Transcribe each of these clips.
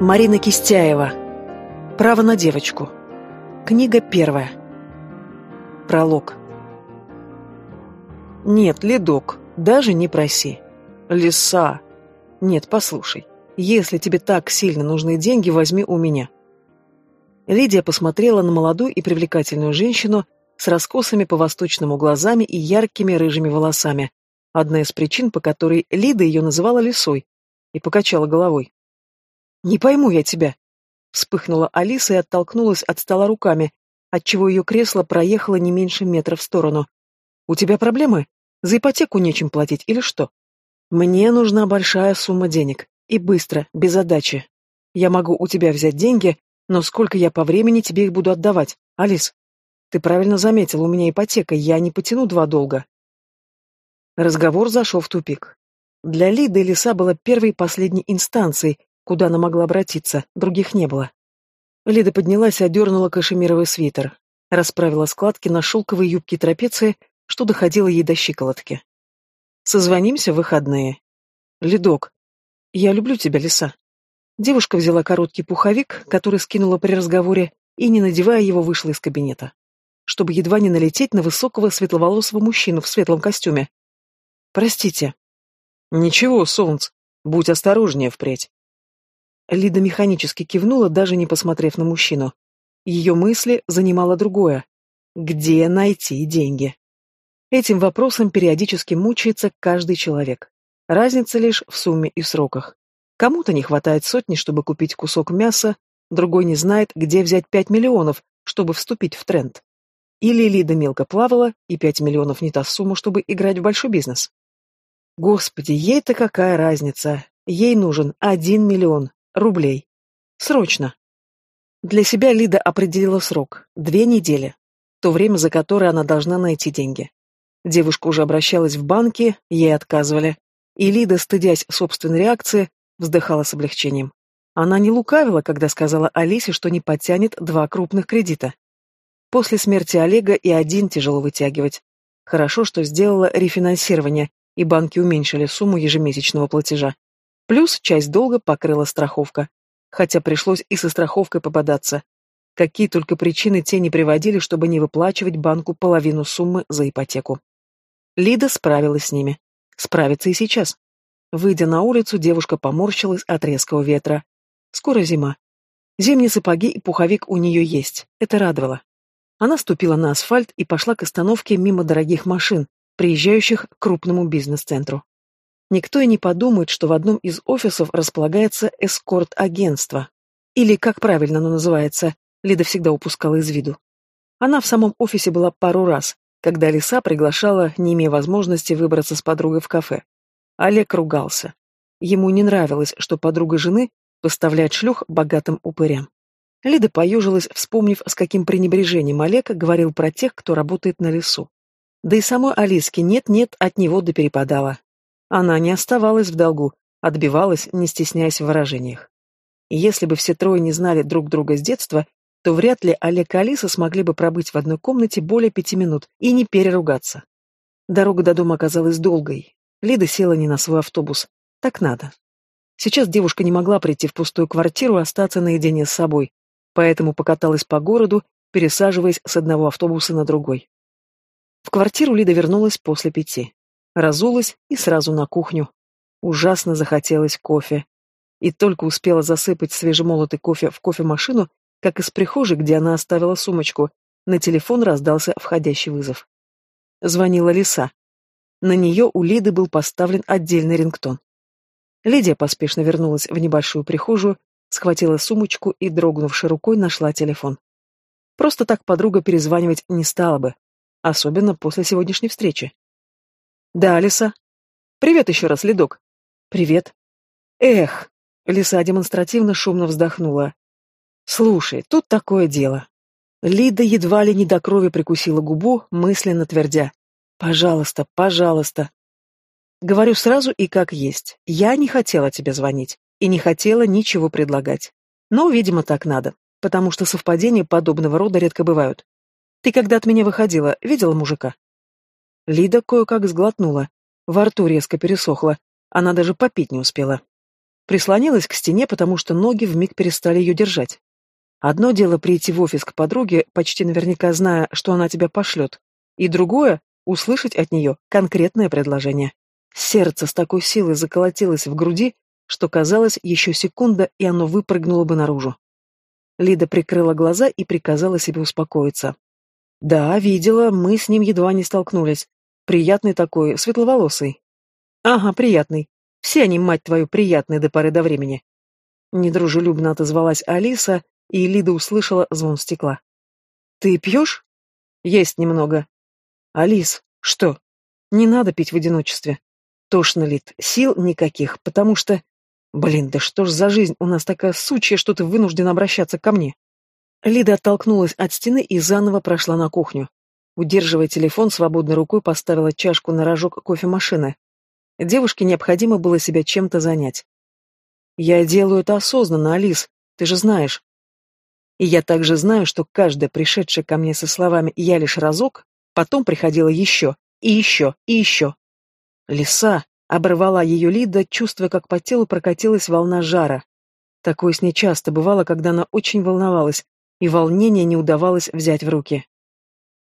Марина Кистяева. Право на девочку. Книга первая. Пролог. Нет, ледок, даже не проси. Лиса. Нет, послушай. Если тебе так сильно нужны деньги, возьми у меня. Лидия посмотрела на молодую и привлекательную женщину с раскосами по восточному глазами и яркими рыжими волосами, одна из причин, по которой Лида ее называла лисой, и покачала головой. «Не пойму я тебя!» Вспыхнула Алиса и оттолкнулась от стола руками, отчего ее кресло проехало не меньше метра в сторону. «У тебя проблемы? За ипотеку нечем платить или что?» «Мне нужна большая сумма денег. И быстро, без задачи. Я могу у тебя взять деньги, но сколько я по времени тебе их буду отдавать, Алис? Ты правильно заметил, у меня ипотека, я не потяну два долга». Разговор зашел в тупик. Для Лиды Лиса была первой и последней инстанцией, куда она могла обратиться, других не было. Лида поднялась и одернула кашемировый свитер, расправила складки на шелковой юбке трапеции, что доходило ей до щиколотки. «Созвонимся в выходные». «Ледок, я люблю тебя, лиса». Девушка взяла короткий пуховик, который скинула при разговоре, и, не надевая его, вышла из кабинета. Чтобы едва не налететь на высокого светловолосого мужчину в светлом костюме. «Простите». «Ничего, солнце, будь осторожнее впредь». Лида механически кивнула, даже не посмотрев на мужчину. Ее мысли занимало другое. Где найти деньги? Этим вопросом периодически мучается каждый человек. Разница лишь в сумме и сроках. Кому-то не хватает сотни, чтобы купить кусок мяса, другой не знает, где взять пять миллионов, чтобы вступить в тренд. Или Лида мелко плавала, и пять миллионов не та сумма, чтобы играть в большой бизнес. Господи, ей-то какая разница? Ей нужен один миллион, рублей. Срочно. Для себя Лида определила срок – две недели. То время, за которое она должна найти деньги. Девушка уже обращалась в банки, ей отказывали. И Лида, стыдясь собственной реакции, вздыхала с облегчением. Она не лукавила, когда сказала Алисе, что не потянет два крупных кредита. После смерти Олега и один тяжело вытягивать. Хорошо, что сделала рефинансирование, и банки уменьшили сумму ежемесячного платежа. Плюс часть долга покрыла страховка. Хотя пришлось и со страховкой попадаться. Какие только причины те не приводили, чтобы не выплачивать банку половину суммы за ипотеку. Лида справилась с ними. Справится и сейчас. Выйдя на улицу, девушка поморщилась от резкого ветра. Скоро зима. Зимние сапоги и пуховик у нее есть. Это радовало. Она ступила на асфальт и пошла к остановке мимо дорогих машин, приезжающих к крупному бизнес-центру. Никто и не подумает, что в одном из офисов располагается эскорт-агентство. Или, как правильно оно называется, Лида всегда упускала из виду. Она в самом офисе была пару раз, когда Лиса приглашала, не имея возможности выбраться с подругой в кафе. Олег ругался. Ему не нравилось, что подруга жены поставляет шлюх богатым упырям. Лида поюжилась, вспомнив, с каким пренебрежением Олег говорил про тех, кто работает на лесу. Да и самой Алиске нет-нет от него до перепадала. Она не оставалась в долгу, отбивалась, не стесняясь в выражениях. Если бы все трое не знали друг друга с детства, то вряд ли Олег и Алиса смогли бы пробыть в одной комнате более пяти минут и не переругаться. Дорога до дома оказалась долгой. Лида села не на свой автобус. Так надо. Сейчас девушка не могла прийти в пустую квартиру и остаться наедине с собой, поэтому покаталась по городу, пересаживаясь с одного автобуса на другой. В квартиру Лида вернулась после пяти разулась и сразу на кухню. Ужасно захотелось кофе. И только успела засыпать свежемолотый кофе в кофемашину, как из прихожей, где она оставила сумочку, на телефон раздался входящий вызов. Звонила Лиса. На нее у Лиды был поставлен отдельный рингтон. Лидия поспешно вернулась в небольшую прихожую, схватила сумочку и, дрогнувшей рукой, нашла телефон. Просто так подруга перезванивать не стала бы, особенно после сегодняшней встречи. Да, Лиса. Привет еще раз, Ледок. Привет. Эх, Лиса демонстративно шумно вздохнула. Слушай, тут такое дело. Лида едва ли не до крови прикусила губу, мысленно твердя. Пожалуйста, пожалуйста. Говорю сразу и как есть. Я не хотела тебе звонить и не хотела ничего предлагать. Но, видимо, так надо, потому что совпадения подобного рода редко бывают. Ты когда от меня выходила, видела мужика? Лида кое-как сглотнула. Во рту резко пересохло. Она даже попить не успела. Прислонилась к стене, потому что ноги вмиг перестали ее держать. Одно дело прийти в офис к подруге, почти наверняка зная, что она тебя пошлет, и другое — услышать от нее конкретное предложение. Сердце с такой силой заколотилось в груди, что казалось, еще секунда, и оно выпрыгнуло бы наружу. Лида прикрыла глаза и приказала себе успокоиться. «Да, видела, мы с ним едва не столкнулись. Приятный такой, светловолосый». «Ага, приятный. Все они, мать твою, приятные до поры до времени. Недружелюбно отозвалась Алиса, и Лида услышала звон стекла. Ты пьешь? Есть немного. Алис, что? Не надо пить в одиночестве. Тошно, Лид, сил никаких, потому что... Блин, да что ж за жизнь у нас такая сучья, что ты вынуждена обращаться ко мне? Лида оттолкнулась от стены и заново прошла на кухню. Удерживая телефон, свободной рукой поставила чашку на рожок кофемашины. Девушке необходимо было себя чем-то занять. «Я делаю это осознанно, Алис, ты же знаешь». И я также знаю, что каждая пришедшая ко мне со словами «я лишь разок», потом приходила еще, и еще, и еще. «Лиса!» — оборвала ее Лида, чувствуя, как по телу прокатилась волна жара. Такое с ней часто бывало, когда она очень волновалась, и волнение не удавалось взять в руки.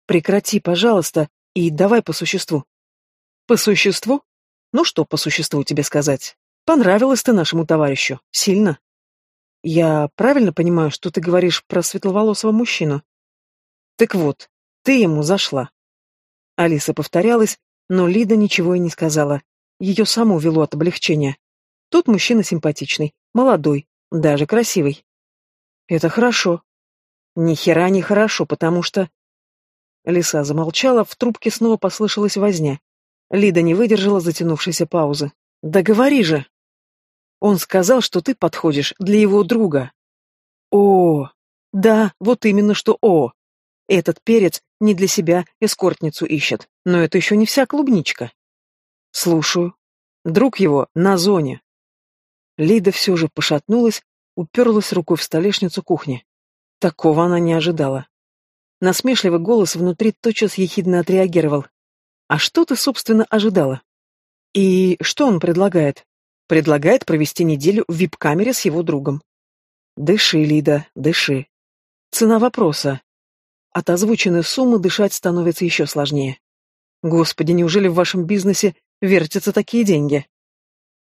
«Прекрати, пожалуйста, и давай по существу». «По существу?» Ну что по существу тебе сказать? Понравилась ты нашему товарищу. Сильно. Я правильно понимаю, что ты говоришь про светловолосого мужчину? Так вот, ты ему зашла. Алиса повторялась, но Лида ничего и не сказала. Ее саму вело от облегчения. Тут мужчина симпатичный, молодой, даже красивый. Это хорошо. Ни хера не хорошо, потому что... Лиса замолчала, в трубке снова послышалась возня. Лида не выдержала затянувшейся паузы. «Да говори же!» «Он сказал, что ты подходишь для его друга». «О, да, вот именно что «о». Этот перец не для себя эскортницу ищет, но это еще не вся клубничка». «Слушаю. Друг его на зоне». Лида все же пошатнулась, уперлась рукой в столешницу кухни. Такого она не ожидала. Насмешливый голос внутри тотчас ехидно отреагировал. А что ты, собственно, ожидала? И что он предлагает? Предлагает провести неделю в вип-камере с его другом. Дыши, Лида, дыши. Цена вопроса. От озвученной суммы дышать становится еще сложнее. Господи, неужели в вашем бизнесе вертятся такие деньги?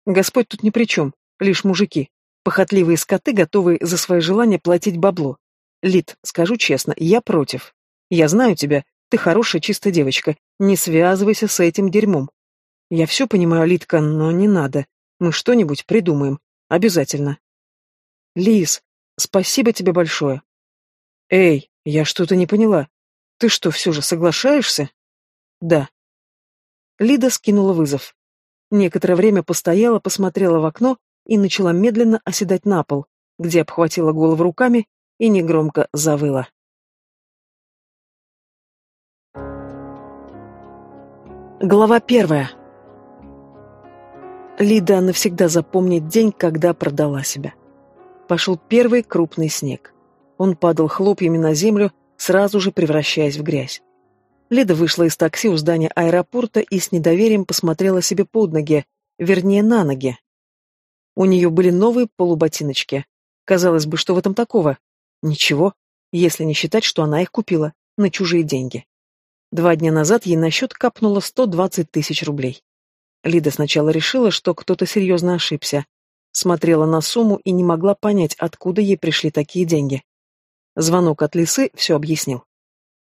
Господь тут ни при чем, лишь мужики. Похотливые скоты, готовые за свои желания платить бабло. Лид, скажу честно, я против. Я знаю тебя, ты хорошая, чистая девочка. Не связывайся с этим дерьмом. Я все понимаю, Литка, но не надо. Мы что-нибудь придумаем. Обязательно. Лиз, спасибо тебе большое. Эй, я что-то не поняла. Ты что, все же соглашаешься? Да. Лида скинула вызов. Некоторое время постояла, посмотрела в окно и начала медленно оседать на пол, где обхватила голову руками и негромко завыла. Глава первая. Лида навсегда запомнит день, когда продала себя. Пошел первый крупный снег. Он падал хлопьями на землю, сразу же превращаясь в грязь. Лида вышла из такси у здания аэропорта и с недоверием посмотрела себе под ноги, вернее, на ноги. У нее были новые полуботиночки. Казалось бы, что в этом такого? Ничего, если не считать, что она их купила на чужие деньги. Два дня назад ей на счет капнуло 120 тысяч рублей. Лида сначала решила, что кто-то серьезно ошибся. Смотрела на сумму и не могла понять, откуда ей пришли такие деньги. Звонок от Лисы все объяснил.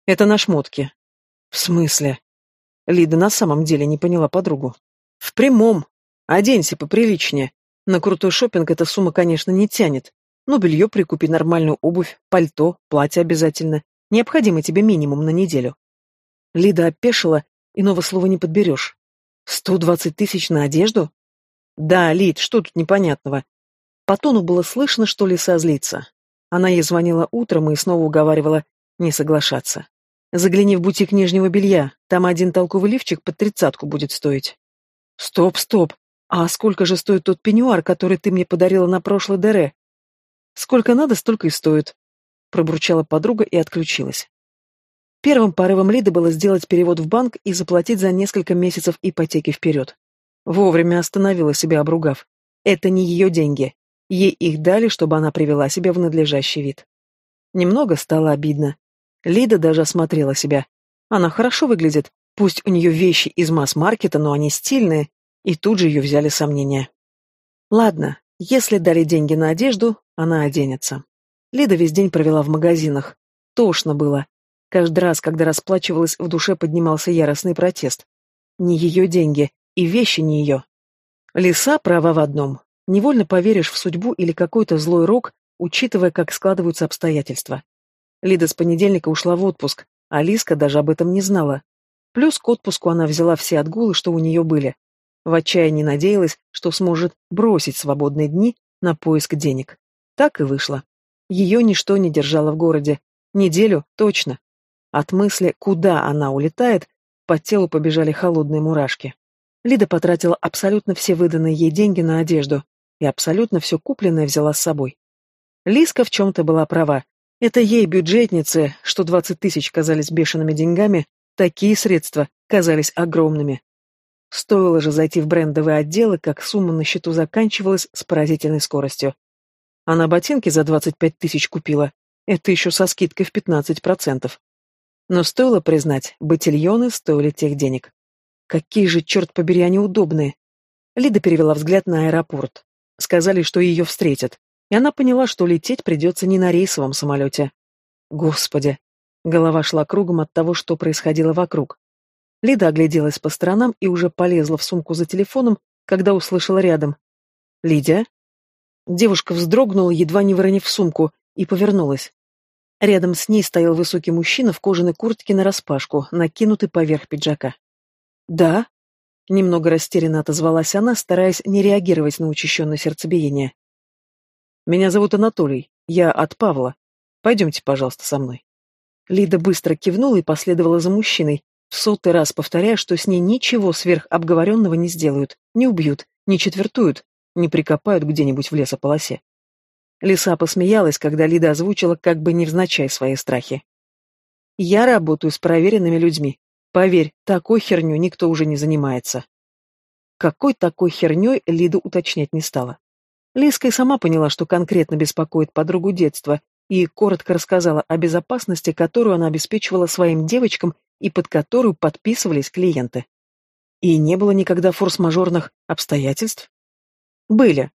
«Это на шмотки». «В смысле?» Лида на самом деле не поняла подругу. «В прямом. Оденься поприличнее. На крутой шопинг эта сумма, конечно, не тянет. Но белье прикупи, нормальную обувь, пальто, платье обязательно. Необходимо тебе минимум на неделю. Лида опешила, иного слова не подберешь. Сто двадцать тысяч на одежду? Да, Лид, что тут непонятного? По тону было слышно, что Лиса злится. Она ей звонила утром и снова уговаривала не соглашаться. Загляни в бутик нижнего белья, там один толковый лифчик под тридцатку будет стоить. Стоп, стоп. А сколько же стоит тот пеньюар, который ты мне подарила на прошлой ДР? Сколько надо, столько и стоит. Пробурчала подруга и отключилась. Первым порывом Лиды было сделать перевод в банк и заплатить за несколько месяцев ипотеки вперед. Вовремя остановила себя, обругав. Это не ее деньги. Ей их дали, чтобы она привела себя в надлежащий вид. Немного стало обидно. Лида даже осмотрела себя. Она хорошо выглядит, пусть у нее вещи из масс-маркета, но они стильные, и тут же ее взяли сомнения. Ладно, если дали деньги на одежду, она оденется. Лида весь день провела в магазинах. Тошно было. Каждый раз, когда расплачивалась, в душе поднимался яростный протест. Не ее деньги, и вещи не ее. Лиса права в одном. Невольно поверишь в судьбу или какой-то злой рок, учитывая, как складываются обстоятельства. Лида с понедельника ушла в отпуск, а Лиска даже об этом не знала. Плюс к отпуску она взяла все отгулы, что у нее были. В отчаянии надеялась, что сможет бросить свободные дни на поиск денег. Так и вышло. Ее ничто не держало в городе. Неделю точно. От мысли, куда она улетает, по телу побежали холодные мурашки. Лида потратила абсолютно все выданные ей деньги на одежду, и абсолютно все купленное взяла с собой. Лиска в чем-то была права. Это ей, бюджетнице, что двадцать тысяч казались бешеными деньгами, такие средства казались огромными. Стоило же зайти в брендовые отделы, как сумма на счету заканчивалась с поразительной скоростью. Она ботинки за двадцать пять тысяч купила. Это еще со скидкой в пятнадцать процентов. Но стоило признать, ботильоны стоили тех денег. Какие же, черт побери, они удобные. Лида перевела взгляд на аэропорт. Сказали, что ее встретят. И она поняла, что лететь придется не на рейсовом самолете. Господи. Голова шла кругом от того, что происходило вокруг. Лида огляделась по сторонам и уже полезла в сумку за телефоном, когда услышала рядом. «Лидия?» Девушка вздрогнула, едва не выронив сумку, и повернулась. Рядом с ней стоял высокий мужчина в кожаной куртке нараспашку, накинутый поверх пиджака. «Да?» — немного растерянно отозвалась она, стараясь не реагировать на учащенное сердцебиение. «Меня зовут Анатолий. Я от Павла. Пойдемте, пожалуйста, со мной». Лида быстро кивнула и последовала за мужчиной, в сотый раз повторяя, что с ней ничего сверхобговоренного не сделают, не убьют, не четвертуют, не прикопают где-нибудь в лесополосе. Лиса посмеялась, когда Лида озвучила как бы невзначай свои страхи. «Я работаю с проверенными людьми. Поверь, такой херню никто уже не занимается. Какой такой херней Лида уточнять не стала. Лиска и сама поняла, что конкретно беспокоит подругу детства, и коротко рассказала о безопасности, которую она обеспечивала своим девочкам и под которую подписывались клиенты. И не было никогда форс-мажорных обстоятельств? Были,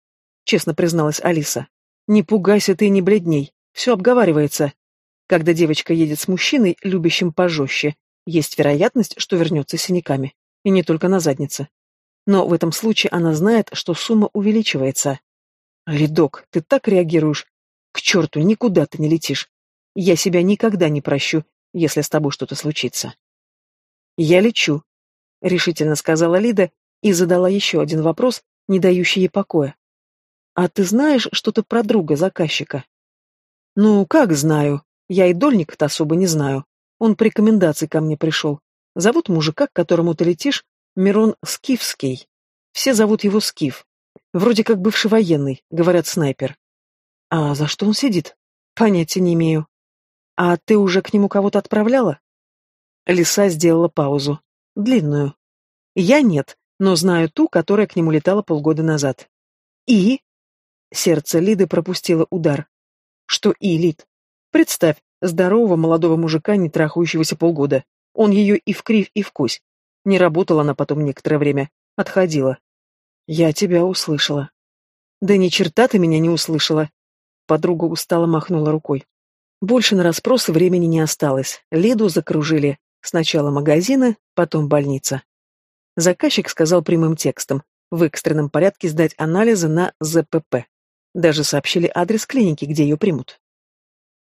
честно призналась Алиса. Не пугайся ты, не бледней, все обговаривается. Когда девочка едет с мужчиной, любящим пожестче, есть вероятность, что вернется с синяками. И не только на заднице. Но в этом случае она знает, что сумма увеличивается. Ледок, ты так реагируешь. К черту, никуда ты не летишь. Я себя никогда не прощу, если с тобой что-то случится. Я лечу, решительно сказала Лида и задала еще один вопрос, не дающий ей покоя. А ты знаешь что-то про друга заказчика? Ну, как знаю. Я и дольника-то особо не знаю. Он по рекомендации ко мне пришел. Зовут мужика, к которому ты летишь, Мирон Скифский. Все зовут его Скиф. Вроде как бывший военный, говорят, снайпер. А за что он сидит? Понятия не имею. А ты уже к нему кого-то отправляла? Лиса сделала паузу. Длинную. Я нет, но знаю ту, которая к нему летала полгода назад. И? Сердце Лиды пропустило удар. Что и, Лид? Представь, Здорового молодого мужика, не трахающегося полгода. Он ее и в кривь, и в кось. Не работала она потом некоторое время. Отходила. Я тебя услышала. Да ни черта ты меня не услышала. Подруга устало махнула рукой. Больше на расспросы времени не осталось. Лиду закружили. Сначала магазины, потом больница. Заказчик сказал прямым текстом в экстренном порядке сдать анализы на ЗПП. Даже сообщили адрес клиники, где ее примут.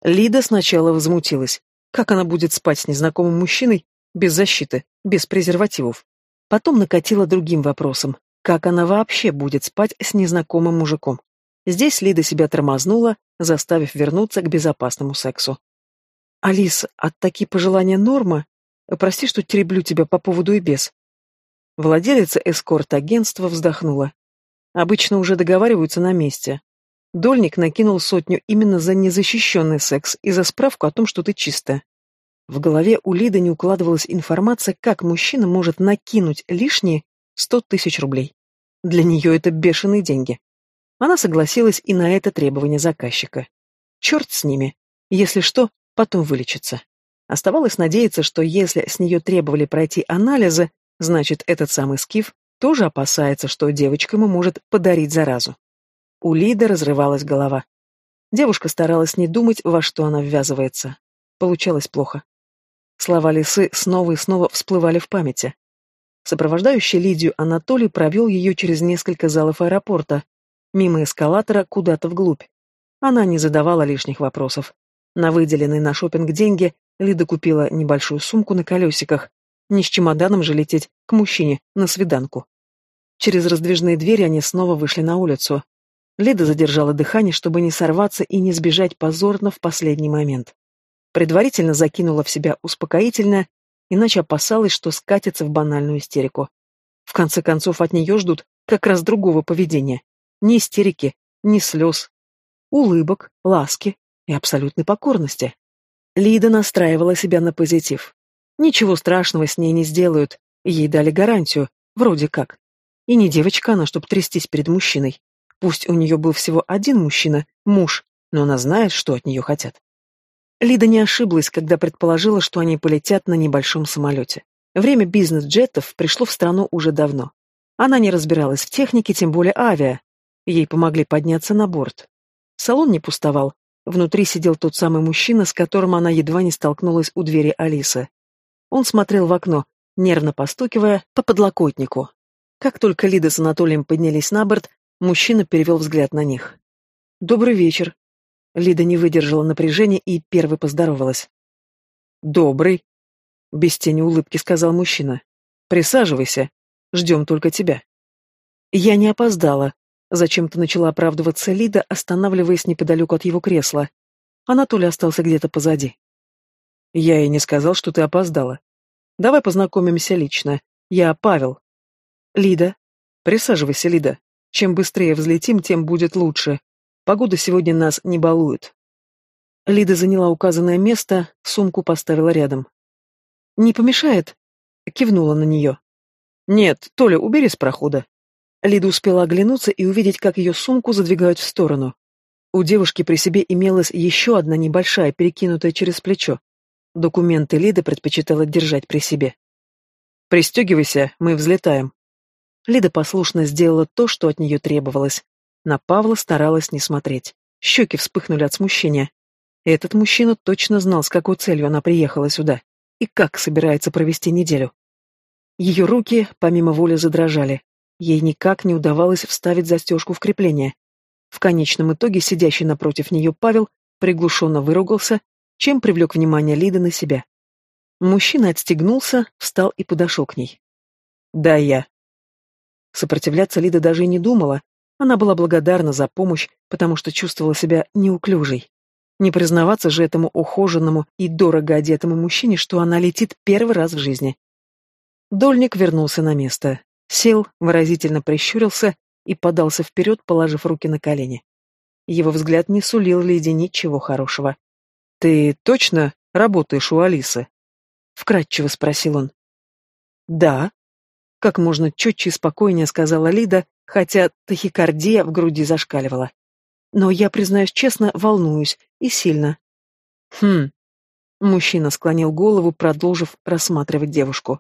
Лида сначала возмутилась. Как она будет спать с незнакомым мужчиной без защиты, без презервативов? Потом накатила другим вопросом. Как она вообще будет спать с незнакомым мужиком? Здесь Лида себя тормознула, заставив вернуться к безопасному сексу. «Алис, от такие пожелания норма? Прости, что тереблю тебя по поводу и без». Владелица эскорт-агентства вздохнула. Обычно уже договариваются на месте. Дольник накинул сотню именно за незащищенный секс и за справку о том, что ты чистая. В голове у Лиды не укладывалась информация, как мужчина может накинуть лишние сто тысяч рублей. Для нее это бешеные деньги. Она согласилась и на это требование заказчика. Черт с ними. Если что, потом вылечится. Оставалось надеяться, что если с нее требовали пройти анализы, значит, этот самый Скиф тоже опасается, что девочка ему может подарить заразу. У Лиды разрывалась голова. Девушка старалась не думать, во что она ввязывается. Получалось плохо. Слова лисы снова и снова всплывали в памяти. Сопровождающий Лидию Анатолий провел ее через несколько залов аэропорта, мимо эскалатора куда-то вглубь. Она не задавала лишних вопросов. На выделенные на шопинг деньги Лида купила небольшую сумку на колесиках. Не с чемоданом же лететь к мужчине на свиданку. Через раздвижные двери они снова вышли на улицу. Лида задержала дыхание, чтобы не сорваться и не сбежать позорно в последний момент. Предварительно закинула в себя успокоительное, иначе опасалась, что скатится в банальную истерику. В конце концов, от нее ждут как раз другого поведения. Ни истерики, ни слез. Улыбок, ласки и абсолютной покорности. Лида настраивала себя на позитив. Ничего страшного с ней не сделают, ей дали гарантию, вроде как. И не девочка она, чтоб трястись перед мужчиной. Пусть у нее был всего один мужчина, муж, но она знает, что от нее хотят. Лида не ошиблась, когда предположила, что они полетят на небольшом самолете. Время бизнес-джетов пришло в страну уже давно. Она не разбиралась в технике, тем более авиа. Ей помогли подняться на борт. Салон не пустовал. Внутри сидел тот самый мужчина, с которым она едва не столкнулась у двери Алисы. Он смотрел в окно, нервно постукивая по подлокотнику. Как только Лида с Анатолием поднялись на борт, Мужчина перевел взгляд на них. «Добрый вечер». Лида не выдержала напряжения и первой поздоровалась. «Добрый», — без тени улыбки сказал мужчина. «Присаживайся. Ждем только тебя». Я не опоздала. Зачем-то начала оправдываться Лида, останавливаясь неподалеку от его кресла. Анатолий остался где-то позади. Я и не сказал, что ты опоздала. Давай познакомимся лично. Я Павел. Лида. Присаживайся, Лида. Чем быстрее взлетим, тем будет лучше. Погода сегодня нас не балует. Лида заняла указанное место, сумку поставила рядом. «Не помешает?» — кивнула на нее. «Нет, Толя, убери с прохода». Лида успела оглянуться и увидеть, как ее сумку задвигают в сторону. У девушки при себе имелась еще одна небольшая, перекинутая через плечо. Документы Лида предпочитала держать при себе. «Пристегивайся, мы взлетаем», Лида послушно сделала то, что от нее требовалось. На Павла старалась не смотреть. Щеки вспыхнули от смущения. Этот мужчина точно знал, с какой целью она приехала сюда и как собирается провести неделю. Ее руки, помимо воли, задрожали. Ей никак не удавалось вставить застежку в крепление. В конечном итоге сидящий напротив нее Павел приглушенно выругался, чем привлек внимание Лиды на себя. Мужчина отстегнулся, встал и подошел к ней. «Да, я», Сопротивляться Лида даже и не думала. Она была благодарна за помощь, потому что чувствовала себя неуклюжей. Не признаваться же этому ухоженному и дорого одетому мужчине, что она летит первый раз в жизни. Дольник вернулся на место, сел, выразительно прищурился и подался вперед, положив руки на колени. Его взгляд не сулил Лиде ничего хорошего. «Ты точно работаешь у Алисы?» — вкратчиво спросил он. «Да», как можно четче и спокойнее сказала Лида, хотя тахикардия в груди зашкаливала. Но я, признаюсь честно, волнуюсь, и сильно. Хм. Мужчина склонил голову, продолжив рассматривать девушку.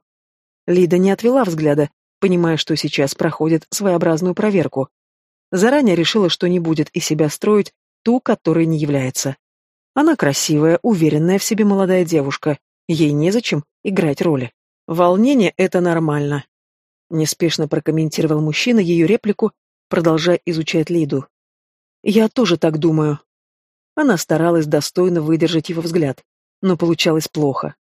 Лида не отвела взгляда, понимая, что сейчас проходит своеобразную проверку. Заранее решила, что не будет из себя строить ту, которой не является. Она красивая, уверенная в себе молодая девушка, ей незачем играть роли. Волнение — это нормально, Неспешно прокомментировал мужчина ее реплику, продолжая изучать Лиду. «Я тоже так думаю». Она старалась достойно выдержать его взгляд, но получалось плохо.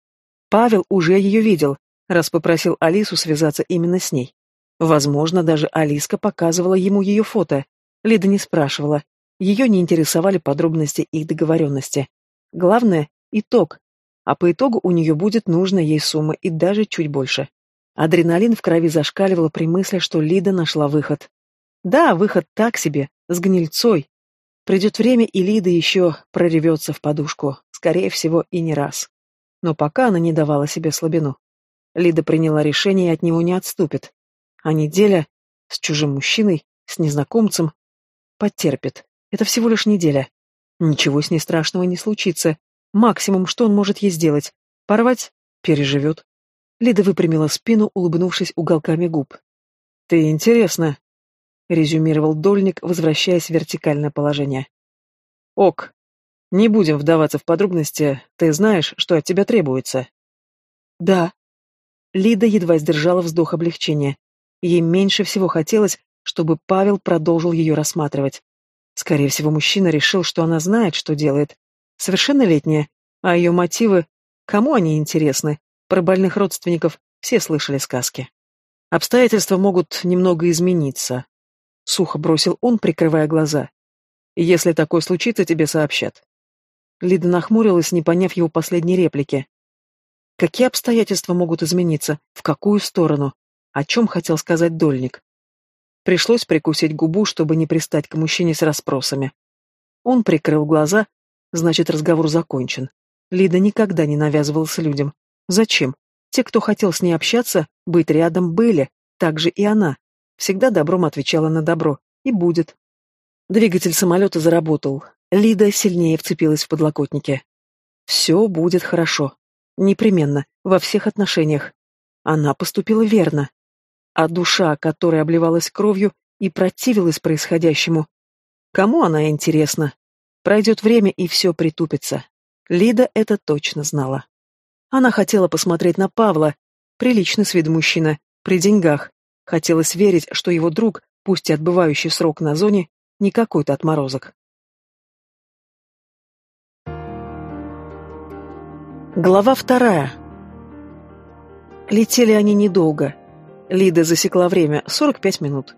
Павел уже ее видел, раз попросил Алису связаться именно с ней. Возможно, даже Алиска показывала ему ее фото. Лида не спрашивала. Ее не интересовали подробности их договоренности. Главное — итог. А по итогу у нее будет нужная ей сумма и даже чуть больше. Адреналин в крови зашкаливал при мысли, что Лида нашла выход. Да, выход так себе, с гнильцой. Придет время, и Лида еще проревется в подушку, скорее всего, и не раз. Но пока она не давала себе слабину. Лида приняла решение и от него не отступит. А неделя с чужим мужчиной, с незнакомцем. Потерпит. Это всего лишь неделя. Ничего с ней страшного не случится. Максимум, что он может ей сделать? Порвать? Переживет. Лида выпрямила спину, улыбнувшись уголками губ. «Ты интересно», — резюмировал Дольник, возвращаясь в вертикальное положение. «Ок. Не будем вдаваться в подробности. Ты знаешь, что от тебя требуется?» «Да». Лида едва сдержала вздох облегчения. Ей меньше всего хотелось, чтобы Павел продолжил ее рассматривать. Скорее всего, мужчина решил, что она знает, что делает. Совершеннолетняя, а ее мотивы... Кому они интересны? Про больных родственников все слышали сказки. Обстоятельства могут немного измениться. Сухо бросил он, прикрывая глаза. Если такое случится, тебе сообщат. Лида нахмурилась, не поняв его последней реплики. Какие обстоятельства могут измениться? В какую сторону? О чем хотел сказать Дольник? Пришлось прикусить губу, чтобы не пристать к мужчине с расспросами. Он прикрыл глаза, значит, разговор закончен. Лида никогда не навязывалась людям. Зачем? Те, кто хотел с ней общаться, быть рядом были, так же и она. Всегда добром отвечала на добро. И будет. Двигатель самолета заработал. Лида сильнее вцепилась в подлокотники. Все будет хорошо. Непременно, во всех отношениях. Она поступила верно. А душа, которая обливалась кровью и противилась происходящему, кому она интересна? Пройдет время, и все притупится. Лида это точно знала. Она хотела посмотреть на Павла, приличный с виду мужчина, при деньгах. Хотелось верить, что его друг, пусть и отбывающий срок на зоне, не какой-то отморозок. Глава вторая. Летели они недолго. Лида засекла время — 45 минут.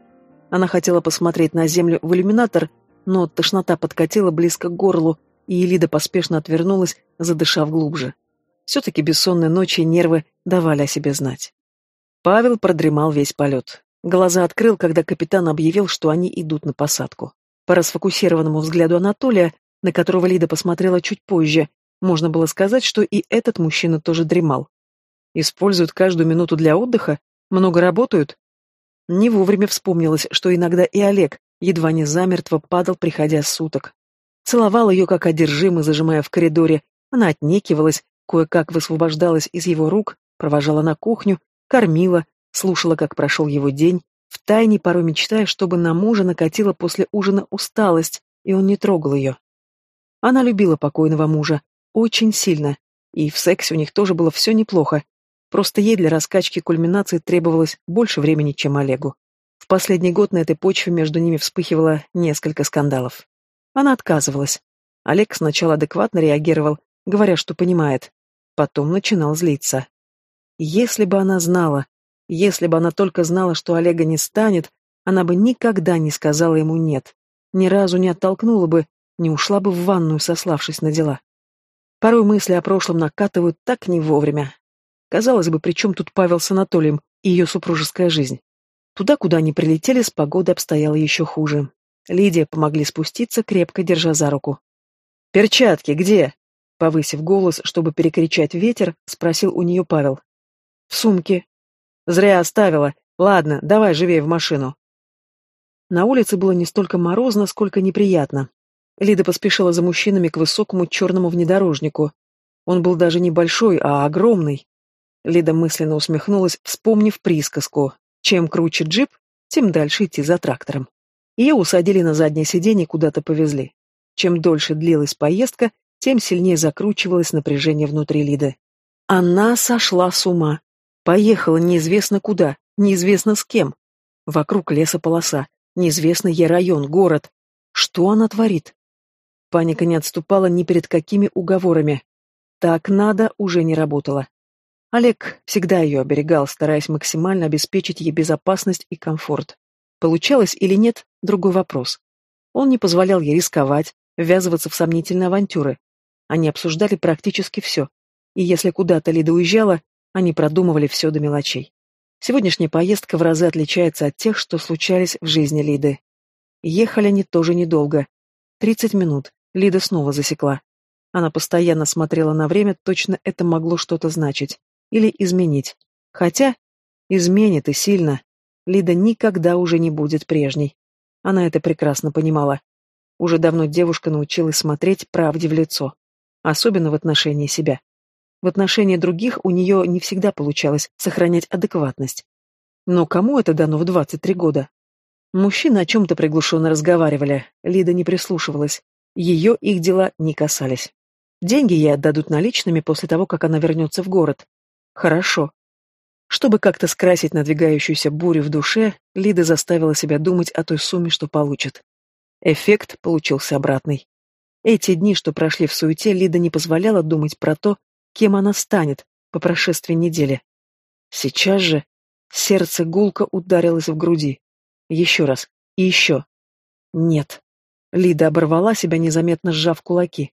Она хотела посмотреть на землю в иллюминатор, но тошнота подкатила близко к горлу, и Лида поспешно отвернулась, задышав глубже. Все-таки бессонные ночи и нервы давали о себе знать. Павел продремал весь полет. Глаза открыл, когда капитан объявил, что они идут на посадку. По расфокусированному взгляду Анатолия, на которого Лида посмотрела чуть позже, можно было сказать, что и этот мужчина тоже дремал. Используют каждую минуту для отдыха? Много работают? Не вовремя вспомнилось, что иногда и Олег едва не замертво падал, приходя с суток. Целовал ее, как одержимый, зажимая в коридоре. Она отнекивалась, кое-как высвобождалась из его рук, провожала на кухню, кормила, слушала, как прошел его день, втайне порой мечтая, чтобы на мужа накатила после ужина усталость, и он не трогал ее. Она любила покойного мужа, очень сильно, и в сексе у них тоже было все неплохо, просто ей для раскачки кульминации требовалось больше времени, чем Олегу. В последний год на этой почве между ними вспыхивало несколько скандалов. Она отказывалась. Олег сначала адекватно реагировал, говоря, что понимает, Потом начинал злиться. Если бы она знала, если бы она только знала, что Олега не станет, она бы никогда не сказала ему «нет», ни разу не оттолкнула бы, не ушла бы в ванную, сославшись на дела. Порой мысли о прошлом накатывают так не вовремя. Казалось бы, при чем тут Павел с Анатолием и ее супружеская жизнь? Туда, куда они прилетели, с погодой обстояло еще хуже. Лидия помогли спуститься, крепко держа за руку. «Перчатки где?» Повысив голос, чтобы перекричать ветер, спросил у нее Павел. «В сумке». «Зря оставила. Ладно, давай живее в машину». На улице было не столько морозно, сколько неприятно. Лида поспешила за мужчинами к высокому черному внедорожнику. Он был даже не большой, а огромный. Лида мысленно усмехнулась, вспомнив присказку. Чем круче джип, тем дальше идти за трактором. Ее усадили на заднее сиденье и куда-то повезли. Чем дольше длилась поездка, тем сильнее закручивалось напряжение внутри Лиды. Она сошла с ума. Поехала неизвестно куда, неизвестно с кем. Вокруг лесополоса, неизвестный ей район, город. Что она творит? Паника не отступала ни перед какими уговорами. Так надо уже не работала. Олег всегда ее оберегал, стараясь максимально обеспечить ей безопасность и комфорт. Получалось или нет – другой вопрос. Он не позволял ей рисковать, ввязываться в сомнительные авантюры. Они обсуждали практически все. И если куда-то Лида уезжала, они продумывали все до мелочей. Сегодняшняя поездка в разы отличается от тех, что случались в жизни Лиды. Ехали они тоже недолго. Тридцать минут. Лида снова засекла. Она постоянно смотрела на время, точно это могло что-то значить. Или изменить. Хотя, изменит и сильно. Лида никогда уже не будет прежней. Она это прекрасно понимала. Уже давно девушка научилась смотреть правде в лицо. Особенно в отношении себя. В отношении других у нее не всегда получалось сохранять адекватность. Но кому это дано в 23 года? Мужчины о чем-то приглушенно разговаривали, Лида не прислушивалась. Ее их дела не касались. Деньги ей отдадут наличными после того, как она вернется в город. Хорошо. Чтобы как-то скрасить надвигающуюся бурю в душе, Лида заставила себя думать о той сумме, что получит. Эффект получился обратный. Эти дни, что прошли в суете, Лида не позволяла думать про то, кем она станет по прошествии недели. Сейчас же сердце гулко ударилось в груди. Еще раз. И еще. Нет. Лида оборвала себя, незаметно сжав кулаки.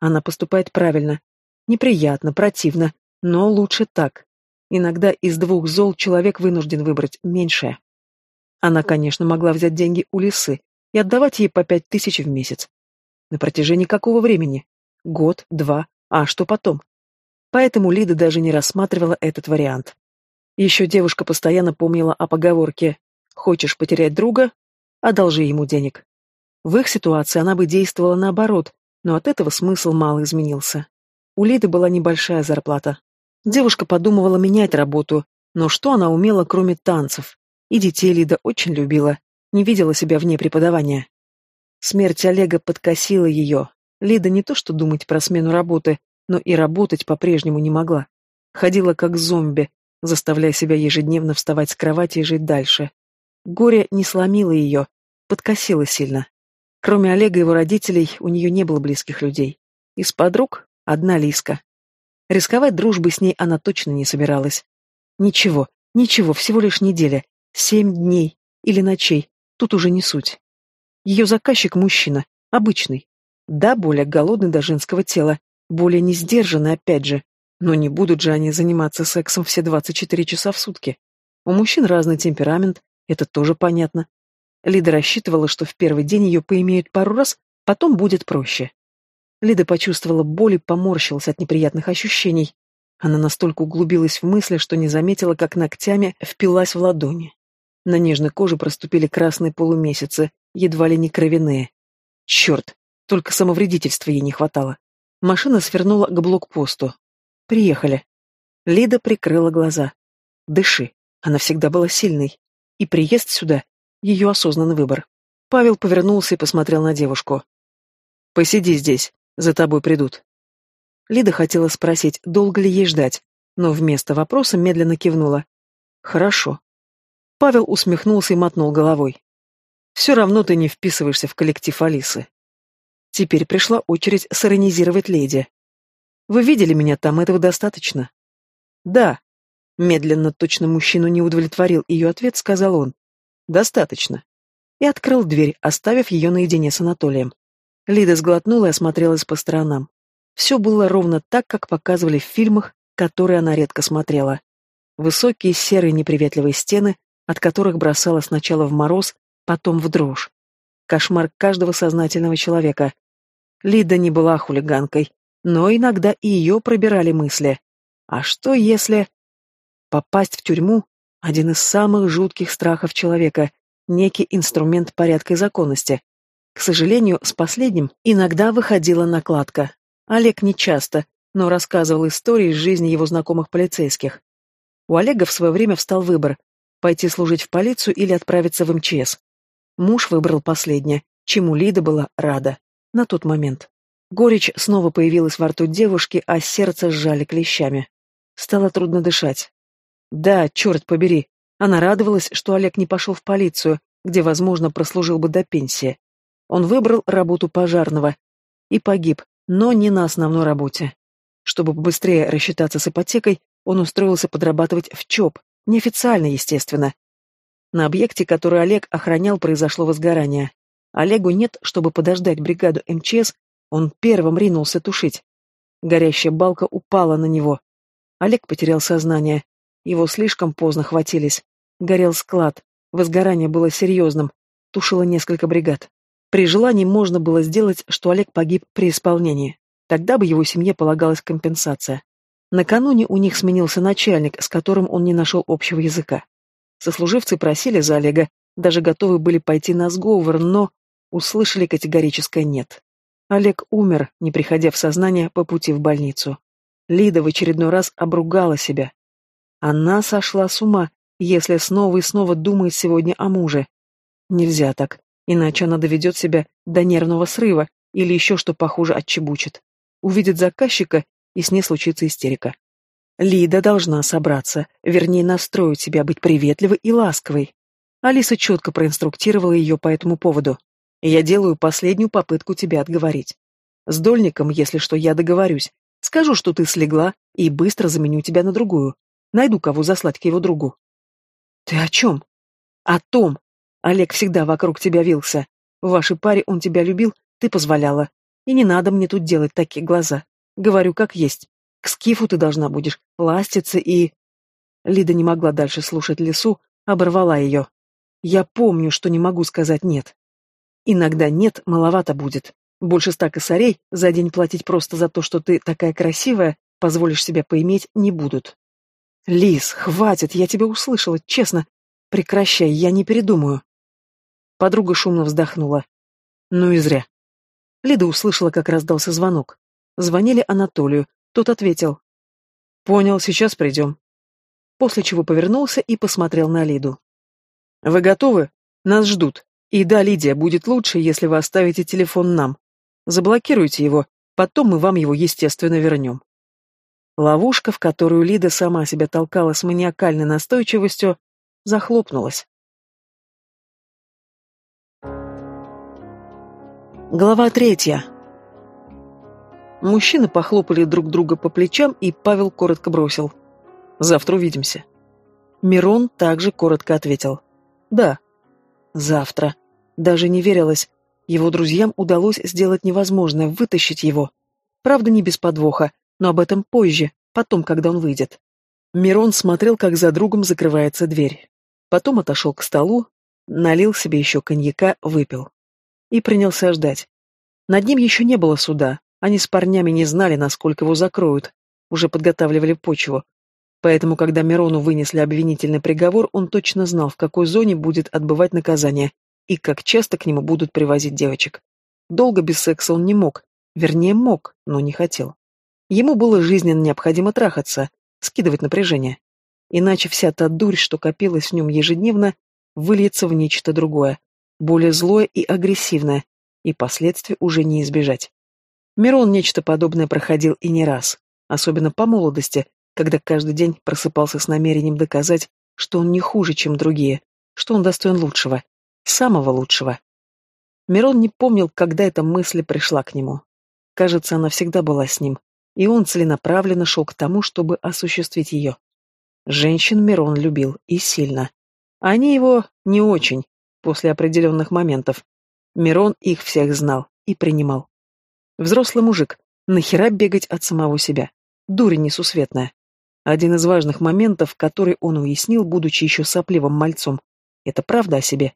Она поступает правильно. Неприятно, противно, но лучше так. Иногда из двух зол человек вынужден выбрать меньшее. Она, конечно, могла взять деньги у лисы и отдавать ей по пять тысяч в месяц. На протяжении какого времени? Год, два, а что потом? Поэтому Лида даже не рассматривала этот вариант. Еще девушка постоянно помнила о поговорке «Хочешь потерять друга? Одолжи ему денег». В их ситуации она бы действовала наоборот, но от этого смысл мало изменился. У Лиды была небольшая зарплата. Девушка подумывала менять работу, но что она умела, кроме танцев? И детей Лида очень любила, не видела себя вне преподавания. Смерть Олега подкосила ее. Лида не то что думать про смену работы, но и работать по-прежнему не могла. Ходила как зомби, заставляя себя ежедневно вставать с кровати и жить дальше. Горе не сломило ее, подкосило сильно. Кроме Олега и его родителей, у нее не было близких людей. Из подруг — одна Лиска. Рисковать дружбой с ней она точно не собиралась. Ничего, ничего, всего лишь неделя. Семь дней или ночей, тут уже не суть. Ее заказчик — мужчина, обычный. Да, более голодный до женского тела, более не сдержанный, опять же. Но не будут же они заниматься сексом все 24 часа в сутки. У мужчин разный темперамент, это тоже понятно. Лида рассчитывала, что в первый день ее поимеют пару раз, потом будет проще. Лида почувствовала боль и поморщилась от неприятных ощущений. Она настолько углубилась в мысли, что не заметила, как ногтями впилась в ладони. На нежной коже проступили красные полумесяцы, едва ли не кровяные. Черт, только самовредительства ей не хватало. Машина свернула к блокпосту. Приехали. Лида прикрыла глаза. Дыши. Она всегда была сильной. И приезд сюда ее осознанный выбор. Павел повернулся и посмотрел на девушку. «Посиди здесь, за тобой придут». Лида хотела спросить, долго ли ей ждать, но вместо вопроса медленно кивнула. «Хорошо». Павел усмехнулся и мотнул головой. «Все равно ты не вписываешься в коллектив Алисы. Теперь пришла очередь сиронизировать леди. Вы видели меня там, этого достаточно?» «Да». Медленно, точно мужчину не удовлетворил ее ответ, сказал он. Достаточно. И открыл дверь, оставив ее наедине с Анатолием. Лида сглотнула и осмотрелась по сторонам. Все было ровно так, как показывали в фильмах, которые она редко смотрела. Высокие серые неприветливые стены, от которых бросала сначала в мороз, потом в дрожь. Кошмар каждого сознательного человека. Лида не была хулиганкой, но иногда и ее пробирали мысли. А что если... Попасть в тюрьму один из самых жутких страхов человека, некий инструмент порядка и законности. К сожалению, с последним иногда выходила накладка. Олег не часто, но рассказывал истории из жизни его знакомых полицейских. У Олега в свое время встал выбор – пойти служить в полицию или отправиться в МЧС. Муж выбрал последнее, чему Лида была рада. На тот момент. Горечь снова появилась во рту девушки, а сердце сжали клещами. Стало трудно дышать. Да, черт побери. Она радовалась, что Олег не пошел в полицию, где, возможно, прослужил бы до пенсии. Он выбрал работу пожарного и погиб, но не на основной работе. Чтобы побыстрее рассчитаться с ипотекой, он устроился подрабатывать в ЧОП, неофициально, естественно. На объекте, который Олег охранял, произошло возгорание. Олегу нет, чтобы подождать бригаду МЧС, он первым ринулся тушить. Горящая балка упала на него. Олег потерял сознание, его слишком поздно хватились. Горел склад. Возгорание было серьезным. Тушило несколько бригад. При желании можно было сделать, что Олег погиб при исполнении. Тогда бы его семье полагалась компенсация. Накануне у них сменился начальник, с которым он не нашел общего языка. Сослуживцы просили за Олега, даже готовы были пойти на сговор, но услышали категорическое «нет». Олег умер, не приходя в сознание по пути в больницу. Лида в очередной раз обругала себя. Она сошла с ума, если снова и снова думает сегодня о муже. Нельзя так, иначе она доведет себя до нервного срыва или еще что похуже отчебучит. Увидит заказчика, и с ней случится истерика. Лида должна собраться, вернее настроить себя быть приветливой и ласковой. Алиса четко проинструктировала ее по этому поводу. «Я делаю последнюю попытку тебя отговорить. С Дольником, если что, я договорюсь. Скажу, что ты слегла, и быстро заменю тебя на другую. Найду, кого заслать к его другу». «Ты о чем?» «О том. Олег всегда вокруг тебя вился. В вашей паре он тебя любил, ты позволяла. И не надо мне тут делать такие глаза. Говорю, как есть. К Скифу ты должна будешь ластиться и...» Лида не могла дальше слушать лесу, оборвала ее. «Я помню, что не могу сказать «нет». Иногда «нет» маловато будет. Больше ста косарей за день платить просто за то, что ты такая красивая, позволишь себя поиметь, не будут. Лис, хватит, я тебя услышала, честно. Прекращай, я не передумаю. Подруга шумно вздохнула. Ну и зря. Лида услышала, как раздался звонок. Звонили Анатолию, тот ответил. «Понял, сейчас придем». После чего повернулся и посмотрел на Лиду. «Вы готовы? Нас ждут. И да, Лидия, будет лучше, если вы оставите телефон нам. Заблокируйте его, потом мы вам его, естественно, вернем». Ловушка, в которую Лида сама себя толкала с маниакальной настойчивостью, захлопнулась. Глава третья. Мужчины похлопали друг друга по плечам, и Павел коротко бросил. «Завтра увидимся». Мирон также коротко ответил. «Да». «Завтра». Даже не верилось. Его друзьям удалось сделать невозможное, вытащить его. Правда, не без подвоха, но об этом позже, потом, когда он выйдет. Мирон смотрел, как за другом закрывается дверь. Потом отошел к столу, налил себе еще коньяка, выпил. И принялся ждать. Над ним еще не было суда, они с парнями не знали, насколько его закроют, уже подготавливали почву. Поэтому, когда Мирону вынесли обвинительный приговор, он точно знал, в какой зоне будет отбывать наказание и как часто к нему будут привозить девочек. Долго без секса он не мог, вернее мог, но не хотел. Ему было жизненно необходимо трахаться, скидывать напряжение. Иначе вся та дурь, что копилась в нем ежедневно, выльется в нечто другое, более злое и агрессивное, и последствий уже не избежать. Мирон нечто подобное проходил и не раз, особенно по молодости, когда каждый день просыпался с намерением доказать, что он не хуже, чем другие, что он достоин лучшего, самого лучшего. Мирон не помнил, когда эта мысль пришла к нему. Кажется, она всегда была с ним, и он целенаправленно шел к тому, чтобы осуществить ее. Женщин Мирон любил и сильно. Они его не очень, после определенных моментов. Мирон их всех знал и принимал. Взрослый мужик, нахера бегать от самого себя? Дурень несусветная. Один из важных моментов, который он уяснил, будучи еще сопливым мальцом, это правда о себе.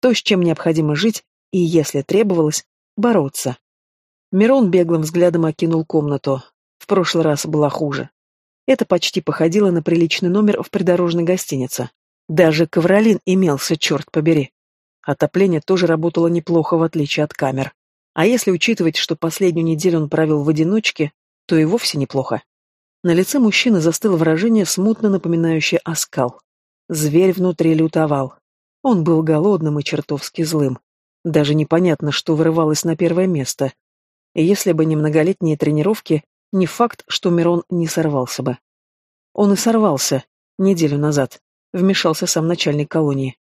То, с чем необходимо жить, и, если требовалось, бороться. Мирон беглым взглядом окинул комнату. В прошлый раз была хуже. Это почти походило на приличный номер в придорожной гостинице. Даже ковролин имелся, черт побери. Отопление тоже работало неплохо, в отличие от камер. А если учитывать, что последнюю неделю он провел в одиночке, то и вовсе неплохо. На лице мужчины застыло выражение, смутно напоминающее оскал. Зверь внутри лютовал. Он был голодным и чертовски злым. Даже непонятно, что вырывалось на первое место. И если бы не многолетние тренировки, не факт, что Мирон не сорвался бы. Он и сорвался, неделю назад, вмешался сам начальник колонии.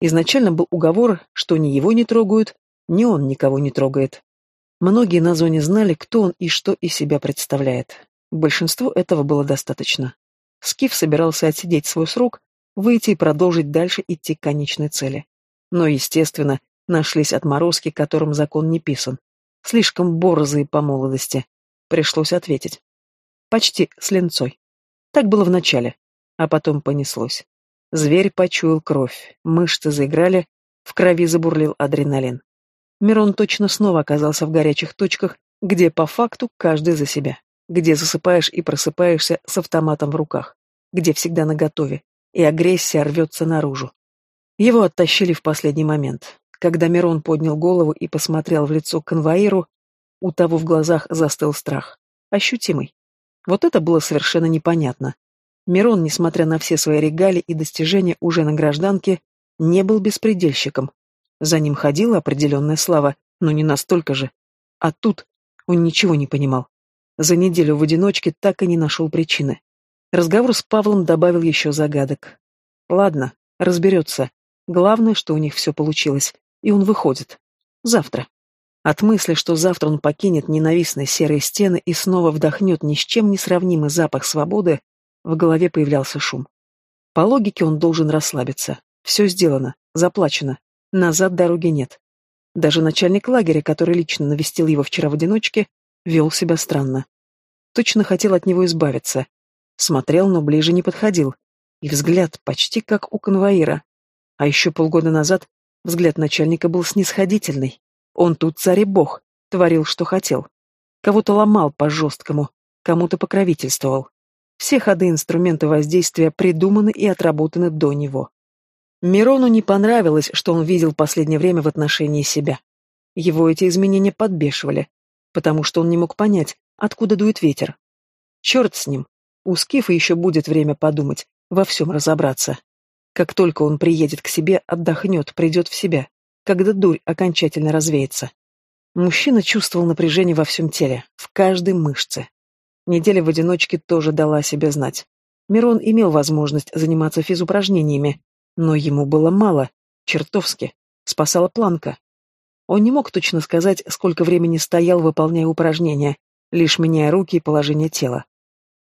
Изначально был уговор, что ни его не трогают, ни он никого не трогает. Многие на зоне знали, кто он и что из себя представляет. Большинству этого было достаточно. Скиф собирался отсидеть свой срок, выйти и продолжить дальше идти к конечной цели. Но, естественно, нашлись отморозки, которым закон не писан. Слишком борзые по молодости. Пришлось ответить. Почти с ленцой. Так было вначале, а потом понеслось. Зверь почуял кровь, мышцы заиграли, в крови забурлил адреналин. Мирон точно снова оказался в горячих точках, где по факту каждый за себя, где засыпаешь и просыпаешься с автоматом в руках, где всегда наготове, и агрессия рвется наружу. Его оттащили в последний момент. Когда Мирон поднял голову и посмотрел в лицо конвоиру, у того в глазах застыл страх. Ощутимый. Вот это было совершенно непонятно. Мирон, несмотря на все свои регалии и достижения уже на гражданке, не был беспредельщиком. За ним ходила определенная слава, но не настолько же. А тут он ничего не понимал. За неделю в одиночке так и не нашел причины. Разговор с Павлом добавил еще загадок. Ладно, разберется. Главное, что у них все получилось, и он выходит. Завтра. От мысли, что завтра он покинет ненавистные серые стены и снова вдохнет ни с чем не сравнимый запах свободы, в голове появлялся шум. По логике он должен расслабиться. Все сделано, заплачено. Назад дороги нет. Даже начальник лагеря, который лично навестил его вчера в одиночке, вел себя странно. Точно хотел от него избавиться. Смотрел, но ближе не подходил. И взгляд почти как у конвоира. А еще полгода назад взгляд начальника был снисходительный. Он тут царь и бог, творил, что хотел. Кого-то ломал по-жесткому, кому-то покровительствовал. Все ходы инструменты воздействия придуманы и отработаны до него. Мирону не понравилось, что он видел последнее время в отношении себя. Его эти изменения подбешивали, потому что он не мог понять, откуда дует ветер. Черт с ним. У Скифа еще будет время подумать, во всем разобраться. Как только он приедет к себе, отдохнет, придет в себя, когда дурь окончательно развеется. Мужчина чувствовал напряжение во всем теле, в каждой мышце. Неделя в одиночке тоже дала о себе знать. Мирон имел возможность заниматься физупражнениями, но ему было мало, чертовски, спасала планка. Он не мог точно сказать, сколько времени стоял, выполняя упражнения, лишь меняя руки и положение тела.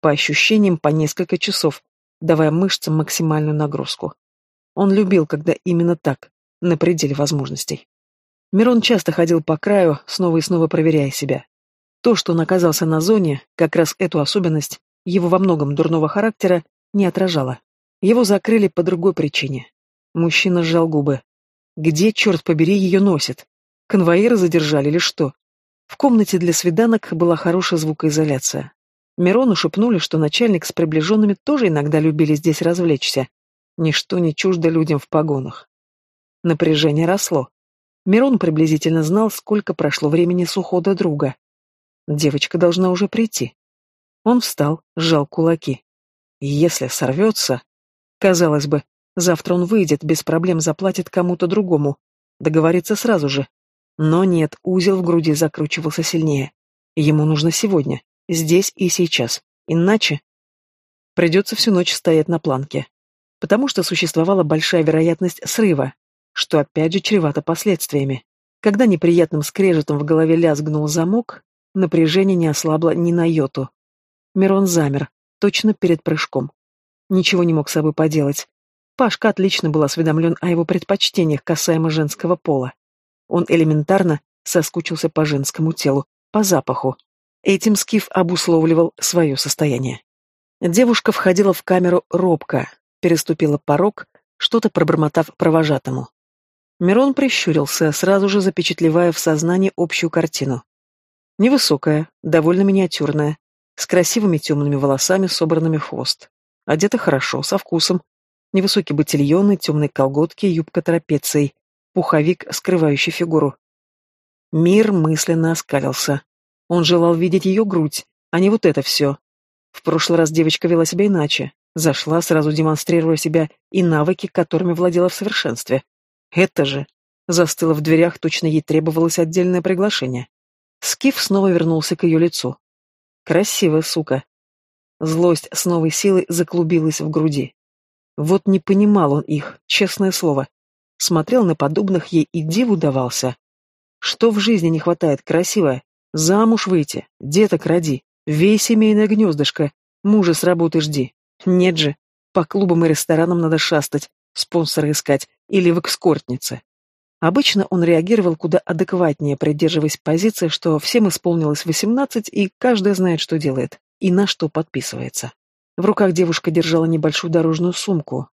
По ощущениям, по несколько часов, давая мышцам максимальную нагрузку. Он любил, когда именно так, на пределе возможностей. Мирон часто ходил по краю, снова и снова проверяя себя. То, что он оказался на зоне, как раз эту особенность, его во многом дурного характера, не отражало. Его закрыли по другой причине. Мужчина сжал губы. Где, черт побери, ее носит? Конвоиры задержали или что? В комнате для свиданок была хорошая звукоизоляция. Мирону шепнули, что начальник с приближенными тоже иногда любили здесь развлечься. Ничто не чуждо людям в погонах. Напряжение росло. Мирон приблизительно знал, сколько прошло времени с ухода друга. Девочка должна уже прийти. Он встал, сжал кулаки. Если сорвется... Казалось бы, завтра он выйдет, без проблем заплатит кому-то другому. Договорится сразу же. Но нет, узел в груди закручивался сильнее. Ему нужно сегодня, здесь и сейчас. Иначе... Придется всю ночь стоять на планке. Потому что существовала большая вероятность срыва, что опять же чревато последствиями. Когда неприятным скрежетом в голове лязгнул замок, Напряжение не ослабло ни на йоту. Мирон замер, точно перед прыжком. Ничего не мог с собой поделать. Пашка отлично был осведомлен о его предпочтениях касаемо женского пола. Он элементарно соскучился по женскому телу, по запаху. Этим Скиф обусловливал свое состояние. Девушка входила в камеру робко, переступила порог, что-то пробормотав провожатому. Мирон прищурился, сразу же запечатлевая в сознании общую картину. Невысокая, довольно миниатюрная, с красивыми темными волосами, собранными в хвост. Одета хорошо, со вкусом. Невысокие ботильоны, темные колготки, юбка трапецией, пуховик, скрывающий фигуру. Мир мысленно оскалился. Он желал видеть ее грудь, а не вот это все. В прошлый раз девочка вела себя иначе. Зашла, сразу демонстрируя себя и навыки, которыми владела в совершенстве. Это же... Застыла в дверях, точно ей требовалось отдельное приглашение. Скиф снова вернулся к ее лицу. Красивая сука. Злость с новой силой заклубилась в груди. Вот не понимал он их, честное слово. Смотрел на подобных ей и диву давался. Что в жизни не хватает, красивая? Замуж выйти, деток роди, вей семейное гнездышко, мужа с работы жди. Нет же, по клубам и ресторанам надо шастать, спонсора искать или в экскортнице. Обычно он реагировал куда адекватнее, придерживаясь позиции, что всем исполнилось восемнадцать и каждый знает, что делает, и на что подписывается. В руках девушка держала небольшую дорожную сумку.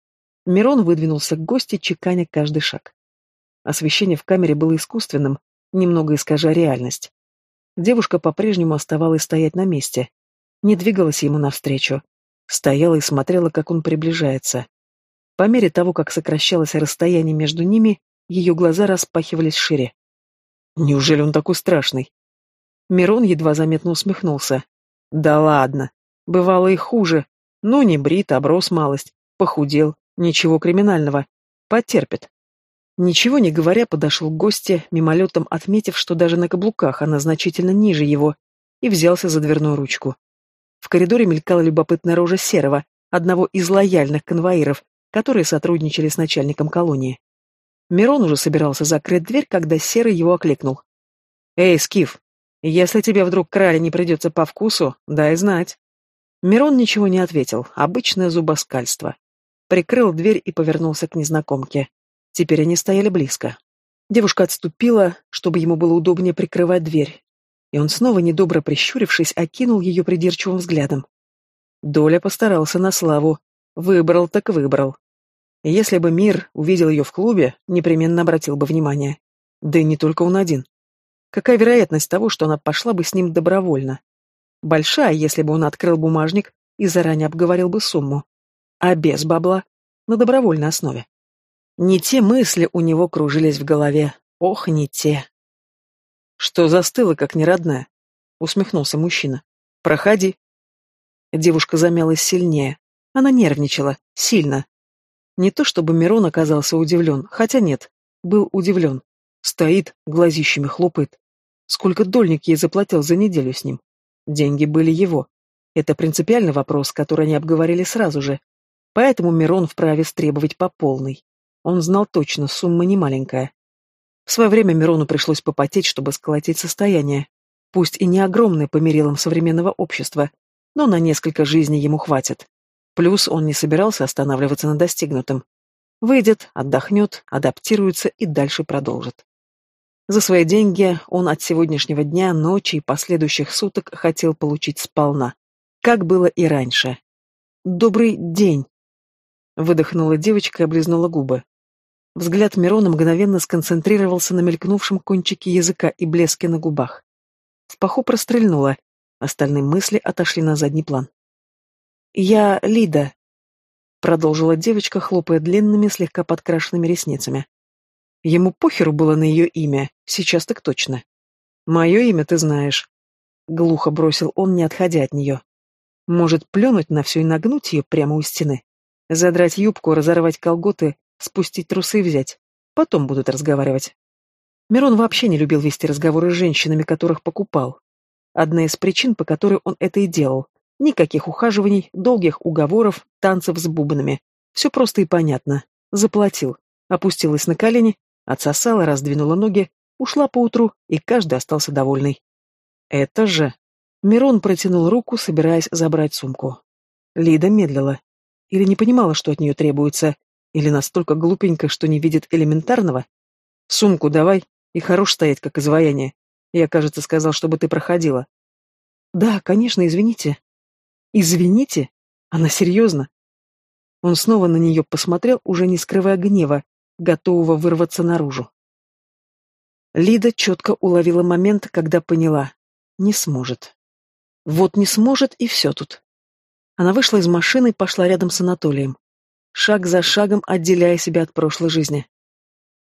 Мирон выдвинулся к гости, чеканя каждый шаг. Освещение в камере было искусственным, немного искажая реальность. Девушка по-прежнему оставалась стоять на месте. Не двигалась ему навстречу. Стояла и смотрела, как он приближается. По мере того, как сокращалось расстояние между ними, ее глаза распахивались шире. Неужели он такой страшный? Мирон едва заметно усмехнулся. Да ладно. Бывало и хуже. Ну, не брит, оброс малость. Похудел. Ничего криминального. Потерпит. Ничего не говоря, подошел к гости, мимолетом отметив, что даже на каблуках она значительно ниже его, и взялся за дверную ручку. В коридоре мелькала любопытная рожа Серого, одного из лояльных конвоиров, которые сотрудничали с начальником колонии. Мирон уже собирался закрыть дверь, когда Серый его окликнул. «Эй, Скиф, если тебе вдруг крали не придется по вкусу, дай знать». Мирон ничего не ответил, обычное зубоскальство. Прикрыл дверь и повернулся к незнакомке. Теперь они стояли близко. Девушка отступила, чтобы ему было удобнее прикрывать дверь. И он снова, недобро прищурившись, окинул ее придирчивым взглядом. Доля постарался на славу. Выбрал так выбрал. Если бы мир увидел ее в клубе, непременно обратил бы внимание. Да и не только он один. Какая вероятность того, что она пошла бы с ним добровольно? Большая, если бы он открыл бумажник и заранее обговорил бы сумму. А без бабла? На добровольной основе. Не те мысли у него кружились в голове. Ох, не те. Что застыло, как неродная? Усмехнулся мужчина. Проходи. Девушка замялась сильнее. Она нервничала. Сильно. Не то чтобы Мирон оказался удивлен, хотя нет, был удивлен. Стоит, глазищами хлопает. Сколько дольник ей заплатил за неделю с ним? Деньги были его. Это принципиальный вопрос, который они обговорили сразу же. Поэтому Мирон вправе требовать по полной. Он знал точно, сумма не маленькая. В свое время Мирону пришлось попотеть, чтобы сколотить состояние. Пусть и не огромное по мерилам современного общества, но на несколько жизней ему хватит. Плюс он не собирался останавливаться на достигнутом. Выйдет, отдохнет, адаптируется и дальше продолжит. За свои деньги он от сегодняшнего дня, ночи и последующих суток хотел получить сполна. Как было и раньше. «Добрый день!» Выдохнула девочка и облизнула губы. Взгляд Мирона мгновенно сконцентрировался на мелькнувшем кончике языка и блеске на губах. В паху прострельнуло, остальные мысли отошли на задний план. «Я Лида», — продолжила девочка, хлопая длинными, слегка подкрашенными ресницами. Ему похеру было на ее имя, сейчас так точно. «Мое имя ты знаешь», — глухо бросил он, не отходя от нее. «Может, плюнуть на все и нагнуть ее прямо у стены? Задрать юбку, разорвать колготы, спустить трусы взять? Потом будут разговаривать». Мирон вообще не любил вести разговоры с женщинами, которых покупал. Одна из причин, по которой он это и делал. Никаких ухаживаний, долгих уговоров, танцев с бубнами. Все просто и понятно. Заплатил. Опустилась на колени, отсосала, раздвинула ноги, ушла поутру, и каждый остался довольный. Это же... Мирон протянул руку, собираясь забрать сумку. Лида медлила. Или не понимала, что от нее требуется, или настолько глупенько, что не видит элементарного. «Сумку давай, и хорош стоять, как изваяние. Я, кажется, сказал, чтобы ты проходила». «Да, конечно, извините», Извините? Она серьезно? Он снова на нее посмотрел, уже не скрывая гнева, готового вырваться наружу. Лида четко уловила момент, когда поняла. Не сможет. Вот не сможет, и все тут. Она вышла из машины и пошла рядом с Анатолием. Шаг за шагом отделяя себя от прошлой жизни.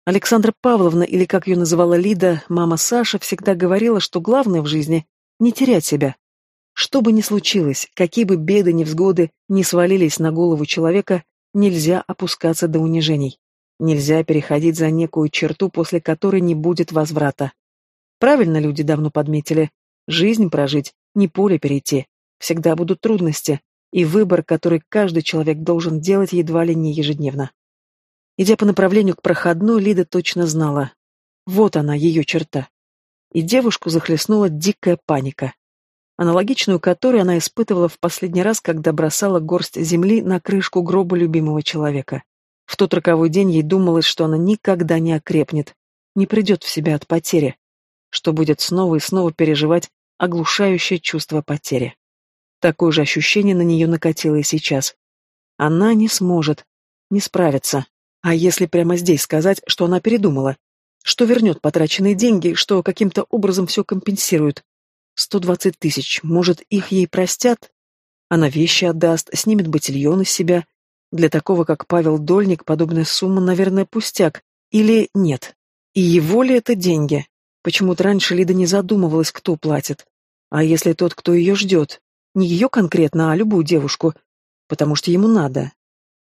Александра Павловна, или как ее называла Лида, мама Саша, всегда говорила, что главное в жизни — не терять себя, что бы ни случилось, какие бы беды, ни свалились на голову человека, нельзя опускаться до унижений. Нельзя переходить за некую черту, после которой не будет возврата. Правильно люди давно подметили. Жизнь прожить, не поле перейти. Всегда будут трудности, и выбор, который каждый человек должен делать едва ли не ежедневно. Идя по направлению к проходной, Лида точно знала. Вот она, ее черта. И девушку захлестнула дикая паника аналогичную которой она испытывала в последний раз, когда бросала горсть земли на крышку гроба любимого человека. В тот роковой день ей думалось, что она никогда не окрепнет, не придет в себя от потери, что будет снова и снова переживать оглушающее чувство потери. Такое же ощущение на нее накатило и сейчас. Она не сможет, не справится. А если прямо здесь сказать, что она передумала, что вернет потраченные деньги, что каким-то образом все компенсирует, Сто двадцать тысяч, может, их ей простят? Она вещи отдаст, снимет ботильон из себя, Для такого, как Павел Дольник, подобная сумма, наверное, пустяк. Или нет. И его ли это деньги? Почему-то раньше Лида не задумывалась, кто платит. А если тот, кто ее ждет? Не ее конкретно, а любую девушку. Потому что ему надо.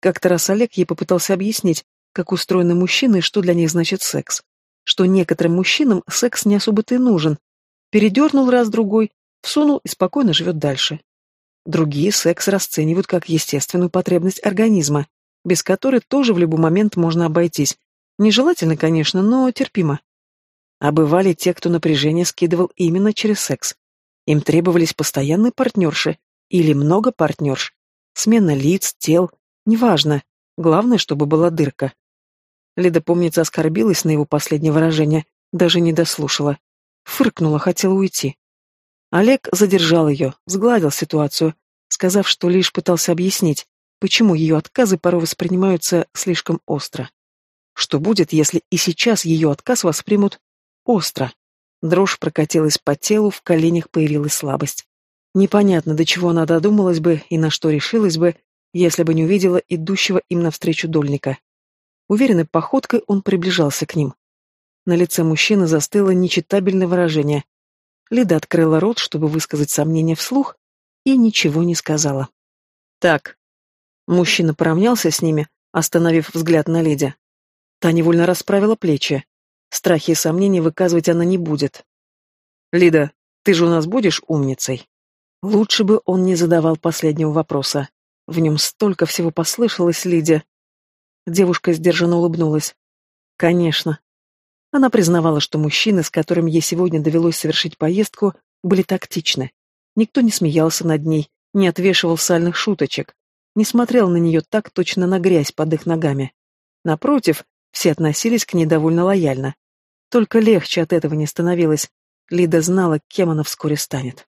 Как-то раз Олег ей попытался объяснить, как устроены мужчины и что для них значит секс. Что некоторым мужчинам секс не особо-то и нужен. Передернул раз-другой, всунул и спокойно живет дальше. Другие секс расценивают как естественную потребность организма, без которой тоже в любой момент можно обойтись, Нежелательно, конечно, но терпимо. А бывали те, кто напряжение скидывал именно через секс. Им требовались постоянные партнерши или много партнерш. Смена лиц, тел, неважно. Главное, чтобы была дырка. Лида, помнится, оскорбилась на его последнее выражение, даже не дослушала. Фыркнула, хотела уйти. Олег задержал ее, сгладил ситуацию, сказав, что лишь пытался объяснить, почему ее отказы порой воспринимаются слишком остро. Что будет, если и сейчас ее отказ воспримут остро? Дрожь прокатилась по телу, в коленях появилась слабость. Непонятно, до чего она додумалась бы и на что решилась бы, если бы не увидела идущего им навстречу дольника. Уверенной походкой он приближался к ним. На лице мужчины застыло нечитабельное выражение. Лида открыла рот, чтобы высказать сомнения вслух, и ничего не сказала. «Так». Мужчина поравнялся с ними, остановив взгляд на Лиде. Та невольно расправила плечи. Страхи и сомнения выказывать она не будет. «Лида, ты же у нас будешь умницей?» Лучше бы он не задавал последнего вопроса. В нем столько всего послышалось Лиде. Девушка сдержанно улыбнулась. «Конечно». Она признавала, что мужчины, с которыми ей сегодня довелось совершить поездку, были тактичны. Никто не смеялся над ней, не отвешивал сальных шуточек, не смотрел на нее так точно на грязь под их ногами. Напротив, все относились к ней довольно лояльно. Только легче от этого не становилось. Лида знала, кем она вскоре станет.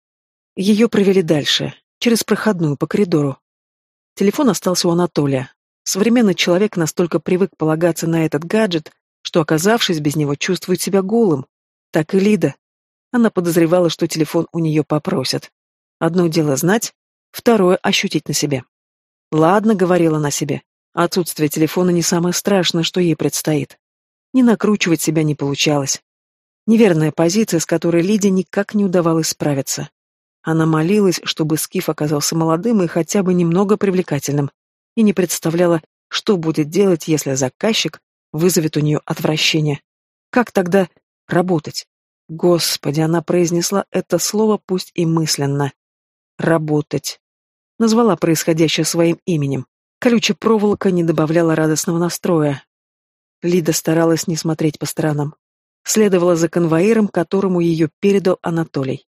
Ее провели дальше, через проходную, по коридору. Телефон остался у Анатолия. Современный человек настолько привык полагаться на этот гаджет, что, оказавшись без него, чувствует себя голым. Так и Лида. Она подозревала, что телефон у нее попросят. Одно дело знать, второе — ощутить на себе. «Ладно», — говорила она себе, Отсутствие телефона не самое страшное, что ей предстоит. Не накручивать себя не получалось. Неверная позиция, с которой Лиде никак не удавалось справиться. Она молилась, чтобы Скиф оказался молодым и хотя бы немного привлекательным, и не представляла, что будет делать, если заказчик вызовет у нее отвращение. Как тогда работать? Господи, она произнесла это слово пусть и мысленно. Работать. Назвала происходящее своим именем. Колючая проволока не добавляла радостного настроя. Лида старалась не смотреть по сторонам. Следовала за конвоиром, которому ее передал Анатолий.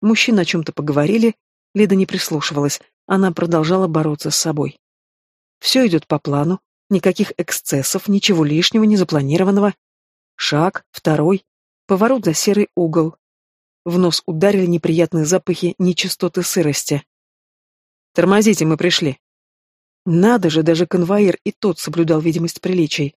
Мужчины о чем-то поговорили, Лида не прислушивалась, она продолжала бороться с собой. Все идет по плану, никаких эксцессов, ничего лишнего, незапланированного. Шаг, второй, поворот за серый угол. В нос ударили неприятные запахи нечистоты сырости. «Тормозите, мы пришли», надо же, даже конвоир и тот соблюдал видимость приличий.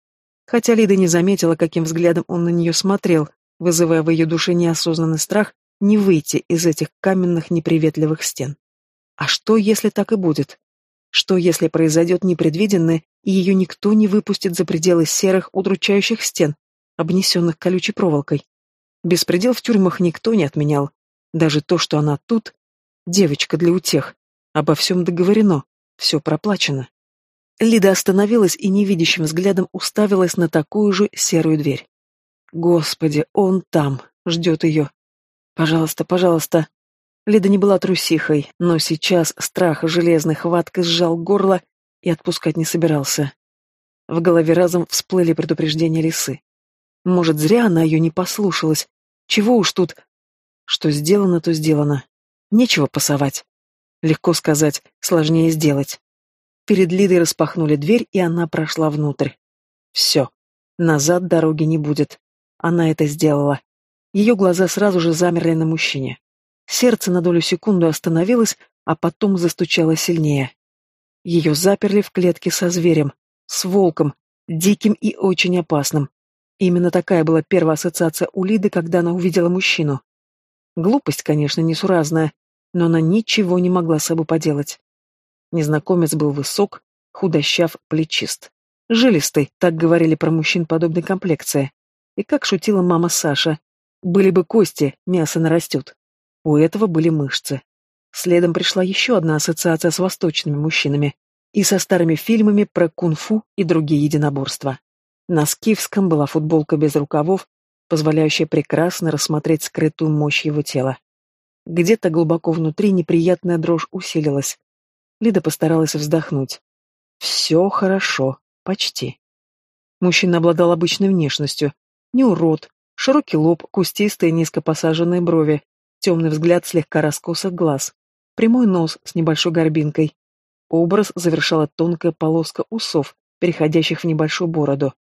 Хотя Лида не заметила, каким взглядом он на нее смотрел, вызывая в ее душе неосознанный страх не выйти из этих каменных неприветливых стен. А что, если так и будет? Что, если произойдет непредвиденное, и ее никто не выпустит за пределы серых, удручающих стен, обнесенных колючей проволокой? Беспредел в тюрьмах никто не отменял. Даже то, что она тут, девочка для утех, обо всем договорено. Все проплачено. Лида остановилась и невидящим взглядом уставилась на такую же серую дверь. Господи, он там, ждет ее. Пожалуйста, пожалуйста. Лида не была трусихой, но сейчас страх железной хваткой сжал горло и отпускать не собирался. В голове разом всплыли предупреждения лисы. Может, зря она ее не послушалась. Чего уж тут... Что сделано, то сделано. Нечего пасовать. Легко сказать, сложнее сделать. Перед Лидой распахнули дверь, и она прошла внутрь. Все. Назад дороги не будет. Она это сделала. Ее глаза сразу же замерли на мужчине. Сердце на долю секунды остановилось, а потом застучало сильнее. Ее заперли в клетке со зверем, с волком, диким и очень опасным. Именно такая была первая ассоциация у Лиды, когда она увидела мужчину. Глупость, конечно, несуразная, но она ничего не могла с собой поделать. Незнакомец был высок, худощав, плечист. Жилистый, так говорили про мужчин подобной комплекции. И как шутила мама Саша, были бы кости, мясо нарастет. У этого были мышцы. Следом пришла еще одна ассоциация с восточными мужчинами и со старыми фильмами про кунг-фу и другие единоборства. На скифском была футболка без рукавов, позволяющая прекрасно рассмотреть скрытую мощь его тела. Где-то глубоко внутри неприятная дрожь усилилась. Лида постаралась вздохнуть. Все хорошо, почти. Мужчина обладал обычной внешностью. Не урод, широкий лоб, кустистые низко посаженные брови, темный взгляд слегка раскосых глаз, прямой нос с небольшой горбинкой. Образ завершала тонкая полоска усов, переходящих в небольшую бороду.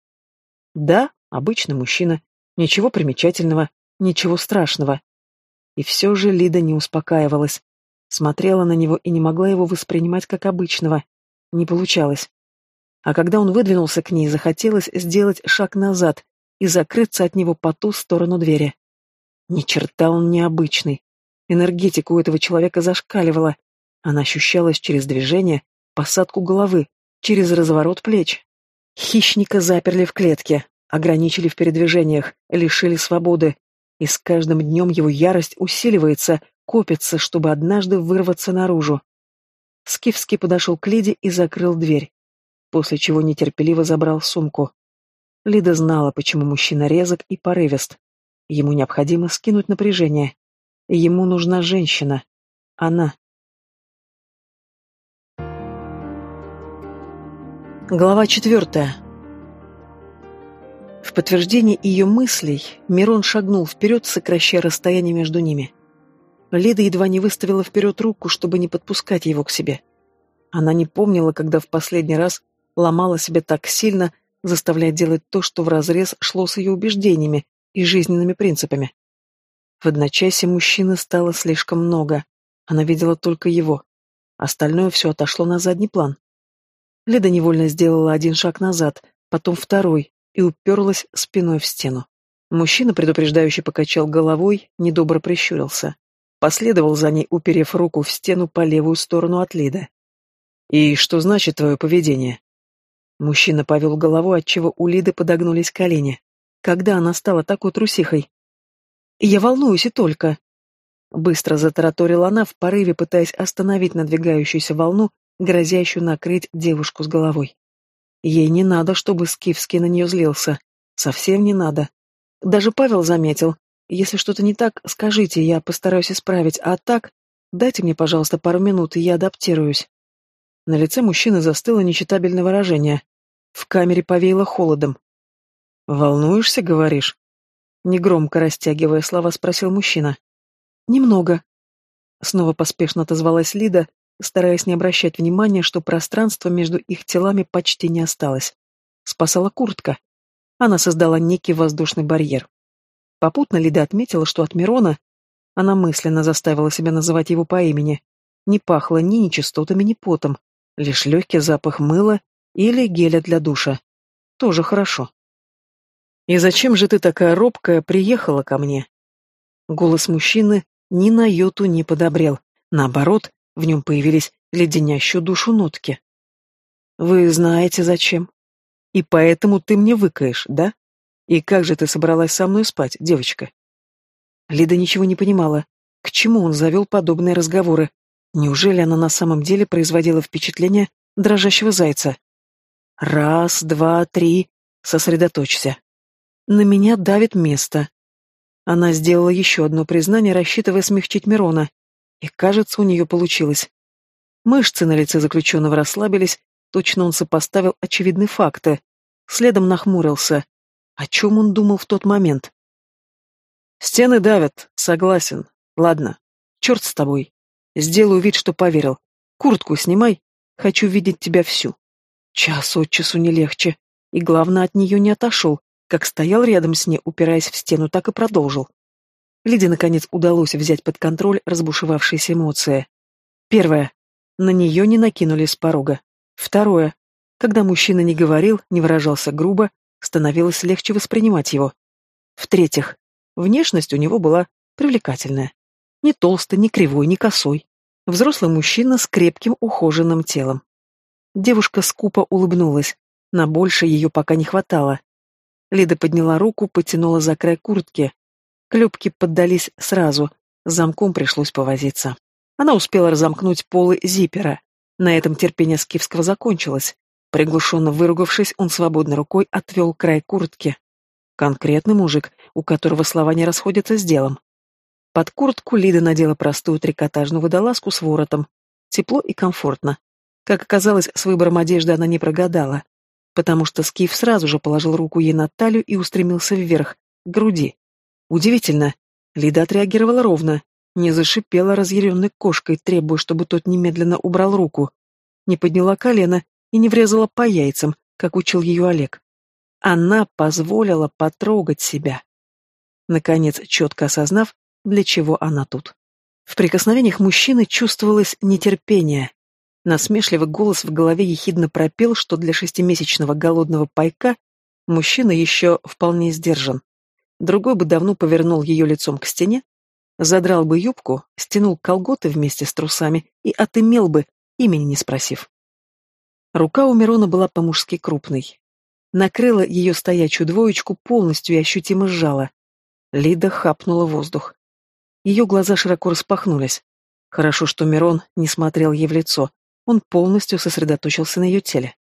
Да, обычный мужчина, ничего примечательного, ничего страшного. И все же Лида не успокаивалась. Смотрела на него и не могла его воспринимать как обычного. Не получалось. А когда он выдвинулся к ней, захотелось сделать шаг назад и закрыться от него по ту сторону двери. Ни черта он необычный. Энергетика у этого человека зашкаливала. Она ощущалась через движение, посадку головы, через разворот плеч. Хищника заперли в клетке, ограничили в передвижениях, лишили свободы, и с каждым днем его ярость усиливается, копится, чтобы однажды вырваться наружу. Скифский подошел к Лиде и закрыл дверь, после чего нетерпеливо забрал сумку. Лида знала, почему мужчина резок и порывист. Ему необходимо скинуть напряжение. Ему нужна женщина. Она. Глава четвертая. В подтверждение ее мыслей Мирон шагнул вперед, сокращая расстояние между ними. Лида едва не выставила вперед руку, чтобы не подпускать его к себе. Она не помнила, когда в последний раз ломала себя так сильно, заставляя делать то, что вразрез шло с ее убеждениями и жизненными принципами. В одночасье мужчины стало слишком много. Она видела только его. Остальное все отошло на задний план. Лида невольно сделала один шаг назад, потом второй, и уперлась спиной в стену. Мужчина, предупреждающий, покачал головой, недобро прищурился. Последовал за ней, уперев руку в стену по левую сторону от Лиды. «И что значит твое поведение?» Мужчина повел головой, отчего у Лиды подогнулись колени. Когда она стала такой трусихой? «Я волнуюсь и только...» Быстро затараторила она в порыве, пытаясь остановить надвигающуюся волну, грозящую накрыть девушку с головой. Ей не надо, чтобы Скифский на нее злился. Совсем не надо. Даже Павел заметил. Если что-то не так, скажите, я постараюсь исправить, а так, дайте мне, пожалуйста, пару минут, и я адаптируюсь. На лице мужчины застыло нечитабельное выражение. В камере повеяло холодом. «Волнуешься, говоришь?» Негромко растягивая слова, спросил мужчина. «Немного». Снова поспешно отозвалась Лида, стараясь не обращать внимания, что пространство между их телами почти не осталось. Спасала куртка. Она создала некий воздушный барьер. Попутно Лида отметила, что от Мирона она мысленно заставила себя называть его по имени. Не пахло ни нечистотами, ни потом, лишь легкий запах мыла или геля для душа. Тоже хорошо. «И зачем же ты такая робкая приехала ко мне?» Голос мужчины ни на йоту не подобрел. Наоборот, в нем появились леденящую душу нотки. «Вы знаете, зачем. И поэтому ты мне выкаешь, да? И как же ты собралась со мной спать, девочка?» Лида ничего не понимала. К чему он завел подобные разговоры? Неужели она на самом деле производила впечатление дрожащего зайца? «Раз, два, три. Сосредоточься. На меня давит место». Она сделала еще одно признание, рассчитывая смягчить Мирона. И, кажется, у нее получилось. Мышцы на лице заключенного расслабились, точно он сопоставил очевидные факты. Следом нахмурился. О чем он думал в тот момент? «Стены давят, согласен. Ладно, черт с тобой. Сделаю вид, что поверил. Куртку снимай. Хочу видеть тебя всю». Час от часу не легче. И, главное, от нее не отошел. Как стоял рядом с ней, упираясь в стену, так и продолжил. Лиде, наконец, удалось взять под контроль разбушевавшиеся эмоции. Первое. На нее не накинулись с порога. Второе. Когда мужчина не говорил, не выражался грубо, становилось легче воспринимать его. В-третьих, внешность у него была привлекательная. Не толстый, не кривой, не косой. Взрослый мужчина с крепким ухоженным телом. Девушка скупо улыбнулась. На больше ее пока не хватало. Лида подняла руку, потянула за край куртки. Клепки поддались сразу, с замком пришлось повозиться. Она успела разомкнуть полы зипера. На этом терпение Скифского закончилось. Приглушенно выругавшись, он свободной рукой отвел край куртки. Конкретный мужик, у которого слова не расходятся с делом. Под куртку Лида надела простую трикотажную водолазку с воротом. Тепло и комфортно. Как оказалось, с выбором одежды она не прогадала, потому что Скиф сразу же положил руку ей на талию и устремился вверх, к груди. Удивительно, Лида отреагировала ровно, не зашипела разъяренной кошкой, требуя, чтобы тот немедленно убрал руку, не подняла колено и не врезала по яйцам, как учил ее Олег. Она позволила потрогать себя. Наконец, четко осознав, для чего она тут. В прикосновениях мужчины чувствовалось нетерпение. Насмешливый голос в голове ехидно пропел, что для шестимесячного голодного пайка мужчина еще вполне сдержан. Другой бы давно повернул ее лицом к стене, задрал бы юбку, стянул колготы вместе с трусами и отымел бы, имени не спросив. Рука у Мирона была по-мужски крупной. Накрыла ее стоячую двоечку полностью и ощутимо сжала. Лида хапнула воздух. Ее глаза широко распахнулись. Хорошо, что Мирон не смотрел ей в лицо. Он полностью сосредоточился на ее теле.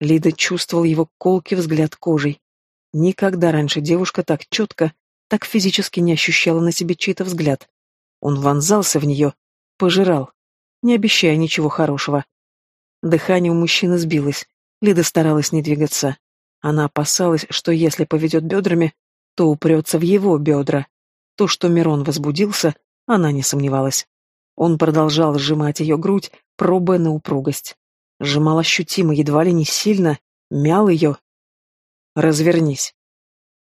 Лида чувствовал его колкий взгляд кожей. Никогда раньше девушка так четко, так физически не ощущала на себе чей-то взгляд. Он вонзался в нее, пожирал, не обещая ничего хорошего. Дыхание у мужчины сбилось. Лида старалась не двигаться. Она опасалась, что если поведет бедрами, то упрется в его бедра. То, что Мирон возбудился, она не сомневалась. Он продолжал сжимать ее грудь, пробуя на упругость. Сжимал ощутимо, едва ли не сильно, мял ее. «Развернись».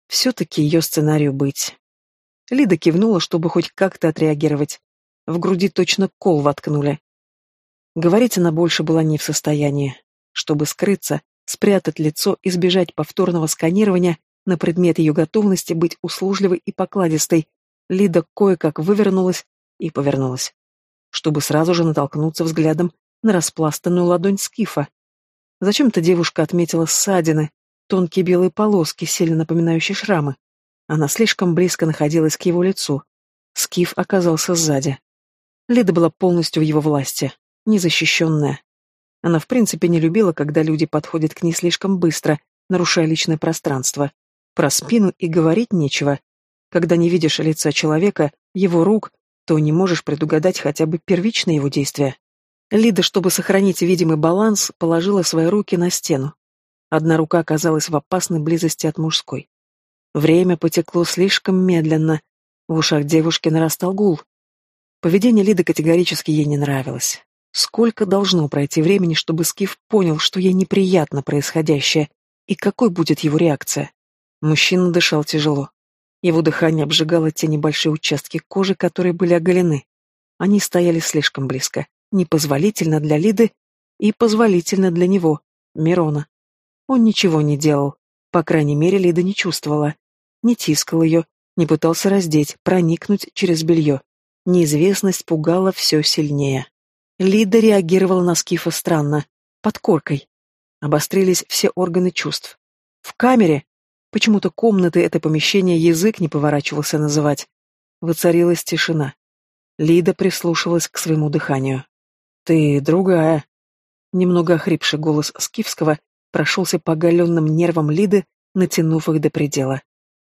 Все-таки ее сценарию быть. Лида кивнула, чтобы хоть как-то отреагировать. В груди точно кол воткнули. Говорить она больше была не в состоянии. Чтобы скрыться, спрятать лицо, избежать повторного сканирования на предмет ее готовности быть услужливой и покладистой, Лида кое-как вывернулась и повернулась, чтобы сразу же натолкнуться взглядом на распластанную ладонь Скифа. Зачем-то девушка отметила ссадины, тонкие белые полоски, сильно напоминающие шрамы. Она слишком близко находилась к его лицу. Скиф оказался сзади. Лида была полностью в его власти незащищенная. Она в принципе не любила, когда люди подходят к ней слишком быстро, нарушая личное пространство. Про спину и говорить нечего. Когда не видишь лица человека, его рук, то не можешь предугадать хотя бы первичные его действия. Лида, чтобы сохранить видимый баланс, положила свои руки на стену. Одна рука оказалась в опасной близости от мужской. Время потекло слишком медленно. В ушах девушки нарастал гул. Поведение Лиды категорически ей не нравилось. Сколько должно пройти времени, чтобы Скиф понял, что ей неприятно происходящее, и какой будет его реакция? Мужчина дышал тяжело. Его дыхание обжигало те небольшие участки кожи, которые были оголены. Они стояли слишком близко, непозволительно для Лиды и позволительно для него, Мирона. Он ничего не делал, по крайней мере, Лида не чувствовала. Не тискал ее, не пытался раздеть, проникнуть через белье. Неизвестность пугала все сильнее. Лида реагировала на Скифа странно, под коркой. Обострились все органы чувств. В камере, почему-то комнаты это помещение язык не поворачивался называть, воцарилась тишина. Лида прислушивалась к своему дыханию. «Ты другая». Немного охрипший голос Скифского прошелся по оголенным нервам Лиды, натянув их до предела.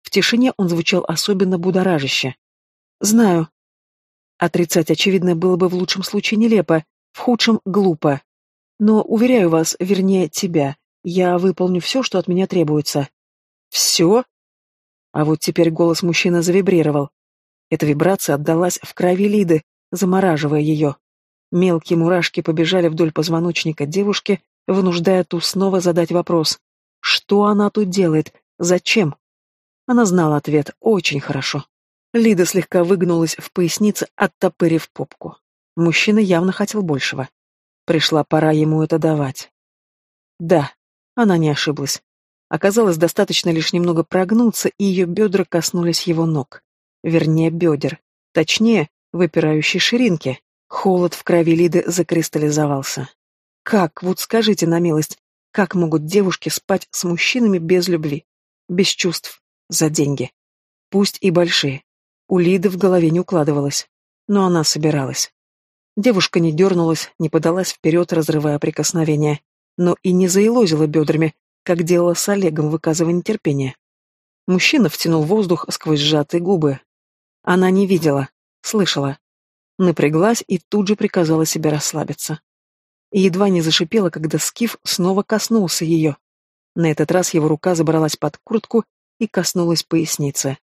В тишине он звучал особенно будоражище. «Знаю», Отрицать, очевидно, было бы в лучшем случае нелепо, в худшем — глупо. Но, уверяю вас, вернее, тебя, я выполню все, что от меня требуется. Все? А вот теперь голос мужчины завибрировал. Эта вибрация отдалась в крови Лиды, замораживая ее. Мелкие мурашки побежали вдоль позвоночника девушки, вынуждая ту снова задать вопрос. Что она тут делает? Зачем? Она знала ответ очень хорошо. Лида слегка выгнулась в пояснице, оттопырив попку. Мужчина явно хотел большего. Пришла пора ему это давать. Да, она не ошиблась. Оказалось, достаточно лишь немного прогнуться, и ее бедра коснулись его ног. Вернее, бедер. Точнее, выпирающей ширинки. Холод в крови Лиды закристаллизовался. Как, вот скажите на милость, как могут девушки спать с мужчинами без любви, без чувств, за деньги? Пусть и большие. У Лиды в голове не укладывалось, но она собиралась. Девушка не дернулась, не подалась вперед, разрывая прикосновение, но и не заилозила бедрами, как делала с Олегом, выказывая нетерпение. Мужчина втянул воздух сквозь сжатые губы. Она не видела, слышала. Напряглась и тут же приказала себе расслабиться. И едва не зашипела, когда Скиф снова коснулся ее. На этот раз его рука забралась под куртку и коснулась поясницы.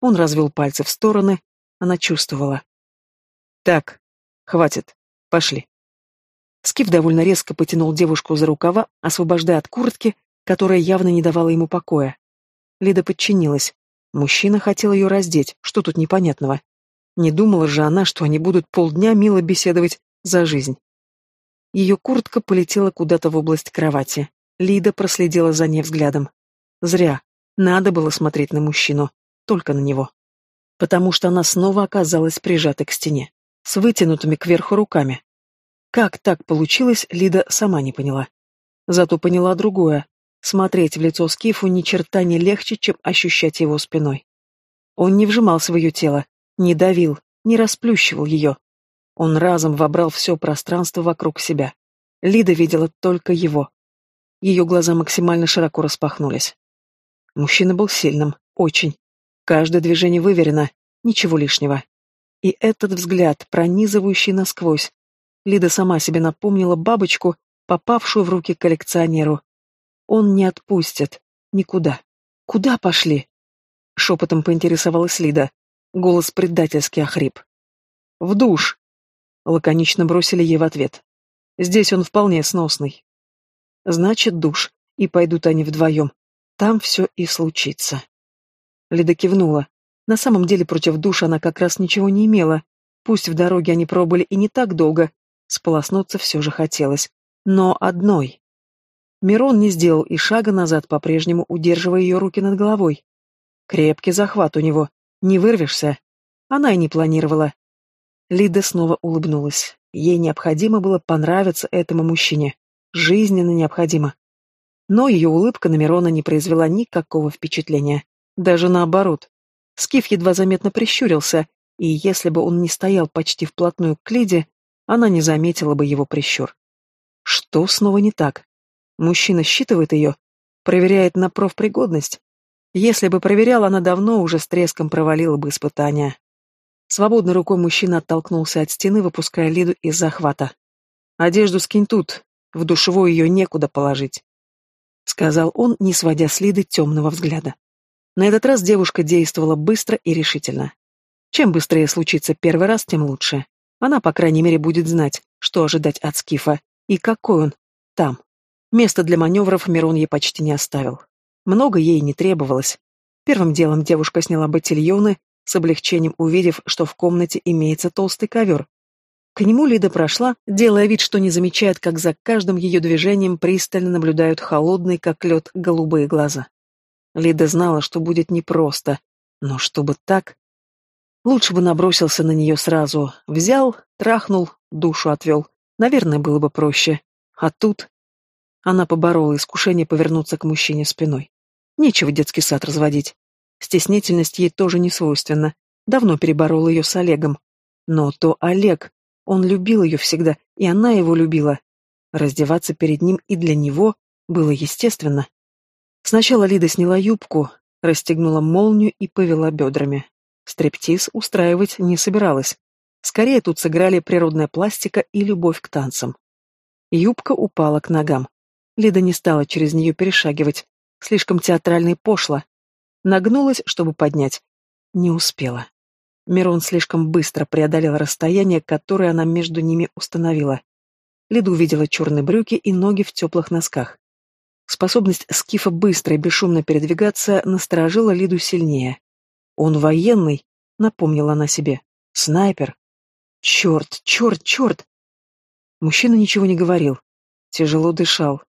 Он развел пальцы в стороны, она чувствовала. «Так, хватит, пошли». Скиф довольно резко потянул девушку за рукава, освобождая от куртки, которая явно не давала ему покоя. Лида подчинилась. Мужчина хотел ее раздеть, что тут непонятного? Не думала же она, что они будут полдня мило беседовать за жизнь. Ее куртка полетела куда-то в область кровати. Лида проследила за ней взглядом. Зря. Надо было смотреть на мужчину. Только на него. Потому что она снова оказалась прижатой к стене. С вытянутыми кверху руками. Как так получилось, Лида сама не поняла. Зато поняла другое. Смотреть в лицо Скифу ни черта не легче, чем ощущать его спиной. Он не вжимал свое тело, не давил, не расплющивал ее. Он разом вобрал все пространство вокруг себя. Лида видела только его. Ее глаза максимально широко распахнулись. Мужчина был сильным, очень. Каждое движение выверено, ничего лишнего. И этот взгляд, пронизывающий насквозь. Лида сама себе напомнила бабочку, попавшую в руки коллекционеру, он не отпустит. Никуда. Куда пошли? Шепотом поинтересовалась Лида. Голос предательски охрип. В душ. Лаконично бросили ей в ответ. Здесь он вполне сносный. Значит, душ. И пойдут они вдвоем. Там все и случится. Лида кивнула. На самом деле против душа она как раз ничего не имела. Пусть в дороге они пробыли и не так долго. Сполоснуться все же хотелось. Но одной. Мирон не сделал и шага назад, по-прежнему удерживая ее руки над головой. Крепкий захват у него. Не вырвешься. Она и не планировала. Лида снова улыбнулась. Ей необходимо было понравиться этому мужчине. Жизненно необходимо. Но ее улыбка на Мирона не произвела никакого впечатления. Даже наоборот. Скиф едва заметно прищурился, и если бы он не стоял почти вплотную к Лиде, она не заметила бы его прищур. Что снова не так? Мужчина считывает ее, проверяет на профпригодность. Если бы проверял, она давно уже с треском провалила бы испытания. Свободной рукой мужчина оттолкнулся от стены, выпуская Лиду из захвата. «Одежду скинь тут, в душевую ее некуда положить», — сказал он, не сводя с Лиды темного взгляда. На этот раз девушка действовала быстро и решительно. Чем быстрее случится первый раз, тем лучше. Она, по крайней мере, будет знать, что ожидать от Скифа и какой он там. Места для маневров Мирон ей почти не оставил. Много ей не требовалось. Первым делом девушка сняла ботильоны, с облегчением увидев, что в комнате имеется толстый ковер. К нему Лида прошла, делая вид, что не замечает, как за каждым ее движением пристально наблюдают холодные, как лед, голубые глаза. Лида знала, что будет непросто, но чтобы так... Лучше бы набросился на нее сразу. Взял, трахнул, душу отвел. Наверное, было бы проще. А тут... Она поборола искушение повернуться к мужчине спиной. Нечего детский сад разводить. Стеснительность ей тоже не свойственна. Давно переборола ее с Олегом. Но то Олег. Он любил ее всегда, и она его любила. Раздеваться перед ним и для него было естественно. Сначала Лида сняла юбку, расстегнула молнию и повела бедрами. Стриптиз устраивать не собиралась. Скорее тут сыграли природная пластика и любовь к танцам. Юбка упала к ногам. Лида не стала через нее перешагивать. Слишком театрально и пошло. Нагнулась, чтобы поднять. Не успела. Мирон слишком быстро преодолел расстояние, которое она между ними установила. Лида увидела черные брюки и ноги в теплых носках. Способность Скифа быстро и бесшумно передвигаться насторожила Лиду сильнее. «Он военный», — напомнила она себе. «Снайпер». «Черт, черт, черт!» Мужчина ничего не говорил. Тяжело дышал.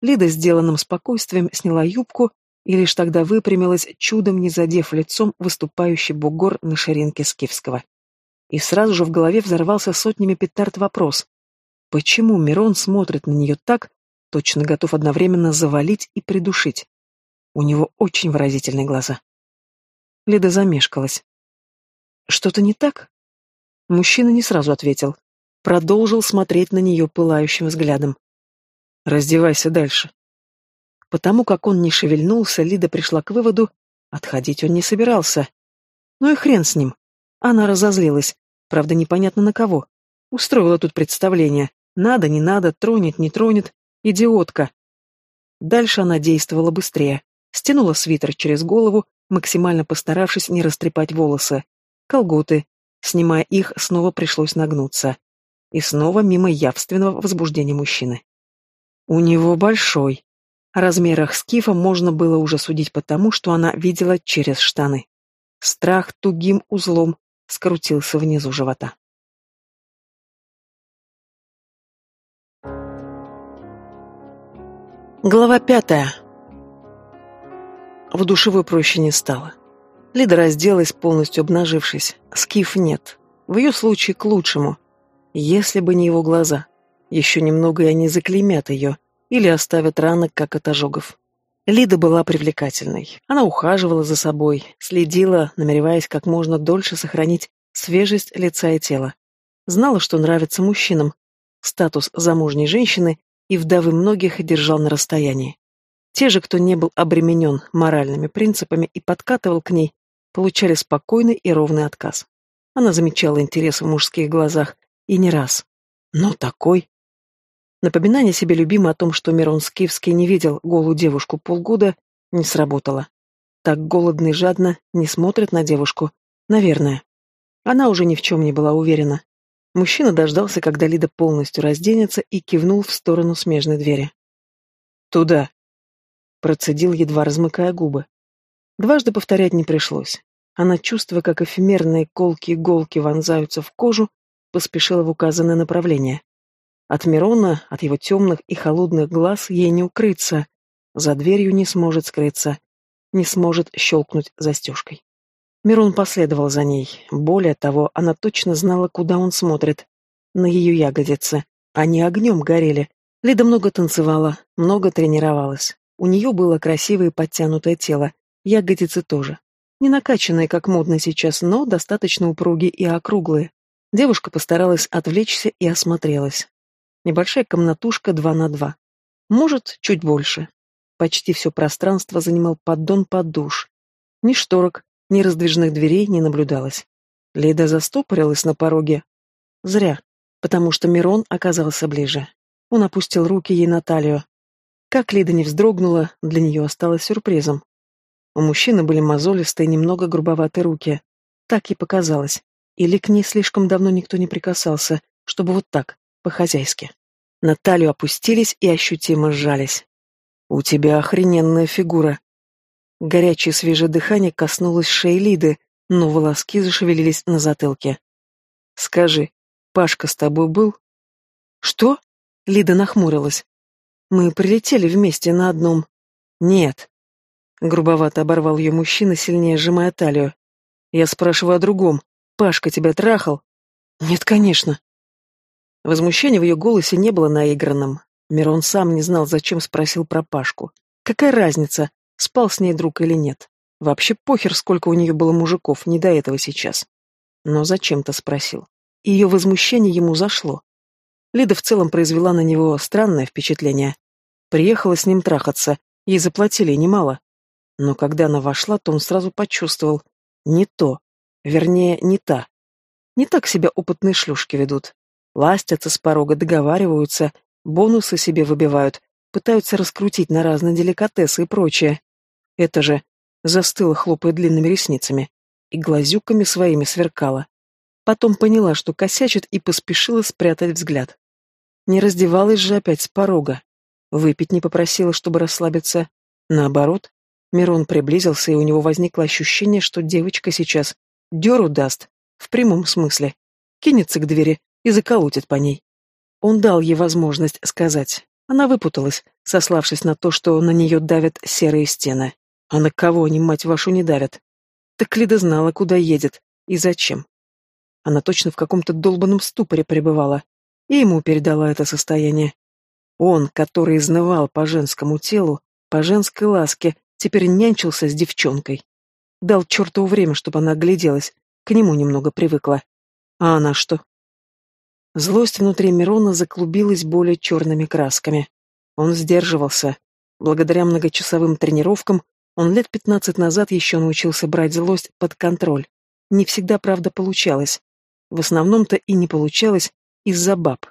Лида сделанным спокойствием сняла юбку и лишь тогда выпрямилась, чудом не задев лицом выступающий бугор на ширинке Скифского. И сразу же в голове взорвался сотнями петард вопрос. Почему Мирон смотрит на нее так, точно готов одновременно завалить и придушить? У него очень выразительные глаза. Лида замешкалась. «Что-то не так?» Мужчина не сразу ответил. Продолжил смотреть на нее пылающим взглядом. «Раздевайся дальше». Потому как он не шевельнулся, Лида пришла к выводу, отходить он не собирался. Ну и хрен с ним. Она разозлилась, правда непонятно на кого. Устроила тут представление. Надо, не надо, тронет, не тронет. Идиотка. Дальше она действовала быстрее. Стянула свитер через голову, максимально постаравшись не растрепать волосы. Колготы. Снимая их, снова пришлось нагнуться. И снова мимо явственного возбуждения мужчины. У него большой. О размерах скифа можно было уже судить по тому, что она видела через штаны. Страх тугим узлом скрутился внизу живота. Глава пятая. В душевой проще не стало. Лида разделась, полностью обнажившись. Скиф нет. В ее случае к лучшему. Если бы не его глаза. Еще немного, и они заклеймят ее. Или оставят ранок, как от ожогов. Лида была привлекательной. Она ухаживала за собой, следила, намереваясь как можно дольше сохранить свежесть лица и тела. Знала, что нравится мужчинам. Статус замужней женщины и вдовы многих держал на расстоянии. Те же, кто не был обременен моральными принципами и подкатывал к ней, получали спокойный и ровный отказ. Она замечала интерес в мужских глазах, и не раз. Но такой... Напоминание себе любимой о том, что Мирон Скифский не видел голую девушку полгода, не сработало. Так голодно и жадно не смотрит на девушку. Наверное. Она уже ни в чем не была уверена. Мужчина дождался, когда Лида полностью разденется, и кивнул в сторону смежной двери. «Туда!» Процедил, едва размыкая губы. Дважды повторять не пришлось. Она, чувствуя, как эфемерные колки-иголки вонзаются в кожу, поспешила в указанное направление. От Мирона, от его темных и холодных глаз ей не укрыться. За дверью не сможет скрыться, не сможет щелкнуть застежкой. Мирон последовал за ней. Более того, она точно знала, куда он смотрит. На ее ягодицы. Они огнем горели. Лида много танцевала, много тренировалась. У нее было красивое подтянутое тело, ягодицы тоже. Не накачанные, как модно сейчас, но достаточно упругие и округлые. Девушка постаралась отвлечься и осмотрелась. Небольшая комнатушка два на два. Может, чуть больше. Почти все пространство занимал поддон под душ. Ни шторок, ни раздвижных дверей не наблюдалось. Лида застопорилась на пороге. Зря, потому что Мирон оказался ближе. Он опустил руки ей на талию. Как Лида не вздрогнула, для нее осталось сюрпризом. У мужчины были мозолистые, немного грубоватые руки. Так и показалось. Или к ней слишком давно никто не прикасался, чтобы вот так, по-хозяйски. На талию опустились и ощутимо сжались. «У тебя охрененная фигура», Горячее свежее дыхание коснулось шеи Лиды, но волоски зашевелились на затылке. «Скажи, Пашка с тобой был?» «Что?» — Лида нахмурилась. «Мы прилетели вместе на одном...» «Нет». Грубовато оборвал ее мужчина, сильнее сжимая талию. «Я спрашиваю о другом. Пашка тебя трахал?» «Нет, конечно». Возмущение в ее голосе не было наигранным. Мирон сам не знал, зачем спросил про Пашку. Какая разница, спал с ней друг или нет. Вообще похер, сколько у нее было мужиков, не до этого сейчас. Но зачем-то спросил. Ее возмущение ему зашло. Лида в целом произвела на него странное впечатление. Приехала с ним трахаться, ей заплатили немало. Но когда она вошла, то он сразу почувствовал. Не то. Вернее, не та. Не так себя опытные шлюшки ведут. Ластятся с порога, договариваются, бонусы себе выбивают, пытаются раскрутить на разные деликатесы и прочее. Это же застыла, хлопая длинными ресницами, и глазюками своими сверкала. Потом поняла, что косячит, и поспешила спрятать взгляд. Не раздевалась же опять с порога. Выпить не попросила, чтобы расслабиться. Наоборот, Мирон приблизился, и у него возникло ощущение, что девочка сейчас дёру даст, в прямом смысле, кинется к двери и заколотит по ней. Он дал ей возможность сказать. Она выпуталась, сославшись на то, что на нее давят серые стены. А на кого они, мать вашу, не давят? Так Лида знала, куда едет и зачем. Она точно в каком-то долбанном ступоре пребывала. и ему передала это состояние. Он, который изнывал по женскому телу, по женской ласке, теперь нянчился с девчонкой. Дал чертову время, чтобы она огляделась, к нему немного привыкла. А она что? Злость внутри Мирона заклубилась более черными красками. Он сдерживался. Благодаря многочасовым тренировкам он лет пятнадцать назад еще научился брать злость под контроль. Не всегда, правда, получалось. В основном-то и не получалось из-за баб.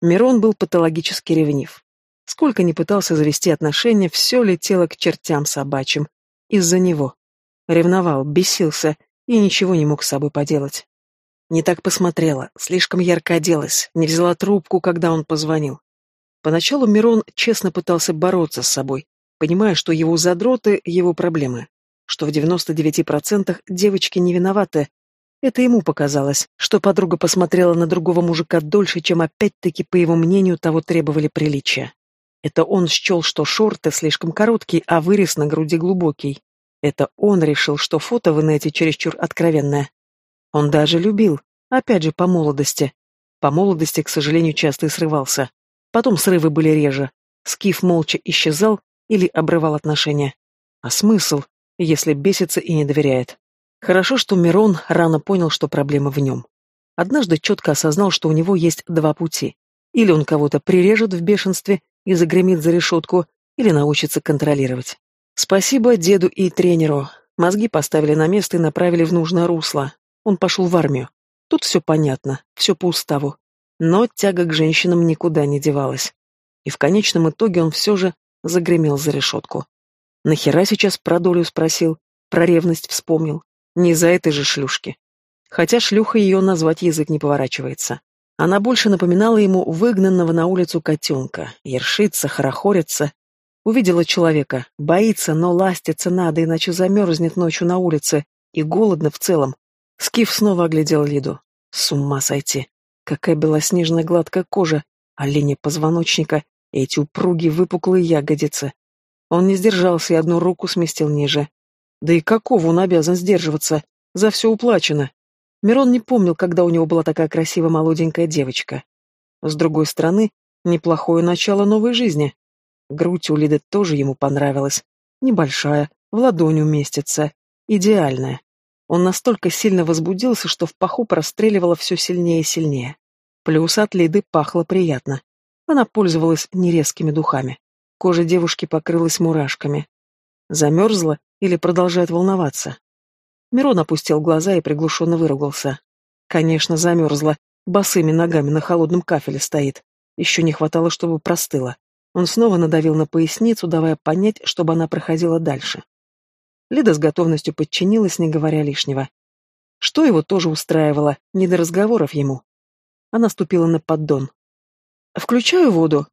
Мирон был патологически ревнив. Сколько ни пытался завести отношения, все летело к чертям собачьим. Из-за него. Ревновал, бесился и ничего не мог с собой поделать. Не так посмотрела, слишком ярко оделась, не взяла трубку, когда он позвонил. Поначалу Мирон честно пытался бороться с собой, понимая, что его задроты — его проблемы, что в 99% девочки не виноваты. Это ему показалось, что подруга посмотрела на другого мужика дольше, чем опять-таки, по его мнению, того требовали приличия. Это он счел, что шорты слишком короткие, а вырез на груди глубокий. Это он решил, что фото в инете чересчур откровенное. Он даже любил, опять же, по молодости. По молодости, к сожалению, часто и срывался. Потом срывы были реже. Скиф молча исчезал или обрывал отношения. А смысл, если бесится и не доверяет? Хорошо, что Мирон рано понял, что проблема в нем. Однажды четко осознал, что у него есть два пути. Или он кого-то прирежет в бешенстве и загремит за решетку, или научится контролировать. Спасибо деду и тренеру. Мозги поставили на место и направили в нужное русло. Он пошел в армию. Тут все понятно, все по уставу. Но тяга к женщинам никуда не девалась. И в конечном итоге он все же загремел за решетку. Нахера сейчас про долю спросил, про ревность вспомнил. Не из-за этой же шлюшки. Хотя шлюха ее назвать язык не поворачивается. Она больше напоминала ему выгнанного на улицу котенка, ершится, хорохорится. Увидела человека, боится, но ластиться надо, иначе замерзнет ночью на улице, и голодно в целом. Скиф снова оглядел Лиду. С ума сойти. Какая белоснежная гладкая кожа, оленя позвоночника, эти упругие выпуклые ягодицы. Он не сдержался и одну руку сместил ниже. Да и какого он обязан сдерживаться? За все уплачено. Мирон не помнил, когда у него была такая красивая молоденькая девочка. С другой стороны, неплохое начало новой жизни. Грудь у Лиды тоже ему понравилась. Небольшая, в ладонь уместится. Идеальная. Он настолько сильно возбудился, что в паху простреливало все сильнее и сильнее. Плюс от Лиды пахло приятно. Она пользовалась нерезкими духами. Кожа девушки покрылась мурашками. Замерзла или продолжает волноваться? Мирон опустил глаза и приглушенно выругался. Конечно, замерзла. Босыми ногами на холодном кафеле стоит. Еще не хватало, чтобы простыла. Он снова надавил на поясницу, давая понять, чтобы она проходила дальше. Лида с готовностью подчинилась, не говоря лишнего. Что его тоже устраивало, не до разговоров ему. Она ступила на поддон. «Включаю воду?»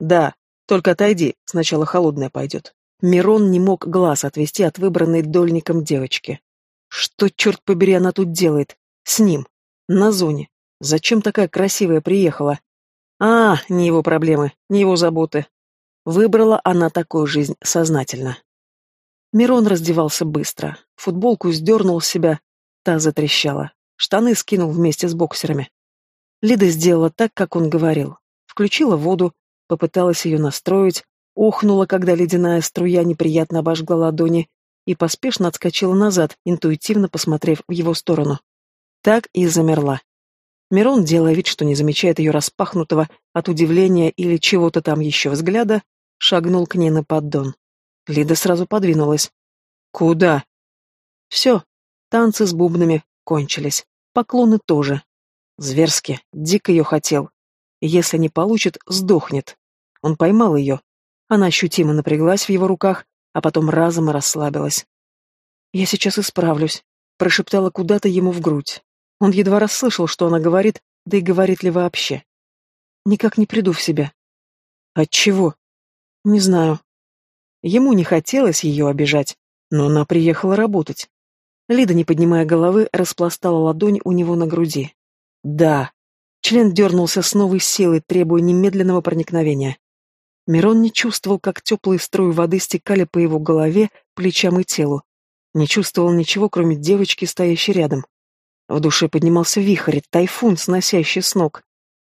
«Да, только отойди, сначала холодная пойдет». Мирон не мог глаз отвести от выбранной дольником девочки. Что, черт побери, она тут делает? С ним. На зоне. Зачем такая красивая приехала? А, не его проблемы, не его заботы. Выбрала она такую жизнь сознательно. Мирон раздевался быстро. Футболку сдернул с себя, та затрещала. Штаны скинул вместе с боксерами. Лида сделала так, как он говорил. Включила воду, попыталась ее настроить, охнула, когда ледяная струя неприятно обожгла ладони, и поспешно отскочила назад, интуитивно посмотрев в его сторону. Так и замерла. Мирон, делая вид, что не замечает ее распахнутого от удивления или чего-то там еще взгляда, шагнул к ней на поддон. Лида сразу подвинулась. «Куда?» «Все. Танцы с бубнами кончились. Поклоны тоже. Зверски, дико ее хотел. Если не получит, сдохнет. Он поймал ее. Она ощутимо напряглась в его руках, а потом разом и расслабилась. «Я сейчас исправлюсь», — прошептала куда-то ему в грудь. Он едва расслышал, что она говорит, да и говорит ли вообще. «Никак не приду в себя». «От чего?» «Не знаю. Ему не хотелось ее обижать, но она приехала работать. Лида, не поднимая головы, распластала ладонь у него на груди. «Да». Член дернулся с новой силой, требуя немедленного проникновения. Мирон не чувствовал, как теплые струи воды стекали по его голове, плечам и телу. Не чувствовал ничего, кроме девочки, стоящей рядом. В душе поднимался вихрь, тайфун, сносящий с ног.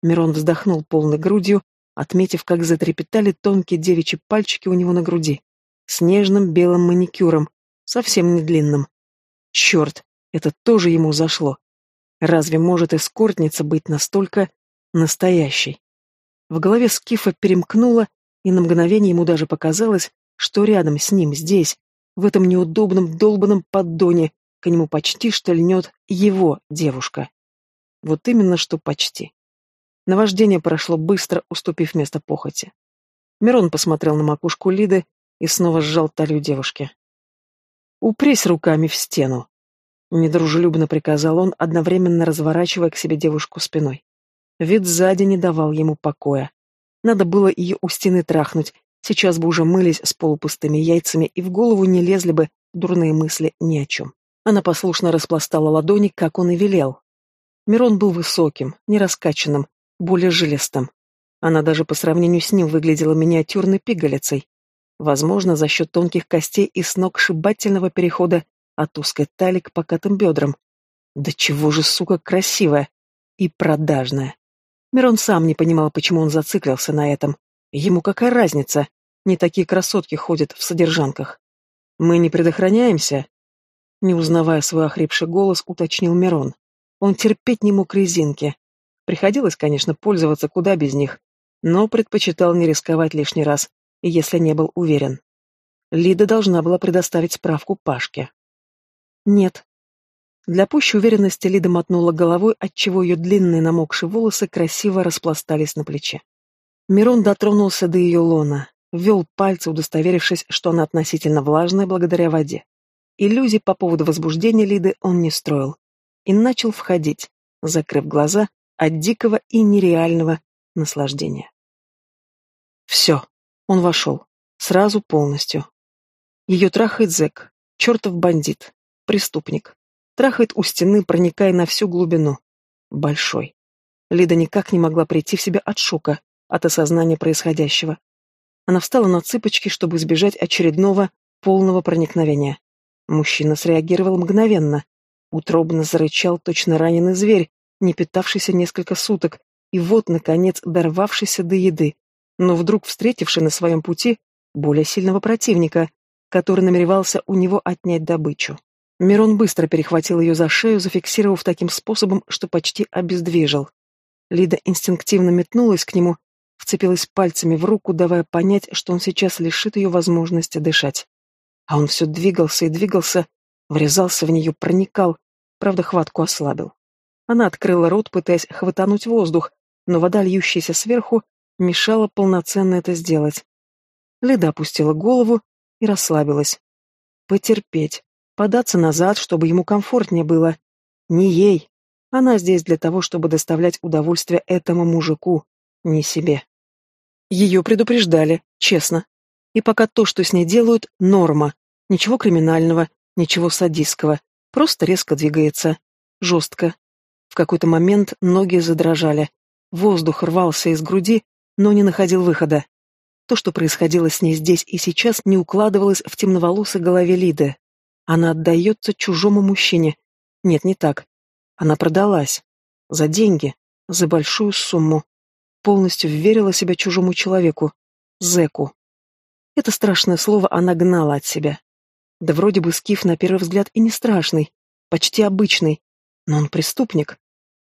Мирон вздохнул полной грудью, отметив, как затрепетали тонкие девичьи пальчики у него на груди, с нежным белым маникюром, совсем не длинным. Черт, это тоже ему зашло. Разве может эскортница быть настолько настоящей? В голове Скифа перемкнуло, и на мгновение ему даже показалось, что рядом с ним, здесь, в этом неудобном долбанном поддоне, к нему почти что льнет его девушка. Вот именно что почти. Наваждение прошло быстро, уступив место похоти. Мирон посмотрел на макушку Лиды и снова сжал талию девушки. «Упрись руками в стену», — недружелюбно приказал он, одновременно разворачивая к себе девушку спиной. Вид сзади не давал ему покоя. Надо было ее у стены трахнуть, сейчас бы уже мылись с полупустыми яйцами, и в голову не лезли бы дурные мысли ни о чем. Она послушно распластала ладони, как он и велел. Мирон был высоким, не раскачанным, более жилистым. Она даже по сравнению с ним выглядела миниатюрной пигалицей. Возможно, за счет тонких костей и сногсшибательного перехода от узкой талии к покатым бедрам. Да чего же, сука, красивая и продажная. Мирон сам не понимал, почему он зациклился на этом. Ему какая разница? Не такие красотки ходят в содержанках. Мы не предохраняемся? Не узнавая свой охрипший голос, уточнил Мирон. Он терпеть не мог резинки. Приходилось, конечно, пользоваться куда без них, но предпочитал не рисковать лишний раз, если не был уверен. Лида должна была предоставить справку Пашке. Нет, для пущей уверенности Лида мотнула головой, отчего ее длинные намокшие волосы красиво распластались на плече. Мирон дотронулся до ее лона, ввел пальцы, удостоверившись, что она относительно влажная благодаря воде. Иллюзий по поводу возбуждения Лиды он не строил. И начал входить, закрыв глаза от дикого и нереального наслаждения. Все, он вошел. Сразу полностью. Ее трахает зэк, чертов бандит, преступник. Трахает у стены, проникая на всю глубину. Большой. Лида никак не могла прийти в себя от шока, от осознания происходящего. Она встала на цыпочки, чтобы избежать очередного полного проникновения. Мужчина среагировал мгновенно. Утробно зарычал точно раненый зверь, не питавшийся несколько суток, и вот, наконец, дорвавшийся до еды, но вдруг встретивший на своем пути более сильного противника, который намеревался у него отнять добычу. Мирон быстро перехватил ее за шею, зафиксировав таким способом, что почти обездвижил. Лида инстинктивно метнулась к нему, вцепилась пальцами в руку, давая понять, что он сейчас лишит ее возможности дышать. А он все двигался и двигался, врезался в нее, проникал, правда, хватку ослабил. Она открыла рот, пытаясь хватануть воздух, но вода, льющаяся сверху, мешала полноценно это сделать. Лида опустила голову и расслабилась. Потерпеть податься назад, чтобы ему комфортнее было. Не ей. Она здесь для того, чтобы доставлять удовольствие этому мужику, не себе. Ее предупреждали, честно. И пока то, что с ней делают, норма. Ничего криминального, ничего садистского. Просто резко двигается. Жестко. В какой-то момент ноги задрожали. Воздух рвался из груди, но не находил выхода. То, что происходило с ней здесь и сейчас, не укладывалось в темноволосой голове Лиды. Она отдается чужому мужчине. Нет, не так. Она продалась. За деньги. За большую сумму. Полностью верила себя чужому человеку. Зеку. Это страшное слово она гнала от себя. Да вроде бы Скиф на первый взгляд и не страшный, почти обычный, но он преступник.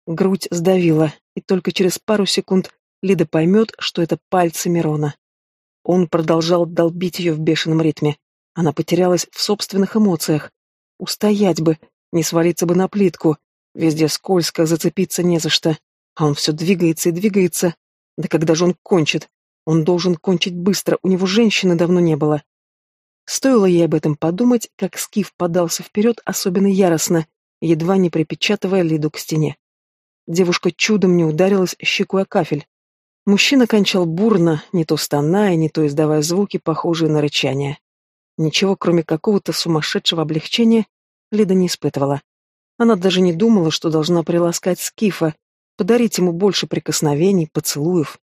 Грудь сдавила, и только через пару секунд Лида поймет, что это пальцы Мирона. Он продолжал долбить ее в бешеном ритме. Она потерялась в собственных эмоциях. Устоять бы, не свалиться бы на плитку. Везде скользко, зацепиться не за что. А он все двигается и двигается. Да когда же он кончит? Он должен кончить быстро, у него женщины давно не было. Стоило ей об этом подумать, как Скиф подался вперед особенно яростно, едва не припечатывая Лиду к стене. Девушка чудом не ударилась щекой о кафель. Мужчина кончал бурно, не то стоная, не то издавая звуки, похожие на рычание. Ничего, кроме какого-то сумасшедшего облегчения, Лида не испытывала. Она даже не думала, что должна приласкать Скифа, подарить ему больше прикосновений, поцелуев.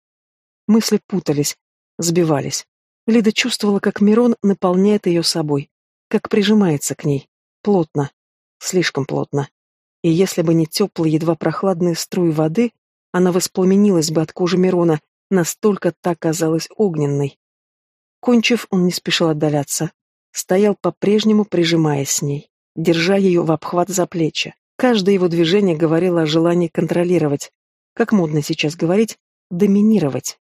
Мысли путались, сбивались. Лида чувствовала, как Мирон наполняет ее собой, как прижимается к ней. Плотно. Слишком плотно. И если бы не теплые, едва прохладные струи воды, она воспламенилась бы от кожи Мирона, настолько та казалась огненной. Кончив, он не спешил отдаляться. Стоял по-прежнему, прижимаясь с ней, держа ее в обхват за плечи. Каждое его движение говорило о желании контролировать. Как модно сейчас говорить, доминировать.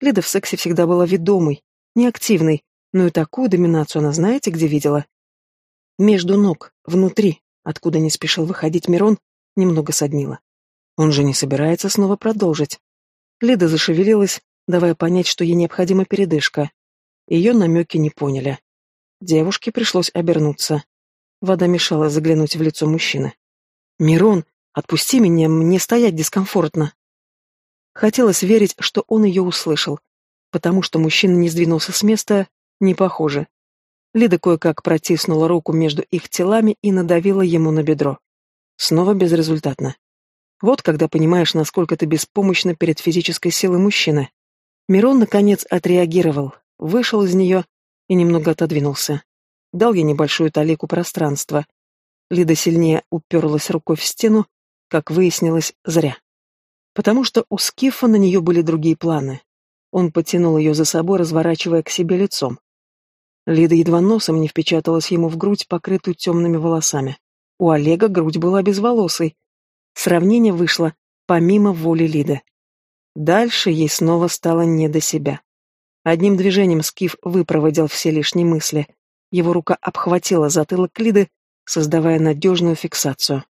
Лида в сексе всегда была ведомой, неактивной, но и такую доминацию она знаете, где видела? Между ног, внутри, откуда не спешил выходить Мирон, немного соднило. Он же не собирается снова продолжить. Лида зашевелилась, давая понять, что ей необходима передышка. Ее намеки не поняли. Девушке пришлось обернуться. Вода мешала заглянуть в лицо мужчины. «Мирон, отпусти меня, мне стоять дискомфортно». Хотелось верить, что он ее услышал, потому что мужчина не сдвинулся с места, не похоже. Лида кое-как протиснула руку между их телами и надавила ему на бедро. Снова безрезультатно. Вот когда понимаешь, насколько ты беспомощна перед физической силой мужчины. Мирон, наконец, отреагировал, вышел из нее и немного отодвинулся. Дал ей небольшую талику пространства. Лида сильнее уперлась рукой в стену, как выяснилось, зря. Потому что у Скифа на нее были другие планы. Он потянул ее за собой, разворачивая к себе лицом. Лида едва носом не впечаталась ему в грудь, покрытую темными волосами. У Олега грудь была безволосой. Сравнение вышло помимо воли Лиды. Дальше ей снова стало не до себя. Одним движением Скиф выпроводил все лишние мысли. Его рука обхватила затылок Лиды, создавая надежную фиксацию.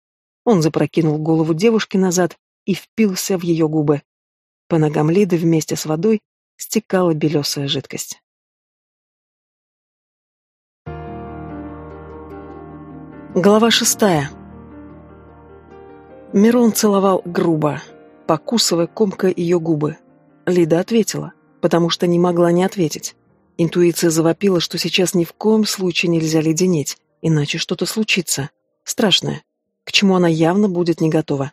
Он запрокинул голову девушки назад и впился в ее губы. По ногам Лиды вместе с водой стекала белесая жидкость. Глава шестая. Мирон целовал грубо, покусывая комкой ее губы. Лида ответила, потому что не могла не ответить. Интуиция завопила, что сейчас ни в коем случае нельзя леденеть, иначе что-то случится. Страшное, к чему она явно будет не готова.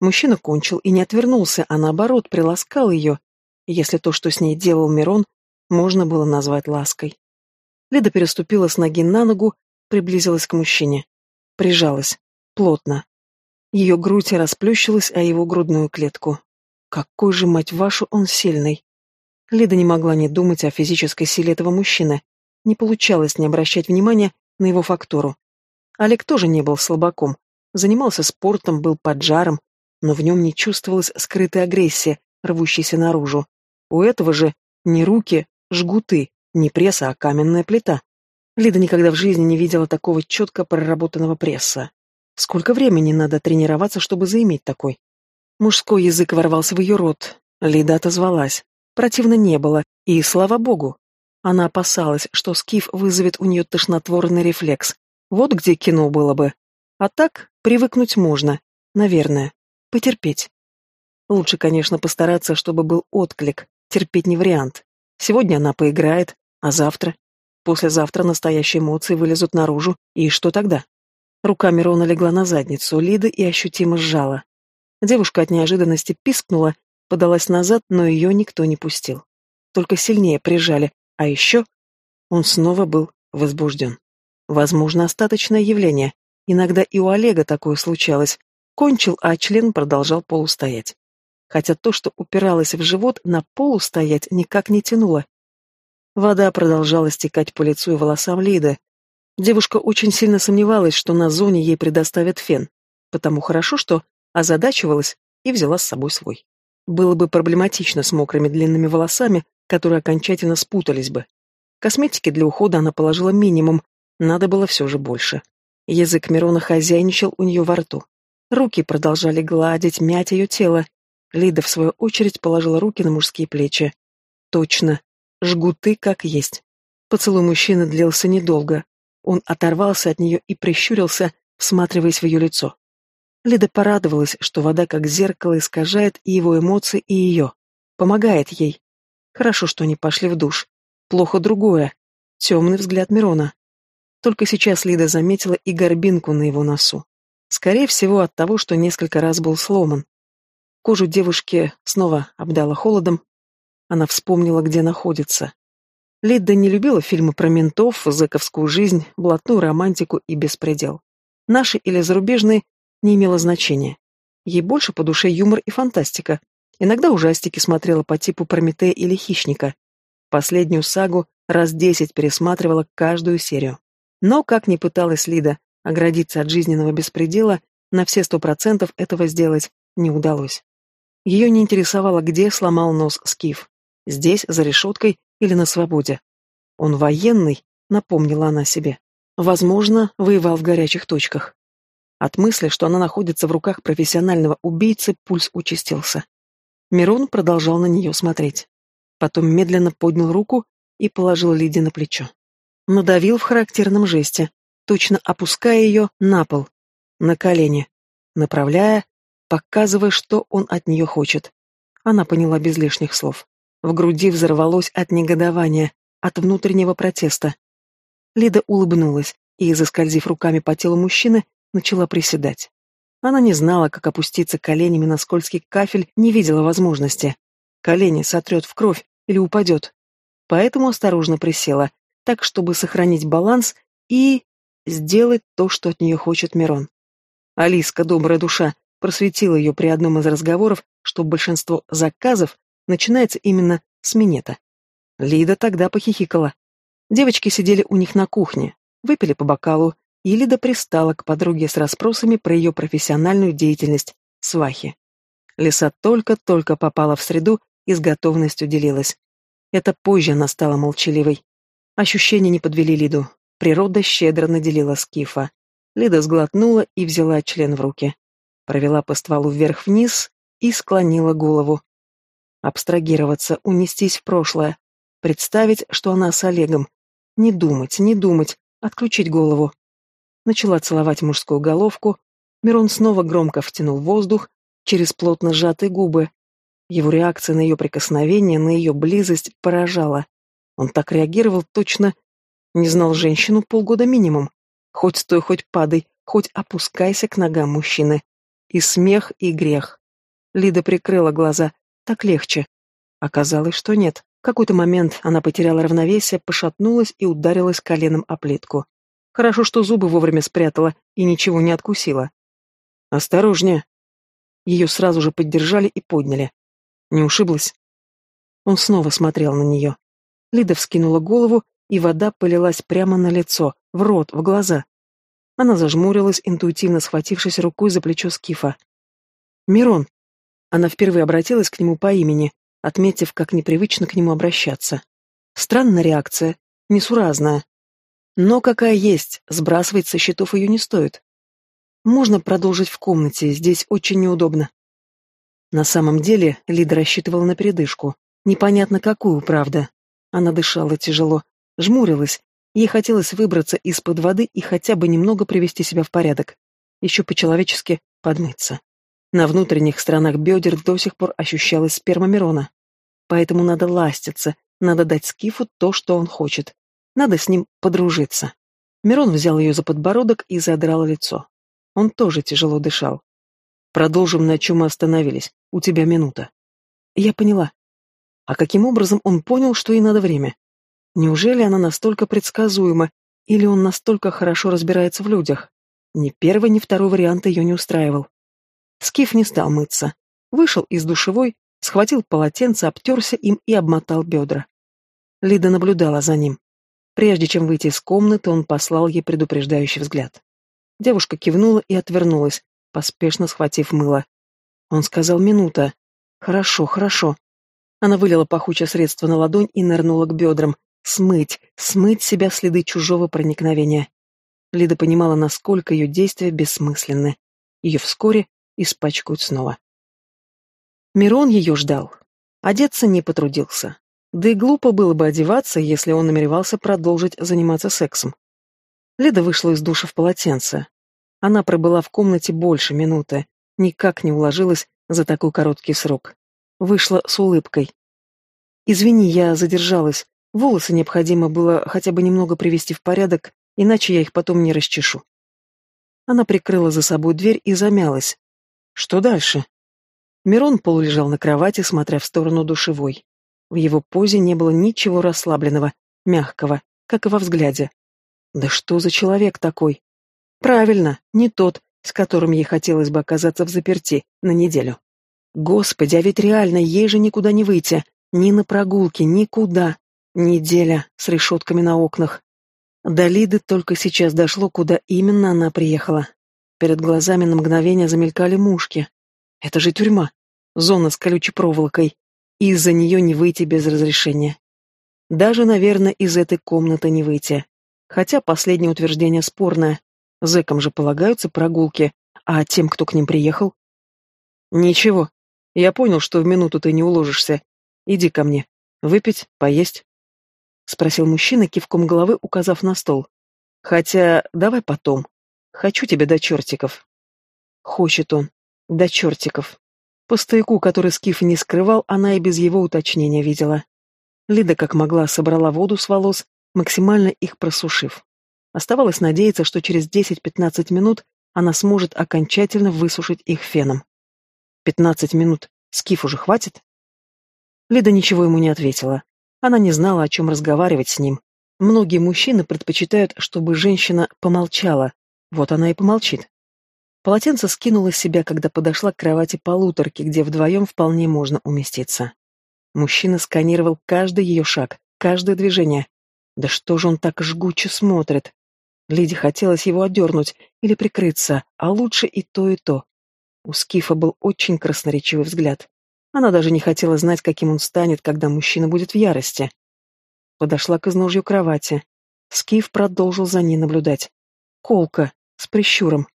Мужчина кончил и не отвернулся, а наоборот приласкал ее, если то, что с ней делал Мирон, можно было назвать лаской. Лида переступила с ноги на ногу, приблизилась к мужчине. Прижалась. Плотно. Ее грудь расплющилась о его грудную клетку. Какой же, мать вашу, он сильный. Лида не могла не думать о физической силе этого мужчины. Не получалось не обращать внимания на его фактуру. Олег тоже не был слабаком. Занимался спортом, был поджаром, но в нем не чувствовалась скрытая агрессия, рвущаяся наружу. У этого же не руки, жгуты, не пресса, а каменная плита. Лида никогда в жизни не видела такого четко проработанного пресса. Сколько времени надо тренироваться, чтобы заиметь такой? Мужской язык ворвался в ее рот. Лида отозвалась. Противно не было, и слава богу. Она опасалась, что скиф вызовет у нее тошнотворный рефлекс. Вот где кино было бы. А так привыкнуть можно. Наверное. Потерпеть. Лучше, конечно, постараться, чтобы был отклик. Терпеть не вариант. Сегодня она поиграет, а завтра? Послезавтра настоящие эмоции вылезут наружу, и что тогда? Рука Мирона легла на задницу Лиды и ощутимо сжала. Девушка от неожиданности пискнула, подалась назад, но ее никто не пустил. Только сильнее прижали, а еще он снова был возбужден. Возможно, остаточное явление. Иногда и у Олега такое случалось. Кончил, а член продолжал полустоять. Хотя то, что упиралось в живот, на полустоять никак не тянуло. Вода продолжала стекать по лицу и волосам Лиды. Девушка очень сильно сомневалась, что на зоне ей предоставят фен, потому хорошо, что озадачивалась и взяла с собой свой. Было бы проблематично с мокрыми длинными волосами, которые окончательно спутались бы. Косметики для ухода она положила минимум, надо было все же больше. Язык Мирона хозяйничал у нее во рту. Руки продолжали гладить, мять ее тело. Лида, в свою очередь, положила руки на мужские плечи. Точно, Жгуты как есть. Поцелуй мужчины длился недолго. Он оторвался от нее и прищурился, всматриваясь в ее лицо. Лида порадовалась, что вода как зеркало искажает и его эмоции, и ее. Помогает ей. Хорошо, что они пошли в душ. Плохо другое. Темный взгляд Мирона. Только сейчас Лида заметила и горбинку на его носу. Скорее всего, от того, что несколько раз был сломан. Кожу девушки снова обдала холодом, она вспомнила, где находится. Лида не любила фильмы про ментов, зэковскую жизнь, блатную романтику и беспредел. Наши или зарубежные не имело значения. Ей больше по душе юмор и фантастика. Иногда ужастики смотрела по типу Прометея или Хищника. Последнюю сагу раз десять пересматривала каждую серию. Но, как ни пыталась Лида оградиться от жизненного беспредела, на все сто процентов этого сделать не удалось. Ее не интересовало, где сломал нос Скиф. Здесь, за решеткой или на свободе. Он военный, напомнила она себе. Возможно, воевал в горячих точках. От мысли, что она находится в руках профессионального убийцы, пульс участился. Мирон продолжал на нее смотреть. Потом медленно поднял руку и положил Лиде на плечо. Надавил в характерном жесте, точно опуская ее на пол, на колени, направляя, показывая, что он от нее хочет. Она поняла без лишних слов. В груди взорвалось от негодования, от внутреннего протеста. Лида улыбнулась и, заскользив руками по телу мужчины, начала приседать. Она не знала, как опуститься коленями на скользкий кафель, не видела возможности. Колени сотрет в кровь или упадет. Поэтому осторожно присела, так, чтобы сохранить баланс и сделать то, что от нее хочет Мирон. Алиска, добрая душа, просветила ее при одном из разговоров, что большинство заказов начинается именно с минета. Лида тогда похихикала. Девочки сидели у них на кухне, выпили по бокалу, и Лида пристала к подруге с расспросами про ее профессиональную деятельность – свахи. Лиса только-только попала в среду и с готовностью делилась. Это позже она стала молчаливой. Ощущения не подвели Лиду. Природа щедро наделила Скифа. Лида сглотнула и взяла член в руки. Провела по стволу вверх-вниз и склонила голову. Абстрагироваться, унестись в прошлое. Представить, что она с Олегом. Не думать, не думать, отключить голову. Начала целовать мужскую головку. Мирон снова громко втянул воздух через плотно сжатые губы. Его реакция на ее прикосновение, на ее близость поражала. Он так реагировал точно... Не знал женщину полгода минимум. Хоть стой, хоть падай, хоть опускайся к ногам мужчины. И смех, и грех. Лида прикрыла глаза, так легче. Оказалось, что нет. В какой-то момент она потеряла равновесие, пошатнулась и ударилась коленом о плитку. Хорошо, что зубы вовремя спрятала и ничего не откусила. «Осторожнее!» Ее сразу же поддержали и подняли. Не ушиблась? Он снова смотрел на нее. Лида вскинула голову, и вода полилась прямо на лицо, в рот, в глаза. Она зажмурилась, интуитивно схватившись рукой за плечо Скифа. «Мирон!» Она впервые обратилась к нему по имени, отметив, как непривычно к нему обращаться. Странная реакция, несуразная. Но какая есть, сбрасывать со счетов ее не стоит. Можно продолжить в комнате, здесь очень неудобно. На самом деле Лида рассчитывала на передышку. Непонятно какую, правда. Она дышала тяжело, жмурилась. Ей хотелось выбраться из-под воды и хотя бы немного привести себя в порядок. Еще по-человечески подмыться. На внутренних сторонах бедер до сих пор ощущалась сперма Мирона. Поэтому надо ластиться, надо дать Скифу то, что он хочет. Надо с ним подружиться. Мирон взял ее за подбородок и задрал лицо. Он тоже тяжело дышал. Продолжим, на чем мы остановились. У тебя минута. Я поняла. А каким образом он понял, что ей надо время? Неужели она настолько предсказуема, или он настолько хорошо разбирается в людях? Ни первый, ни второй вариант ее не устраивал. Скиф не стал мыться. Вышел из душевой, схватил полотенце, обтерся им и обмотал бедра. Лида наблюдала за ним. Прежде чем выйти из комнаты, он послал ей предупреждающий взгляд. Девушка кивнула и отвернулась, поспешно схватив мыло. Он сказал «минута». «Хорошо, хорошо». Она вылила пахучее средство на ладонь и нырнула к бедрам. Смыть, смыть себя следы чужого проникновения. Лида понимала, насколько ее действия бессмысленны. Ее вскоре испачкают снова. Мирон ее ждал. Одеться не потрудился. Да и глупо было бы одеваться, если он намеревался продолжить заниматься сексом. Лида вышла из душа в полотенце. Она пробыла в комнате больше минуты, никак не уложилась за такой короткий срок. Вышла с улыбкой. «Извини, я задержалась. Волосы необходимо было хотя бы немного привести в порядок, иначе я их потом не расчешу». Она прикрыла за собой дверь и замялась. Что дальше? Мирон полулежал на кровати, смотря в сторону душевой. В его позе не было ничего расслабленного, мягкого, как и во взгляде. Да что за человек такой? Правильно, не тот, с которым ей хотелось бы оказаться в заперти на неделю. Господи, а ведь реально ей же никуда не выйти. Ни на прогулки, никуда. Неделя с решетками на окнах. До Лиды только сейчас дошло, куда именно она приехала. Перед глазами на мгновение замелькали мушки. Это же тюрьма. Зона с колючей проволокой. И из-за нее не выйти без разрешения. Даже, наверное, из этой комнаты не выйти. Хотя последнее утверждение спорное. Зэкам же полагаются прогулки, а тем, кто к ним приехал... Ничего. Я понял, что в минуту ты не уложишься. Иди ко мне. Выпить, поесть. — спросил мужчина, кивком головы указав на стол. «Хотя, давай потом. Хочу тебя до чертиков». Хочет он. До чертиков. По стояку, который Скиф не скрывал, она и без его уточнения видела. Лида как могла собрала воду с волос, максимально их просушив. Оставалось надеяться, что через 10-15 минут она сможет окончательно высушить их феном. «Пятнадцать минут. Скиф уже хватит?» Лида ничего ему не ответила. Она не знала, о чем разговаривать с ним. Многие мужчины предпочитают, чтобы женщина помолчала. Вот она и помолчит. Полотенце скинула с себя, когда подошла к кровати полуторки, где вдвоем вполне можно уместиться. Мужчина сканировал каждый ее шаг, каждое движение. Да что же он так жгуче смотрит? Лиде хотелось его отдернуть или прикрыться, а лучше и то, и то. У Скифа был очень красноречивый взгляд. Она даже не хотела знать, каким он станет, когда мужчина будет в ярости. Подошла к изножью кровати. Скиф продолжил за ней наблюдать. Колка, с прищуром.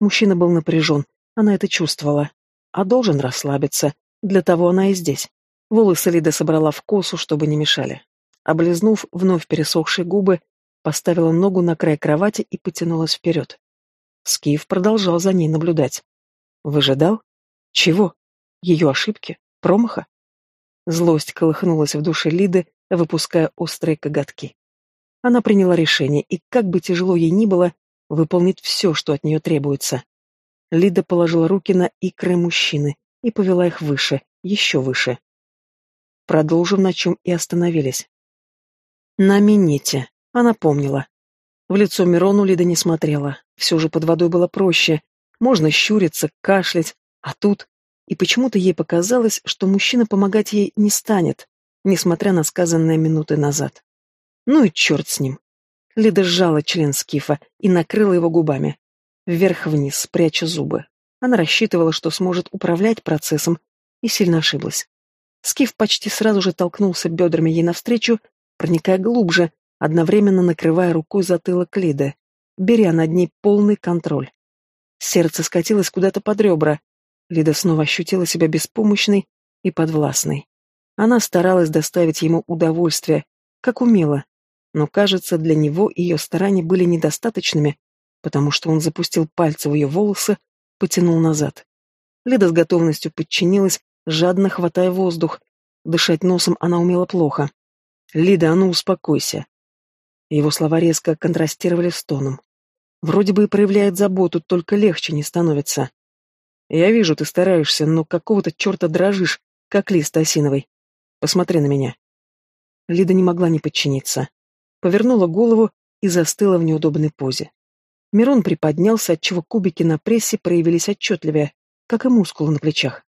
Мужчина был напряжен, она это чувствовала. А должен расслабиться. Для того она и здесь. Волосы Лида собрала в косу, чтобы не мешали. Облизнув вновь пересохшие губы, поставила ногу на край кровати и потянулась вперед. Скиф продолжал за ней наблюдать. Выжидал? Чего? Ее ошибки? Промаха? Злость колыхнулась в душе Лиды, выпуская острые коготки. Она приняла решение, и как бы тяжело ей ни было, выполнить все, что от нее требуется. Лида положила руки на икры мужчины и повела их выше, еще выше. Продолжим, на чем и остановились. На минете. Она помнила. В лицо Мирону Лида не смотрела. Все же под водой было проще. Можно щуриться, кашлять, а тут и почему-то ей показалось, что мужчина помогать ей не станет, несмотря на сказанное минуты назад. Ну и черт с ним. Лида сжала член Скифа и накрыла его губами. Вверх-вниз, пряча зубы. Она рассчитывала, что сможет управлять процессом, и сильно ошиблась. Скиф почти сразу же толкнулся бедрами ей навстречу, проникая глубже, одновременно накрывая рукой затылок Лиды, беря над ней полный контроль. Сердце скатилось куда-то под ребра, Лида снова ощутила себя беспомощной и подвластной. Она старалась доставить ему удовольствие, как умела, но, кажется, для него ее старания были недостаточными, потому что он запустил пальцы в ее волосы, потянул назад. Лида с готовностью подчинилась, жадно хватая воздух. Дышать носом она умела плохо. «Лида, а ну успокойся!» Его слова резко контрастировали с тоном. Вроде бы и проявляет заботу, только легче не становится. Я вижу, ты стараешься, но какого-то черта дрожишь, как лист осиновый. Посмотри на меня. Лида не могла не подчиниться. Повернула голову и застыла в неудобной позе. Мирон приподнялся, отчего кубики на прессе проявились отчетливее, как и мускулы на плечах.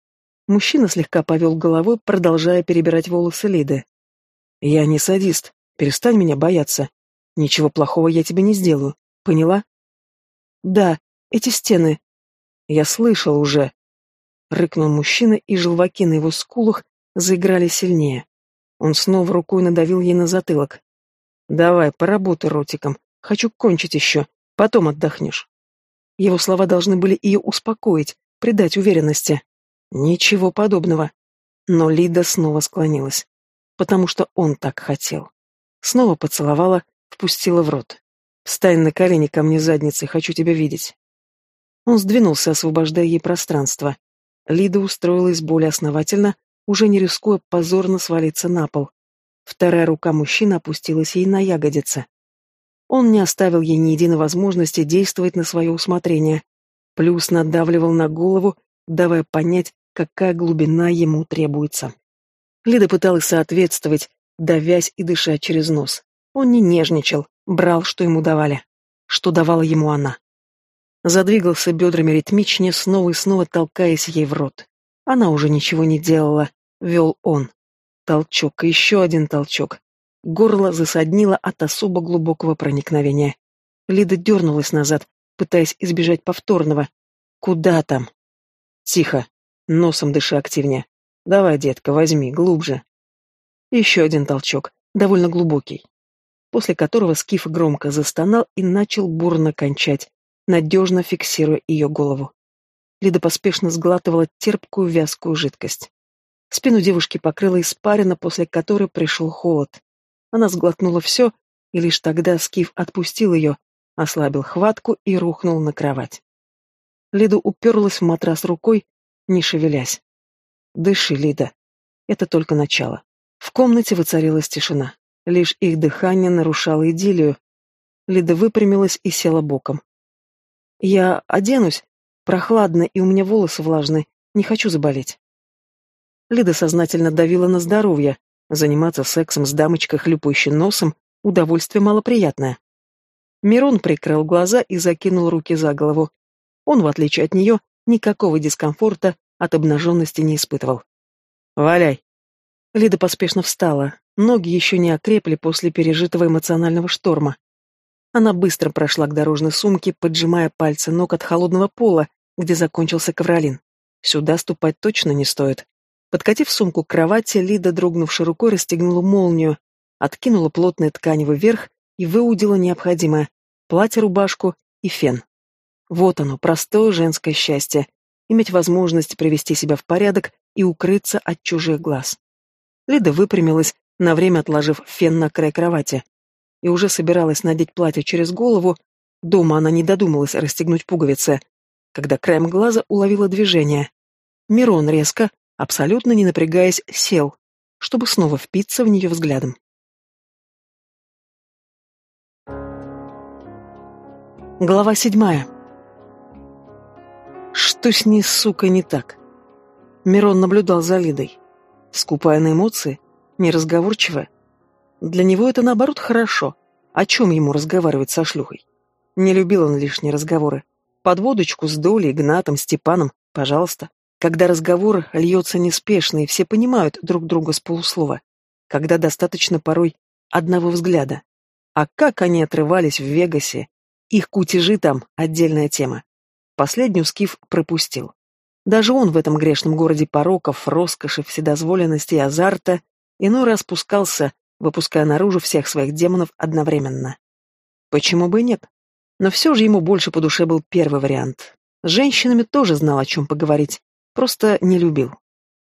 Мужчина слегка повел головой, продолжая перебирать волосы Лиды. «Я не садист. Перестань меня бояться. Ничего плохого я тебе не сделаю. Поняла?» «Да, эти стены. Я слышал уже. Рыкнул мужчина, и желваки на его скулах заиграли сильнее. Он снова рукой надавил ей на затылок. «Давай, поработай ротиком. Хочу кончить еще. Потом отдохнешь». Его слова должны были ее успокоить, придать уверенности. Ничего подобного. Но Лида снова склонилась. Потому что он так хотел. Снова поцеловала, впустила в рот. «Встань на колени ко мне задницей, хочу тебя видеть». Он сдвинулся, освобождая ей пространство. Лида устроилась более основательно, уже не рискуя позорно свалиться на пол. Вторая рука мужчины опустилась ей на ягодицы. Он не оставил ей ни единой возможности действовать на свое усмотрение. Плюс надавливал на голову, давая понять, какая глубина ему требуется. Лида пыталась соответствовать, давясь и дыша через нос. Он не нежничал, брал, что ему давали, что давала ему она. Задвигался бедрами ритмичнее, снова и снова толкаясь ей в рот. Она уже ничего не делала, вел он. Толчок, еще один толчок. Горло засаднило от особо глубокого проникновения. Лида дернулась назад, пытаясь избежать повторного. Куда там? Тихо. Носом дыши активнее. Давай, детка, возьми, глубже. Еще один толчок, довольно глубокий, после которого Скиф громко застонал и начал бурно кончать, надежно фиксируя ее голову. Лида поспешно сглатывала терпкую вязкую жидкость. Спину девушки покрыла испарина, после которой пришел холод. Она сглотнула все, и лишь тогда Скиф отпустил ее, ослабил хватку и рухнул на кровать. Лида уперлась в матрас рукой, не шевелясь. «Дыши, Лида. Это только начало». В комнате воцарилась тишина. Лишь их дыхание нарушало идиллию. Лида выпрямилась и села боком. «Я оденусь. Прохладно, и у меня волосы влажные. Не хочу заболеть». Лида сознательно давила на здоровье. Заниматься сексом с дамочкой, хлюпающей носом, удовольствие малоприятное. Мирон прикрыл глаза и закинул руки за голову. Он, в отличие от нее, никакого дискомфорта от обнаженности не испытывал. «Валяй!» Лида поспешно встала. Ноги еще не окрепли после пережитого эмоционального шторма. Она быстро прошла к дорожной сумке, поджимая пальцы ног от холодного пола, где закончился ковролин. Сюда ступать точно не стоит. Подкатив сумку к кровати, Лида, дрогнувшей рукой, расстегнула молнию, откинула плотные тканевый верх и выудила необходимое — платье-рубашку и фен. Вот оно, простое женское счастье — иметь возможность привести себя в порядок и укрыться от чужих глаз. Лида выпрямилась, на время отложив фен на край кровати, и уже собиралась надеть платье через голову, дома она не додумалась расстегнуть пуговицы, когда краем глаза уловила движение. Мирон резко, абсолютно не напрягаясь, сел, чтобы снова впиться в нее взглядом. Глава седьмая. Что с ней, сука, не так? Мирон наблюдал за Лидой. Скупая на эмоции, неразговорчивая. Для него это, наоборот, хорошо. О чем ему разговаривать со шлюхой? Не любил он лишние разговоры. Под водочку с Долей, Игнатом, Степаном, пожалуйста. Когда разговор льется неспешно, и все понимают друг друга с полуслова. Когда достаточно порой одного взгляда. А как они отрывались в Вегасе. Их кутежи там — отдельная тема. Последнюю Скиф пропустил. Даже он в этом грешном городе пороков, роскоши, вседозволенности и азарта иной раз спускался, выпуская наружу всех своих демонов одновременно. Почему бы и нет? Но все же ему больше по душе был первый вариант. С женщинами тоже знал, о чем поговорить, просто не любил.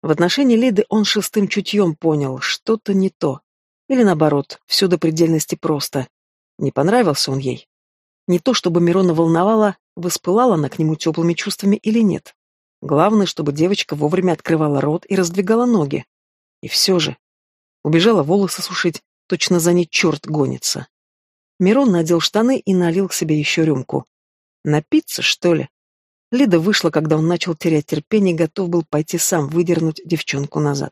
В отношении Лиды он шестым чутьем понял, что-то не то. Или наоборот, все до предельности просто. Не понравился он ей. Не то, чтобы Мирона волновала, воспылала она к нему теплыми чувствами или нет. Главное, чтобы девочка вовремя открывала рот и раздвигала ноги. И все же. Убежала волосы сушить, точно за ней черт гонится. Мирон надел штаны и налил к себе еще рюмку. Напиться, что ли? Лида вышла, когда он начал терять терпение и готов был пойти сам выдернуть девчонку назад.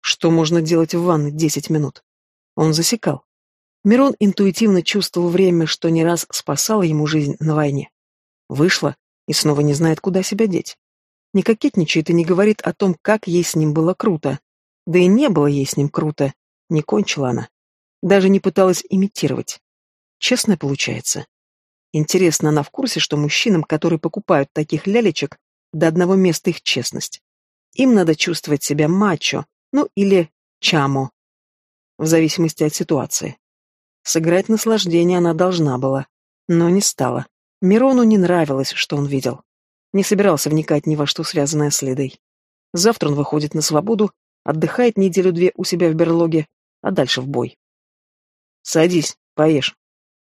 Что можно делать в ванной десять минут? Он засекал. Мирон интуитивно чувствовал время, что не раз спасало ему жизнь на войне. Вышла и снова не знает, куда себя деть. Не кокетничает и не говорит о том, как ей с ним было круто. Да и не было ей с ним круто. Не кончила она. Даже не пыталась имитировать. Честно получается. Интересно, она в курсе, что мужчинам, которые покупают таких лялечек, до одного места их честность. Им надо чувствовать себя мачо, ну или чамо, в зависимости от ситуации. Сыграть наслаждение она должна была, но не стала. Мирону не нравилось, что он видел. Не собирался вникать ни во что связанное с Лидой. Завтра он выходит на свободу, отдыхает неделю-две у себя в берлоге, а дальше в бой. «Садись, поешь».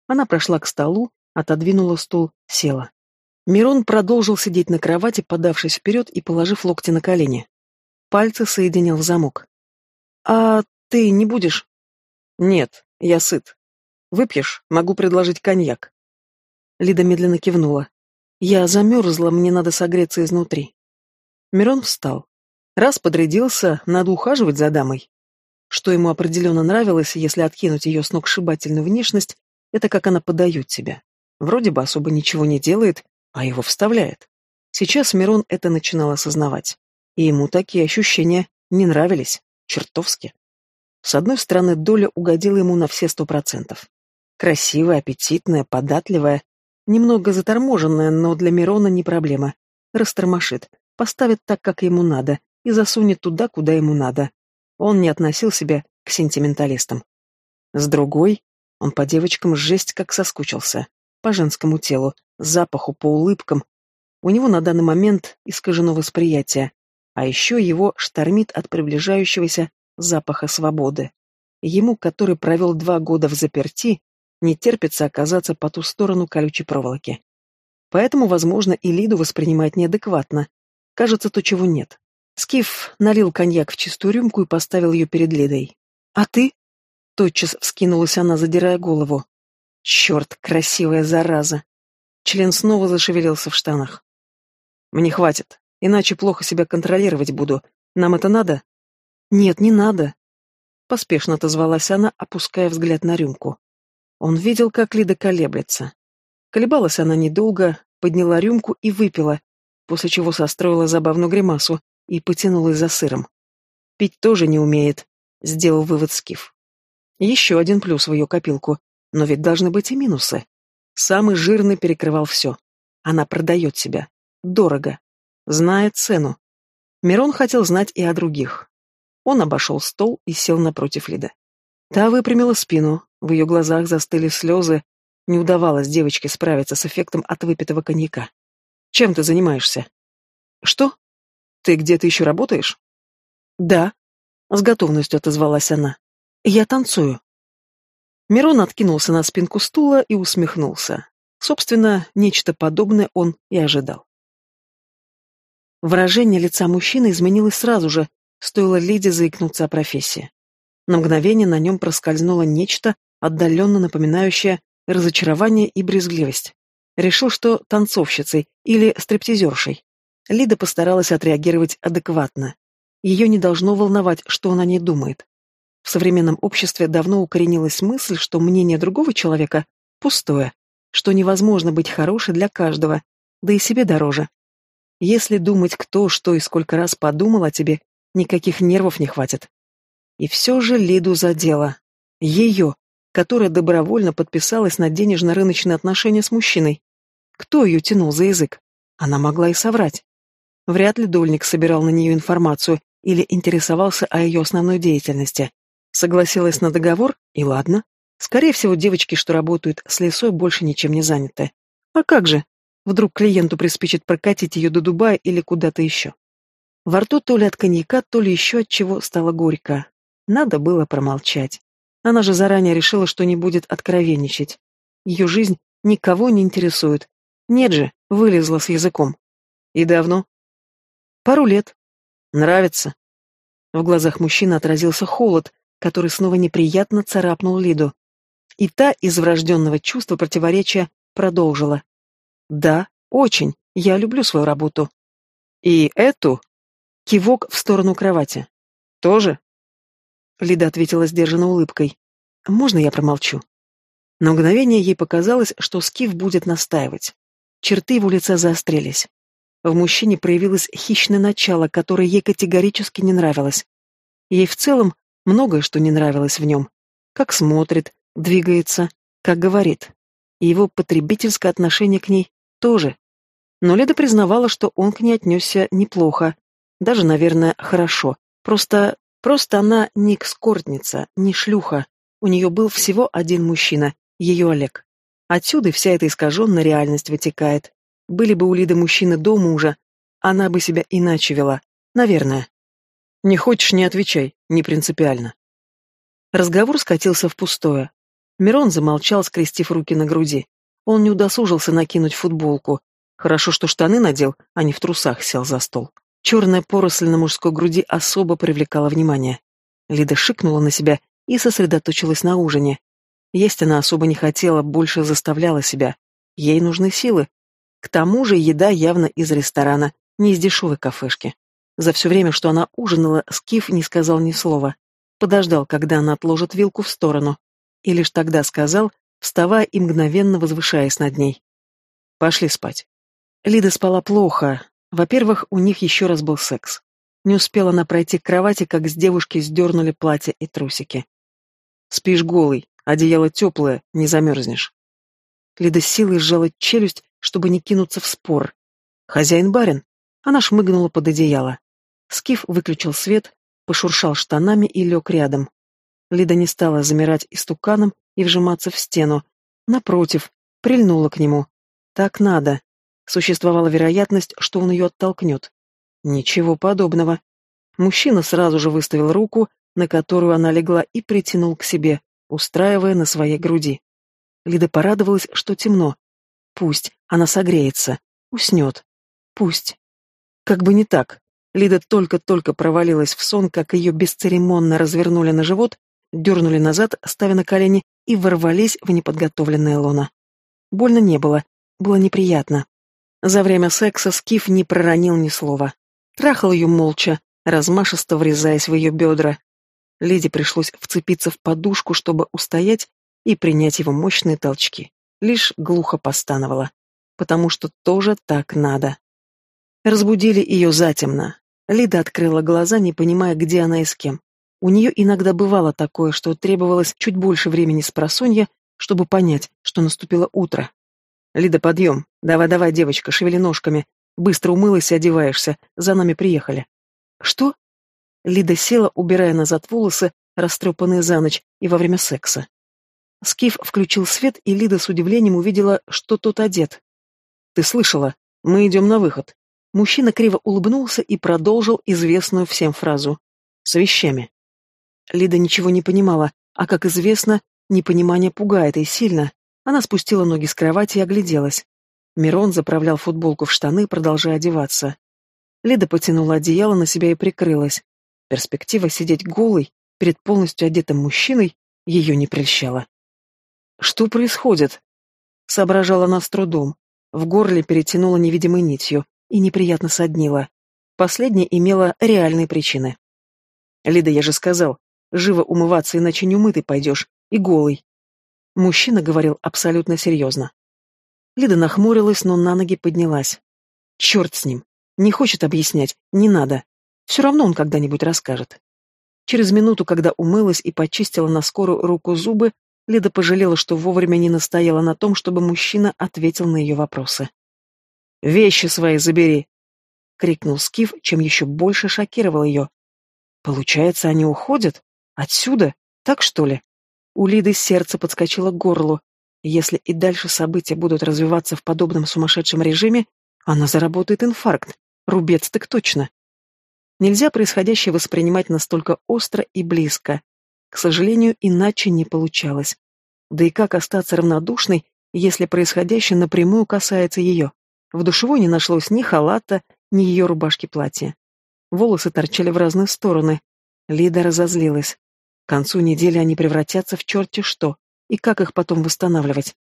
Она прошла к столу, отодвинула стул, села. Мирон продолжил сидеть на кровати, подавшись вперед и положив локти на колени. Пальцы соединил в замок. «А ты не будешь?» «Нет, я сыт. Выпьешь, могу предложить коньяк». Лида медленно кивнула. Я замерзла, мне надо согреться изнутри. Мирон встал. Раз подрядился, надо ухаживать за дамой. Что ему определенно нравилось, если откинуть ее сногсшибательную внешность, это как она подает себя. Вроде бы особо ничего не делает, а его вставляет. Сейчас Мирон это начинал осознавать. И ему такие ощущения не нравились. Чертовски. С одной стороны, доля угодила ему на все сто процентов. Красивая, аппетитная, податливая, немного заторможенная, но для Мирона не проблема. Растормошит, поставит так, как ему надо, и засунет туда, куда ему надо. Он не относил себя к сентименталистам. С другой, он по девочкам жесть как соскучился. По женскому телу, запаху, по улыбкам. У него на данный момент искажено восприятие. А еще его штормит от приближающегося запаха свободы. Ему, который провел два года в заперти, не терпится оказаться по ту сторону колючей проволоки. Поэтому, возможно, и Лиду воспринимает неадекватно. Кажется, то, чего нет. Скиф налил коньяк в чистую рюмку и поставил ее перед Лидой. «А ты?» Тотчас вскинулась она, задирая голову. «Черт, красивая зараза!» Член снова зашевелился в штанах. «Мне хватит, иначе плохо себя контролировать буду. Нам это надо?» «Нет, не надо», — поспешно отозвалась она, опуская взгляд на рюмку. Он видел, как Лида колеблется. Колебалась она недолго, подняла рюмку и выпила, после чего состроила забавную гримасу и потянулась за сыром. Пить тоже не умеет, сделал вывод Скиф. Еще один плюс в ее копилку, но ведь должны быть и минусы. Самый жирный перекрывал все. Она продает себя. Дорого. Знает цену. Мирон хотел знать и о других. Он обошел стол и сел напротив Лиды. Та выпрямила спину, в ее глазах застыли слезы. Не удавалось девочке справиться с эффектом от выпитого коньяка. «Чем ты занимаешься?» «Что? Ты где-то еще работаешь?» «Да», — с готовностью отозвалась она. Я танцую. Мирон откинулся на спинку стула и усмехнулся. Собственно, нечто подобное он и ожидал. Выражение лица мужчины изменилось сразу же, стоило Лиде заикнуться о профессии. На мгновение на нем проскользнуло нечто, отдаленно напоминающее разочарование и брезгливость. Решил, что танцовщицей или стриптизершей. Лида постаралась отреагировать адекватно. Ее не должно волновать, что он о ней думает. В современном обществе давно укоренилась мысль, что мнение другого человека пустое, что невозможно быть хорошей для каждого, да и себе дороже. Если думать, кто, что и сколько раз подумал о тебе, никаких нервов не хватит. И все же Лиду задело. Ее, которая добровольно подписалась на денежно-рыночные отношения с мужчиной. Кто ее тянул за язык? Она могла и соврать. Вряд ли Дольник собирал на нее информацию или интересовался о ее основной деятельности. Согласилась на договор, и ладно. Скорее всего, девочки, что работают с лесой, больше ничем не заняты. А как же? Вдруг клиенту приспичит прокатить ее до Дубая или куда-то еще. Во рту то ли от коньяка, то ли еще от чего стало горько. Надо было промолчать. Она же заранее решила, что не будет откровенничать. Ее жизнь никого не интересует. Нет же, вылезла с языком. И давно? Пару лет. Нравится? В глазах мужчины отразился холод, который снова неприятно царапнул Лиду. И та из врожденного чувства противоречия продолжила. «Да, очень. Я люблю свою работу». «И эту?» Кивок в сторону кровати. «Тоже?» Лида ответила сдержанной улыбкой. «Можно я промолчу?» На мгновение ей показалось, что Скиф будет настаивать. Черты его лица заострились. В мужчине проявилось хищное начало, которое ей категорически не нравилось. Ей в целом Многое, что не нравилось в нем. Как смотрит, двигается, как говорит. И его потребительское отношение к ней тоже. Но Леда признавала, что он к ней отнесся неплохо. Даже, наверное, хорошо. Просто... просто она не экскортница, не шлюха. У нее был всего один мужчина, ее Олег. Отсюда вся эта искаженная реальность вытекает. Были бы у Лиды мужчины до мужа, она бы себя иначе вела. Наверное. Не хочешь, не отвечай, не принципиально. Разговор скатился в пустое. Мирон замолчал, скрестив руки на груди. Он не удосужился накинуть футболку. Хорошо, что штаны надел, а не в трусах сел за стол. Черная поросль на мужской груди особо привлекала внимание. Лида шикнула на себя и сосредоточилась на ужине. Есть она особо не хотела, больше заставляла себя. Ей нужны силы. К тому же еда явно из ресторана, не из дешевой кафешки. За все время, что она ужинала, Скиф не сказал ни слова. Подождал, когда она отложит вилку в сторону. И лишь тогда сказал, вставая и мгновенно возвышаясь над ней. «Пошли спать». Лида спала плохо. Во-первых, у них еще раз был секс. Не успела она пройти к кровати, как с девушки сдернули платье и трусики. «Спишь голый, одеяло теплое, не замерзнешь». Лида с силой сжала челюсть, чтобы не кинуться в спор. «Хозяин-барин!» Она шмыгнула под одеяло. Скиф выключил свет, пошуршал штанами и лег рядом. Лида не стала замирать истуканом и вжиматься в стену. Напротив, прильнула к нему. Так надо. Существовала вероятность, что он ее оттолкнет. Ничего подобного. Мужчина сразу же выставил руку, на которую она легла, и притянул к себе, устраивая на своей груди. Лида порадовалась, что темно. Пусть она согреется, уснет. Пусть. Как бы не так. Лида только-только провалилась в сон, как ее бесцеремонно развернули на живот, дернули назад, ставя на колени, и ворвались в неподготовленное лоно. Больно не было, было неприятно. За время секса Скиф не проронил ни слова. Трахал ее молча, размашисто врезаясь в ее бедра. Лиде пришлось вцепиться в подушку, чтобы устоять и принять его мощные толчки. Лишь глухо постановала. Потому что тоже так надо. Разбудили ее затемно. Лида открыла глаза, не понимая, где она и с кем. У нее иногда бывало такое, что требовалось чуть больше времени с просонья, чтобы понять, что наступило утро. «Лида, подъем! Давай-давай, девочка, шевели ножками. Быстро умылась и одеваешься. За нами приехали». «Что?» Лида села, убирая назад волосы, растрепанные за ночь и во время секса. Скиф включил свет, и Лида с удивлением увидела, что тот одет. «Ты слышала? Мы идем на выход». Мужчина криво улыбнулся и продолжил известную всем фразу. «С вещами». Лида ничего не понимала, а, как известно, непонимание пугает и сильно. Она спустила ноги с кровати и огляделась. Мирон заправлял футболку в штаны, продолжая одеваться. Лида потянула одеяло на себя и прикрылась. Перспектива сидеть голой перед полностью одетым мужчиной ее не прельщала. «Что происходит?» Соображала она с трудом. В горле перетянула невидимой нитью и неприятно соднила. Последняя имела реальные причины. «Лида, я же сказал, живо умываться, иначе не умытый пойдешь, и голый». Мужчина говорил абсолютно серьезно. Лида нахмурилась, но на ноги поднялась. Черт с ним. Не хочет объяснять, не надо. Все равно он когда-нибудь расскажет. Через минуту, когда умылась и почистила на скорую руку зубы, Лида пожалела, что вовремя не настояла на том, чтобы мужчина ответил на ее вопросы. «Вещи свои забери!» — крикнул Скиф, чем еще больше шокировал ее. «Получается, они уходят? Отсюда? Так что ли?» У Лиды сердце подскочило к горлу. Если и дальше события будут развиваться в подобном сумасшедшем режиме, она заработает инфаркт. Рубец так точно. Нельзя происходящее воспринимать настолько остро и близко. К сожалению, иначе не получалось. Да и как остаться равнодушной, если происходящее напрямую касается ее? В душевой не нашлось ни халата, ни ее рубашки-платья. Волосы торчали в разные стороны. Лида разозлилась. К концу недели они превратятся в черти что, и как их потом восстанавливать?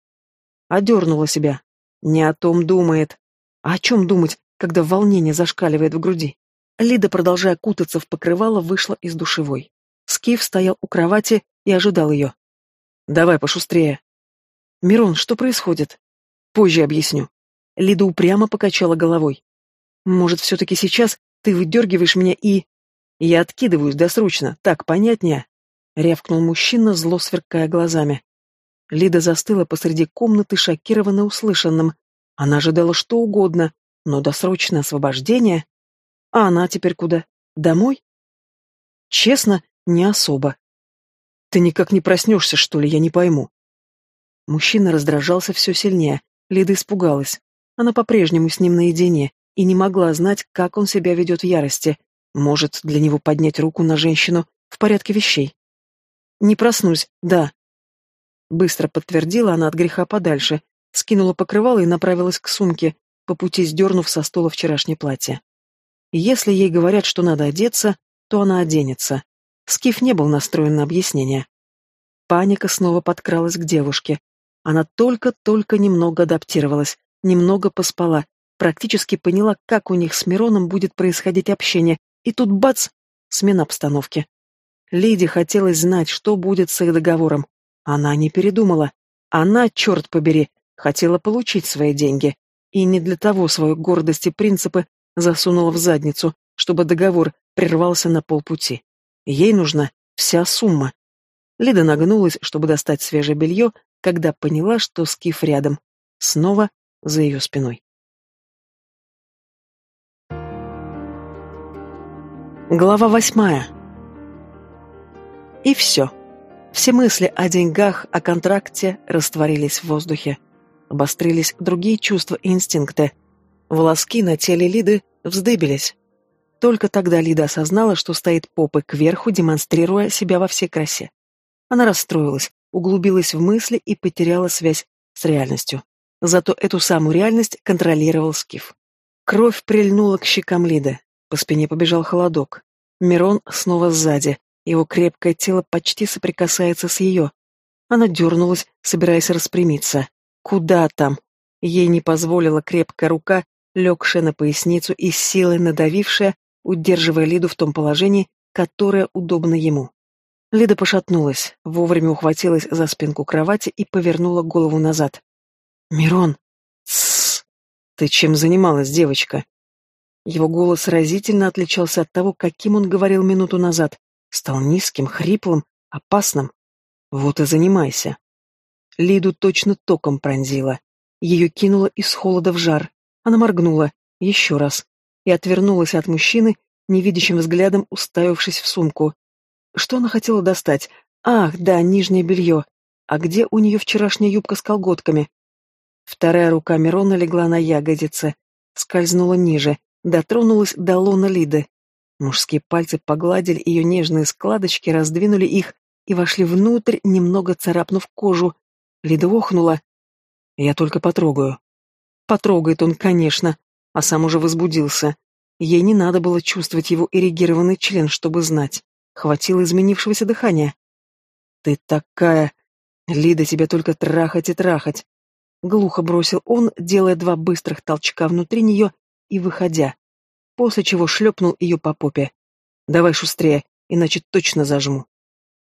Одернула себя. Не о том думает. А о чем думать, когда волнение зашкаливает в груди? Лида, продолжая кутаться в покрывало, вышла из душевой. Скиф стоял у кровати и ожидал ее. «Давай пошустрее». «Мирон, что происходит?» «Позже объясню». Лида упрямо покачала головой. «Может, все-таки сейчас ты выдергиваешь меня и...» «Я откидываюсь досрочно, так понятнее?» — рявкнул мужчина, зло сверкая глазами. Лида застыла посреди комнаты, шокированная услышанным. Она ожидала что угодно, но досрочное освобождение... А она теперь куда? Домой? Честно, не особо. Ты никак не проснешься, что ли, я не пойму. Мужчина раздражался все сильнее. Лида испугалась. Она по-прежнему с ним наедине и не могла знать, как он себя ведет в ярости. Может, для него поднять руку на женщину в порядке вещей. «Не проснусь, да». Быстро подтвердила она от греха подальше, скинула покрывало и направилась к сумке, по пути сдернув со стола вчерашнее платье. Если ей говорят, что надо одеться, то она оденется. Скиф не был настроен на объяснение. Паника снова подкралась к девушке. Она только-только немного адаптировалась, немного поспала, практически поняла, как у них с Мироном будет происходить общение, и тут бац! Смена обстановки. Лиде хотелось знать, что будет с их договором. Она не передумала. Она, черт побери, хотела получить свои деньги. и не для того свою гордость и принципы засунула в задницу, чтобы договор прервался на полпути. Ей нужна вся сумма. Лида нагнулась, чтобы достать свежее белье, когда поняла, что Скиф рядом. Снова за ее спиной. Глава восьмая. И все. Все мысли о деньгах, о контракте растворились в воздухе. Обострились другие чувства и инстинкты. Волоски на теле Лиды вздыбились. Только тогда Лида осознала, что стоит попой кверху, демонстрируя себя во всей красе. Она расстроилась, углубилась в мысли и потеряла связь с реальностью. Зато эту самую реальность контролировал Скиф. Кровь прильнула к щекам Лиды. По спине побежал холодок. Мирон снова сзади. Его крепкое тело почти соприкасается с ее. Она дернулась, собираясь распрямиться. Куда там? Ей не позволила крепкая рука, легшая на поясницу и силой надавившая, удерживая Лиду в том положении, которое удобно ему. Лида пошатнулась, вовремя ухватилась за спинку кровати и повернула голову назад. «Мирон!» «Тссс! Ты чем занималась, девочка?» Его голос разительно отличался от того, каким он говорил минуту назад. Стал низким, хриплым, опасным. Вот и занимайся. Лиду точно током пронзила. Ее кинуло из холода в жар. Она моргнула. Еще раз. И отвернулась от мужчины, невидящим взглядом уставившись в сумку. Что она хотела достать? Ах, да, нижнее белье. А где у нее вчерашняя юбка с колготками? Вторая рука Мирона легла на ягодицы, скользнула ниже, дотронулась до лона Лиды. Мужские пальцы погладили ее нежные складочки, раздвинули их и вошли внутрь, немного царапнув кожу. Лида охнула. «Я только потрогаю». Потрогает он, конечно, а сам уже возбудился. Ей не надо было чувствовать его эрегированный член, чтобы знать. Хватило изменившегося дыхания. «Ты такая... Лида, тебя только трахать и трахать. Глухо бросил он, делая два быстрых толчка внутри нее и выходя, после чего шлепнул ее по попе. «Давай шустрее, иначе точно зажму».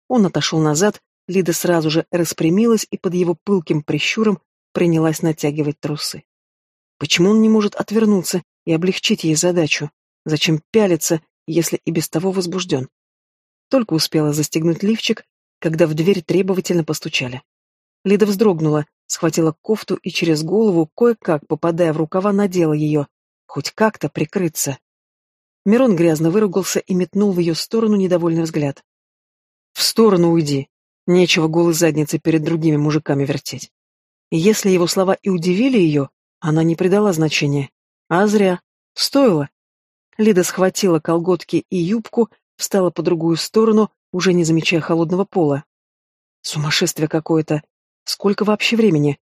Он отошел назад, Лида сразу же распрямилась и под его пылким прищуром принялась натягивать трусы. Почему он не может отвернуться и облегчить ей задачу? Зачем пялиться, если и без того возбужден? Только успела застегнуть лифчик, когда в дверь требовательно постучали. Лида вздрогнула, схватила кофту и через голову, кое-как, попадая в рукава, надела ее. Хоть как-то прикрыться. Мирон грязно выругался и метнул в ее сторону недовольный взгляд. «В сторону уйди. Нечего голой задницы перед другими мужиками вертеть». И если его слова и удивили ее, она не придала значения. А зря. Стоило. Лида схватила колготки и юбку, встала по другую сторону, уже не замечая холодного пола. Сумасшествие какое-то. Сколько вообще времени?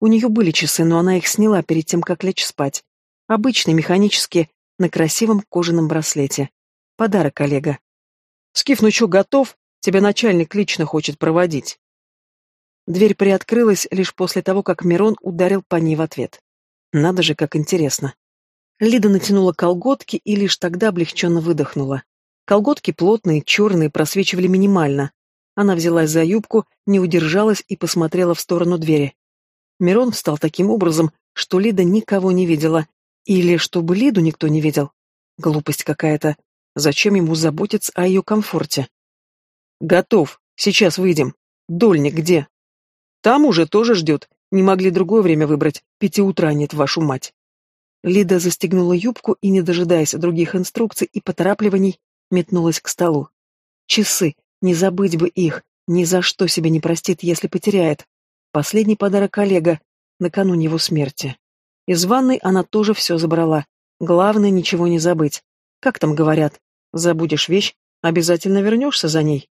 У нее были часы, но она их сняла перед тем, как лечь спать. Обычные, механические, на красивом кожаном браслете. Подарок коллега. «Скиф, ну что, готов? Тебя начальник лично хочет проводить». Дверь приоткрылась лишь после того, как Мирон ударил по ней в ответ. Надо же, как интересно. Лида натянула колготки и лишь тогда облегченно выдохнула. Колготки плотные, черные, просвечивали минимально, она взялась за юбку, не удержалась и посмотрела в сторону двери. Мирон встал таким образом, что Лида никого не видела. Или чтобы Лиду никто не видел. Глупость какая-то. Зачем ему заботиться о ее комфорте? «Готов. Сейчас выйдем. Дольник где?» «Там уже тоже ждет. Не могли другое время выбрать. Пяти утра нет, вашу мать». Лида застегнула юбку и, не дожидаясь других инструкций и поторапливаний, метнулась к столу. Часы, не забыть бы их, ни за что себе не простит, если потеряет. Последний подарок Олега, накануне его смерти. Из ванной она тоже все забрала. Главное, ничего не забыть. Как там говорят, забудешь вещь, обязательно вернешься за ней.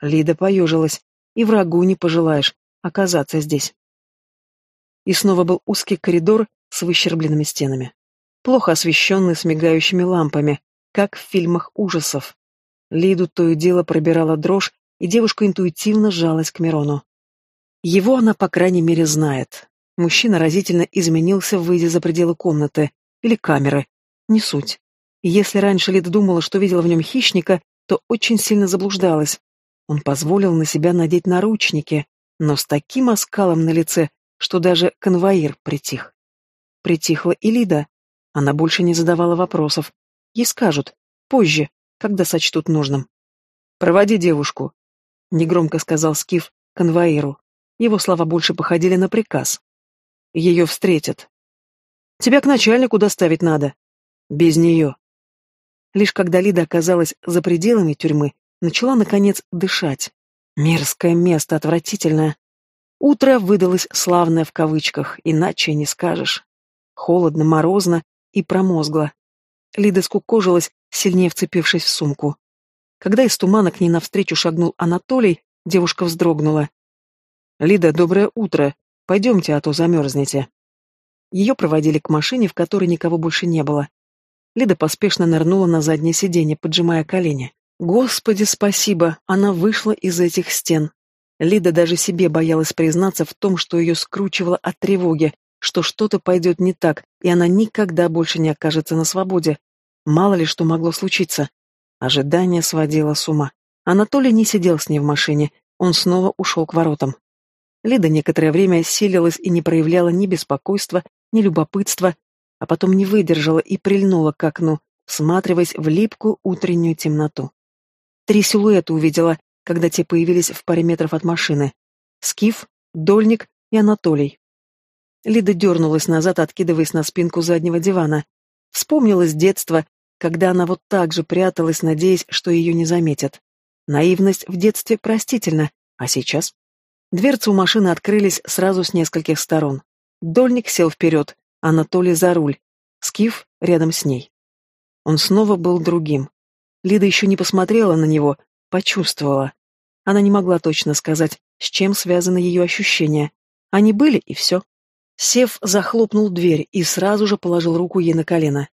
Лида поежилась, и врагу не пожелаешь оказаться здесь. И снова был узкий коридор с выщербленными стенами. Плохо освещенный с мигающими лампами, как в фильмах ужасов. Лиду то и дело пробирала дрожь, и девушка интуитивно сжалась к Мирону. Его она, по крайней мере, знает. Мужчина разительно изменился, выйдя за пределы комнаты. Или камеры. Не суть. если раньше Лида думала, что видела в нем хищника, то очень сильно заблуждалась. Он позволил на себя надеть наручники, но с таким оскалом на лице, что даже конвоир притих. Притихла и Лида. Она больше не задавала вопросов. Ей скажут. Позже, когда сочтут нужным. «Проводи девушку», — негромко сказал Скиф конвоиру. Его слова больше походили на приказ. «Ее встретят». «Тебя к начальнику доставить надо». «Без нее». Лишь когда Лида оказалась за пределами тюрьмы, начала, наконец, дышать. Мерзкое место, отвратительное. Утро выдалось славное в кавычках, иначе не скажешь. Холодно, морозно и промозгло. Лида скукожилась, сильнее вцепившись в сумку. Когда из тумана к ней навстречу шагнул Анатолий, девушка вздрогнула. «Лида, доброе утро. Пойдемте, а то замерзнете». Ее проводили к машине, в которой никого больше не было. Лида поспешно нырнула на заднее сиденье, поджимая колени. Господи, спасибо, она вышла из этих стен. Лида даже себе боялась признаться в том, что ее скручивало от тревоги, что что-то пойдет не так, и она никогда больше не окажется на свободе. Мало ли что могло случиться. Ожидание сводило с ума. Анатолий не сидел с ней в машине, он снова ушел к воротам. Лида некоторое время силилась и не проявляла ни беспокойства, ни любопытства, а потом не выдержала и прильнула к окну, всматриваясь в липкую утреннюю темноту. Три силуэта увидела, когда те появились в паре метров от машины. Скиф, Дольник и Анатолий. Лида дернулась назад, откидываясь на спинку заднего дивана. Вспомнилось детство, когда она вот так же пряталась, надеясь, что ее не заметят. Наивность в детстве простительна, а сейчас? Дверцы у машины открылись сразу с нескольких сторон. Дольник сел вперед, Анатолий за руль, Скиф рядом с ней. Он снова был другим. Лида еще не посмотрела на него, почувствовала. Она не могла точно сказать, с чем связаны ее ощущения. Они были, и все. Сев захлопнул дверь и сразу же положил руку ей на колено.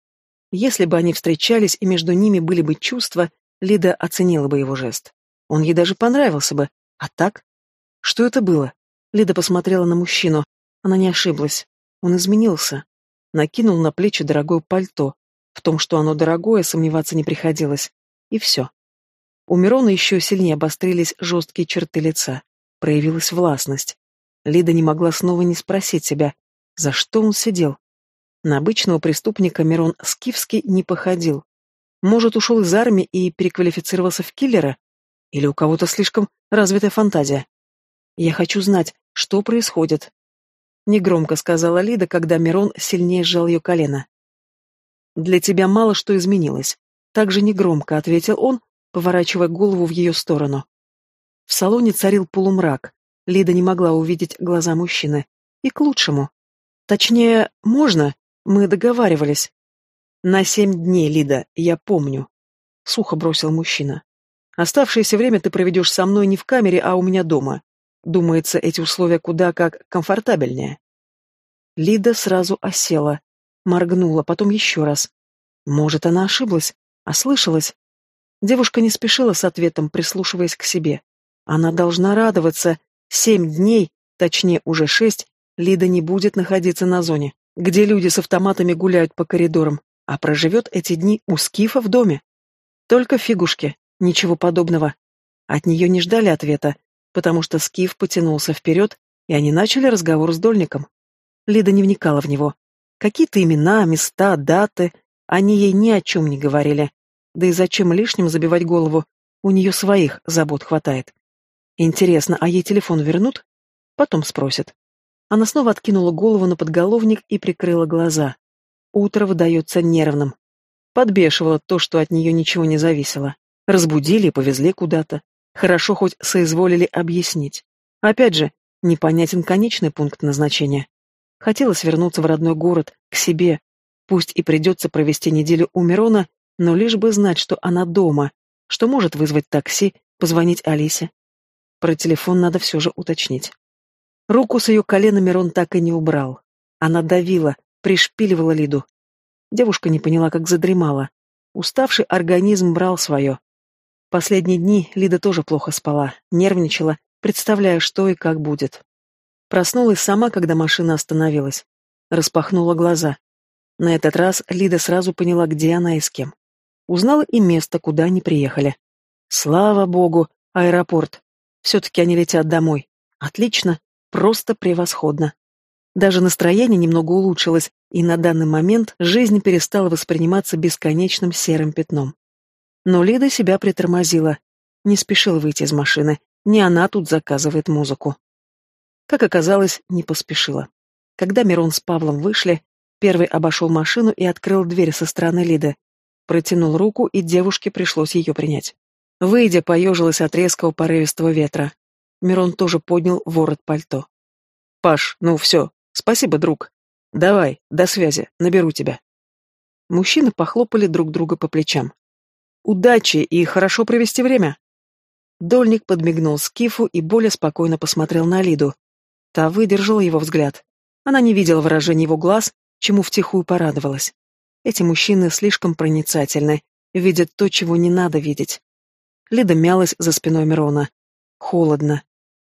Если бы они встречались и между ними были бы чувства, Лида оценила бы его жест. Он ей даже понравился бы. А так? Что это было? Лида посмотрела на мужчину. Она не ошиблась. Он изменился. Накинул на плечи дорогое пальто. В том, что оно дорогое, сомневаться не приходилось. И все. У Мирона еще сильнее обострились жесткие черты лица. Проявилась властность. Лида не могла снова не спросить себя, за что он сидел. На обычного преступника Мирон Скифский не походил. Может, ушел из армии и переквалифицировался в киллера? Или у кого-то слишком развитая фантазия? Я хочу знать, что происходит. Негромко сказала Лида, когда Мирон сильнее сжал ее колено. Для тебя мало что изменилось. Так же негромко ответил он, поворачивая голову в ее сторону. В салоне царил полумрак. Лида не могла увидеть глаза мужчины. И к лучшему. Точнее, можно, мы договаривались. На семь дней, Лида, я помню. Сухо бросил мужчина. Оставшееся время ты проведешь со мной не в камере, а у меня дома. Думается, эти условия куда как комфортабельнее. Лида сразу осела, моргнула, потом еще раз. Может, она ошиблась, ослышалась? Девушка не спешила с ответом, прислушиваясь к себе. Она должна радоваться, Семь дней, точнее уже шесть, Лида не будет находиться на зоне, где люди с автоматами гуляют по коридорам, а проживет эти дни у Скифа в доме. Только фигушки, ничего подобного. От нее не ждали ответа, потому что Скиф потянулся вперед, и они начали разговор с Дольником. Лида не вникала в него. Какие-то имена, места, даты, они ей ни о чем не говорили. Да и зачем лишним забивать голову, у нее своих забот хватает. Интересно, а ей телефон вернут? Потом спросят. Она снова откинула голову на подголовник и прикрыла глаза. Утро выдается нервным. Подбешивало то, что от нее ничего не зависело. Разбудили и повезли куда-то. Хорошо хоть соизволили объяснить. Опять же, непонятен конечный пункт назначения. Хотелось вернуться в родной город, к себе. Пусть и придется провести неделю у Мирона, но лишь бы знать, что она дома, что может вызвать такси, позвонить Алисе. Про телефон надо все же уточнить. Руку с ее колена Мирон так и не убрал. Она давила, пришпиливала Лиду. Девушка не поняла, как задремала. Уставший организм брал свое. Последние дни Лида тоже плохо спала, нервничала, представляя, что и как будет. Проснулась сама, когда машина остановилась. Распахнула глаза. На этот раз Лида сразу поняла, где она и с кем. Узнала и место, куда они приехали. Слава богу, аэропорт. Все-таки они летят домой. Отлично, просто превосходно. Даже настроение немного улучшилось, и на данный момент жизнь перестала восприниматься бесконечным серым пятном. Но Лида себя притормозила. Не спешила выйти из машины. Не она тут заказывает музыку. Как оказалось, не поспешила. Когда Мирон с Павлом вышли, первый обошел машину и открыл дверь со стороны Лиды. Протянул руку, и девушке пришлось ее принять. Выйдя, поежилась от резкого порывистого ветра. Мирон тоже поднял ворот пальто. «Паш, ну все, спасибо, друг. Давай, до связи, наберу тебя». Мужчины похлопали друг друга по плечам. «Удачи и хорошо провести время!» Дольник подмигнул Скифу и более спокойно посмотрел на Лиду. Та выдержала его взгляд. Она не видела выражения его глаз, чему втихую порадовалась. Эти мужчины слишком проницательны, видят то, чего не надо видеть. Лида мялась за спиной Мирона. Холодно.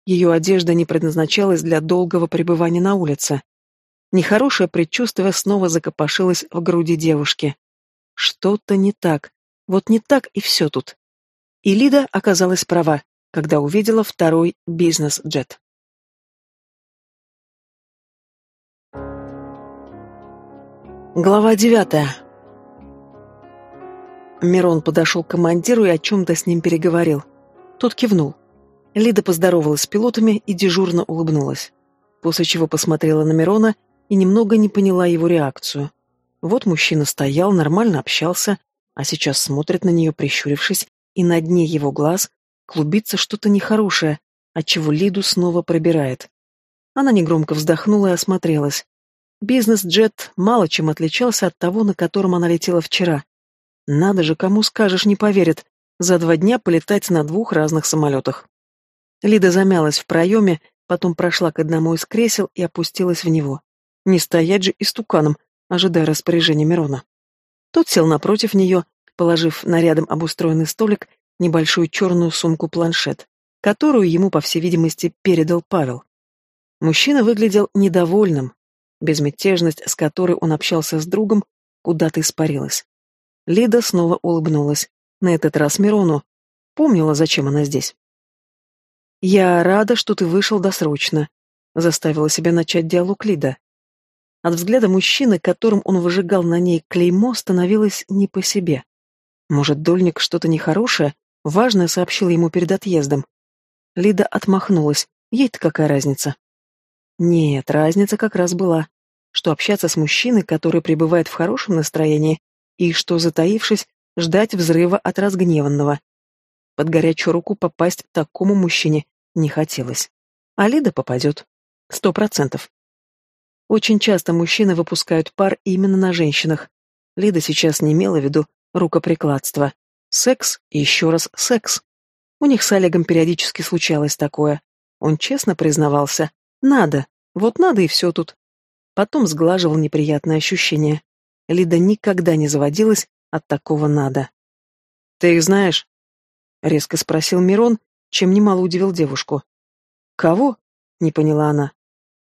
Ее одежда не предназначалась для долгого пребывания на улице. Нехорошее предчувствие снова закопошилось в груди девушки. Что-то не так. Вот не так и все тут. И Лида оказалась права, когда увидела второй бизнес-джет. Глава девятая. Мирон подошел к командиру и о чем-то с ним переговорил. Тот кивнул. Лида поздоровалась с пилотами и дежурно улыбнулась. После чего посмотрела на Мирона и немного не поняла его реакцию. Вот мужчина стоял, нормально общался, а сейчас смотрит на нее, прищурившись, и на дне его глаз клубится что-то нехорошее, отчего Лиду снова пробирает. Она негромко вздохнула и осмотрелась. Бизнес-джет мало чем отличался от того, на котором она летела вчера. Надо же, кому скажешь, не поверит. За два дня полетать на двух разных самолетах. Лида замялась в проеме, потом прошла к одному из кресел и опустилась в него. Не стоять же истуканом, ожидая распоряжения Мирона. Тот сел напротив нее, положив на рядом обустроенный столик небольшую черную сумку-планшет, которую ему, по всей видимости, передал Павел. Мужчина выглядел недовольным. Безмятежность, с которой он общался с другом, куда-то испарилась. Лида снова улыбнулась. На этот раз Мирону. Помнила, зачем она здесь. «Я рада, что ты вышел досрочно», — заставила себя начать диалог Лида. От взгляда мужчины, которым он выжигал на ней клеймо, становилось не по себе. Может, Дольник что-то нехорошее, важное сообщил ему перед отъездом. Лида отмахнулась. Ей-то какая разница? Нет, разница как раз была. Что общаться с мужчиной, который пребывает в хорошем настроении, и что, затаившись, ждать взрыва от разгневанного. Под горячую руку попасть такому мужчине не хотелось. А Лида попадет. Сто процентов. Очень часто мужчины выпускают пар именно на женщинах. Лида сейчас не имела в виду рукоприкладство. Секс и еще раз секс. У них с Олегом периодически случалось такое. Он честно признавался. Надо. Вот надо и все тут. Потом сглаживал неприятное ощущение. Лида никогда не заводилась от такого «надо». «Ты их знаешь?» — резко спросил Мирон, чем немало удивил девушку. «Кого?» — не поняла она.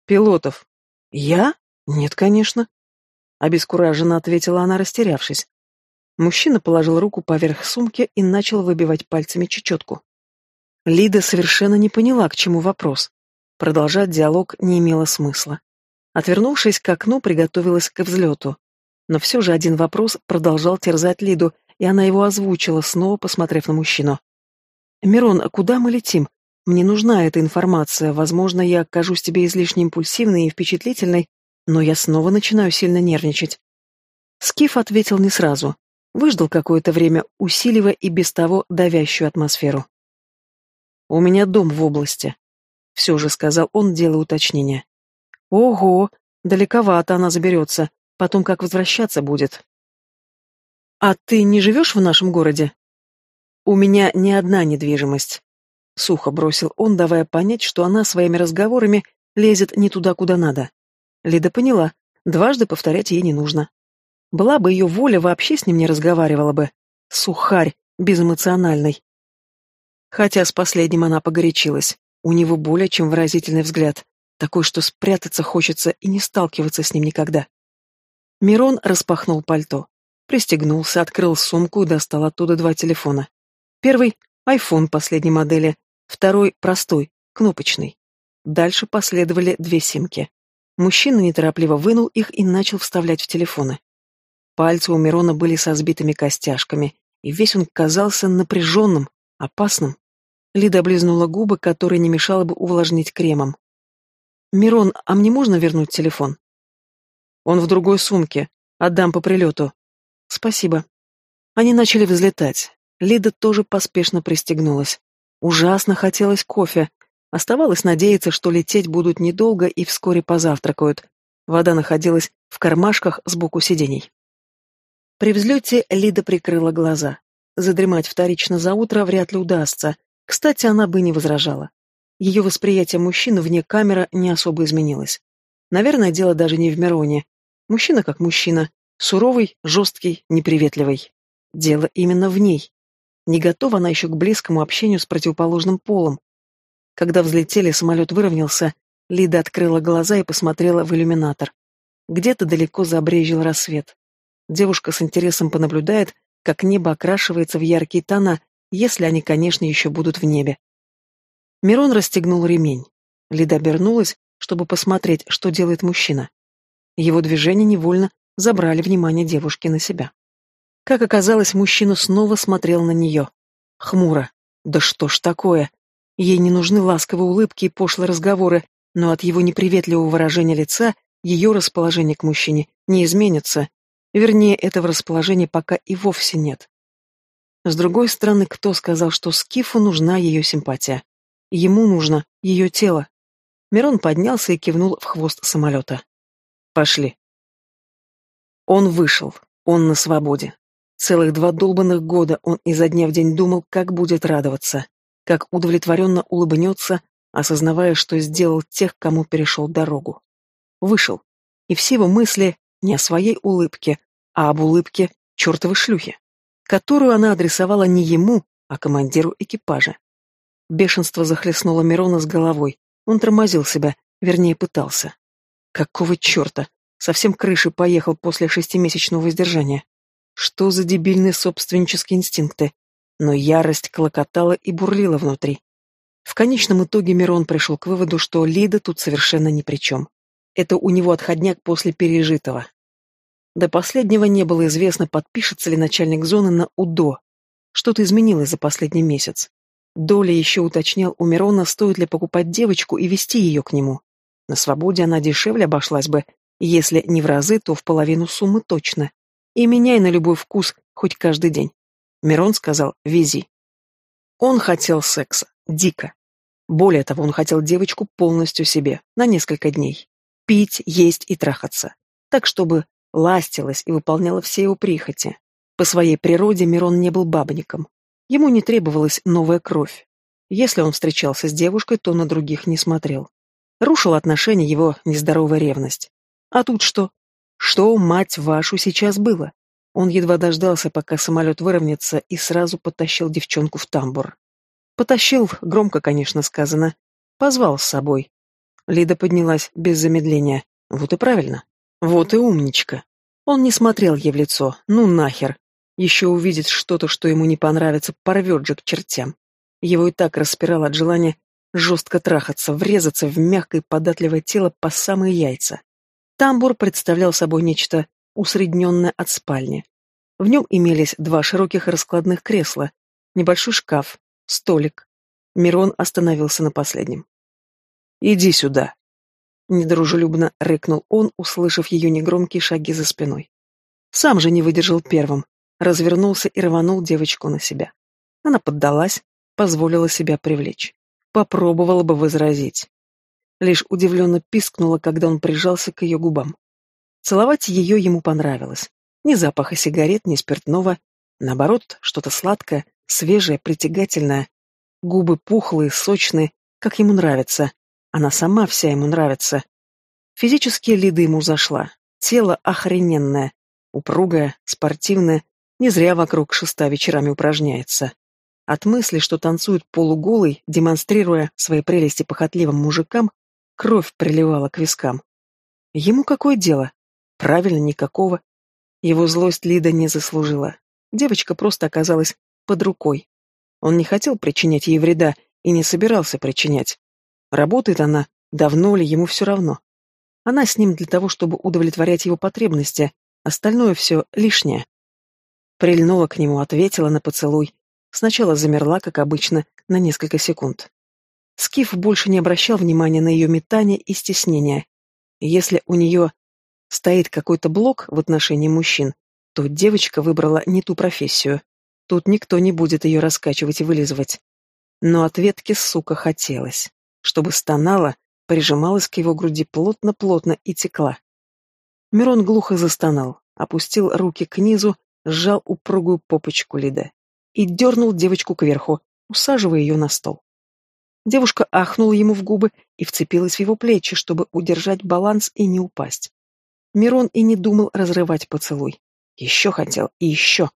«Пилотов». «Я? Нет, конечно». Обескураженно ответила она, растерявшись. Мужчина положил руку поверх сумки и начал выбивать пальцами чечетку. Лида совершенно не поняла, к чему вопрос. Продолжать диалог не имело смысла. Отвернувшись к окну, приготовилась к взлету. Но все же один вопрос продолжал терзать Лиду, и она его озвучила, снова посмотрев на мужчину. «Мирон, куда мы летим? Мне нужна эта информация. Возможно, я окажусь тебе излишне импульсивной и впечатлительной, но я снова начинаю сильно нервничать». Скиф ответил не сразу. Выждал какое-то время, усиливая и без того давящую атмосферу. «У меня дом в области», — все же сказал он, делая уточнение. «Ого, далековато она заберется. Потом как возвращаться будет. А ты не живешь в нашем городе? У меня ни одна недвижимость. Сухо бросил он, давая понять, что она своими разговорами лезет не туда, куда надо. Лида поняла, дважды повторять ей не нужно. Была бы ее воля, вообще с ним не разговаривала бы. Сухарь, безэмоциональный. Хотя с последним она погорячилась. У него более чем выразительный взгляд, такой, что спрятаться хочется и не сталкиваться с ним никогда. Мирон распахнул пальто, пристегнулся, открыл сумку и достал оттуда два телефона. Первый — iPhone последней модели, второй — простой, кнопочный. Дальше последовали две симки. Мужчина неторопливо вынул их и начал вставлять в телефоны. Пальцы у Мирона были со сбитыми костяшками, и весь он казался напряженным, опасным. Лида облизнула губы, которые не мешало бы увлажнить кремом. «Мирон, а мне можно вернуть телефон?» «Он в другой сумке. Отдам по прилету». «Спасибо». Они начали взлетать. Лида тоже поспешно пристегнулась. Ужасно хотелось кофе. Оставалось надеяться, что лететь будут недолго и вскоре позавтракают. Вода находилась в кармашках сбоку сидений. При взлете Лида прикрыла глаза. Задремать вторично за утро вряд ли удастся. Кстати, она бы не возражала. Ее восприятие мужчины вне камеры не особо изменилось. Наверное, дело даже не в Мироне. Мужчина как мужчина. Суровый, жесткий, неприветливый. Дело именно в ней. Не готова она еще к близкому общению с противоположным полом. Когда взлетели, самолет выровнялся, Лида открыла глаза и посмотрела в иллюминатор. Где-то далеко забрежил рассвет. Девушка с интересом понаблюдает, как небо окрашивается в яркие тона, если они, конечно, еще будут в небе. Мирон расстегнул ремень. Лида обернулась, чтобы посмотреть, что делает мужчина. Его движения невольно забрали внимание девушки на себя. Как оказалось, мужчина снова смотрел на нее. Хмуро. Да что ж такое? Ей не нужны ласковые улыбки и пошлые разговоры, но от его неприветливого выражения лица ее расположение к мужчине не изменится. Вернее, этого расположения пока и вовсе нет. С другой стороны, кто сказал, что Скифу нужна ее симпатия? Ему нужно ее тело. Мирон поднялся и кивнул в хвост самолета. «Пошли». Он вышел. Он на свободе. Целых два долбанных года он изо дня в день думал, как будет радоваться, как удовлетворенно улыбнется, осознавая, что сделал тех, кому перешел дорогу. Вышел. И все его мысли не о своей улыбке, а об улыбке чертовой шлюхи, которую она адресовала не ему, а командиру экипажа. Бешенство захлестнуло Мирона с головой. Он тормозил себя, вернее, пытался. Какого черта? Совсем крыши поехал после шестимесячного воздержания. Что за дебильные собственнические инстинкты? Но ярость клокотала и бурлила внутри. В конечном итоге Мирон пришел к выводу, что Лида тут совершенно ни при чем. Это у него отходняк после пережитого. До последнего не было известно, подпишется ли начальник зоны на УДО. Что-то изменилось за последний месяц. Доля еще уточнял у Мирона, стоит ли покупать девочку и вести ее к нему. На свободе она дешевле обошлась бы, если не в разы, то в половину суммы точно. И меняй на любой вкус, хоть каждый день. Мирон сказал «вези». Он хотел секса. Дико. Более того, он хотел девочку полностью себе, на несколько дней. Пить, есть и трахаться. Так, чтобы ластилась и выполняла все его прихоти. По своей природе Мирон не был бабником. Ему не требовалась новая кровь. Если он встречался с девушкой, то на других не смотрел. Рушил отношения его нездоровая ревность. А тут что? Что, мать вашу, сейчас было? Он едва дождался, пока самолет выровняется, и сразу потащил девчонку в тамбур. Потащил, громко, конечно, сказано. Позвал с собой. Лида поднялась без замедления. Вот и правильно. Вот и умничка. Он не смотрел ей в лицо. Ну нахер. Еще увидит что-то, что ему не понравится, порвет же к чертям. Его и так распирало от желания жестко трахаться, врезаться в мягкое податливое тело по самые яйца. Тамбур представлял собой нечто усредненное от спальни. В нем имелись два широких раскладных кресла, небольшой шкаф, столик. Мирон остановился на последнем. «Иди сюда», Недружелюбно рыкнул он, услышав ее негромкие шаги за спиной. Сам же не выдержал первым, развернулся и рванул девочку на себя. Она поддалась, позволила себя привлечь. Попробовала бы возразить. Лишь удивленно пискнула, когда он прижался к ее губам. Целовать ее ему понравилось. Ни запаха сигарет, ни спиртного. Наоборот, что-то сладкое, свежее, притягательное. Губы пухлые, сочные, как ему нравится, она сама вся ему нравится. Физически Лида ему зашла. Тело охрененное. Упругое, спортивное. Не зря вокруг шеста вечерами упражняется. От мысли, что танцует полуголый, демонстрируя свои прелести похотливым мужикам, кровь приливала к вискам. Ему какое дело? Правильно, никакого. Его злость Лида не заслужила. Девочка просто оказалась под рукой. Он не хотел причинять ей вреда и не собирался причинять. Работает она, давно ли, ему все равно. Она с ним для того, чтобы удовлетворять его потребности, остальное все лишнее. Прильнула к нему, ответила на поцелуй. Сначала замерла, как обычно, на несколько секунд. Скиф больше не обращал внимания на ее метание и стеснение. Если у нее стоит какой-то блок в отношении мужчин, то девочка выбрала не ту профессию. Тут никто не будет ее раскачивать и вылизывать. Но ответки, сука, хотелось. Чтобы стонала, прижималась к его груди плотно-плотно и текла. Мирон глухо застонал, опустил руки к низу, сжал упругую попочку Лиды и дернул девочку кверху, усаживая ее на стол. Девушка ахнула ему в губы и вцепилась в его плечи, чтобы удержать баланс и не упасть. Мирон и не думал разрывать поцелуй. Еще хотел и еще.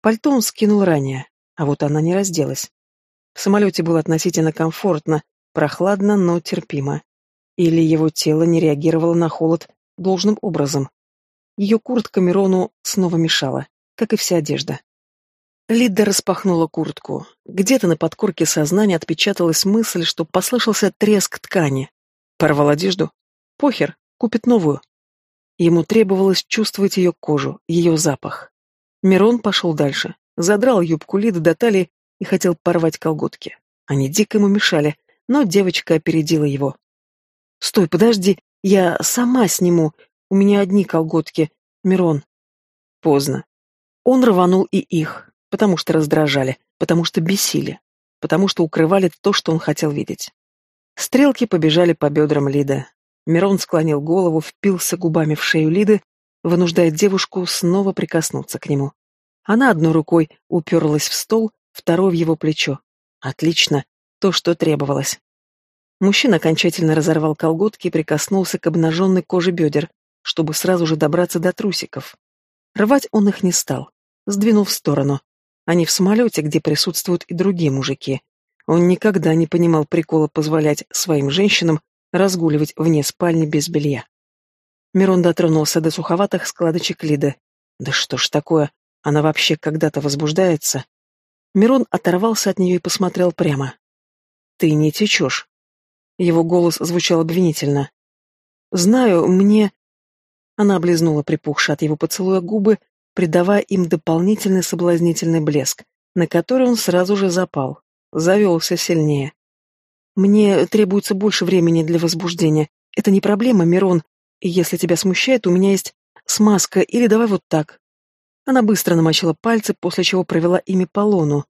Пальто он скинул ранее, а вот она не разделась. В самолете было относительно комфортно, прохладно, но терпимо. Или его тело не реагировало на холод должным образом. Ее куртка Мирону снова мешала, как и вся одежда. Лида распахнула куртку. Где-то на подкорке сознания отпечаталась мысль, что послышался треск ткани. Порвал одежду? Похер, купит новую. Ему требовалось чувствовать ее кожу, ее запах. Мирон пошел дальше, задрал юбку Лиды до талии и хотел порвать колготки. Они дико ему мешали, но девочка опередила его. «Стой, подожди, я сама сниму, у меня одни колготки, Мирон». Поздно. Он рванул и их, потому что раздражали, потому что бесили, потому что укрывали то, что он хотел видеть. Стрелки побежали по бедрам Лиды. Мирон склонил голову, впился губами в шею Лиды, вынуждая девушку снова прикоснуться к нему. Она одной рукой уперлась в стол, второй в его плечо. Отлично, то, что требовалось. Мужчина окончательно разорвал колготки и прикоснулся к обнаженной коже бедер, чтобы сразу же добраться до трусиков. Рвать он их не стал, сдвинул в сторону, а не в самолете, где присутствуют и другие мужики. Он никогда не понимал прикола позволять своим женщинам разгуливать вне спальни без белья. Мирон дотронулся до суховатых складочек Лиды. Да что ж такое, она вообще когда-то возбуждается? Мирон оторвался от нее и посмотрел прямо. «Ты не течешь». Его голос звучал обвинительно. «Знаю, мне...» Она облизнула припухшие от его поцелуя губы, придавая им дополнительный соблазнительный блеск, на который он сразу же запал, завелся сильнее. «Мне требуется больше времени для возбуждения. Это не проблема, Мирон. Если тебя смущает, у меня есть смазка, или давай вот так». Она быстро намочила пальцы, после чего провела ими по лону.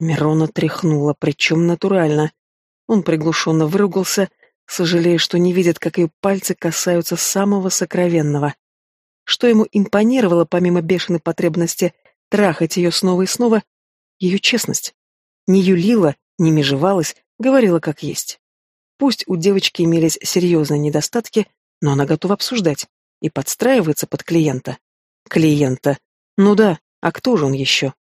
Мирона тряхнула, причем натурально. Он приглушенно выругался, сожалея, что не видит, как ее пальцы касаются самого сокровенного. Что ему импонировало, помимо бешеной потребности трахать ее снова и снова, ее честность. Не юлила, не межевалась, говорила как есть. Пусть у девочки имелись серьезные недостатки, но она готова обсуждать и подстраивается под клиента. Клиента. Ну да, а кто же он еще?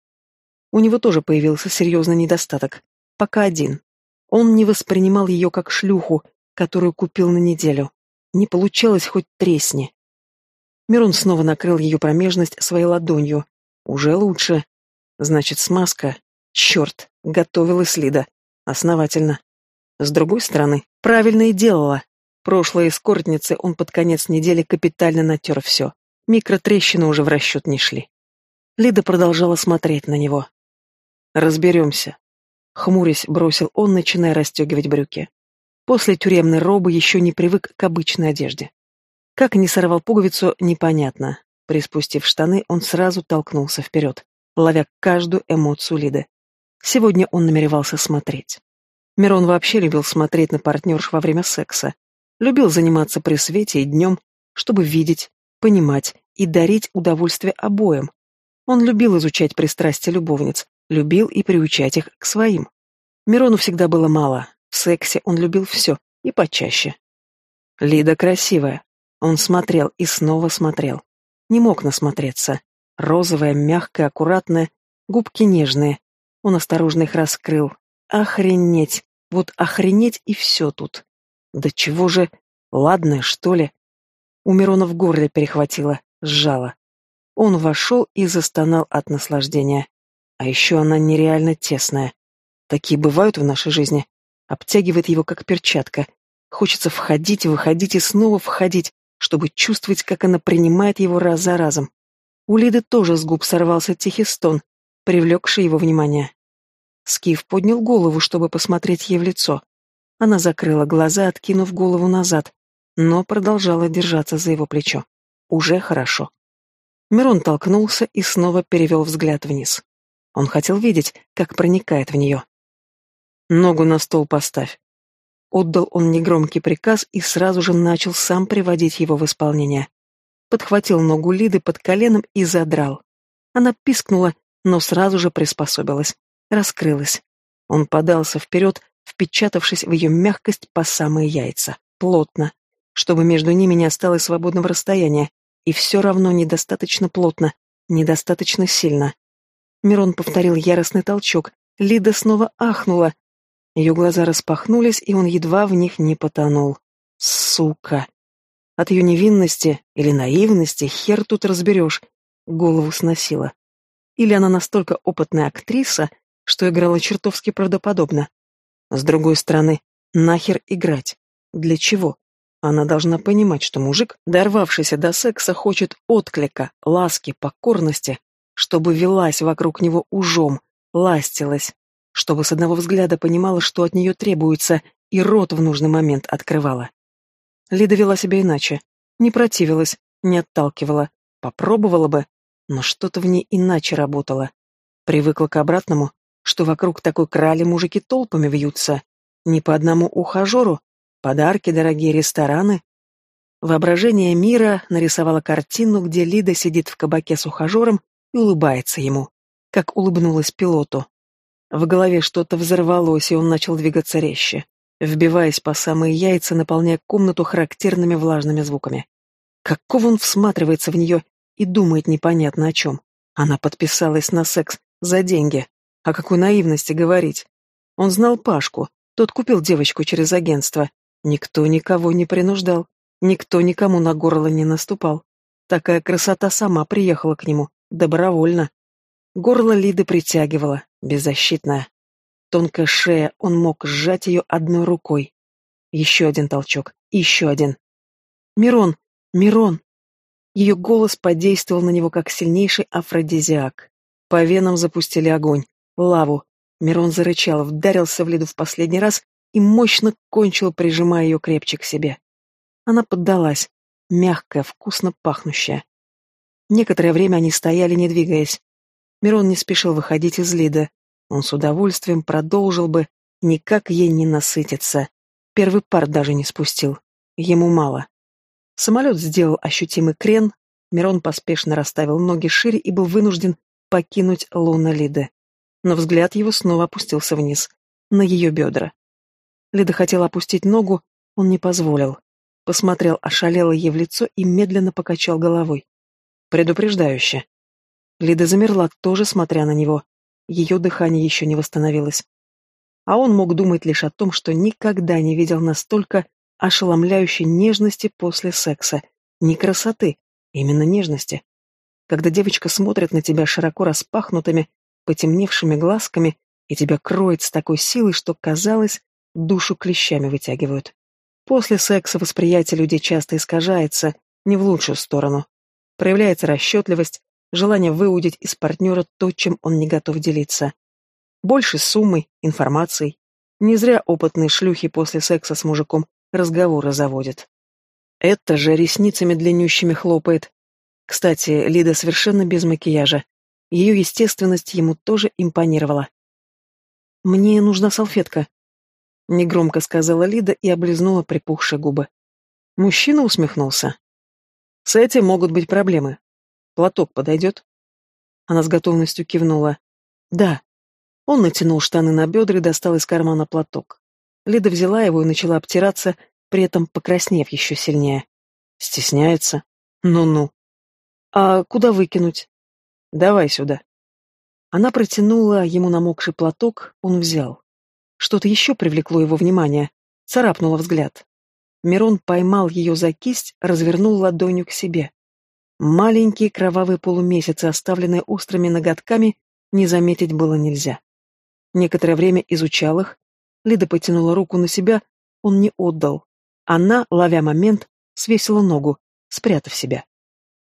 У него тоже появился серьезный недостаток. Пока один. Он не воспринимал ее как шлюху, которую купил на неделю. Не получалось хоть тресни. Мирон снова накрыл ее промежность своей ладонью. Уже лучше. Значит, смазка. Черт, готовилась Лида. Основательно. С другой стороны, правильно и делала. Прошлой эскортнице он под конец недели капитально натер все. Микротрещины уже в расчет не шли. Лида продолжала смотреть на него. «Разберемся», — хмурясь бросил он, начиная расстегивать брюки. После тюремной робы еще не привык к обычной одежде. Как не сорвал пуговицу, непонятно. Приспустив штаны, он сразу толкнулся вперед, ловя каждую эмоцию Лиды. Сегодня он намеревался смотреть. Мирон вообще любил смотреть на партнерш во время секса. Любил заниматься при свете и днем, чтобы видеть, понимать и дарить удовольствие обоим. Он любил изучать пристрастия любовниц, любил и приучать их к своим. Мирону всегда было мало. В сексе он любил все, и почаще. Лида красивая, он смотрел и снова смотрел. Не мог насмотреться. Розовая, мягкая, аккуратная, губки нежные. Он осторожно их раскрыл. Охренеть! Вот охренеть и все тут. Да чего же... Ладно, что ли? У Мирона в горле перехватило, сжало. Он вошел и застонал от наслаждения. А еще она нереально тесная. Такие бывают в нашей жизни. Обтягивает его, как перчатка. Хочется входить, выходить и снова входить, чтобы чувствовать, как она принимает его раз за разом. У Лиды тоже с губ сорвался тихий стон, привлекший его внимание. Скиф поднял голову, чтобы посмотреть ей в лицо. Она закрыла глаза, откинув голову назад, но продолжала держаться за его плечо. Уже хорошо. Мирон толкнулся и снова перевел взгляд вниз. Он хотел видеть, как проникает в нее. «Ногу на стол поставь». Отдал он негромкий приказ и сразу же начал сам приводить его в исполнение. Подхватил ногу Лиды под коленом и задрал. Она пискнула, но сразу же приспособилась, раскрылась. Он подался вперед, впечатавшись в ее мягкость по самые яйца, плотно, чтобы между ними не осталось свободного расстояния, и все равно недостаточно плотно, недостаточно сильно. Мирон повторил яростный толчок, Лида снова ахнула. Ее глаза распахнулись, и он едва в них не потонул. Сука! От ее невинности или наивности хер тут разберешь. Голову сносила. Или она настолько опытная актриса, что играла чертовски правдоподобно. С другой стороны, нахер играть? Для чего? Она должна понимать, что мужик, дорвавшийся до секса, хочет отклика, ласки, покорности, чтобы велась вокруг него ужом, ластилась, чтобы с одного взгляда понимала, что от нее требуется, и рот в нужный момент открывала. Лида вела себя иначе, не противилась, не отталкивала, попробовала бы, но что-то в ней иначе работало. Привыкла к обратному, что вокруг такой крали мужики толпами вьются, не по одному ухажеру, Подарки, дорогие рестораны. Воображение мира нарисовало картину, где Лида сидит в кабаке с ухажером и улыбается ему, как улыбнулась пилоту. В голове что-то взорвалось, и он начал двигаться резче, вбиваясь по самые яйца, наполняя комнату характерными влажными звуками. Какого он всматривается в нее и думает непонятно о чем. Она подписалась на секс за деньги. О какой наивности говорить? Он знал Пашку, тот купил девочку через агентство, Никто никого не принуждал, никто никому на горло не наступал. Такая красота сама приехала к нему, добровольно. Горло Лиды притягивало, беззащитная. Тонкая шея, он мог сжать ее одной рукой. Еще один толчок, еще один. «Мирон! Мирон!» Ее голос подействовал на него как сильнейший афродизиак. По венам запустили огонь, лаву. Мирон зарычал, вдарился в Лиду в последний раз и мощно кончил, прижимая ее крепче к себе. Она поддалась, мягкая, вкусно пахнущая. Некоторое время они стояли, не двигаясь. Мирон не спешил выходить из Лида. Он с удовольствием продолжил бы, никак ей не насытиться. Первый пар даже не спустил. Ему мало. Самолет сделал ощутимый крен, Мирон поспешно расставил ноги шире и был вынужден покинуть луна Лиды. Но взгляд его снова опустился вниз, на ее бедра. Лида хотела опустить ногу, он не позволил. Посмотрел ошалело ей в лицо и медленно покачал головой. Предупреждающе. Лида замерла, тоже смотря на него. Ее дыхание еще не восстановилось. А он мог думать лишь о том, что никогда не видел настолько ошеломляющей нежности после секса. Не красоты, именно нежности. Когда девочка смотрит на тебя широко распахнутыми, потемневшими глазками, и тебя кроет с такой силой, что, казалось, душу клещами вытягивают. После секса восприятие людей часто искажается, не в лучшую сторону. Проявляется расчетливость, желание выудить из партнера то, чем он не готов делиться. Больше суммой, информацией. Не зря опытные шлюхи после секса с мужиком разговоры заводят. Это же ресницами длиннющими хлопает. Кстати, Лида совершенно без макияжа. Ее естественность ему тоже импонировала. «Мне нужна салфетка», — негромко сказала Лида и облизнула припухшие губы. Мужчина усмехнулся. «С этим могут быть проблемы. Платок подойдет?» Она с готовностью кивнула. «Да». Он натянул штаны на бедра и достал из кармана платок. Лида взяла его и начала обтираться, при этом покраснев еще сильнее. Стесняется? Ну-ну. А куда выкинуть? Давай сюда. Она протянула ему намокший платок, он взял. Что-то еще привлекло его внимание, царапнуло взгляд. Мирон поймал ее за кисть, развернул ладонью к себе. Маленькие кровавые полумесяцы, оставленные острыми ноготками, не заметить было нельзя. Некоторое время изучал их. Лида потянула руку на себя, он не отдал. Она, ловя момент, свесила ногу, спрятав себя.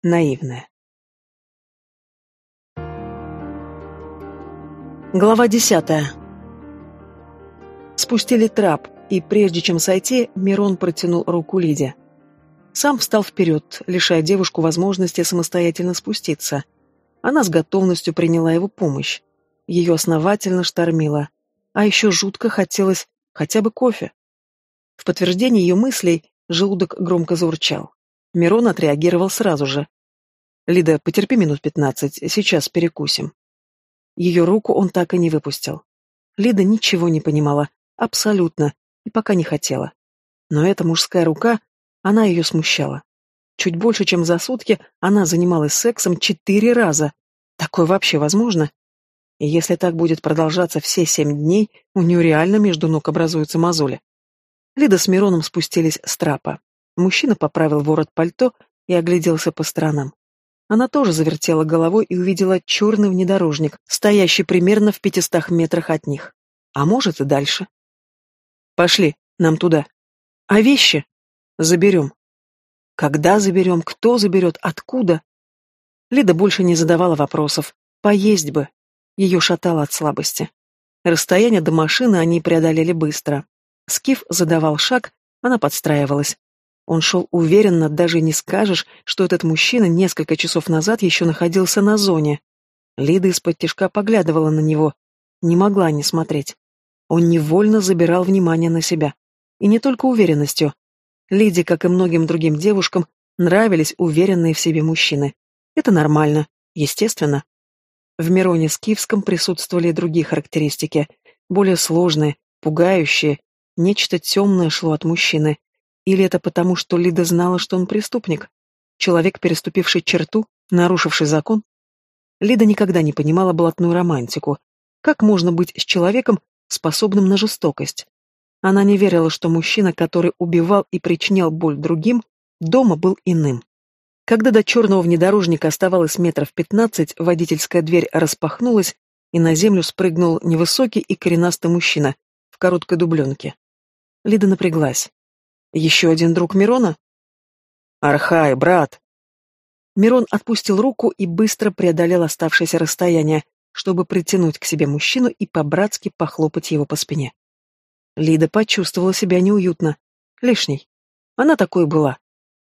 Наивная. Глава десятая. Спустили трап, и прежде чем сойти, Мирон протянул руку Лиде. Сам встал вперед, лишая девушку возможности самостоятельно спуститься. Она с готовностью приняла его помощь. Ее основательно штормило. А еще жутко хотелось хотя бы кофе. В подтверждение ее мыслей желудок громко заурчал. Мирон отреагировал сразу же. «Лида, потерпи минут пятнадцать, сейчас перекусим». Ее руку он так и не выпустил. Лида ничего не понимала, абсолютно, и пока не хотела. Но эта мужская рука, она ее смущала. Чуть больше, чем за сутки, она занималась сексом четыре раза. Такое вообще возможно? И если так будет продолжаться все семь дней, у нее реально между ног образуются мозоли. Лида с Мироном спустились с трапа. Мужчина поправил ворот пальто и огляделся по сторонам. Она тоже завертела головой и увидела черный внедорожник, стоящий примерно в пятистах метрах от них. А может и дальше. «Пошли, нам туда. А вещи? Заберем». Когда заберем, кто заберет, откуда? Лида больше не задавала вопросов. Поесть бы. Ее шатало от слабости. Расстояние до машины они преодолели быстро. Скиф задавал шаг, она подстраивалась. Он шел уверенно, даже не скажешь, что этот мужчина несколько часов назад еще находился на зоне. Лида из-под тишка поглядывала на него. Не могла не смотреть. Он невольно забирал внимание на себя. И не только уверенностью. Лиде, как и многим другим девушкам, нравились уверенные в себе мужчины. Это нормально, естественно. В Мироне Скифском присутствовали и другие характеристики, более сложные, пугающие, нечто темное шло от мужчины, или это потому, что Лида знала, что он преступник? Человек, переступивший черту, нарушивший закон? Лида никогда не понимала блатную романтику. Как можно быть с человеком, способным на жестокость? Она не верила, что мужчина, который убивал и причинял боль другим, дома был иным. Когда до черного внедорожника оставалось метров пятнадцать, водительская дверь распахнулась, и на землю спрыгнул невысокий и коренастый мужчина в короткой дубленке. Лида напряглась. Еще один друг Мирона? Архай, брат. Мирон отпустил руку и быстро преодолел оставшееся расстояние, чтобы притянуть к себе мужчину и по-братски похлопать его по спине. Лида почувствовала себя неуютно. Лишней. Она такой была.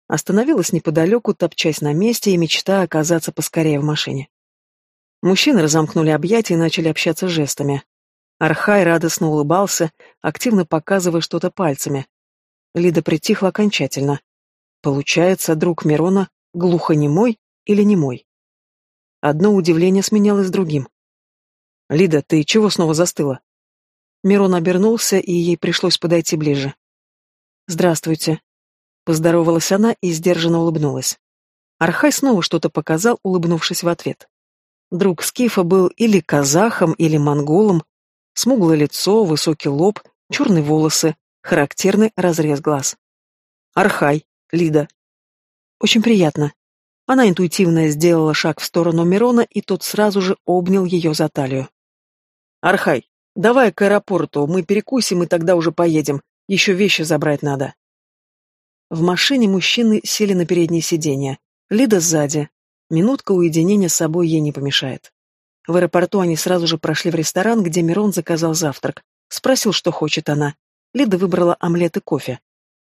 Остановилась неподалеку, топчась на месте и мечтая оказаться поскорее в машине. Мужчины разомкнули объятия и начали общаться жестами. Архай радостно улыбался, активно показывая что-то пальцами. Лида притихла окончательно. Получается, друг Мирона глухонемой или немой? Одно удивление сменялось другим. «Лида, ты чего снова застыла?» Мирон обернулся, и ей пришлось подойти ближе. «Здравствуйте», — поздоровалась она и сдержанно улыбнулась. Архай снова что-то показал, улыбнувшись в ответ. Друг Скифа был или казахом, или монголом, смуглое лицо, высокий лоб, черные волосы, Характерный разрез глаз. Архай, Лида. Очень приятно. Она интуитивно сделала шаг в сторону Мирона, и тот сразу же обнял ее за талию. Архай, давай к аэропорту, мы перекусим и тогда уже поедем. Еще вещи забрать надо. В машине мужчины сели на переднее сиденье. Лида сзади. Минутка уединения с собой ей не помешает. В аэропорту они сразу же прошли в ресторан, где Мирон заказал завтрак. Спросил, что хочет она. Лида выбрала омлет и кофе.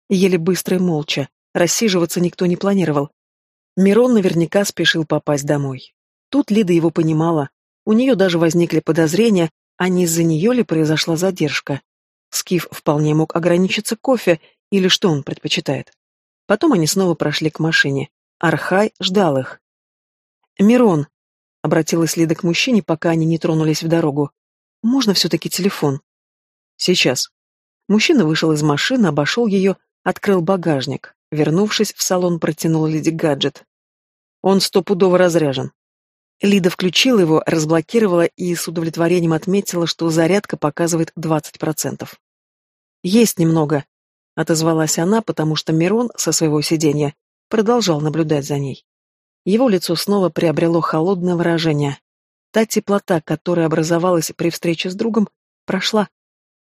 Ели быстро и молча, рассиживаться никто не планировал. Мирон наверняка спешил попасть домой. Тут Лида его понимала. У нее даже возникли подозрения, а не из-за нее ли произошла задержка. Скиф вполне мог ограничиться кофе, или что он предпочитает. Потом они снова прошли к машине. Архай ждал их. «Мирон», — обратилась Лида к мужчине, пока они не тронулись в дорогу, — «можно все-таки телефон?» «Сейчас», Мужчина вышел из машины, обошел ее, открыл багажник. Вернувшись в салон, протянул Лиде гаджет. Он стопудово разряжен. Лида включила его, разблокировала и с удовлетворением отметила, что зарядка показывает 20%. «Есть немного», — отозвалась она, потому что Мирон со своего сиденья продолжал наблюдать за ней. Его лицо снова приобрело холодное выражение. Та теплота, которая образовалась при встрече с другом, прошла.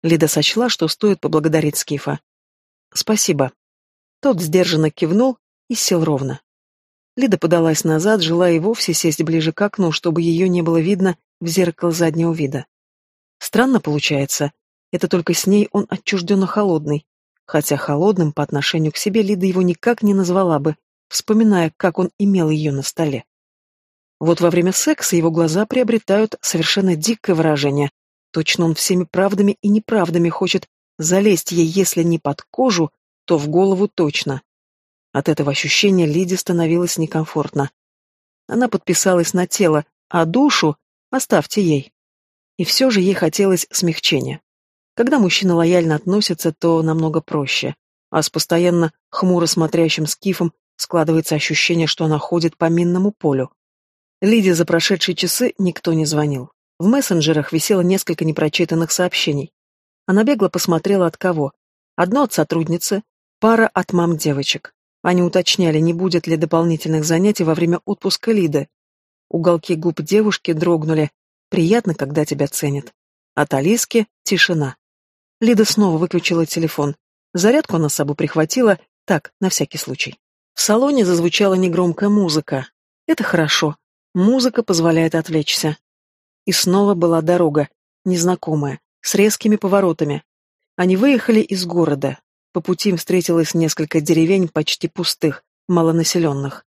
Лида сочла, что стоит поблагодарить Скифа. спасибо». Тот сдержанно кивнул и сел ровно. Лида подалась назад, желая и вовсе сесть ближе к окну, чтобы ее не было видно в зеркало заднего вида. Странно получается. Это только с ней он отчужденно холодный. Хотя холодным по отношению к себе Лида его никак не назвала бы, вспоминая, как он имел ее на столе. Вот во время секса его глаза приобретают совершенно дикое выражение. Точно он всеми правдами и неправдами хочет залезть ей, если не под кожу, то в голову точно. От этого ощущения Лиде становилось некомфортно. Она подписалась на тело, а душу оставьте ей. И все же ей хотелось смягчения. Когда мужчина лояльно относится, то намного проще. А с постоянно хмуро смотрящим скифом складывается ощущение, что она ходит по минному полю. Лиде за прошедшие часы никто не звонил. В мессенджерах висело несколько непрочитанных сообщений. Она бегло посмотрела от кого. Одно от сотрудницы, пара от мам девочек. Они уточняли, не будет ли дополнительных занятий во время отпуска Лиды. Уголки губ девушки дрогнули. Приятно, когда тебя ценят. От Алиски тишина. Лида снова выключила телефон. Зарядку она с собой прихватила, так, на всякий случай. В салоне зазвучала негромкая музыка. Это хорошо. Музыка позволяет отвлечься. И снова была дорога, незнакомая, с резкими поворотами. Они выехали из города, по пути им встретилось несколько деревень почти пустых, малонаселенных.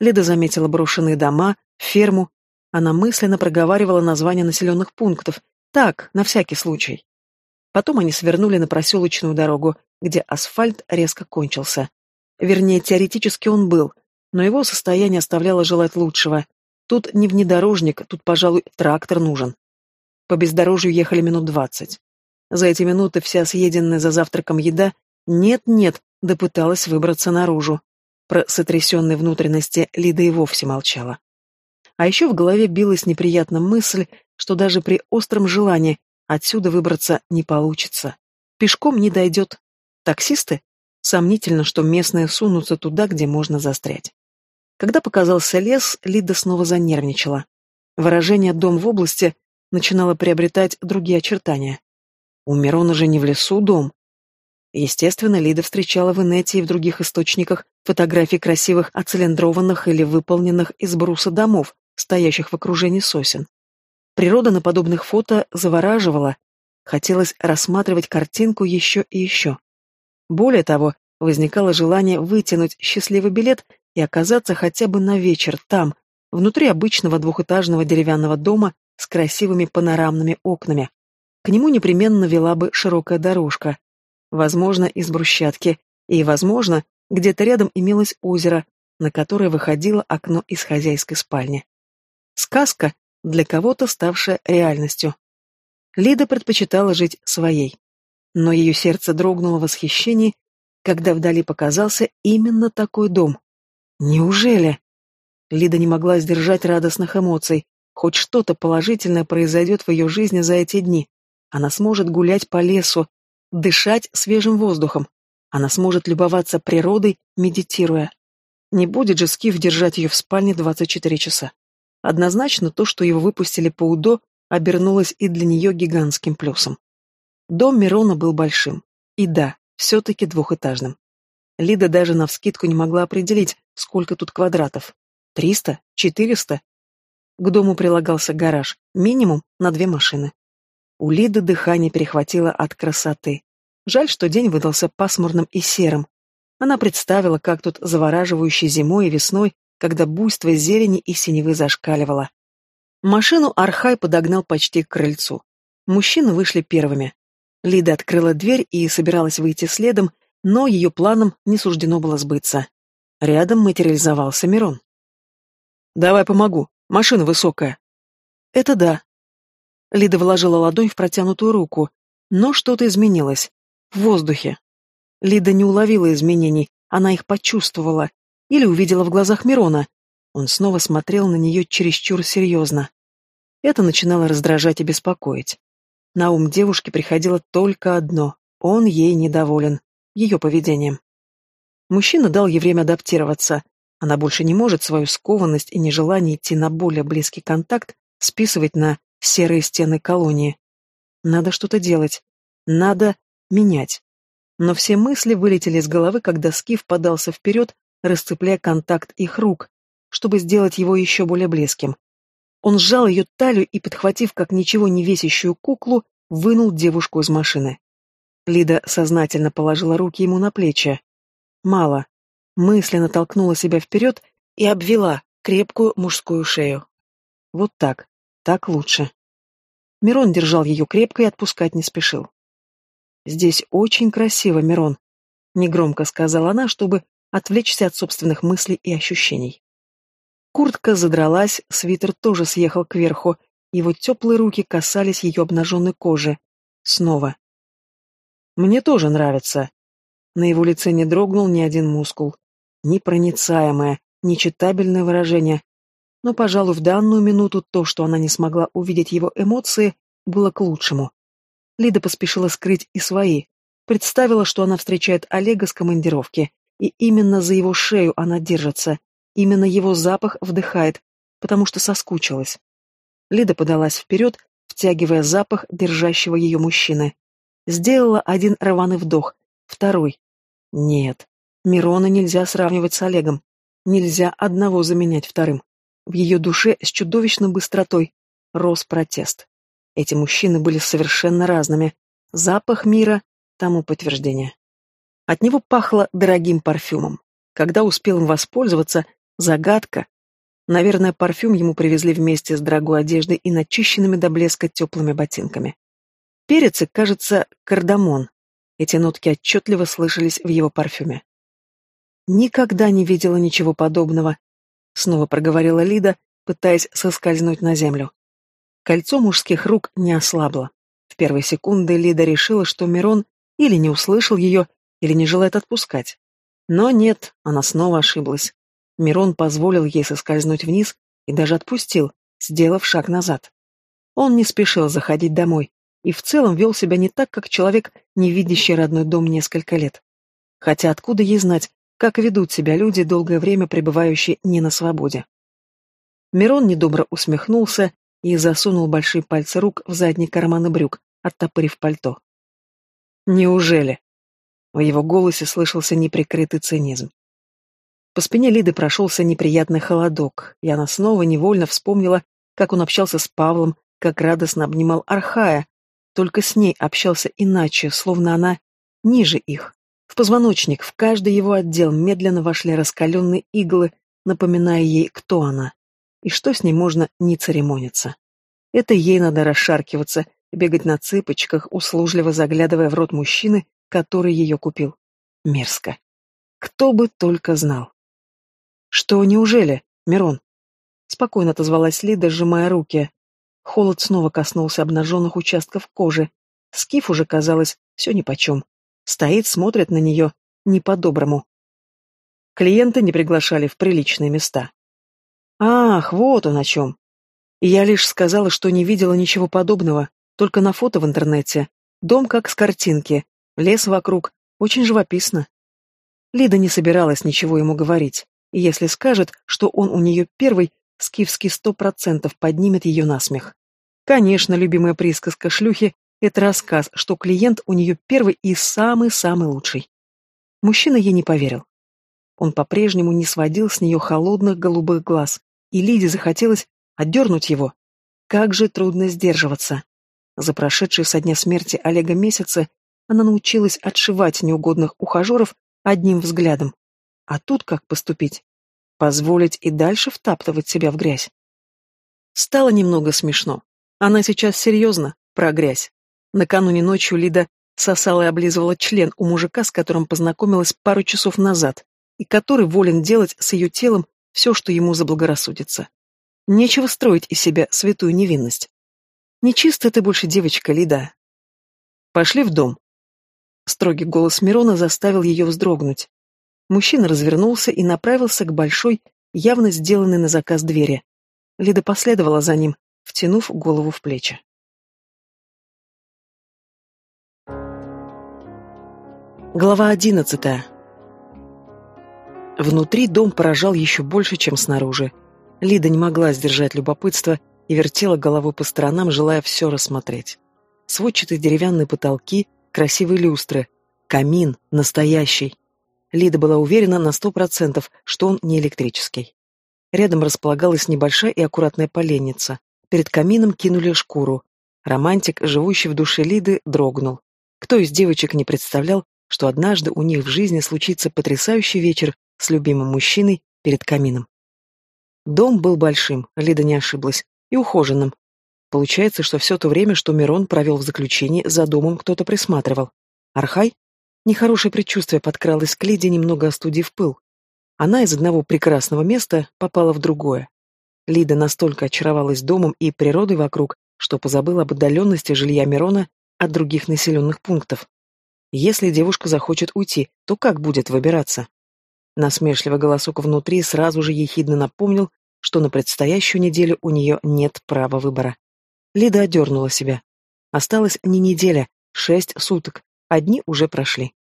Лида заметила брошенные дома, ферму. Она мысленно проговаривала названия населенных пунктов. Так, на всякий случай. Потом они свернули на проселочную дорогу, где асфальт резко кончился. Вернее, теоретически он был, но его состояние оставляло желать лучшего. Тут не внедорожник, тут, пожалуй, трактор нужен. По бездорожью ехали минут двадцать. За эти минуты вся съеденная за завтраком еда нет-нет, допыталась выбраться наружу. Про сотрясенные внутренности Лида и вовсе молчала. А еще в голове билась неприятная мысль, что даже при остром желании отсюда выбраться не получится. Пешком не дойдет. Таксисты? Сомнительно, что местные сунутся туда, где можно застрять. Когда показался лес, Лида снова занервничала. Выражение «дом в области» начинало приобретать другие очертания. У Мирона же не в лесу дом, Естественно, Лида встречала в инете и в других источниках фотографии красивых оцилиндрованных или выполненных из бруса домов, стоящих в окружении сосен. Природа на подобных фото завораживала. Хотелось рассматривать картинку еще и еще. Более того, возникало желание вытянуть счастливый билет и оказаться хотя бы на вечер там, внутри обычного двухэтажного деревянного дома с красивыми панорамными окнами. К нему непременно вела бы широкая дорожка, возможно, из брусчатки, и, возможно, где-то рядом имелось озеро, на которое выходило окно из хозяйской спальни. Сказка, для кого-то ставшая реальностью. Лида предпочитала жить своей. Но ее сердце дрогнуло в восхищении, когда вдали показался именно такой дом. Неужели? Лида не могла сдержать радостных эмоций. Хоть что-то положительное произойдет в ее жизни за эти дни. Она сможет гулять по лесу, дышать свежим воздухом. Она сможет любоваться природой, медитируя. Не будет же Скиф держать ее в спальне 24 часа. Однозначно то, что его выпустили по УДО, обернулось и для нее гигантским плюсом. Дом Мирона был большим. И да, все-таки двухэтажным. Лида даже навскидку не могла определить, сколько тут квадратов. Триста? Четыреста? К дому прилагался гараж, минимум на две машины. У Лиды дыхание перехватило от красоты. Жаль, что день выдался пасмурным и серым. Она представила, как тут завораживающей зимой и весной, когда буйство зелени и синевы зашкаливало. Машину Архай подогнал почти к крыльцу. Мужчины вышли первыми. Лида открыла дверь и собиралась выйти следом, но ее планам не суждено было сбыться. Рядом материализовался Мирон. «Давай помогу. Машина высокая». «Это да». Лида вложила ладонь в протянутую руку, но что-то изменилось. В воздухе. Лида не уловила изменений, она их почувствовала. Или увидела в глазах Мирона. Он снова смотрел на нее чересчур серьезно. Это начинало раздражать и беспокоить. На ум девушки приходило только одно — он ей недоволен, ее поведением. Мужчина дал ей время адаптироваться. Она больше не может свою скованность и нежелание идти на более близкий контакт списывать на серые стены колонии. Надо что-то делать. Надо менять. Но все мысли вылетели из головы, когда Скиф подался вперед, расцепляя контакт их рук, чтобы сделать его еще более близким. Он сжал ее талию и, подхватив как ничего не весящую куклу, вынул девушку из машины. Лида сознательно положила руки ему на плечи. Мало. Мысленно толкнула себя вперед и обвела крепкую мужскую шею. Вот так. Так лучше. Мирон держал ее крепко и отпускать не спешил. «Здесь очень красиво, Мирон», — негромко сказала она, чтобы отвлечься от собственных мыслей и ощущений. Куртка задралась, свитер тоже съехал кверху, его теплые руки касались ее обнаженной кожи. Снова. «Мне тоже нравится». На его лице не дрогнул ни один мускул. Непроницаемое, нечитабельное выражение. Но, пожалуй, в данную минуту то, что она не смогла увидеть его эмоции, было к лучшему. Лида поспешила скрыть и свои. Представила, что она встречает Олега с командировки, и именно за его шею она держится, именно его запах вдыхает, потому что соскучилась. Лида подалась вперед, втягивая запах держащего ее мужчины. Сделала один рваный вдох, второй. Нет, Мирона нельзя сравнивать с Олегом. Нельзя одного заменять вторым. В ее душе с чудовищной быстротой рос протест. Эти мужчины были совершенно разными. Запах мира тому подтверждение. От него пахло дорогим парфюмом. Когда успел им воспользоваться, загадка. Наверное, парфюм ему привезли вместе с дорогой одеждой и начищенными до блеска теплыми ботинками. Перец кажется, кардамон. Эти нотки отчетливо слышались в его парфюме. «Никогда не видела ничего подобного», — снова проговорила Лида, пытаясь соскользнуть на землю. Кольцо мужских рук не ослабло. В первые секунды Лида решила, что Мирон или не услышал ее, или не желает отпускать. Но нет, она снова ошиблась. Мирон позволил ей соскользнуть вниз и даже отпустил, сделав шаг назад. Он не спешил заходить домой и в целом вел себя не так, как человек, не видящий родной дом несколько лет. Хотя откуда ей знать, как ведут себя люди, долгое время пребывающие не на свободе. Мирон недобро усмехнулся и засунул большие пальцы рук в задние карманы брюк, оттопырив пальто. «Неужели?» В его голосе слышался неприкрытый цинизм. По спине Лиды прошелся неприятный холодок, и она снова невольно вспомнила, как он общался с Павлом, как радостно обнимал Архая, только с ней общался иначе, словно она ниже их. В позвоночник, в каждый его отдел медленно вошли раскаленные иглы, напоминая ей, кто она и что с ней можно не церемониться. Это ей надо расшаркиваться, бегать на цыпочках, услужливо заглядывая в рот мужчины, который ее купил. Мерзко. Кто бы только знал. Что, неужели, Мирон? Спокойно отозвалась Лида, сжимая руки. Холод снова коснулся обнаженных участков кожи. Скиф уже, казалось, все нипочем. Стоит, смотрит на нее, не по-доброму. Клиенты не приглашали в приличные места. Ах, вот он о чем. Я лишь сказала, что не видела ничего подобного, только на фото в интернете. Дом как с картинки, лес вокруг, очень живописно. Лида не собиралась ничего ему говорить, и если скажет, что он у нее первый, Скифский сто процентов поднимет ее на смех. Конечно, любимая присказка шлюхи — это рассказ, что клиент у нее первый и самый-самый лучший. Мужчина ей не поверил. Он по-прежнему не сводил с нее холодных голубых глаз, и Лиде захотелось отдернуть его. Как же трудно сдерживаться. За прошедшие со дня смерти Олега месяцы она научилась отшивать неугодных ухажеров одним взглядом. А тут как поступить? Позволить и дальше втаптывать себя в грязь? Стало немного смешно. Она сейчас серьезно про грязь. Накануне ночью Лида сосала и облизывала член у мужика, с которым познакомилась пару часов назад, и который волен делать с ее телом все, что ему заблагорассудится. Нечего строить из себя святую невинность. Нечистая ты больше девочка, Лида. Пошли в дом. Строгий голос Мирона заставил ее вздрогнуть. Мужчина развернулся и направился к большой, явно сделанной на заказ двери. Лида последовала за ним, втянув голову в плечи. Глава одиннадцатая. Внутри дом поражал еще больше, чем снаружи. Лида не могла сдержать любопытство и вертела головой по сторонам, желая все рассмотреть. Сводчатые деревянные потолки, красивые люстры. Камин настоящий. Лида была уверена на сто процентов, что он не электрический. Рядом располагалась небольшая и аккуратная поленница. Перед камином кинули шкуру. Романтик, живущий в душе Лиды, дрогнул. Кто из девочек не представлял, что однажды у них в жизни случится потрясающий вечер с любимым мужчиной перед камином. Дом был большим, Лида не ошиблась, и ухоженным. Получается, что все то время, что Мирон провел в заключении, за домом кто-то присматривал. Архай? Нехорошее предчувствие подкралось к Лиде, немного остудив пыл. Она из одного прекрасного места попала в другое. Лида настолько очаровалась домом и природой вокруг, что позабыла об отдаленности жилья Мирона от других населенных пунктов. Если девушка захочет уйти, то как будет выбираться? Насмешливый голосок внутри сразу же ехидно напомнил, что на предстоящую неделю у нее нет права выбора. Лида одернула себя. Осталось не неделя, шесть суток, одни уже прошли.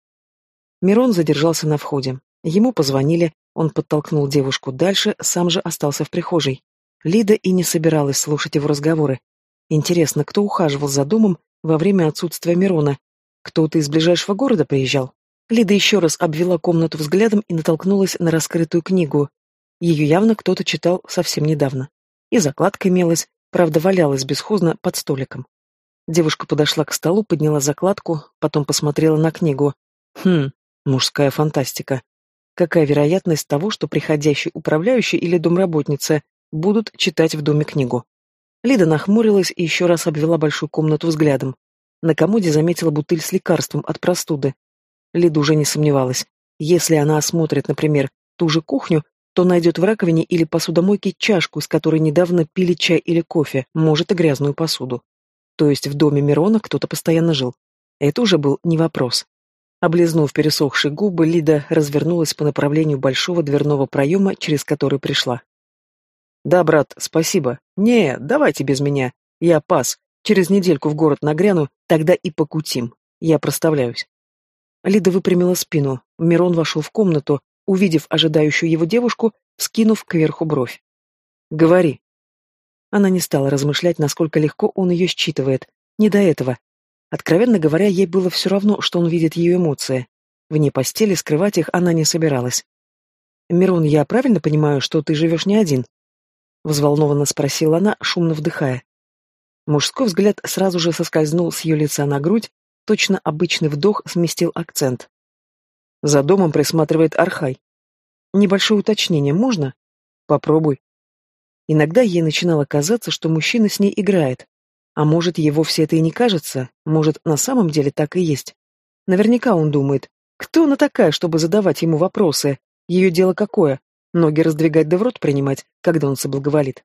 Мирон задержался на входе. Ему позвонили, он подтолкнул девушку дальше, сам же остался в прихожей. Лида и не собиралась слушать его разговоры. Интересно, кто ухаживал за домом во время отсутствия Мирона? Кто-то из ближайшего города приезжал? Лида еще раз обвела комнату взглядом и натолкнулась на раскрытую книгу. Ее явно кто-то читал совсем недавно. И закладка имелась, правда, валялась бесхозно под столиком. Девушка подошла к столу, подняла закладку, потом посмотрела на книгу. Хм, мужская фантастика. Какая вероятность того, что приходящий управляющий или домработница будут читать в доме книгу? Лида нахмурилась и еще раз обвела большую комнату взглядом. На комоде заметила бутыль с лекарством от простуды. Лида уже не сомневалась. Если она осмотрит, например, ту же кухню, то найдет в раковине или посудомойке чашку, с которой недавно пили чай или кофе, может и грязную посуду. То есть в доме Мирона кто-то постоянно жил. Это уже был не вопрос. Облизнув пересохшие губы, Лида развернулась по направлению большого дверного проема, через который пришла. «Да, брат, спасибо. Не, давайте без меня. Я пас. Через недельку в город нагряну, тогда и покутим. Я проставляюсь». Лида выпрямила спину. Мирон вошел в комнату, увидев ожидающую его девушку, вскинув кверху бровь. «Говори». Она не стала размышлять, насколько легко он ее считывает. Не до этого. Откровенно говоря, ей было все равно, что он видит ее эмоции. Вне постели скрывать их она не собиралась. «Мирон, я правильно понимаю, что ты живешь не один?» Взволнованно спросила она, шумно вдыхая. Мужской взгляд сразу же соскользнул с ее лица на грудь, точно обычный вдох сместил акцент. За домом присматривает Архай. Небольшое уточнение можно? Попробуй. Иногда ей начинало казаться, что мужчина с ней играет. А может, его все это и не кажется, может, на самом деле так и есть. Наверняка он думает, кто она такая, чтобы задавать ему вопросы? Ее дело какое? Ноги раздвигать да в рот принимать, когда он соблаговолит.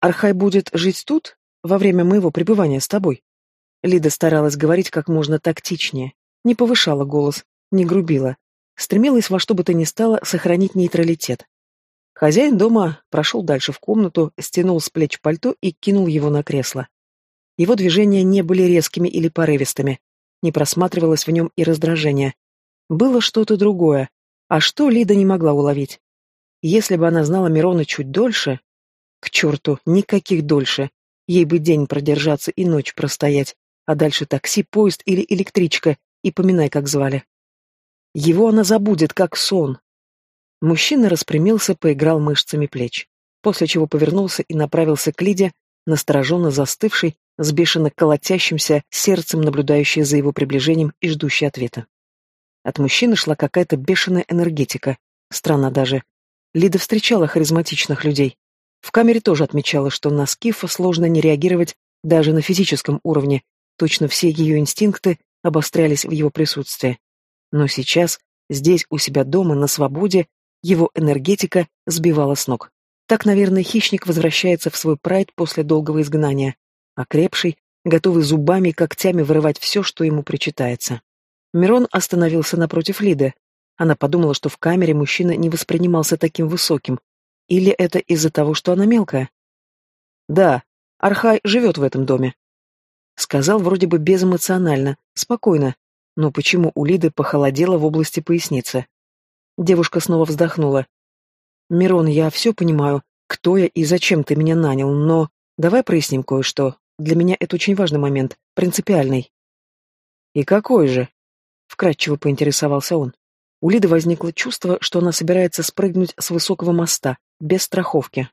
Архай будет жить тут, во время моего пребывания с тобой? Лида старалась говорить как можно тактичнее, не повышала голос, не грубила, стремилась во что бы то ни стало сохранить нейтралитет. Хозяин дома прошел дальше в комнату, стянул с плеч пальто и кинул его на кресло. Его движения не были резкими или порывистыми, не просматривалось в нем и раздражение. Было что-то другое, а что Лида не могла уловить. Если бы она знала Мирона чуть дольше... К черту, никаких дольше. Ей бы день продержаться и ночь простоять а дальше такси, поезд или электричка, и поминай, как звали. Его она забудет, как сон. Мужчина распрямился, поиграл мышцами плеч, после чего повернулся и направился к Лиде, настороженно застывшей, с бешено колотящимся сердцем, наблюдающей за его приближением и ждущей ответа. От мужчины шла какая-то бешеная энергетика. Странно даже. Лида встречала харизматичных людей. В камере тоже отмечала, что на Скифа сложно не реагировать даже на физическом уровне, Точно все ее инстинкты обострялись в его присутствии. Но сейчас, здесь, у себя дома, на свободе, его энергетика сбивала с ног. Так, наверное, хищник возвращается в свой прайд после долгого изгнания, окрепший, готовый зубами и когтями вырывать все, что ему причитается. Мирон остановился напротив Лиды. Она подумала, что в камере мужчина не воспринимался таким высоким. Или это из-за того, что она мелкая? Да, Архай живет в этом доме. Сказал вроде бы безэмоционально, спокойно. Но почему у Лиды похолодело в области поясницы? Девушка снова вздохнула. «Мирон, я все понимаю, кто я и зачем ты меня нанял, но давай проясним кое-что. Для меня это очень важный момент, принципиальный». «И какой же?» Вкратчиво поинтересовался он. У Лиды возникло чувство, что она собирается спрыгнуть с высокого моста, без страховки.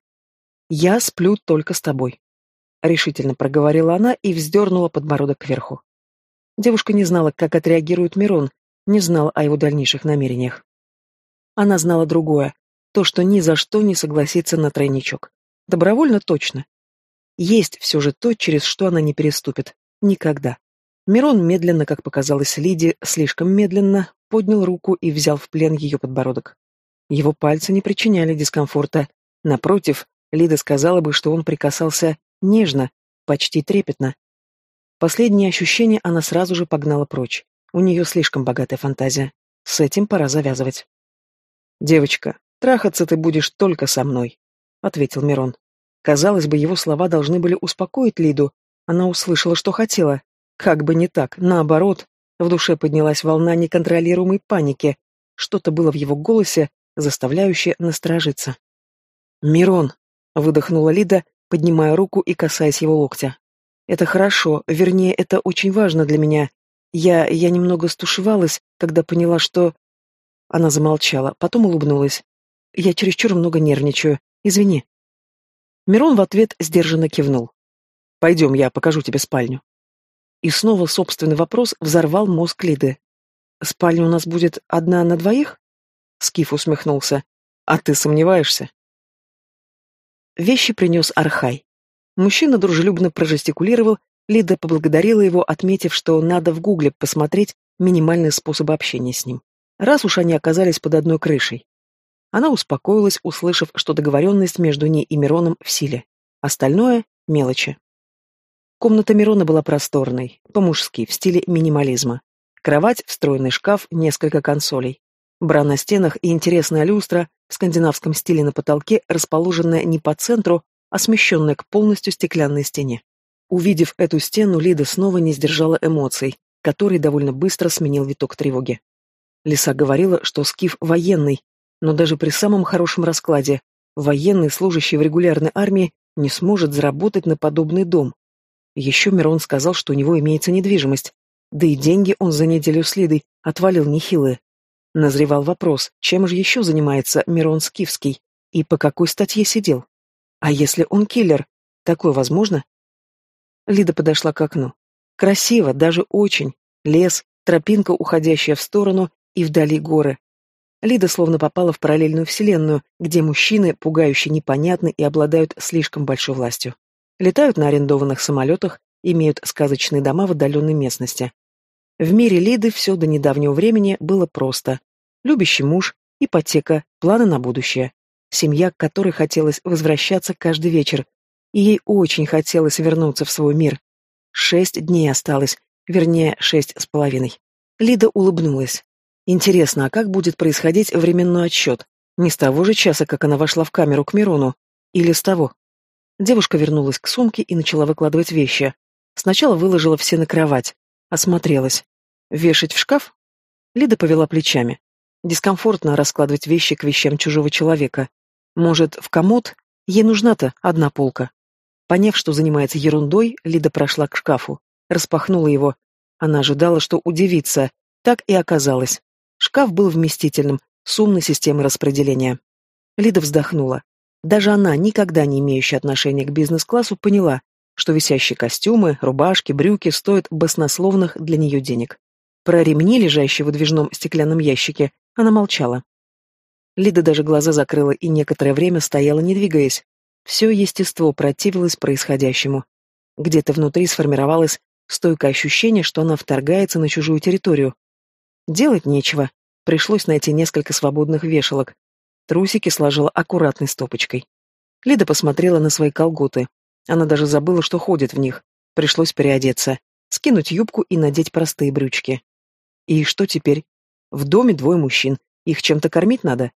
«Я сплю только с тобой», — решительно проговорила она и вздернула подбородок кверху. Девушка не знала, как отреагирует Мирон, не знала о его дальнейших намерениях. Она знала другое, то, что ни за что не согласится на тройничок. Добровольно точно. Есть все же то, через что она не переступит. Никогда. Мирон медленно, как показалось Лиде, слишком медленно, поднял руку и взял в плен ее подбородок. Его пальцы не причиняли дискомфорта. Напротив, Лида сказала бы, что он прикасался нежно, почти трепетно. Последнее ощущение она сразу же погнала прочь. У нее слишком богатая фантазия. С этим пора завязывать. «Девочка, трахаться ты будешь только со мной», — ответил Мирон. Казалось бы, его слова должны были успокоить Лиду. Она услышала, что хотела. Как бы не так, наоборот, в душе поднялась волна неконтролируемой паники. Что-то было в его голосе, заставляющее насторожиться. «Мирон!» — выдохнула Лида, поднимая руку и касаясь его локтя. «Это хорошо, вернее, это очень важно для меня. Я... я немного стушевалась, когда поняла, что...» Она замолчала, потом улыбнулась. «Я чересчур много нервничаю. Извини». Мирон в ответ сдержанно кивнул. «Пойдем, я покажу тебе спальню». И снова собственный вопрос взорвал мозг Лиды. «Спальня у нас будет одна на двоих?» Скиф усмехнулся. «А ты сомневаешься?» Вещи принес Архай. Мужчина дружелюбно прожестикулировал, Лида поблагодарила его, отметив, что надо в гугле посмотреть минимальные способы общения с ним. Раз уж они оказались под одной крышей. Она успокоилась, услышав, что договоренность между ней и Мироном в силе. Остальное — мелочи. Комната Мирона была просторной, по-мужски, в стиле минимализма. Кровать, встроенный шкаф, несколько консолей. Бра на стенах и интересная люстра в скандинавском стиле на потолке, расположенная не по центру, а смещенная к полностью стеклянной стене. Увидев эту стену, Лида снова не сдержала эмоций, который довольно быстро сменил виток тревоги. Лиса говорила, что Скиф военный, но даже при самом хорошем раскладе военный, служащий в регулярной армии, не сможет заработать на подобный дом. Еще Мирон сказал, что у него имеется недвижимость. Да и деньги он за неделю с Лидой отвалил нехилые. Назревал вопрос, чем же еще занимается Мирон Скифский и по какой статье сидел? А если он киллер? Такое возможно? Лида подошла к окну. Красиво, даже очень. Лес, тропинка, уходящая в сторону, и вдали горы. Лида словно попала в параллельную вселенную, где мужчины, пугающе непонятны и обладают слишком большой властью летают на арендованных самолетах, имеют сказочные дома в отдаленной местности. В мире Лиды все до недавнего времени было просто. Любящий муж, ипотека, планы на будущее. Семья, к которой хотелось возвращаться каждый вечер. И ей очень хотелось вернуться в свой мир. Шесть дней осталось, вернее, шесть с половиной. Лида улыбнулась. Интересно, а как будет происходить временной отсчет? Не с того же часа, как она вошла в камеру к Мирону, или с того? Девушка вернулась к сумке и начала выкладывать вещи. Сначала выложила все на кровать. Осмотрелась. Вешать в шкаф? Лида повела плечами. Дискомфортно раскладывать вещи к вещам чужого человека. Может, в комод? Ей нужна-то одна полка. Поняв, что занимается ерундой, Лида прошла к шкафу. Распахнула его. Она ожидала, что удивится. Так и оказалось. Шкаф был вместительным, с умной системой распределения. Лида вздохнула. Даже она, никогда не имеющая отношения к бизнес-классу, поняла, что висящие костюмы, рубашки, брюки стоят баснословных для нее денег. Про ремни, лежащие в выдвижном стеклянном ящике, она молчала. Лида даже глаза закрыла и некоторое время стояла, не двигаясь. Все естество противилось происходящему. Где-то внутри сформировалось стойкое ощущение, что она вторгается на чужую территорию. Делать нечего. Пришлось найти несколько свободных вешалок, Трусики сложила аккуратной стопочкой. Лида посмотрела на свои колготы. Она даже забыла, что ходит в них. Пришлось переодеться, скинуть юбку и надеть простые брючки. И что теперь? В доме двое мужчин. Их чем-то кормить надо?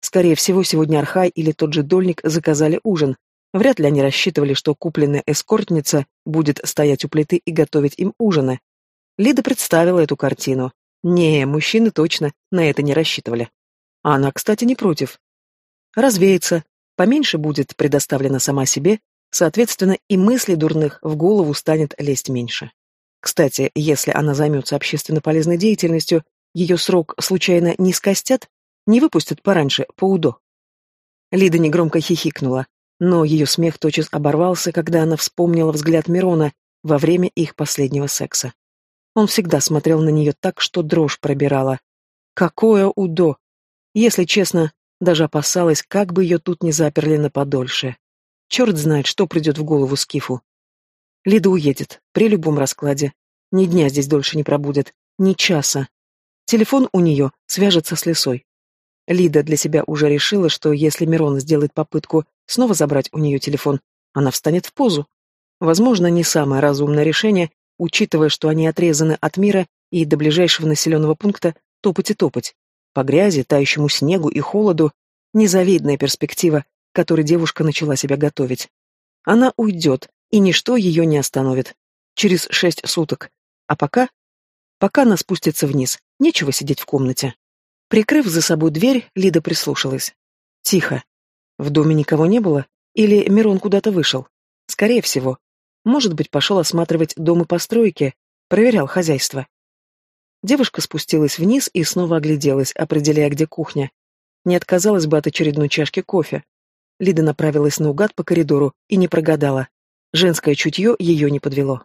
Скорее всего, сегодня Архай или тот же Дольник заказали ужин. Вряд ли они рассчитывали, что купленная эскортница будет стоять у плиты и готовить им ужины. Лида представила эту картину. Не, мужчины точно на это не рассчитывали. А она, кстати, не против. Развеется, поменьше будет предоставлена сама себе, соответственно, и мыслей дурных в голову станет лезть меньше. Кстати, если она займется общественно полезной деятельностью, ее срок случайно не скостят, не выпустят пораньше, по УДО. Лида негромко хихикнула, но ее смех тотчас оборвался, когда она вспомнила взгляд Мирона во время их последнего секса. Он всегда смотрел на нее так, что дрожь пробирала. Какое УДО! Если честно, даже опасалась, как бы ее тут не заперли на подольше. Черт знает, что придет в голову Скифу. Лида уедет, при любом раскладе. Ни дня здесь дольше не пробудет, ни часа. Телефон у нее свяжется с лесой. Лида для себя уже решила, что если Мирон сделает попытку снова забрать у нее телефон, она встанет в позу. Возможно, не самое разумное решение, учитывая, что они отрезаны от мира и до ближайшего населенного пункта топать и топать. По грязи, тающему снегу и холоду, незавидная перспектива, к которой девушка начала себя готовить. Она уйдет, и ничто ее не остановит. Через шесть суток. А пока? Пока она спустится вниз. Нечего сидеть в комнате. Прикрыв за собой дверь, Лида прислушалась. Тихо. В доме никого не было? Или Мирон куда-то вышел? Скорее всего. Может быть, пошел осматривать дом и постройки, проверял хозяйство. Девушка спустилась вниз и снова огляделась, определяя, где кухня. Не отказалась бы от очередной чашки кофе. Лида направилась наугад по коридору и не прогадала. Женское чутье ее не подвело.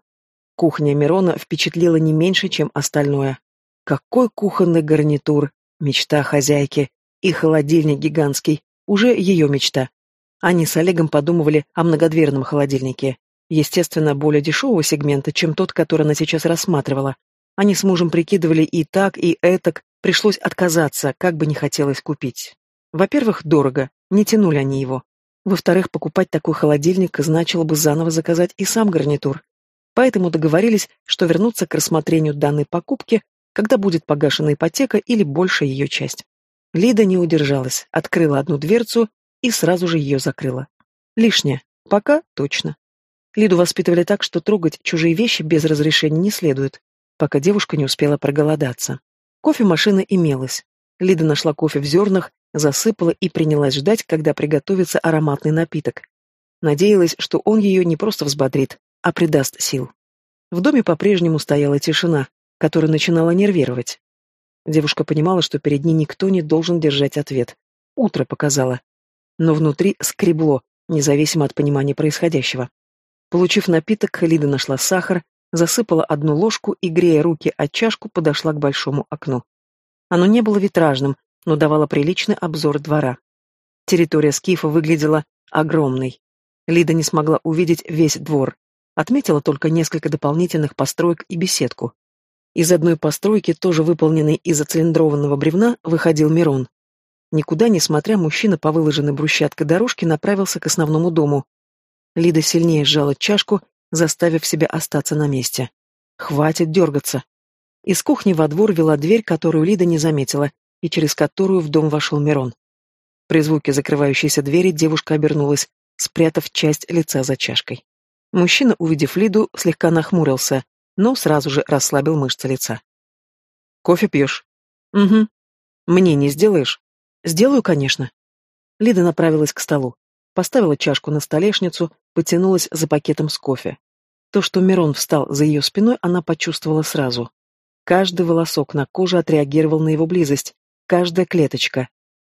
Кухня Мирона впечатлила не меньше, чем остальное. Какой кухонный гарнитур, мечта хозяйки, и холодильник гигантский, уже ее мечта. Они с Олегом подумывали о многодверном холодильнике. Естественно, более дешевого сегмента, чем тот, который она сейчас рассматривала. Они с мужем прикидывали и так, и этак, пришлось отказаться, как бы не хотелось купить. Во-первых, дорого, не тянули они его. Во-вторых, покупать такой холодильник значило бы заново заказать и сам гарнитур. Поэтому договорились, что вернуться к рассмотрению данной покупки, когда будет погашена ипотека или большая ее часть. Лида не удержалась, открыла одну дверцу и сразу же ее закрыла. Лишнее. Пока точно. Лиду воспитывали так, что трогать чужие вещи без разрешения не следует, пока девушка не успела проголодаться. Кофемашина имелась. Лида нашла кофе в зернах засыпала и принялась ждать, когда приготовится ароматный напиток. Надеялась, что он ее не просто взбодрит, а придаст сил. В доме по-прежнему стояла тишина, которая начинала нервировать. Девушка понимала, что перед ней никто не должен держать ответ. Утро показало. Но внутри скребло, независимо от понимания происходящего. Получив напиток, Лида нашла сахар, засыпала одну ложку и, грея руки от чашку, подошла к большому окну. Оно не было витражным, но давала приличный обзор двора. Территория скифа выглядела огромной. Лида не смогла увидеть весь двор. Отметила только несколько дополнительных построек и беседку. Из одной постройки, тоже выполненной из оцилиндрованного бревна, выходил Мирон. Никуда не смотря, мужчина по выложенной брусчаткой дорожке направился к основному дому. Лида сильнее сжала чашку, заставив себя остаться на месте. Хватит дергаться. Из кухни во двор вела дверь, которую Лида не заметила, и через которую в дом вошел Мирон. При звуке закрывающейся двери девушка обернулась, спрятав часть лица за чашкой. Мужчина, увидев Лиду, слегка нахмурился, но сразу же расслабил мышцы лица. «Кофе пьешь?» «Угу. Мне не сделаешь?» «Сделаю, конечно». Лида направилась к столу, поставила чашку на столешницу, потянулась за пакетом с кофе. То, что Мирон встал за ее спиной, она почувствовала сразу. Каждый волосок на коже отреагировал на его близость, Каждая клеточка.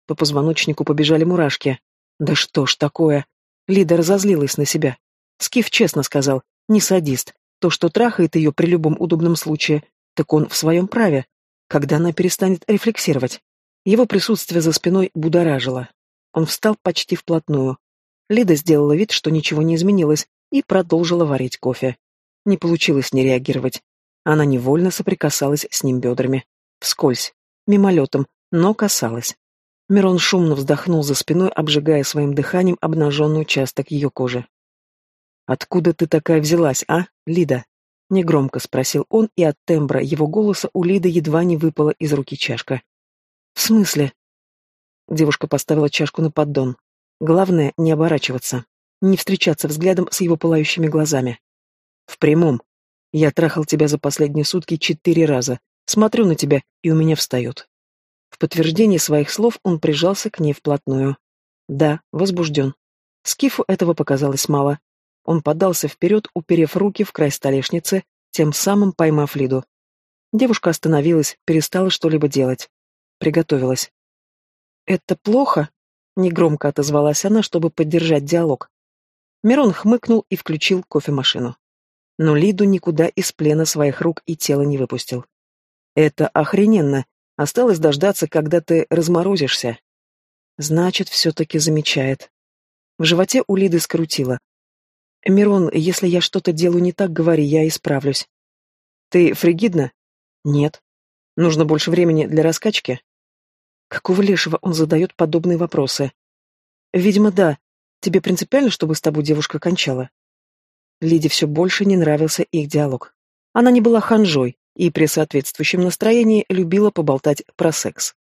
По позвоночнику побежали мурашки. Да что ж такое? Лида разозлилась на себя. Скиф честно сказал, не садист. То, что трахает ее при любом удобном случае, так он в своем праве. Когда она перестанет рефлексировать? Его присутствие за спиной будоражило. Он встал почти вплотную. Лида сделала вид, что ничего не изменилось, и продолжила варить кофе. Не получилось не реагировать. Она невольно соприкасалась с ним бедрами. Вскользь, мимолетом, но касалась. Мирон шумно вздохнул за спиной, обжигая своим дыханием обнаженный участок ее кожи. «Откуда ты такая взялась, а, Лида?» Негромко спросил он, и от тембра его голоса у Лиды едва не выпала из руки чашка. «В смысле?» Девушка поставила чашку на поддон. Главное — не оборачиваться, не встречаться взглядом с его пылающими глазами. «В прямом. Я трахал тебя за последние сутки четыре раза. Смотрю на тебя, и у меня встает. В подтверждение своих слов он прижался к ней вплотную. Да, возбужден. Скифу этого показалось мало. Он подался вперед, уперев руки в край столешницы, тем самым поймав Лиду. Девушка остановилась, перестала что-либо делать. Приготовилась. «Это плохо?» — негромко отозвалась она, чтобы поддержать диалог. Мирон хмыкнул и включил кофемашину. Но Лиду никуда из плена своих рук и тела не выпустил. «Это охрененно. Осталось дождаться, когда ты разморозишься». Значит, все-таки замечает. В животе у Лиды скрутило. «Мирон, если я что-то делаю не так, говори, я исправлюсь». «Ты фригидна?» «Нет». «Нужно больше времени для раскачки?» Какого лешего он задает подобные вопросы? «Видимо, да. Тебе принципиально, чтобы с тобой девушка кончала?» Лиде все больше не нравился их диалог. Она не была ханжой и при соответствующем настроении любила поболтать про секс.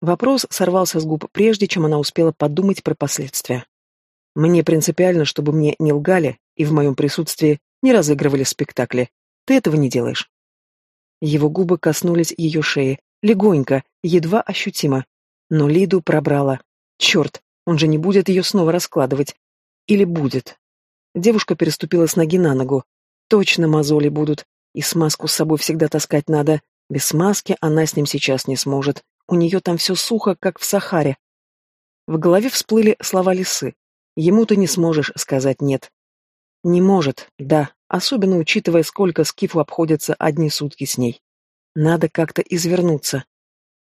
Вопрос сорвался с губ прежде, чем она успела подумать про последствия. Мне принципиально, чтобы мне не лгали и в моем присутствии не разыгрывали спектакли. Ты этого не делаешь. Его губы коснулись ее шеи, легонько, едва ощутимо. Но Лиду пробрала. Черт, он же не будет ее снова раскладывать. Или будет. Девушка переступила с ноги на ногу. Точно мозоли будут. И смазку с собой всегда таскать надо. Без смазки она с ним сейчас не сможет. У нее там все сухо, как в Сахаре. В голове всплыли слова лисы. Ему ты не сможешь сказать «нет». Не может, да, особенно учитывая, сколько Скифу обходятся одни сутки с ней. Надо как-то извернуться.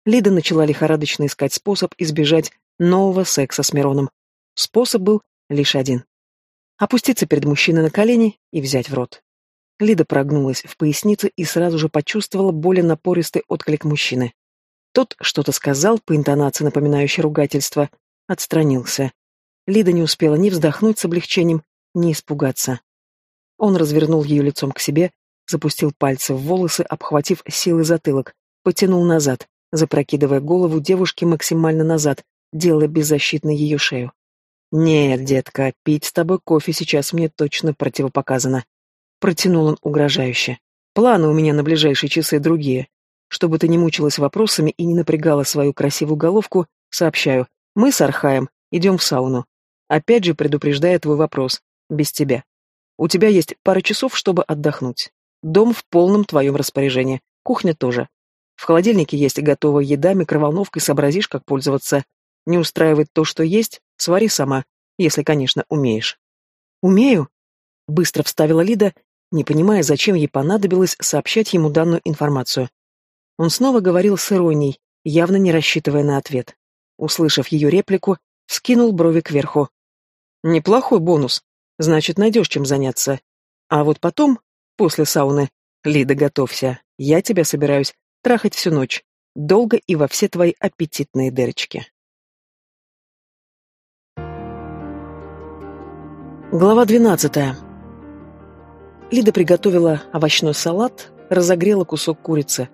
Лида начала лихорадочно искать способ избежать нового секса с Мироном. Способ был лишь один. Опуститься перед мужчиной на колени и взять в рот. Лида прогнулась в пояснице и сразу же почувствовала более напористый отклик мужчины. Тот что-то сказал, по интонации напоминающей ругательство, отстранился. Лида не успела ни вздохнуть с облегчением, ни испугаться. Он развернул ее лицом к себе, запустил пальцы в волосы, обхватив силой затылок, потянул назад, запрокидывая голову девушки максимально назад, делая беззащитной ее шею. «Нет, детка, пить с тобой кофе сейчас мне точно противопоказано», — протянул он угрожающе. «Планы у меня на ближайшие часы другие. Чтобы ты не мучилась вопросами и не напрягала свою красивую головку, сообщаю, мы с Архаем идем в сауну. Опять же предупреждая твой вопрос. Без тебя. У тебя есть пара часов, чтобы отдохнуть. Дом в полном твоем распоряжении. Кухня тоже. В холодильнике есть готовая еда, микроволновкой сообразишь, как пользоваться. Не устраивает то, что есть, свари сама, если, конечно, умеешь. Умею? Быстро вставила Лида, не понимая, зачем ей понадобилось сообщать ему данную информацию. Он снова говорил с иронией, явно не рассчитывая на ответ. Услышав ее реплику, скинул брови кверху. Неплохой бонус. Значит, найдешь чем заняться. А вот потом, после сауны, Лида, готовься. Я тебя собираюсь трахать всю ночь. Долго и во все твои аппетитные дырочки. Глава двенадцатая. Лида приготовила овощной салат, разогрела кусок курицы.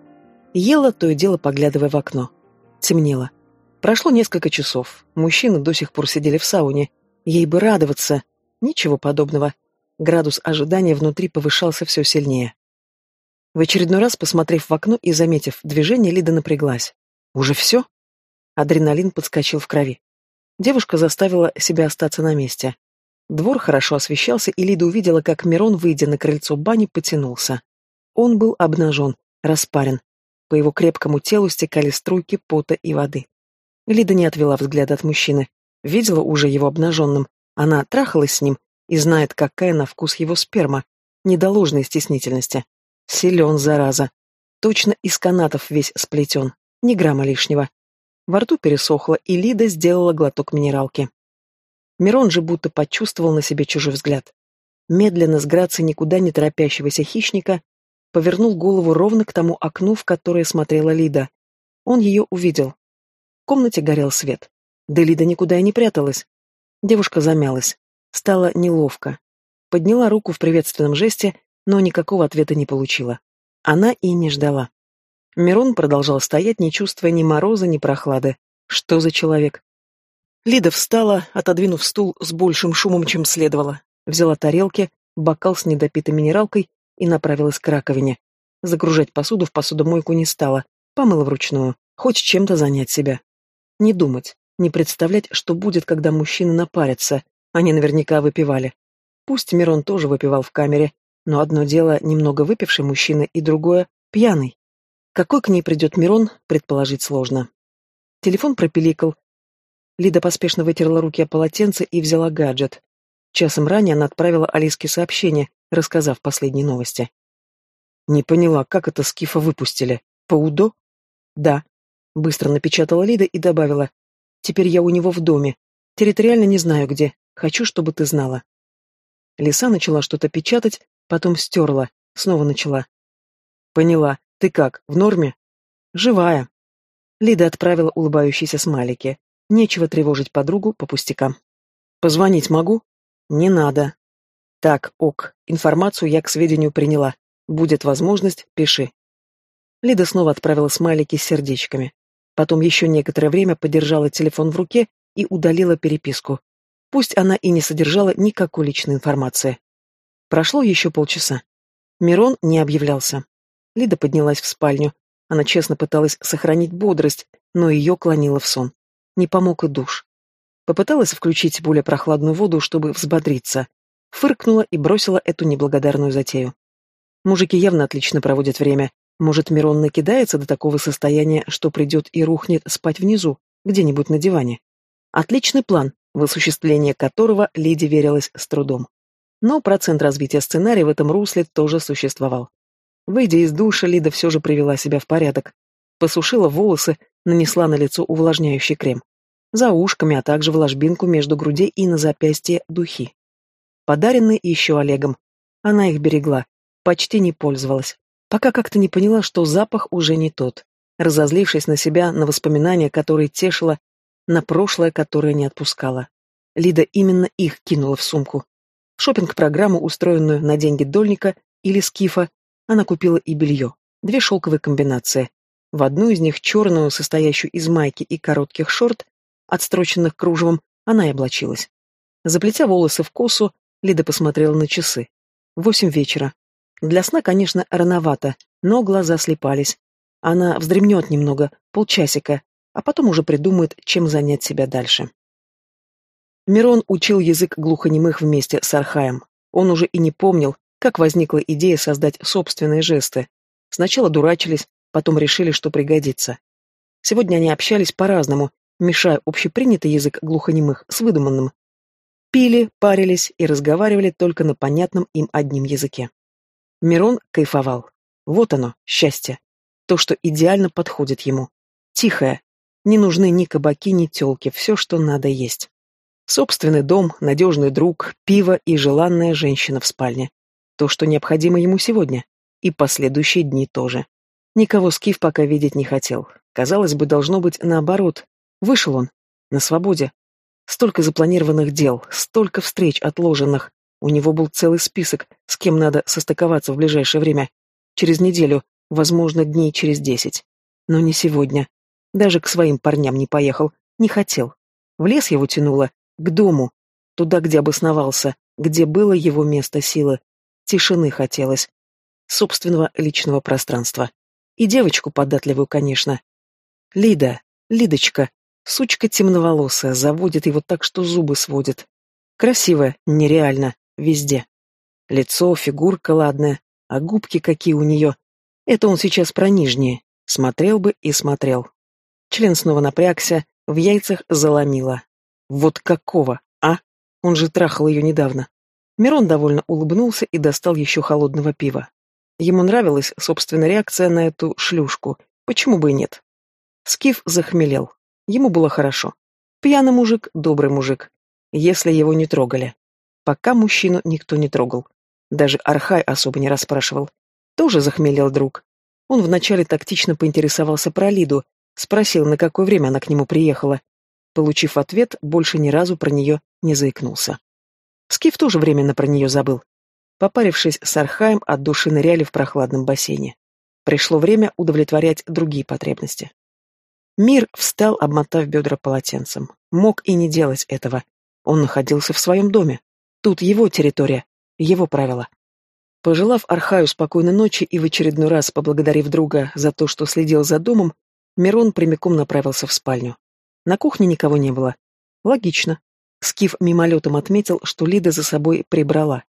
Ела, то и дело поглядывая в окно. Темнело. Прошло несколько часов. Мужчины до сих пор сидели в сауне, Ей бы радоваться. Ничего подобного. Градус ожидания внутри повышался все сильнее. В очередной раз, посмотрев в окно и заметив движение, Лида напряглась. «Уже все?» Адреналин подскочил в крови. Девушка заставила себя остаться на месте. Двор хорошо освещался, и Лида увидела, как Мирон, выйдя на крыльцо бани, потянулся. Он был обнажен, распарен. По его крепкому телу стекали струйки пота и воды. Лида не отвела взгляд от мужчины. Видела уже его обнаженным. Она трахалась с ним и знает, какая на вкус его сперма. Не до ложной стеснительности. Силен, зараза. Точно из канатов весь сплетен. Ни грамма лишнего. Во рту пересохло, и Лида сделала глоток минералки. Мирон же будто почувствовал на себе чужой взгляд. Медленно, с грацией никуда не торопящегося хищника, повернул голову ровно к тому окну, в которое смотрела Лида. Он ее увидел. В комнате горел свет. Делида никуда и не пряталась. Девушка замялась. Стало неловко. Подняла руку в приветственном жесте, но никакого ответа не получила. Она и не ждала. Мирон продолжал стоять, не чувствуя ни мороза, ни прохлады. Что за человек? Лида встала, отодвинув стул с большим шумом, чем следовало. Взяла тарелки, бокал с недопитой минералкой и направилась к раковине. Загружать посуду в посудомойку не стала, помыла вручную, хоть чем-то занять себя. Не думать, не представлять, что будет, когда мужчины напарятся. Они наверняка выпивали. Пусть Мирон тоже выпивал в камере. Но одно дело немного выпивший мужчина, и другое — пьяный. Какой к ней придет Мирон, предположить сложно. Телефон пропиликал. Лида поспешно вытерла руки о полотенце и взяла гаджет. Часом ранее она отправила Алиске сообщение, рассказав последние новости. «Не поняла, как это Скифа выпустили? По УДО?» «Да», — быстро напечатала Лида и добавила. «Теперь я у него в доме. Территориально не знаю где. Хочу, чтобы ты знала». Лиса начала что-то печатать, потом стерла, снова начала. «Поняла. Ты как, в норме?» «Живая». Лида отправила улыбающиеся смайлики. Нечего тревожить подругу по пустякам. «Позвонить могу?» «Не надо». «Так, ок, информацию я к сведению приняла. Будет возможность, пиши». Лида снова отправила смайлики с сердечками. Потом еще некоторое время подержала телефон в руке и удалила переписку. Пусть она и не содержала никакой личной информации. Прошло еще полчаса. Мирон не объявлялся. Лида поднялась в спальню. Она честно пыталась сохранить бодрость, но ее клонило в сон. Не помог и душ. Попыталась включить более прохладную воду, чтобы взбодриться. Фыркнула и бросила эту неблагодарную затею. Мужики явно отлично проводят время. Может, Мирон накидается до такого состояния, что придет и рухнет спать внизу, где-нибудь на диване. Отличный план, в осуществление которого Леди верилась с трудом. Но процент развития сценария в этом русле тоже существовал. Выйдя из душа, Лида все же привела себя в порядок. Посушила волосы, нанесла на лицо увлажняющий крем. За ушками, а также в ложбинку между грудей и на запястье духи. Подаренные еще Олегом. Она их берегла, почти не пользовалась. Пока как-то не поняла, что запах уже не тот. Разозлившись на себя, на воспоминания, которые тешила, на прошлое, которое не отпускала. Лида именно их кинула в сумку. шопинг программу устроенную на деньги Дольника или Скифа, она купила и белье. Две шелковые комбинации. В одну из них, черную, состоящую из майки и коротких шорт, отстроченных кружевом, она и облачилась. Заплетя волосы в косу, Лида посмотрела на часы. Восемь вечера. Для сна, конечно, рановато, но глаза слепались. Она вздремнет немного, полчасика, а потом уже придумает, чем занять себя дальше. Мирон учил язык глухонемых вместе с Архаем. Он уже и не помнил, как возникла идея создать собственные жесты. Сначала дурачились, потом решили, что пригодится. Сегодня они общались по-разному, мешая общепринятый язык глухонемых с выдуманным. Пили, парились и разговаривали только на понятном им одним языке. Мирон кайфовал. Вот оно, счастье. То, что идеально подходит ему. Тихое. Не нужны ни кабаки, ни тёлки, все, что надо есть. Собственный дом, надежный друг, пиво и желанная женщина в спальне. То, что необходимо ему сегодня. И последующие дни тоже. Никого Скиф пока видеть не хотел. Казалось бы, должно быть наоборот. Вышел он. На свободе. Столько запланированных дел, столько встреч отложенных. У него был целый список, с кем надо состыковаться в ближайшее время. Через неделю, возможно, дней через десять. Но не сегодня. Даже к своим парням не поехал, не хотел. В лес его тянуло, к дому, туда, где обосновался, где было его место силы. Тишины хотелось. Собственного личного пространства. И девочку податливую, конечно. Лида, Лидочка, сучка темноволосая, заводит его так, что зубы сводит. Красивая, нереально, везде. Лицо, фигурка ладная, а губки какие у нее. Это он сейчас про нижние. Смотрел бы и смотрел. Член снова напрягся, в яйцах заломило. Вот какого, а? Он же трахал ее недавно. Мирон довольно улыбнулся и достал еще холодного пива. Ему нравилась собственная реакция на эту шлюшку. Почему бы и нет? Скиф захмелел. Ему было хорошо. Пьяный мужик, добрый мужик. Если его не трогали. Пока мужчину никто не трогал. Даже Архай особо не расспрашивал. Тоже захмелел друг. Он вначале тактично поинтересовался про Лиду, Спросил, на какое время она к нему приехала. Получив ответ, больше ни разу про нее не заикнулся. Скиф тоже временно про нее забыл. Попарившись с Архаем, от души ныряли в прохладном бассейне. Пришло время удовлетворять другие потребности. Мир встал, обмотав бедра полотенцем. Мог и не делать этого. Он находился в своем доме. Тут его территория, его правила. Пожелав Архаю спокойной ночи и в очередной раз поблагодарив друга за то, что следил за домом, Мирон прямиком направился в спальню. На кухне никого не было. Логично. Скиф мимолетом отметил, что Лида за собой прибрала.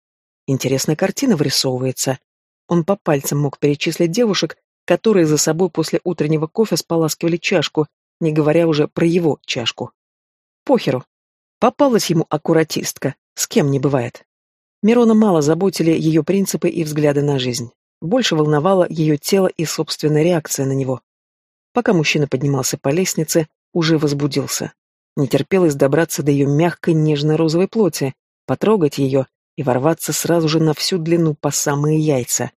Интересная картина вырисовывается. Он по пальцам мог перечислить девушек, которые за собой после утреннего кофе споласкивали чашку, не говоря уже про его чашку. Похеру. Попалась ему аккуратистка, с кем не бывает. Мирона мало заботили ее принципы и взгляды на жизнь. Больше волновало ее тело и собственная реакция на него. Пока мужчина поднимался по лестнице, уже возбудился. Не терпелось добраться до ее мягкой нежно-розовой плоти, потрогать ее и ворваться сразу же на всю длину по самые яйца.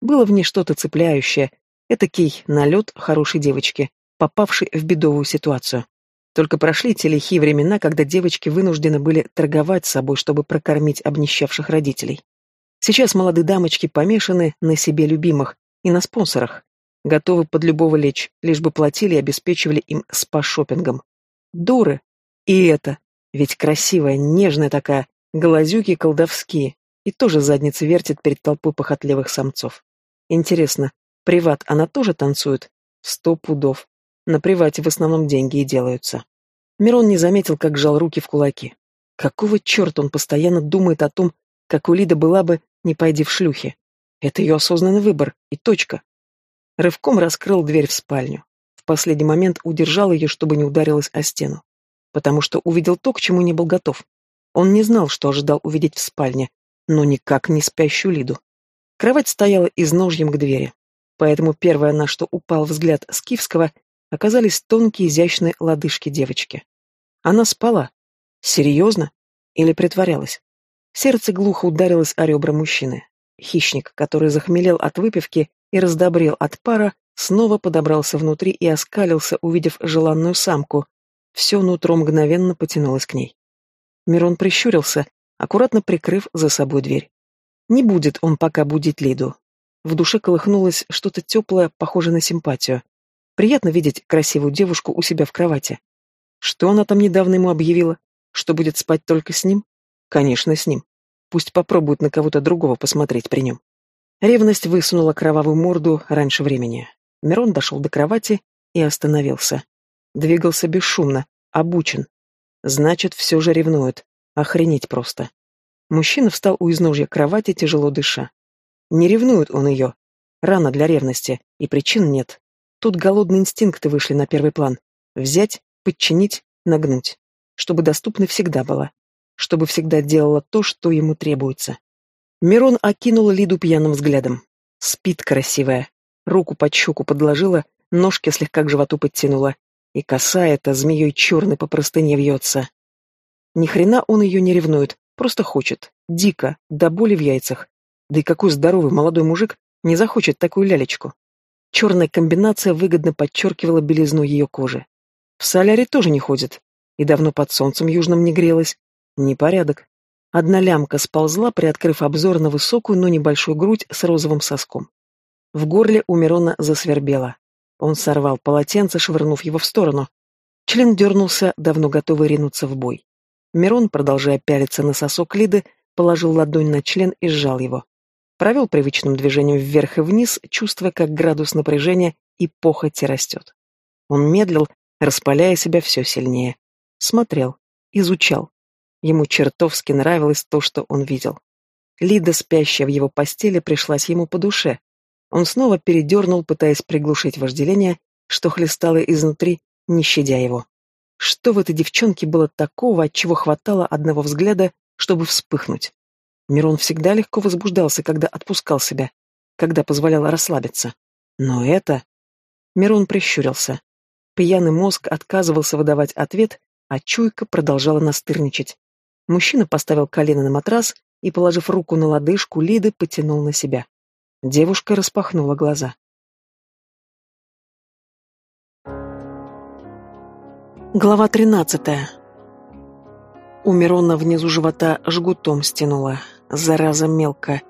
Было в ней что-то цепляющее, этакий налет хорошей девочки, попавшей в бедовую ситуацию. Только прошли те лихие времена, когда девочки вынуждены были торговать собой, чтобы прокормить обнищавших родителей. Сейчас молодые дамочки помешаны на себе любимых и на спонсорах, готовы под любого лечь, лишь бы платили и обеспечивали им спа-шоппингом. Дуры! И это! Ведь красивая, нежная такая, глазюки колдовские, и тоже задницы вертит перед толпой похотливых самцов. Интересно, приват она тоже танцует? Сто пудов. На привате в основном деньги и делаются. Мирон не заметил, как сжал руки в кулаки. Какого черта он постоянно думает о том, как у Лиды была бы, не пойди в шлюхи? Это ее осознанный выбор, и точка. Рывком раскрыл дверь в спальню. В последний момент удержал ее, чтобы не ударилась о стену. Потому что увидел то, к чему не был готов. Он не знал, что ожидал увидеть в спальне, но никак не спящую Лиду. Кровать стояла изножьем к двери. Поэтому первое, на что упал взгляд Скифского, оказались тонкие изящные лодыжки девочки. Она спала. Серьезно? Или притворялась? Сердце глухо ударилось о ребра мужчины. Хищник, который захмелел от выпивки и раздобрел от пара, снова подобрался внутри и оскалился, увидев желанную самку. Все нутро мгновенно потянулось к ней. Мирон прищурился, аккуратно прикрыв за собой дверь. Не будет он пока будить Лиду. В душе колыхнулось что-то теплое, похожее на симпатию. Приятно видеть красивую девушку у себя в кровати. Что она там недавно ему объявила? Что будет спать только с ним? Конечно, с ним. Пусть попробует на кого-то другого посмотреть при нем. Ревность высунула кровавую морду раньше времени. Мирон дошел до кровати и остановился. Двигался бесшумно, обучен. Значит, все же ревнует. Охренеть просто. Мужчина встал у изножья кровати, тяжело дыша. Не ревнует он ее. Рано для ревности, и причин нет. Тут голодные инстинкты вышли на первый план. Взять, подчинить, нагнуть. Чтобы доступно всегда было. Чтобы всегда делала то, что ему требуется. Мирон окинул Лиду пьяным взглядом. Спит красивая. Руку под щеку подложила, ножки слегка к животу подтянула. И коса эта змеей черной по простыне вьется. Ни хрена он ее не ревнует, просто хочет. Дико, до боли в яйцах. Да и какой здоровый молодой мужик не захочет такую лялечку. Черная комбинация выгодно подчеркивала белизну ее кожи. В соляре тоже не ходит. И давно под солнцем южным не грелась. Непорядок. Одна лямка сползла, приоткрыв обзор на высокую, но небольшую грудь с розовым соском. В горле у Мирона засвербело. Он сорвал полотенце, швырнув его в сторону. Член дернулся, давно готовый ринуться в бой. Мирон, продолжая пялиться на сосок Лиды, положил ладонь на член и сжал его. Провел привычным движением вверх и вниз, чувствуя, как градус напряжения и похоти растет. Он медлил, распаляя себя все сильнее. Смотрел, изучал. Ему чертовски нравилось то, что он видел. Лида, спящая в его постели, пришлась ему по душе. Он снова передернул, пытаясь приглушить вожделение, что хлестало изнутри, не щадя его. Что в этой девчонке было такого, от чего хватало одного взгляда, чтобы вспыхнуть? Мирон всегда легко возбуждался, когда отпускал себя, когда позволял расслабиться. Но это... Мирон прищурился. Пьяный мозг отказывался выдавать ответ, а чуйка продолжала настырничать. Мужчина поставил колено на матрас и, положив руку на лодыжку, Лиды потянул на себя. Девушка распахнула глаза. Глава тринадцатая. У Мирона внизу живота жгутом стянуло. Зараза мелкая.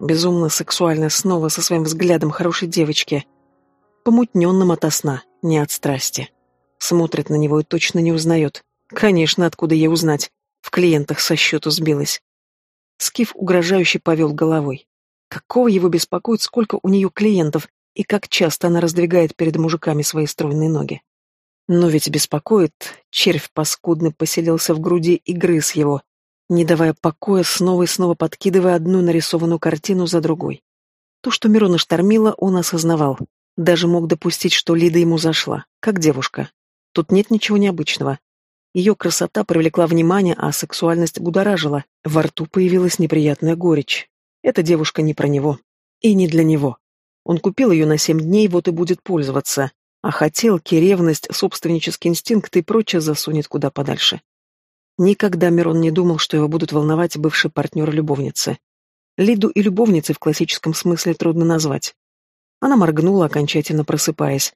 Безумно сексуально снова со своим взглядом хорошей девочки. Помутненным ото сна, не от страсти. Смотрит на него и точно не узнает. Конечно, откуда ей узнать? В клиентах со счету сбилась. Скиф угрожающе повел головой. Какого его беспокоит, сколько у нее клиентов, и как часто она раздвигает перед мужиками свои стройные ноги. Но ведь беспокоит, червь паскудный поселился в груди и грыз его. не давая покоя, снова и снова подкидывая одну нарисованную картину за другой. То, что Мирона штормила, он осознавал. Даже мог допустить, что Лида ему зашла, как девушка. Тут нет ничего необычного. Ее красота привлекла внимание, а сексуальность будоражила. Во рту появилась неприятная горечь. Эта девушка не про него. И не для него. Он купил ее на семь дней, вот и будет пользоваться. А хотелки, ревность, собственнический инстинкт и прочее засунет куда подальше. Никогда Мирон не думал, что его будут волновать бывший партнер любовницы. Лиду и любовницей в классическом смысле трудно назвать. Она моргнула, окончательно просыпаясь.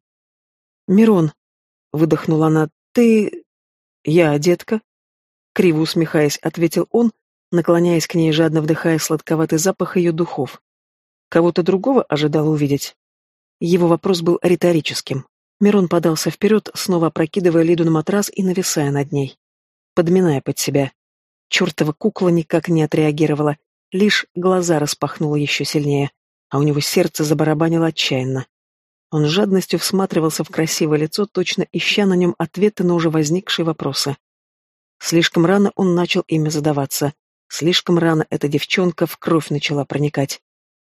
«Мирон», — выдохнула она, — «ты...» «Я, детка?» Криво усмехаясь, ответил он, наклоняясь к ней, жадно вдыхая сладковатый запах ее духов. Кого-то другого ожидал увидеть. Его вопрос был риторическим. Мирон подался вперед, снова опрокидывая Лиду на матрас и нависая над ней. Подминая под себя. Чертова кукла никак не отреагировала, лишь глаза распахнула еще сильнее, а у него сердце забарабанило отчаянно. Он с жадностью всматривался в красивое лицо, точно ища на нем ответы на уже возникшие вопросы. Слишком рано он начал ими задаваться. Слишком рано эта девчонка в кровь начала проникать.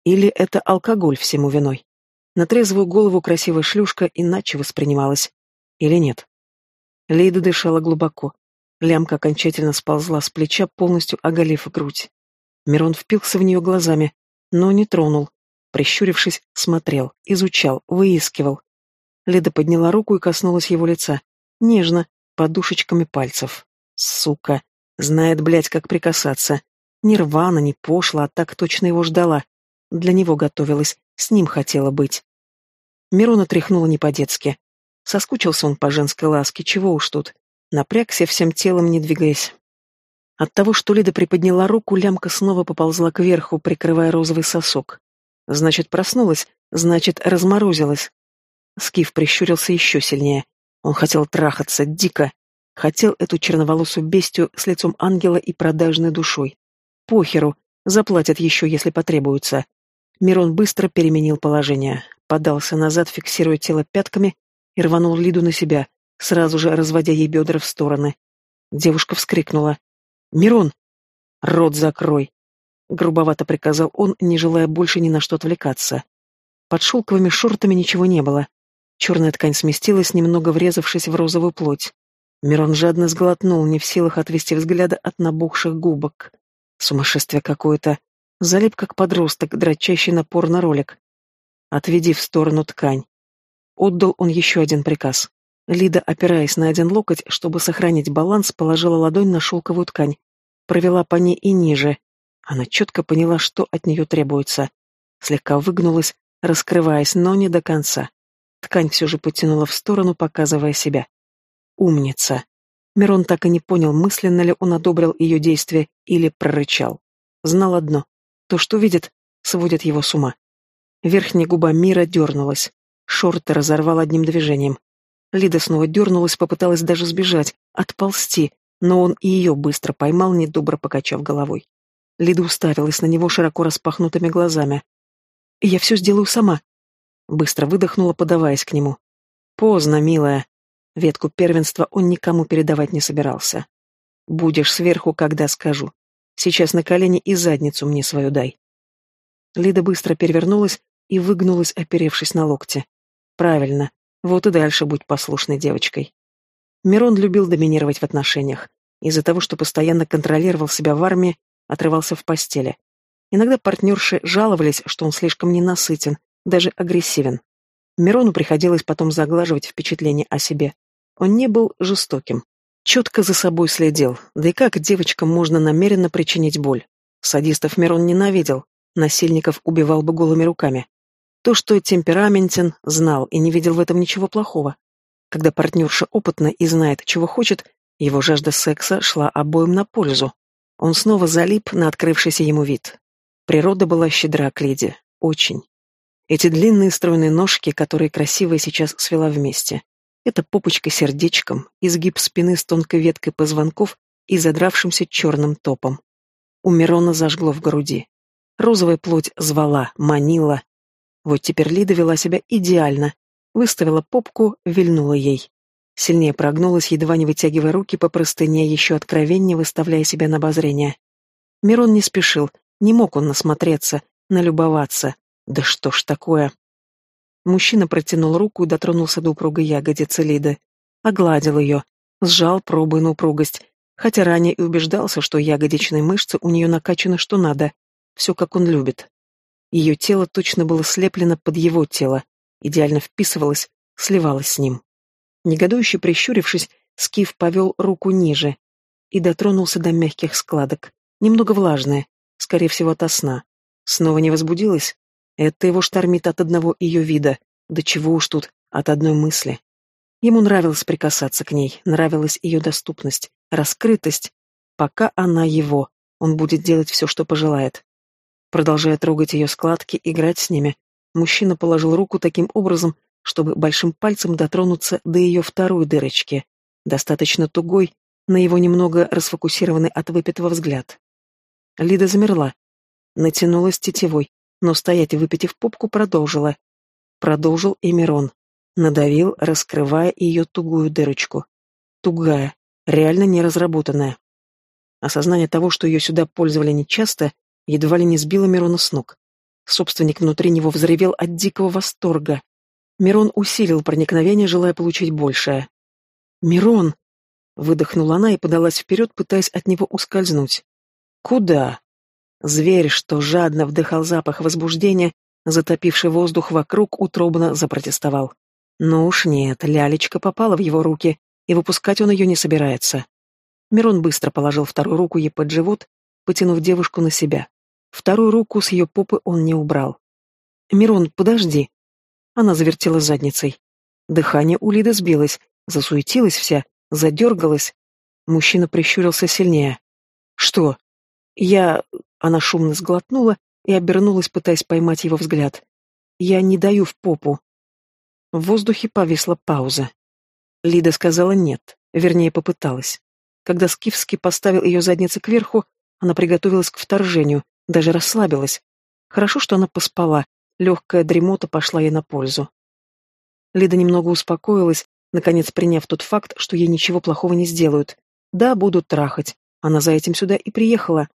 Или это алкоголь всему виной? На трезвую голову красивая шлюшка иначе воспринималась. Или нет? Лейда дышала глубоко. Лямка окончательно сползла с плеча, полностью оголив грудь. Мирон впился в нее глазами, но не тронул, Прищурившись, смотрел, изучал, выискивал. Леда подняла руку и коснулась его лица. Нежно, подушечками пальцев. Сука. Знает, блядь, как прикасаться. Ни рвано, ни пошло, а так точно его ждала. Для него готовилась, с ним хотела быть. Мирона тряхнула не по-детски. Соскучился он по женской ласке, чего уж тут. Напрягся всем телом, не двигаясь. От того, что Лида приподняла руку, лямка снова поползла кверху, прикрывая розовый сосок. Значит, проснулась, значит, разморозилась. Скиф прищурился еще сильнее. Он хотел трахаться, дико. Хотел эту черноволосую бестию с лицом ангела и продажной душой. Похеру, заплатят еще, если потребуется. Мирон быстро переменил положение, подался назад, фиксируя тело пятками, и рванул Лиду на себя, сразу же разводя ей бедра в стороны. Девушка вскрикнула. «Мирон! Рот закрой!» Грубовато приказал он, не желая больше ни на что отвлекаться. Под шелковыми шортами ничего не было. Черная ткань сместилась, немного врезавшись в розовую плоть. Мирон жадно сглотнул, не в силах отвести взгляда от набухших губок. Сумасшествие какое-то. Залип, как подросток, дрочащий напор на ролик. «Отведи в сторону ткань». Отдал он еще один приказ. Лида, опираясь на один локоть, чтобы сохранить баланс, положила ладонь на шелковую ткань. Провела по ней и ниже, она четко поняла, что от нее требуется. Слегка выгнулась, раскрываясь, но не до конца. Ткань все же потянула в сторону, показывая себя. Умница. Мирон так и не понял, мысленно ли он одобрил ее действия или прорычал. Знал одно. То, что видит, сводит его с ума. Верхняя губа мира дернулась. Шорты разорвал одним движением. Лида снова дернулась, попыталась даже сбежать, отползти, но он и ее быстро поймал, недобро покачав головой. Лида уставилась на него широко распахнутыми глазами. «Я все сделаю сама», — быстро выдохнула, подаваясь к нему. «Поздно, милая». Ветку первенства он никому передавать не собирался. «Будешь сверху, когда скажу. Сейчас на колени и задницу мне свою дай». Лида быстро перевернулась и выгнулась, оперевшись на локте. «Правильно. Вот и дальше будь послушной девочкой». Мирон любил доминировать в отношениях. Из-за того, что постоянно контролировал себя в армии, отрывался в постели. Иногда партнерши жаловались, что он слишком ненасытен, даже агрессивен. Мирону приходилось потом заглаживать впечатление о себе. Он не был жестоким. Четко за собой следил, да и как девочкам можно намеренно причинить боль. Садистов Мирон ненавидел, насильников убивал бы голыми руками. То, что темпераментен, знал и не видел в этом ничего плохого. Когда партнерша опытна и знает, чего хочет, его жажда секса шла обоим на пользу. Он снова залип на открывшийся ему вид. Природа была щедра к Лиде. Очень. Эти длинные стройные ножки, которые красиво сейчас свела вместе. Это попочка сердечком, изгиб спины с тонкой веткой позвонков и задравшимся черным топом. У Мирона зажгло в груди. Розовая плоть звала, манила. Вот теперь Лида вела себя идеально. Выставила попку, вильнула ей. Сильнее прогнулась, едва не вытягивая руки по простыне, еще откровеннее выставляя себя на обозрение. Мирон не спешил, не мог он насмотреться, налюбоваться. Да что ж такое? Мужчина протянул руку и дотронулся до упругой ягодицы Лиды. Огладил ее, сжал, пробуя на упругость, хотя ранее и убеждался, что ягодичные мышцы у нее накачаны что надо, все как он любит. Ее тело точно было слеплено под его тело, идеально вписывалось, сливалось с ним. Негодующе прищурившись, Скиф повел руку ниже и дотронулся до мягких складок, немного влажная, скорее всего, от сна. Снова не возбудилась? Это его штормит от одного ее вида, да чего уж тут, от одной мысли. Ему нравилось прикасаться к ней, нравилась ее доступность, раскрытость. Пока она его, он будет делать все, что пожелает. Продолжая трогать ее складки, играть с ними, мужчина положил руку таким образом, чтобы большим пальцем дотронуться до ее второй дырочки, достаточно тугой, на его немного расфокусированный от выпитого взгляд. Лида замерла, натянулась тетивой, но стоять и выпитив попку продолжила. Продолжил и Мирон. Надавил, раскрывая ее тугую дырочку. Тугая, реально неразработанная. Осознание того, что ее сюда пользовали нечасто, едва ли не сбило Мирона с ног. Собственник внутри него взревел от дикого восторга. Мирон усилил проникновение, желая получить большее. «Мирон!» — выдохнула она и подалась вперед, пытаясь от него ускользнуть. «Куда?» Зверь, что жадно вдыхал запах возбуждения, затопивший воздух вокруг, утробно запротестовал. Ну уж нет, лялечка попала в его руки, и выпускать он ее не собирается. Мирон быстро положил вторую руку ей под живот, потянув девушку на себя. Вторую руку с ее попы он не убрал. «Мирон, подожди!» Она завертела задницей. Дыхание у Лиды сбилось, засуетилась вся, задергалась. Мужчина прищурился сильнее. «Что?» «Я...» Она шумно сглотнула и обернулась, пытаясь поймать его взгляд. «Я не даю в попу». В воздухе повисла пауза. Лида сказала «нет», вернее, попыталась. Когда Скифский поставил ее задницей кверху, она приготовилась к вторжению, даже расслабилась. Хорошо, что она поспала, Легкая дремота пошла ей на пользу. Лида немного успокоилась, наконец приняв тот факт, что ей ничего плохого не сделают. Да, будут трахать. Она за этим сюда и приехала.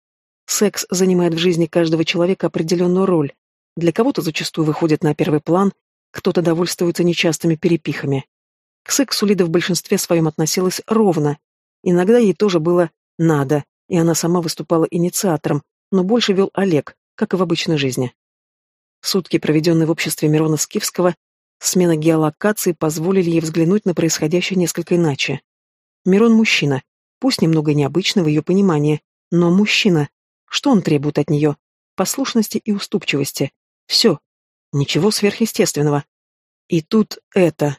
Секс занимает в жизни каждого человека определенную роль. Для кого-то зачастую выходит на первый план, кто-то довольствуется нечастыми перепихами. К сексу Лида в большинстве своем относилась ровно. Иногда ей тоже было «надо», и она сама выступала инициатором, но больше вел Олег, как и в обычной жизни. Сутки, проведенные в обществе Мирона Скифского, смена геолокации позволили ей взглянуть на происходящее несколько иначе. Мирон мужчина, пусть немного необычный в ее понимании, но мужчина. Что он требует от нее? Послушности и уступчивости. Все. Ничего сверхъестественного. И тут это.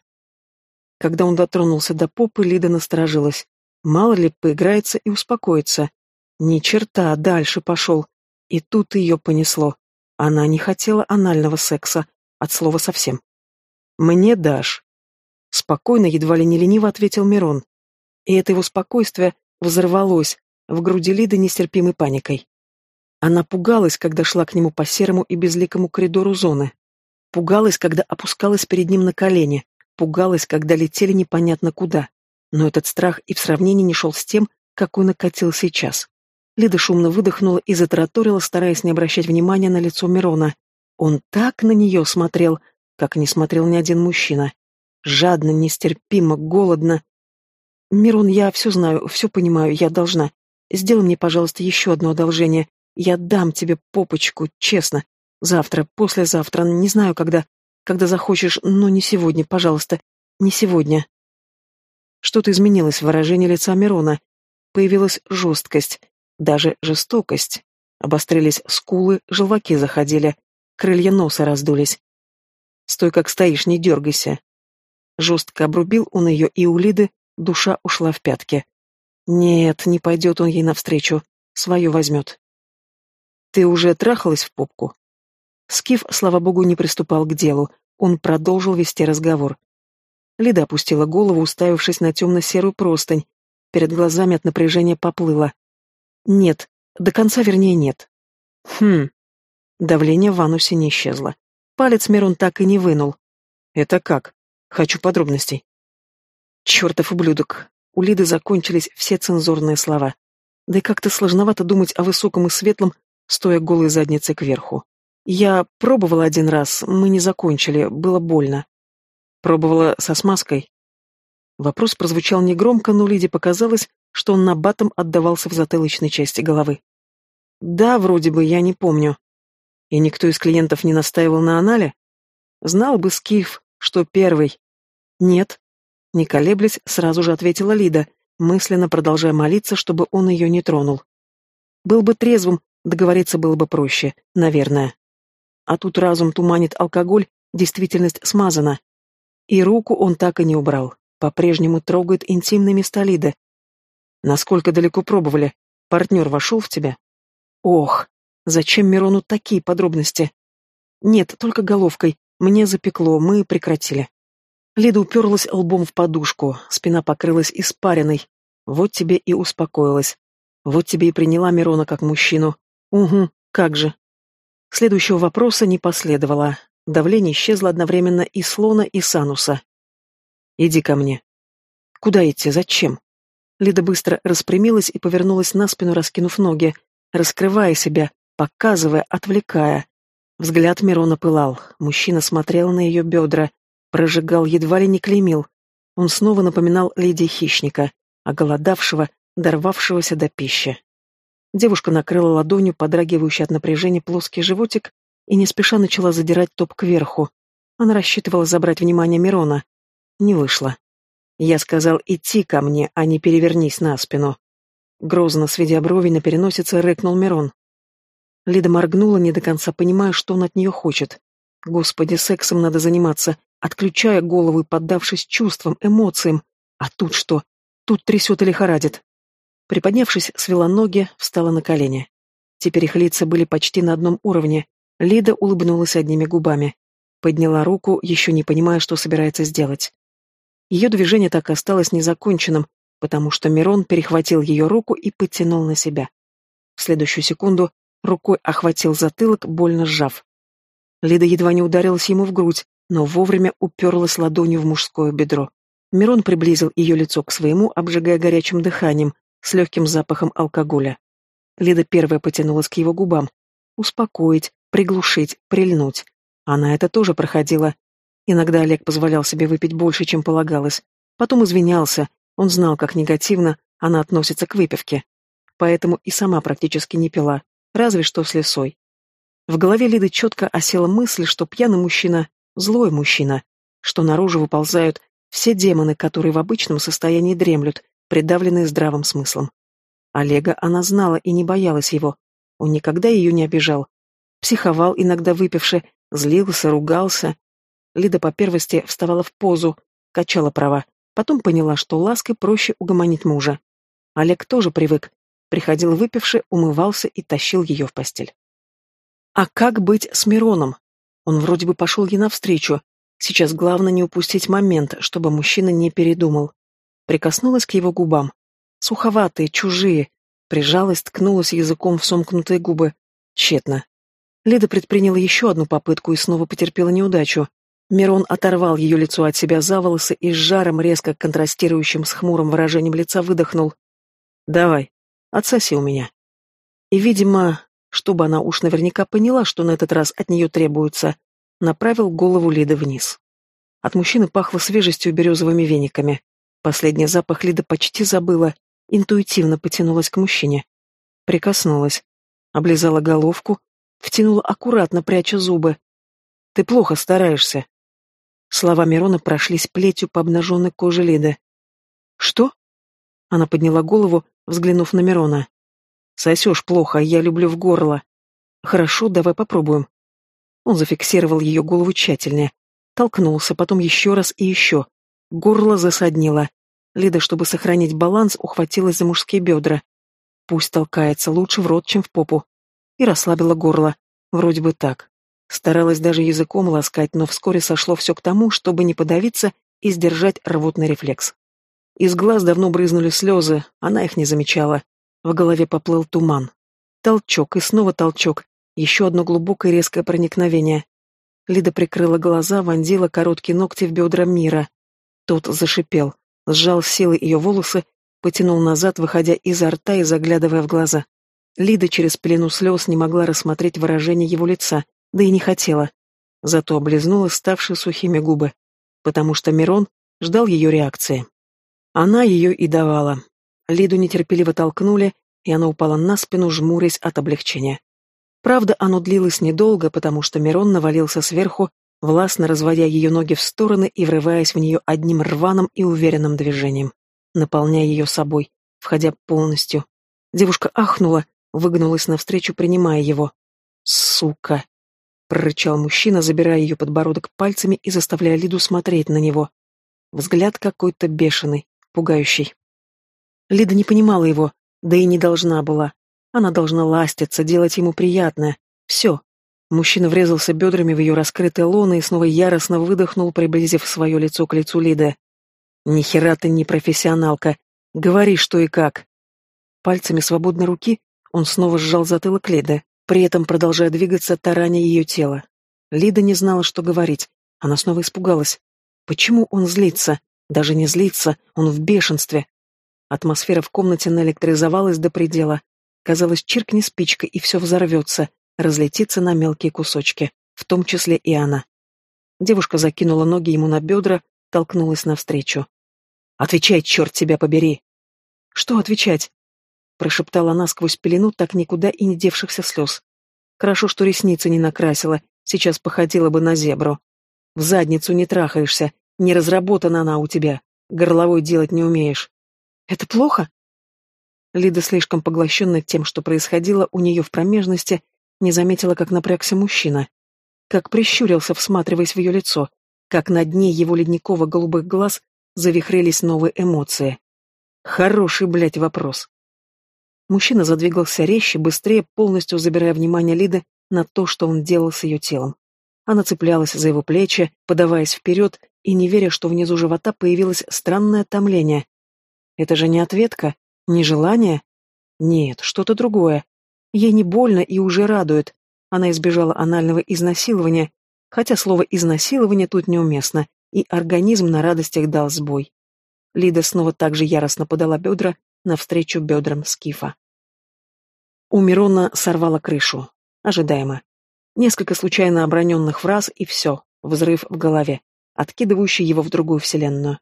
Когда он дотронулся до попы, Лида насторожилась. Мало ли, поиграется и успокоится. Ни черта, дальше пошел. И тут ее понесло. Она не хотела анального секса, от слова совсем. «Мне дашь?» Спокойно, едва ли не лениво ответил Мирон. И это его спокойствие взорвалось в груди Лиды нестерпимой паникой. Она пугалась, когда шла к нему по серому и безликому коридору зоны. Пугалась, когда опускалась перед ним на колени. Пугалась, когда летели непонятно куда. Но этот страх и в сравнении не шел с тем, какой накатил сейчас. Лида шумно выдохнула и затараторила, стараясь не обращать внимания на лицо Мирона. Он так на нее смотрел, как не смотрел ни один мужчина. Жадно, нестерпимо, голодно. «Мирон, я все знаю, все понимаю, я должна. Сделай мне, пожалуйста, еще одно одолжение. Я дам тебе попочку, честно. Завтра, послезавтра, не знаю, когда. Когда захочешь, но не сегодня, пожалуйста. Не сегодня». Что-то изменилось в выражении лица Мирона. Появилась жесткость, даже жестокость. Обострились скулы, желваки заходили, крылья носа раздулись. «Стой, как стоишь, не дергайся!» Жестко обрубил он ее, и у Лиды душа ушла в пятки. Нет, не пойдет он ей навстречу, свое возьмет. «Ты уже трахалась в попку?» Скиф, слава богу, не приступал к делу, он продолжил вести разговор. Лида опустила голову, уставившись на темно-серую простынь. Перед глазами от напряжения поплыло. Нет, до конца вернее нет. Хм. Давление в анусе не исчезло. Палец Мирон так и не вынул. Это как? Хочу подробностей. Чертов ублюдок. У Лиды закончились все цензурные слова. Да и как-то сложновато думать о высоком и светлом, стоя голой задницей кверху. Я пробовала один раз, мы не закончили, было больно. Пробовала со смазкой. Вопрос прозвучал негромко, но Лиде показалось, что он набатом отдавался в затылочной части головы. Да, вроде бы, я не помню. И никто из клиентов не настаивал на анале? Знал бы Скиф, что первый. Нет. Не колеблясь, сразу же ответила Лида, мысленно продолжая молиться, чтобы он ее не тронул. Был бы трезвым, договориться было бы проще, наверное. А тут разум туманит алкоголь, действительность смазана. И руку он так и не убрал. По-прежнему трогает интимные места Лиды. Насколько далеко пробовали? Партнер вошел в тебя? Ох, зачем Мирону такие подробности? Нет, только головкой. Мне запекло, мы прекратили. Лида уперлась лбом в подушку, спина покрылась испариной. Вот тебе и успокоилась. Вот тебе и приняла Мирона как мужчину. Угу, как же. Следующего вопроса не последовало. Давление исчезло одновременно и слона, и сануса. «Иди ко мне». «Куда идти? Зачем?» Лида быстро распрямилась и повернулась на спину, раскинув ноги, раскрывая себя, показывая, отвлекая. Взгляд Мирона пылал. Мужчина смотрел на ее бедра, прожигал, едва ли не клеймил. Он снова напоминал леди хищника, оголодавшего, дорвавшегося до пищи. Девушка накрыла ладонью подрагивающий от напряжения плоский животик и не спеша начала задирать топ кверху. Она рассчитывала забрать внимание Мирона. Не вышло. Я сказал идти ко мне, а не перевернись на спину. Грозно сведя брови на переносице, рыкнул Мирон. Лида моргнула, не до конца понимая, что он от нее хочет. Господи, сексом надо заниматься, отключая голову и поддавшись чувствам, эмоциям. А тут что? Тут трясет и лихорадит. Приподнявшись, свела ноги, встала на колени. Теперь их лица были почти на одном уровне. Лида улыбнулась одними губами. Подняла руку, еще не понимая, что собирается сделать. Ее движение так и осталось незаконченным, потому что Мирон перехватил ее руку и подтянул на себя. В следующую секунду рукой охватил затылок, больно сжав. Лида едва не ударилась ему в грудь, но вовремя уперлась ладонью в мужское бедро. Мирон приблизил ее лицо к своему, обжигая горячим дыханием, с легким запахом алкоголя. Лида первая потянулась к его губам. Успокоить, приглушить, прильнуть. Она это тоже проходила. Иногда Олег позволял себе выпить больше, чем полагалось. Потом извинялся, он знал, как негативно она относится к выпивке. Поэтому и сама практически не пила, разве что с лесой. В голове Лиды четко осела мысль, что пьяный мужчина — злой мужчина, что наружу выползают все демоны, которые в обычном состоянии дремлют, придавленные здравым смыслом. Олега она знала и не боялась его. Он никогда ее не обижал. Психовал, иногда выпивши, злился, ругался. Лида по первости вставала в позу, качала права, Потом поняла, что лаской проще угомонить мужа. Олег тоже привык. Приходил выпивший, умывался и тащил ее в постель. А как быть с Мироном? Он вроде бы пошел ей навстречу. Сейчас главное не упустить момент, чтобы мужчина не передумал. Прикоснулась к его губам. Суховатые, чужие. Прижалась, ткнулась языком в сомкнутые губы. Тщетно. Лида предприняла еще одну попытку и снова потерпела неудачу. Мирон оторвал ее лицо от себя за волосы и с жаром, резко контрастирующим с хмурым выражением лица, выдохнул. «Давай, отсоси у меня». И, видимо, чтобы она уж наверняка поняла, что на этот раз от нее требуется, направил голову Лиды вниз. От мужчины пахло свежестью и березовыми вениками. Последний запах Лида почти забыла, интуитивно потянулась к мужчине. Прикоснулась, облизала головку, втянула аккуратно, пряча зубы. «Ты плохо стараешься», Слова Мирона прошлись плетью по обнаженной коже Лиды. «Что?» Она подняла голову, взглянув на Мирона. «Сосешь плохо, я люблю в горло». «Хорошо, давай попробуем». Он зафиксировал ее голову тщательнее. Толкнулся, потом еще раз и еще. Горло засаднило. Лида, чтобы сохранить баланс, ухватилась за мужские бедра. Пусть толкается, лучше в рот, чем в попу. И расслабила горло. Вроде бы так. Старалась даже языком ласкать, но вскоре сошло все к тому, чтобы не подавиться и сдержать рвотный рефлекс. Из глаз давно брызнули слезы, она их не замечала. В голове поплыл туман. Толчок и снова толчок, еще одно глубокое резкое проникновение. Лида прикрыла глаза, вонзила короткие ногти в бедра мира. Тот зашипел, сжал силой ее волосы, потянул назад, выходя изо рта и заглядывая в глаза. Лида через пелену слез не могла рассмотреть выражение его лица, да и не хотела. Зато облизнула ставшие сухими губы, потому что Мирон ждал ее реакции. Она ее и давала. Лиду нетерпеливо толкнули, и она упала на спину, жмурясь от облегчения. Правда, оно длилось недолго, потому что Мирон навалился сверху, властно разводя ее ноги в стороны и врываясь в нее одним рваным и уверенным движением, наполняя ее собой, входя полностью. Девушка ахнула, выгнулась навстречу, принимая его. «Сука!» — прорычал мужчина, забирая ее подбородок пальцами и заставляя Лиду смотреть на него. Взгляд какой-то бешеный, пугающий. Лида не понимала его, да и не должна была. Она должна ластиться, делать ему приятное. Все. Мужчина врезался бедрами в ее раскрытое лоно и снова яростно выдохнул, приблизив свое лицо к лицу Лиды. «Ни хера ты не профессионалка. Говори, что и как». Пальцами свободной руки он снова сжал затылок Лиды, при этом продолжая двигаться, тараня ее тело. Лида не знала, что говорить. Она снова испугалась. Почему он злится? Даже не злится, он в бешенстве. Атмосфера в комнате наэлектризовалась до предела. Казалось, чиркни спичка, и все взорвется, разлетится на мелкие кусочки, в том числе и она. Девушка закинула ноги ему на бедра, толкнулась навстречу. «Отвечай, черт тебя побери!» «Что отвечать?» прошептала она сквозь пелену так никуда и не девшихся слез. Хорошо, что ресницы не накрасила, сейчас походила бы на зебру. В задницу не трахаешься, не разработана она у тебя, горловой делать не умеешь. Это плохо? Лида, слишком поглощенная тем, что происходило у нее в промежности, не заметила, как напрягся мужчина, как прищурился, всматриваясь в ее лицо, как на дне его ледниково-голубых глаз завихрились новые эмоции. Хороший, блядь, вопрос. Мужчина задвигался резче, быстрее, полностью забирая внимание Лиды на то, что он делал с ее телом. Она цеплялась за его плечи, подаваясь вперед и не веря, что внизу живота появилось странное томление. Это же не ответка, не желание? Нет, что-то другое. Ей не больно и уже радует. Она избежала анального изнасилования, хотя слово «изнасилование» тут неуместно, и организм на радостях дал сбой. Лида снова так же яростно подала бедра, навстречу бедрам Скифа. У Мирона сорвало крышу. Ожидаемо. Несколько случайно оброненных фраз и все, взрыв в голове, откидывающий его в другую вселенную.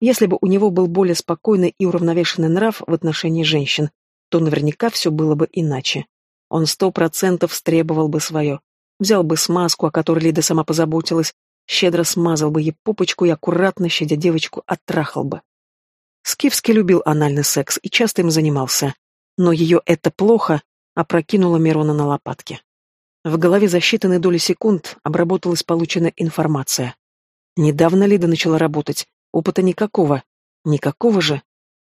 Если бы у него был более спокойный и уравновешенный нрав в отношении женщин, то наверняка все было бы иначе. Он сто процентов стребовал бы свое. Взял бы смазку, о которой Лида сама позаботилась, щедро смазал бы ей попочку и аккуратно, щадя девочку, оттрахал бы. Скифский любил анальный секс и часто им занимался. Но ее это плохо опрокинуло Мирона на лопатки. В голове за считанные доли секунд обработалась полученная информация. Недавно Лида начала работать, опыта никакого. Никакого же.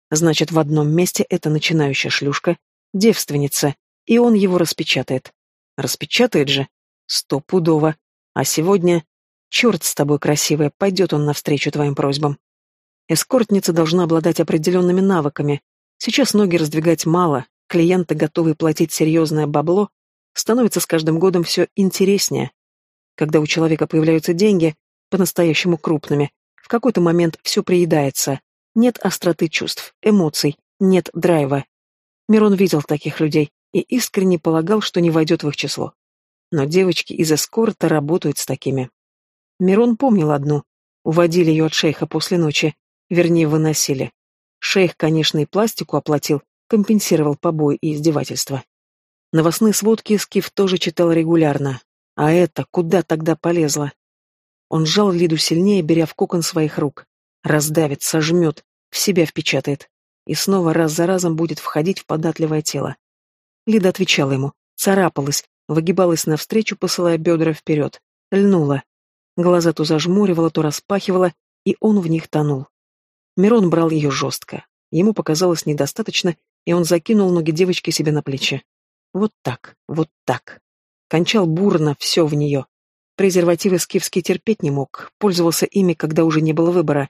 Значит, в одном месте эта начинающая шлюшка — девственница, и он его распечатает. Распечатает же? Стопудово. А сегодня... Черт с тобой, красивая, пойдет он навстречу твоим просьбам. Эскортница должна обладать определенными навыками. Сейчас ноги раздвигать мало, клиенты, готовые платить серьезное бабло, становится с каждым годом все интереснее. Когда у человека появляются деньги, по-настоящему крупными, в какой-то момент все приедается. Нет остроты чувств, эмоций, нет драйва. Мирон видел таких людей и искренне полагал, что не войдет в их число. Но девочки из эскорта работают с такими. Мирон помнил одну. Уводили ее от шейха после ночи, Вернее, выносили. Шейх, конечно, и пластику оплатил, компенсировал побои и издевательства. Новостные сводки Скиф тоже читал регулярно. А это куда тогда полезло? Он сжал Лиду сильнее, беря в кокон своих рук. Раздавит, сожмет, в себя впечатает. И снова раз за разом будет входить в податливое тело. Лида отвечала ему, царапалась, выгибалась навстречу, посылая бедра вперед. Льнула. Глаза то зажмуривала, то распахивала, и он в них тонул. Мирон брал ее жестко. Ему показалось недостаточно, и он закинул ноги девочки себе на плечи. Вот так, вот так. Кончал бурно все в нее. Презервативы Скифский терпеть не мог, пользовался ими, когда уже не было выбора.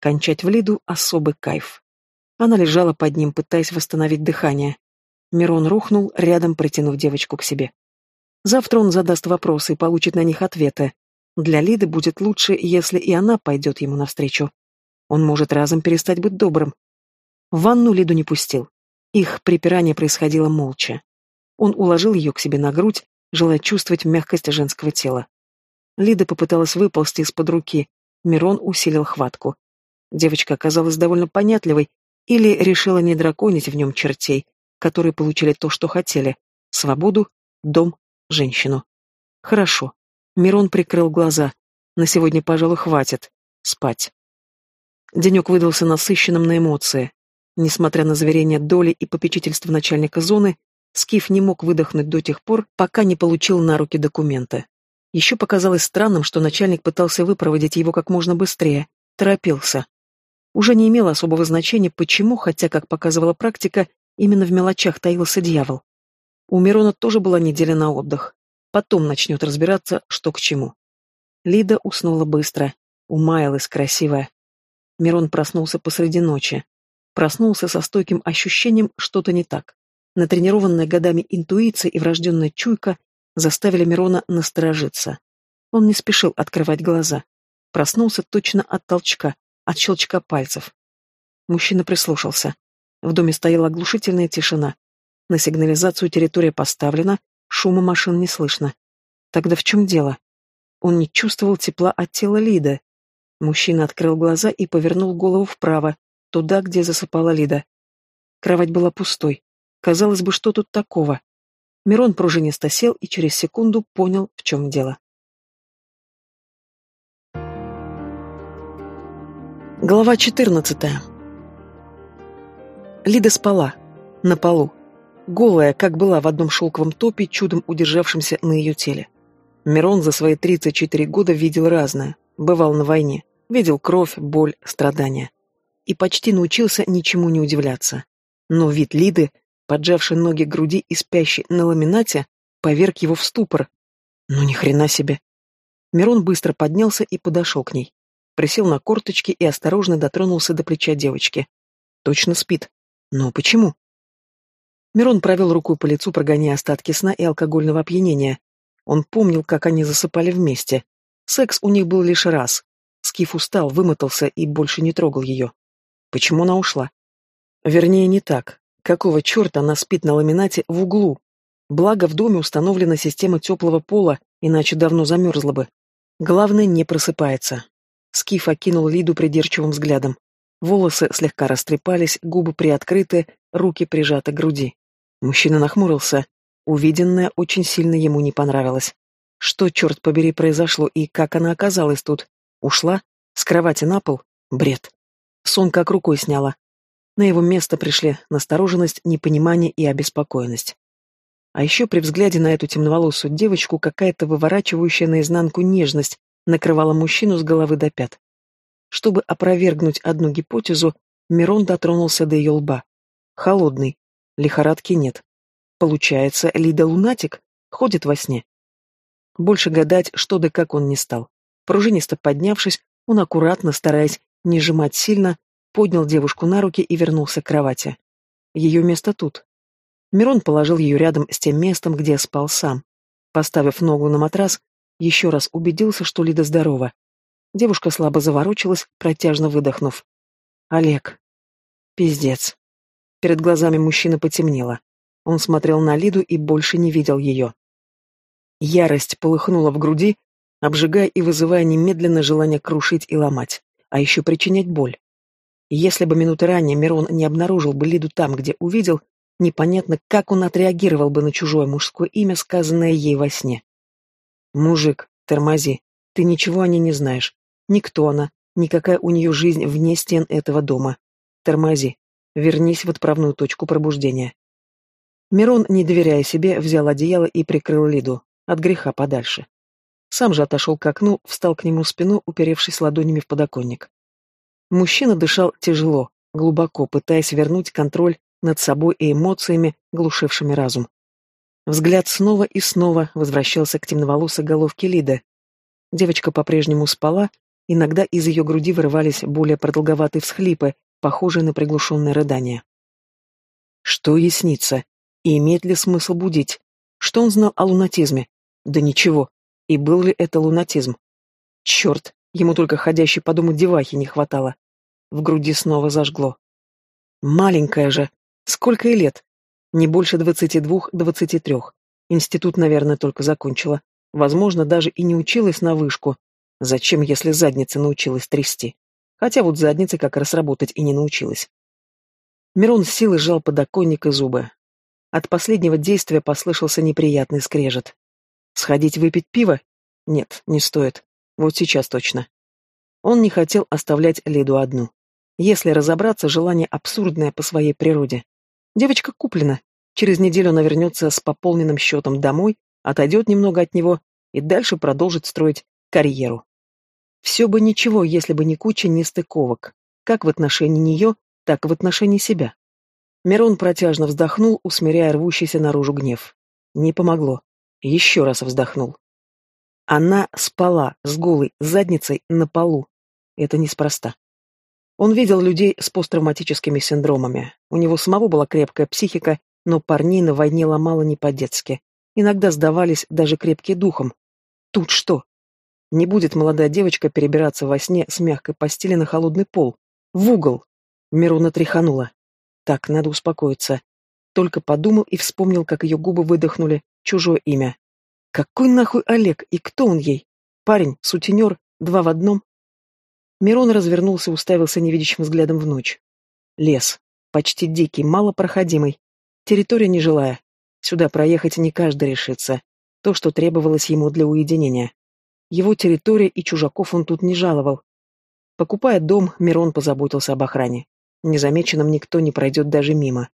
Кончать в Лиду — особый кайф. Она лежала под ним, пытаясь восстановить дыхание. Мирон рухнул, рядом притянув девочку к себе. Завтра он задаст вопросы и получит на них ответы. Для Лиды будет лучше, если и она пойдет ему навстречу. Он может разом перестать быть добрым. В ванну Лиду не пустил. Их припирание происходило молча. Он уложил ее к себе на грудь, желая чувствовать мягкость женского тела. Лида попыталась выползти из-под руки. Мирон усилил хватку. Девочка оказалась довольно понятливой или решила не драконить в нем чертей, которые получили то, что хотели — свободу, дом, женщину. Хорошо. Мирон прикрыл глаза. На сегодня, пожалуй, хватит. Спать. Денек выдался насыщенным на эмоции. Несмотря на заверения доли и попечительство начальника зоны, Скиф не мог выдохнуть до тех пор, пока не получил на руки документы. Еще показалось странным, что начальник пытался выпроводить его как можно быстрее, торопился. Уже не имело особого значения, почему, хотя, как показывала практика, именно в мелочах таился дьявол. У Мирона тоже была неделя на отдых. Потом начнет разбираться, что к чему. Лида уснула быстро, умаялась красивая. Мирон проснулся посреди ночи. Проснулся со стойким ощущением, что-то не так. Натренированная годами интуиция и врожденная чуйка заставили Мирона насторожиться. Он не спешил открывать глаза. Проснулся точно от толчка, от щелчка пальцев. Мужчина прислушался. В доме стояла оглушительная тишина. На сигнализацию территория поставлена, шума машин не слышно. Тогда в чем дело? Он не чувствовал тепла от тела Лиды. Мужчина открыл глаза и повернул голову вправо, туда, где засыпала Лида. Кровать была пустой. Казалось бы, что тут такого? Мирон пружинисто сел и через секунду понял, в чем дело. Глава 14 Лида спала. На полу. Голая, как была в одном шелковом топе, чудом удержавшемся на ее теле. Мирон за свои 34 года видел разное. Бывал на войне. Видел кровь, боль, страдания. И почти научился ничему не удивляться. Но вид Лиды поджавший ноги к груди и спящий на ламинате, поверг его в ступор. Ну ни хрена себе. Мирон быстро поднялся и подошел к ней. Присел на корточки и осторожно дотронулся до плеча девочки. Точно спит. Но почему? Мирон провел рукой по лицу, прогоняя остатки сна и алкогольного опьянения. Он помнил, как они засыпали вместе. Секс у них был лишь раз. Скиф устал, вымотался и больше не трогал ее. Почему она ушла? Вернее, не так. Какого черта она спит на ламинате в углу? Благо, в доме установлена система теплого пола, иначе давно замерзла бы. Главное, не просыпается. Скиф окинул Лиду придирчивым взглядом. Волосы слегка растрепались, губы приоткрыты, руки прижаты к груди. Мужчина нахмурился. Увиденное очень сильно ему не понравилось. Что, черт побери, произошло и как она оказалась тут? Ушла? С кровати на пол? Бред. Сон как рукой сняла. На его место пришли настороженность, непонимание и обеспокоенность. А еще при взгляде на эту темноволосую девочку какая-то выворачивающая наизнанку нежность накрывала мужчину с головы до пят. Чтобы опровергнуть одну гипотезу, Мирон дотронулся до ее лба. Холодный. Лихорадки нет. Получается, Лида лунатик? Ходит во сне. Больше гадать, что да как он не стал. Пружинисто поднявшись, он аккуратно, стараясь не сжимать сильно, поднял девушку на руки и вернулся к кровати. Ее место тут. Мирон положил ее рядом с тем местом, где спал сам. Поставив ногу на матрас, еще раз убедился, что Лида здорова. Девушка слабо заворочилась, протяжно выдохнув. «Олег. Пиздец». Перед глазами мужчины потемнело. Он смотрел на Лиду и больше не видел ее. Ярость полыхнула в груди, обжигая и вызывая немедленно желание крушить и ломать, а еще причинять боль. Если бы минуты ранее Мирон не обнаружил бы Лиду там, где увидел, непонятно, как он отреагировал бы на чужое мужское имя, сказанное ей во сне. «Мужик, тормози, ты ничего о ней не знаешь. Никто она, никакая у нее жизнь вне стен этого дома. Тормози, вернись в отправную точку пробуждения». Мирон, не доверяя себе, взял одеяло и прикрыл Лиду, от греха подальше. Сам же отошел к окну, встал к нему спину, уперевшись ладонями в подоконник. Мужчина дышал тяжело, глубоко, пытаясь вернуть контроль над собой и эмоциями, глушившими разум. Взгляд снова и снова возвращался к темноволосой головке Лиды. Девочка по-прежнему спала, иногда из ее груди вырывались более продолговатые всхлипы, похожие на приглушенное рыдание. Что ей снится? И имеет ли смысл будить? Что он знал о лунатизме? Да ничего. И был ли это лунатизм? Черт, ему только ходящей по дому девахи не хватало. В груди снова зажгло. Маленькая же. Сколько ей лет? Не больше двадцати двух-двадцати трех. Институт, наверное, только закончила. Возможно, даже и не училась на вышку. Зачем, если задница научилась трясти? Хотя вот задницей как раз работать и не научилась. Мирон с силой сжал подоконник и зубы. От последнего действия послышался неприятный скрежет. Сходить выпить пиво? Нет, не стоит. Вот сейчас точно. Он не хотел оставлять Лиду одну. Если разобраться, желание абсурдное по своей природе. Девочка куплена. Через неделю она вернется с пополненным счетом домой, отойдет немного от него и дальше продолжит строить карьеру. Все бы ничего, если бы не куча нестыковок, как в отношении нее, так и в отношении себя. Мирон протяжно вздохнул, усмиряя рвущийся наружу гнев. Не помогло. Еще раз вздохнул. Она спала с голой задницей на полу. Это неспроста. Он видел людей с посттравматическими синдромами. У него самого была крепкая психика, но парней на войне ломало не по-детски. Иногда сдавались даже крепкие духом. Тут что? Не будет молодая девочка перебираться во сне с мягкой постели на холодный пол. В угол. Мирона тряханула. Так, надо успокоиться. Только подумал и вспомнил, как ее губы выдохнули чужое имя. Какой нахуй Олег и кто он ей? Парень, сутенер, два в одном. Мирон развернулся и уставился невидящим взглядом в ночь. Лес. Почти дикий, малопроходимый. Территория нежилая. Сюда проехать не каждый решится. То, что требовалось ему для уединения. Его территория и чужаков он тут не жаловал. Покупая дом, Мирон позаботился об охране. Незамеченным никто не пройдет даже мимо.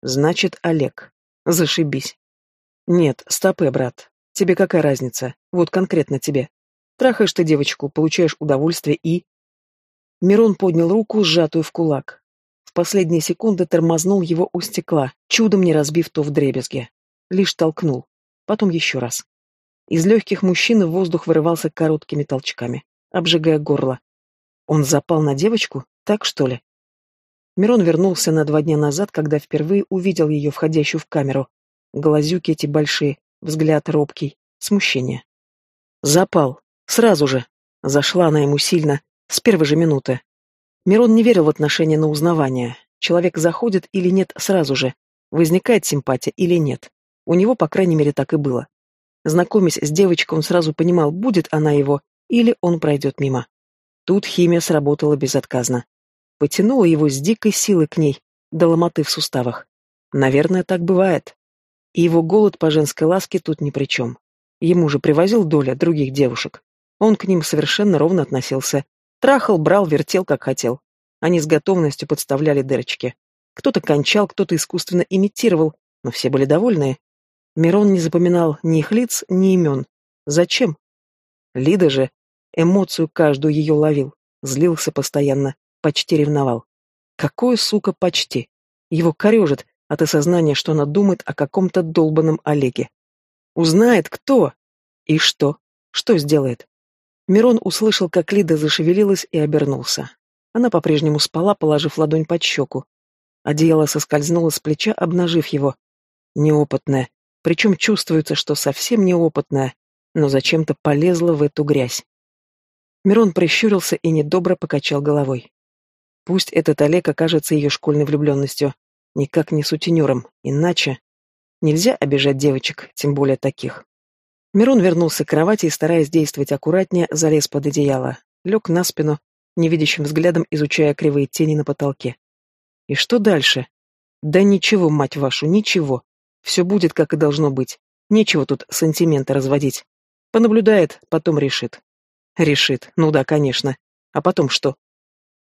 Значит, Олег. Зашибись. Нет, стопы, брат. Тебе какая разница? Вот конкретно тебе. Трахаешь ты девочку, получаешь удовольствие и... Мирон поднял руку, сжатую в кулак. В последние секунды тормознул его у стекла, чудом не разбив то в дребезге. Лишь толкнул. Потом еще раз. Из легких мужчины воздух вырывался короткими толчками, обжигая горло. Он запал на девочку? Так что ли? Мирон вернулся на два дня назад, когда впервые увидел ее, входящую в камеру. Глазюки эти большие, взгляд робкий, смущение. Запал. Сразу же. Зашла она ему сильно, с первой же минуты. Мирон не верил в отношения на узнавание. Человек заходит или нет сразу же. Возникает симпатия или нет. У него, по крайней мере, так и было. Знакомясь с девочкой, он сразу понимал, будет она его, или он пройдет мимо. Тут химия сработала безотказно потянула его с дикой силой к ней, до ломоты в суставах. Наверное, так бывает. И его голод по женской ласке тут ни при чем. Ему же привозил доля других девушек. Он к ним совершенно ровно относился. Трахал, брал, вертел, как хотел. Они с готовностью подставляли дырочки. Кто-то кончал, кто-то искусственно имитировал, но все были довольны. Мирон не запоминал ни их лиц, ни имен. Зачем? Лида же эмоцию каждую ее ловил, злился постоянно, Почти ревновал. Какое, сука, почти? Его корежит от осознания, что она думает о каком-то долбанном Олеге. Узнает, кто? И что? Что сделает? Мирон услышал, как Лида зашевелилась и обернулся. Она по-прежнему спала, положив ладонь под щеку. Одеяло соскользнуло с плеча, обнажив его. Неопытная. Причем чувствуется, что совсем неопытная, но зачем-то полезла в эту грязь. Мирон прищурился и недобро покачал головой. Пусть этот Олег окажется ее школьной влюбленностью, никак не сутенером, иначе... Нельзя обижать девочек, тем более таких. Мирон вернулся к кровати и, стараясь действовать аккуратнее, залез под одеяло, лег на спину, невидящим взглядом изучая кривые тени на потолке. И что дальше? Да ничего, мать вашу, ничего. Все будет, как и должно быть. Нечего тут сантименты разводить. Понаблюдает, потом решит. Решит, ну да, конечно. А потом что?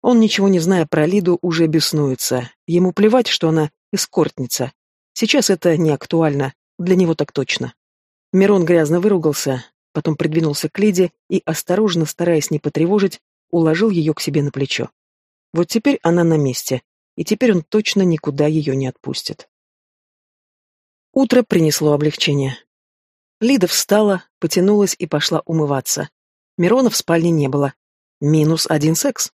Он, ничего не зная про Лиду, уже беснуется. Ему плевать, что она эскортница. Сейчас это не актуально, для него так точно. Мирон грязно выругался, потом придвинулся к Лиде и, осторожно, стараясь не потревожить, уложил ее к себе на плечо. Вот теперь она на месте, и теперь он точно никуда ее не отпустит. Утро принесло облегчение. Лида встала, потянулась и пошла умываться. Мирона в спальне не было. Минус один секс.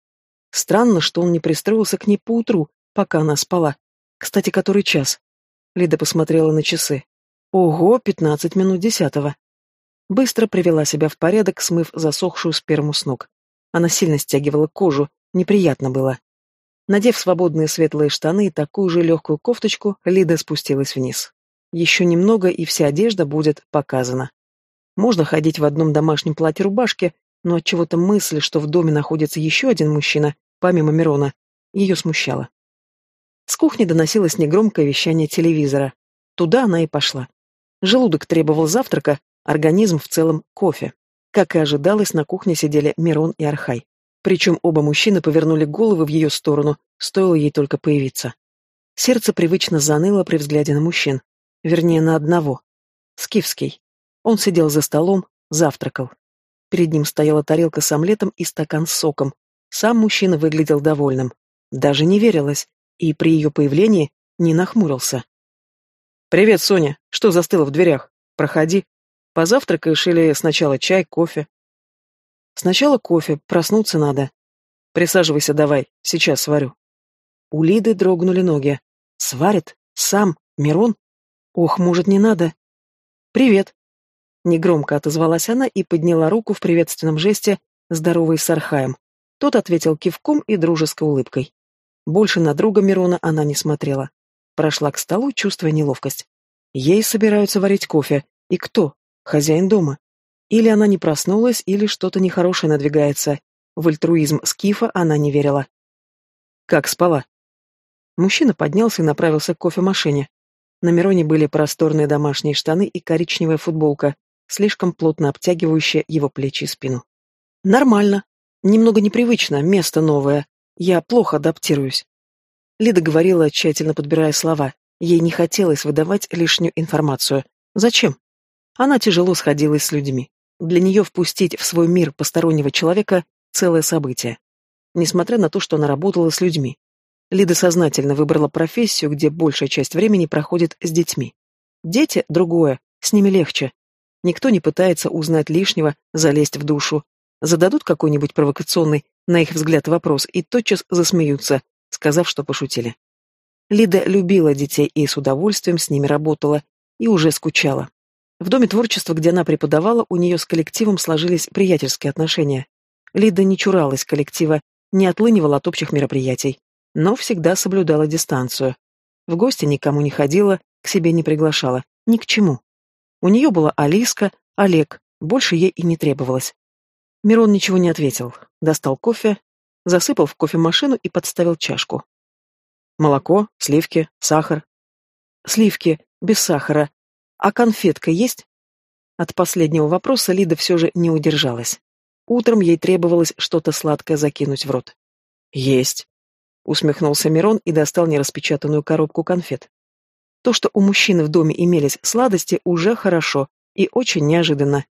Странно, что он не пристроился к ней поутру, пока она спала. Кстати, который час? Лида посмотрела на часы. Ого, пятнадцать минут десятого. Быстро привела себя в порядок, смыв засохшую сперму с ног. Она сильно стягивала кожу, Неприятно было. Надев свободные светлые штаны и такую же легкую кофточку, Лида спустилась вниз. Еще немного, и вся одежда будет показана. Можно ходить в одном домашнем платье-рубашке, но от чего то мысль, что в доме находится еще один мужчина, помимо Мирона, ее смущала. С кухни доносилось негромкое вещание телевизора. Туда она и пошла. Желудок требовал завтрака, организм в целом кофе. Как и ожидалось, на кухне сидели Мирон и Архай. Причем оба мужчины повернули головы в ее сторону, стоило ей только появиться. Сердце привычно заныло при взгляде на мужчин. Вернее, на одного. Скифский. Он сидел за столом, завтракал. Перед ним стояла тарелка с омлетом и стакан с соком. Сам мужчина выглядел довольным. Даже не верилось, и при ее появлении не нахмурился. «Привет, Соня. Что застыла в дверях? Проходи. Позавтракаешь или сначала чай, кофе?» «Сначала кофе, проснуться надо. Присаживайся давай, сейчас сварю». У Лиды дрогнули ноги. «Сварит? Сам? Мирон? Ох, может, не надо?» «Привет!» Негромко отозвалась она и подняла руку в приветственном жесте, здоровой с Архаем. Тот ответил кивком и дружеской улыбкой. Больше на друга Мирона она не смотрела. Прошла к столу, чувствуя неловкость. Ей собираются варить кофе. И кто? Хозяин дома. Или она не проснулась, или что-то нехорошее надвигается. В альтруизм Скифа она не верила. Как спала? Мужчина поднялся и направился к кофемашине. На Мироне были просторные домашние штаны и коричневая футболка, слишком плотно обтягивающая его плечи и спину. Нормально. Немного непривычно, место новое. Я плохо адаптируюсь. Лида говорила, тщательно подбирая слова. Ей не хотелось выдавать лишнюю информацию. Зачем? Она тяжело сходилась с людьми. Для нее впустить в свой мир постороннего человека – целое событие. Несмотря на то, что она работала с людьми. Лида сознательно выбрала профессию, где большая часть времени проходит с детьми. Дети – другое, с ними легче. Никто не пытается узнать лишнего, залезть в душу. Зададут какой-нибудь провокационный на их взгляд вопрос и тотчас засмеются, сказав, что пошутили. Лида любила детей и с удовольствием с ними работала, и уже скучала. В Доме творчества, где она преподавала, у нее с коллективом сложились приятельские отношения. Лида не чуралась коллектива, не отлынивала от общих мероприятий, но всегда соблюдала дистанцию. В гости никому не ходила, к себе не приглашала, ни к чему. У нее была Алиска, Олег, больше ей и не требовалось. Мирон ничего не ответил, достал кофе, засыпал в кофемашину и подставил чашку. Молоко, сливки, сахар. Сливки, без сахара. А конфетка есть? От последнего вопроса Лида все же не удержалась. Утром ей требовалось что-то сладкое закинуть в рот. «Есть», — усмехнулся Мирон и достал нераспечатанную коробку конфет. То, что у мужчины в доме имелись сладости, уже хорошо и очень неожиданно.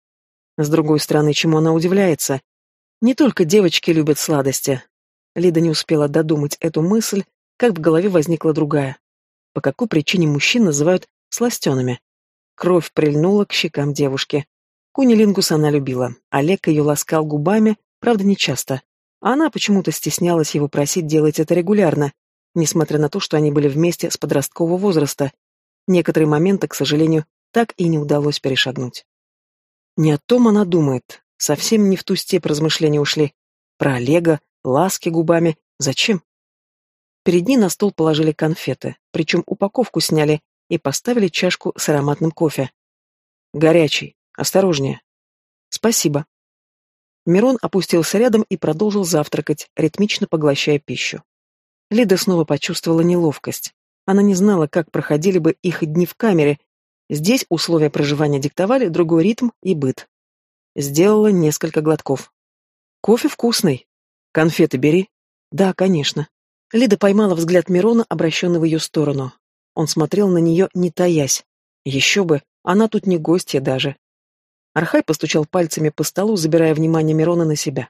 С другой стороны, чему она удивляется? Не только девочки любят сладости. Лида не успела додумать эту мысль, как в голове возникла другая. По какой причине мужчин называют сластенами? Кровь прильнула к щекам девушки. Кунилингус она любила. Олег ее ласкал губами, правда, не часто. А она почему-то стеснялась его просить делать это регулярно, несмотря на то, что они были вместе с подросткового возраста. Некоторые моменты, к сожалению, так и не удалось перешагнуть. Не о том она думает. Совсем не в ту степь размышления ушли. Про Олега, ласки губами. Зачем? Перед ней на стол положили конфеты, причем упаковку сняли и поставили чашку с ароматным кофе. Горячий. Осторожнее. Спасибо. Мирон опустился рядом и продолжил завтракать, ритмично поглощая пищу. Лида снова почувствовала неловкость. Она не знала, как проходили бы их дни в камере, Здесь условия проживания диктовали другой ритм и быт. Сделала несколько глотков. Кофе вкусный. Конфеты бери. Да, конечно. Лида поймала взгляд Мирона, обращенный в ее сторону. Он смотрел на нее, не таясь. Еще бы, она тут не гостья даже. Архай постучал пальцами по столу, забирая внимание Мирона на себя.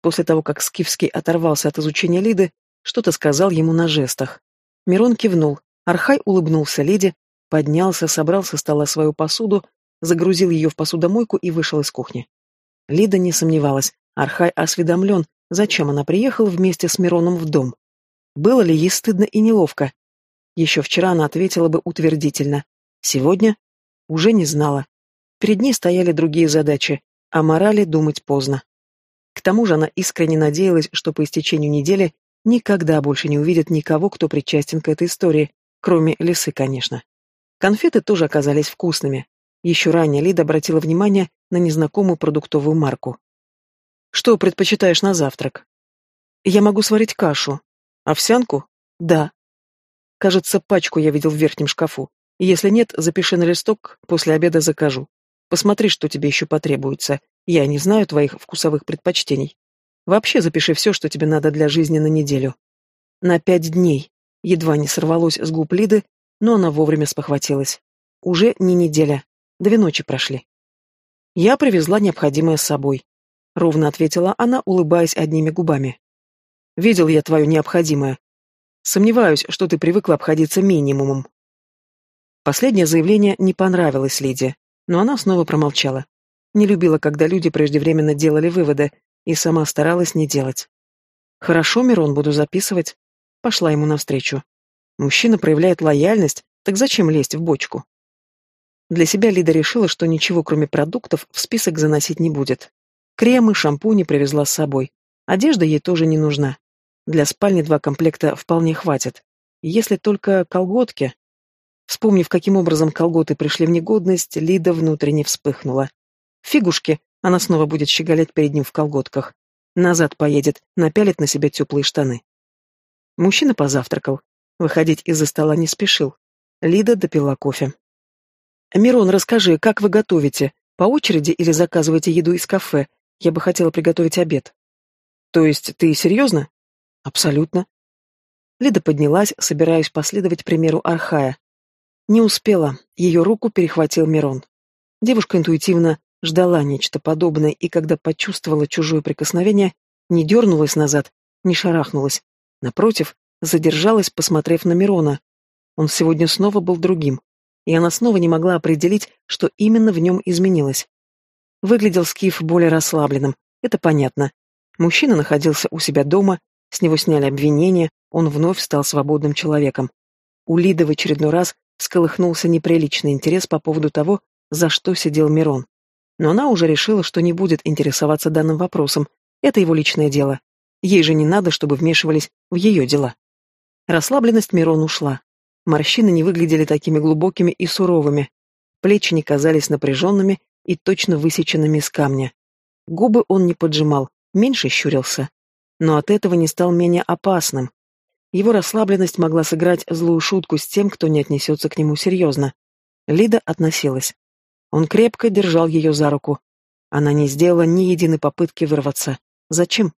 После того, как Скифский оторвался от изучения Лиды, что-то сказал ему на жестах. Мирон кивнул. Архай улыбнулся Лиде, Поднялся, собрал со стола свою посуду, загрузил ее в посудомойку и вышел из кухни. Лида не сомневалась, Архай осведомлен, зачем она приехала вместе с Мироном в дом. Было ли ей стыдно и неловко? Еще вчера она ответила бы утвердительно. Сегодня уже не знала. Перед ней стояли другие задачи, о морали думать поздно. К тому же она искренне надеялась, что по истечению недели никогда больше не увидит никого, кто причастен к этой истории, кроме лисы, конечно. Конфеты тоже оказались вкусными. Еще ранее Лида обратила внимание на незнакомую продуктовую марку. «Что предпочитаешь на завтрак?» «Я могу сварить кашу. Овсянку?» «Да». «Кажется, пачку я видел в верхнем шкафу. Если нет, запиши на листок, после обеда закажу. Посмотри, что тебе еще потребуется. Я не знаю твоих вкусовых предпочтений. Вообще запиши все, что тебе надо для жизни на неделю. На пять дней. Едва не сорвалось с губ Лиды, но она вовремя спохватилась. Уже не неделя. Две ночи прошли. Я привезла необходимое с собой. Ровно ответила она, улыбаясь одними губами. Видел я твое необходимое. Сомневаюсь, что ты привыкла обходиться минимумом. Последнее заявление не понравилось Лиде, но она снова промолчала. Не любила, когда люди преждевременно делали выводы, и сама старалась не делать. «Хорошо, Мирон, буду записывать». Пошла ему навстречу. Мужчина проявляет лояльность, так зачем лезть в бочку? Для себя Лида решила, что ничего, кроме продуктов, в список заносить не будет. Кремы, шампуни привезла с собой. Одежда ей тоже не нужна. Для спальни два комплекта вполне хватит. Если только колготки. Вспомнив, каким образом колготы пришли в негодность, Лида внутренне вспыхнула. Фигушки, она снова будет щеголять перед ним в колготках. Назад поедет, напялит на себя теплые штаны. Мужчина позавтракал. Выходить из-за стола не спешил. Лида допила кофе. «Мирон, расскажи, как вы готовите? По очереди или заказываете еду из кафе? Я бы хотела приготовить обед». «То есть ты серьезно?» «Абсолютно». Лида поднялась, собираясь последовать примеру Архая. Не успела, ее руку перехватил Мирон. Девушка интуитивно ждала нечто подобное, и когда почувствовала чужое прикосновение, не дернулась назад, не шарахнулась. Напротив, задержалась, посмотрев на Мирона. Он сегодня снова был другим, и она снова не могла определить, что именно в нем изменилось. Выглядел Скиф более расслабленным, это понятно. Мужчина находился у себя дома, с него сняли обвинения, он вновь стал свободным человеком. У Лиды в очередной раз всколыхнулся неприличный интерес по поводу того, за что сидел Мирон. Но она уже решила, что не будет интересоваться данным вопросом. Это его личное дело. Ей же не надо, чтобы вмешивались в ее дела. Расслабленность Мирон ушла. Морщины не выглядели такими глубокими и суровыми. Плечи не казались напряженными и точно высеченными из камня. Губы он не поджимал, меньше щурился. Но от этого не стал менее опасным. Его расслабленность могла сыграть злую шутку с тем, кто не отнесется к нему серьезно. Лида относилась. Он крепко держал ее за руку. Она не сделала ни единой попытки вырваться. Зачем?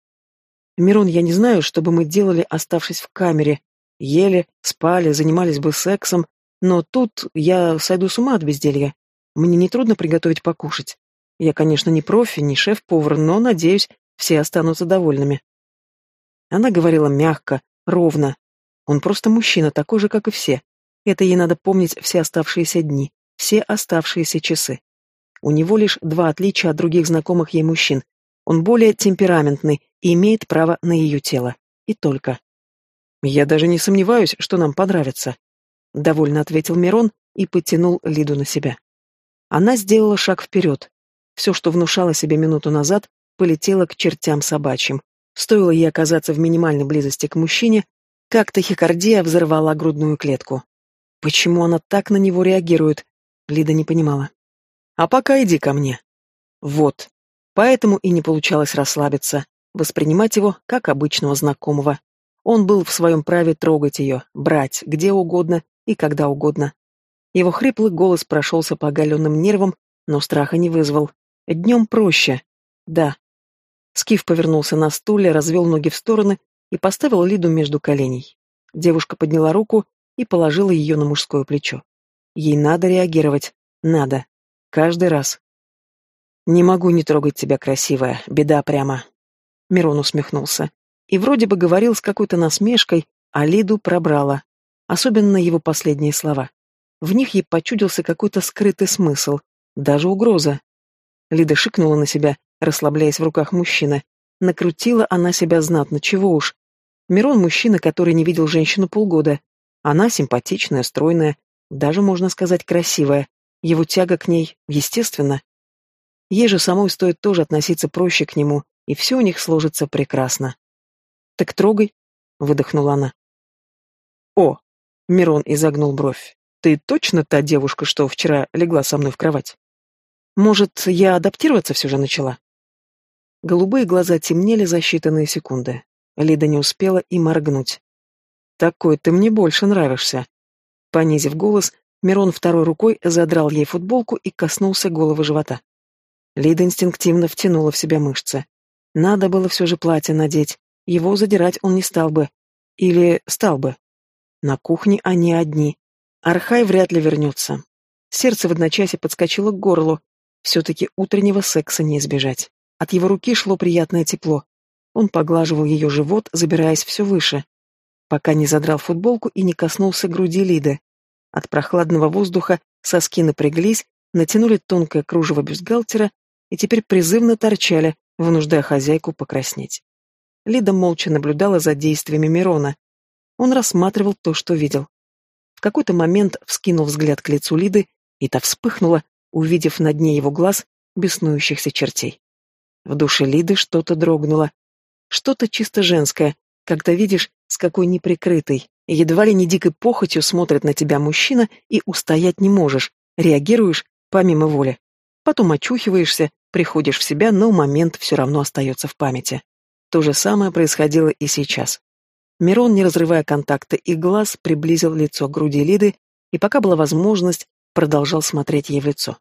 Мирон, я не знаю, что бы мы делали, оставшись в камере. Ели, спали, занимались бы сексом, но тут я сойду с ума от безделья. Мне нетрудно приготовить покушать. Я, конечно, не профи, не шеф-повар, но, надеюсь, все останутся довольными. Она говорила мягко, ровно. Он просто мужчина, такой же, как и все. Это ей надо помнить все оставшиеся дни все оставшиеся часы. У него лишь два отличия от других знакомых ей мужчин. Он более темпераментный и имеет право на ее тело. И только. «Я даже не сомневаюсь, что нам понравится», — довольно ответил Мирон и потянул Лиду на себя. Она сделала шаг вперед. Все, что внушала себе минуту назад, полетело к чертям собачьим. Стоило ей оказаться в минимальной близости к мужчине, как тахикардия взорвала грудную клетку. Почему она так на него реагирует? Лида не понимала. «А пока иди ко мне». Вот. Поэтому и не получалось расслабиться, воспринимать его как обычного знакомого. Он был в своем праве трогать ее, брать где угодно и когда угодно. Его хриплый голос прошелся по оголенным нервам, но страха не вызвал. Днем проще. Да. Скиф повернулся на стуле, развел ноги в стороны и поставил Лиду между коленей. Девушка подняла руку и положила ее на мужское плечо. Ей надо реагировать. Надо. Каждый раз. «Не могу не трогать тебя, красивая. Беда прямо». Мирон усмехнулся. И вроде бы говорил с какой-то насмешкой, а Лиду пробрала. Особенно его последние слова. В них ей почудился какой-то скрытый смысл. Даже угроза. Лида шикнула на себя, расслабляясь в руках мужчины. Накрутила она себя знатно, чего уж. Мирон мужчина, который не видел женщину полгода. Она симпатичная, стройная, даже, можно сказать, красивая. Его тяга к ней естественно. Ей же самой стоит тоже относиться проще к нему, и все у них сложится прекрасно. «Так трогай», — выдохнула она. «О!» — Мирон изогнул бровь. «Ты точно та девушка, что вчера легла со мной в кровать? Может, я адаптироваться все же начала?» Голубые глаза темнели за считанные секунды. Лида не успела и моргнуть. «Такой ты мне больше нравишься». Понизив голос, Мирон второй рукой задрал ей футболку и коснулся головы живота. Лида инстинктивно втянула в себя мышцы. Надо было все же платье надеть. Его задирать он не стал бы. Или стал бы. На кухне они одни. Архай вряд ли вернется. Сердце в одночасье подскочило к горлу. Все-таки утреннего секса не избежать. От его руки шло приятное тепло. Он поглаживал ее живот, забираясь все выше, пока не задрал футболку и не коснулся груди Лиды. От прохладного воздуха соски напряглись, натянули тонкое кружево бюстгальтера и теперь призывно торчали, вынуждая хозяйку покраснеть. Лида молча наблюдала за действиями Мирона. Он рассматривал то, что видел. В какой-то момент вскинул взгляд к лицу Лиды, и та вспыхнула, увидев на дне его глаз беснующихся чертей. В душе Лиды что-то дрогнуло. Что-то чисто женское, когда видишь, с какой неприкрытой, едва ли не дикой похотью смотрит на тебя мужчина и устоять не можешь, реагируешь помимо воли. Потом очухиваешься, приходишь в себя, но момент все равно остается в памяти. То же самое происходило и сейчас. Мирон, не разрывая контакта и глаз, приблизил лицо к груди Лиды и, пока была возможность, продолжал смотреть ей в лицо.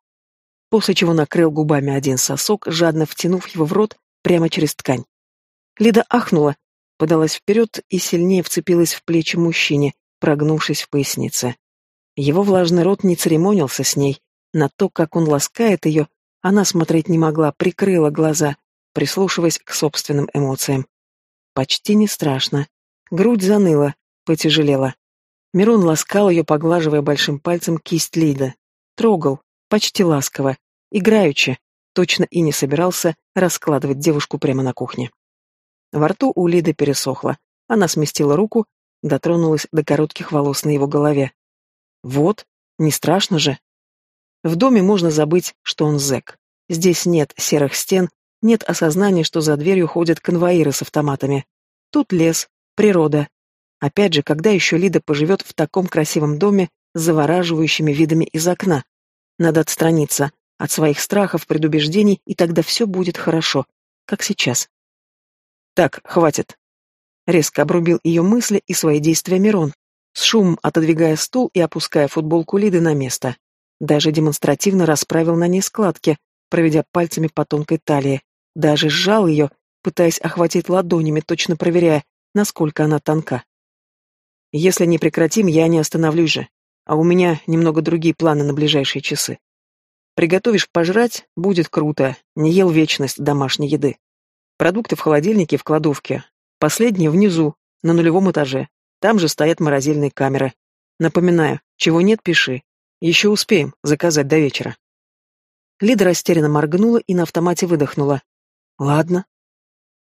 После чего накрыл губами один сосок, жадно втянув его в рот прямо через ткань. Лида ахнула, подалась вперед и сильнее вцепилась в плечи мужчине, прогнувшись в пояснице. Его влажный рот не церемонился с ней. На то, как он ласкает ее, она смотреть не могла, прикрыла глаза, прислушиваясь к собственным эмоциям. Почти не страшно. Грудь заныла, потяжелела. Мирон ласкал ее, поглаживая большим пальцем кисть Лида. Трогал, почти ласково, играючи, точно и не собирался раскладывать девушку прямо на кухне. Во рту у Лиды пересохло. Она сместила руку, дотронулась до коротких волос на его голове. Вот, не страшно же. В доме можно забыть, что он зэк. Здесь нет серых стен, нет осознания, что за дверью ходят конвоиры с автоматами. Тут лес, природа. Опять же, когда еще Лида поживет в таком красивом доме с завораживающими видами из окна? Надо отстраниться от своих страхов, предубеждений, и тогда все будет хорошо, как сейчас. «Так, хватит!» Резко обрубил ее мысли и свои действия Мирон, с шумом отодвигая стул и опуская футболку Лиды на место. Даже демонстративно расправил на ней складки, проведя пальцами по тонкой талии. Даже сжал ее, пытаясь охватить ладонями, точно проверяя, насколько она тонка. «Если не прекратим, я не остановлюсь же, а у меня немного другие планы на ближайшие часы. Приготовишь пожрать, будет круто, не ел вечность домашней еды. Продукты в холодильнике в кладовке. Последние внизу, на нулевом этаже. Там же стоят морозильные камеры. Напоминаю, чего нет, пиши. Еще успеем заказать до вечера. Лида растерянно моргнула и на автомате выдохнула. Ладно.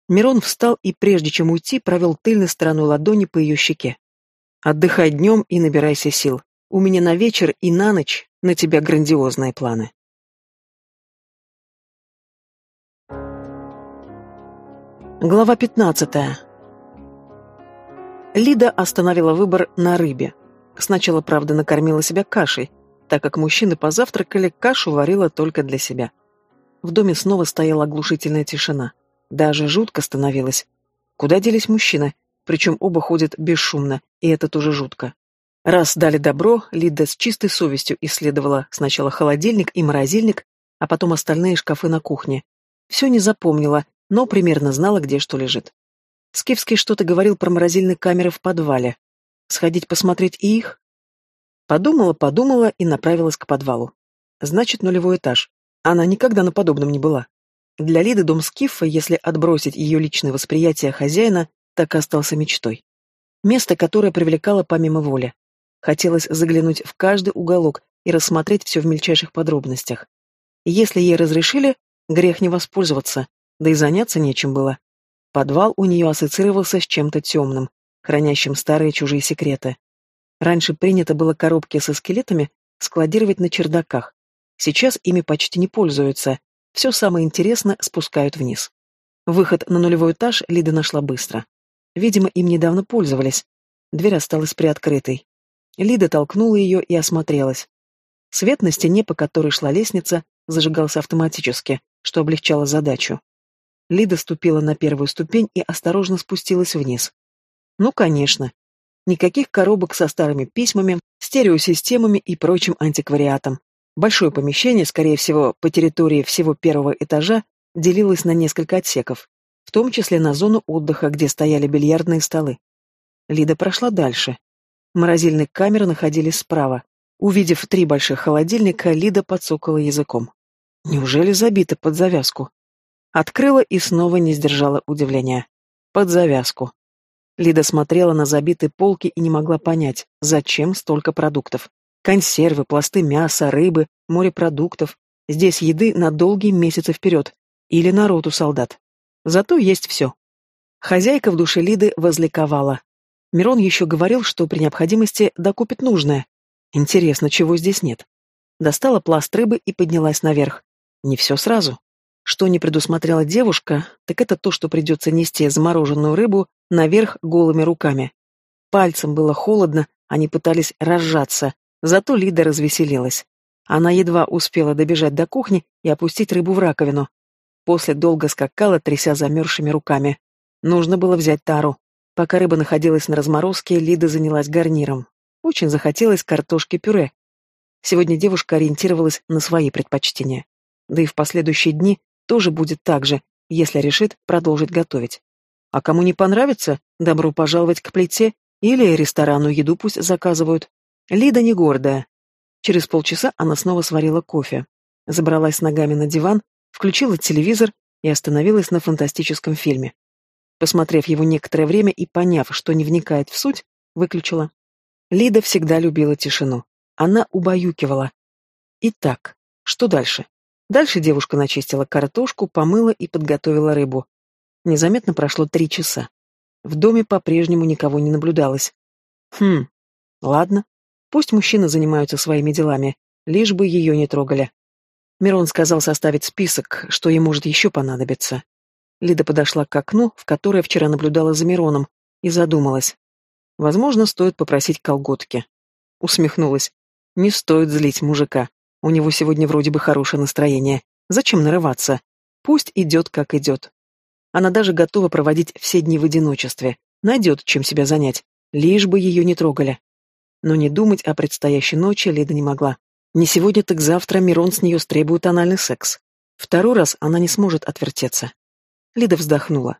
Мирон встал и, прежде чем уйти, провел тыльной стороной ладони по ее щеке. Отдыхай днем и набирайся сил. У меня на вечер и на ночь на тебя грандиозные планы. Глава 15. Лида остановила выбор на рыбе. Сначала, правда, накормила себя кашей, так как мужчины позавтракали, кашу варила только для себя. В доме снова стояла оглушительная тишина. Даже жутко становилось. Куда делись мужчины? Причем оба ходят бесшумно, и это тоже жутко. Раз дали добро, Лида с чистой совестью исследовала сначала холодильник и морозильник, а потом остальные шкафы на кухне. Все не запомнила, но примерно знала, где что лежит. Скифский что-то говорил про морозильные камеры в подвале. Сходить посмотреть и их? Подумала, подумала и направилась к подвалу. Значит, нулевой этаж. Она никогда на подобном не была. Для Лиды дом Скифа, если отбросить ее личное восприятие хозяина, так и остался мечтой. Место, которое привлекало помимо воли. Хотелось заглянуть в каждый уголок и рассмотреть все в мельчайших подробностях. если ей разрешили, грех не воспользоваться, да и заняться нечем было. Подвал у нее ассоциировался с чем-то темным, хранящим старые чужие секреты. Раньше принято было коробки со скелетами складировать на чердаках. Сейчас ими почти не пользуются. Все самое интересное спускают вниз. Выход на нулевой этаж Лида нашла быстро. Видимо, им недавно пользовались. Дверь осталась приоткрытой. Лида толкнула ее и осмотрелась. Свет на стене, по которой шла лестница, зажигался автоматически, что облегчало задачу. Лида ступила на первую ступень и осторожно спустилась вниз. Ну, конечно. Никаких коробок со старыми письмами, стереосистемами и прочим антиквариатом. Большое помещение, скорее всего, по территории всего первого этажа, делилось на несколько отсеков, в том числе на зону отдыха, где стояли бильярдные столы. Лида прошла дальше. Морозильные камеры находились справа. Увидев три больших холодильника, Лида подсокала языком. Неужели забито под завязку? Открыла и снова не сдержала удивления. Под завязку. Лида смотрела на забитые полки и не могла понять, зачем столько продуктов. Консервы, пласты мяса, рыбы, морепродуктов. Здесь еды на долгие месяцы вперед. Или на роту солдат. Зато есть все. Хозяйка в душе Лиды возликовала. Мирон еще говорил, что при необходимости докупит нужное. Интересно, чего здесь нет. Достала пласт рыбы и поднялась наверх. Не все сразу. Что не предусмотрела девушка, так это то, что придется нести замороженную рыбу наверх голыми руками. Пальцем было холодно, они пытались разжаться, зато Лида развеселилась. Она едва успела добежать до кухни и опустить рыбу в раковину. После долго скакала, тряся замерзшими руками. Нужно было взять тару. Пока рыба находилась на разморозке, Лида занялась гарниром. Очень захотелось картошки-пюре. Сегодня девушка ориентировалась на свои предпочтения. Да и в последующие дни тоже будет так же, если решит продолжить готовить. А кому не понравится, добро пожаловать к плите или ресторану еду пусть заказывают. Лида не гордая. Через полчаса она снова сварила кофе. Забралась ногами на диван, включила телевизор и остановилась на фантастическом фильме. Посмотрев его некоторое время и поняв, что не вникает в суть, выключила. Лида всегда любила тишину. Она убаюкивала. Итак, что дальше? Дальше девушка начистила картошку, помыла и подготовила рыбу. Незаметно прошло три часа. В доме по-прежнему никого не наблюдалось. Хм, ладно. Пусть мужчины занимаются своими делами, лишь бы ее не трогали. Мирон сказал составить список, что ей может еще понадобиться. Лида подошла к окну, в которое вчера наблюдала за Мироном, и задумалась. Возможно, стоит попросить колготки. Усмехнулась. Не стоит злить мужика. У него сегодня вроде бы хорошее настроение. Зачем нарываться? Пусть идет, как идет. Она даже готова проводить все дни в одиночестве. Найдет, чем себя занять. Лишь бы ее не трогали. Но не думать о предстоящей ночи Лида не могла. Не сегодня, так завтра Мирон с нее стребует анальный секс. Второй раз она не сможет отвертеться. Лида вздохнула.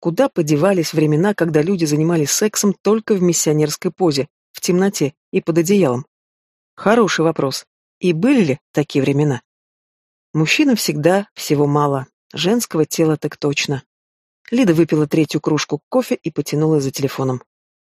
Куда подевались времена, когда люди занимались сексом только в миссионерской позе, в темноте и под одеялом? Хороший вопрос. И были ли такие времена? Мужчина всегда всего мало, женского тела так точно. Лида выпила третью кружку кофе и потянула за телефоном.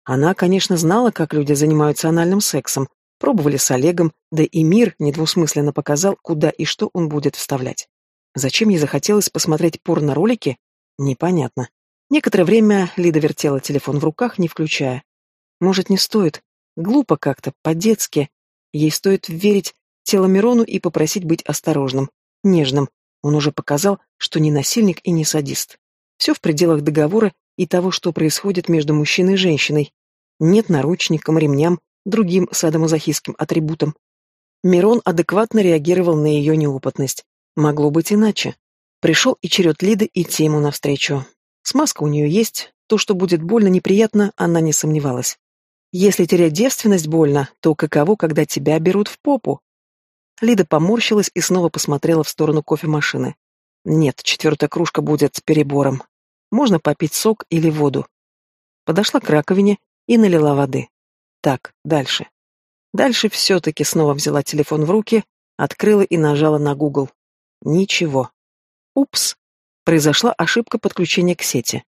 Она, конечно, знала, как люди занимаются анальным сексом, пробовали с Олегом, да и мир недвусмысленно показал, куда и что он будет вставлять. Зачем ей захотелось посмотреть порно-ролики? Непонятно. Некоторое время Лида вертела телефон в руках, не включая. Может, не стоит? Глупо как-то, по-детски. Ей стоит верить тело Мирону и попросить быть осторожным, нежным. Он уже показал, что не насильник и не садист. Все в пределах договора и того, что происходит между мужчиной и женщиной. Нет наручникам, ремням, другим садомазохистским атрибутам. Мирон адекватно реагировал на ее неопытность. Могло быть иначе. Пришел и черед Лиды идти ему навстречу. Смазка у нее есть, то, что будет больно, неприятно, она не сомневалась. Если терять девственность больно, то каково, когда тебя берут в попу? Лида поморщилась и снова посмотрела в сторону кофемашины. Нет, четвертая кружка будет с перебором. Можно попить сок или воду. Подошла к раковине и налила воды. Так, дальше. Дальше все-таки снова взяла телефон в руки, открыла и нажала на Google. Ничего. Упс. Произошла ошибка подключения к сети.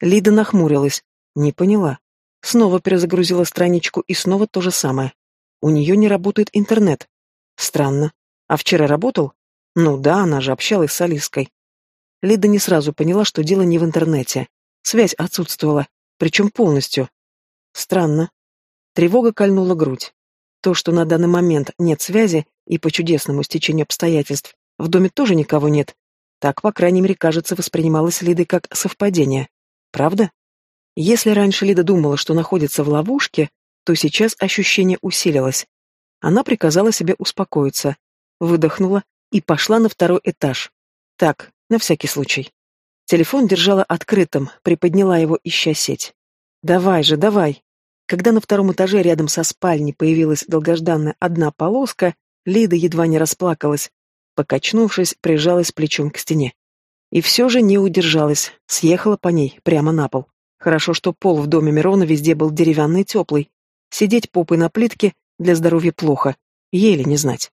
Лида нахмурилась. Не поняла. Снова перезагрузила страничку и снова то же самое. У нее не работает интернет. Странно. А вчера работал? Ну да, она же общалась с Алиской. Лида не сразу поняла, что дело не в интернете. Связь отсутствовала, причем полностью. Странно. Тревога кольнула грудь. То, что на данный момент нет связи, и по чудесному стечению обстоятельств в доме тоже никого нет, Так, по крайней мере, кажется, воспринималось Лидой как совпадение. Правда? Если раньше Лида думала, что находится в ловушке, то сейчас ощущение усилилось. Она приказала себе успокоиться, выдохнула и пошла на второй этаж. Так, на всякий случай. Телефон держала открытым, приподняла его, ища сеть. «Давай же, давай!» Когда на втором этаже рядом со спальней появилась долгожданная одна полоска, Лида едва не расплакалась. Покачнувшись, прижалась плечом к стене. И все же не удержалась, съехала по ней, прямо на пол. Хорошо, что пол в доме Мирона везде был деревянный и теплый. Сидеть попой на плитке для здоровья плохо, еле не знать.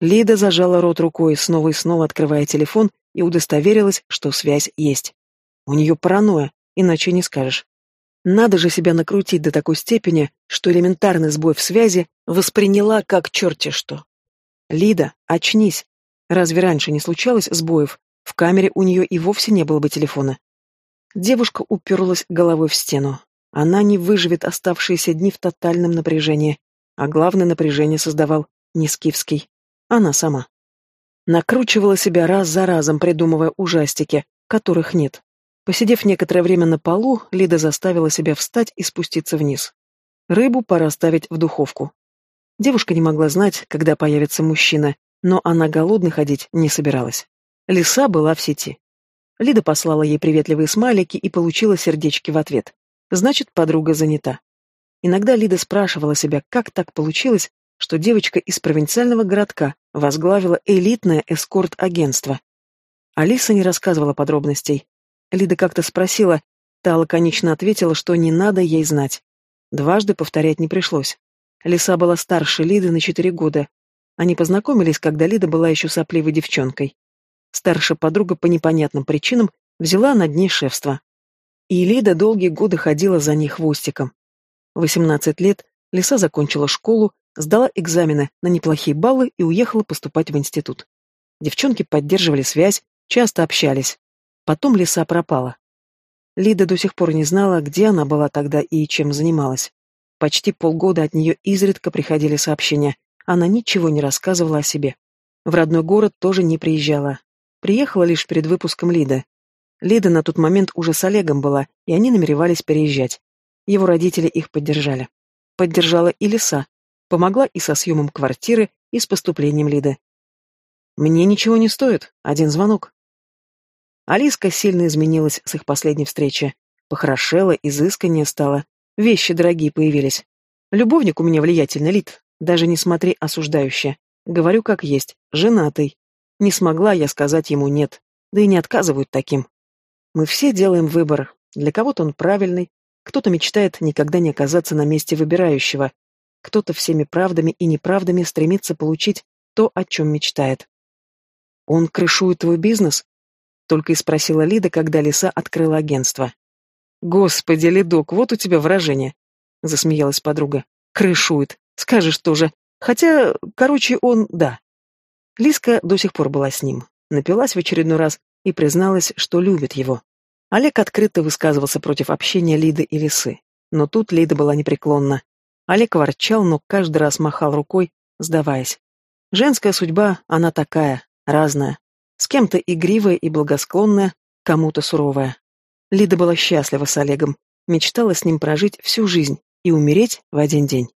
Лида зажала рот рукой, снова и снова открывая телефон, и удостоверилась, что связь есть. У нее паранойя, иначе не скажешь. Надо же себя накрутить до такой степени, что элементарный сбой в связи восприняла как черти что. «Лида, очнись!» Разве раньше не случалось сбоев? В камере у нее и вовсе не было бы телефона. Девушка уперлась головой в стену. Она не выживет оставшиеся дни в тотальном напряжении. А главное напряжение создавал не Скифский. Она сама. Накручивала себя раз за разом, придумывая ужастики, которых нет. Посидев некоторое время на полу, Лида заставила себя встать и спуститься вниз. Рыбу пора ставить в духовку. Девушка не могла знать, когда появится мужчина, но она голодной ходить не собиралась. Лиса была в сети. Лида послала ей приветливые смайлики и получила сердечки в ответ. Значит, подруга занята. Иногда Лида спрашивала себя, как так получилось, что девочка из провинциального городка возглавила элитное эскорт-агентство. Алиса не рассказывала подробностей. Лида как-то спросила, та лаконично ответила, что не надо ей знать. Дважды повторять не пришлось. Лиса была старше Лиды на четыре года. Они познакомились, когда Лида была еще сопливой девчонкой. Старшая подруга по непонятным причинам взяла над ней шефство. И Лида долгие годы ходила за ней хвостиком. В 18 лет Лиса закончила школу, сдала экзамены на неплохие баллы и уехала поступать в институт. Девчонки поддерживали связь, часто общались. Потом лиса пропала. Лида до сих пор не знала, где она была тогда и чем занималась. Почти полгода от нее изредка приходили сообщения. Она ничего не рассказывала о себе. В родной город тоже не приезжала. Приехала лишь перед выпуском Лиды. Лида на тот момент уже с Олегом была, и они намеревались переезжать. Его родители их поддержали. Поддержала и Лиса, Помогла и со съемом квартиры, и с поступлением Лиды. Мне ничего не стоит, один звонок. Алиска сильно изменилась с их последней встречи. Похорошела, изысканнее стала. Вещи дорогие появились. Любовник у меня влиятельный, Лид. Даже не смотри осуждающе. Говорю как есть, женатый. Не смогла я сказать ему «нет», да и не отказывают таким. Мы все делаем выбор. Для кого-то он правильный, кто-то мечтает никогда не оказаться на месте выбирающего, кто-то всеми правдами и неправдами стремится получить то, о чем мечтает. «Он крышует твой бизнес?» — только и спросила Лида, когда Лиса открыла агентство. «Господи, Лидок, вот у тебя выражение!» — засмеялась подруга. «Крышует. Скажешь тоже. Хотя, короче, он... да». Лиска до сих пор была с ним. Напилась в очередной раз и призналась, что любит его. Олег открыто высказывался против общения Лиды и Лисы. Но тут Лида была непреклонна. Олег ворчал, но каждый раз махал рукой, сдаваясь. Женская судьба, она такая, разная. С кем-то игривая и благосклонная, кому-то суровая. Лида была счастлива с Олегом, мечтала с ним прожить всю жизнь и умереть в один день.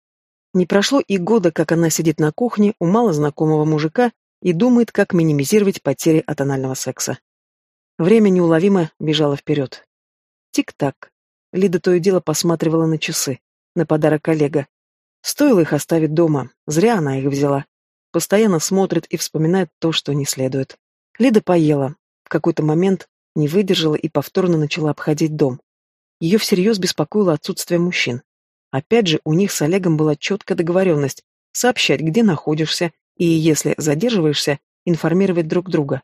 Не прошло и года, как она сидит на кухне у малознакомого мужика и думает, как минимизировать потери от анального секса. Время неуловимо бежало вперед. Тик-так. Лида то и дело посматривала на часы на подарок коллега. Стоило их оставить дома, зря она их взяла. Постоянно смотрит и вспоминает то, что не следует. Лида поела. В какой-то момент не выдержала и повторно начала обходить дом. Ее всерьез беспокоило отсутствие мужчин. Опять же, у них с Олегом была четкая договоренность сообщать, где находишься, и, если задерживаешься, информировать друг друга.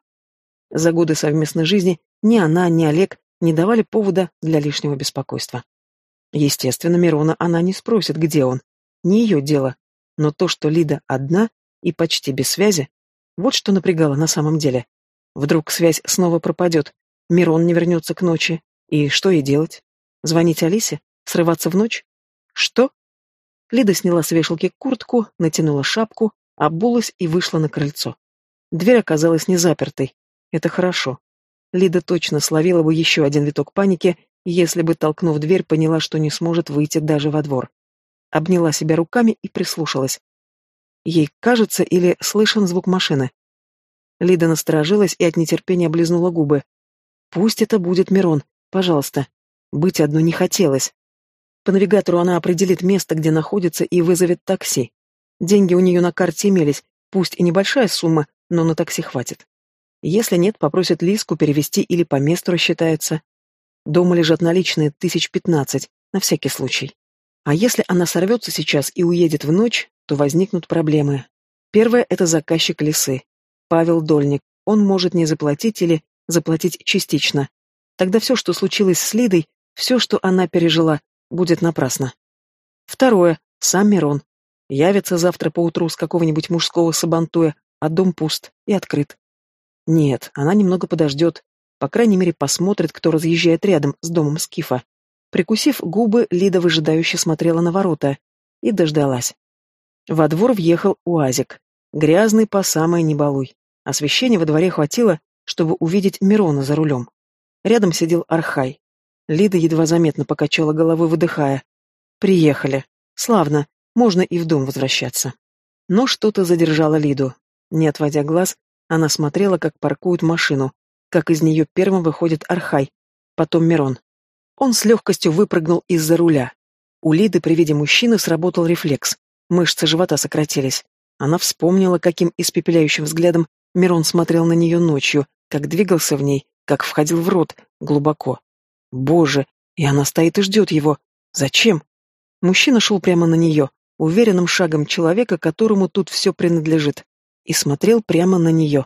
За годы совместной жизни ни она, ни Олег не давали повода для лишнего беспокойства. Естественно, Мирона она не спросит, где он. Не ее дело. Но то, что Лида одна и почти без связи, вот что напрягало на самом деле. Вдруг связь снова пропадет, Мирон не вернется к ночи. И что ей делать? Звонить Алисе? Срываться в ночь? Что? Лида сняла с вешалки куртку, натянула шапку, обулась и вышла на крыльцо. Дверь оказалась не запертой. Это хорошо. Лида точно словила бы еще один виток паники, если бы, толкнув дверь, поняла, что не сможет выйти даже во двор. Обняла себя руками и прислушалась. Ей кажется или слышен звук машины. Лида насторожилась и от нетерпения облизнула губы. Пусть это будет Мирон, пожалуйста. Быть одной не хотелось. По навигатору она определит место, где находится, и вызовет такси. Деньги у нее на карте имелись, пусть и небольшая сумма, но на такси хватит. Если нет, попросит Лиску перевести или по месту рассчитается. Дома лежат наличные тысяч пятнадцать, на всякий случай. А если она сорвется сейчас и уедет в ночь, то возникнут проблемы. Первое — это заказчик лисы. Павел Дольник. Он может не заплатить или заплатить частично. Тогда все, что случилось с Лидой, все, что она пережила, будет напрасно. Второе. Сам Мирон. Явится завтра поутру с какого-нибудь мужского сабантуя, а дом пуст и открыт. Нет, она немного подождет. По крайней мере, посмотрит, кто разъезжает рядом с домом Скифа. Прикусив губы, Лида выжидающе смотрела на ворота и дождалась. Во двор въехал УАЗик. Грязный по самое не балуй. Освещения во дворе хватило, чтобы увидеть Мирона за рулем. Рядом сидел Архай. Лида едва заметно покачала головой, выдыхая. «Приехали. Славно. Можно и в дом возвращаться». Но что-то задержало Лиду. Не отводя глаз, она смотрела, как паркуют машину, как из нее первым выходит Архай, потом Мирон. Он с легкостью выпрыгнул из-за руля. У Лиды при виде мужчины сработал рефлекс. Мышцы живота сократились. Она вспомнила, каким испепеляющим взглядом Мирон смотрел на нее ночью, как двигался в ней, как входил в рот, глубоко. Боже, и она стоит и ждет его. Зачем? Мужчина шел прямо на нее, уверенным шагом человека, которому тут все принадлежит, и смотрел прямо на нее.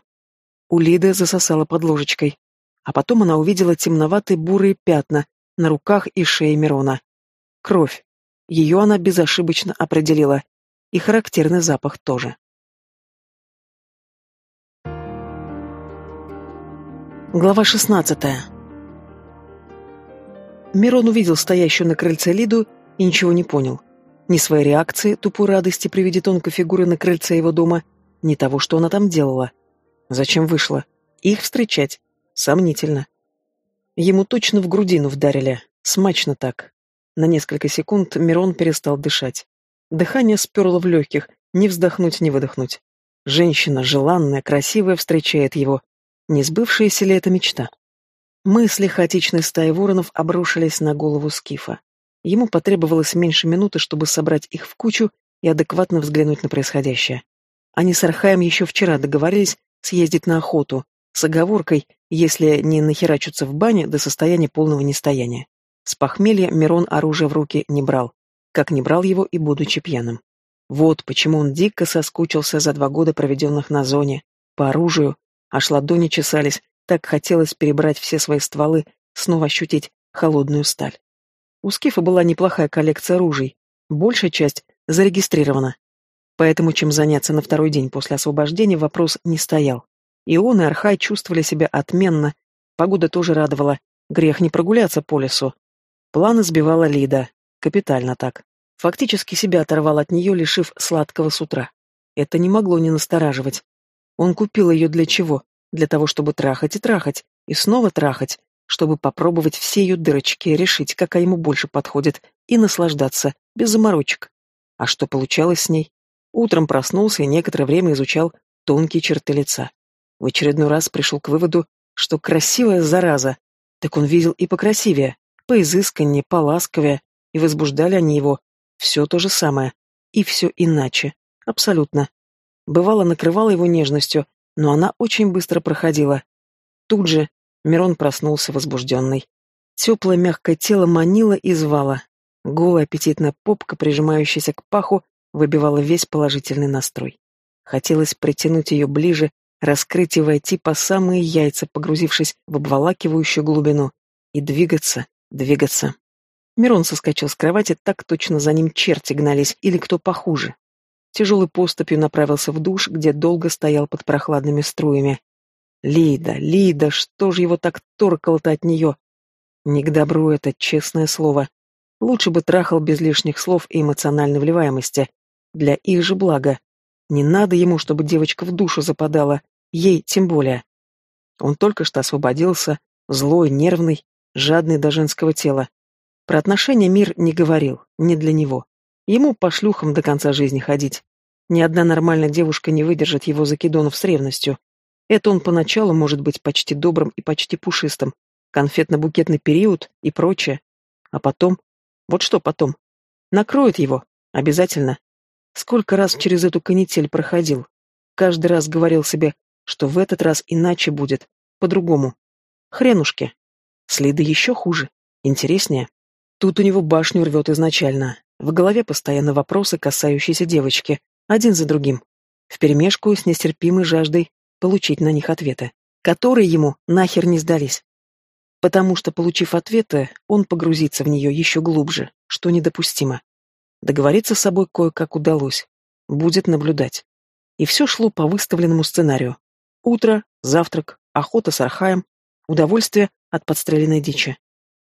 У Лиды засосала под ложечкой. А потом она увидела темноватые бурые пятна на руках и шее Мирона. Кровь. Ее она безошибочно определила. И характерный запах тоже. Глава шестнадцатая. Мирон увидел стоящую на крыльце Лиду и ничего не понял. Ни своей реакции, тупой радости при виде тонкой фигуры на крыльце его дома, ни того, что она там делала. Зачем вышла? Их встречать? Сомнительно. Ему точно в грудину вдарили. Смачно так. На несколько секунд Мирон перестал дышать. Дыхание сперло в легких, не вздохнуть, не выдохнуть. Женщина, желанная, красивая, встречает его. Не сбывшаяся ли это мечта? Мысли хаотичной стаи воронов обрушились на голову Скифа. Ему потребовалось меньше минуты, чтобы собрать их в кучу и адекватно взглянуть на происходящее. Они с Архаем еще вчера договорились съездить на охоту, с оговоркой, если не нахерачатся в бане до состояния полного нестояния. С похмелья Мирон оружие в руки не брал, как не брал его и будучи пьяным. Вот почему он дико соскучился за два года, проведенных на зоне, по оружию, аж ладони чесались, так хотелось перебрать все свои стволы, снова ощутить холодную сталь. У Скифа была неплохая коллекция ружей, большая часть зарегистрирована. Поэтому чем заняться на второй день после освобождения вопрос не стоял. И он, и Архай чувствовали себя отменно, погода тоже радовала, грех не прогуляться по лесу. Планы сбивала Лида, капитально так. Фактически себя оторвал от нее, лишив сладкого с утра. Это не могло не настораживать. Он купил ее для чего? Для того, чтобы трахать и трахать, и снова трахать, чтобы попробовать все ее дырочки, решить, какая ему больше подходит, и наслаждаться, без заморочек. А что получалось с ней? Утром проснулся и некоторое время изучал тонкие черты лица. В очередной раз пришел к выводу, что красивая зараза. Так он видел и покрасивее, поизысканнее, поласковее, и возбуждали они его. Все то же самое. И все иначе. Абсолютно. Бывало, накрывала его нежностью, но она очень быстро проходила. Тут же Мирон проснулся возбужденный. Теплое мягкое тело манило и звало. Голая аппетитная попка, прижимающаяся к паху, выбивала весь положительный настрой. Хотелось притянуть ее ближе, раскрыть и войти по самые яйца, погрузившись в обволакивающую глубину, и двигаться, двигаться. Мирон соскочил с кровати, так точно за ним черти гнались, или кто похуже. Тяжелой поступью направился в душ, где долго стоял под прохладными струями. Лида, Лида, что же его так торкало-то от нее? Не к добру это, честное слово. Лучше бы трахал без лишних слов и эмоциональной вливаемости. Для их же блага. Не надо ему, чтобы девочка в душу западала. Ей тем более. Он только что освободился, злой, нервный, жадный до женского тела. Про отношения мир не говорил, не для него. Ему по шлюхам до конца жизни ходить. Ни одна нормальная девушка не выдержит его закидонов с ревностью. Это он поначалу может быть почти добрым и почти пушистым, конфетно-букетный период и прочее. А потом... Вот что потом? Накроет его. Обязательно. Сколько раз через эту канитель проходил. Каждый раз говорил себе, что в этот раз иначе будет, по-другому. Хренушки. Следы еще хуже, интереснее. Тут у него башню рвет изначально. В голове постоянно вопросы, касающиеся девочки, один за другим, вперемешку с нестерпимой жаждой получить на них ответы, которые ему нахер не сдались. Потому что, получив ответы, он погрузится в нее еще глубже, что недопустимо. Договориться с собой кое-как удалось. Будет наблюдать. И все шло по выставленному сценарию. Утро, завтрак, охота с архаем, удовольствие от подстреленной дичи.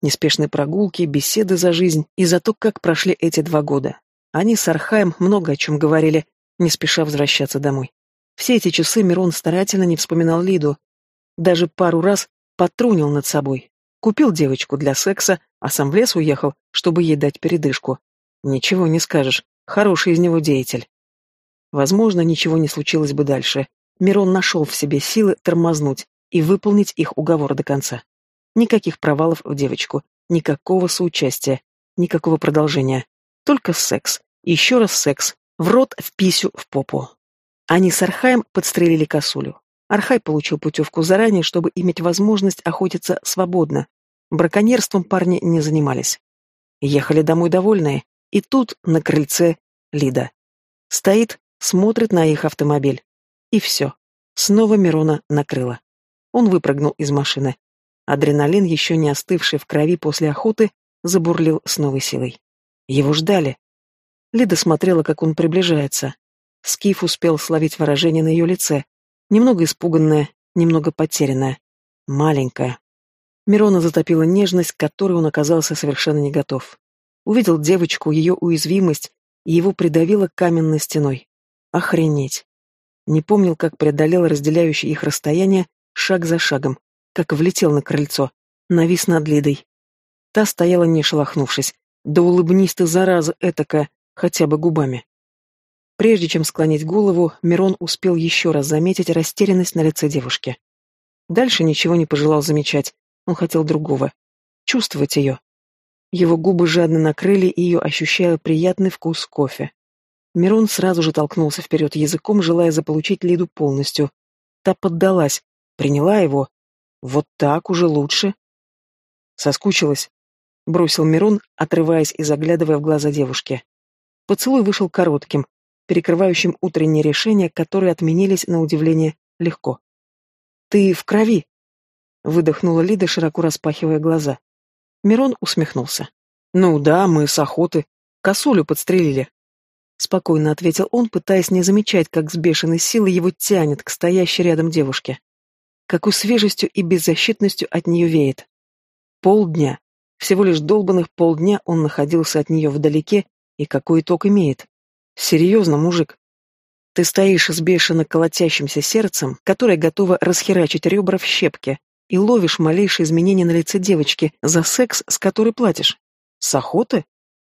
Неспешные прогулки, беседы за жизнь и за то, как прошли эти два года. Они с Архаем много о чем говорили, не спеша возвращаться домой. Все эти часы Мирон старательно не вспоминал Лиду. Даже пару раз потрунил над собой. Купил девочку для секса, а сам в лес уехал, чтобы ей дать передышку. Ничего не скажешь, хороший из него деятель. Возможно, ничего не случилось бы дальше. Мирон нашел в себе силы тормознуть и выполнить их уговор до конца. Никаких провалов в девочку, никакого соучастия, никакого продолжения. Только секс. Еще раз секс. В рот, в писю, в попу. Они с Архаем подстрелили косулю. Архай получил путевку заранее, чтобы иметь возможность охотиться свободно. Браконьерством парни не занимались. Ехали домой довольные, и тут на крыльце Лида. Стоит, смотрит на их автомобиль. И все. Снова Мирона накрыло. Он выпрыгнул из машины. Адреналин, еще не остывший в крови после охоты, забурлил с новой силой. Его ждали. Лида смотрела, как он приближается. Скиф успел словить выражение на ее лице. Немного испуганное, немного потерянное. Маленькая. Мирона затопила нежность, к которой он оказался совершенно не готов. Увидел девочку, ее уязвимость, и его придавило каменной стеной. Охренеть. Не помнил, как преодолел разделяющее их расстояние шаг за шагом, как влетел на крыльцо, навис над Лидой. Та стояла не шелохнувшись. Да улыбнись ты, зараза этакая, хотя бы губами. Прежде чем склонить голову, Мирон успел еще раз заметить растерянность на лице девушки. Дальше ничего не пожелал замечать, он хотел другого. Чувствовать ее. Его губы жадно накрыли ее, ощущая приятный вкус кофе. Мирон сразу же толкнулся вперед языком, желая заполучить Лиду полностью. Та поддалась, приняла его, вот так уже лучше. Соскучилась. Бросил Мирон, отрываясь и заглядывая в глаза девушки. Поцелуй вышел коротким, перекрывающим утренние решения, которые отменились на удивление легко. «Ты в крови!» — выдохнула Лида, широко распахивая глаза. Мирон усмехнулся. «Ну да, мы с охоты. Косулю подстрелили». Спокойно ответил он, пытаясь не замечать, как с бешеной силой его тянет к стоящей рядом девушке какой свежестью и беззащитностью от нее веет. Полдня, всего лишь долбанных полдня он находился от нее вдалеке, и какой итог имеет? Серьезно, мужик. Ты стоишь с бешено колотящимся сердцем, которое готово расхерачить ребра в щепки, и ловишь малейшие изменения на лице девочки за секс, с которой платишь. С охоты?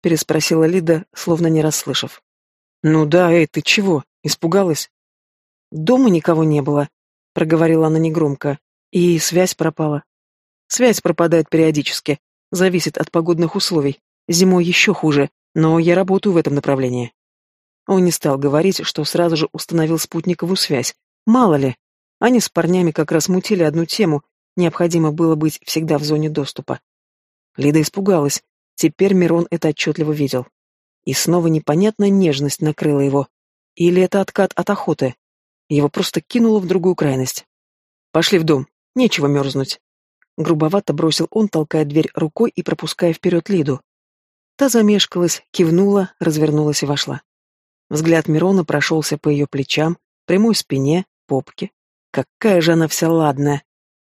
переспросила Лида, словно не расслышав. Ну да, эй, ты чего? Испугалась? Дома никого не было, — проговорила она негромко. «И связь пропала». «Связь пропадает периодически. Зависит от погодных условий. Зимой еще хуже, но я работаю в этом направлении». Он не стал говорить, что сразу же установил спутниковую связь. Мало ли. Они с парнями как раз мутили одну тему, необходимо было быть всегда в зоне доступа. Лида испугалась. Теперь Мирон это отчетливо видел. И снова непонятная нежность накрыла его. Или это откат от охоты? Его просто кинуло в другую крайность. «Пошли в дом. Нечего мерзнуть». Грубовато бросил он, толкая дверь рукой и пропуская вперед Лиду. Та замешкалась, кивнула, развернулась и вошла. Взгляд Мирона прошелся по ее плечам, прямой спине, попке. Какая же она вся ладная!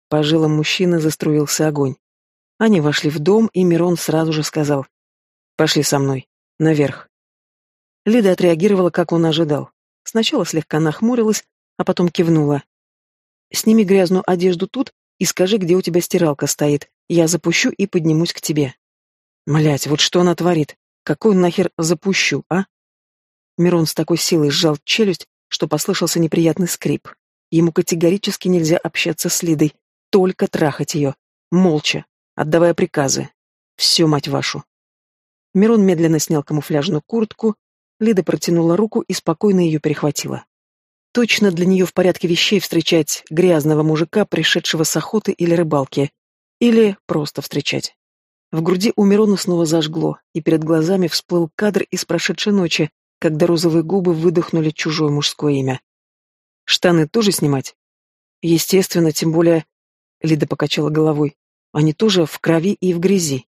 По жилам мужчины заструился огонь. Они вошли в дом, и Мирон сразу же сказал. «Пошли со мной. Наверх». Лида отреагировала, как он ожидал. Сначала слегка нахмурилась, а потом кивнула. Сними грязную одежду тут и скажи, где у тебя стиралка стоит. Я запущу и поднимусь к тебе. Млять, вот что она творит? Какой нахер запущу, а? Мирон с такой силой сжал челюсть, что послышался неприятный скрип. Ему категорически нельзя общаться с Лидой, только трахать ее, молча, отдавая приказы. Все, мать вашу. Мирон медленно снял камуфляжную куртку, Лида протянула руку и спокойно ее перехватила. Точно для нее в порядке вещей встречать грязного мужика, пришедшего с охоты или рыбалки. Или просто встречать. В груди у Мирона снова зажгло, и перед глазами всплыл кадр из прошедшей ночи, когда розовые губы выдохнули чужое мужское имя. Штаны тоже снимать? Естественно, тем более... Лида покачала головой. Они тоже в крови и в грязи.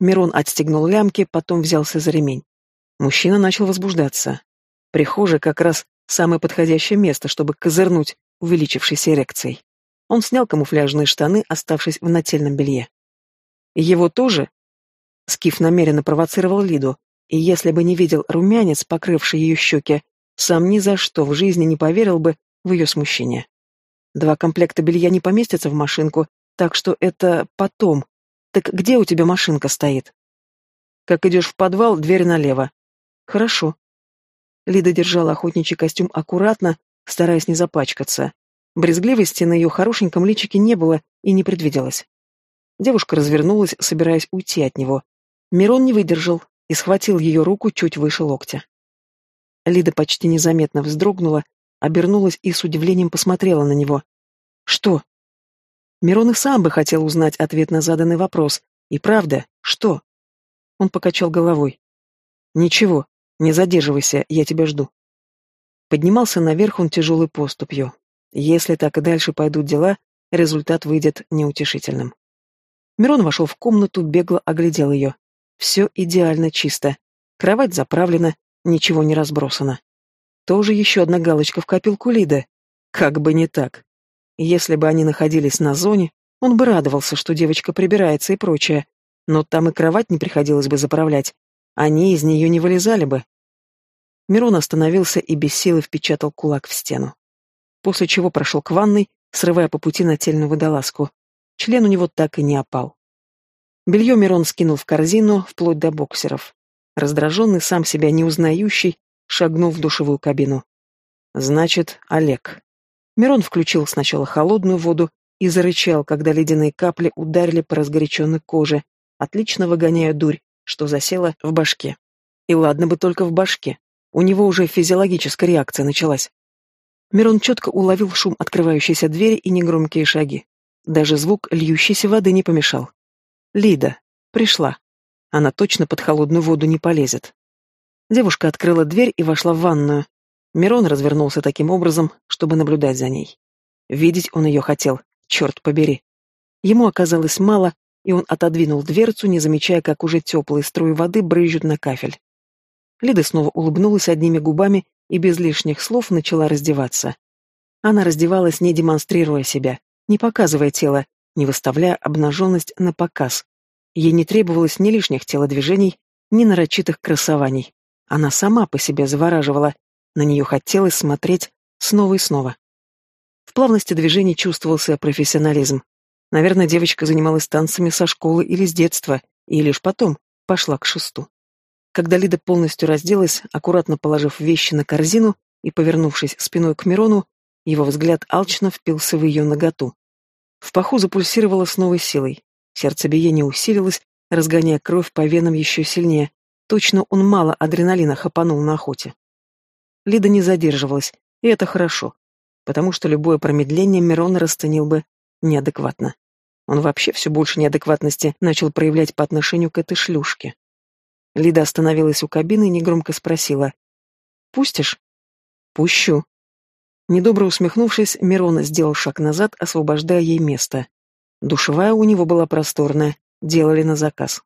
Мирон отстегнул лямки, потом взялся за ремень. Мужчина начал возбуждаться. Прихожая как раз самое подходящее место, чтобы козырнуть увеличившейся эрекцией. Он снял камуфляжные штаны, оставшись в нательном белье. Его тоже? Скиф намеренно провоцировал Лиду, и если бы не видел румянец, покрывший ее щеки, сам ни за что в жизни не поверил бы, в ее смущение. Два комплекта белья не поместятся в машинку, так что это потом. Так где у тебя машинка стоит? Как идешь в подвал, дверь налево. Хорошо. Лида держала охотничий костюм аккуратно, стараясь не запачкаться. Брезгливости на ее хорошеньком личике не было и не предвиделось. Девушка развернулась, собираясь уйти от него. Мирон не выдержал и схватил ее руку чуть выше локтя. Лида почти незаметно вздрогнула, обернулась и с удивлением посмотрела на него. «Что?» Мирон и сам бы хотел узнать ответ на заданный вопрос. И правда, что? Он покачал головой. «Ничего, не задерживайся, я тебя жду». Поднимался наверх он тяжелой поступью. Если так и дальше пойдут дела, результат выйдет неутешительным. Мирон вошел в комнату, бегло оглядел ее. Все идеально чисто. Кровать заправлена, ничего не разбросано. Тоже еще одна галочка в копилку Лиды. Как бы не так. Если бы они находились на зоне, он бы радовался, что девочка прибирается и прочее, но там и кровать не приходилось бы заправлять. Они из нее не вылезали бы. Мирон остановился и без силы впечатал кулак в стену. После чего прошел к ванной, срывая по пути нательную водолазку. Член у него так и не опал. Белье Мирон скинул в корзину, вплоть до боксеров. Раздраженный, сам себя не узнающий, шагнул в душевую кабину. Значит, Олег. Мирон включил сначала холодную воду и зарычал, когда ледяные капли ударили по разгоряченной коже, отлично выгоняя дурь, что засела в башке. И ладно бы только в башке. У него уже физиологическая реакция началась. Мирон четко уловил шум открывающейся двери и негромкие шаги. Даже звук льющейся воды не помешал. Лида. Пришла. Она точно под холодную воду не полезет. Девушка открыла дверь и вошла в ванную. Мирон развернулся таким образом, чтобы наблюдать за ней. Видеть он ее хотел, черт побери. Ему оказалось мало, и он отодвинул дверцу, не замечая, как уже теплые струи воды брызжут на кафель. Лида снова улыбнулась одними губами и без лишних слов начала раздеваться. Она раздевалась, не демонстрируя себя, не показывая тело, не выставляя обнаженность на показ. Ей не требовалось ни лишних телодвижений, ни нарочитых красований. Она сама по себе завораживала, на нее хотелось смотреть снова и снова. В плавности движений чувствовался профессионализм. Наверное, девочка занималась танцами со школы или с детства, и лишь потом пошла к шесту. Когда Лида полностью разделась, аккуратно положив вещи на корзину и повернувшись спиной к Мирону, его взгляд алчно впился в ее наготу. В паху запульсировало с новой силой. Сердцебиение усилилось, разгоняя кровь по венам еще сильнее, Точно он мало адреналина хапанул на охоте. Лида не задерживалась, и это хорошо, потому что любое промедление Мирон расценил бы неадекватно. Он вообще все больше неадекватности начал проявлять по отношению к этой шлюшке. Лида остановилась у кабины и негромко спросила. «Пустишь?» «Пущу». Недобро усмехнувшись, Мирон сделал шаг назад, освобождая ей место. Душевая у него была просторная, делали на заказ.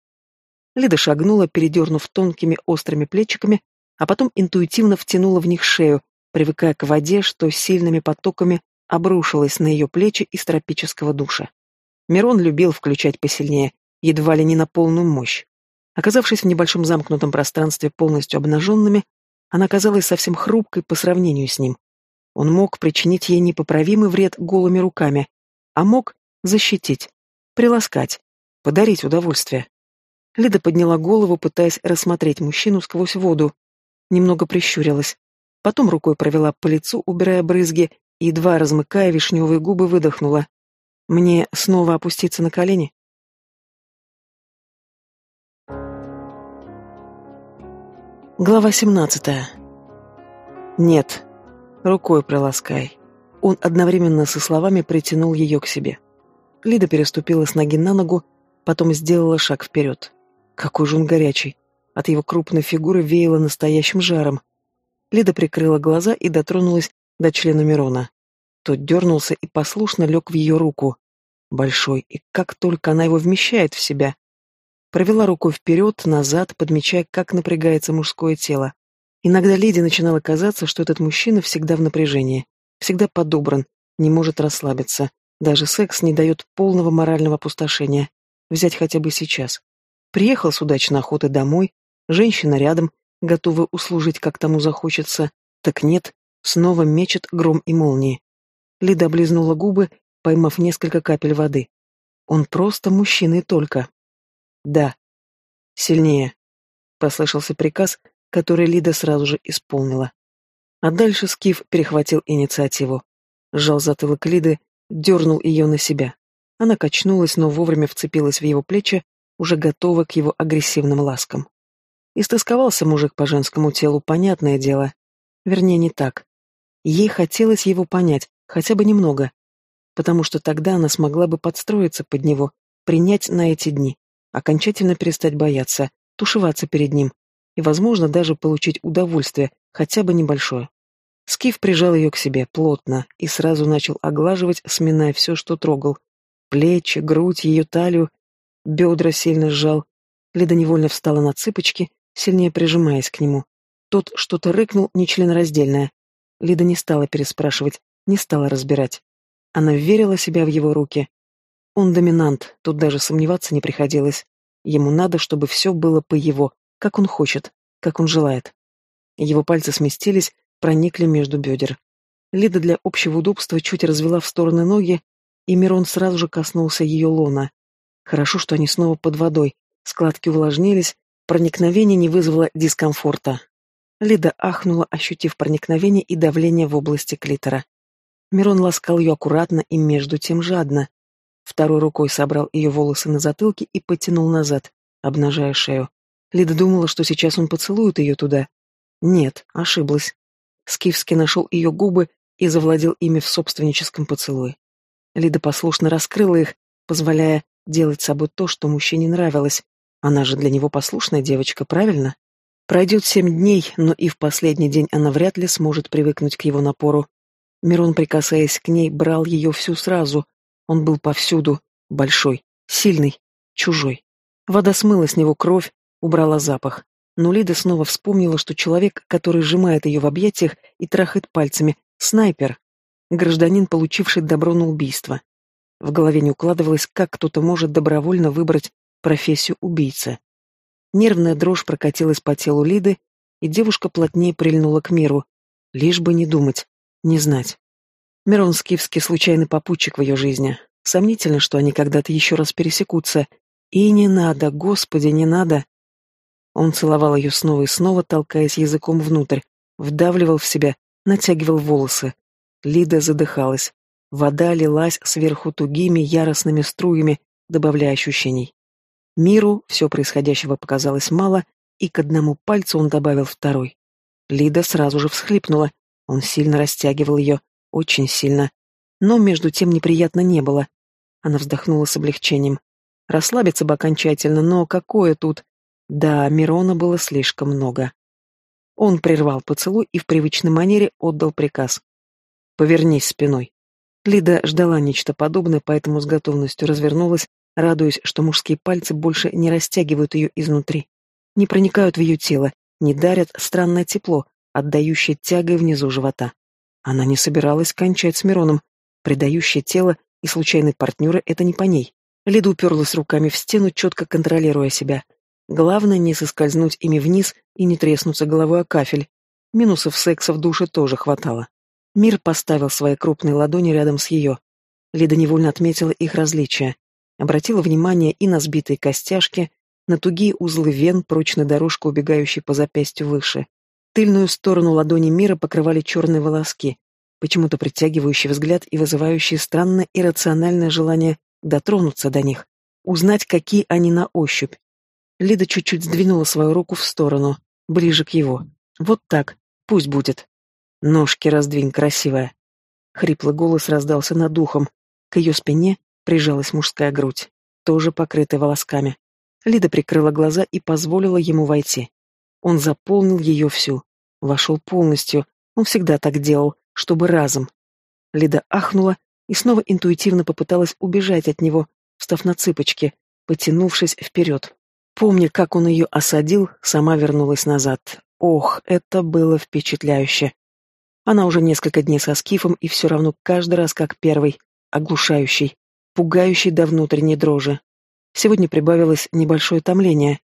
Лида шагнула, передернув тонкими острыми плечиками, а потом интуитивно втянула в них шею, привыкая к воде, что сильными потоками обрушилась на ее плечи из тропического душа. Мирон любил включать посильнее, едва ли не на полную мощь. Оказавшись в небольшом замкнутом пространстве полностью обнаженными, она казалась совсем хрупкой по сравнению с ним. Он мог причинить ей непоправимый вред голыми руками, а мог защитить, приласкать, подарить удовольствие. Лида подняла голову, пытаясь рассмотреть мужчину сквозь воду. Немного прищурилась. Потом рукой провела по лицу, убирая брызги, и, едва размыкая вишневые губы, выдохнула. «Мне снова опуститься на колени?» Глава семнадцатая. «Нет. Рукой приласкай». Он одновременно со словами притянул ее к себе. Лида переступила с ноги на ногу, потом сделала шаг вперед. Какой же он горячий. От его крупной фигуры веяло настоящим жаром. Лида прикрыла глаза и дотронулась до члена Мирона. Тот дернулся и послушно лег в ее руку. Большой, и как только она его вмещает в себя. Провела рукой вперед, назад, подмечая, как напрягается мужское тело. Иногда Лиде начинало казаться, что этот мужчина всегда в напряжении, всегда подобран, не может расслабиться. Даже секс не дает полного морального опустошения. Взять хотя бы сейчас. Приехал с удачной охоты домой, женщина рядом, готовая услужить, как тому захочется. Так нет, снова мечет гром и молнии. Лида облизнула губы, поймав несколько капель воды. Он просто мужчина и только. Да. Сильнее. Послышался приказ, который Лида сразу же исполнила. А дальше Скиф перехватил инициативу. Сжал затылок Лиды, дернул ее на себя. Она качнулась, но вовремя вцепилась в его плечи, уже готова к его агрессивным ласкам. Истосковался мужик по женскому телу, понятное дело. Вернее, не так. Ей хотелось его понять, хотя бы немного, потому что тогда она смогла бы подстроиться под него, принять на эти дни, окончательно перестать бояться, тушеваться перед ним и, возможно, даже получить удовольствие, хотя бы небольшое. Скиф прижал ее к себе плотно и сразу начал оглаживать, сминая все, что трогал. Плечи, грудь, ее талию, бедра сильно сжал. Лида невольно встала на цыпочки, сильнее прижимаясь к нему. Тот что-то рыкнул нечленораздельное. Лида не стала переспрашивать, не стала разбирать. Она верила себя в его руки. Он доминант, тут даже сомневаться не приходилось. Ему надо, чтобы все было по его, как он хочет, как он желает. Его пальцы сместились, проникли между бедер. Лида для общего удобства чуть развела в стороны ноги, и Мирон сразу же коснулся ее лона. Хорошо, что они снова под водой, складки увлажнились, проникновение не вызвало дискомфорта. Лида ахнула, ощутив проникновение и давление в области клитора. Мирон ласкал ее аккуратно и между тем жадно. Второй рукой собрал ее волосы на затылке и потянул назад, обнажая шею. Лида думала, что сейчас он поцелует ее туда. Нет, ошиблась. Скифский нашел ее губы и завладел ими в собственническом поцелуе. Лида послушно раскрыла их, позволяя делать с собой то, что мужчине нравилось. Она же для него послушная девочка, правильно? Пройдет семь дней, но и в последний день она вряд ли сможет привыкнуть к его напору. Мирон, прикасаясь к ней, брал ее всю сразу. Он был повсюду, большой, сильный, чужой. Вода смыла с него кровь, убрала запах. Но Лида снова вспомнила, что человек, который сжимает ее в объятиях и трахает пальцами, снайпер, гражданин, получивший добро на убийство. В голове не укладывалось, как кто-то может добровольно выбрать профессию убийцы. Нервная дрожь прокатилась по телу Лиды, и девушка плотнее прильнула к миру, лишь бы не думать, не знать. Мирон Скифский случайный попутчик в ее жизни. Сомнительно, что они когда-то еще раз пересекутся. И не надо, господи, не надо. Он целовал ее снова и снова, толкаясь языком внутрь, вдавливал в себя, натягивал волосы. Лида задыхалась. Вода лилась сверху тугими, яростными струями, добавляя ощущений. Миру все происходящего показалось мало, и к одному пальцу он добавил второй. Лида сразу же всхлипнула, он сильно растягивал ее, очень сильно. Но между тем неприятно не было. Она вздохнула с облегчением. Расслабиться бы окончательно, но какое тут... Да, Мирона было слишком много. Он прервал поцелуй и в привычной манере отдал приказ. «Повернись спиной». Лида ждала нечто подобное, поэтому с готовностью развернулась, радуясь, что мужские пальцы больше не растягивают ее изнутри, не проникают в ее тело, не дарят странное тепло, отдающее тягой внизу живота. Она не собиралась кончать с Мироном. Предающее тело и случайные партнеры — это не по ней. Лида уперлась руками в стену, четко контролируя себя. Главное не соскользнуть ими вниз и не треснуться головой о кафель. Минусов секса в душе тоже хватало. Мир поставил свои крупные ладони рядом с ее. Лида невольно отметила их различия. Обратила внимание и на сбитые костяшки, на тугие узлы вен, прочной дорожку, убегающей по запястью выше. Тыльную сторону ладони мира покрывали черные волоски, почему-то притягивающие взгляд и вызывающие странное иррациональное желание дотронуться до них, узнать, какие они на ощупь. Лида чуть-чуть сдвинула свою руку в сторону, ближе к его. Вот так, пусть будет. Ножки раздвинь, красивая. Хриплый голос раздался над ухом. К ее спине прижалась мужская грудь, тоже покрытая волосками. Лида прикрыла глаза и позволила ему войти. Он заполнил ее всю. Вошел полностью. Он всегда так делал, чтобы разом. Лида ахнула и снова интуитивно попыталась убежать от него, встав на цыпочки, потянувшись вперед. Помня, как он ее осадил, сама вернулась назад. Ох, это было впечатляюще. Она уже несколько дней со Скифом, и все равно каждый раз как первый, оглушающий, пугающий до внутренней дрожи. Сегодня прибавилось небольшое томление.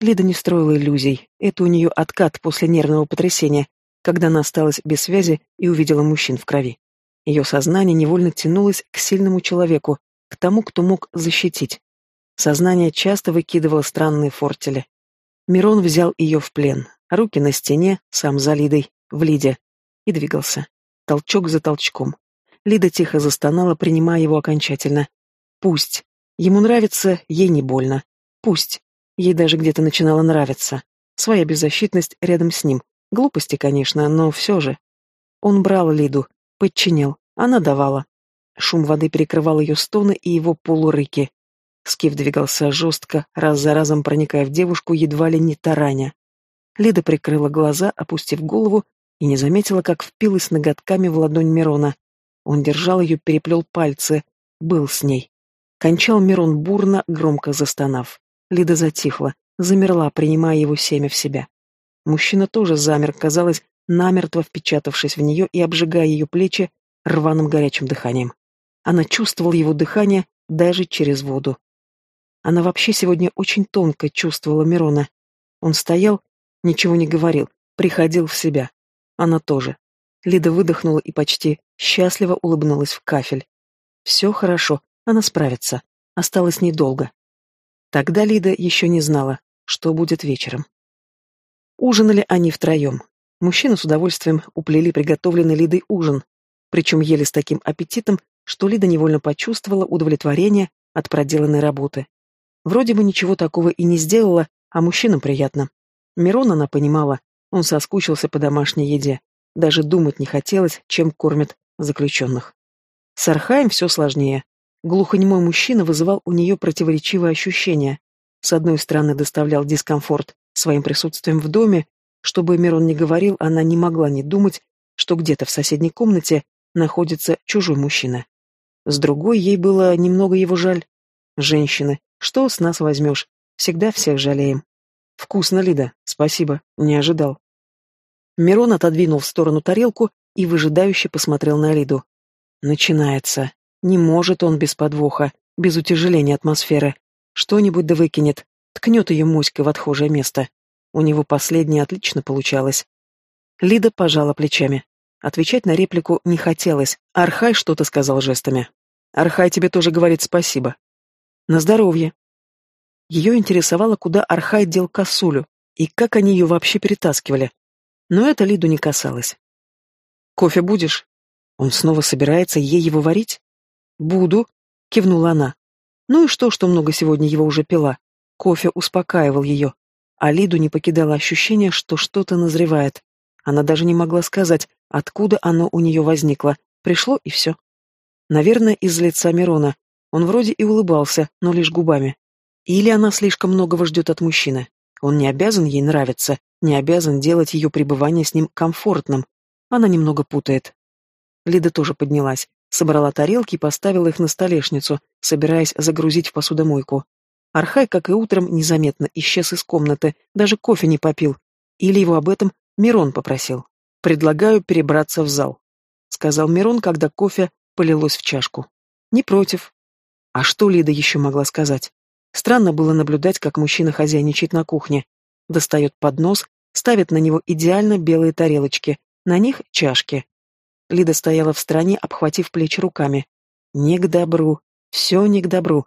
Лида не строила иллюзий. Это у нее откат после нервного потрясения, когда она осталась без связи и увидела мужчин в крови. Ее сознание невольно тянулось к сильному человеку, к тому, кто мог защитить. Сознание часто выкидывало странные фортели. Мирон взял ее в плен, руки на стене, сам за Лидой, в Лиде, и двигался. Толчок за толчком. Лида тихо застонала, принимая его окончательно. Пусть. Ему нравится, ей не больно. Пусть. Ей даже где-то начинало нравиться. Своя беззащитность рядом с ним. Глупости, конечно, но все же. Он брал Лиду, подчинял, она давала. Шум воды перекрывал ее стоны и его полурыки. Скиф двигался жестко, раз за разом проникая в девушку, едва ли не тараня. Лида прикрыла глаза, опустив голову, и не заметила, как впилась ноготками в ладонь Мирона. Он держал ее, переплел пальцы, был с ней. Кончал Мирон бурно, громко застонав. Лида затихла, замерла, принимая его семя в себя. Мужчина тоже замер, казалось, намертво впечатавшись в нее и обжигая ее плечи рваным горячим дыханием. Она чувствовала его дыхание даже через воду. Она вообще сегодня очень тонко чувствовала Мирона. Он стоял, ничего не говорил, приходил в себя. Она тоже. Лида выдохнула и почти счастливо улыбнулась в кафель. Все хорошо, она справится. Осталось недолго. Тогда Лида еще не знала, что будет вечером. Ужинали они втроем. Мужчины с удовольствием уплели приготовленный Лидой ужин, причем ели с таким аппетитом, что Лида невольно почувствовала удовлетворение от проделанной работы. Вроде бы ничего такого и не сделала, а мужчинам приятно. Мирон она понимала, он соскучился по домашней еде. Даже думать не хотелось, чем кормят заключенных. С Архаем все сложнее. Глухонемой мужчина вызывал у нее противоречивые ощущения. С одной стороны, доставлял дискомфорт своим присутствием в доме, чтобы Мирон не говорил, она не могла не думать, что где-то в соседней комнате находится чужой мужчина. С другой, ей было немного его жаль. Женщины, что с нас возьмешь? Всегда всех жалеем. Вкусно, Лида, спасибо, не ожидал. Мирон отодвинул в сторону тарелку и выжидающе посмотрел на Лиду. Начинается. Не может он без подвоха, без утяжеления атмосферы. Что-нибудь да выкинет, ткнет ее моськой в отхожее место. У него последнее отлично получалось. Лида пожала плечами. Отвечать на реплику не хотелось. Архай что-то сказал жестами. Архай тебе тоже говорит спасибо. На здоровье. Ее интересовало, куда Архай дел косулю, и как они ее вообще перетаскивали. Но это Лиду не касалось. «Кофе будешь?» Он снова собирается ей его варить? «Буду», — кивнула она. Ну и что, что много сегодня его уже пила? Кофе успокаивал ее. А Лиду не покидало ощущение, что что-то назревает. Она даже не могла сказать, откуда оно у нее возникло. Пришло и все. Наверное, из лица Мирона. Он вроде и улыбался, но лишь губами. Или она слишком многого ждет от мужчины. Он не обязан ей нравиться, не обязан делать ее пребывание с ним комфортным. Она немного путает. Лида тоже поднялась. Собрала тарелки и поставила их на столешницу, собираясь загрузить в посудомойку. Архай, как и утром, незаметно исчез из комнаты, даже кофе не попил. Или его об этом Мирон попросил. «Предлагаю перебраться в зал», — сказал Мирон, когда кофе полилось в чашку. «Не против». А что Лида еще могла сказать? Странно было наблюдать, как мужчина хозяйничает на кухне. Достает поднос, ставит на него идеально белые тарелочки, на них чашки. Лида стояла в стороне, обхватив плечи руками. Не к добру. Все не к добру.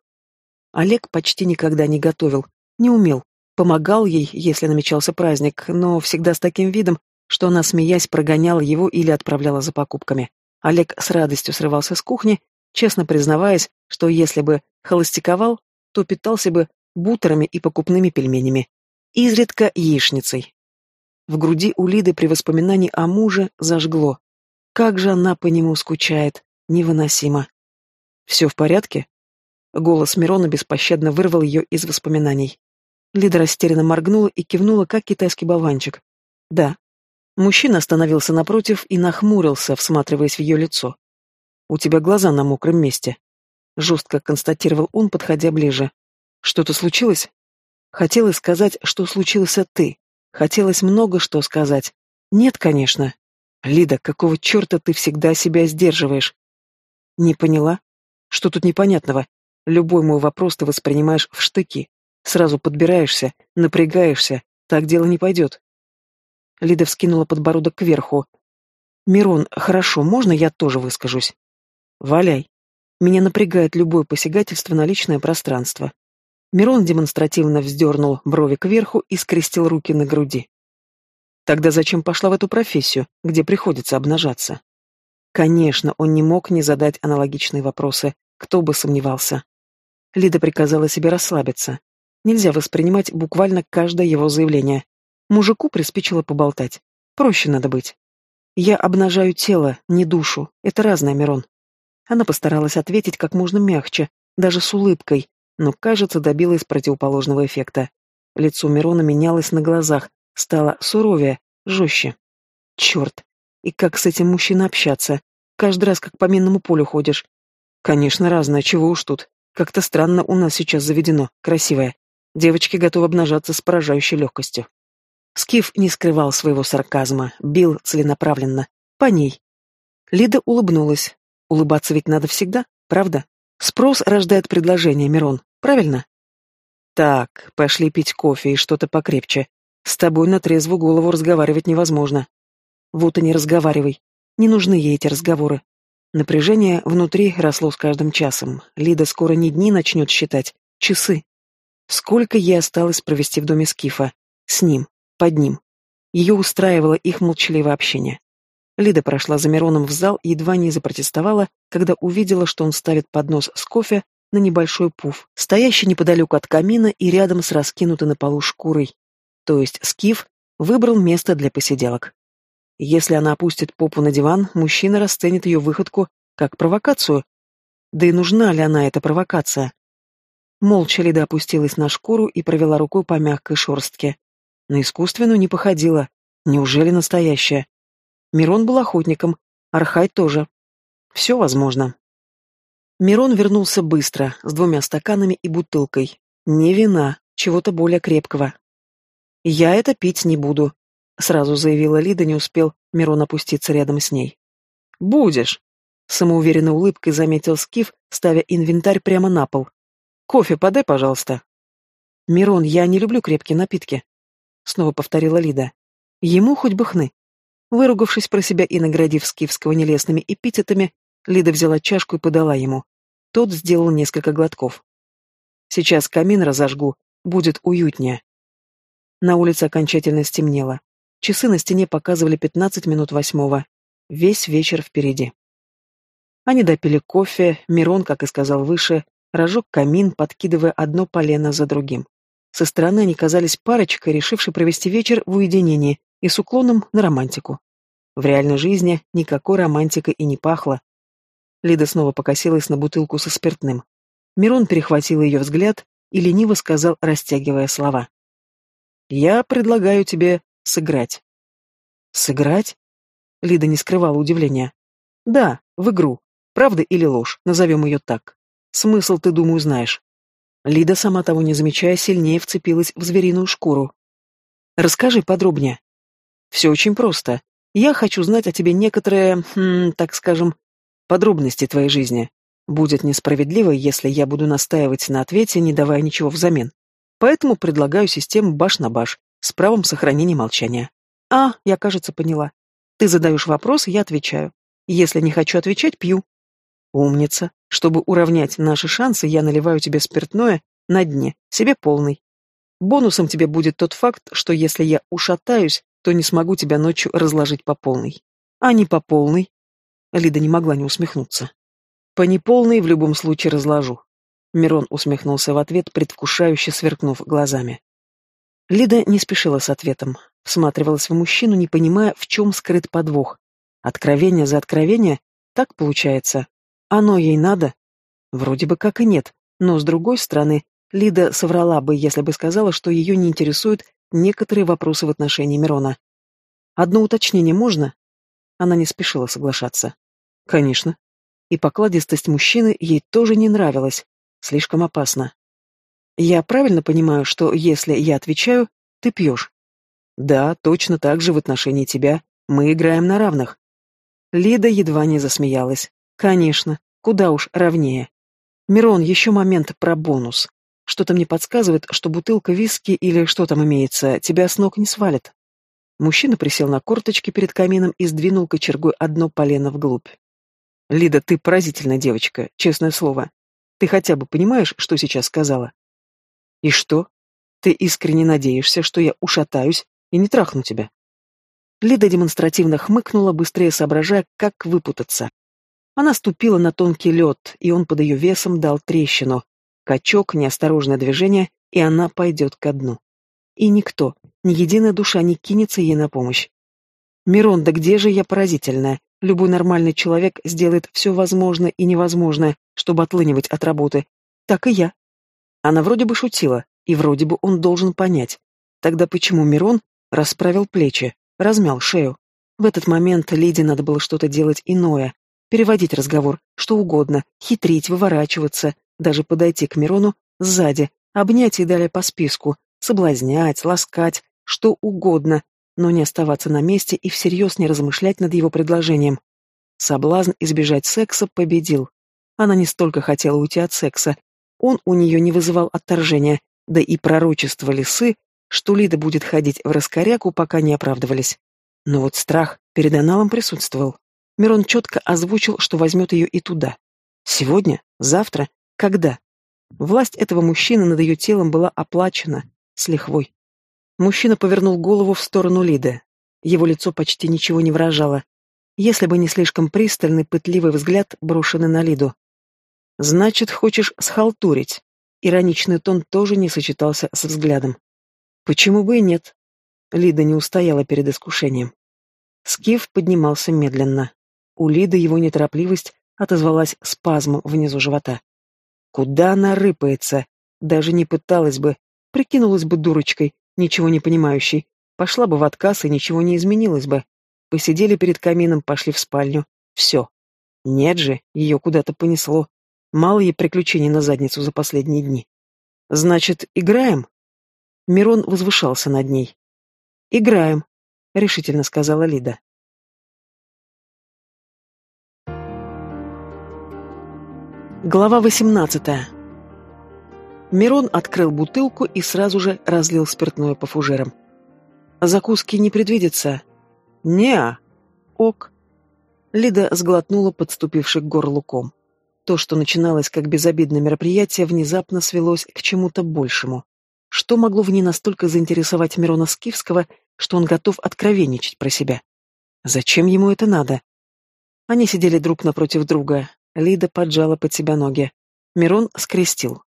Олег почти никогда не готовил, не умел. Помогал ей, если намечался праздник, но всегда с таким видом, что она, смеясь, прогоняла его или отправляла за покупками. Олег с радостью срывался с кухни, честно признаваясь, что если бы холостяковал, то питался бы бутерами и покупными пельменями. Изредка яичницей. В груди у Лиды при воспоминании о муже зажгло. Как же она по нему скучает. Невыносимо. «Все в порядке?» Голос Мирона беспощадно вырвал ее из воспоминаний. Лида растерянно моргнула и кивнула, как китайский болванчик. «Да». Мужчина остановился напротив и нахмурился, всматриваясь в ее лицо. «У тебя глаза на мокром месте», — жестко констатировал он, подходя ближе. «Что-то случилось?» Хотелось сказать, что случилось от ты. Хотелось много что сказать. Нет, конечно. Лида, какого черта ты всегда себя сдерживаешь? Не поняла? Что тут непонятного? Любой мой вопрос ты воспринимаешь в штыки. Сразу подбираешься, напрягаешься. Так дело не пойдет. Лида вскинула подбородок кверху. «Мирон, хорошо, можно я тоже выскажусь?» «Валяй. Меня напрягает любое посягательство на личное пространство». Мирон демонстративно вздернул брови кверху и скрестил руки на груди. Тогда зачем пошла в эту профессию, где приходится обнажаться? Конечно, он не мог не задать аналогичные вопросы, кто бы сомневался. Лида приказала себе расслабиться. Нельзя воспринимать буквально каждое его заявление. Мужику приспичило поболтать. Проще надо быть. Я обнажаю тело, не душу. Это разное, Мирон. Она постаралась ответить как можно мягче, даже с улыбкой, но, кажется, добилась противоположного эффекта. Лицо Мирона менялось на глазах, Стала суровее, жестче. Черт, и как с этим мужчиной общаться? Каждый раз как по минному полю ходишь. Конечно, разное, чего уж тут. Как-то странно у нас сейчас заведено, красивое. Девочки готовы обнажаться с поражающей легкостью. Скиф не скрывал своего сарказма, бил целенаправленно. По ней. Лида улыбнулась. Улыбаться ведь надо всегда, правда? Спрос рождает предложение, Мирон, правильно? Так, пошли пить кофе и что-то покрепче. С тобой на трезвую голову разговаривать невозможно. Вот и не разговаривай. Не нужны ей эти разговоры. Напряжение внутри росло с каждым часом. Лида скоро не дни начнет считать, часы. Сколько ей осталось провести в доме Скифа? С ним, под ним. Ее устраивало их молчаливое общение. Лида прошла за Мироном в зал и едва не запротестовала, когда увидела, что он ставит поднос с кофе на небольшой пуф, стоящий неподалеку от камина и рядом с раскинутой на полу шкурой, то есть Скиф, выбрал место для посиделок. Если она опустит попу на диван, мужчина расценит ее выходку как провокацию. Да и нужна ли она эта провокация? Молча Лида опустилась на шкуру и провела рукой по мягкой шерстке. На искусственную не походила. Неужели настоящая? Мирон был охотником, Архай тоже. Все возможно. Мирон вернулся быстро, с двумя стаканами и бутылкой. Не вина, чего-то более крепкого. «Я это пить не буду», — сразу заявила Лида, не успел Мирон опуститься рядом с ней. «Будешь», — самоуверенной улыбкой заметил Скиф, ставя инвентарь прямо на пол. «Кофе подай, пожалуйста». «Мирон, я не люблю крепкие напитки», — снова повторила Лида. «Ему хоть бы хны». Выругавшись про себя и наградив Скифского нелестными эпитетами, Лида взяла чашку и подала ему. Тот сделал несколько глотков. «Сейчас камин разожгу, будет уютнее». На улице окончательно стемнело. Часы на стене показывали пятнадцать минут восьмого. Весь вечер впереди. Они допили кофе, Мирон, как и сказал выше, разжег камин, подкидывая одно полено за другим. Со стороны они казались парочкой, решившей провести вечер в уединении и с уклоном на романтику. В реальной жизни никакой романтикой и не пахло. Лида снова покосилась на бутылку со спиртным. Мирон перехватил ее взгляд и лениво сказал, растягивая слова. Я предлагаю тебе сыграть. Сыграть? Лида не скрывала удивления. Да, в игру. Правда или ложь, назовем ее так. Смысл ты, думаю, знаешь. Лида, сама того не замечая, сильнее вцепилась в звериную шкуру. Расскажи подробнее. Все очень просто. Я хочу знать о тебе некоторые, хм, так скажем, подробности твоей жизни. Будет несправедливо, если я буду настаивать на ответе, не давая ничего взамен. Поэтому предлагаю систему баш на баш, с правом сохранения молчания. А, я, кажется, поняла. Ты задаешь вопрос, я отвечаю. Если не хочу отвечать, пью. Умница. Чтобы уравнять наши шансы, я наливаю тебе спиртное на дне, себе полный. Бонусом тебе будет тот факт, что если я ушатаюсь, то не смогу тебя ночью разложить по полной. А не по полной. Лида не могла не усмехнуться. По неполной в любом случае разложу. Мирон усмехнулся в ответ, предвкушающе сверкнув глазами. Лида не спешила с ответом, всматривалась в мужчину, не понимая, в чем скрыт подвох. Откровение за откровение? Так получается. Оно ей надо? Вроде бы как и нет, но, с другой стороны, Лида соврала бы, если бы сказала, что ее не интересуют некоторые вопросы в отношении Мирона. «Одно уточнение можно?» Она не спешила соглашаться. «Конечно». И покладистость мужчины ей тоже не нравилась. Слишком опасно. Я правильно понимаю, что если я отвечаю, ты пьешь? Да, точно так же в отношении тебя. Мы играем на равных. Лида едва не засмеялась. Конечно, куда уж равнее. Мирон, еще момент про бонус. Что-то мне подсказывает, что бутылка виски или что там имеется, тебя с ног не свалит. Мужчина присел на корточки перед камином и сдвинул кочергой одно полено вглубь. Лида, ты поразительная девочка, честное слово. Ты хотя бы понимаешь, что сейчас сказала? И что? Ты искренне надеешься, что я ушатаюсь и не трахну тебя? Лида демонстративно хмыкнула, быстрее соображая, как выпутаться. Она ступила на тонкий лед, и он под ее весом дал трещину. Качок, неосторожное движение, и она пойдет ко дну. И никто, ни единая душа не кинется ей на помощь. Мирон, да где же я поразительная? Любой нормальный человек сделает все возможное и невозможное, чтобы отлынивать от работы. Так и я. Она вроде бы шутила, и вроде бы он должен понять. Тогда почему Мирон расправил плечи, размял шею? В этот момент Лиде надо было что-то делать иное. Переводить разговор, что угодно, хитрить, выворачиваться, даже подойти к Мирону сзади, обнять и далее по списку, соблазнять, ласкать, что угодно, но не оставаться на месте и всерьез не размышлять над его предложением. Соблазн избежать секса победил. Она не столько хотела уйти от секса, он у нее не вызывал отторжения, да и пророчества лисы, что Лида будет ходить в раскоряку, пока не оправдывались. Но вот страх перед аналом присутствовал. Мирон четко озвучил, что возьмет ее и туда. Сегодня? Завтра? Когда? Власть этого мужчины над ее телом была оплачена, с лихвой. Мужчина повернул голову в сторону Лиды. Его лицо почти ничего не выражало, если бы не слишком пристальный, пытливый взгляд, брошенный на Лиду. «Значит, хочешь схалтурить?» Ироничный тон тоже не сочетался с взглядом. «Почему бы и нет?» Лида не устояла перед искушением. Скиф поднимался медленно. У Лиды его неторопливость отозвалась спазмом внизу живота. Куда она рыпается? Даже не пыталась бы, прикинулась бы дурочкой, ничего не понимающей, пошла бы в отказ и ничего не изменилось бы. Посидели перед камином, пошли в спальню. Все. Нет же, ее куда-то понесло. Мало ей приключений на задницу за последние дни. Значит, играем? Мирон возвышался над ней. Играем, решительно сказала Лида. Глава восемнадцатая. Мирон открыл бутылку и сразу же разлил спиртное по фужерам. «Закуски не предвидится?» «Не-а». «Ок». Лида сглотнула подступивший к горлу ком. То, что начиналось как безобидное мероприятие, внезапно свелось к чему-то большему. Что могло в ней настолько заинтересовать Мирона Скифского, что он готов откровенничать про себя? Зачем ему это надо? Они сидели друг напротив друга. Лида поджала под себя ноги. Мирон скрестил.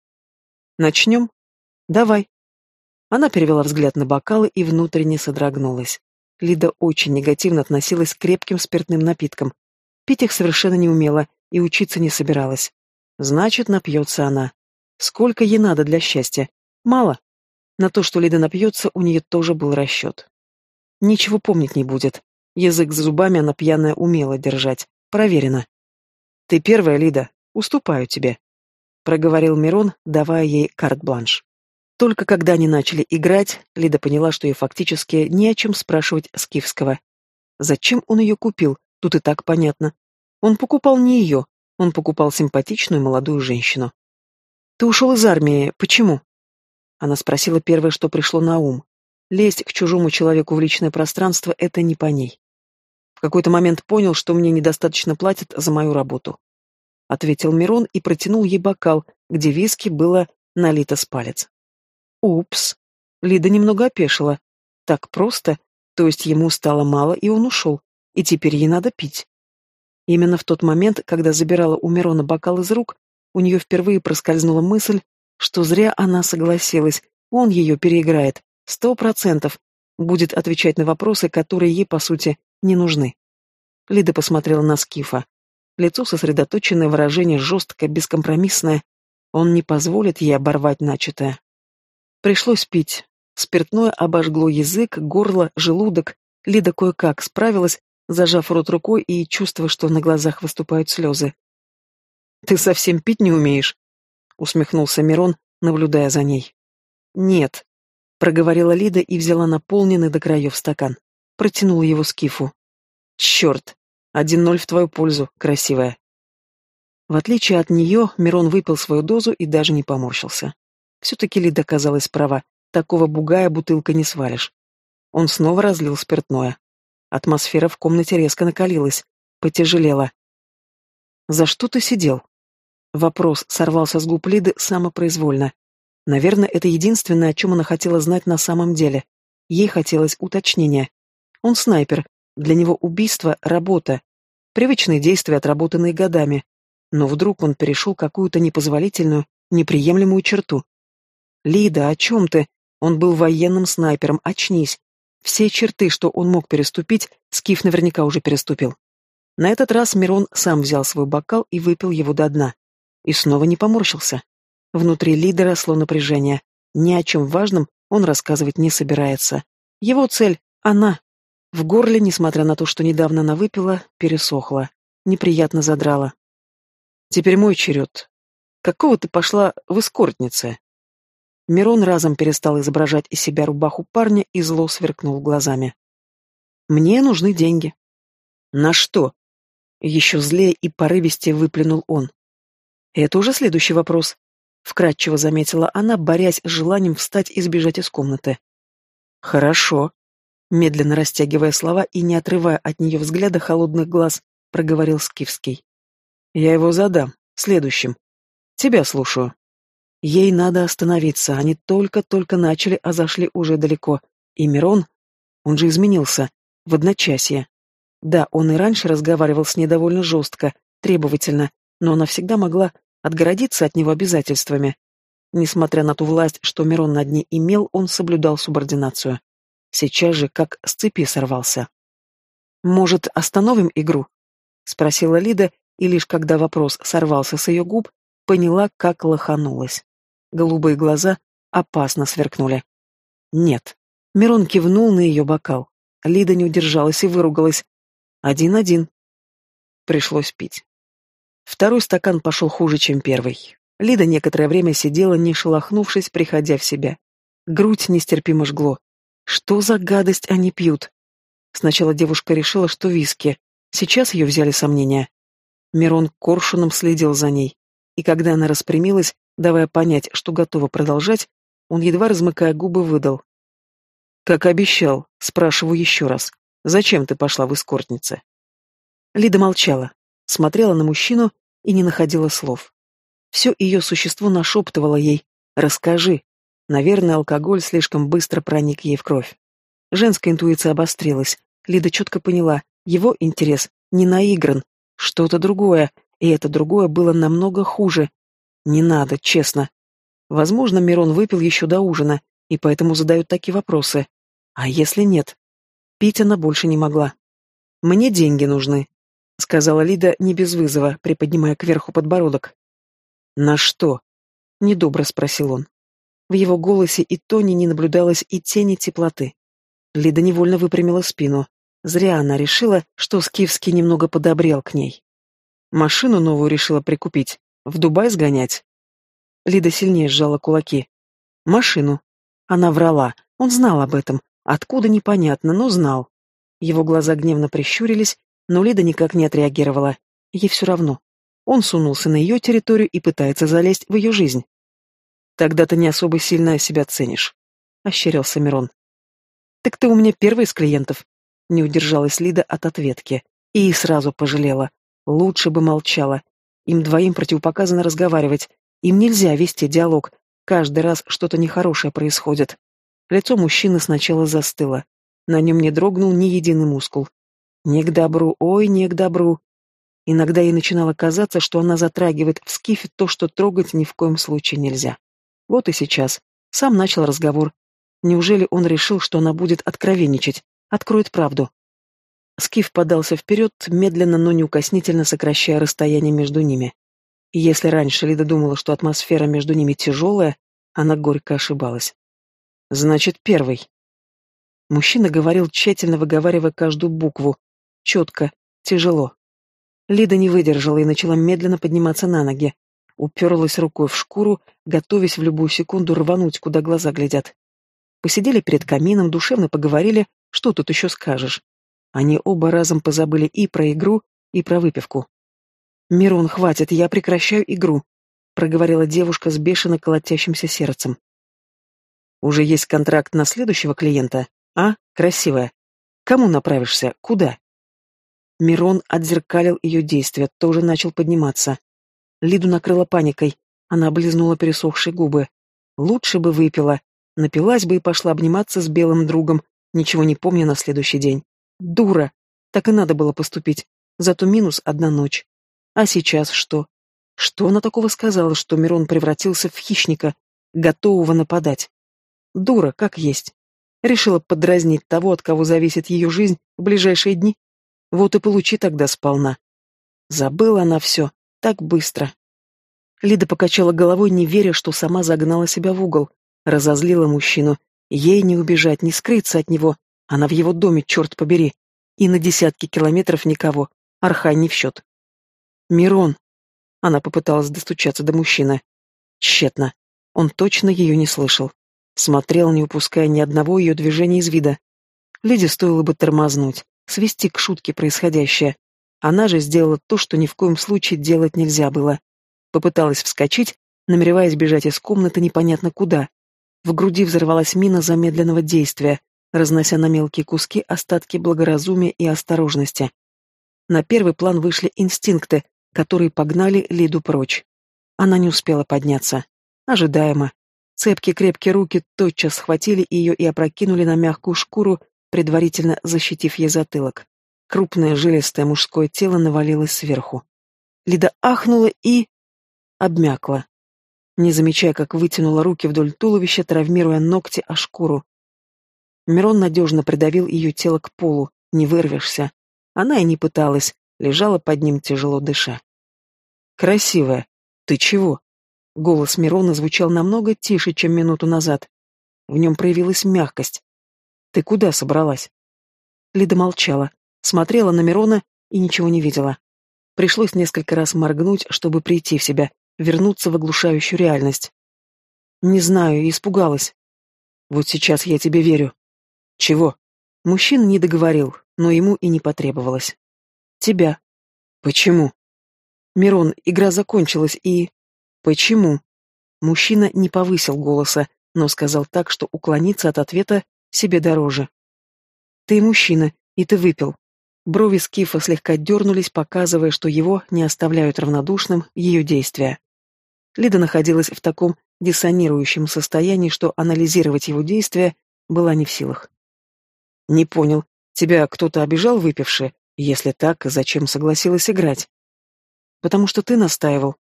Начнем? Давай. Она перевела взгляд на бокалы и внутренне содрогнулась. Лида очень негативно относилась к крепким спиртным напиткам. Пить их совершенно не умела и учиться не собиралась. Значит, напьется она. Сколько ей надо для счастья? Мало. На то, что Лида напьется, у нее тоже был расчет. Ничего помнить не будет. Язык за зубами она пьяная умела держать. Проверено. Ты первая, Лида. Уступаю тебе проговорил Мирон, давая ей карт-бланш. Только когда они начали играть, Лида поняла, что ей фактически не о чем спрашивать Скифского. Зачем он ее купил, тут и так понятно. Он покупал не ее, он покупал симпатичную молодую женщину. «Ты ушел из армии, почему?» Она спросила первое, что пришло на ум. Лезть к чужому человеку в личное пространство — это не по ней. В какой-то момент понял, что мне недостаточно платят за мою работу. Ответил Мирон и протянул ей бокал, где виски было налито с палец. Упс. Лида немного опешила. Так просто, то есть ему стало мало, и он ушел, и теперь ей надо пить. Именно в тот момент, когда забирала у Мирона бокал из рук, у нее впервые проскользнула мысль, что зря она согласилась, он ее переиграет, сто процентов, будет отвечать на вопросы, которые ей, по сути, не нужны. Лида посмотрела на Скифа. Лицо сосредоточенное, выражение жесткое, бескомпромиссное. Он не позволит ей оборвать начатое. Пришлось пить. Спиртное обожгло язык, горло, желудок. Лида кое-как справилась, зажав рот рукой и чувствуя, что на глазах выступают слезы. «Ты совсем пить не умеешь?» — усмехнулся Мирон, наблюдая за ней. «Нет», — проговорила Лида и взяла наполненный до краев стакан. Протянула его Скифу. «Черт! Один ноль в твою пользу, красивая!» В отличие от нее, Мирон выпил свою дозу и даже не поморщился. Все-таки Лида казалась права, такого бугая бутылка не свалишь. Он снова разлил спиртное. Атмосфера в комнате резко накалилась, потяжелела. «За что ты сидел?» Вопрос сорвался с губ Лиды самопроизвольно. Наверное, это единственное, о чем она хотела знать на самом деле. Ей хотелось уточнения. Он снайпер, для него убийство — работа. Привычные действия, отработанные годами. Но вдруг он перешел какую-то непозволительную, неприемлемую черту. «Лида, о чем ты? Он был военным снайпером, очнись. Все черты, что он мог переступить, Скиф наверняка уже переступил. На этот раз Мирон сам взял свой бокал и выпил его до дна. И снова не поморщился. Внутри Лиды росло напряжение. Ни о чем важном он рассказывать не собирается. Его цель — она. В горле, несмотря на то, что недавно она выпила, пересохла. Неприятно задрала. Теперь мой черед. Какого ты пошла в эскортнице? Мирон разом перестал изображать из себя рубаху парня и зло сверкнул глазами. Мне нужны деньги. На что? Еще злее и порывистее выплюнул он. Это уже следующий вопрос. Вкратчиво заметила она, борясь с желанием встать и сбежать из комнаты. Хорошо. Медленно растягивая слова и не отрывая от нее взгляда холодных глаз, проговорил Скифский. Я его задам. Следующим. Тебя слушаю. Ей надо остановиться, они только-только начали, а зашли уже далеко. И Мирон, он же изменился, в одночасье. Да, он и раньше разговаривал с ней довольно жестко, требовательно, но она всегда могла отгородиться от него обязательствами. Несмотря на ту власть, что Мирон над ней имел, он соблюдал субординацию. Сейчас же как с цепи сорвался. «Может, остановим игру?» — спросила Лида, и лишь когда вопрос сорвался с ее губ, поняла, как лоханулась. Голубые глаза опасно сверкнули. «Нет». Мирон кивнул на ее бокал. Лида не удержалась и выругалась. «Один-один». Пришлось пить. Второй стакан пошел хуже, чем первый. Лида некоторое время сидела, не шелохнувшись, приходя в себя. Грудь нестерпимо жгло. Что за гадость они пьют? Сначала девушка решила, что виски. Сейчас ее взяли сомнения. Мирон коршуном следил за ней. И когда она распрямилась, Давая понять, что готова продолжать, он, едва размыкая губы, выдал. «Как обещал, спрашиваю еще раз, зачем ты пошла в эскортнице?» Лида молчала, смотрела на мужчину и не находила слов. Все ее существо нашептывало ей «Расскажи». Наверное, алкоголь слишком быстро проник ей в кровь. Женская интуиция обострилась. Лида четко поняла, его интерес не наигран, что-то другое, и это другое было намного хуже, не надо, честно. Возможно, Мирон выпил еще до ужина, и поэтому задают такие вопросы. А если нет? Пить она больше не могла. «Мне деньги нужны», — сказала Лида не без вызова, приподнимая кверху подбородок. «На что?» — недобро спросил он. В его голосе и тоне не наблюдалось и тени теплоты. Лида невольно выпрямила спину. Зря она решила, что Скифский немного подобрел к ней. Машину новую решила прикупить. В Дубай сгонять? Лида сильнее сжала кулаки. Машину. Она врала. Он знал об этом. Откуда непонятно, но знал. Его глаза гневно прищурились, но Лида никак не отреагировала. Ей все равно. Он сунулся на ее территорию и пытается залезть в ее жизнь. Тогда ты не особо сильно себя ценишь, — ощерился Мирон. Так ты у меня первый из клиентов. Не удержалась Лида от ответки. И сразу пожалела. Лучше бы молчала. Им двоим противопоказано разговаривать. Им нельзя вести диалог. Каждый раз что-то нехорошее происходит. Лицо мужчины сначала застыло. На нем не дрогнул ни единый мускул. Не к добру, ой, не к добру. Иногда ей начинало казаться, что она затрагивает в скифе то, что трогать ни в коем случае нельзя. Вот и сейчас. Сам начал разговор. Неужели он решил, что она будет откровенничать, откроет правду? Скиф подался вперед, медленно, но неукоснительно сокращая расстояние между ними. И если раньше Лида думала, что атмосфера между ними тяжелая, она горько ошибалась. «Значит, первый». Мужчина говорил, тщательно выговаривая каждую букву. Четко, тяжело. Лида не выдержала и начала медленно подниматься на ноги. Уперлась рукой в шкуру, готовясь в любую секунду рвануть, куда глаза глядят. Посидели перед камином, душевно поговорили, что тут еще скажешь. Они оба разом позабыли и про игру, и про выпивку. «Мирон, хватит, я прекращаю игру», — проговорила девушка с бешено колотящимся сердцем. «Уже есть контракт на следующего клиента? А, красивая. Кому направишься? Куда?» Мирон отзеркалил ее действия, тоже начал подниматься. Лиду накрыла паникой. Она облизнула пересохшие губы. Лучше бы выпила. Напилась бы и пошла обниматься с белым другом, ничего не помня на следующий день. Дура! Так и надо было поступить. Зато минус одна ночь. А сейчас что? Что она такого сказала, что Мирон превратился в хищника, готового нападать? Дура, как есть. Решила подразнить того, от кого зависит ее жизнь в ближайшие дни. Вот и получи тогда сполна. Забыла она все. Так быстро. Лида покачала головой, не веря, что сама загнала себя в угол. Разозлила мужчину. Ей не убежать, не скрыться от него. Она в его доме, черт побери. И на десятки километров никого. Архай не в счет. «Мирон!» Она попыталась достучаться до мужчины. Тщетно. Он точно ее не слышал. Смотрел, не упуская ни одного ее движения из вида. Лиде стоило бы тормознуть, свести к шутке происходящее. Она же сделала то, что ни в коем случае делать нельзя было. Попыталась вскочить, намереваясь бежать из комнаты непонятно куда. В груди взорвалась мина замедленного действия разнося на мелкие куски остатки благоразумия и осторожности. На первый план вышли инстинкты, которые погнали Лиду прочь. Она не успела подняться. Ожидаемо. Цепкие крепкие руки тотчас схватили ее и опрокинули на мягкую шкуру, предварительно защитив ей затылок. Крупное жилистое мужское тело навалилось сверху. Лида ахнула и... обмякла. Не замечая, как вытянула руки вдоль туловища, травмируя ногти о шкуру. Мирон надежно придавил ее тело к полу, не вырвешься. Она и не пыталась, лежала под ним, тяжело дыша. «Красивая. Ты чего?» Голос Мирона звучал намного тише, чем минуту назад. В нем проявилась мягкость. «Ты куда собралась?» Лида молчала, смотрела на Мирона и ничего не видела. Пришлось несколько раз моргнуть, чтобы прийти в себя, вернуться в оглушающую реальность. «Не знаю, испугалась. Вот сейчас я тебе верю. Чего? Мужчина не договорил, но ему и не потребовалось. Тебя. Почему? Мирон, игра закончилась и... Почему? Мужчина не повысил голоса, но сказал так, что уклониться от ответа себе дороже. Ты мужчина, и ты выпил. Брови Скифа слегка дернулись, показывая, что его не оставляют равнодушным ее действия. Лида находилась в таком диссонирующем состоянии, что анализировать его действия была не в силах. Не понял. Тебя кто-то обижал выпивши? Если так, зачем согласилась играть? Потому что ты настаивал.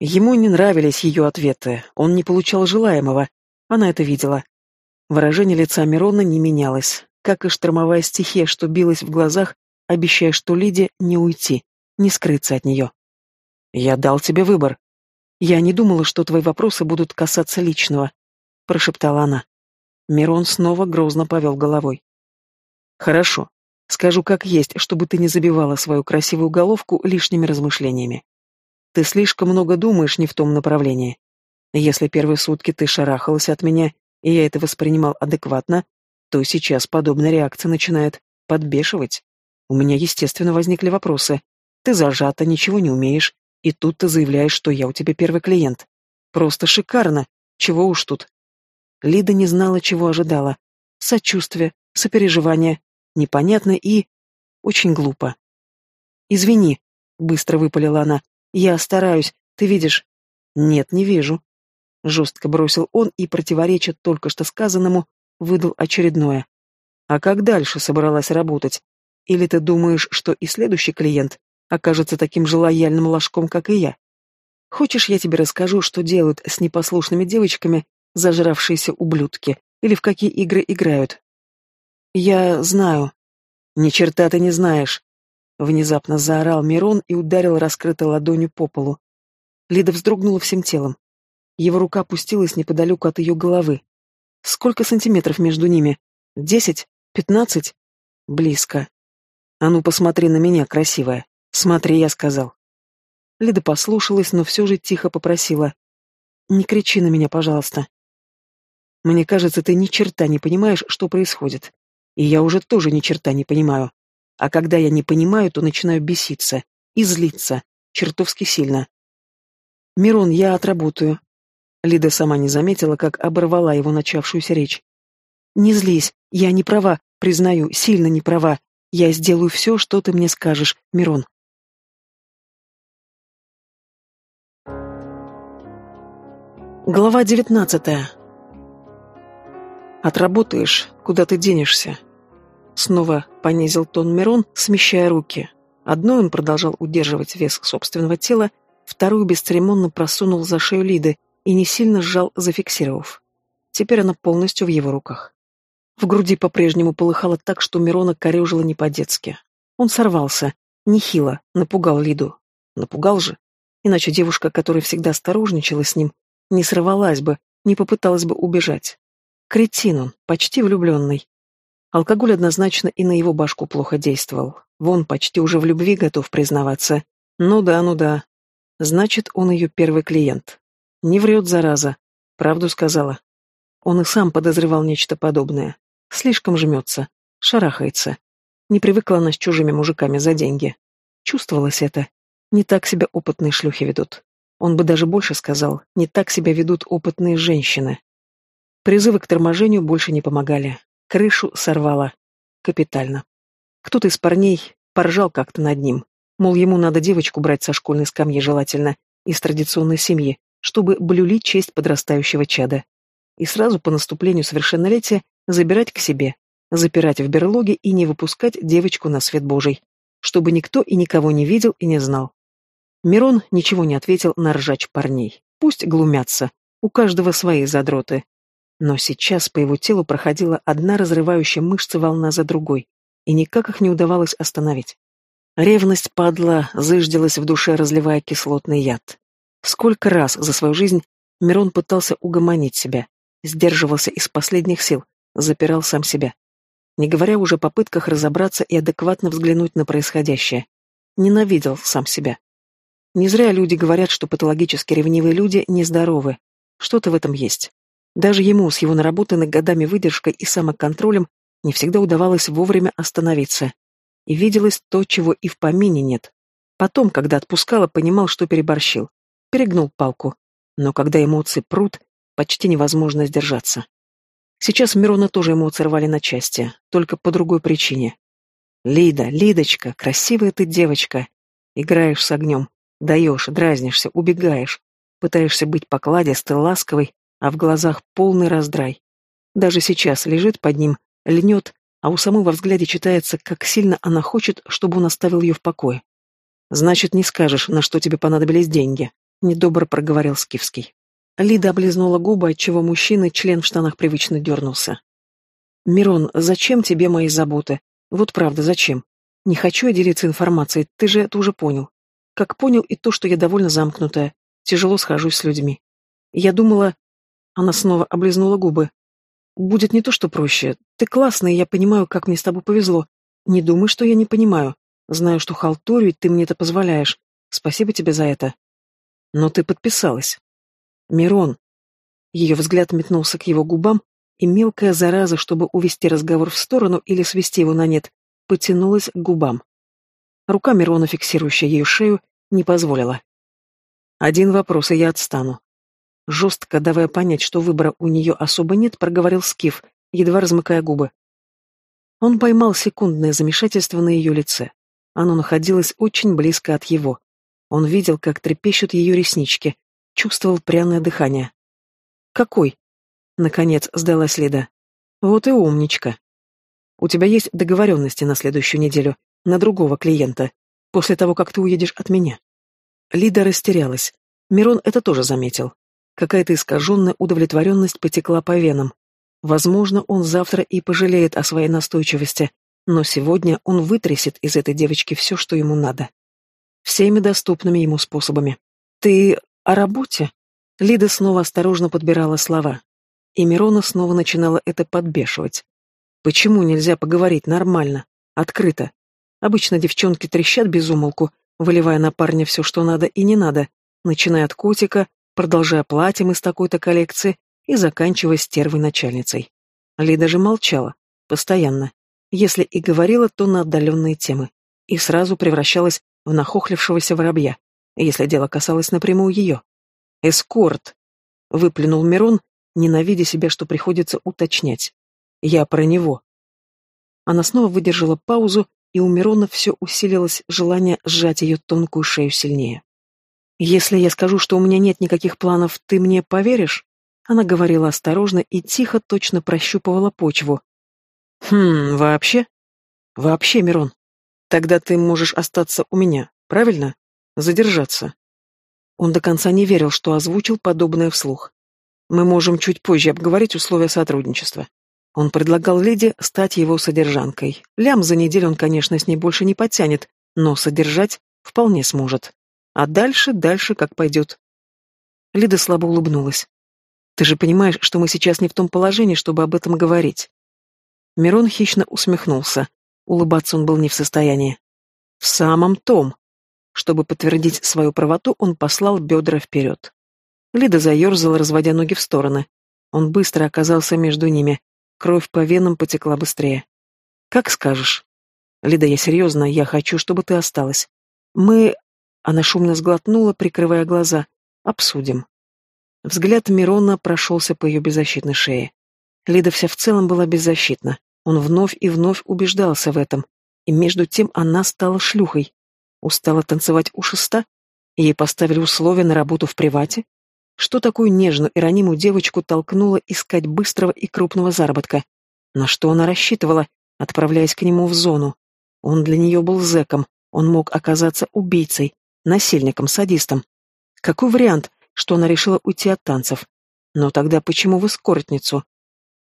Ему не нравились ее ответы, он не получал желаемого. Она это видела. Выражение лица Мирона не менялось, как и штормовая стихия, что билась в глазах, обещая, что Лиде не уйти, не скрыться от нее. «Я дал тебе выбор. Я не думала, что твои вопросы будут касаться личного», — прошептала она. Мирон снова грозно повел головой. Хорошо. Скажу как есть, чтобы ты не забивала свою красивую головку лишними размышлениями. Ты слишком много думаешь не в том направлении. Если первые сутки ты шарахалась от меня, и я это воспринимал адекватно, то сейчас подобная реакция начинает подбешивать. У меня, естественно, возникли вопросы. Ты зажата, ничего не умеешь, и тут ты заявляешь, что я у тебя первый клиент. Просто шикарно. Чего уж тут. Лида не знала, чего ожидала. Сочувствие, сопереживание, непонятно и... очень глупо. «Извини», — быстро выпалила она, — «я стараюсь, ты видишь?» «Нет, не вижу», — жестко бросил он и, противореча только что сказанному, выдал очередное. «А как дальше собралась работать? Или ты думаешь, что и следующий клиент окажется таким же лояльным ложком, как и я? Хочешь, я тебе расскажу, что делают с непослушными девочками зажравшиеся ублюдки, или в какие игры играют?» «Я знаю». «Ни черта ты не знаешь», — внезапно заорал Мирон и ударил раскрытой ладонью по полу. Лида вздрогнула всем телом. Его рука опустилась неподалеку от ее головы. Сколько сантиметров между ними? Десять? Пятнадцать? Близко. А ну, посмотри на меня, красивая. Смотри, я сказал. Лида послушалась, но все же тихо попросила. Не кричи на меня, пожалуйста. Мне кажется, ты ни черта не понимаешь, что происходит. И я уже тоже ни черта не понимаю. А когда я не понимаю, то начинаю беситься и злиться, чертовски сильно. «Мирон, я отработаю». Лида сама не заметила, как оборвала его начавшуюся речь. «Не злись, я не права, признаю, сильно не права. Я сделаю все, что ты мне скажешь, Мирон». Глава девятнадцатая. «Отработаешь, куда ты денешься?» Снова понизил тон Мирон, смещая руки. Одной он продолжал удерживать вес собственного тела, Вторую бесцеремонно просунул за шею Лиды и не сильно сжал, зафиксировав. Теперь она полностью в его руках. В груди по-прежнему полыхало так, что Мирона корежило не по-детски. Он сорвался, нехило, напугал Лиду. Напугал же. Иначе девушка, которая всегда осторожничала с ним, не сорвалась бы, не попыталась бы убежать. Кретин он, почти влюбленный. Алкоголь однозначно и на его башку плохо действовал. Вон почти уже в любви готов признаваться. Ну да, ну да, Значит, он ее первый клиент. Не врет, зараза. Правду сказала. Он и сам подозревал нечто подобное. Слишком жмется, шарахается. Не привыкла она с чужими мужиками за деньги. Чувствовалось это. Не так себя опытные шлюхи ведут. Он бы даже больше сказал, не так себя ведут опытные женщины. Призывы к торможению больше не помогали. Крышу сорвало. Капитально. Кто-то из парней поржал как-то над ним. Мол, ему надо девочку брать со школьной скамьи желательно, из традиционной семьи, чтобы блюлить честь подрастающего чада. И сразу по наступлению совершеннолетия забирать к себе, запирать в берлоге и не выпускать девочку на свет Божий, чтобы никто и никого не видел и не знал. Мирон ничего не ответил на ржач парней. Пусть глумятся, у каждого свои задроты. Но сейчас по его телу проходила одна разрывающая мышцы волна за другой, и никак их не удавалось остановить. Ревность падла, зыждилась в душе, разливая кислотный яд. Сколько раз за свою жизнь Мирон пытался угомонить себя, сдерживался из последних сил, запирал сам себя. Не говоря уже о попытках разобраться и адекватно взглянуть на происходящее. Ненавидел сам себя. Не зря люди говорят, что патологически ревнивые люди нездоровы. Что-то в этом есть. Даже ему с его наработанной годами выдержкой и самоконтролем не всегда удавалось вовремя остановиться, и виделось то, чего и в помине нет. Потом, когда отпускала, понимал, что переборщил. Перегнул палку. Но когда эмоции прут, почти невозможно сдержаться. Сейчас Мирона тоже эмоции рвали на части, только по другой причине. «Лида, Лидочка, красивая ты девочка!» Играешь с огнем, даешь, дразнишься, убегаешь, пытаешься быть покладистой, ласковой, а в глазах полный раздрай. Даже сейчас лежит под ним, льнет, а у самой во взгляде читается, как сильно она хочет, чтобы он оставил ее в покое. «Значит, не скажешь, на что тебе понадобились деньги», — недобро проговорил Скифский. Лида облизнула губы, отчего мужчина, член в штанах привычно дернулся. «Мирон, зачем тебе мои заботы? Вот правда, зачем? Не хочу я делиться информацией, ты же это уже понял. Как понял и то, что я довольно замкнутая, тяжело схожусь с людьми. Я думала...» Она снова облизнула губы. Будет не то, что проще. Ты классный, я понимаю, как мне с тобой повезло. Не думай, что я не понимаю. Знаю, что халтурю, и ты мне это позволяешь. Спасибо тебе за это. Но ты подписалась. Мирон. Ее взгляд метнулся к его губам, и мелкая зараза, чтобы увести разговор в сторону или свести его на нет, потянулась к губам. Рука Мирона, фиксирующая ее шею, не позволила. Один вопрос, и я отстану. Жестко давая понять, что выбора у нее особо нет, проговорил Скиф, едва размыкая губы. Он поймал секундное замешательство на ее лице. Оно находилось очень близко от его. Он видел, как трепещут ее реснички, чувствовал пряное дыхание. «Какой?» — наконец сдалась Лида. «Вот и умничка. У тебя есть договоренности на следующую неделю, на другого клиента, после того, как ты уедешь от меня». Лида растерялась. Мирон это тоже заметил. Какая-то искаженная удовлетворенность потекла по венам. Возможно, он завтра и пожалеет о своей настойчивости, но сегодня он вытрясет из этой девочки все, что ему надо. Всеми доступными ему способами. «Ты о работе?» Лида снова осторожно подбирала слова. И Мирона снова начинала это подбешивать. Почему нельзя поговорить нормально, открыто? Обычно девчонки трещат без умолку, выливая на парня все, что надо и не надо, начиная от котика, продолжая платьем из такой-то коллекции и заканчивая стервой начальницей. Лида же молчала, постоянно. Если и говорила, то на отдаленные темы. И сразу превращалась в нахохлившегося воробья, если дело касалось напрямую ее. «Эскорт!» — выплюнул Мирон, ненавидя себя, что приходится уточнять. «Я про него». Она снова выдержала паузу, и у Мирона все усилилось желание сжать ее тонкую шею сильнее. «Если я скажу, что у меня нет никаких планов, ты мне поверишь?» Она говорила осторожно и тихо точно прощупывала почву. «Хм, вообще?» «Вообще, Мирон. Тогда ты можешь остаться у меня, правильно? Задержаться». Он до конца не верил, что озвучил подобное вслух. «Мы можем чуть позже обговорить условия сотрудничества». Он предлагал Лиде стать его содержанкой. Лям за неделю он, конечно, с ней больше не подтянет, но содержать вполне сможет. А дальше, дальше как пойдет. Лида слабо улыбнулась. «Ты же понимаешь, что мы сейчас не в том положении, чтобы об этом говорить». Мирон хищно усмехнулся. Улыбаться он был не в состоянии. «В самом том». Чтобы подтвердить свою правоту, он послал бедра вперед. Лида заерзала, разводя ноги в стороны. Он быстро оказался между ними. Кровь по венам потекла быстрее. «Как скажешь». «Лида, я серьезно, я хочу, чтобы ты осталась. Мы она шумно сглотнула, прикрывая глаза. «Обсудим». Взгляд Мирона прошелся по ее беззащитной шее. Лида вся в целом была беззащитна. Он вновь и вновь убеждался в этом. И между тем она стала шлюхой. Устала танцевать у шеста? Ей поставили условия на работу в привате? Что такую нежную и ранимую девочку толкнуло искать быстрого и крупного заработка? На что она рассчитывала, отправляясь к нему в зону? Он для нее был зэком, он мог оказаться убийцей, насильником, садистом. Какой вариант, что она решила уйти от танцев? Но тогда почему в эскортницу?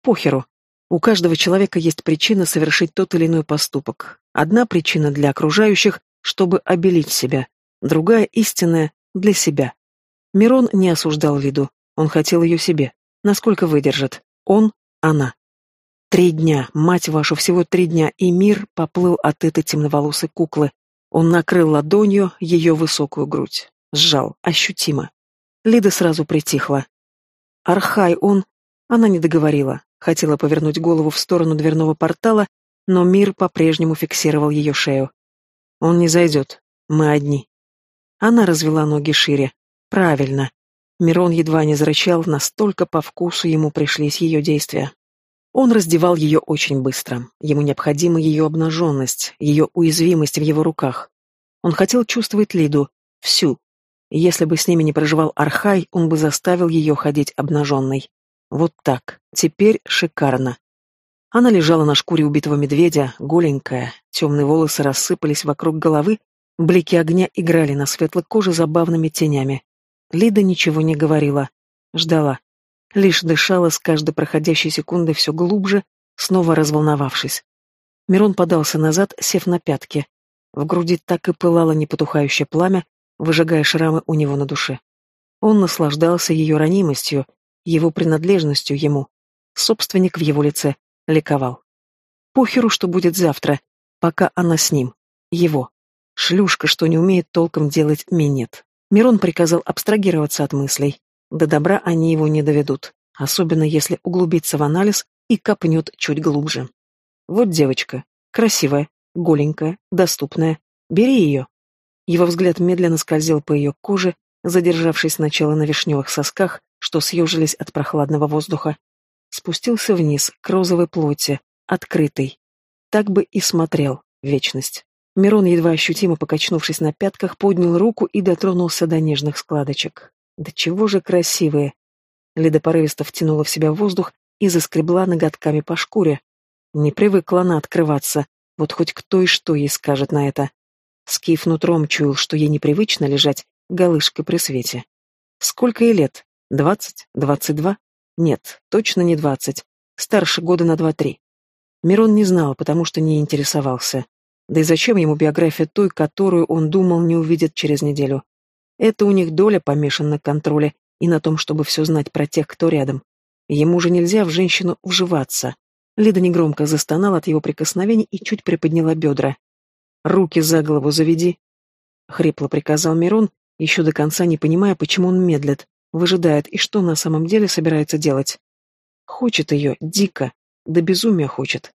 Похеру. У каждого человека есть причина совершить тот или иной поступок. Одна причина для окружающих, чтобы обелить себя, другая истинная для себя. Мирон не осуждал виду, он хотел ее себе. Насколько выдержит? Он, она. Три дня, мать вашу, всего три дня, и мир поплыл от этой темноволосой куклы, он накрыл ладонью ее высокую грудь. Сжал, ощутимо. Лида сразу притихла. «Архай, он...» Она не договорила. Хотела повернуть голову в сторону дверного портала, но мир по-прежнему фиксировал ее шею. «Он не зайдет. Мы одни». Она развела ноги шире. «Правильно». Мирон едва не зарычал, настолько по вкусу ему пришлись ее действия. Он раздевал ее очень быстро. Ему необходима ее обнаженность, ее уязвимость в его руках. Он хотел чувствовать Лиду, всю. если бы с ними не проживал Архай, он бы заставил ее ходить обнаженной. Вот так. Теперь шикарно. Она лежала на шкуре убитого медведя, голенькая, темные волосы рассыпались вокруг головы, блики огня играли на светлой коже забавными тенями. Лида ничего не говорила. Ждала лишь дышала с каждой проходящей секундой все глубже, снова разволновавшись. Мирон подался назад, сев на пятки. В груди так и пылало непотухающее пламя, выжигая шрамы у него на душе. Он наслаждался ее ранимостью, его принадлежностью ему. Собственник в его лице ликовал. Похеру, что будет завтра, пока она с ним. Его. Шлюшка, что не умеет толком делать минет. Мирон приказал абстрагироваться от мыслей. До добра они его не доведут, особенно если углубиться в анализ и копнет чуть глубже. Вот девочка, красивая, голенькая, доступная. Бери ее. Его взгляд медленно скользил по ее коже, задержавшись сначала на вишневых сосках, что съежились от прохладного воздуха. Спустился вниз, к розовой плоти, открытой. так бы и смотрел. Вечность. Мирон, едва ощутимо покачнувшись на пятках, поднял руку и дотронулся до нежных складочек. Да чего же красивые! Лида порывисто втянула в себя воздух и заскребла ноготками по шкуре. Не привыкла она открываться, вот хоть кто и что ей скажет на это. Скиф нутром чуял, что ей непривычно лежать голышкой при свете. Сколько ей лет? Двадцать? Двадцать два? Нет, точно не двадцать. Старше года на два-три. Мирон не знал, потому что не интересовался. Да и зачем ему биография той, которую он думал не увидит через неделю? Это у них доля помешана на контроле и на том, чтобы все знать про тех, кто рядом. Ему же нельзя в женщину вживаться. Лида негромко застонала от его прикосновений и чуть приподняла бедра. «Руки за голову заведи!» — хрипло приказал Мирон, еще до конца не понимая, почему он медлит, выжидает и что на самом деле собирается делать. Хочет ее, дико, до безумия хочет.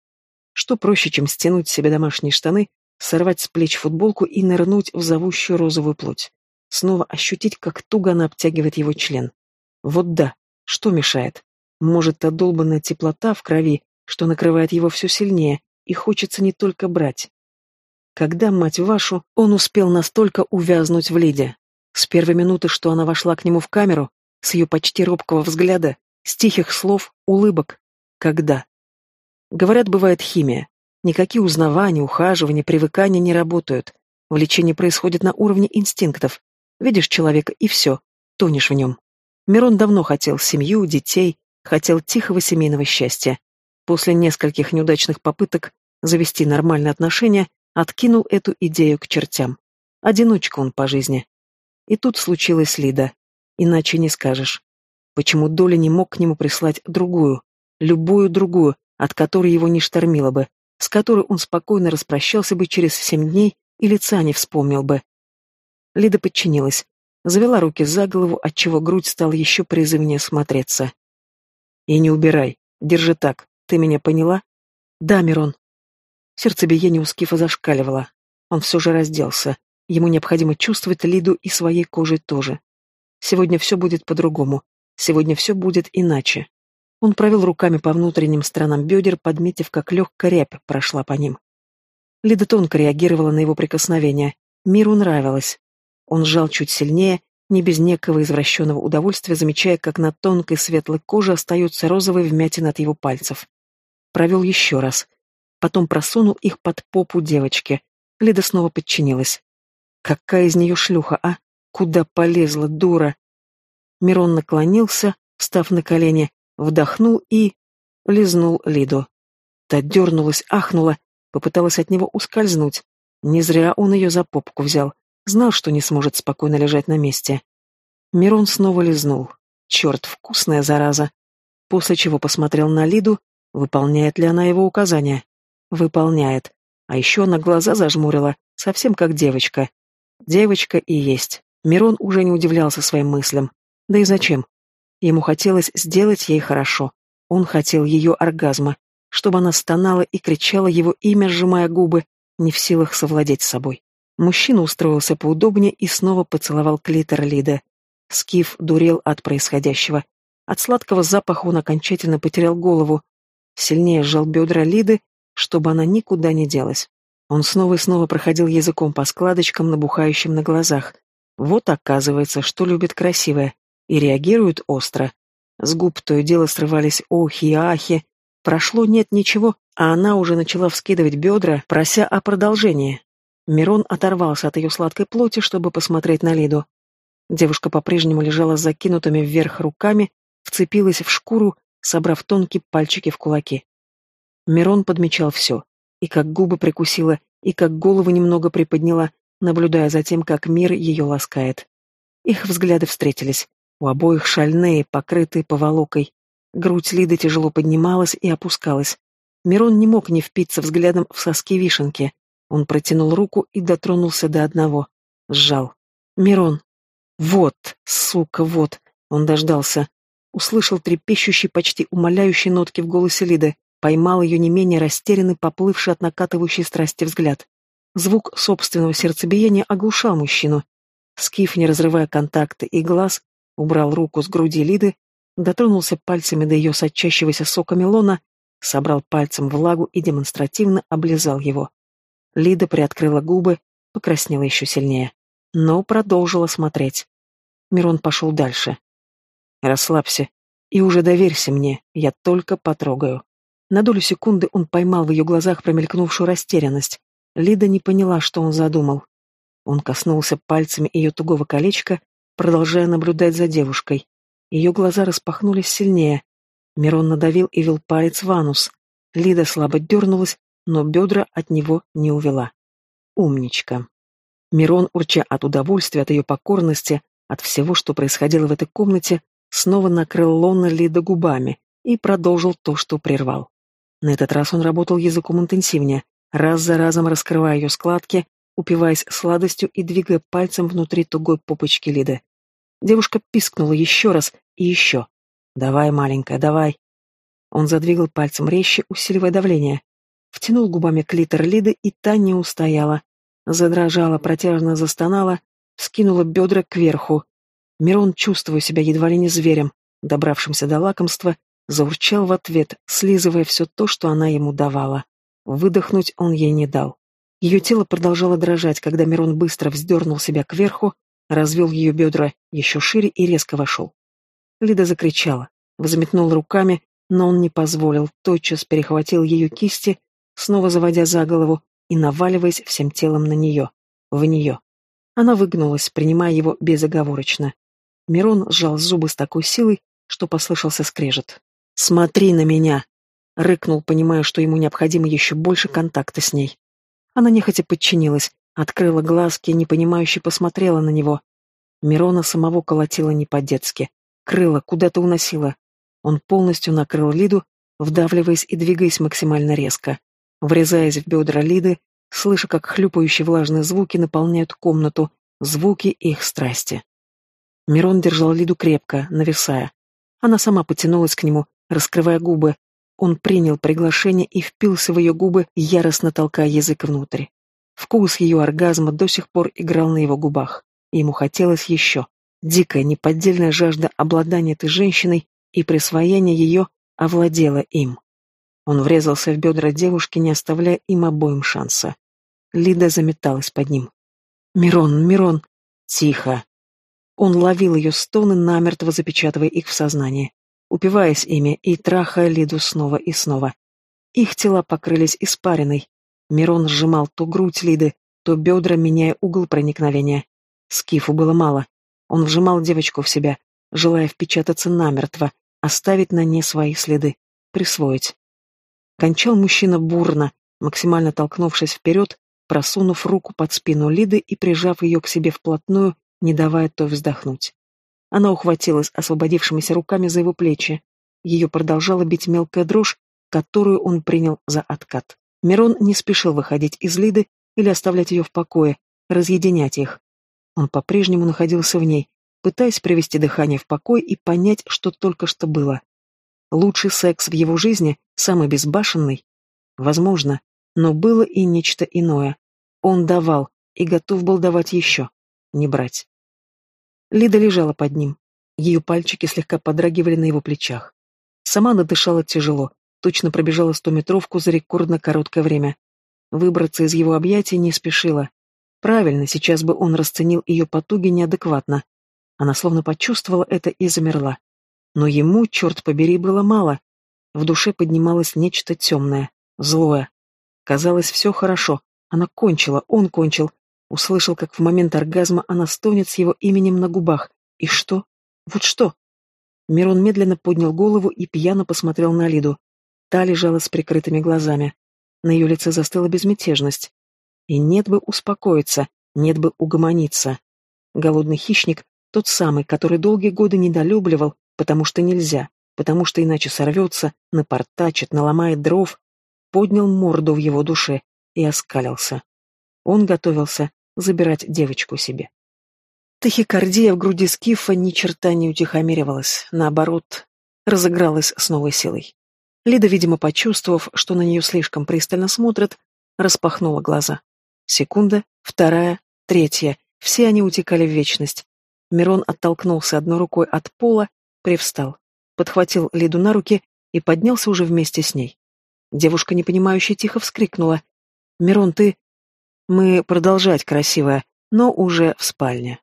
Что проще, чем стянуть себе домашние штаны, сорвать с плеч футболку и нырнуть в зовущую розовую плоть. Снова ощутить, как туго она обтягивает его член. Вот да, что мешает? Может, та долбанная теплота в крови, что накрывает его все сильнее, и хочется не только брать. Когда, мать вашу, он успел настолько увязнуть в леде? С первой минуты, что она вошла к нему в камеру, с ее почти робкого взгляда, с тихих слов, улыбок. Когда? Говорят, бывает химия. Никакие узнавания, ухаживания, привыкания не работают. Влечение происходит на уровне инстинктов. Видишь человека, и все, тонешь в нем. Мирон давно хотел семью, детей, хотел тихого семейного счастья. После нескольких неудачных попыток завести нормальные отношения, откинул эту идею к чертям. Одиночка он по жизни. И тут случилась Лида. Иначе не скажешь. Почему Доля не мог к нему прислать другую, любую другую, от которой его не штормило бы, с которой он спокойно распрощался бы через семь дней и лица не вспомнил бы. Лида подчинилась, завела руки за голову, отчего грудь стала еще призывнее смотреться. «И не убирай. Держи так. Ты меня поняла?» «Да, Мирон». Сердцебиение у Скифа зашкаливало. Он все же разделся. Ему необходимо чувствовать Лиду и своей кожей тоже. Сегодня все будет по-другому. Сегодня все будет иначе. Он провел руками по внутренним сторонам бедер, подметив, как легкая рябь прошла по ним. Лида тонко реагировала на его прикосновение. Миру нравилось. Он сжал чуть сильнее, не без некого извращенного удовольствия, замечая, как на тонкой светлой коже остаются розовые вмятины от его пальцев. Провел еще раз. Потом просунул их под попу девочки. Лида снова подчинилась. Какая из нее шлюха, а? Куда полезла, дура? Мирон наклонился, встав на колени, вдохнул и... лизнул Лиду. Та дернулась, ахнула, попыталась от него ускользнуть. Не зря он ее за попку взял. Знал, что не сможет спокойно лежать на месте. Мирон снова лизнул. Черт, вкусная зараза. После чего посмотрел на Лиду, выполняет ли она его указания. Выполняет. А еще она глаза зажмурила, совсем как девочка. Девочка и есть. Мирон уже не удивлялся своим мыслям. Да и зачем? Ему хотелось сделать ей хорошо. Он хотел ее оргазма, чтобы она стонала и кричала его имя, сжимая губы, не в силах совладеть собой. Мужчина устроился поудобнее и снова поцеловал клитор Лиды. Скиф дурел от происходящего. От сладкого запаха он окончательно потерял голову. Сильнее сжал бедра Лиды, чтобы она никуда не делась. Он снова и снова проходил языком по складочкам, набухающим на глазах. Вот оказывается, что любит красивое. И реагирует остро. С губ то и дело срывались охи и ахи. Прошло нет ничего, а она уже начала вскидывать бедра, прося о продолжении. Мирон оторвался от ее сладкой плоти, чтобы посмотреть на Лиду. Девушка по-прежнему лежала с закинутыми вверх руками, вцепилась в шкуру, собрав тонкие пальчики в кулаки. Мирон подмечал все, и как губы прикусила, и как голову немного приподняла, наблюдая за тем, как мир ее ласкает. Их взгляды встретились, у обоих шальные, покрытые поволокой. Грудь Лиды тяжело поднималась и опускалась. Мирон не мог не впиться взглядом в соски вишенки, он протянул руку и дотронулся до одного. Сжал. «Мирон!» «Вот, сука, вот!» Он дождался. Услышал трепещущий, почти умоляющий нотки в голосе Лиды. Поймал ее не менее растерянный, поплывший от накатывающей страсти взгляд. Звук собственного сердцебиения оглушал мужчину. Скиф, не разрывая контакта и глаз, убрал руку с груди Лиды, дотронулся пальцами до ее сочащегося сока мелона, собрал пальцем влагу и демонстративно облизал его. Лида приоткрыла губы, покраснела еще сильнее, но продолжила смотреть. Мирон пошел дальше. «Расслабься и уже доверься мне, я только потрогаю». На долю секунды он поймал в ее глазах промелькнувшую растерянность. Лида не поняла, что он задумал. Он коснулся пальцами ее тугого колечка, продолжая наблюдать за девушкой. Ее глаза распахнулись сильнее. Мирон надавил и вел палец в анус. Лида слабо дернулась, но бедра от него не увела. Умничка. Мирон, урча от удовольствия, от ее покорности, от всего, что происходило в этой комнате, снова накрыл лона Лида губами и продолжил то, что прервал. На этот раз он работал языком интенсивнее, раз за разом раскрывая ее складки, упиваясь сладостью и двигая пальцем внутри тугой попочки Лиды. Девушка пискнула еще раз и еще. «Давай, маленькая, давай». Он задвигал пальцем резче, усиливая давление. Втянул губами клитор Лиды, и та не устояла. Задрожала, протяжно застонала, скинула бедра кверху. Мирон, чувствуя себя едва ли не зверем, добравшимся до лакомства, заурчал в ответ, слизывая все то, что она ему давала. Выдохнуть он ей не дал. Ее тело продолжало дрожать, когда Мирон быстро вздернул себя кверху, развел ее бедра еще шире и резко вошел. Лида закричала, взметнула руками, но он не позволил, тотчас перехватил ее кисти, снова заводя за голову и наваливаясь всем телом на нее, в нее. Она выгнулась, принимая его безоговорочно. Мирон сжал зубы с такой силой, что послышался скрежет. «Смотри на меня!» — рыкнул, понимая, что ему необходимо еще больше контакта с ней. Она нехотя подчинилась, открыла глазки, непонимающе посмотрела на него. Мирона самого колотила не по-детски. Крыла, куда-то уносила. Он полностью накрыл Лиду, вдавливаясь и двигаясь максимально резко. Врезаясь в бедра Лиды, слыша, как хлюпающие влажные звуки наполняют комнату, звуки их страсти. Мирон держал Лиду крепко, нависая. Она сама потянулась к нему, раскрывая губы, он принял приглашение и впился в ее губы, яростно толкая язык внутрь. Вкус ее оргазма до сих пор играл на его губах. ему хотелось еще. Дикая, неподдельная жажда обладания этой женщиной и присвоения ее овладела им. Он врезался в бедра девушки, не оставляя им обоим шанса. Лида заметалась под ним. «Мирон, Мирон!» «Тихо!» Он ловил ее стоны, намертво запечатывая их в сознании упиваясь ими и трахая Лиду снова и снова. Их тела покрылись испариной. Мирон сжимал то грудь Лиды, то бедра, меняя угол проникновения. Скифу было мало. Он вжимал девочку в себя, желая впечататься намертво, оставить на ней свои следы, присвоить. Кончал мужчина бурно, максимально толкнувшись вперед, просунув руку под спину Лиды и прижав ее к себе вплотную, не давая той вздохнуть. Она ухватилась освободившимися руками за его плечи. Ее продолжала бить мелкая дрожь, которую он принял за откат. Мирон не спешил выходить из Лиды или оставлять ее в покое, разъединять их. Он по-прежнему находился в ней, пытаясь привести дыхание в покой и понять, что только что было. Лучший секс в его жизни, самый безбашенный? Возможно, но было и нечто иное. Он давал и готов был давать еще, не брать. Лида лежала под ним. Ее пальчики слегка подрагивали на его плечах. Сама она дышала тяжело, точно пробежала стометровку за рекордно короткое время. Выбраться из его объятий не спешила. Правильно, сейчас бы он расценил ее потуги неадекватно. Она словно почувствовала это и замерла. Но ему, черт побери, было мало. В душе поднималось нечто темное, злое. Казалось, все хорошо. Она кончила, он кончил, Услышал, как в момент оргазма она стонет с его именем на губах. И что? Вот что? Мирон медленно поднял голову и пьяно посмотрел на Лиду. Та лежала с прикрытыми глазами. На ее лице застыла безмятежность. И нет бы успокоиться, нет бы угомониться. Голодный хищник, тот самый, который долгие годы недолюбливал, потому что нельзя, потому что иначе сорвется, напортачит, наломает дров, поднял морду в его душе и оскалился. Он готовился забирать девочку себе. Тахикардия в груди Скифа ни черта не утихомиривалась, наоборот, разыгралась с новой силой. Лида, видимо, почувствовав, что на нее слишком пристально смотрят, распахнула глаза. Секунда, вторая, третья, все они утекали в вечность. Мирон оттолкнулся одной рукой от пола, привстал, подхватил Лиду на руки и поднялся уже вместе с ней. Девушка, непонимающе, тихо вскрикнула. «Мирон, ты...» «Мы продолжать, красивая, но уже в спальне».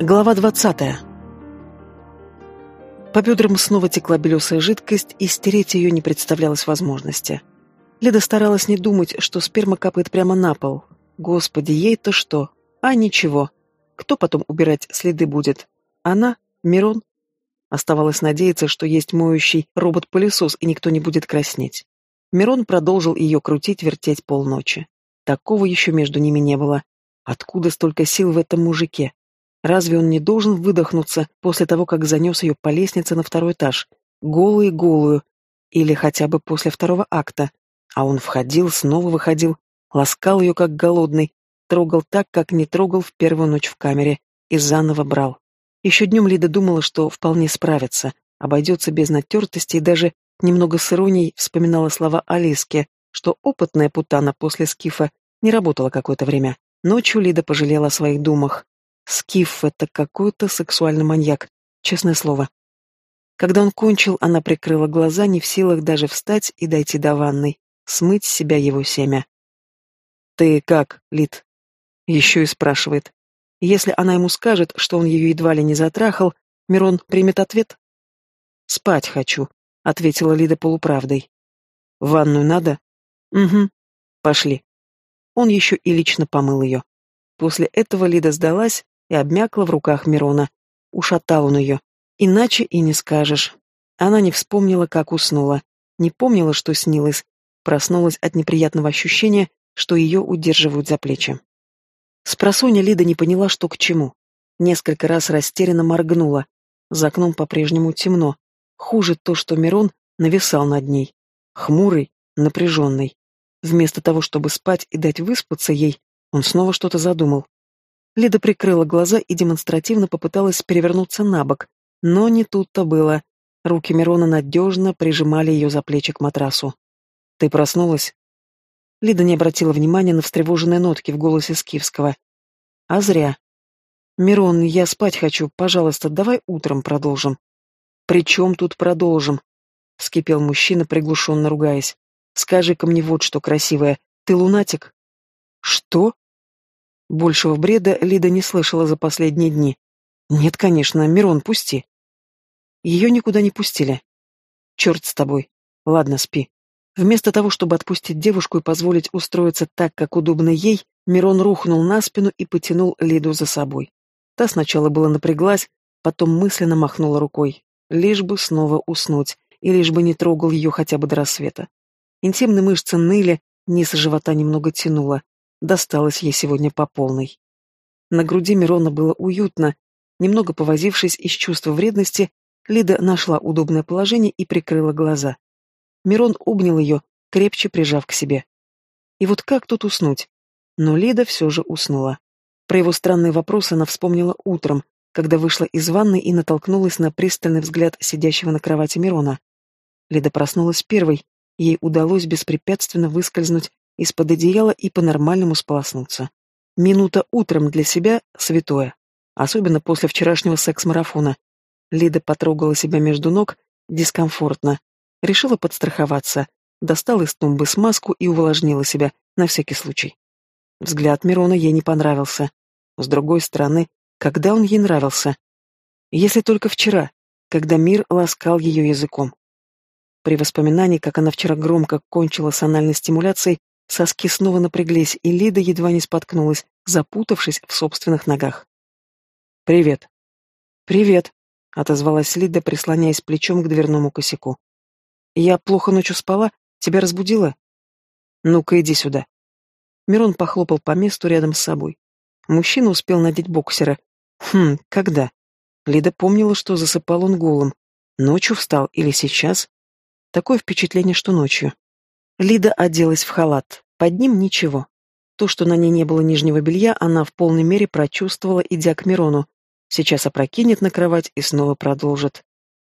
Глава двадцатая. По бедрам снова текла белесая жидкость, и стереть ее не представлялось возможности. Лида старалась не думать, что сперма капает прямо на пол. Господи, ей-то что? А ничего. Кто потом убирать следы будет? Она? Мирон? Оставалось надеяться, что есть моющий робот-пылесос, и никто не будет краснеть. Мирон продолжил ее крутить, вертеть полночи. Такого еще между ними не было. Откуда столько сил в этом мужике? Разве он не должен выдохнуться после того, как занес ее по лестнице на второй этаж, голую-голую, или хотя бы после второго акта? А он входил, снова выходил, ласкал ее как голодный, трогал так, как не трогал в первую ночь в камере, и заново брал. Еще днем Лида думала, что вполне справится, обойдется без натертости и даже немного с иронией вспоминала слова Алиске, что опытная путана после скифа не работала какое-то время. Ночью Лида пожалела о своих думах. Скиф — это какой-то сексуальный маньяк, честное слово. Когда он кончил, она прикрыла глаза, не в силах даже встать и дойти до ванной, смыть с себя его семя. «Ты как, Лид?» Еще и спрашивает. Если она ему скажет, что он ее едва ли не затрахал, Мирон примет ответ? «Спать хочу», — ответила Лида полуправдой. «Ванную надо?» «Угу. Пошли». Он еще и лично помыл ее. После этого Лида сдалась и обмякла в руках Мирона. Ушатал он ее. Иначе и не скажешь. Она не вспомнила, как уснула. Не помнила, что снилось. Проснулась от неприятного ощущения, что ее удерживают за плечи. Спросонья Лида не поняла, что к чему. Несколько раз растерянно моргнула. За окном по-прежнему темно. Хуже то, что Мирон нависал над ней. Хмурый, напряженный. Вместо того, чтобы спать и дать выспаться ей, он снова что-то задумал. Лида прикрыла глаза и демонстративно попыталась перевернуться на бок, но не тут-то было. Руки Мирона надежно прижимали ее за плечи к матрасу. «Ты проснулась?» Лида не обратила внимания на встревоженные нотки в голосе Скифского. «А зря. Мирон, я спать хочу. Пожалуйста, давай утром продолжим». «При чем тут продолжим?» — вскипел мужчина, приглушенно ругаясь. «Скажи-ка мне вот что, красивое. Ты лунатик?» «Что?» Большего бреда Лида не слышала за последние дни. Нет, конечно, Мирон, пусти. Ее никуда не пустили. Черт с тобой. Ладно, спи. Вместо того, чтобы отпустить девушку и позволить устроиться так, как удобно ей, Мирон рухнул на спину и потянул Лиду за собой. Та сначала была напряглась, потом мысленно махнула рукой. Лишь бы снова уснуть, и лишь бы не трогал ее хотя бы до рассвета. Интимные мышцы ныли, низ живота немного тянуло досталось ей сегодня по полной. На груди Мирона было уютно. Немного повозившись из чувства вредности, Лида нашла удобное положение и прикрыла глаза. Мирон обнял ее, крепче прижав к себе. И вот как тут уснуть? Но Лида все же уснула. Про его странные вопросы она вспомнила утром, когда вышла из ванны и натолкнулась на пристальный взгляд сидящего на кровати Мирона. Лида проснулась первой, ей удалось беспрепятственно выскользнуть из-под одеяла и по-нормальному сполоснуться. Минута утром для себя святое, особенно после вчерашнего секс-марафона. Лида потрогала себя между ног, дискомфортно. Решила подстраховаться, достала из тумбы смазку и увлажнила себя, на всякий случай. Взгляд Мирона ей не понравился. С другой стороны, когда он ей нравился? Если только вчера, когда мир ласкал ее языком. При воспоминании, как она вчера громко кончила с анальной стимуляцией, Соски снова напряглись, и Лида едва не споткнулась, запутавшись в собственных ногах. «Привет». «Привет», — отозвалась Лида, прислоняясь плечом к дверному косяку. «Я плохо ночью спала? Тебя разбудила?» «Ну-ка, иди сюда». Мирон похлопал по месту рядом с собой. Мужчина успел надеть боксера. Хм, когда? Лида помнила, что засыпал он голым. Ночью встал или сейчас? Такое впечатление, что ночью. Лида оделась в халат. Под ним ничего. То, что на ней не было нижнего белья, она в полной мере прочувствовала, идя к Мирону. Сейчас опрокинет на кровать и снова продолжит.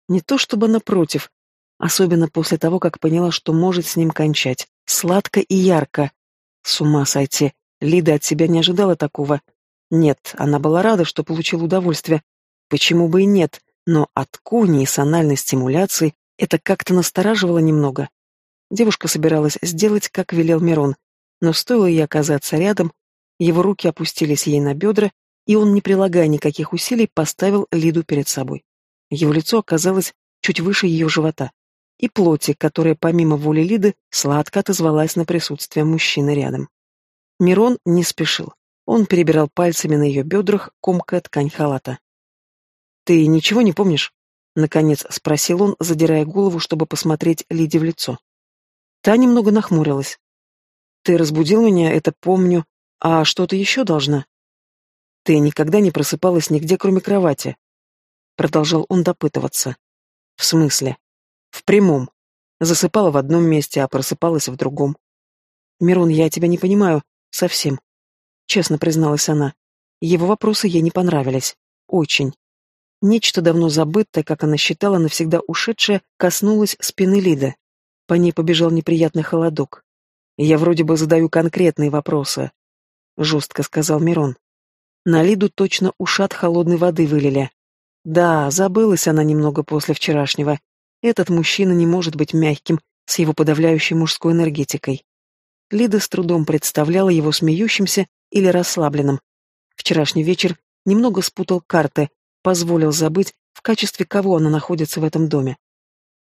Не то чтобы она против, особенно после того, как поняла, что может с ним кончать. Сладко и ярко. С ума сойти. Лида от себя не ожидала такого. Нет, она была рада, что получила удовольствие. Почему бы и нет? Но от куни с анальной стимуляцией это как-то настораживало немного. Девушка собиралась сделать, как велел Мирон, но стоило ей оказаться рядом, его руки опустились ей на бедра, и он, не прилагая никаких усилий, поставил Лиду перед собой. Его лицо оказалось чуть выше ее живота, и плоти, которая помимо воли Лиды сладко отозвалась на присутствие мужчины рядом. Мирон не спешил. Он перебирал пальцами на ее бедрах, комкая ткань халата. «Ты ничего не помнишь?» — наконец спросил он, задирая голову, чтобы посмотреть Лиде в лицо. Та немного нахмурилась. «Ты разбудил меня, это помню. А что ты еще должна?» «Ты никогда не просыпалась нигде, кроме кровати», — продолжал он допытываться. «В смысле?» «В прямом. Засыпала в одном месте, а просыпалась в другом». «Мирон, я тебя не понимаю. Совсем». Честно призналась она. Его вопросы ей не понравились. Очень. Нечто давно забытое, как она считала, навсегда ушедшее, коснулось спины Лиды. По ней побежал неприятный холодок. «Я вроде бы задаю конкретные вопросы», — жестко сказал Мирон. На Лиду точно ушат холодной воды вылили. Да, забылась она немного после вчерашнего. Этот мужчина не может быть мягким, с его подавляющей мужской энергетикой. Лида с трудом представляла его смеющимся или расслабленным. Вчерашний вечер немного спутал карты, позволил забыть, в качестве кого она находится в этом доме.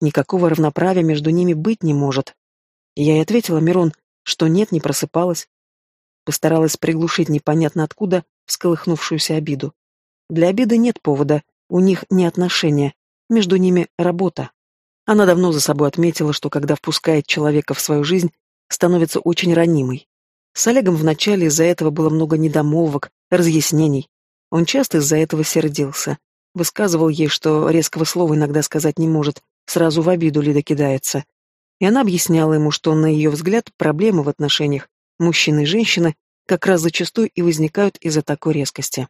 Никакого равноправия между ними быть не может. Я и ответила Мирон, что нет, не просыпалась. Постаралась приглушить непонятно откуда всколыхнувшуюся обиду. Для обиды нет повода, у них не отношения, между ними работа. Она давно за собой отметила, что когда впускает человека в свою жизнь, становится очень ранимой. С Олегом вначале из-за этого было много недомолвок, разъяснений. Он часто из-за этого сердился. Высказывал ей, что резкого слова иногда сказать не может, Сразу в обиду Лида кидается. И она объясняла ему, что, на ее взгляд, проблемы в отношениях мужчины и женщины как раз зачастую и возникают из-за такой резкости.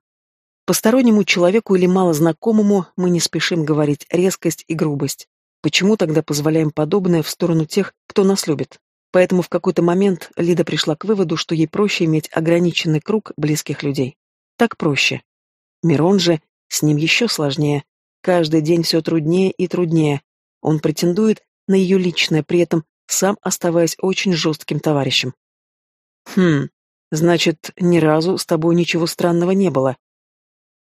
Постороннему человеку или малознакомому мы не спешим говорить резкость и грубость. Почему тогда позволяем подобное в сторону тех, кто нас любит? Поэтому в какой-то момент Лида пришла к выводу, что ей проще иметь ограниченный круг близких людей. Так проще. Мирон же, с ним еще сложнее. Каждый день все труднее и труднее, он претендует на ее личное, при этом сам оставаясь очень жестким товарищем. «Хм, значит, ни разу с тобой ничего странного не было?»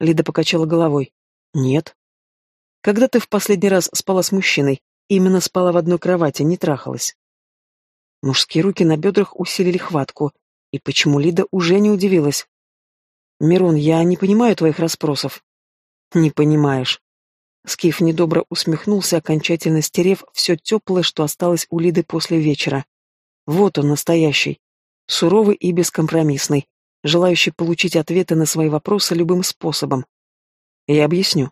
Лида покачала головой. «Нет». «Когда ты в последний раз спала с мужчиной, именно спала в одной кровати, не трахалась?» Мужские руки на бедрах усилили хватку, и почему Лида уже не удивилась? «Мирон, я не понимаю твоих расспросов». «Не понимаешь. Скиф недобро усмехнулся, окончательно стерев все теплое, что осталось у Лиды после вечера. Вот он, настоящий. Суровый и бескомпромиссный, желающий получить ответы на свои вопросы любым способом. Я объясню.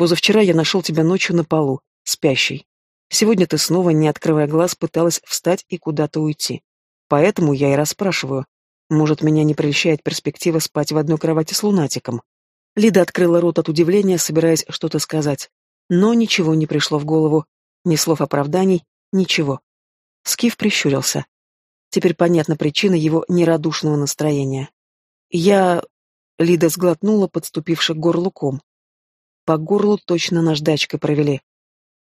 Позавчера я нашел тебя ночью на полу, спящий. Сегодня ты снова, не открывая глаз, пыталась встать и куда-то уйти. Поэтому я и расспрашиваю. Может, меня не прельщает перспектива спать в одной кровати с лунатиком? Лида открыла рот от удивления, собираясь что-то сказать. Но ничего не пришло в голову. Ни слов оправданий, ничего. Скиф прищурился. Теперь понятна причина его нерадушного настроения. Я... Лида сглотнула, подступивший к горлу ком. По горлу точно наждачкой провели.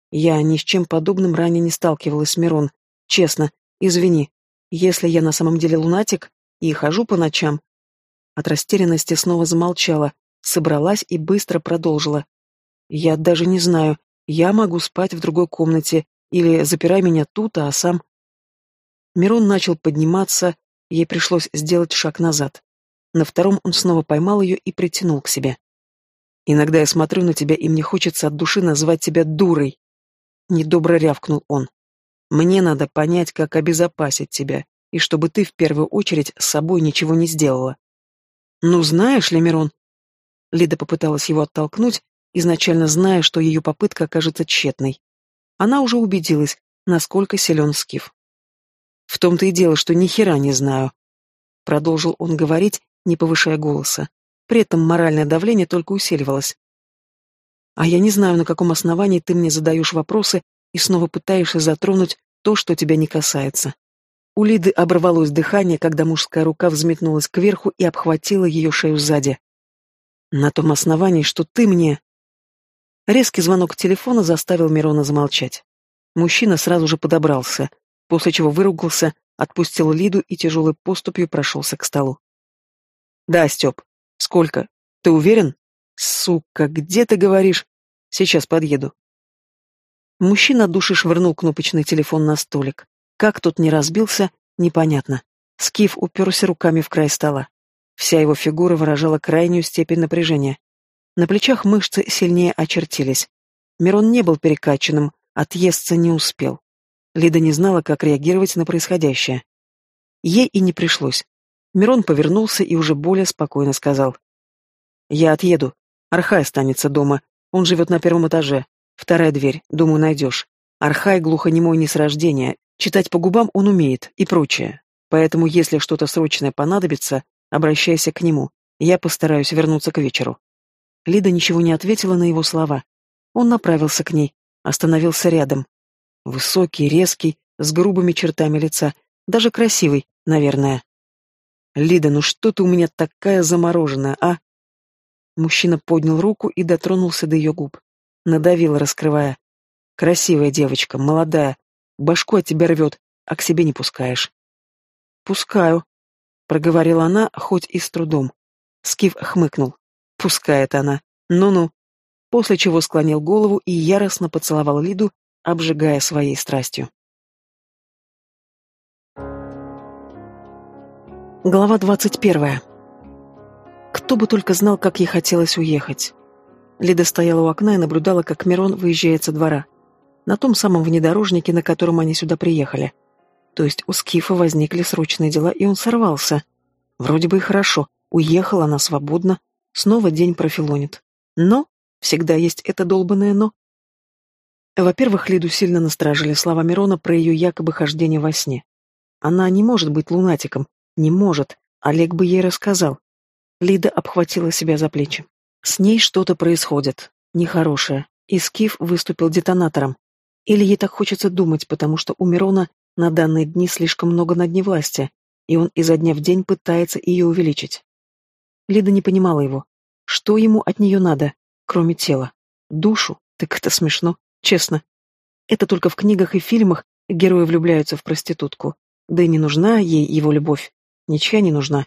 Я ни с чем подобным ранее не сталкивалась, Мирон. Честно, извини. Если я на самом деле лунатик и хожу по ночам... От растерянности снова замолчала, собралась и быстро продолжила. «Я даже не знаю, я могу спать в другой комнате или запирай меня тут, а сам...» Мирон начал подниматься, ей пришлось сделать шаг назад. На втором он снова поймал ее и притянул к себе. «Иногда я смотрю на тебя, и мне хочется от души назвать тебя дурой!» Недобро рявкнул он. «Мне надо понять, как обезопасить тебя, и чтобы ты в первую очередь с собой ничего не сделала». «Ну, знаешь ли, Мирон, Лида попыталась его оттолкнуть, изначально зная, что ее попытка окажется тщетной. Она уже убедилась, насколько силен Скиф. «В том-то и дело, что ни хера не знаю», — продолжил он говорить, не повышая голоса. При этом моральное давление только усиливалось. «А я не знаю, на каком основании ты мне задаешь вопросы и снова пытаешься затронуть то, что тебя не касается». У Лиды оборвалось дыхание, когда мужская рука взметнулась кверху и обхватила ее шею сзади. На том основании, что ты мне... Резкий звонок телефона заставил Мирона замолчать. Мужчина сразу же подобрался, после чего выругался, отпустил Лиду и тяжелой поступью прошелся к столу. «Да, Степ. Сколько? Ты уверен?» «Сука, где ты говоришь?» «Сейчас подъеду». Мужчина от души швырнул кнопочный телефон на столик. Как тот не разбился, непонятно. Скиф уперся руками в край стола. Вся его фигура выражала крайнюю степень напряжения. На плечах мышцы сильнее очертились. Мирон не был перекачанным, отъесться не успел. Лида не знала, как реагировать на происходящее. Ей и не пришлось. Мирон повернулся и уже более спокойно сказал. «Я отъеду. Архай останется дома. Он живет на первом этаже. Вторая дверь. Думаю, найдешь. Архай глухонемой не с рождения. Читать по губам он умеет и прочее. Поэтому, если что-то срочное понадобится, обращайся к нему. Я постараюсь вернуться к вечеру. Лида ничего не ответила на его слова. Он направился к ней, остановился рядом. Высокий, резкий, с грубыми чертами лица, даже красивый, наверное. «Лида, ну что ты у меня такая замороженная, а?» Мужчина поднял руку и дотронулся до ее губ. Надавил, раскрывая. «Красивая девочка, молодая. Башку от тебя рвет, а к себе не пускаешь». «Пускаю», — проговорила она, хоть и с трудом. Скиф хмыкнул. Пускает она. Ну-ну. После чего склонил голову и яростно поцеловал Лиду, обжигая своей страстью. Глава двадцать первая. Кто бы только знал, как ей хотелось уехать. Лида стояла у окна и наблюдала, как Мирон выезжает со двора. На том самом внедорожнике, на котором они сюда приехали. То есть у Скифа возникли срочные дела, и он сорвался. Вроде бы и хорошо. Уехала она свободно, Снова день профилонит. Но всегда есть это долбанное «но». Во-первых, Лиду сильно настражили слова Мирона про ее якобы хождение во сне. Она не может быть лунатиком. Не может. Олег бы ей рассказал. Лида обхватила себя за плечи. С ней что-то происходит. Нехорошее. И Скиф выступил детонатором. Или ей так хочется думать, потому что у Мирона на данные дни слишком много над ней власти, и он изо дня в день пытается ее увеличить. Лида не понимала его. Что ему от нее надо, кроме тела? Душу? Так это смешно, честно. Это только в книгах и фильмах герои влюбляются в проститутку. Да и не нужна ей его любовь. Ничья не нужна.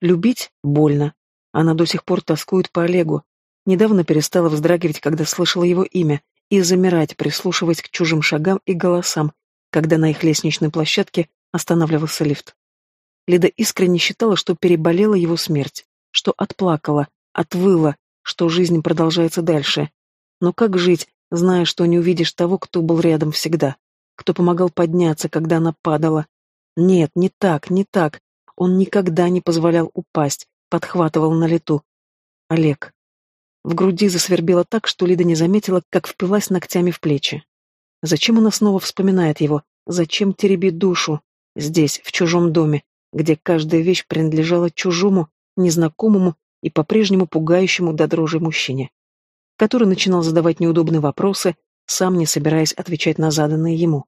Любить больно. Она до сих пор тоскует по Олегу. Недавно перестала вздрагивать, когда слышала его имя, и замирать, прислушиваясь к чужим шагам и голосам, когда на их лестничной площадке останавливался лифт. Лида искренне считала, что переболела его смерть что отплакала, отвыла, что жизнь продолжается дальше. Но как жить, зная, что не увидишь того, кто был рядом всегда, кто помогал подняться, когда она падала? Нет, не так, не так. Он никогда не позволял упасть, подхватывал на лету. Олег. В груди засвербело так, что Лида не заметила, как впилась ногтями в плечи. Зачем она снова вспоминает его? Зачем теребит душу? Здесь, в чужом доме, где каждая вещь принадлежала чужому, незнакомому и по-прежнему пугающему до дрожи мужчине, который начинал задавать неудобные вопросы, сам не собираясь отвечать на заданные ему.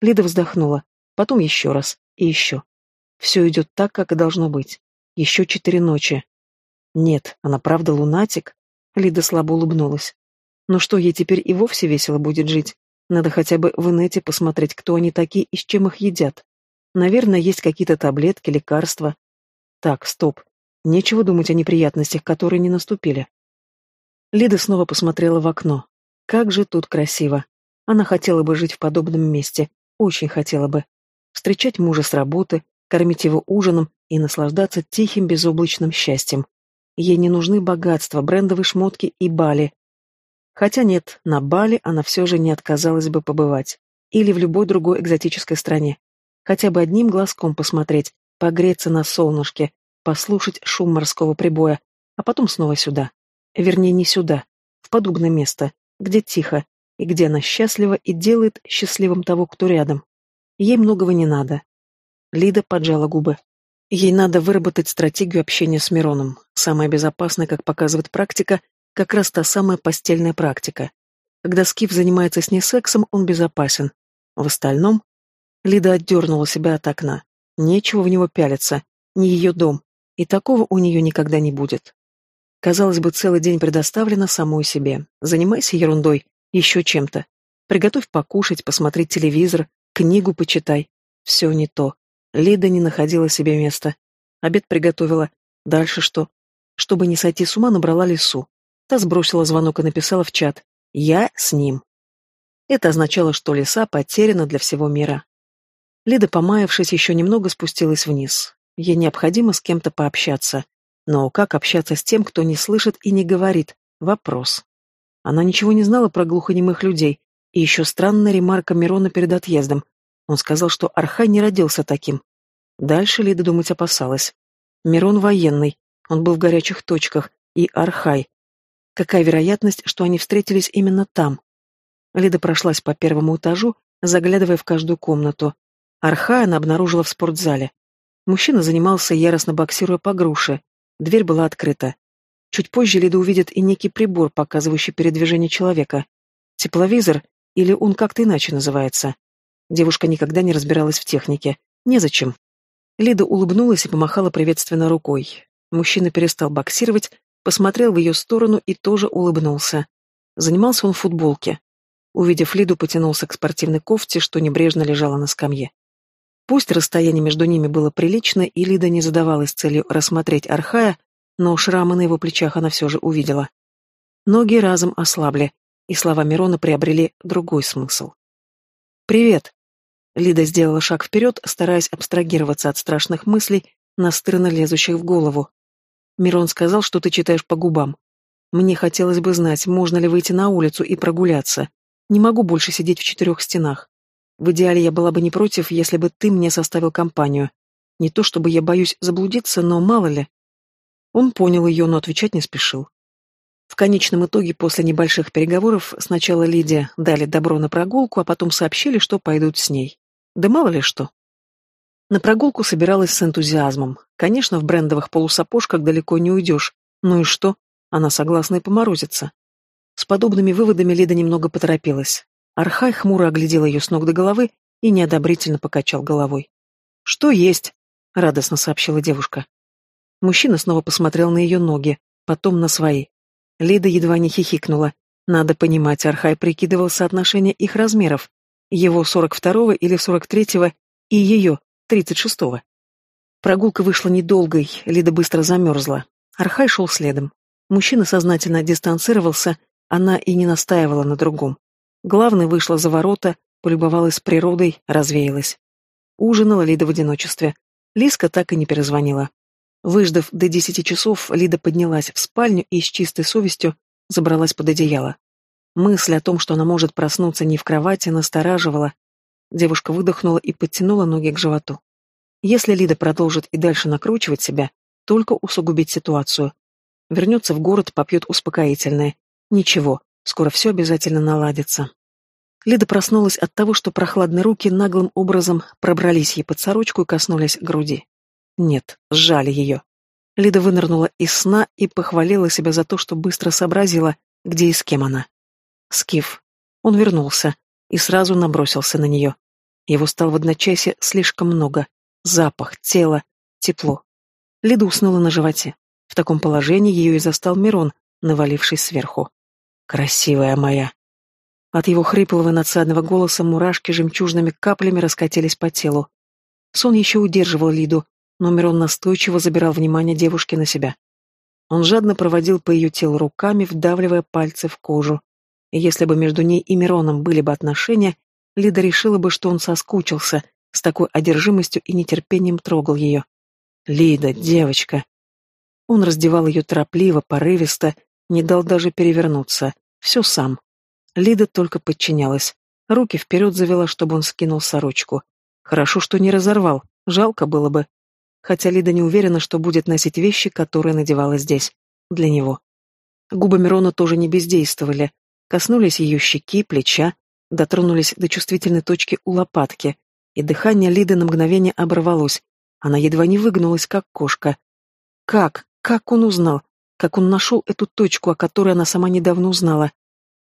Лида вздохнула, потом еще раз и еще. Все идет так, как и должно быть. Еще четыре ночи. Нет, она правда лунатик? Лида слабо улыбнулась. Но что ей теперь и вовсе весело будет жить? Надо хотя бы в инете посмотреть, кто они такие и с чем их едят. Наверное, есть какие-то таблетки, лекарства. Так, стоп. Нечего думать о неприятностях, которые не наступили. Лида снова посмотрела в окно. Как же тут красиво. Она хотела бы жить в подобном месте, очень хотела бы. Встречать мужа с работы, кормить его ужином и наслаждаться тихим безоблачным счастьем. Ей не нужны богатства, брендовые шмотки и Бали. Хотя нет, на Бали она все же не отказалась бы побывать. Или в любой другой экзотической стране. Хотя бы одним глазком посмотреть, погреться на солнышке, послушать шум морского прибоя, а потом снова сюда. Вернее, не сюда, в подобное место, где тихо, и где она счастлива и делает счастливым того, кто рядом. Ей многого не надо. Лида поджала губы. Ей надо выработать стратегию общения с Мироном. Самая безопасная, как показывает практика, как раз та самая постельная практика. Когда Скиф занимается с ней сексом, он безопасен. В остальном... Лида отдернула себя от окна. Нечего в него пялиться. Не ее дом и такого у нее никогда не будет. Казалось бы, целый день предоставлено самой себе. Занимайся ерундой, еще чем-то. Приготовь покушать, посмотреть телевизор, книгу почитай. Все не то. Лида не находила себе места. Обед приготовила. Дальше что? Чтобы не сойти с ума, набрала лесу. Та сбросила звонок и написала в чат «Я с ним». Это означало, что леса потеряна для всего мира. Лида, помаявшись, еще немного спустилась вниз. Ей необходимо с кем-то пообщаться. Но как общаться с тем, кто не слышит и не говорит? Вопрос. Она ничего не знала про глухонемых людей. И еще странная ремарка Мирона перед отъездом. Он сказал, что Архай не родился таким. Дальше Лида думать опасалась. Мирон военный, он был в горячих точках, и Архай. Какая вероятность, что они встретились именно там? Лида прошлась по первому этажу, заглядывая в каждую комнату. Архая она обнаружила в спортзале. Мужчина занимался, яростно боксируя по груше. Дверь была открыта. Чуть позже Лида увидит и некий прибор, показывающий передвижение человека. Тепловизор, или он как-то иначе называется. Девушка никогда не разбиралась в технике. Незачем. Лида улыбнулась и помахала приветственно рукой. Мужчина перестал боксировать, посмотрел в ее сторону и тоже улыбнулся. Занимался он в футболке. Увидев Лиду, потянулся к спортивной кофте, что небрежно лежала на скамье. Пусть расстояние между ними было прилично, и Лида не задавалась целью рассмотреть Архая, но шрамы на его плечах она все же увидела. Ноги разом ослабли, и слова Мирона приобрели другой смысл. «Привет!» Лида сделала шаг вперед, стараясь абстрагироваться от страшных мыслей, настырно лезущих в голову. Мирон сказал, что ты читаешь по губам. Мне хотелось бы знать, можно ли выйти на улицу и прогуляться. Не могу больше сидеть в четырех стенах. В идеале я была бы не против, если бы ты мне составил компанию. Не то чтобы я боюсь заблудиться, но мало ли. Он понял ее, но отвечать не спешил. В конечном итоге, после небольших переговоров, сначала Лидия дали добро на прогулку, а потом сообщили, что пойдут с ней. Да мало ли что. На прогулку собиралась с энтузиазмом. Конечно, в брендовых полусапожках далеко не уйдешь. Ну и что? Она согласна и поморозится. С подобными выводами Лида немного поторопилась. Архай хмуро оглядел ее с ног до головы и неодобрительно покачал головой. «Что есть?» — радостно сообщила девушка. Мужчина снова посмотрел на ее ноги, потом на свои. Лида едва не хихикнула. Надо понимать, Архай прикидывал соотношение их размеров. Его сорок второго или сорок третьего и ее тридцать шестого. Прогулка вышла недолгой, Лида быстро замерзла. Архай шел следом. Мужчина сознательно дистанцировался, она и не настаивала на другом. Главное, вышла за ворота, полюбовалась природой, развеялась. Ужинала Лида в одиночестве. Лиска так и не перезвонила. Выждав до десяти часов, Лида поднялась в спальню и с чистой совестью забралась под одеяло. Мысль о том, что она может проснуться не в кровати, настораживала. Девушка выдохнула и подтянула ноги к животу. Если Лида продолжит и дальше накручивать себя, только усугубить ситуацию. Вернется в город, попьет успокоительное. Ничего, Скоро все обязательно наладится. Лида проснулась от того, что прохладные руки наглым образом пробрались ей под сорочку и коснулись груди. Нет, сжали ее. Лида вынырнула из сна и похвалила себя за то, что быстро сообразила, где и с кем она. Скиф. Он вернулся и сразу набросился на нее. Его стало в одночасье слишком много. Запах, тело, тепло. Лида уснула на животе. В таком положении ее и застал Мирон, навалившись сверху. Красивая моя. От его хриплого надсадного голоса мурашки жемчужными каплями раскатились по телу. Сон еще удерживал Лиду, но Мирон настойчиво забирал внимание девушки на себя. Он жадно проводил по ее телу руками, вдавливая пальцы в кожу. Если бы между ней и Мироном были бы отношения, Лида решила бы, что он соскучился, с такой одержимостью и нетерпением трогал ее. «Лида, девочка!» Он раздевал ее торопливо, порывисто, не дал даже перевернуться. Все сам. Лида только подчинялась. Руки вперед завела, чтобы он скинул сорочку. Хорошо, что не разорвал. Жалко было бы. Хотя Лида не уверена, что будет носить вещи, которые надевала здесь. Для него. Губы Мирона тоже не бездействовали. Коснулись ее щеки, плеча, дотронулись до чувствительной точки у лопатки, и дыхание Лиды на мгновение оборвалось. Она едва не выгнулась, как кошка. Как? Как он узнал? как он нашел эту точку, о которой она сама недавно узнала.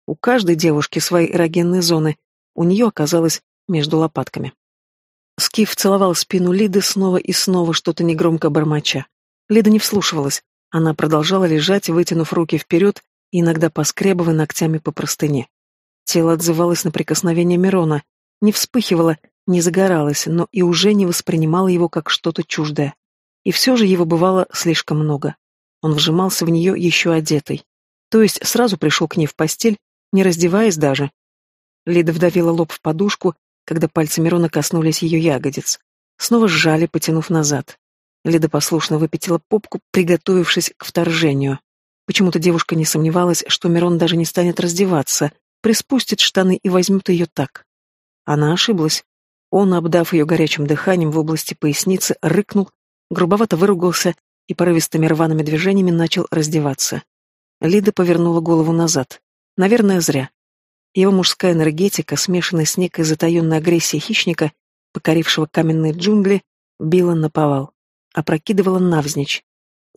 У каждой девушки свои эрогенные зоны, у нее оказалось между лопатками. Скиф целовал спину Лиды снова и снова, что-то негромко бормоча. Лида не вслушивалась, Она продолжала лежать, вытянув руки вперед иногда поскребывая ногтями по простыне. Тело отзывалось на прикосновение Мирона, не вспыхивало, не загоралось, но и уже не воспринимало его как что-то чуждое. И все же его бывало слишком много. Он вжимался в нее еще одетый. То есть сразу пришел к ней в постель, не раздеваясь даже. Лида вдавила лоб в подушку, когда пальцы Мирона коснулись ее ягодиц. Снова сжали, потянув назад. Лида послушно выпятила попку, приготовившись к вторжению. Почему-то девушка не сомневалась, что Мирон даже не станет раздеваться, приспустит штаны и возьмет ее так. Она ошиблась. Он, обдав ее горячим дыханием в области поясницы, рыкнул, грубовато выругался и порывистыми рваными движениями начал раздеваться. Лида повернула голову назад. Наверное, зря. Его мужская энергетика, смешанная с некой затаенной агрессией хищника, покорившего каменные джунгли, била на повал, опрокидывала навзничь.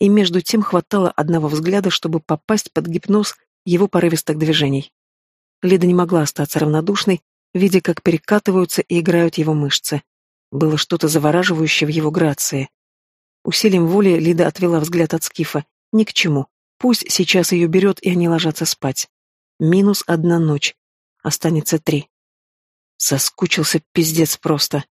И между тем хватало одного взгляда, чтобы попасть под гипноз его порывистых движений. Лида не могла остаться равнодушной, видя, как перекатываются и играют его мышцы. Было что-то завораживающее в его грации. Усилием воли Лида отвела взгляд от Скифа. Ни к чему. Пусть сейчас ее берет, и они ложатся спать. Минус одна ночь. Останется три. Соскучился пиздец просто.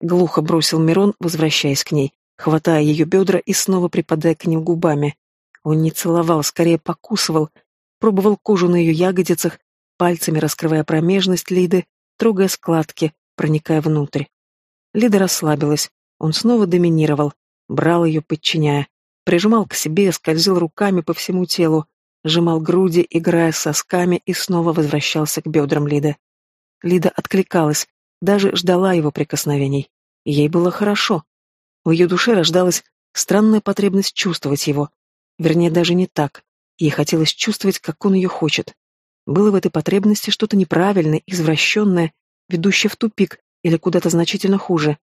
Глухо бросил Мирон, возвращаясь к ней, хватая ее бедра и снова припадая к ним губами. Он не целовал, скорее покусывал, пробовал кожу на ее ягодицах, пальцами раскрывая промежность Лиды, трогая складки, проникая внутрь. Лида расслабилась, он снова доминировал, брал ее, подчиняя, прижимал к себе, скользил руками по всему телу, сжимал груди, играя сосками, и снова возвращался к бедрам Лиды. Лида откликалась, даже ждала его прикосновений. Ей было хорошо. В ее душе рождалась странная потребность чувствовать его. Вернее, даже не так. Ей хотелось чувствовать, как он ее хочет. Было в этой потребности что-то неправильное, извращенное, ведущее в тупик или куда-то значительно хуже.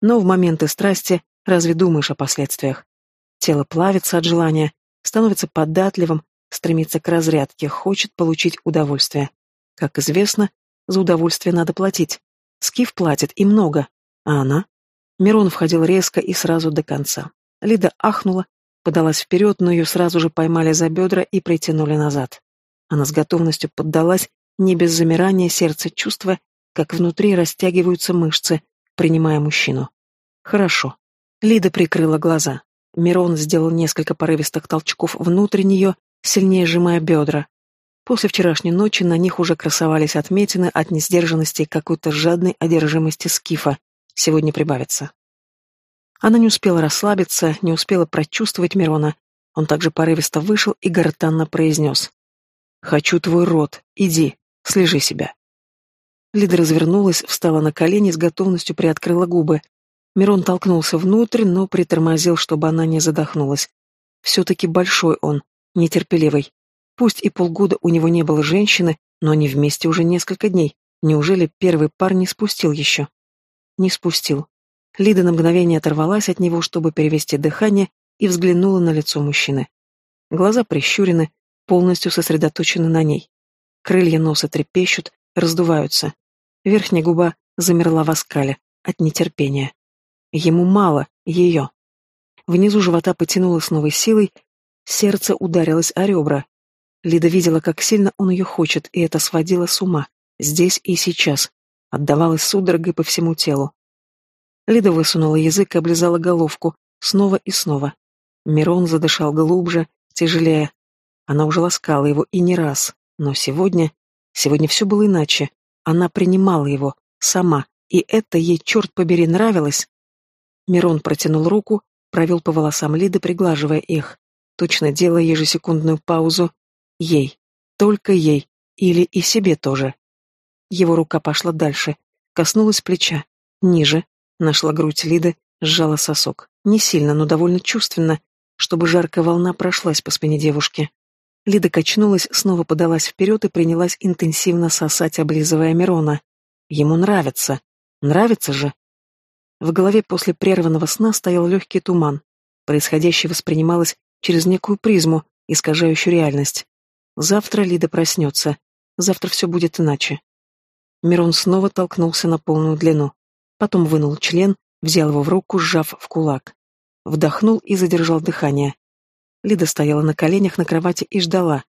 Но в моменты страсти разве думаешь о последствиях? Тело плавится от желания, становится податливым, стремится к разрядке, хочет получить удовольствие. Как известно, за удовольствие надо платить. Скиф платит, и много. А она? Мирон входил резко и сразу до конца. Лида ахнула, подалась вперед, но ее сразу же поймали за бедра и притянули назад. Она с готовностью поддалась, не без замирания сердца чувства, как внутри растягиваются мышцы, принимая мужчину. Хорошо. Лида прикрыла глаза. Мирон сделал несколько порывистых толчков внутрь нее, сильнее сжимая бедра. После вчерашней ночи на них уже красовались отметины от несдержанности какой-то жадной одержимости скифа. Сегодня прибавится. Она не успела расслабиться, не успела прочувствовать Мирона. Он также порывисто вышел и гортанно произнес. «Хочу твой рот. Иди. Слежи себя». Лида развернулась, встала на колени, с готовностью приоткрыла губы. Мирон толкнулся внутрь, но притормозил, чтобы она не задохнулась. Все-таки большой он, нетерпеливый. Пусть и полгода у него не было женщины, но они вместе уже несколько дней. Неужели первый пар не спустил еще? Не спустил. Лида на мгновение оторвалась от него, чтобы перевести дыхание, и взглянула на лицо мужчины. Глаза прищурены, полностью сосредоточены на ней. Крылья носа трепещут, раздуваются. Верхняя губа замерла в оскале от нетерпения. Ему мало ее. Внизу живота потянуло с новой силой, сердце ударилось о ребра. Лида видела, как сильно он ее хочет, и это сводило с ума, здесь и сейчас, отдавалось судорогой по всему телу. Лида высунула язык и облизала головку, снова и снова. Мирон задышал глубже, тяжелее. Она уже ласкала его и не раз, но сегодня... Сегодня все было иначе. Она принимала его, сама, и это ей, черт побери, нравилось. Мирон протянул руку, провел по волосам Лиды, приглаживая их, точно делая ежесекундную паузу. Ей. Только ей. Или и себе тоже. Его рука пошла дальше, коснулась плеча. Ниже. Нашла грудь Лиды, сжала сосок. Не сильно, но довольно чувственно, чтобы жаркая волна прошлась по спине девушки. Лида качнулась, снова подалась вперед и принялась интенсивно сосать, облизывая Мирона. Ему нравится. Нравится же. В голове после прерванного сна стоял легкий туман. Происходящее воспринималось через некую призму, искажающую реальность. Завтра Лида проснется. Завтра все будет иначе. Мирон снова толкнулся на полную длину. Потом вынул член, взял его в руку, сжав в кулак. Вдохнул и задержал дыхание. Лида стояла на коленях на кровати и ждала.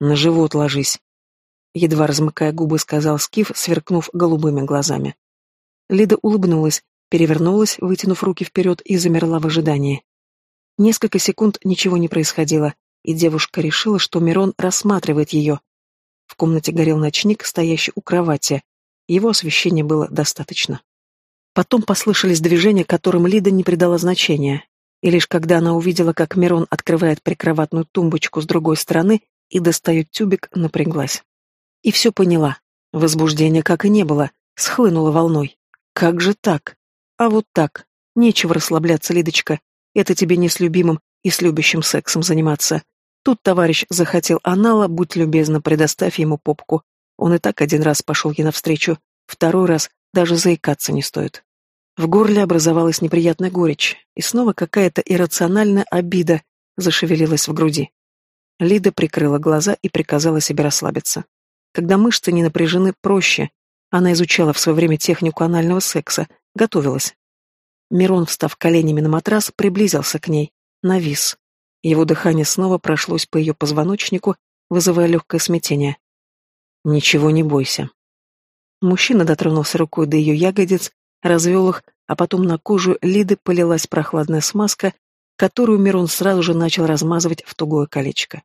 «На живот ложись», — едва размыкая губы, сказал Скиф, сверкнув голубыми глазами. Лида улыбнулась, перевернулась, вытянув руки вперед, и замерла в ожидании. Несколько секунд ничего не происходило, и девушка решила, что Мирон рассматривает ее. В комнате горел ночник, стоящий у кровати. Его освещения было достаточно. Потом послышались движения, которым Лида не придала значения. И лишь когда она увидела, как Мирон открывает прикроватную тумбочку с другой стороны и достает тюбик, напряглась. И все поняла. Возбуждения как и не было, схлынуло волной. Как же так? А вот так. Нечего расслабляться, Лидочка. Это тебе не с любимым и с любящим сексом заниматься. Тут товарищ захотел анала, будь любезна, предоставь ему попку. Он и так один раз пошел ей навстречу, второй раз даже заикаться не стоит. В горле образовалась неприятная горечь, и снова какая-то иррациональная обида зашевелилась в груди. Лида прикрыла глаза и приказала себе расслабиться. Когда мышцы не напряжены, проще. Она изучала в свое время технику анального секса, готовилась. Мирон, встав коленями на матрас, приблизился к ней, навис. Его дыхание снова прошлось по ее позвоночнику, вызывая легкое смятение. «Ничего не бойся». Мужчина дотронулся рукой до ее ягодиц, развел их, а потом на кожу Лиды полилась прохладная смазка, которую Мирон сразу же начал размазывать в тугое колечко.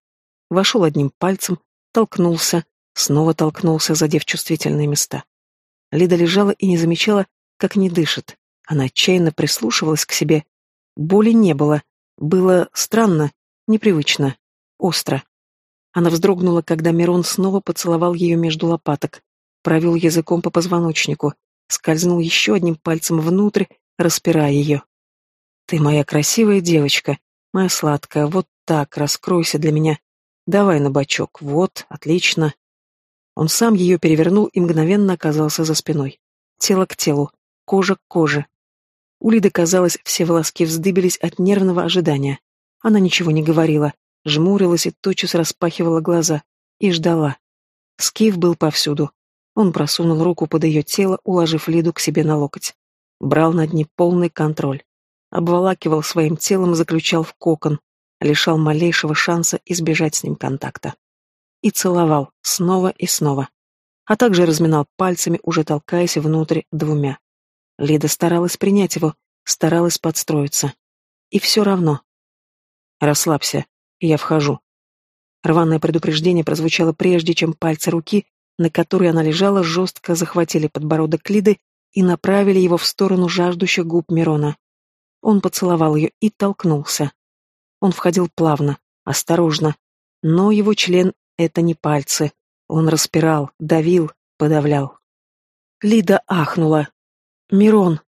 Вошел одним пальцем, толкнулся, снова толкнулся, задев чувствительные места. Лида лежала и не замечала, как не дышит. Она отчаянно прислушивалась к себе. Боли не было, было странно, непривычно, остро. Она вздрогнула, когда Мирон снова поцеловал ее между лопаток, провел языком по позвоночнику, скользнул еще одним пальцем внутрь, распирая ее. «Ты моя красивая девочка, моя сладкая, вот так, раскройся для меня. Давай на бочок, вот, отлично». Он сам ее перевернул и мгновенно оказался за спиной. Тело к телу, кожа к коже, у Лиды, казалось, все волоски вздыбились от нервного ожидания. Она ничего не говорила, жмурилась и тотчас распахивала глаза. И ждала. Скиф был повсюду. Он просунул руку под ее тело, уложив Лиду к себе на локоть. Брал над ней полный контроль. Обволакивал своим телом, заключал в кокон, лишал малейшего шанса избежать с ним контакта. И целовал снова и снова. А также разминал пальцами, уже толкаясь внутрь двумя. Лида старалась принять его, старалась подстроиться. И все равно. «Расслабься, я вхожу». Рваное предупреждение прозвучало прежде, чем пальцы руки, на которой она лежала, жестко захватили подбородок Лиды и направили его в сторону жаждущих губ Мирона. Он поцеловал ее и толкнулся. Он входил плавно, осторожно, но его член — это не пальцы. Он распирал, давил, подавлял. Лида ахнула, «Мирон!»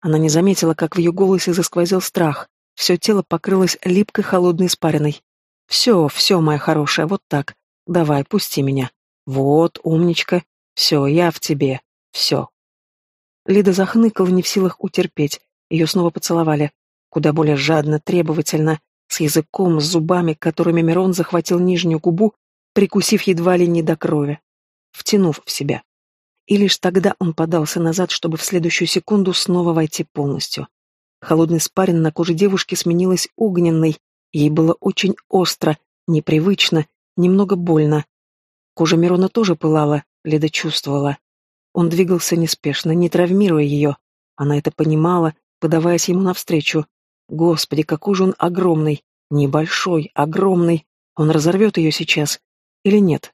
Она не заметила, как в ее голосе засквозил страх. Все тело покрылось липкой холодной испариной. «Все, все, моя хорошая, вот так. Давай, пусти меня. Вот, умничка. Все, я в тебе. Все». Лида захныкала, не в силах утерпеть. Ее снова поцеловали. Куда более жадно, требовательно, с языком, с зубами, которыми Мирон захватил нижнюю губу, прикусив едва ли не до крови, втянув в себя и лишь тогда он подался назад, чтобы в следующую секунду снова войти полностью. Холодный спарин на коже девушки сменилась огненной, ей было очень остро, непривычно, немного больно. Кожа Мирона тоже пылала, Лида чувствовала. Он двигался неспешно, не травмируя ее. Она это понимала, подаваясь ему навстречу. Господи, какой же он огромный! Небольшой, огромный. Он разорвет ее сейчас. Или нет?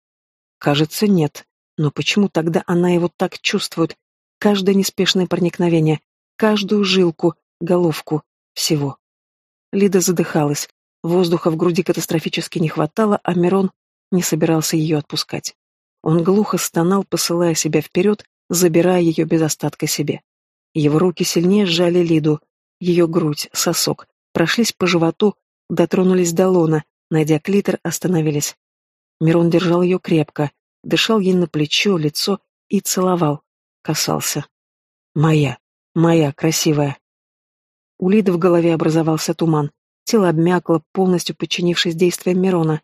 Кажется, нет. Но почему тогда она его так чувствует? Каждое неспешное проникновение, каждую жилку, головку, всего. Лида задыхалась, воздуха в груди катастрофически не хватало, а Мирон не собирался ее отпускать. Он глухо стонал, посылая себя вперед, забирая ее без остатка себе. Его руки сильнее сжали Лиду, ее грудь, сосок, прошлись по животу, дотронулись до лона, найдя клитор, остановились. Мирон держал ее крепко, дышал ей на плечо, лицо и целовал, касался. «Моя, моя, красивая». У Лиды в голове образовался туман. Тело обмякло, полностью подчинившись действиям Мирона.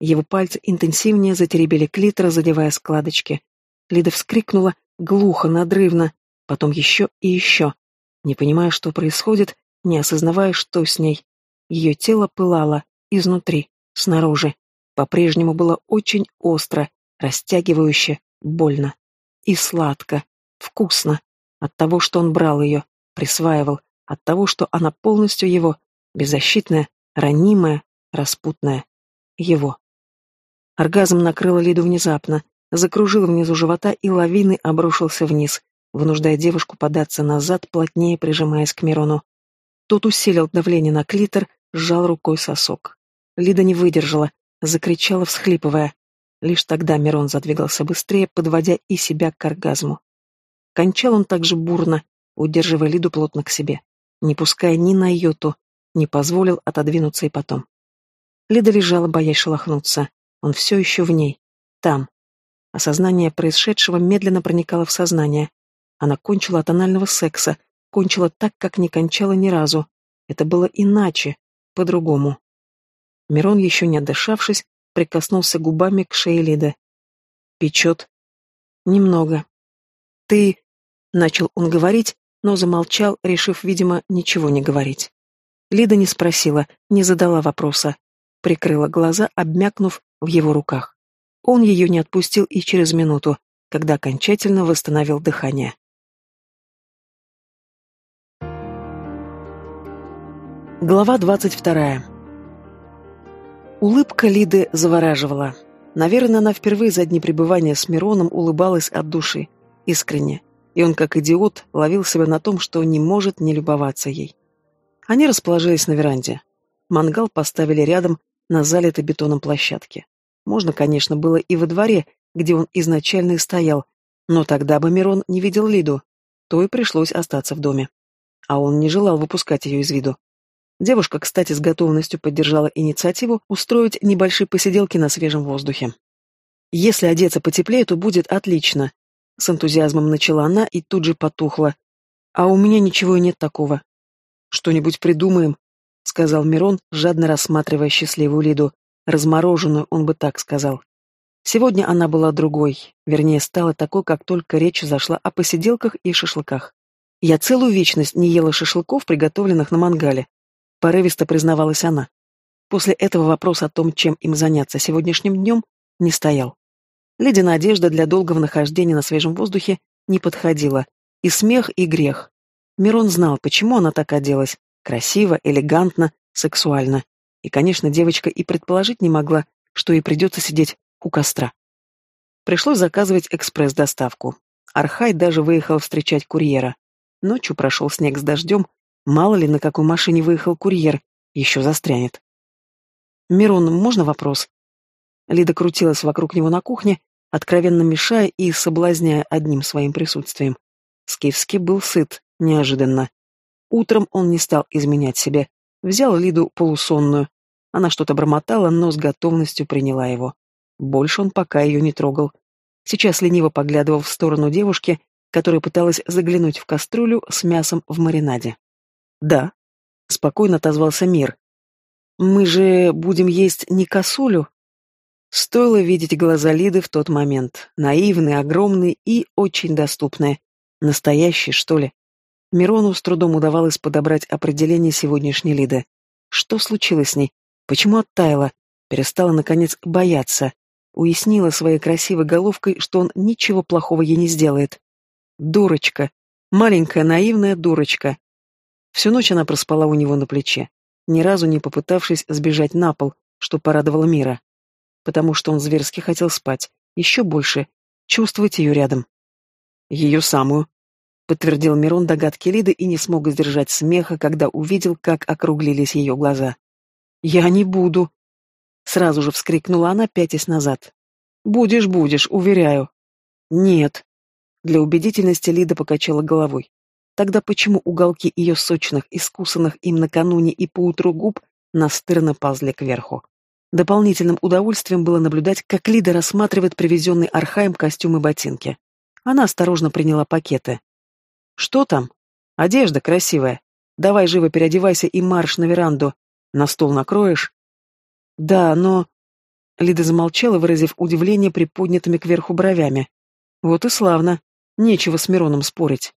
Его пальцы интенсивнее затеребили клитор, задевая складочки. Лида вскрикнула, глухо, надрывно, потом еще и еще, не понимая, что происходит, не осознавая, что с ней. Ее тело пылало, изнутри, снаружи. По-прежнему было очень остро, растягивающе, больно. И сладко, вкусно. От того, что он брал ее, присваивал, от того, что она полностью его, беззащитная, ранимая, распутная. Его. Оргазм накрыл Лиду внезапно, закружил внизу живота и лавиной обрушился вниз, вынуждая девушку податься назад, плотнее прижимаясь к Мирону. Тот усилил давление на клитор, сжал рукой сосок. Лида не выдержала, закричала, всхлипывая. Лишь тогда Мирон задвигался быстрее, подводя и себя к оргазму. Кончал он также бурно, удерживая Лиду плотно к себе, не пуская ни на йоту, не позволил отодвинуться и потом. Лида лежала, боясь шелохнуться. Он все еще в ней. Там. Осознание происшедшего медленно проникало в сознание. Она кончила от анального секса, кончила так, как не кончала ни разу. Это было иначе, по-другому. Мирон, еще не отдышавшись, прикоснулся губами к шее Лиды. «Печет?» «Немного». «Ты...» — начал он говорить, но замолчал, решив, видимо, ничего не говорить. Лида не спросила, не задала вопроса. Прикрыла глаза, обмякнув в его руках. Он ее не отпустил и через минуту, когда окончательно восстановил дыхание. Глава двадцать вторая. Улыбка Лиды завораживала. Наверное, она впервые за дни пребывания с Мироном улыбалась от души, искренне, и он, как идиот, ловил себя на том, что не может не любоваться ей. Они расположились на веранде. Мангал поставили рядом на залитой бетоном площадке. Можно, конечно, было и во дворе, где он изначально и стоял, но тогда бы Мирон не видел Лиду, то и пришлось остаться в доме. А он не желал выпускать ее из виду. Девушка, кстати, с готовностью поддержала инициативу устроить небольшие посиделки на свежем воздухе. «Если одеться потеплее, то будет отлично», — с энтузиазмом начала она и тут же потухла. «А у меня ничего и нет такого. Что-нибудь придумаем, сказал Мирон, жадно рассматривая счастливую Лиду. Размороженную, он бы так сказал. Сегодня она была другой, вернее, стала такой, как только речь зашла о посиделках и шашлыках. Я целую вечность не ела шашлыков, приготовленных на мангале. Порывисто признавалась она. После этого вопрос о том, чем им заняться сегодняшним днем, не стоял. Ледяная одежда для долгого нахождения на свежем воздухе не подходила. И смех, и грех. Мирон знал, почему она так оделась. Красиво, элегантно, сексуально. И, конечно, девочка и предположить не могла, что ей придется сидеть у костра. Пришлось заказывать экспресс-доставку. Архай даже выехал встречать курьера. Ночью прошел снег с дождем. Мало ли, на какой машине выехал курьер. Еще застрянет. «Мирон, можно вопрос?» Лида крутилась вокруг него на кухне, откровенно мешая и соблазняя одним своим присутствием. Скифский был сыт, Неожиданно. Утром он не стал изменять себе. Взял Лиду полусонную. Она что-то бормотала, но с готовностью приняла его. Больше он пока ее не трогал. Сейчас лениво поглядывал в сторону девушки, которая пыталась заглянуть в кастрюлю с мясом в маринаде. «Да», — спокойно отозвался Мир. «Мы же будем есть не косулю?» Стоило видеть глаза Лиды в тот момент. Наивные, огромные и очень доступные. Настоящие, что ли? Мирону с трудом удавалось подобрать определение сегодняшней Лиды. Что случилось с ней? Почему оттаяла? Перестала, наконец, бояться. Уяснила своей красивой головкой, что он ничего плохого ей не сделает. Дурочка. Маленькая наивная дурочка. Всю ночь она проспала у него на плече, ни разу не попытавшись сбежать на пол, что порадовало мира. Потому что он зверски хотел спать, еще больше, чувствовать ее рядом. Ее самую, подтвердил Мирон догадки Лиды и не смог сдержать смеха, когда увидел, как округлились ее глаза. «Я не буду!» Сразу же вскрикнула она, пятясь назад. «Будешь, будешь, уверяю». «Нет». Для убедительности Лида покачала головой. Тогда почему уголки ее сочных, искусанных им накануне и поутру губ настырно ползли кверху? Дополнительным удовольствием было наблюдать, как Лида рассматривает привезенный Архаем костюм и ботинки. Она осторожно приняла пакеты. «Что там?» «Одежда красивая. Давай живо переодевайся и марш на веранду. На стол накроешь?» «Да, но...» Лида замолчала, выразив удивление приподнятыми кверху бровями. «Вот и славно. Нечего с Мироном спорить.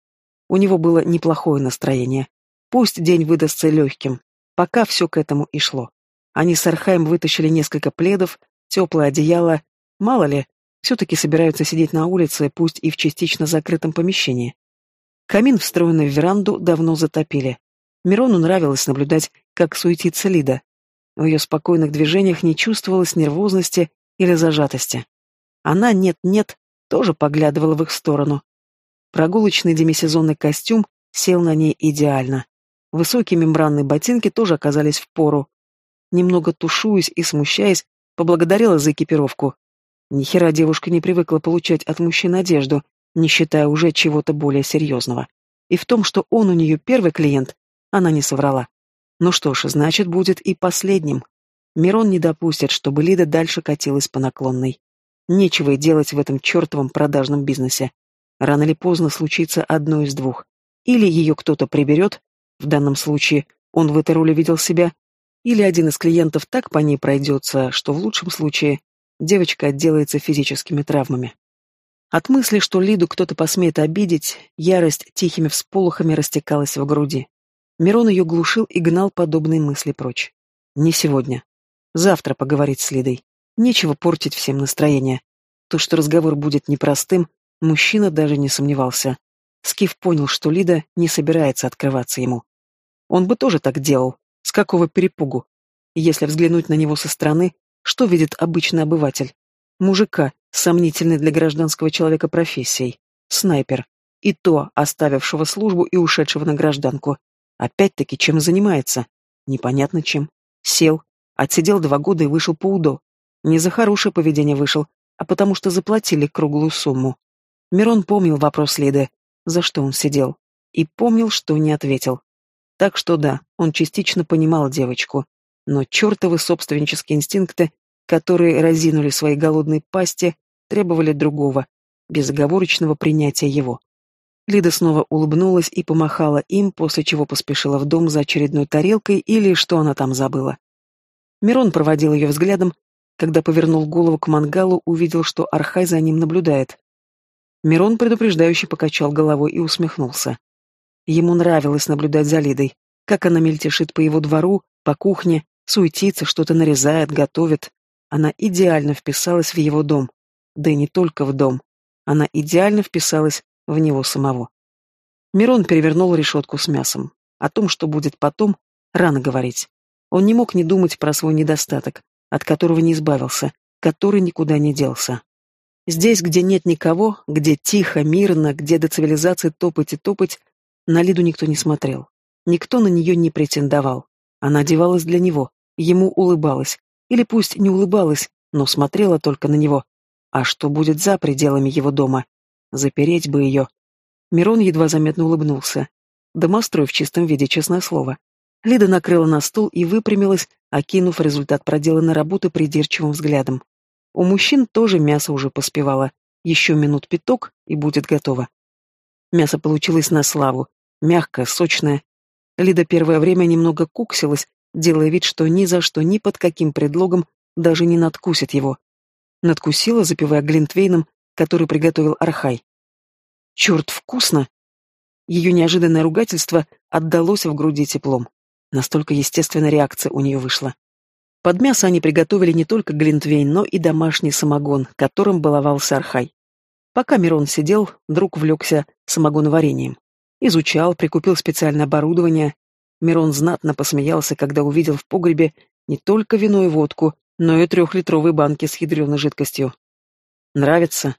У него было неплохое настроение. Пусть день выдастся легким. Пока все к этому и шло. Они с Архаем вытащили несколько пледов, теплое одеяло. Мало ли, все-таки собираются сидеть на улице, пусть и в частично закрытом помещении. Камин, встроенный в веранду, давно затопили. Мирону нравилось наблюдать, как суетится Лида. В ее спокойных движениях не чувствовалось нервозности или зажатости. Она, нет-нет, тоже поглядывала в их сторону. Прогулочный демисезонный костюм сел на ней идеально. Высокие мембранные ботинки тоже оказались в пору. Немного тушуясь и смущаясь, поблагодарила за экипировку. Нихера девушка не привыкла получать от мужчин одежду, не считая уже чего-то более серьезного. И в том, что он у нее первый клиент, она не соврала. Ну что ж, значит, будет и последним. Мирон не допустит, чтобы Лида дальше катилась по наклонной. Нечего и делать в этом чертовом продажном бизнесе. Рано или поздно случится одно из двух. Или ее кто-то приберет, в данном случае он в этой роли видел себя, или один из клиентов так по ней пройдется, что в лучшем случае девочка отделается физическими травмами. От мысли, что Лиду кто-то посмеет обидеть, ярость тихими всполохами растекалась в груди. Мирон ее глушил и гнал подобные мысли прочь. Не сегодня. Завтра поговорить с Лидой. Нечего портить всем настроение. То, что разговор будет непростым, мужчина даже не сомневался. Скиф понял, что Лида не собирается открываться ему. Он бы тоже так делал. С какого перепугу? Если взглянуть на него со стороны, что видит обычный обыватель? Мужика, сомнительной для гражданского человека профессией. Снайпер. И то, оставившего службу и ушедшего на гражданку. Опять-таки, чем занимается? Непонятно чем. Сел, отсидел два года и вышел по УДО. Не за хорошее поведение вышел, а потому что заплатили круглую сумму. Мирон помнил вопрос Лиды, за что он сидел, и помнил, что не ответил. Так что да, он частично понимал девочку, но чертовы собственнические инстинкты, которые разинули свои голодные пасти, требовали другого, безоговорочного принятия его. Лида снова улыбнулась и помахала им, после чего поспешила в дом за очередной тарелкой или что она там забыла. Мирон проводил ее взглядом, когда повернул голову к мангалу, увидел, что Архай за ним наблюдает. Мирон предупреждающе покачал головой и усмехнулся. Ему нравилось наблюдать за Лидой, как она мельтешит по его двору, по кухне, суетится, что-то нарезает, готовит. Она идеально вписалась в его дом. Да и не только в дом. Она идеально вписалась в него самого. Мирон перевернул решетку с мясом. О том, что будет потом, рано говорить. Он не мог не думать про свой недостаток, от которого не избавился, который никуда не делся. Здесь, где нет никого, где тихо, мирно, где до цивилизации топать и топать, на Лиду никто не смотрел. Никто на нее не претендовал. Она одевалась для него, ему улыбалась. Или пусть не улыбалась, но смотрела только на него. А что будет за пределами его дома? Запереть бы ее. Мирон едва заметно улыбнулся. Домострой в чистом виде, честное слово. Лида накрыла на стол и выпрямилась, окинув результат проделанной работы придирчивым взглядом. У мужчин тоже мясо уже поспевало. Еще минут пяток, и будет готово. Мясо получилось на славу. Мягкое, сочное. Лида первое время немного куксилась, делая вид, что ни за что, ни под каким предлогом даже не надкусит его. Надкусила, запивая глинтвейном, который приготовил Архай. «Черт, вкусно!» Ее неожиданное ругательство отдалось в груди теплом. Настолько естественная реакция у нее вышла. Под мясо они приготовили не только глинтвейн, но и домашний самогон, которым баловался Архай. Пока Мирон сидел, друг влекся самогоноварением. Изучал, прикупил специальное оборудование. Мирон знатно посмеялся, когда увидел в погребе не только вино и водку, но и трехлитровые банки с ядреной жидкостью. «Нравится?»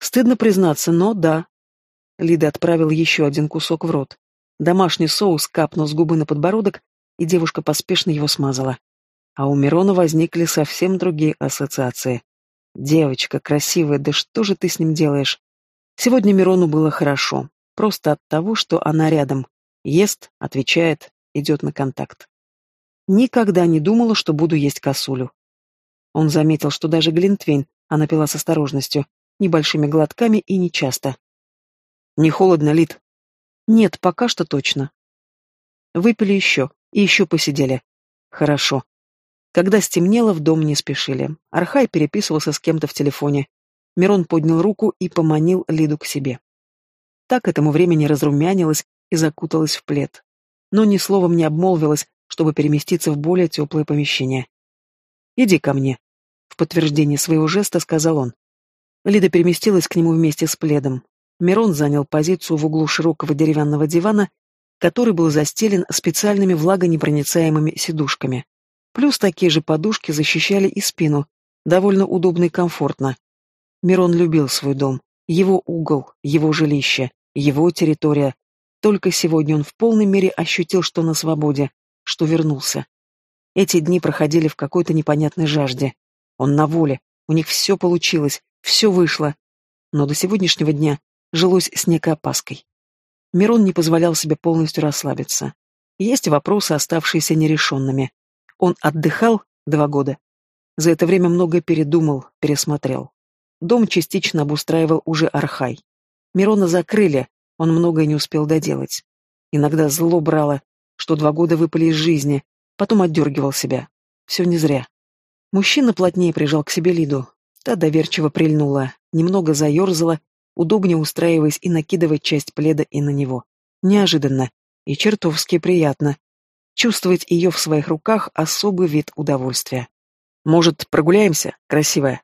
Стыдно признаться, но да. Лида отправил еще один кусок в рот. Домашний соус капнул с губы на подбородок, и девушка поспешно его смазала. А у Мирона возникли совсем другие ассоциации. «Девочка красивая, да что же ты с ним делаешь?» Сегодня Мирону было хорошо, просто от того, что она рядом. Ест, отвечает, идет на контакт. Никогда не думала, что буду есть косулю. Он заметил, что даже Глинтвейн она пила с осторожностью, небольшими глотками и нечасто. «Не холодно, Лид?» «Нет, пока что точно». Выпили еще, и еще посидели. Хорошо. Когда стемнело, в дом не спешили. Архай переписывался с кем-то в телефоне. Мирон поднял руку и поманил Лиду к себе. Так этому времени разрумянилась и закуталась в плед. Но ни словом не обмолвилась, чтобы переместиться в более теплое помещение. «Иди ко мне», — в подтверждение своего жеста сказал он. Лида переместилась к нему вместе с пледом. Мирон занял позицию в углу широкого деревянного дивана, который был застелен специальными влагонепроницаемыми сидушками. Плюс такие же подушки защищали и спину, довольно удобно и комфортно. Мирон любил свой дом, его угол, его жилище, его территория. Только сегодня он в полной мере ощутил, что на свободе, что вернулся. Эти дни проходили в какой-то непонятной жажде. Он на воле, у них все получилось, все вышло. Но до сегодняшнего дня жилось с некой опаской. Мирон не позволял себе полностью расслабиться. Есть вопросы, оставшиеся нерешенными. Он отдыхал два года. За это время многое передумал, пересмотрел. Дом частично обустраивал уже Архай. Мирона закрыли, он многое не успел доделать. Иногда зло брало, что два года выпали из жизни, потом отдергивал себя. Все не зря. Мужчина плотнее прижал к себе Лиду. Та доверчиво прильнула, немного заерзала, удобнее устраиваясь и накидывая часть пледа и на него. Неожиданно и чертовски приятно. Чувствовать ее в своих руках — особый вид удовольствия. «Может, прогуляемся, красивая?»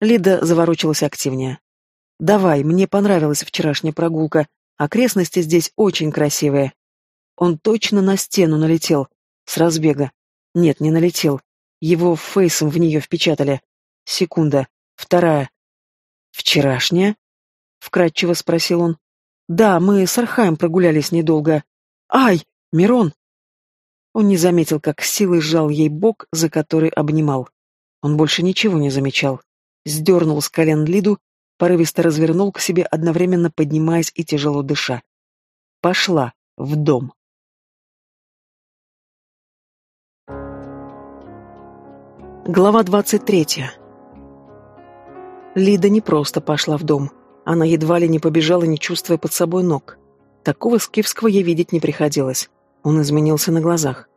Лида заворочилась активнее. «Давай, мне понравилась вчерашняя прогулка. Окрестности здесь очень красивые». Он точно на стену налетел. С разбега. Нет, не налетел. Его фейсом в нее впечатали. Секунда. Вторая. «Вчерашняя?» — вкратчиво спросил он. «Да, мы с Архаем прогулялись недолго. Ай, Мирон!» Он не заметил, как силой сжал ей бок, за который обнимал. Он больше ничего не замечал. Сдернул с колен Лиду, порывисто развернул к себе, одновременно поднимаясь и тяжело дыша. Пошла в дом. Глава двадцать третья. Лида не просто пошла в дом. Она едва ли не побежала, не чувствуя под собой ног. Такого Скифского ей видеть не приходилось. Он изменился на глазах.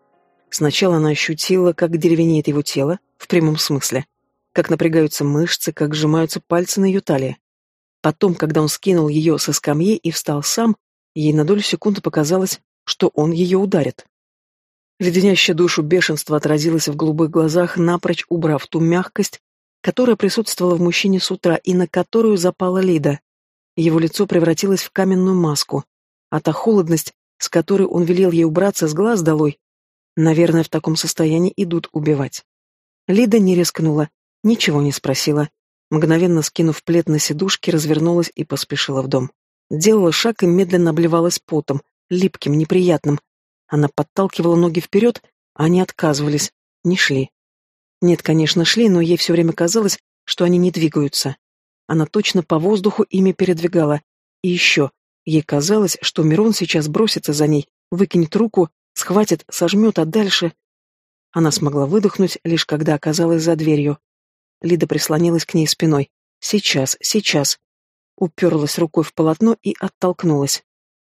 Сначала она ощутила, как деревенеет его тело, в прямом смысле, как напрягаются мышцы, как сжимаются пальцы на ее талии. Потом, когда он скинул ее со скамьи и встал сам, ей на долю секунды показалось, что он ее ударит. Леденящая душу бешенство отразилось в голубых глазах, напрочь убрав ту мягкость, которая присутствовала в мужчине с утра и на которую запала Лида. Его лицо превратилось в каменную маску, а та холодность, с которой он велел ей убраться с глаз долой. Наверное, в таком состоянии идут убивать. Лида не рискнула, ничего не спросила. Мгновенно скинув плед на сидушки, развернулась и поспешила в дом. Делала шаг и медленно обливалась потом, липким, неприятным. Она подталкивала ноги вперед, а они отказывались, не шли. Нет, конечно, шли, но ей все время казалось, что они не двигаются. Она точно по воздуху ими передвигала. И еще, Ей казалось, что Мирон сейчас бросится за ней, выкинет руку, схватит, сожмет, а дальше... Она смогла выдохнуть, лишь когда оказалась за дверью. Лида прислонилась к ней спиной. «Сейчас, сейчас!» Уперлась рукой в полотно и оттолкнулась.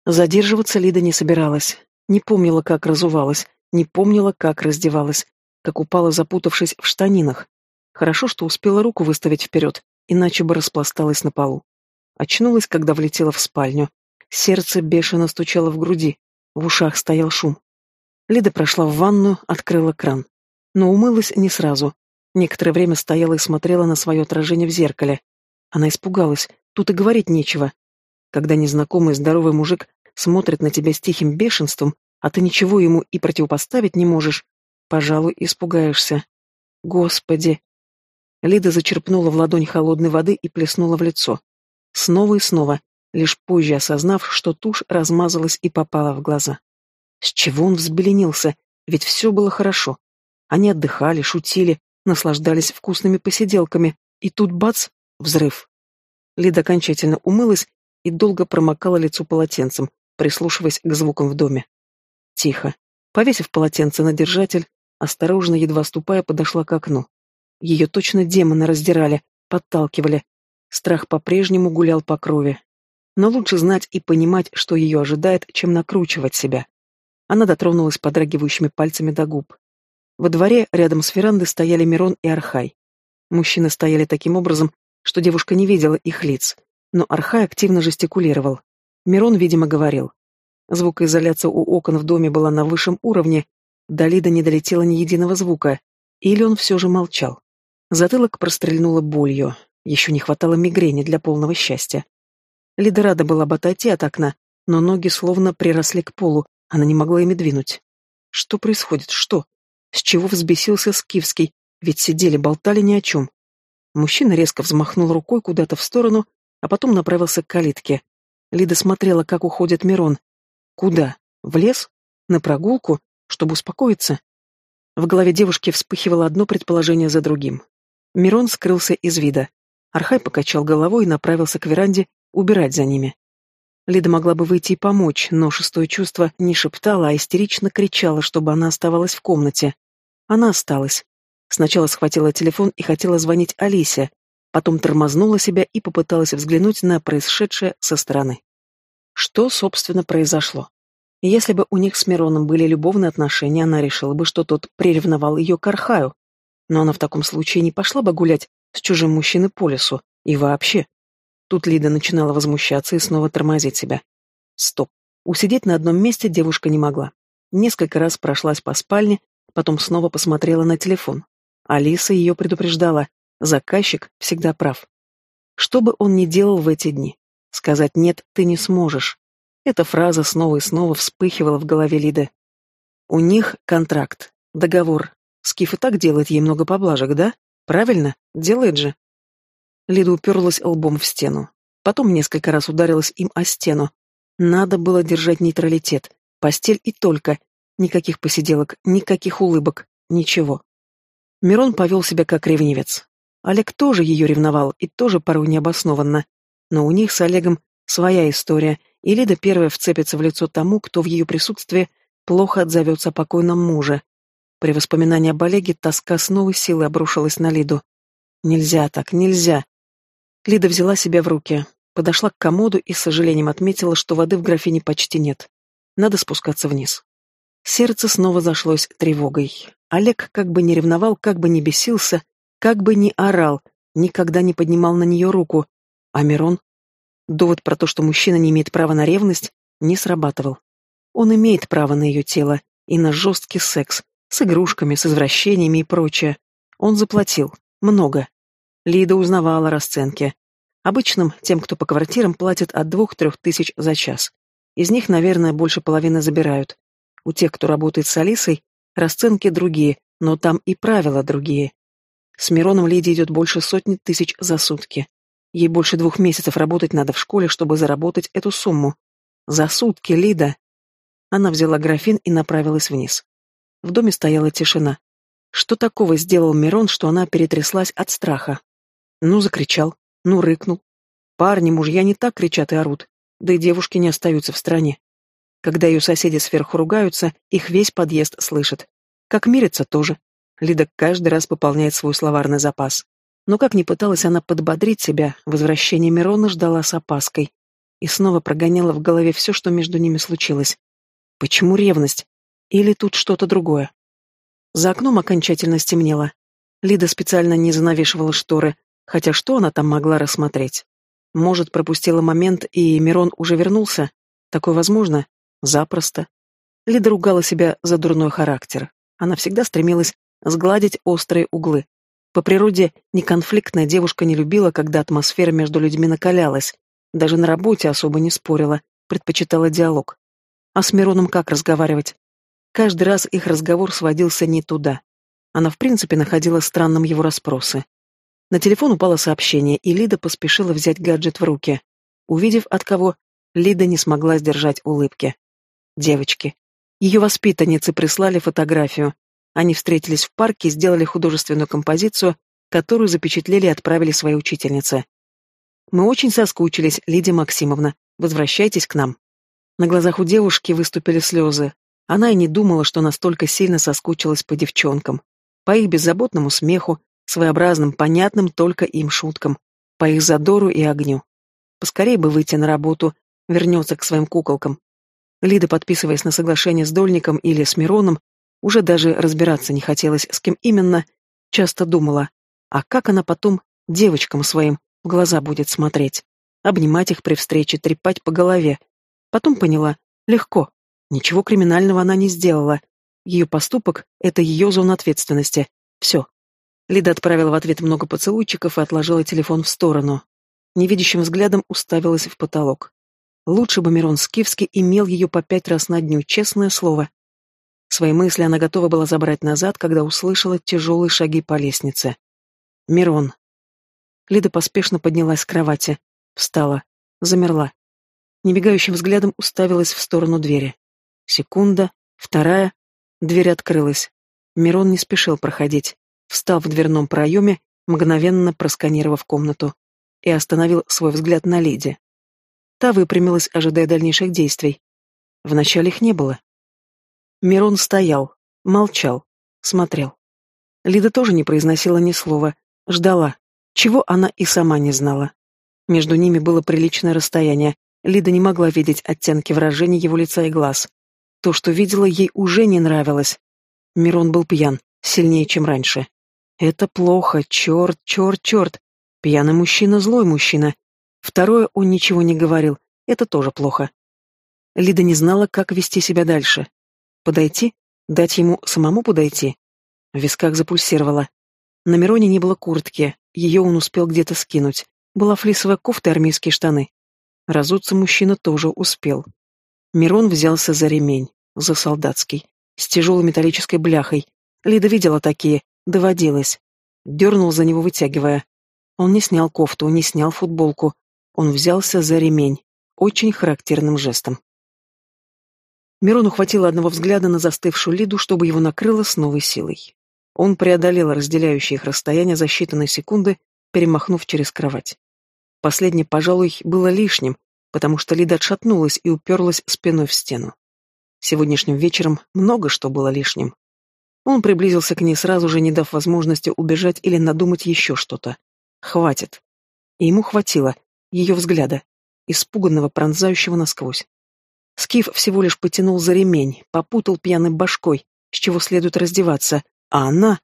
Задерживаться Лида не собиралась. Не помнила, как разувалась, не помнила, как раздевалась, как упала, запутавшись в штанинах. Хорошо, что успела руку выставить вперед, иначе бы распласталась на полу. Очнулась, когда влетела в спальню. Сердце бешено стучало в груди, в ушах стоял шум. Лида прошла в ванную, открыла кран. Но умылась не сразу. Некоторое время стояла и смотрела на свое отражение в зеркале. Она испугалась, тут и говорить нечего. Когда незнакомый здоровый мужик смотрит на тебя с тихим бешенством, а ты ничего ему и противопоставить не можешь, пожалуй, испугаешься. Господи! Лида зачерпнула в ладонь холодной воды и плеснула в лицо. Снова и снова, лишь позже осознав, что тушь размазалась и попала в глаза. С чего он взбеленился? Ведь все было хорошо. Они отдыхали, шутили, наслаждались вкусными посиделками, и тут бац, взрыв. Лида окончательно умылась и долго промокала лицо полотенцем, прислушиваясь к звукам в доме. Тихо. Повесив полотенце на держатель, осторожно, едва ступая, подошла к окну. Ее точно демоны раздирали, подталкивали. Страх по-прежнему гулял по крови, но лучше знать и понимать, что ее ожидает, чем накручивать себя. Она дотронулась подрагивающими пальцами до губ. Во дворе, рядом с верандой, стояли Мирон и Архай. Мужчины стояли таким образом, что девушка не видела их лиц, но Архай активно жестикулировал. Мирон, видимо, говорил. Звукоизоляция у окон в доме была на высшем уровне, До Лида не долетело ни единого звука. Или он все же молчал. Затылок прострельнуло болью. Еще не хватало мигрени для полного счастья. Лида рада была бы отойти от окна, но ноги словно приросли к полу, она не могла ими двинуть. Что происходит? Что? С чего взбесился Скифский? Ведь сидели, болтали ни о чем. Мужчина резко взмахнул рукой куда-то в сторону, а потом направился к калитке. Лида смотрела, как уходит Мирон. Куда? В лес? На прогулку? Чтобы успокоиться? В голове девушки вспыхивало одно предположение за другим. Мирон скрылся из вида. Архай покачал головой и направился к веранде убирать за ними. Лида могла бы выйти и помочь, но шестое чувство не шептало, а истерично кричало, чтобы она оставалась в комнате. Она осталась. Сначала схватила телефон и хотела звонить Алисе, потом тормознула себя и попыталась взглянуть на происшедшее со стороны. Что, собственно, произошло? Если бы у них с Мироном были любовные отношения, она решила бы, что тот приревновал ее к Архаю. Но она в таком случае не пошла бы гулять с чужим мужчиной по лесу. И вообще, Тут Лида начинала возмущаться и снова тормозить себя. Стоп. Усидеть на одном месте девушка не могла. Несколько раз прошлась по спальне, потом снова посмотрела на телефон. Алиса ее предупреждала. Заказчик всегда прав. Что бы он ни делал в эти дни, сказать «нет» ты не сможешь. Эта фраза снова и снова вспыхивала в голове Лиды. У них контракт, договор. Скиф и так делает ей много поблажек, да? Правильно? Делает же. Лида уперлась лбом в стену. Потом несколько раз ударилась им о стену. Надо было держать нейтралитет. Постель и только. Никаких посиделок, никаких улыбок, ничего. Мирон повел себя как ревнивец. Олег тоже ее ревновал, и тоже порой необоснованно. Но у них с Олегом своя история, и Лида первая вцепится в лицо тому, кто в ее присутствии плохо отзовется о покойном муже. При воспоминании об Олеге тоска с новой силой обрушилась на Лиду. Нельзя так, нельзя. Лида взяла себя в руки, подошла к комоду и с сожалением отметила, что воды в графине почти нет. Надо спускаться вниз. Сердце снова зашлось тревогой. Олег как бы не ревновал, как бы не бесился, как бы не орал, никогда не поднимал на нее руку. А Мирон? Довод про то, что мужчина не имеет права на ревность, не срабатывал. Он имеет право на ее тело и на жесткий секс, с игрушками, с извращениями и прочее. Он заплатил. Много. Лида узнавала расценки. Обычным, тем, кто по квартирам, платят от двух-трех тысяч за час. Из них, наверное, больше половины забирают. У тех, кто работает с Алисой, расценки другие, но там и правила другие. С Мироном Лиде идет больше сотни тысяч за сутки. Ей больше двух месяцев работать надо в школе, чтобы заработать эту сумму. За сутки, Лида! Она взяла графин и направилась вниз. В доме стояла тишина. Что такого сделал Мирон, что она перетряслась от страха? Ну, закричал, ну, рыкнул. Парни, мужья не так кричат и орут, да и девушки не остаются в стране. Когда ее соседи сверху ругаются, их весь подъезд слышит. Как мирятся тоже. Лида каждый раз пополняет свой словарный запас. Но как ни пыталась она подбодрить себя, возвращение Мирона ждала с опаской. И снова прогоняла в голове все, что между ними случилось. Почему ревность? Или тут что-то другое? За окном окончательно стемнело. Лида специально не занавешивала шторы, Хотя что она там могла рассмотреть? Может, пропустила момент, и Мирон уже вернулся? Такое возможно? Запросто. Лида ругала себя за дурной характер. Она всегда стремилась сгладить острые углы. По природе неконфликтная девушка не любила, когда атмосфера между людьми накалялась. Даже на работе особо не спорила, предпочитала диалог. А с Мироном как разговаривать? Каждый раз их разговор сводился не туда. Она в принципе находила странным его расспросы. На телефон упало сообщение, и Лида поспешила взять гаджет в руки. Увидев от кого, Лида не смогла сдержать улыбки. Девочки. Ее воспитанницы прислали фотографию. Они встретились в парке сделали художественную композицию, которую запечатлели и отправили своей учительнице. «Мы очень соскучились, Лидия Максимовна. Возвращайтесь к нам». На глазах у девушки выступили слезы. Она и не думала, что настолько сильно соскучилась по девчонкам. По их беззаботному смеху, своеобразным, понятным только им шуткам, по их задору и огню. Поскорее бы выйти на работу, вернется к своим куколкам. Лида, подписываясь на соглашение с Дольником или с Мироном, уже даже разбираться не хотелось, с кем именно, часто думала, а как она потом девочкам своим в глаза будет смотреть, обнимать их при встрече, трепать по голове. Потом поняла, легко, ничего криминального она не сделала. Ее поступок — это ее зона ответственности. Все. Лида отправила в ответ много поцелуйчиков и отложила телефон в сторону. Невидящим взглядом уставилась в потолок. Лучше бы Мирон Скифский имел ее по пять раз на дню, честное слово. Свои мысли она готова была забрать назад, когда услышала тяжелые шаги по лестнице. Мирон. Лида поспешно поднялась с кровати, встала, замерла. Небегающим взглядом уставилась в сторону двери. Секунда, вторая, дверь открылась. Мирон не спешил проходить встал в дверном проеме, мгновенно просканировав комнату, и остановил свой взгляд на леди. Та выпрямилась, ожидая дальнейших действий. Вначале их не было. Мирон стоял, молчал, смотрел. Лида тоже не произносила ни слова, ждала, чего она и сама не знала. Между ними было приличное расстояние, Лида не могла видеть оттенки выражения его лица и глаз. То, что видела, ей уже не нравилось. Мирон был пьян, сильнее, чем раньше. Это плохо, черт, черт, черт. Пьяный мужчина, злой мужчина. Второе, он ничего не говорил. Это тоже плохо. Лида не знала, как вести себя дальше. Подойти? Дать ему самому подойти? В висках запульсировала. На Мироне не было куртки, ее он успел где-то скинуть. Была флисовая кофта и армейские штаны. Разуться мужчина тоже успел. Мирон взялся за ремень, за солдатский, с тяжелой металлической бляхой. Лида видела такие, Доводилось. Дернул за него, вытягивая. Он не снял кофту, не снял футболку. Он взялся за ремень. Очень характерным жестом. Мирону хватило одного взгляда на застывшую Лиду, чтобы его накрыло с новой силой. Он преодолел разделяющее их расстояние за считанные секунды, перемахнув через кровать. Последнее, пожалуй, было лишним, потому что Лида отшатнулась и уперлась спиной в стену. Сегодняшним вечером много что было лишним. Он приблизился к ней сразу же, не дав возможности убежать или надумать еще что-то. Хватит. И ему хватило ее взгляда, испуганного, пронзающего насквозь. Скиф всего лишь потянул за ремень, попутал пьяной башкой, с чего следует раздеваться, а она...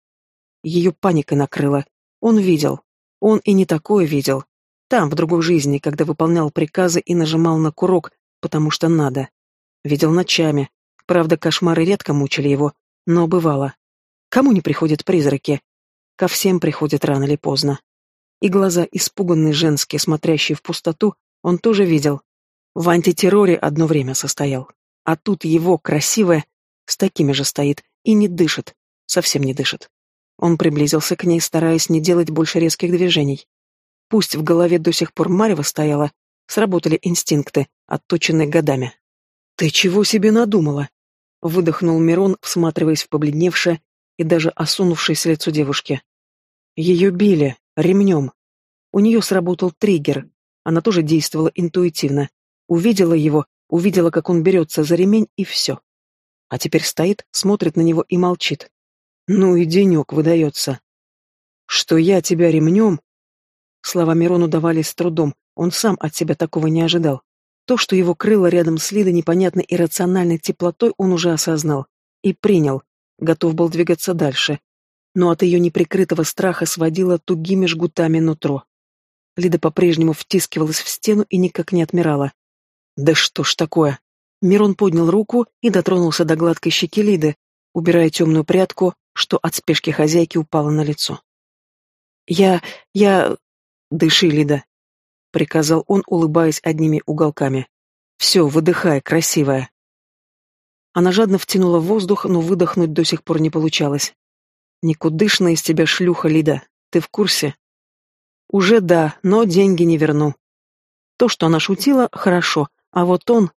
Ее паника накрыла. Он видел. Он и не такое видел. Там, в другой жизни, когда выполнял приказы и нажимал на курок, потому что надо. Видел ночами. Правда, кошмары редко мучили его, но бывало. Кому не приходят призраки? Ко всем приходят рано или поздно. И глаза, испуганные женские, смотрящие в пустоту, он тоже видел. В антитерроре одно время состоял. А тут его, красивая, с такими же стоит и не дышит, совсем не дышит. Он приблизился к ней, стараясь не делать больше резких движений. Пусть в голове до сих пор Марева стояла, сработали инстинкты, отточенные годами. «Ты чего себе надумала?» Выдохнул Мирон, всматриваясь в побледневшее и даже осунувшееся лицо девушки. Ее били, ремнем. У нее сработал триггер. Она тоже действовала интуитивно. Увидела его, увидела, как он берется за ремень, и все. А теперь стоит, смотрит на него и молчит. Ну и денек выдается. Что я тебя ремнем? Слова Мирону давались с трудом, он сам от себя такого не ожидал. То, что его крыло рядом с Лидой непонятной иррациональной теплотой, он уже осознал. И принял. Готов был двигаться дальше. Но от ее неприкрытого страха сводило тугими жгутами нутро. Лида по-прежнему втискивалась в стену и никак не отмирала. «Да что ж такое?» Мирон поднял руку и дотронулся до гладкой щеки Лиды, убирая темную прядку, что от спешки хозяйки упала на лицо. «Я... я... Дыши, Лида приказал он, улыбаясь одними уголками. «Все, выдыхай, красивая». Она жадно втянула воздух, но выдохнуть до сих пор не получалось. «Никудышная из тебя шлюха, Лида. Ты в курсе?» «Уже да, но деньги не верну». То, что она шутила, хорошо, а вот он...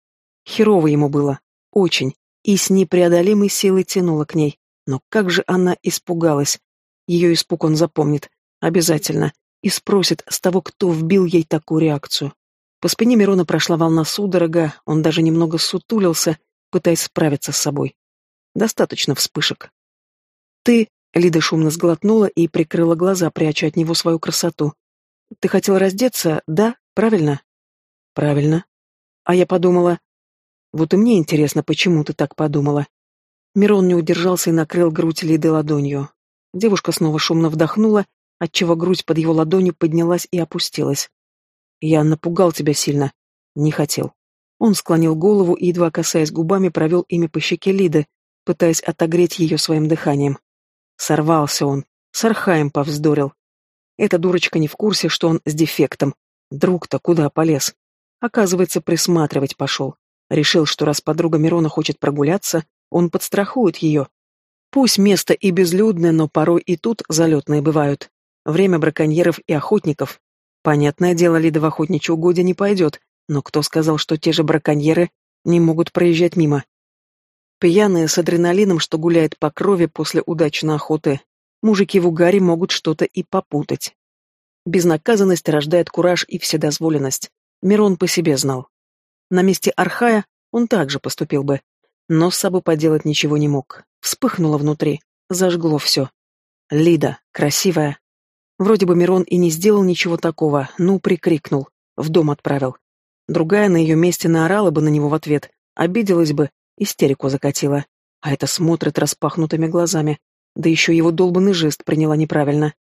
Херово ему было. Очень. И с непреодолимой силой тянула к ней. Но как же она испугалась. Ее испуг он запомнит. Обязательно и спросит с того, кто вбил ей такую реакцию. По спине Мирона прошла волна судорога, он даже немного сутулился, пытаясь справиться с собой. Достаточно вспышек. «Ты...» — Лида шумно сглотнула и прикрыла глаза, пряча от него свою красоту. «Ты хотел раздеться, да? Правильно?» «Правильно. А я подумала...» «Вот и мне интересно, почему ты так подумала?» Мирон не удержался и накрыл грудь Лиды ладонью. Девушка снова шумно вдохнула отчего грудь под его ладонью поднялась и опустилась. «Я напугал тебя сильно. Не хотел». Он склонил голову и, едва касаясь губами, провел ими по щеке Лиды, пытаясь отогреть ее своим дыханием. Сорвался он, с Архаем повздорил. Эта дурочка не в курсе, что он с дефектом. Друг-то куда полез? Оказывается, присматривать пошел. Решил, что раз подруга Мирона хочет прогуляться, он подстрахует ее. Пусть место и безлюдное, но порой и тут залетные бывают. Время браконьеров и охотников. Понятное дело, Лида в охотничье угодье не пойдет, но кто сказал, что те же браконьеры не могут проезжать мимо? Пьяные с адреналином, что гуляет по крови после удачной охоты, мужики в угаре могут что-то и попутать. Безнаказанность рождает кураж и вседозволенность. Мирон по себе знал. На месте Архая он также поступил бы, но с собой поделать ничего не мог. Вспыхнуло внутри, зажгло все. Лида, красивая. Вроде бы Мирон и не сделал ничего такого, ну, прикрикнул, в дом отправил. Другая на ее месте наорала бы на него в ответ, обиделась бы, истерику закатила. А это смотрит распахнутыми глазами, да еще его долбанный жест приняла неправильно.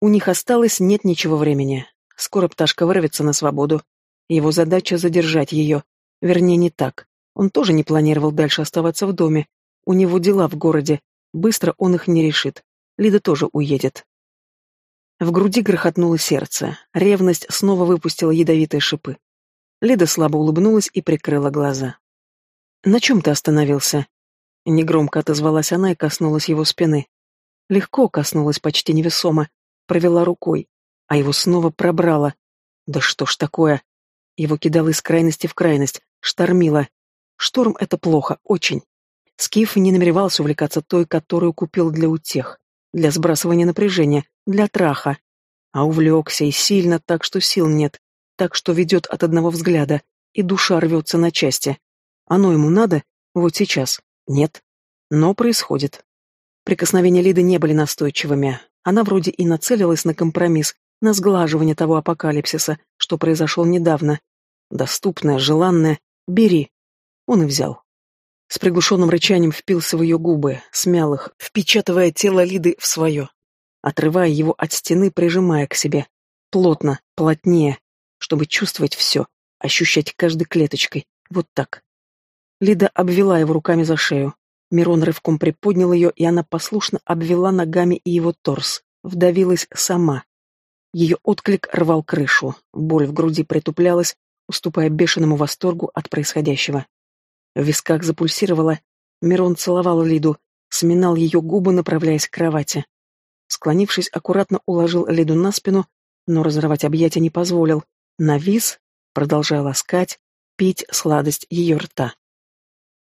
У них осталось нет ничего времени. Скоро пташка вырвется на свободу. Его задача задержать ее. Вернее, не так. Он тоже не планировал дальше оставаться в доме. У него дела в городе. Быстро он их не решит. Лида тоже уедет. В груди грохотнуло сердце. Ревность снова выпустила ядовитые шипы. Лида слабо улыбнулась и прикрыла глаза. «На чем ты остановился?» Негромко отозвалась она и коснулась его спины. Легко коснулась, почти невесомо, провела рукой, а его снова пробрала. Да что ж такое? Его кидало из крайности в крайность, штормило. Шторм — это плохо, очень. Скиф не намеревался увлекаться той, которую купил для утех, для сбрасывания напряжения, для траха. А увлекся и сильно, так что сил нет, так что ведет от одного взгляда, и душа рвется на части. Оно ему надо? Вот сейчас. Нет. Но происходит. Прикосновения Лиды не были настойчивыми. Она вроде и нацелилась на компромисс, на сглаживание того апокалипсиса, что произошел недавно. Доступное, желанное. Бери. Он и взял. С приглушенным рычанием впился в ее губы, смял их, впечатывая тело Лиды в свое, отрывая его от стены, прижимая к себе. Плотно, плотнее, чтобы чувствовать все, ощущать каждой клеточкой. Вот так. Лида обвела его руками за шею. Мирон рывком приподнял ее, и она послушно обвела ногами и его торс. Вдавилась сама. Ее отклик рвал крышу, боль в груди притуплялась, уступая бешеному восторгу от происходящего. В висках запульсировала. Мирон целовал Лиду, сминал ее губы, направляясь к кровати. Склонившись, аккуратно уложил Лиду на спину, но разорвать объятия не позволил. Навис, продолжая ласкать, пить сладость ее рта.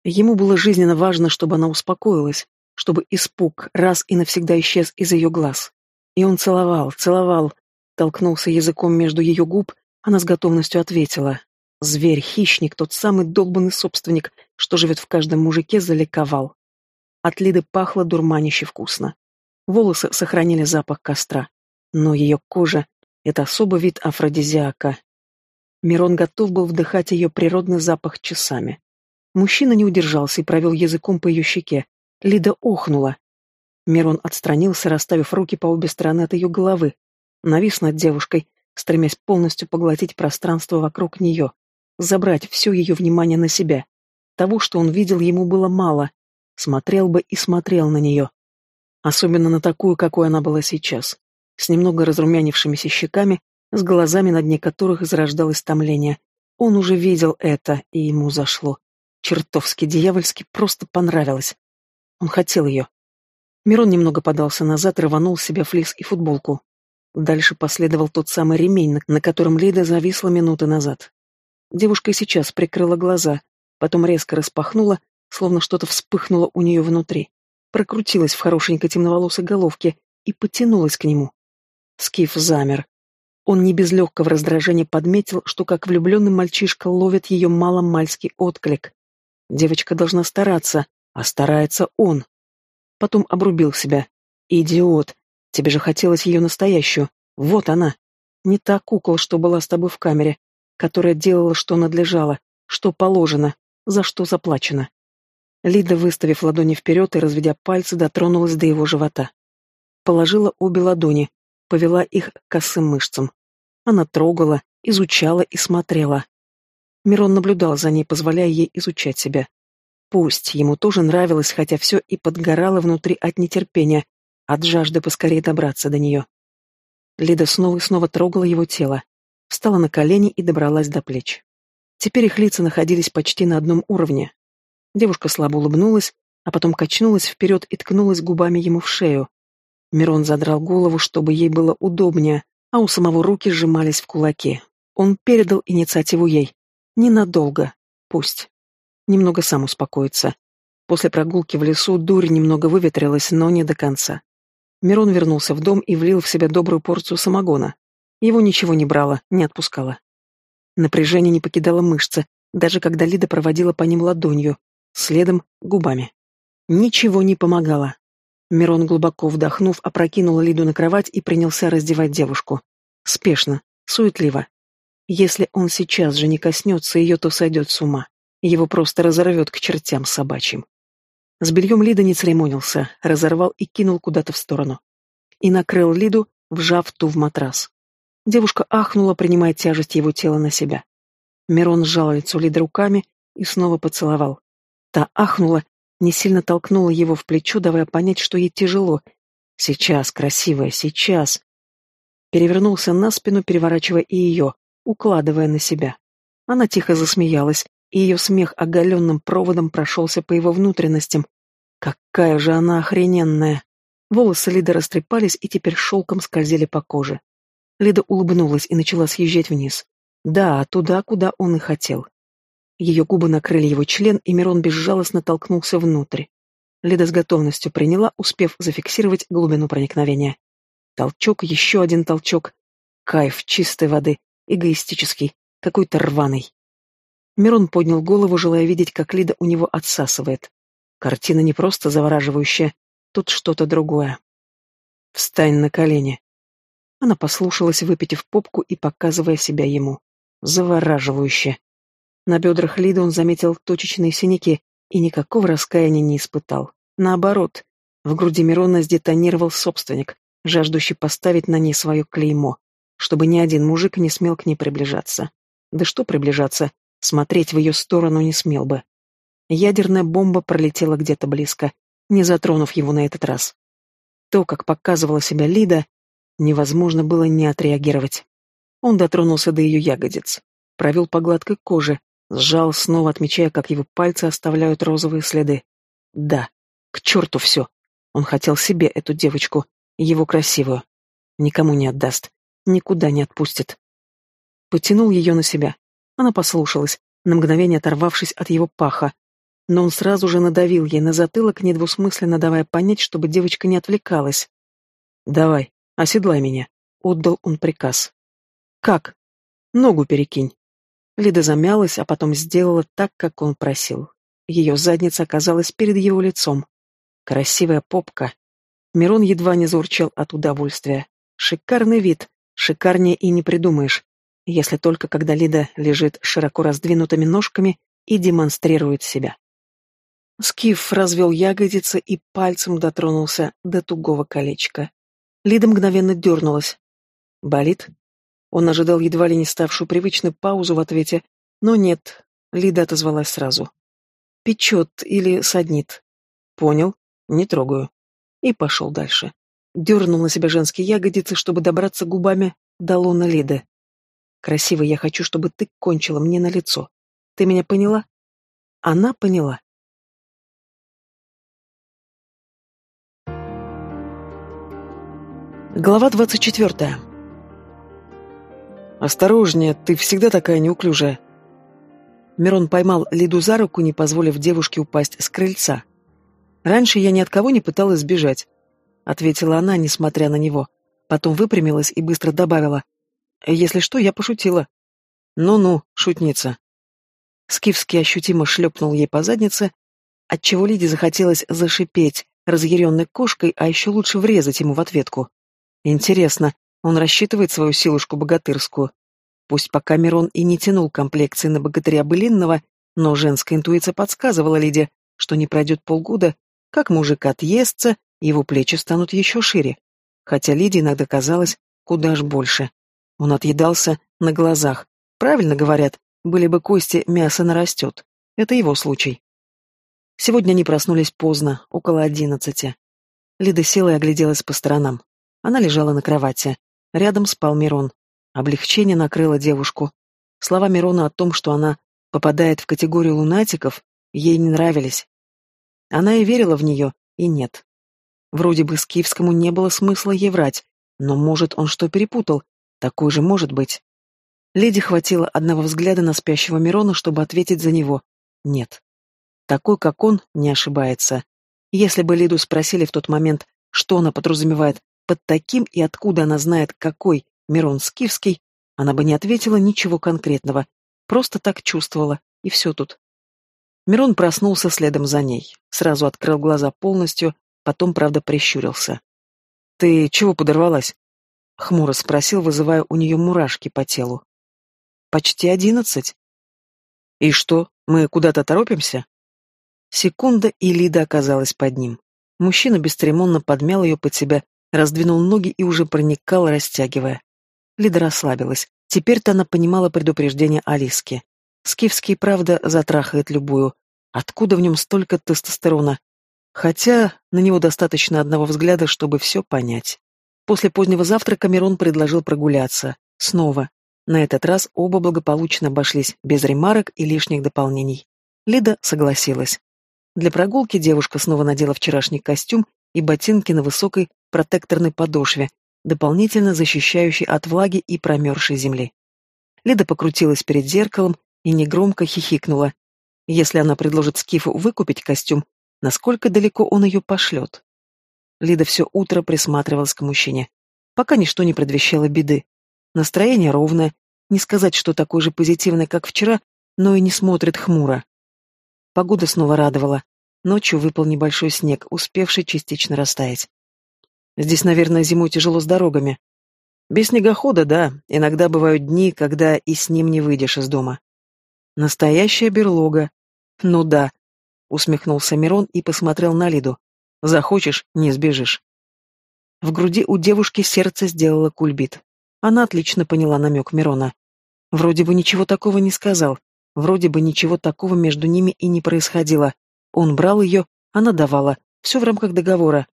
Ему было жизненно важно, чтобы она успокоилась, чтобы испуг раз и навсегда исчез из ее глаз. И он целовал, целовал, толкнулся языком между ее губ, она с готовностью ответила. Зверь, хищник, тот самый долбанный собственник, что живет в каждом мужике, заликовал. От Лиды пахло дурманище вкусно. Волосы сохранили запах костра. Но ее кожа — это особый вид афродизиака. Мирон готов был вдыхать ее природный запах часами. Мужчина не удержался и провел языком по ее щеке. Лида охнула. Мирон отстранился, расставив руки по обе стороны от ее головы. Навис над девушкой, стремясь полностью поглотить пространство вокруг нее, забрать все ее внимание на себя. Того, что он видел, ему было мало. Смотрел бы и смотрел на нее. Особенно на такую, какой она была сейчас. С немного разрумянившимися щеками, с глазами, на дне которых зарождалось томление. Он уже видел это, и ему зашло. Чертовски дьявольски просто понравилось. Он хотел ее. Мирон немного подался назад рванул себе флис и футболку. Дальше последовал тот самый ремень, на котором Лида зависла минуты назад. Девушка и сейчас прикрыла глаза, потом резко распахнула, словно что-то вспыхнуло у нее внутри, прокрутилась в хорошенькой темноволосой головке и потянулась к нему. Скиф замер. Он не без легкого раздражения подметил, что как влюбленный мальчишка ловит ее маломальский отклик. Девочка должна стараться, а старается он. Потом обрубил себя. Идиот. Тебе же хотелось ее настоящую. Вот она. Не та кукла, что была с тобой в камере, которая делала, что надлежало, что положено, за что заплачено. Лида, выставив ладони вперед и разведя пальцы, дотронулась до его живота. Положила обе ладони, повела их косым мышцам. Она трогала, изучала и смотрела. Мирон наблюдал за ней, позволяя ей изучать себя. Пусть, ему тоже нравилось, хотя все и подгорало внутри от нетерпения, от жажды поскорее добраться до нее. Лида снова и снова трогала его тело, встала на колени и добралась до плеч. Теперь их лица находились почти на одном уровне. Девушка слабо улыбнулась, а потом качнулась вперед и ткнулась губами ему в шею. Мирон задрал голову, чтобы ей было удобнее, а у самого руки сжимались в кулаки. Он передал инициативу ей. Ненадолго. Пусть. Немного сам успокоится. После прогулки в лесу дурь немного выветрилась, но не до конца. Мирон вернулся в дом и влил в себя добрую порцию самогона. Его ничего не брало, не отпускало. Напряжение не покидало мышцы, даже когда Лида проводила по ним ладонью, следом — губами. Ничего не помогало. Мирон, глубоко вдохнув, опрокинул Лиду на кровать и принялся раздевать девушку. Спешно, суетливо. Если он сейчас же не коснется ее, то сойдет с ума. Его просто разорвет к чертям собачьим. С бельем Лида не церемонился, разорвал и кинул куда-то в сторону. И накрыл Лиду, вжав ту в матрас. Девушка ахнула, принимая тяжесть его тела на себя. Мирон сжал лицо Лиды руками и снова поцеловал. Та ахнула не сильно толкнула его в плечо, давая понять, что ей тяжело. Сейчас, красивая, сейчас. Перевернулся на спину, переворачивая и ее, укладывая на себя. Она тихо засмеялась, и ее смех оголенным проводом прошелся по его внутренностям. Какая же она охрененная! Волосы Лиды растрепались и теперь шелком скользили по коже. Лида улыбнулась и начала съезжать вниз. Да, туда, куда он и хотел. Ее губы накрыли его член, и Мирон безжалостно толкнулся внутрь. Лида с готовностью приняла, успев зафиксировать глубину проникновения. Толчок, еще один толчок. Кайф чистой воды, эгоистический, какой-то рваный. Мирон поднял голову, желая видеть, как Лида у него отсасывает. Картина не просто завораживающая, тут что-то другое. «Встань на колени». Она послушалась, выпитив попку и показывая себя ему. Завораживающе. На бедрах Лиды он заметил точечные синяки и никакого раскаяния не испытал. Наоборот, в груди Мирона сдетонировал собственник, жаждущий поставить на ней свое клеймо, чтобы ни один мужик не смел к ней приближаться. Да что приближаться, смотреть в ее сторону не смел бы. Ядерная бомба пролетела где-то близко, не затронув его на этот раз. То, как показывала себя Лида, невозможно было не отреагировать. Он дотронулся до ее ягодиц, провел по гладкой коже, Сжал, снова отмечая, как его пальцы оставляют розовые следы. Да, к черту все. Он хотел себе эту девочку, его красивую. Никому не отдаст, никуда не отпустит. Потянул ее на себя. Она послушалась, на мгновение оторвавшись от его паха. Но он сразу же надавил ей на затылок, недвусмысленно давая понять, чтобы девочка не отвлекалась. «Давай, оседлай меня», — отдал он приказ. «Как?» «Ногу перекинь». Лида замялась, а потом сделала так, как он просил. Ее задница оказалась перед его лицом. Красивая попка. Мирон едва не заурчал от удовольствия. Шикарный вид, шикарнее и не придумаешь, если только когда Лида лежит широко раздвинутыми ножками и демонстрирует себя. Скиф развел ягодицы и пальцем дотронулся до тугого колечка. Лида мгновенно дернулась. «Болит?» Он ожидал едва ли не ставшую привычной паузу в ответе, но нет, Лида отозвалась сразу. «Печет или саднит?» «Понял, не трогаю». И пошел дальше. Дернул на себя женские ягодицы, чтобы добраться губами до лона Лиды. «Красиво я хочу, чтобы ты кончила мне на лицо. Ты меня поняла?» Она поняла. Глава двадцать четвертая. «Осторожнее, ты всегда такая неуклюжая». Мирон поймал Лиду за руку, не позволив девушке упасть с крыльца. «Раньше я ни от кого не пыталась сбежать», — ответила она, несмотря на него. Потом выпрямилась и быстро добавила. «Если что, я пошутила». «Ну-ну, шутница». Скифский ощутимо шлепнул ей по заднице, отчего Лиде захотелось зашипеть, разъяренной кошкой, а еще лучше врезать ему в ответку. Интересно, он рассчитывает свою силушку богатырскую. Пусть пока Мирон и не тянул комплекции на богатыря былинного, но женская интуиция подсказывала Лиде, что не пройдет полгода, как мужик отъестся, его плечи станут еще шире. Хотя Лиде иногда казалось куда ж больше. Он отъедался на глазах. Правильно говорят, были бы кости, мясо нарастет. Это его случай. Сегодня они проснулись поздно, около одиннадцати. Лида села и огляделась по сторонам. Она лежала на кровати. Рядом спал Мирон. Облегчение накрыло девушку. Слова Мирона о том, что она попадает в категорию лунатиков, ей не нравились. Она и верила в нее, и нет. Вроде бы Скифскому не было смысла ей врать, но, может, он что перепутал? Такой же может быть. Леди хватило одного взгляда на спящего Мирона, чтобы ответить за него. Нет. Такой, как он, не ошибается. Если бы Лиду спросили в тот момент, что она подразумевает под таким и откуда она знает, какой Мирон Скифский, она бы не ответила ничего конкретного, просто так чувствовала, и все тут. Мирон проснулся следом за ней, сразу открыл глаза полностью, потом, правда, прищурился. «Ты чего подорвалась?» — хмуро спросил, вызывая у нее мурашки по телу. «Почти одиннадцать». «И что, мы куда-то торопимся?» Секунда, и Лида оказалась под ним. Мужчина бесцеремонно подмял ее под себя, раздвинул ноги и уже проникал, растягивая. Лида расслабилась. Теперь-то она понимала предупреждение Алиски. Скифский, правда, затрахает любую. Откуда в нем столько тестостерона? Хотя на него достаточно одного взгляда, чтобы все понять. После позднего завтрака Мирон предложил прогуляться. Снова. На этот раз оба благополучно обошлись, без ремарок и лишних дополнений. Лида согласилась. Для прогулки девушка снова надела вчерашний костюм и ботинки на высокой протекторной подошве, дополнительно защищающей от влаги и промерзшей земли. Лида покрутилась перед зеркалом и негромко хихикнула. Если она предложит Скифу выкупить костюм, насколько далеко он ее пошлет? Лида все утро присматривалась к мужчине. Пока ничто не предвещало беды. Настроение ровное, не сказать, что такое же позитивное, как вчера, но и не смотрит хмуро. Погода снова радовала. Ночью выпал небольшой снег, успевший частично растаять. Здесь, наверное, зимой тяжело с дорогами. Без снегохода, да, иногда бывают дни, когда и с ним не выйдешь из дома. Настоящая берлога. Ну да, усмехнулся Мирон и посмотрел на Лиду. Захочешь, не сбежишь. В груди у девушки сердце сделало кульбит. Она отлично поняла намек Мирона. Вроде бы ничего такого не сказал, Вроде бы ничего такого между ними и не происходило. Он брал ее, она давала, все в рамках договора.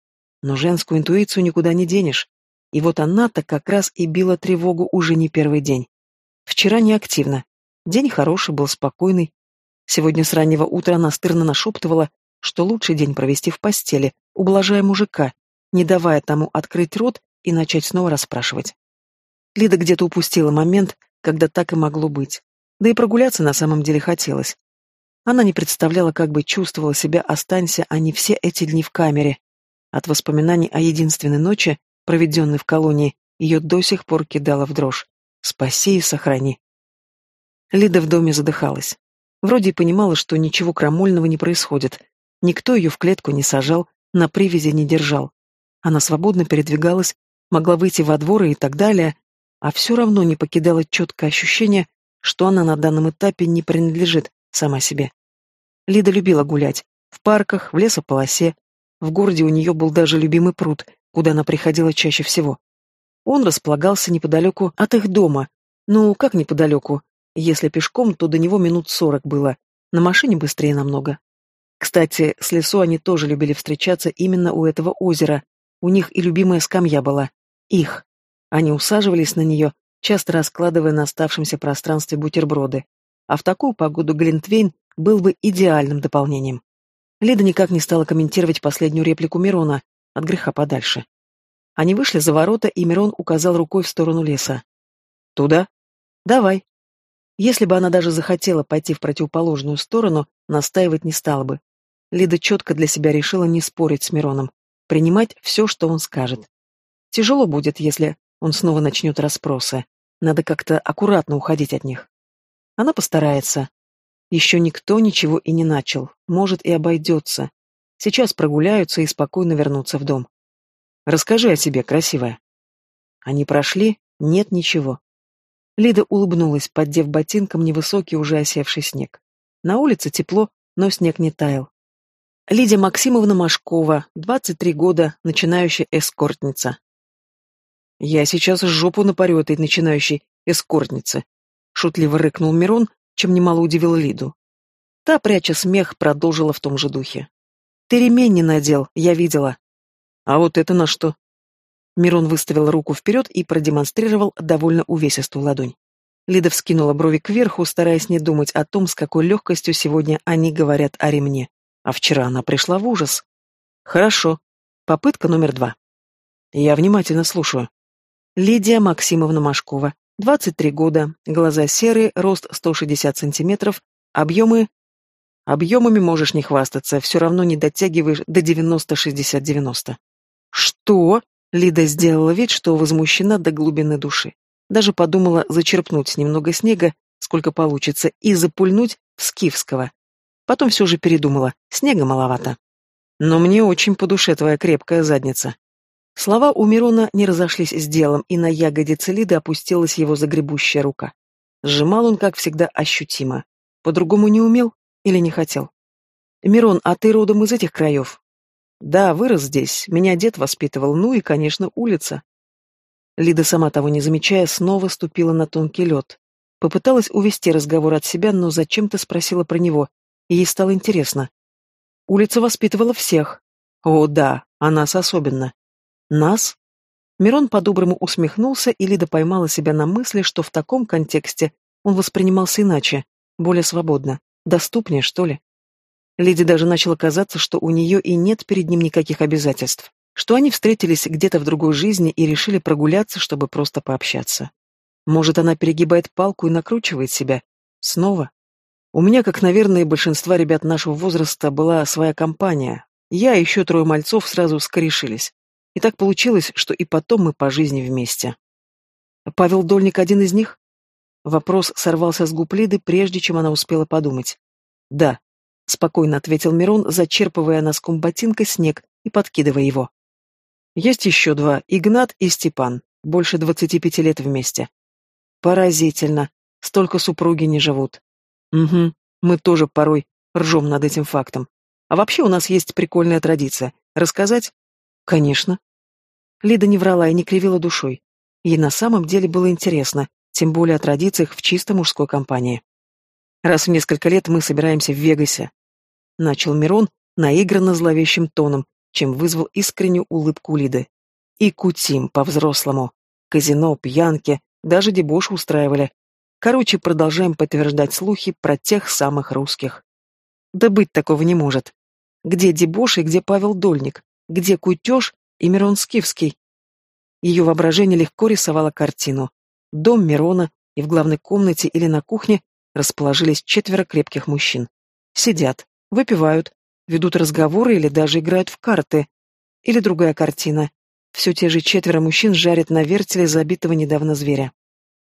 Но женскую интуицию никуда не денешь. И вот она-то как раз и била тревогу уже не первый день. Вчера не активно. День хороший, был спокойный. Сегодня с раннего утра она стырно нашептывала, что лучший день провести в постели, ублажая мужика, не давая тому открыть рот и начать снова расспрашивать. Лида где-то упустила момент, когда так и могло быть. Да и прогуляться на самом деле хотелось. Она не представляла, как бы чувствовала себя, останься они все эти дни в камере. От воспоминаний о единственной ночи, проведенной в колонии, ее до сих пор кидала в дрожь. Спаси и сохрани. Лида в доме задыхалась. Вроде и понимала, что ничего крамольного не происходит. Никто ее в клетку не сажал, на привязи не держал. Она свободно передвигалась, могла выйти во двор и так далее, а все равно не покидало четкое ощущение, что она на данном этапе не принадлежит сама себе. Лида любила гулять. В парках, в лесополосе. В городе у нее был даже любимый пруд, куда она приходила чаще всего. Он располагался неподалеку от их дома. Ну, как неподалеку? Если пешком, то до него минут сорок было. На машине быстрее намного. Кстати, с лесу они тоже любили встречаться именно у этого озера. У них и любимая скамья была. Их. Они усаживались на нее, часто раскладывая на оставшемся пространстве бутерброды. А в такую погоду Глинтвейн был бы идеальным дополнением. Лида никак не стала комментировать последнюю реплику Мирона, от греха подальше. Они вышли за ворота, и Мирон указал рукой в сторону леса. «Туда? Давай». Если бы она даже захотела пойти в противоположную сторону, настаивать не стала бы. Лида четко для себя решила не спорить с Мироном, принимать все, что он скажет. Тяжело будет, если он снова начнет расспросы. Надо как-то аккуратно уходить от них. Она постарается. Еще никто ничего и не начал. Может, и обойдется. Сейчас прогуляются и спокойно вернутся в дом. Расскажи о себе, красивая. Они прошли, нет ничего. Лида улыбнулась, поддев ботинком невысокий уже осевший снег. На улице тепло, но снег не таял. Лидия Максимовна Машкова, 23 года, начинающая эскортница. «Я сейчас жопу напорю этой начинающей эскортнице», — шутливо рыкнул Мирон, чем немало удивил Лиду. Та, пряча смех, продолжила в том же духе. «Ты ремень не надел, я видела». «А вот это на что?» Мирон выставил руку вперед и продемонстрировал довольно увесистую ладонь. Лида вскинула брови кверху, стараясь не думать о том, с какой легкостью сегодня они говорят о ремне. А вчера она пришла в ужас. «Хорошо. Попытка номер два». «Я внимательно слушаю». Лидия Максимовна Машкова, 23 года, глаза серые, рост 160 сантиметров, объемы Объемами можешь не хвастаться, все равно не дотягиваешь до 90-60-90. Что? Лида сделала вид, что возмущена до глубины души. Даже подумала зачерпнуть немного снега, сколько получится, и запульнуть в Скифского. Потом все же передумала, снега маловато. Но мне очень по душе твоя крепкая задница. Слова у Мирона не разошлись с делом, и на ягодице Лиды опустилась его загребущая рука. Сжимал он, как всегда, ощутимо. По-другому не умел, или не хотел? Мирон, а ты родом из этих краев? Да, вырос здесь. Меня дед воспитывал. Ну и, конечно, улица. Лида, сама того не замечая, снова ступила на тонкий лед. Попыталась увести разговор от себя, но зачем-то спросила про него. Ей стало интересно. Улица воспитывала всех. О, да, а нас особенно. Нас? Мирон по-доброму усмехнулся, и Лида поймала себя на мысли, что в таком контексте он воспринимался иначе, более свободно. Доступнее, что ли? Леди даже начало казаться, что у нее и нет перед ним никаких обязательств, что они встретились где-то в другой жизни и решили прогуляться, чтобы просто пообщаться. Может, она перегибает палку и накручивает себя? Снова? У меня, как, наверное, и большинства ребят нашего возраста, была своя компания. Я и еще трое мальцов сразу скорешились. И так получилось, что и потом мы по жизни вместе. Павел Дольник один из них? Вопрос сорвался с губ Лиды, прежде чем она успела подумать. «Да», — спокойно ответил Мирон, зачерпывая носком ботинка снег и подкидывая его. «Есть еще два, Игнат и Степан, больше двадцати пяти лет вместе». «Поразительно. Столько супруги не живут». «Угу, мы тоже порой ржем над этим фактом. А вообще у нас есть прикольная традиция. Рассказать?» «Конечно». Лида не врала и не кривила душой. Ей на самом деле было интересно, тем более о традициях в чисто мужской компании. Раз в несколько лет мы собираемся в Вегасе. Начал Мирон наигранно зловещим тоном, чем вызвал искреннюю улыбку Лиды. И кутим по-взрослому. Казино, пьянки, даже дебош устраивали. Короче, продолжаем подтверждать слухи про тех самых русских. Да быть такого не может. Где дебош и где Павел Дольник? Где кутеж и Мирон Скифский? Ее воображение легко рисовало картину дом Мирона, и в главной комнате или на кухне расположились четверо крепких мужчин. Сидят, выпивают, ведут разговоры или даже играют в карты. Или другая картина. Все те же четверо мужчин жарят на вертеле забитого недавно зверя.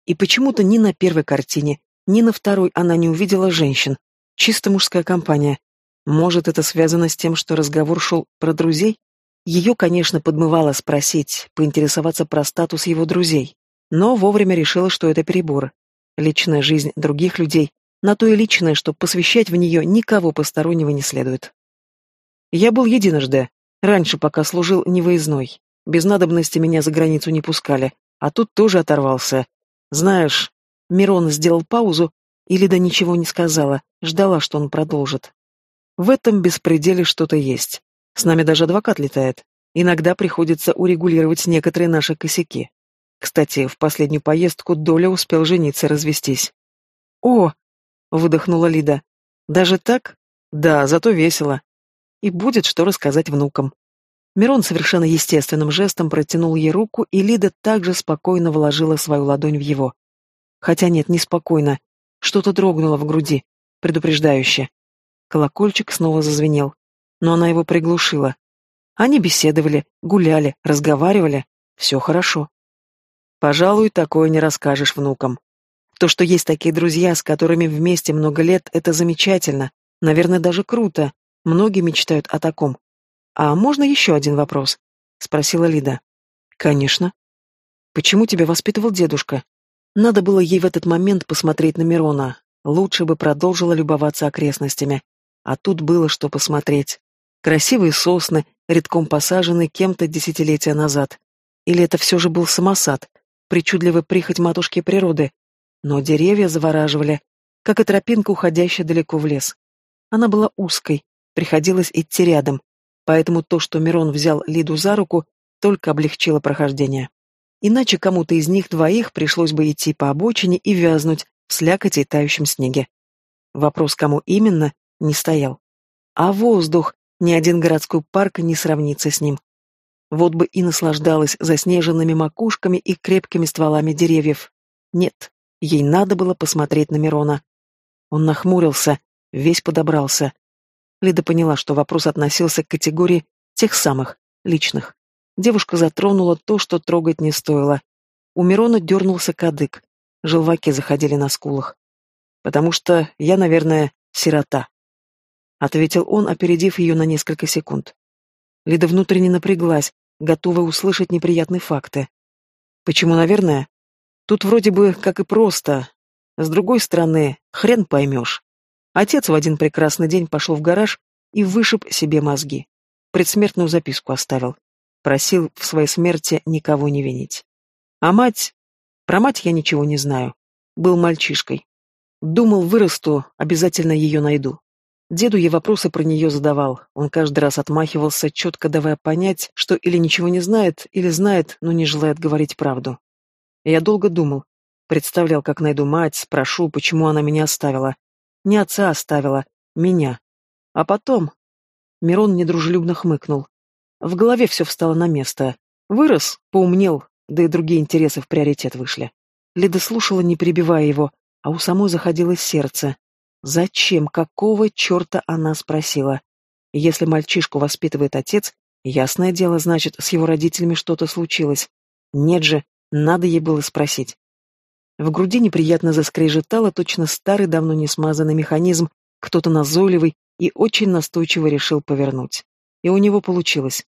И почему-то ни на первой картине, ни на второй она не увидела женщин. Чисто мужская компания. Может, это связано с тем, что разговор шел про друзей? Ее, конечно, подмывало спросить, поинтересоваться про статус его друзей но вовремя решила, что это перебор. Личная жизнь других людей, на то и личное, что посвящать в нее никого постороннего не следует. Я был единожды, раньше, пока служил невыездной. Без надобности меня за границу не пускали, а тут тоже оторвался. Знаешь, Мирон сделал паузу, и Лида ничего не сказала, ждала, что он продолжит. В этом беспределе что-то есть. С нами даже адвокат летает. Иногда приходится урегулировать некоторые наши косяки. Кстати, в последнюю поездку Доля успел жениться и развестись. «О!» — выдохнула Лида. «Даже так? Да, зато весело. И будет что рассказать внукам». Мирон совершенно естественным жестом протянул ей руку, и Лида также спокойно вложила свою ладонь в его. Хотя нет, не спокойно. Что-то дрогнуло в груди, предупреждающе. Колокольчик снова зазвенел, но она его приглушила. Они беседовали, гуляли, разговаривали. Все хорошо. Пожалуй, такое не расскажешь внукам. То, что есть такие друзья, с которыми вместе много лет, это замечательно. Наверное, даже круто. Многие мечтают о таком. А можно еще один вопрос? Спросила Лида. Конечно. Почему тебя воспитывал дедушка? Надо было ей в этот момент посмотреть на Мирона. Лучше бы продолжила любоваться окрестностями. А тут было что посмотреть. Красивые сосны, редком посаженные кем-то десятилетия назад. Или это все же был самосад, причудливая прихоть матушки природы, но деревья завораживали, как и тропинка, уходящая далеко в лес. Она была узкой, приходилось идти рядом, поэтому то, что Мирон взял Лиду за руку, только облегчило прохождение. Иначе кому-то из них двоих пришлось бы идти по обочине и вязнуть в слякоти и тающем снеге. Вопрос, кому именно, не стоял. А воздух, ни один городской парк не сравнится с ним. Вот бы и наслаждалась заснеженными макушками и крепкими стволами деревьев. Нет, ей надо было посмотреть на Мирона. Он нахмурился, весь подобрался. Лида поняла, что вопрос относился к категории тех самых, личных. Девушка затронула то, что трогать не стоило. У Мирона дернулся кадык. Желваки заходили на скулах. «Потому что я, наверное, сирота», — ответил он, опередив ее на несколько секунд. Лида внутренне напряглась, готовая услышать неприятные факты. Почему, наверное? Тут вроде бы как и просто. С другой стороны, хрен поймешь. Отец в один прекрасный день пошел в гараж и вышиб себе мозги. Предсмертную записку оставил. Просил в своей смерти никого не винить. А мать... Про мать я ничего не знаю. Был мальчишкой. Думал, вырасту, обязательно ее найду. Деду я вопросы про нее задавал. Он каждый раз отмахивался, четко давая понять, что или ничего не знает, или знает, но не желает говорить правду. Я долго думал. Представлял, как найду мать, спрошу, почему она меня оставила. Не отца оставила, меня. А потом... Мирон недружелюбно хмыкнул. В голове все встало на место. Вырос, поумнел, да и другие интересы в приоритет вышли. Лида слушала, не перебивая его, а у самой заходилось сердце. Зачем, какого черта она спросила? Если мальчишку воспитывает отец, ясное дело, значит, с его родителями что-то случилось. Нет же, надо ей было спросить. В груди неприятно заскрежетало точно старый, давно не смазанный механизм, кто-то назойливый и очень настойчиво решил повернуть. И у него получилось.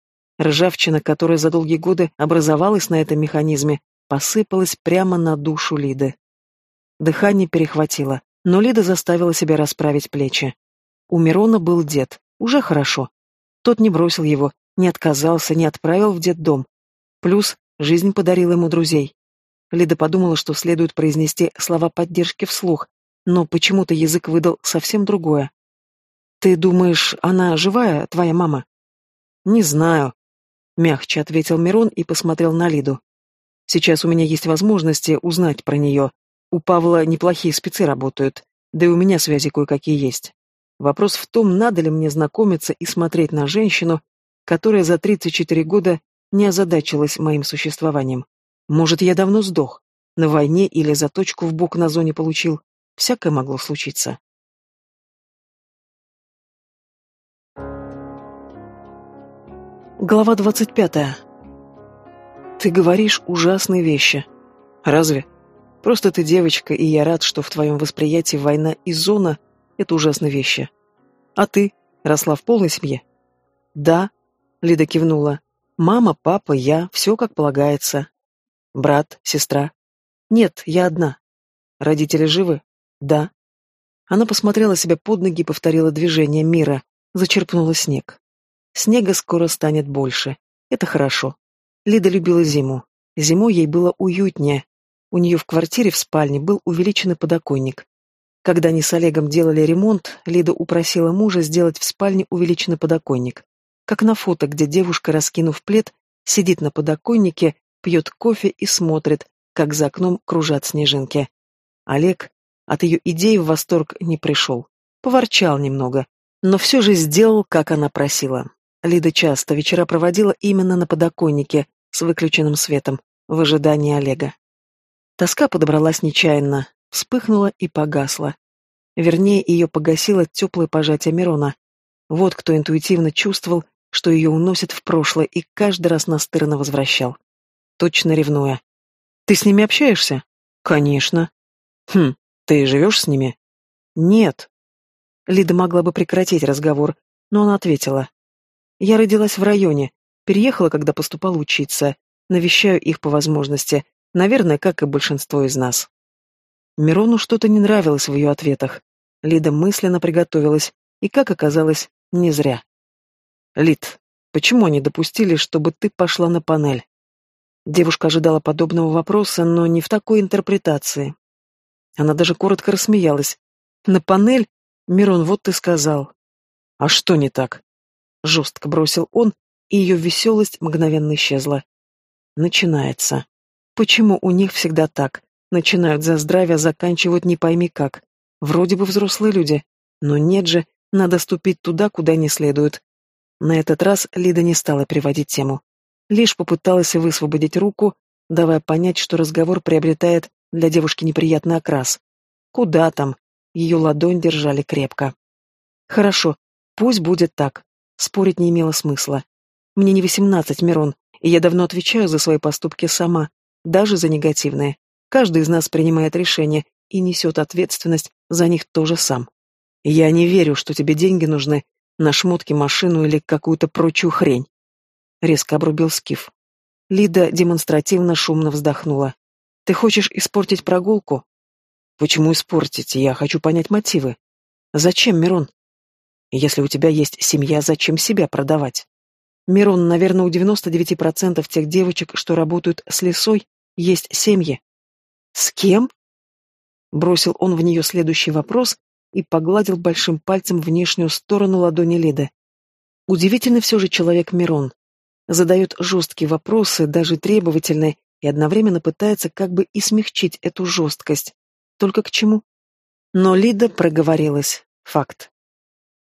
Ржавчина, которая за долгие годы образовалась на этом механизме, посыпалась прямо на душу Лиды. Дыхание перехватило. Но Лида заставила себя расправить плечи. У Мирона был дед. Уже хорошо. Тот не бросил его, не отказался, не отправил в детдом. Плюс жизнь подарила ему друзей. Лида подумала, что следует произнести слова поддержки вслух, но почему-то язык выдал совсем другое. «Ты думаешь, она живая, твоя мама?» «Не знаю», — мягче ответил Мирон и посмотрел на Лиду. «Сейчас у меня есть возможности узнать про нее, у Павла неплохие спецы работают, да и у меня связи кое-какие есть. Вопрос в том, надо ли мне знакомиться и смотреть на женщину, которая за 34 года не озадачилась моим существованием. Может, я давно сдох, на войне или заточку в бок на зоне получил. Всякое могло случиться. Глава двадцать пятая. Ты говоришь ужасные вещи. Разве? Просто ты девочка, и я рад, что в твоем восприятии война и зона — это ужасные вещи. А ты росла в полной семье? Да, Лида кивнула. Мама, папа, я, все как полагается. Брат, сестра? Нет, я одна. Родители живы? Да. Она посмотрела себе под ноги и повторила движение мира, зачерпнула снег. Снега скоро станет больше. Это хорошо. Лида любила зиму. Зимой ей было уютнее, у нее в квартире в спальне был увеличенный подоконник. Когда они с Олегом делали ремонт, Лида упросила мужа сделать в спальне увеличенный подоконник. Как на фото, где девушка, раскинув плед, сидит на подоконнике, пьет кофе и смотрит, как за окном кружат снежинки. Олег от ее идеи в восторг не пришел. Поворчал немного, но все же сделал, как она просила. Лида часто вечера проводила именно на подоконнике, с выключенным светом, в ожидании Олега. Тоска подобралась нечаянно, вспыхнула и погасла. Вернее, ее погасило теплое пожатие Мирона. Вот кто интуитивно чувствовал, что ее уносит в прошлое и каждый раз настырно возвращал. Точно ревнуя. «Ты с ними общаешься?» «Конечно». «Хм, ты живешь с ними?» «Нет». Лида могла бы прекратить разговор, но она ответила. «Я родилась в районе, переехала, когда поступала учиться, навещаю их по возможности, Наверное, как и большинство из нас. Мирону что-то не нравилось в ее ответах. Лида мысленно приготовилась, и, как оказалось, не зря. «Лид, почему они допустили, чтобы ты пошла на панель?» Девушка ожидала подобного вопроса, но не в такой интерпретации. Она даже коротко рассмеялась. «На панель? Мирон, вот ты сказал. А что не так? Жестко бросил он, и ее веселость мгновенно исчезла. Начинается. Почему у них всегда так? Начинают за здравие, заканчивают не пойми как. Вроде бы взрослые люди, но нет же, надо ступить туда, куда не следует. На этот раз Лида не стала приводить тему. Лишь попыталась высвободить руку, давая понять, что разговор приобретает для девушки неприятный окрас. Куда там? Ее ладонь держали крепко. Хорошо, пусть будет так. Спорить не имело смысла. Мне не восемнадцать, Мирон, и я давно отвечаю за свои поступки сама, даже за негативные. Каждый из нас принимает решения и несет ответственность за них тоже сам. Я не верю, что тебе деньги нужны на шмотки, машину или какую-то прочую хрень. Резко обрубил Скиф. Лида демонстративно шумно вздохнула. Ты хочешь испортить прогулку? Почему испортить? Я хочу понять мотивы. Зачем, Мирон? Если у тебя есть семья, зачем себя продавать? Мирон, наверное, у 99% тех девочек, что работают с лесой, есть семьи. С кем? Бросил он в нее следующий вопрос и погладил большим пальцем внешнюю сторону ладони Лиды. Удивительный все же человек Мирон. Задает жесткие вопросы, даже требовательные, и одновременно пытается как бы и смягчить эту жесткость. Только к чему? Но Лида проговорилась. Факт.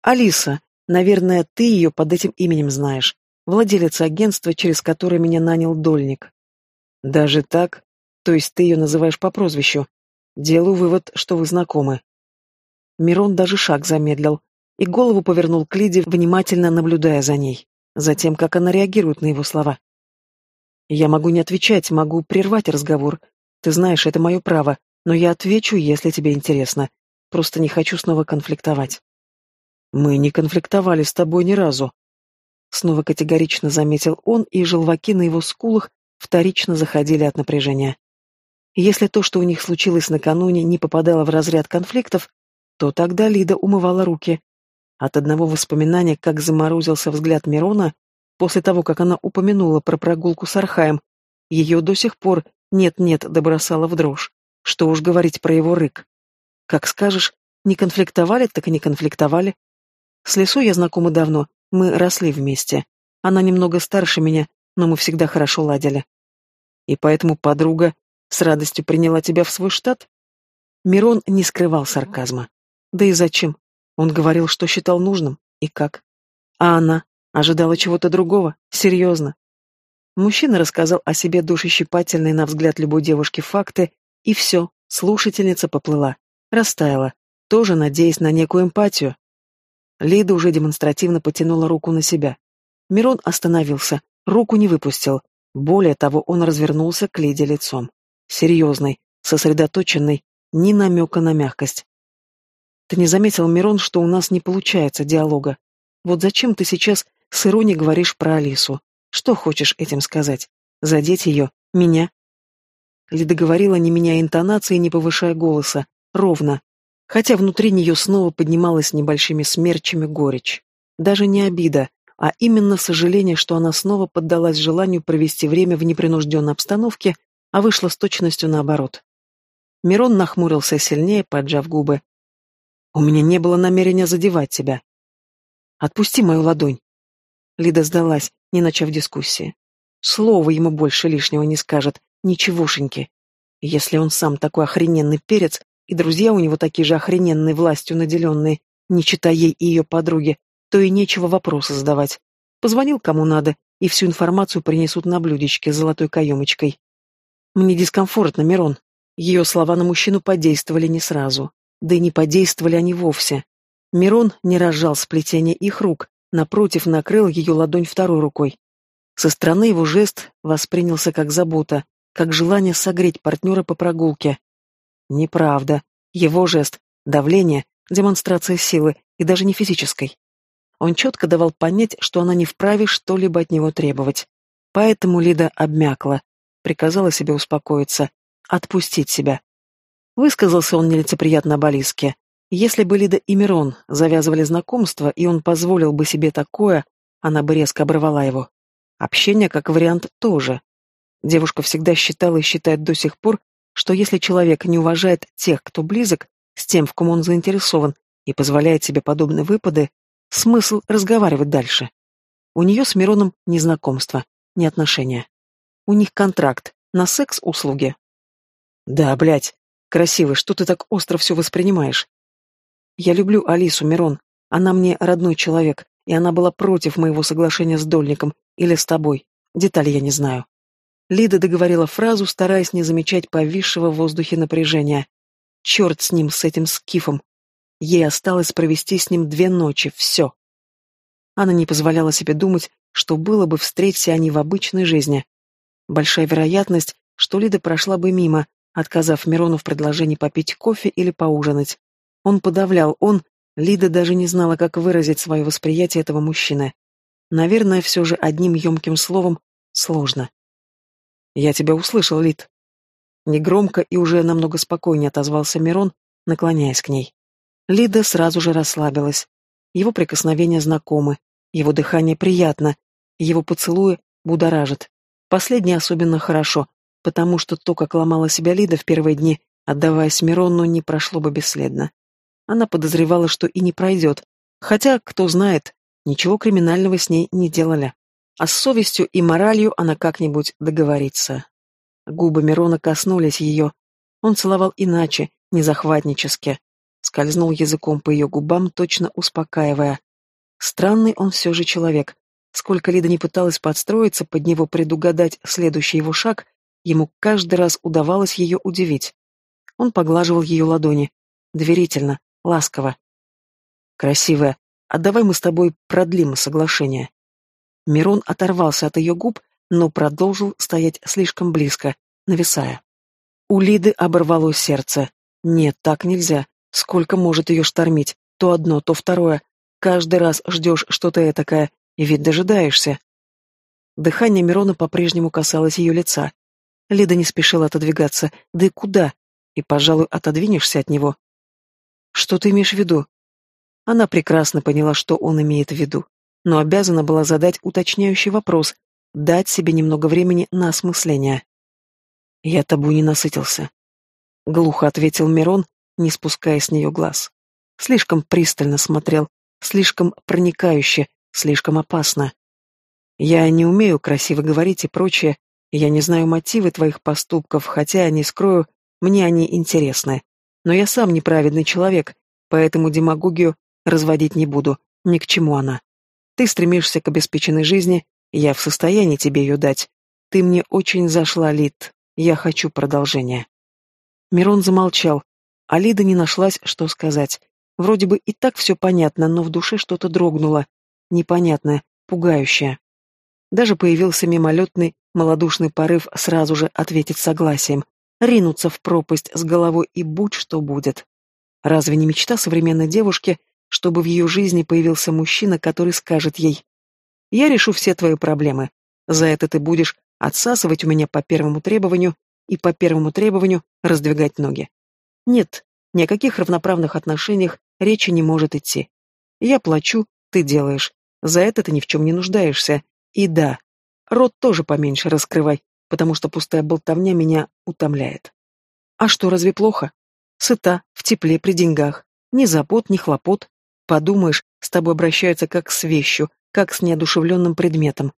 «Алиса, наверное, ты ее под этим именем знаешь. Владелица агентства, через которое меня нанял Дольник». «Даже так? То есть ты ее называешь по прозвищу? Делаю вывод, что вы знакомы». Мирон даже шаг замедлил и голову повернул к Лиде, внимательно наблюдая за ней, затем, как она реагирует на его слова. «Я могу не отвечать, могу прервать разговор. Ты знаешь, это мое право, но я отвечу, если тебе интересно. Просто не хочу снова конфликтовать. Мы не конфликтовали с тобой ни разу. Снова категорично заметил он, и желваки на его скулах вторично заходили от напряжения. Если то, что у них случилось накануне, не попадало в разряд конфликтов, то тогда Лида умывала руки. От одного воспоминания, как заморозился взгляд Мирона, после того, как она упомянула про прогулку с Архаем, ее до сих пор нет-нет добросала в дрожь. Что уж говорить про его рык. Как скажешь, не конфликтовали, так и не конфликтовали. С Лесу я знакома давно, мы росли вместе. Она немного старше меня, но мы всегда хорошо ладили. И поэтому подруга с радостью приняла тебя в свой штат? Мирон не скрывал сарказма. Да и зачем? Он говорил, что считал нужным. И как? А она ожидала чего-то другого? Серьезно? Мужчина рассказал о себе душещипательные, на взгляд любой девушки, факты и все, слушательница поплыла, растаяла, тоже надеясь на некую эмпатию. Лида уже демонстративно потянула руку на себя. Мирон остановился, руку не выпустил. Более того, он развернулся к Лиде лицом. Серьезный, сосредоточенный, ни намека на мягкость. Ты не заметил, Мирон, что у нас не получается диалога? Вот зачем ты сейчас с иронией говоришь про Алису? Что хочешь этим сказать? Задеть ее? Меня? Лида говорила, не меняя интонации, не повышая голоса, ровно, хотя внутри нее снова поднималась небольшими смерчами горечь. Даже не обида, а именно сожаление, что она снова поддалась желанию провести время в непринужденной обстановке, а вышла с точностью наоборот. Мирон нахмурился сильнее, поджав губы. «У меня не было намерения задевать тебя. Отпусти мою ладонь». Лида сдалась, не начав дискуссии. Слова ему больше лишнего не скажет, Ничегошеньки. Если он сам такой охрененный перец, и друзья у него такие же охрененные властью наделенные, не читая ей и ее подруге, то и нечего вопросы задавать. Позвонил кому надо, и всю информацию принесут на блюдечке с золотой каемочкой. Мне дискомфортно, Мирон. Ее слова на мужчину подействовали не сразу. Да и не подействовали они вовсе. Мирон не разжал сплетение их рук, напротив, накрыл ее ладонь второй рукой. Со стороны его жест воспринялся как забота, как желание согреть партнера по прогулке. Неправда. Его жест, давление, демонстрация силы, и даже не физической. Он четко давал понять, что она не вправе что-либо от него требовать. Поэтому Лида обмякла, приказала себе успокоиться, отпустить себя. Высказался он нелицеприятно об Алиске. Если бы Лида и Мирон завязывали знакомство, и он позволил бы себе такое, она бы резко оборвала его. Общение, как вариант, тоже. Девушка всегда считала и считает до сих пор, что если человек не уважает тех, кто близок, с тем, в ком он заинтересован, и позволяет себе подобные выпады, смысл разговаривать дальше. У нее с Мироном не знакомство, не отношения. У них контракт на секс-услуги. Да, блядь, красивый, что ты так остро все воспринимаешь? Я люблю Алису, Мирон. Она мне родной человек, и она была против моего соглашения с Дольником или с тобой. Детали я не знаю. Лида договорила фразу, стараясь не замечать повисшего в воздухе напряжения. Черт с ним, с этим скифом. Ей осталось провести с ним две ночи, все. Она не позволяла себе думать, что было бы, встреться они в обычной жизни. Большая вероятность, что Лида прошла бы мимо, отказав Мирону в предложении попить кофе или поужинать. Он подавлял, он... Лида даже не знала, как выразить свое восприятие этого мужчины. Наверное, все же одним емким словом сложно. «Я тебя услышал, Лид». Негромко и уже намного спокойнее отозвался Мирон, наклоняясь к ней. Лида сразу же расслабилась. Его прикосновения знакомы, его дыхание приятно, его поцелуи будоражат. Последнее особенно хорошо, потому что то, как ломала себя Лида в первые дни, отдаваясь Мирону, не прошло бы бесследно. Она подозревала, что и не пройдет, хотя, кто знает, ничего криминального с ней не делали. А с совестью и моралью она как-нибудь договорится. Губы Мирона коснулись ее. Он целовал иначе, не захватнически. Скользнул языком по ее губам, точно успокаивая. Странный он все же человек. Сколько Лида не пыталась подстроиться, под него предугадать следующий его шаг, ему каждый раз удавалось ее удивить. Он поглаживал ее ладони. Доверительно, ласково. «Красивая, а давай мы с тобой продлим соглашение». Мирон оторвался от ее губ, но продолжил стоять слишком близко, нависая. У Лиды оборвалось сердце. Нет, так нельзя. Сколько может ее штормить? То одно, то второе. Каждый раз ждешь что-то этакое, и ведь дожидаешься. Дыхание Мирона по-прежнему касалось ее лица. Лида не спешила отодвигаться. Да и куда? И, пожалуй, отодвинешься от него. Что ты имеешь в виду? Она прекрасно поняла, что он имеет в виду но обязана была задать уточняющий вопрос, дать себе немного времени на осмысление. «Я тобой не насытился», — глухо ответил Мирон, не спуская с нее глаз. Слишком пристально смотрел, слишком проникающе, слишком опасно. Я не умею красиво говорить и прочее, я не знаю мотивы твоих поступков, хотя, не скрою, мне они интересны. Но я сам неправедный человек, поэтому демагогию разводить не буду, ни к чему она. Ты стремишься к обеспеченной жизни, я в состоянии тебе ее дать. Ты мне очень зашла, Лид. Я хочу продолжения. Мирон замолчал, а Лида не нашлась, что сказать. Вроде бы и так все понятно, но в душе что-то дрогнуло. Непонятное, пугающее. Даже появился мимолетный, малодушный порыв сразу же ответить согласием, ринуться в пропасть с головой и будь что будет. Разве не мечта современной девушки чтобы в ее жизни появился мужчина, который скажет ей «Я решу все твои проблемы. За это ты будешь отсасывать у меня по первому требованию и по первому требованию раздвигать ноги». Нет, ни о каких равноправных отношениях речи не может идти. Я плачу, ты делаешь. За это ты ни в чем не нуждаешься. И да, рот тоже поменьше раскрывай, потому что пустая болтовня меня утомляет. А что, разве плохо? Сыта, в тепле, при деньгах. Ни забот, ни хлопот. Подумаешь, с тобой обращаются как с вещью, как с неодушевленным предметом.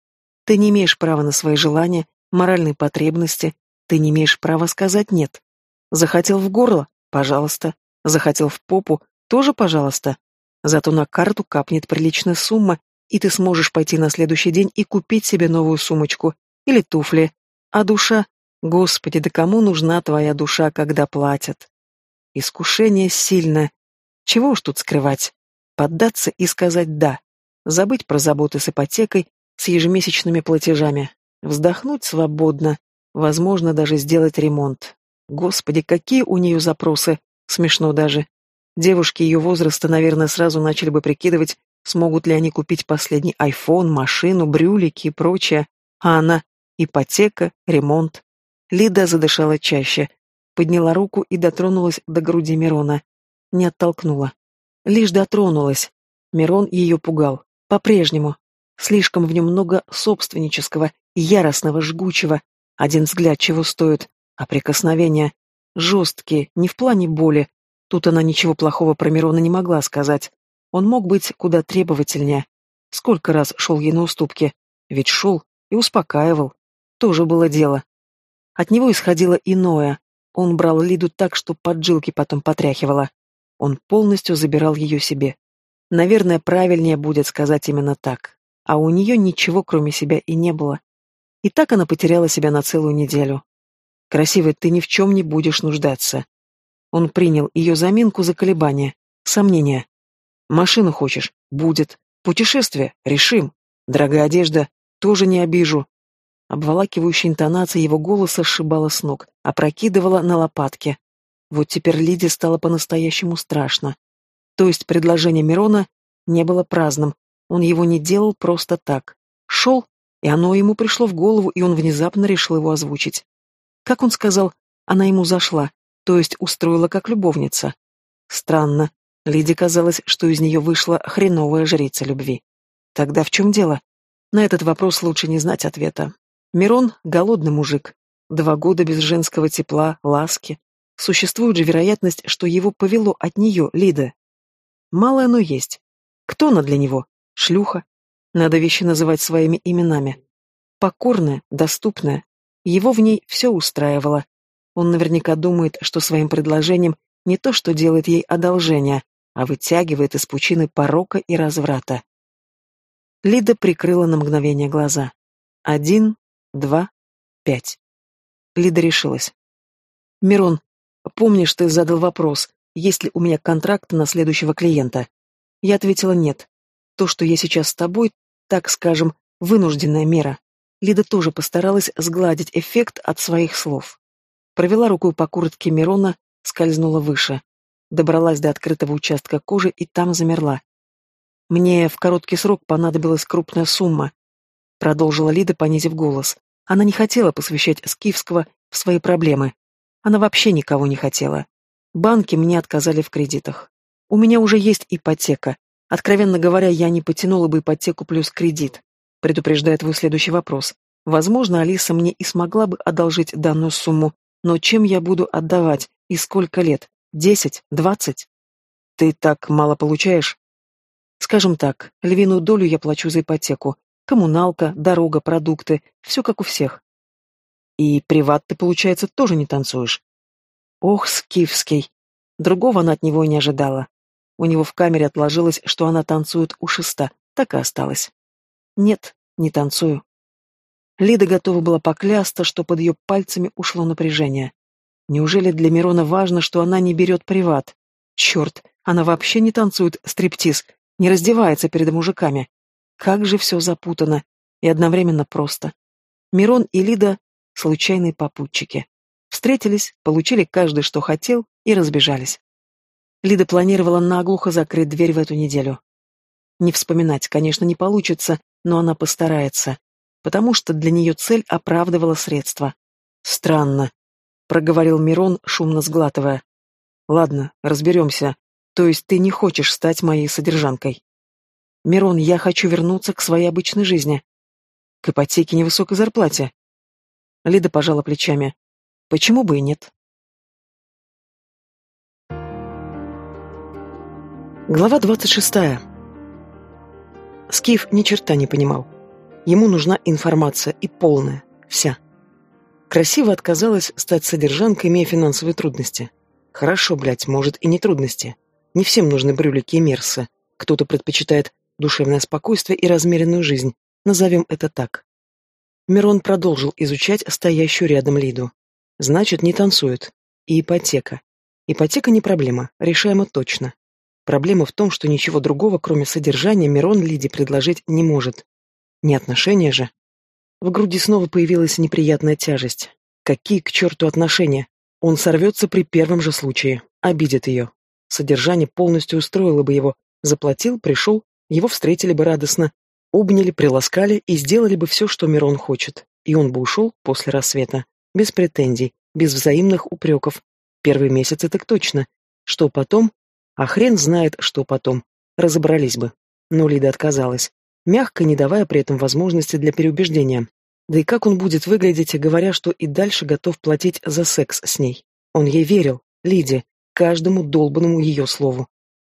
Ты не имеешь права на свои желания, моральные потребности, ты не имеешь права сказать «нет». Захотел в горло? Пожалуйста. Захотел в попу? Тоже пожалуйста. Зато на карту капнет приличная сумма, и ты сможешь пойти на следующий день и купить себе новую сумочку или туфли. А душа? Господи, да кому нужна твоя душа, когда платят? Искушение сильное. Чего уж тут скрывать? Поддаться и сказать «да». Забыть про заботы с ипотекой, с ежемесячными платежами. Вздохнуть свободно. Возможно, даже сделать ремонт. Господи, какие у нее запросы. Смешно даже. Девушки ее возраста, наверное, сразу начали бы прикидывать, смогут ли они купить последний айфон, машину, брюлики и прочее. А она — ипотека, ремонт. Лида задышала чаще, подняла руку и дотронулась до груди Мирона. Не оттолкнула. Лишь дотронулась. Мирон ее пугал. По-прежнему. Слишком в нем много собственнического, яростного, жгучего. Один взгляд чего стоит, а прикосновения жесткие, не в плане боли, Тут она ничего плохого про Мирона не могла сказать. Он мог быть куда требовательнее. Сколько раз шел ей на уступки. Ведь шел и успокаивал. Тоже было дело. От него исходило иное. Он брал Лиду так, что поджилки потом потряхивало. Он полностью забирал ее себе. Наверное, правильнее будет сказать именно так. А у нее ничего, кроме себя, и не было. И так она потеряла себя на целую неделю. Красивая, ты ни в чем не будешь нуждаться. Он принял ее заминку за колебания, сомнения. Машину хочешь? Будет. Путешествие? Решим. Дорогая одежда? Тоже не обижу. Обволакивающая интонация его голоса сшибала с ног, опрокидывала на лопатки. Вот теперь Лиде стало по-настоящему страшно. То есть предложение Мирона не было праздным, он его не делал просто так. Шел, и оно ему пришло в голову, и он внезапно решил его озвучить. Как он сказал, она ему зашла, то есть устроила как любовница. Странно. Лиде казалось, что из нее вышла хреновая жрица любви. Тогда в чем дело? На этот вопрос лучше не знать ответа. Мирон — голодный мужик. Два года без женского тепла, ласки. Существует же вероятность, что его повело от нее, Лида. Малое оно есть. Кто она для него? Шлюха. Надо вещи называть своими именами. Покорная, доступная. Его в ней все устраивало. Он наверняка думает, что своим предложением не то что делает ей одолжение, а вытягивает из пучины порока и разврата. Лида прикрыла на мгновение глаза. Один, два, пять. Лида решилась. «Мирон, помнишь, ты задал вопрос, есть ли у меня контракт на следующего клиента?» Я ответила «нет». То, что я сейчас с тобой, так скажем, вынужденная мера. Лида тоже постаралась сгладить эффект от своих слов. Провела рукой по куртке Мирона, скользнула выше. Добралась до открытого участка кожи и там замерла. Мне в короткий срок понадобилась крупная сумма. Продолжила Лида, понизив голос. Она не хотела посвящать Скифского в свои проблемы. Она вообще никого не хотела. Банки мне отказали в кредитах. У меня уже есть ипотека. Откровенно говоря, я не потянула бы ипотеку плюс кредит. Предупреждает твой следующий вопрос. Возможно, Алиса мне и смогла бы одолжить данную сумму, но чем я буду отдавать и сколько лет? Десять? Двадцать? Ты так мало получаешь? Скажем так, львиную долю я плачу за ипотеку, Коммуналка, дорога, продукты, все как у всех. И приват ты, получается, тоже не танцуешь. Ох, Скифский. Другого она от него и не ожидала. У него в камере отложилось, что она танцует у шеста, так и осталось. Нет, не танцую. Лида готова была поклясться, что под ее пальцами ушло напряжение. Неужели для Мирона важно, что она не берет приват? Черт, она вообще не танцует стриптиз, не раздевается перед мужиками. Как же все запутано и одновременно просто. Мирон и Лида — случайные попутчики. Встретились, получили каждый, что хотел, и разбежались. Лида планировала наглухо закрыть дверь в эту неделю. Не вспоминать, конечно, не получится, но она постарается, потому что для нее цель оправдывала средства. «Странно», — проговорил Мирон, шумно сглатывая. «Ладно, разберемся. То есть ты не хочешь стать моей содержанкой?» «Мирон, я хочу вернуться к своей обычной жизни. К ипотеке невысокой зарплате». Лида пожала плечами. «Почему бы и нет?» Глава двадцать шестая. Скиф ни черта не понимал. Ему нужна информация, и полная, вся. Красиво отказалась стать содержанкой, имея финансовые трудности. Хорошо, блядь, может и не трудности. Не всем нужны брюлики и мерсы. Кто-то предпочитает душевное спокойствие и размеренную жизнь, назовем это так. Мирон продолжил изучать стоящую рядом Лиду. Значит, не танцует. И ипотека. Ипотека не проблема, решаема точно. Проблема в том, что ничего другого, кроме содержания, Мирон Лиде предложить не может. Не отношения же. В груди снова появилась неприятная тяжесть. Какие к черту отношения? Он сорвется при первом же случае, обидит ее. Содержание полностью устроило бы его. Заплатил, пришел, его встретили бы радостно, обняли, приласкали и сделали бы все, что Мирон хочет. И он бы ушел после рассвета, без претензий, без взаимных упреков. Первый месяц так точно. Что потом? А хрен знает, что потом. Разобрались бы. Но Лида отказалась, мягко не давая при этом возможности для переубеждения. Да и как он будет выглядеть, говоря, что и дальше готов платить за секс с ней? Он ей верил, Лиде, каждому долбанному ее слову.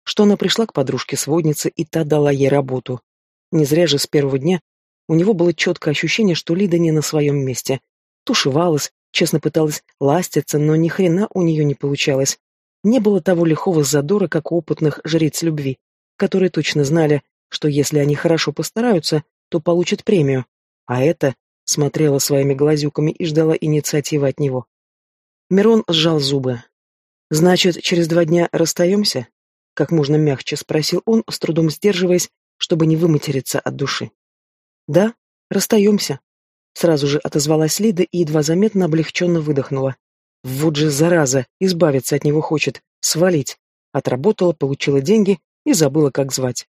Что она пришла к подружке-своднице, и та дала ей работу. Не зря же с первого дня у него было четкое ощущение, что Лида не на своем месте. Тушевалась, честно пыталась ластиться, но ни хрена у нее не получалось. Не было того лихого задора, как у опытных жриц любви, которые точно знали, что если они хорошо постараются, то получат премию. А это смотрела своими глазюками и ждала инициативы от него. Мирон сжал зубы. «Значит, через два дня расстаемся?» Как можно мягче спросил он, с трудом сдерживаясь, чтобы не выматериться от души. «Да, расстаемся», — сразу же отозвалась Лида и едва заметно облегченно выдохнула. «Вот же зараза, избавиться от него хочет, свалить». Отработала, получила деньги и забыла, как звать.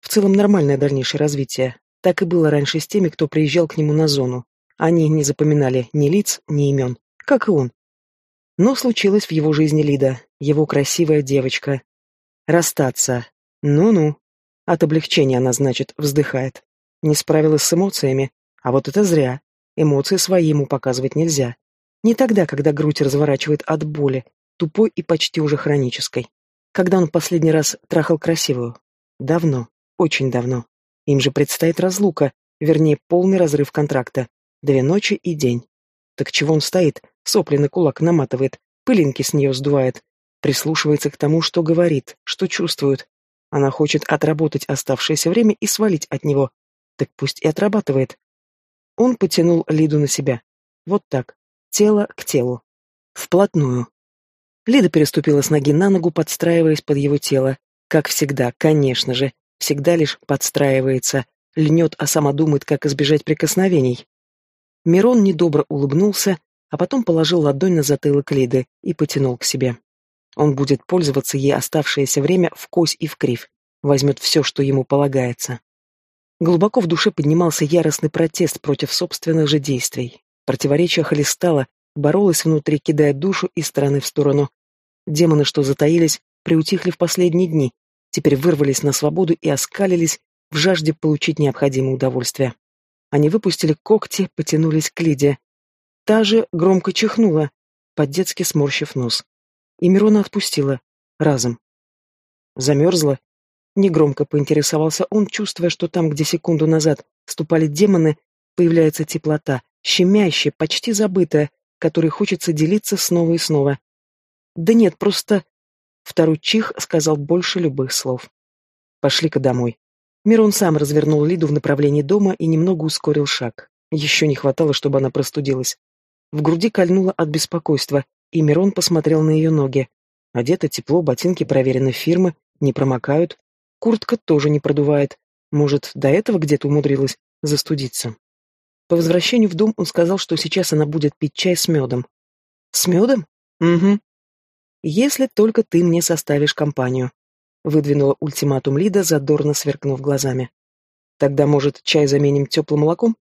В целом нормальное дальнейшее развитие. Так и было раньше с теми, кто приезжал к нему на зону. Они не запоминали ни лиц, ни имен, как и он. Но случилось в его жизни Лида, его красивая девочка. Расстаться. Ну-ну. От облегчения она, значит, вздыхает. Не справилась с эмоциями, а вот это зря. Эмоции свои ему показывать нельзя. Не тогда, когда грудь разворачивает от боли, тупой и почти уже хронической. Когда он последний раз трахал красивую? Давно, очень давно. Им же предстоит разлука, вернее, полный разрыв контракта. Две ночи и день. Так чего он стоит, сопли на кулак наматывает, пылинки с нее сдувает, прислушивается к тому, что говорит, что чувствует. Она хочет отработать оставшееся время и свалить от него, так пусть и отрабатывает. Он потянул Лиду на себя. Вот так. Тело к телу. Вплотную. Лида переступила с ноги на ногу, подстраиваясь под его тело. Как всегда, конечно же. Всегда лишь подстраивается. Льнет, а сама думает, как избежать прикосновений. Мирон недобро улыбнулся, а потом положил ладонь на затылок Лиды и потянул к себе. Он будет пользоваться ей оставшееся время в кось и в крив. Возьмет все, что ему полагается. Глубоко в душе поднимался яростный протест против собственных же действий. Противоречие хлестало, боролось внутри, кидая душу из стороны в сторону. Демоны, что затаились, приутихли в последние дни, теперь вырвались на свободу и оскалились в жажде получить необходимое удовольствие. Они выпустили когти, потянулись к Лиде. Та же громко чихнула, по-детски сморщив нос. И Мирона отпустила. Разом. Замерзла, Негромко поинтересовался он, чувствуя, что там, где секунду назад ступали демоны, появляется теплота, щемящая, почти забытая, которой хочется делиться снова и снова. «Да нет, просто...» Второй чих сказал больше любых слов. «Пошли-ка домой». Мирон сам развернул Лиду в направлении дома и немного ускорил шаг. Еще не хватало, чтобы она простудилась. В груди кольнуло от беспокойства, и Мирон посмотрел на ее ноги. Одето тепло, ботинки проверены фирмы, не промокают, Куртка тоже не продувает. Может, до этого где-то умудрилась застудиться. По возвращению в дом он сказал, что сейчас она будет пить чай с медом. С медом? Угу. Если только ты мне составишь компанию. Выдвинула ультиматум Лида, задорно сверкнув глазами. Тогда, может, чай заменим теплым молоком?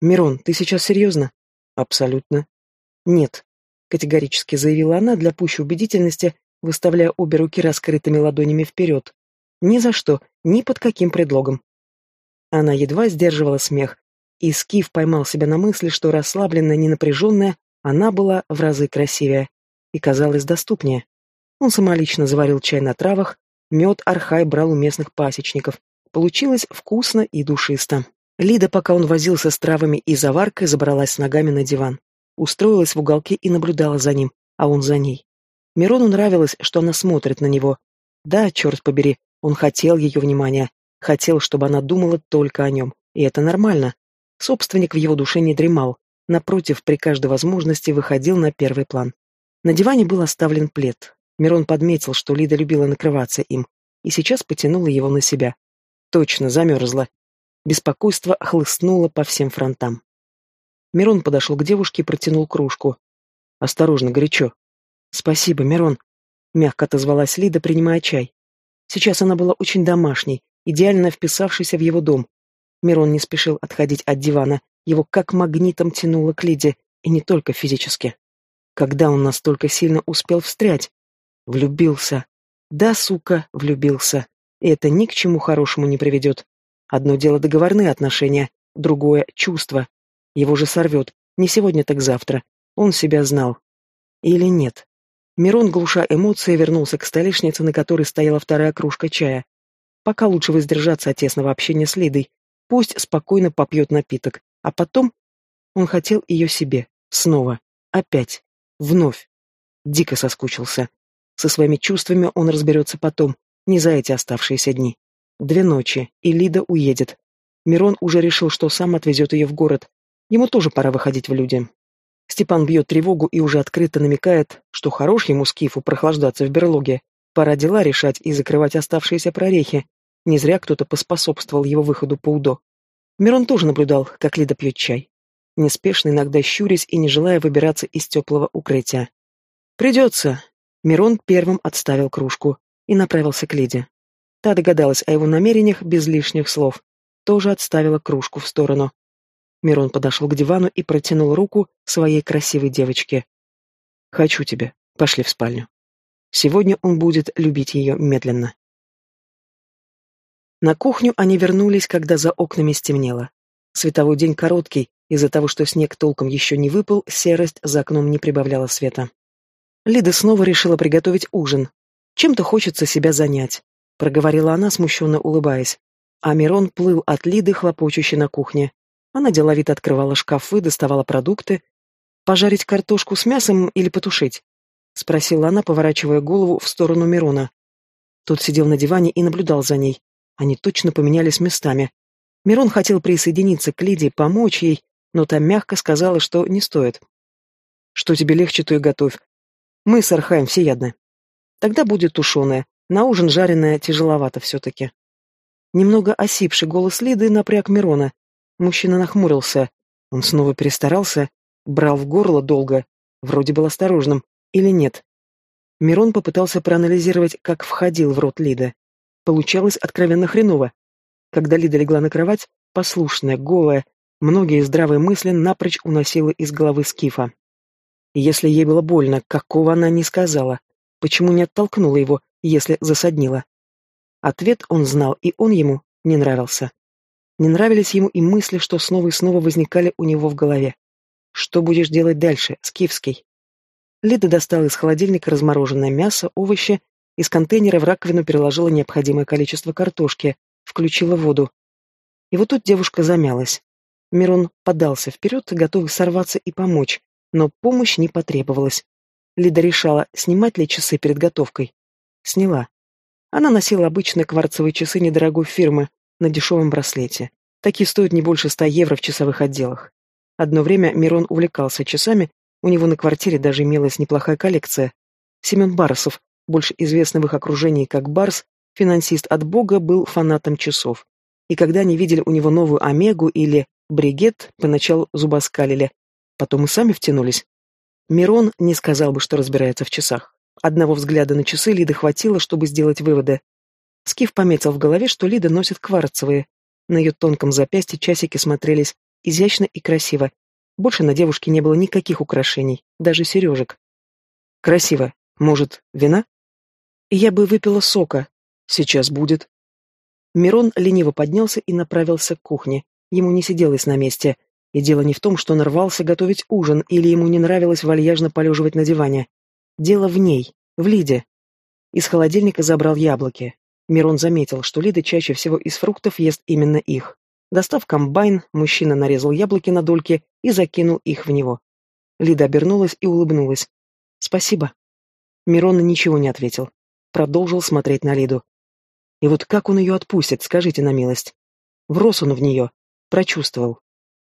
Мирон, ты сейчас серьезно? Абсолютно. Нет, категорически заявила она для пущей убедительности, выставляя обе руки раскрытыми ладонями вперед. Ни за что, ни под каким предлогом. Она едва сдерживала смех, и Скиф поймал себя на мысли, что расслабленная, ненапряженная, она была в разы красивее и казалась доступнее. Он самолично заварил чай на травах, мед Архай брал у местных пасечников. Получилось вкусно и душисто. Лида, пока он возился с травами и заваркой, забралась с ногами на диван. Устроилась в уголке и наблюдала за ним, а он за ней. Мирону нравилось, что она смотрит на него. Да, черт побери, он хотел ее внимания, хотел, чтобы она думала только о нем, и это нормально. Собственник в его душе не дремал, напротив, при каждой возможности выходил на первый план. На диване был оставлен плед. Мирон подметил, что Лида любила накрываться им, и сейчас потянула его на себя. Точно, замерзла. Беспокойство хлыстнуло по всем фронтам. Мирон подошел к девушке и протянул кружку. «Осторожно, горячо». «Спасибо, Мирон», — мягко отозвалась Лида, принимая чай. Сейчас она была очень домашней, идеально вписавшейся в его дом. Мирон не спешил отходить от дивана, его как магнитом тянуло к Лиде, и не только физически. Когда он настолько сильно успел встрять? Влюбился. Да, сука, влюбился. И это ни к чему хорошему не приведет. Одно дело договорные отношения, другое — чувство. Его же сорвет. Не сегодня, так завтра. Он себя знал. Или нет? Мирон, глуша эмоции, вернулся к столешнице, на которой стояла вторая кружка чая. Пока лучше воздержаться от тесного общения с Лидой. Пусть спокойно попьет напиток. А потом он хотел ее себе. Снова. Опять. Вновь. Дико соскучился. Со своими чувствами он разберется потом, не за эти оставшиеся дни. Две ночи, и Лида уедет. Мирон уже решил, что сам отвезет ее в город. Ему тоже пора выходить в люди. Степан бьет тревогу и уже открыто намекает, что хорош ему Скифу прохлаждаться в берлоге. Пора дела решать и закрывать оставшиеся прорехи. Не зря кто-то поспособствовал его выходу по УДО. Мирон тоже наблюдал, как Лида пьет чай. Неспешно, иногда щурясь и не желая выбираться из теплого укрытия. «Придется!» Мирон первым отставил кружку и направился к Лиде. Та догадалась о его намерениях без лишних слов. Тоже отставила кружку в сторону. Мирон подошел к дивану и протянул руку своей красивой девочке. «Хочу тебя. Пошли в спальню». Сегодня он будет любить ее медленно. На кухню они вернулись, когда за окнами стемнело. Световой день короткий, из-за того, что снег толком еще не выпал, серость за окном не прибавляла света. Лида снова решила приготовить ужин. «Чем-то хочется себя занять», — проговорила она, смущенно улыбаясь. А Мирон плыл от Лиды, хлопочущей на кухне. Она деловито открывала шкафы, доставала продукты. «Пожарить картошку с мясом или потушить?» — спросила она, поворачивая голову в сторону Мирона. Тот сидел на диване и наблюдал за ней. Они точно поменялись местами. Мирон хотел присоединиться к Лиде, помочь ей, но та мягко сказала, что не стоит. «Что тебе легче, то и готовь. Мы с Архаем всеядны. Тогда будет тушеное. На ужин жареное тяжеловато все-таки». Немного осипший голос Лиды напряг Мирона. Мужчина нахмурился. Он снова перестарался, брал в горло долго, вроде был осторожным, или нет. Мирон попытался проанализировать, как входил в рот Лида. Получалось откровенно хреново. Когда Лида легла на кровать, послушная, голая, многие здравые мысли напрочь уносила из головы Скифа. Если ей было больно, какого она не сказала? Почему не оттолкнула его, если засаднила? Ответ он знал, и он ему не нравился. Не нравились ему и мысли, что снова и снова возникали у него в голове. Что будешь делать дальше, Скифский? Лида достала из холодильника размороженное мясо, овощи из контейнера в раковину переложила необходимое количество картошки, включила воду. И вот тут девушка замялась. Мирон подался вперед, готовый сорваться и помочь, но помощь не потребовалась. Лида решала, снимать ли часы перед готовкой. Сняла. Она носила обычные кварцевые часы недорогой фирмы на дешевом браслете. Такие стоят не больше ста евро в часовых отделах. Одно время Мирон увлекался часами, у него на квартире даже имелась неплохая коллекция. Семен Барсов, больше известный в их окружении как Барс, финансист от Бога, был фанатом часов. И когда они видели у него новую Омегу или Бригет, поначалу зубоскалили, потом и сами втянулись. Мирон не сказал бы, что разбирается в часах. Одного взгляда на часы Лиды хватило, чтобы сделать выводы. Скиф пометил в голове, что Лида носит кварцевые. На ее тонком запястье часики смотрелись изящно и красиво. Больше на девушке не было никаких украшений, даже сережек. Красиво. Может, вина? Я бы выпила сока. Сейчас будет. Мирон лениво поднялся и направился к кухне. Ему не сиделось на месте. И дело не в том, что он рвался готовить ужин, или ему не нравилось вальяжно полеживать на диване. Дело в ней, в Лиде. Из холодильника забрал яблоки. Мирон заметил, что Лида чаще всего из фруктов ест именно их. Достав комбайн, мужчина нарезал яблоки на дольки и закинул их в него. Лида обернулась и улыбнулась. «Спасибо». Мирон ничего не ответил продолжил смотреть на Лиду. И вот как он ее отпустит, скажите на милость. Врос он в нее, прочувствовал.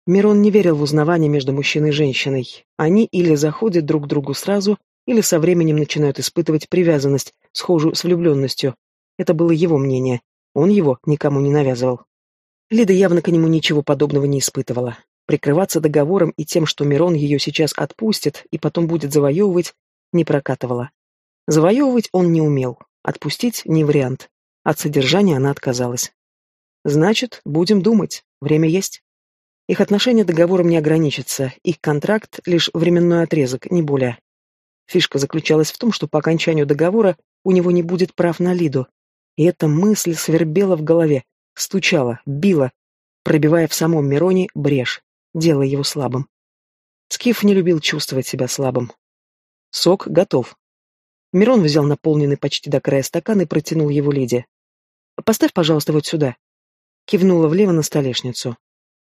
Мирон не верил в узнавание между мужчиной и женщиной. Они или заходят друг к другу сразу, или со временем начинают испытывать привязанность, схожую с влюбленностью. Это было его мнение. Он его никому не навязывал. Лида явно к нему ничего подобного не испытывала. Прикрываться договором и тем, что Мирон ее сейчас отпустит и потом будет завоевывать, не прокатывала. Завоевывать он не умел, отпустить не вариант. От содержания она отказалась. Значит, будем думать, время есть. Их отношения договором не ограничатся, их контракт — лишь временной отрезок, не более. Фишка заключалась в том, что по окончанию договора у него не будет прав на Лиду. И эта мысль свербела в голове, стучала, била, пробивая в самом Мироне брешь, делая его слабым. Скиф не любил чувствовать себя слабым. Сок готов. Мирон взял наполненный почти до края стакан и протянул его Лиде. «Поставь, пожалуйста, вот сюда». Кивнула влево на столешницу.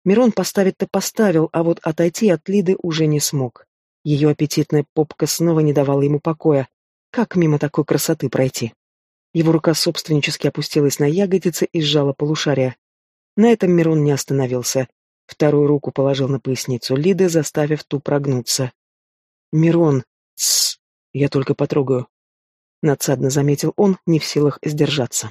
Мирон поставить-то поставил, а вот отойти от Лиды уже не смог. Ее аппетитная попка снова не давала ему покоя. Как мимо такой красоты пройти? Его рука собственнически опустилась на ягодицы и сжала полушария. На этом Мирон не остановился. Вторую руку положил на поясницу Лиды, заставив ту прогнуться. «Мирон! Тссс! Я только потрогаю!» Надсадно заметил он, не в силах сдержаться.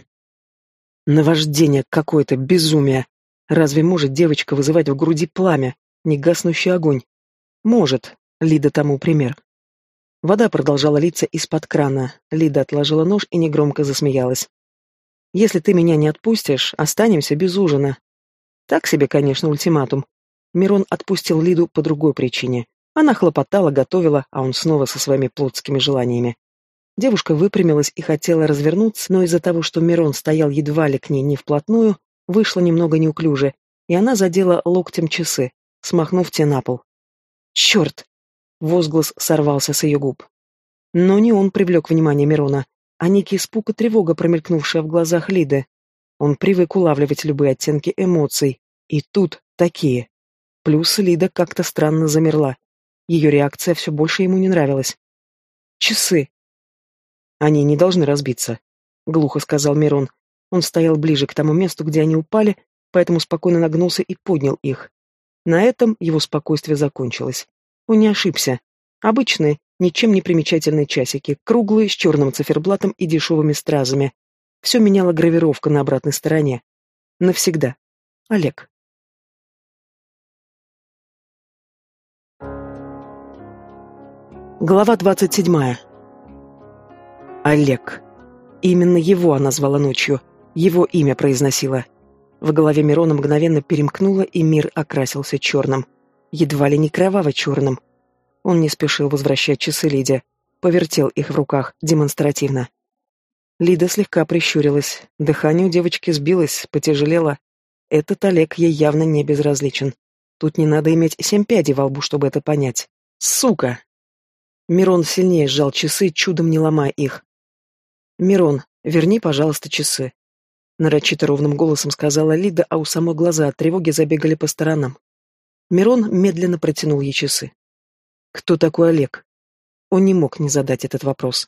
«Наваждение какое-то, безумие! Разве может девочка вызывать в груди пламя, негаснущий огонь? Может, Лида тому пример. Вода продолжала литься из-под крана. Лида отложила нож и негромко засмеялась. «Если ты меня не отпустишь, останемся без ужина». Так себе, конечно, ультиматум. Мирон отпустил Лиду по другой причине. Она хлопотала, готовила, а он снова со своими плотскими желаниями. Девушка выпрямилась и хотела развернуться, но из-за того, что Мирон стоял едва ли к ней не вплотную, вышло немного неуклюже, и она задела локтем часы, смахнув те на пол. «Черт!» — возглас сорвался с ее губ. Но не он привлек внимание Мирона, а некий испуг и тревога, промелькнувшая в глазах Лиды. Он привык улавливать любые оттенки эмоций, и тут такие. Плюс Лида как-то странно замерла. Ее реакция все больше ему не нравилась. «Часы!» «Они не должны разбиться», — глухо сказал Мирон, он стоял ближе к тому месту, где они упали, поэтому спокойно нагнулся и поднял их. На этом его спокойствие закончилось. Он не ошибся. Обычные, ничем не примечательные часики, круглые, с черным циферблатом и дешевыми стразами. Все меняла гравировка на обратной стороне. Навсегда. Олег. Глава двадцать седьмая. Олег. Именно его она звала ночью. Его имя произносила. В голове Мирона мгновенно перемкнуло, и мир окрасился черным. Едва ли не кроваво-черным. Он не спешил возвращать часы Лиде. Повертел их в руках, демонстративно. Лида слегка прищурилась. Дыхание у девочки сбилось, потяжелело. Этот Олег ей явно не безразличен. Тут не надо иметь семь пядей во лбу, чтобы это понять. Сука! Мирон сильнее сжал часы, чудом не ломая их. «Мирон, верни, пожалуйста, часы. Нарочито ровным голосом сказала Лида, а у самой глаза от тревоги забегали по сторонам. Мирон медленно протянул ей часы. «Кто такой Олег?» Он не мог не задать этот вопрос.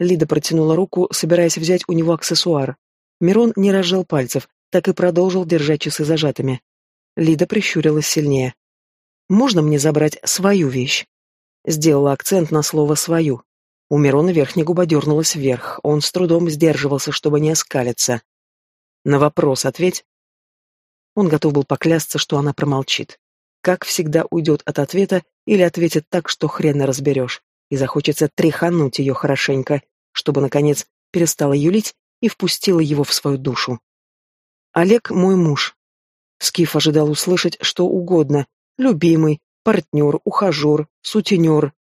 Лида протянула руку, собираясь взять у него аксессуар. Мирон не разжал пальцев, так и продолжил держать часы зажатыми. Лида прищурилась сильнее. «Можно мне забрать свою вещь?» Сделала акцент на слово «свою». У Мирона верхняя губа дернулась вверх, он с трудом сдерживался, чтобы не оскалиться. На вопрос ответь. Он готов был поклясться, что она промолчит. Как всегда уйдет от ответа или ответит так, что хрен разберешь, и захочется тряхануть ее хорошенько, чтобы, наконец, перестала юлить и впустила его в свою душу. Олег мой муж. Скиф ожидал услышать что угодно. Любимый, партнер, ухажер, сутенер.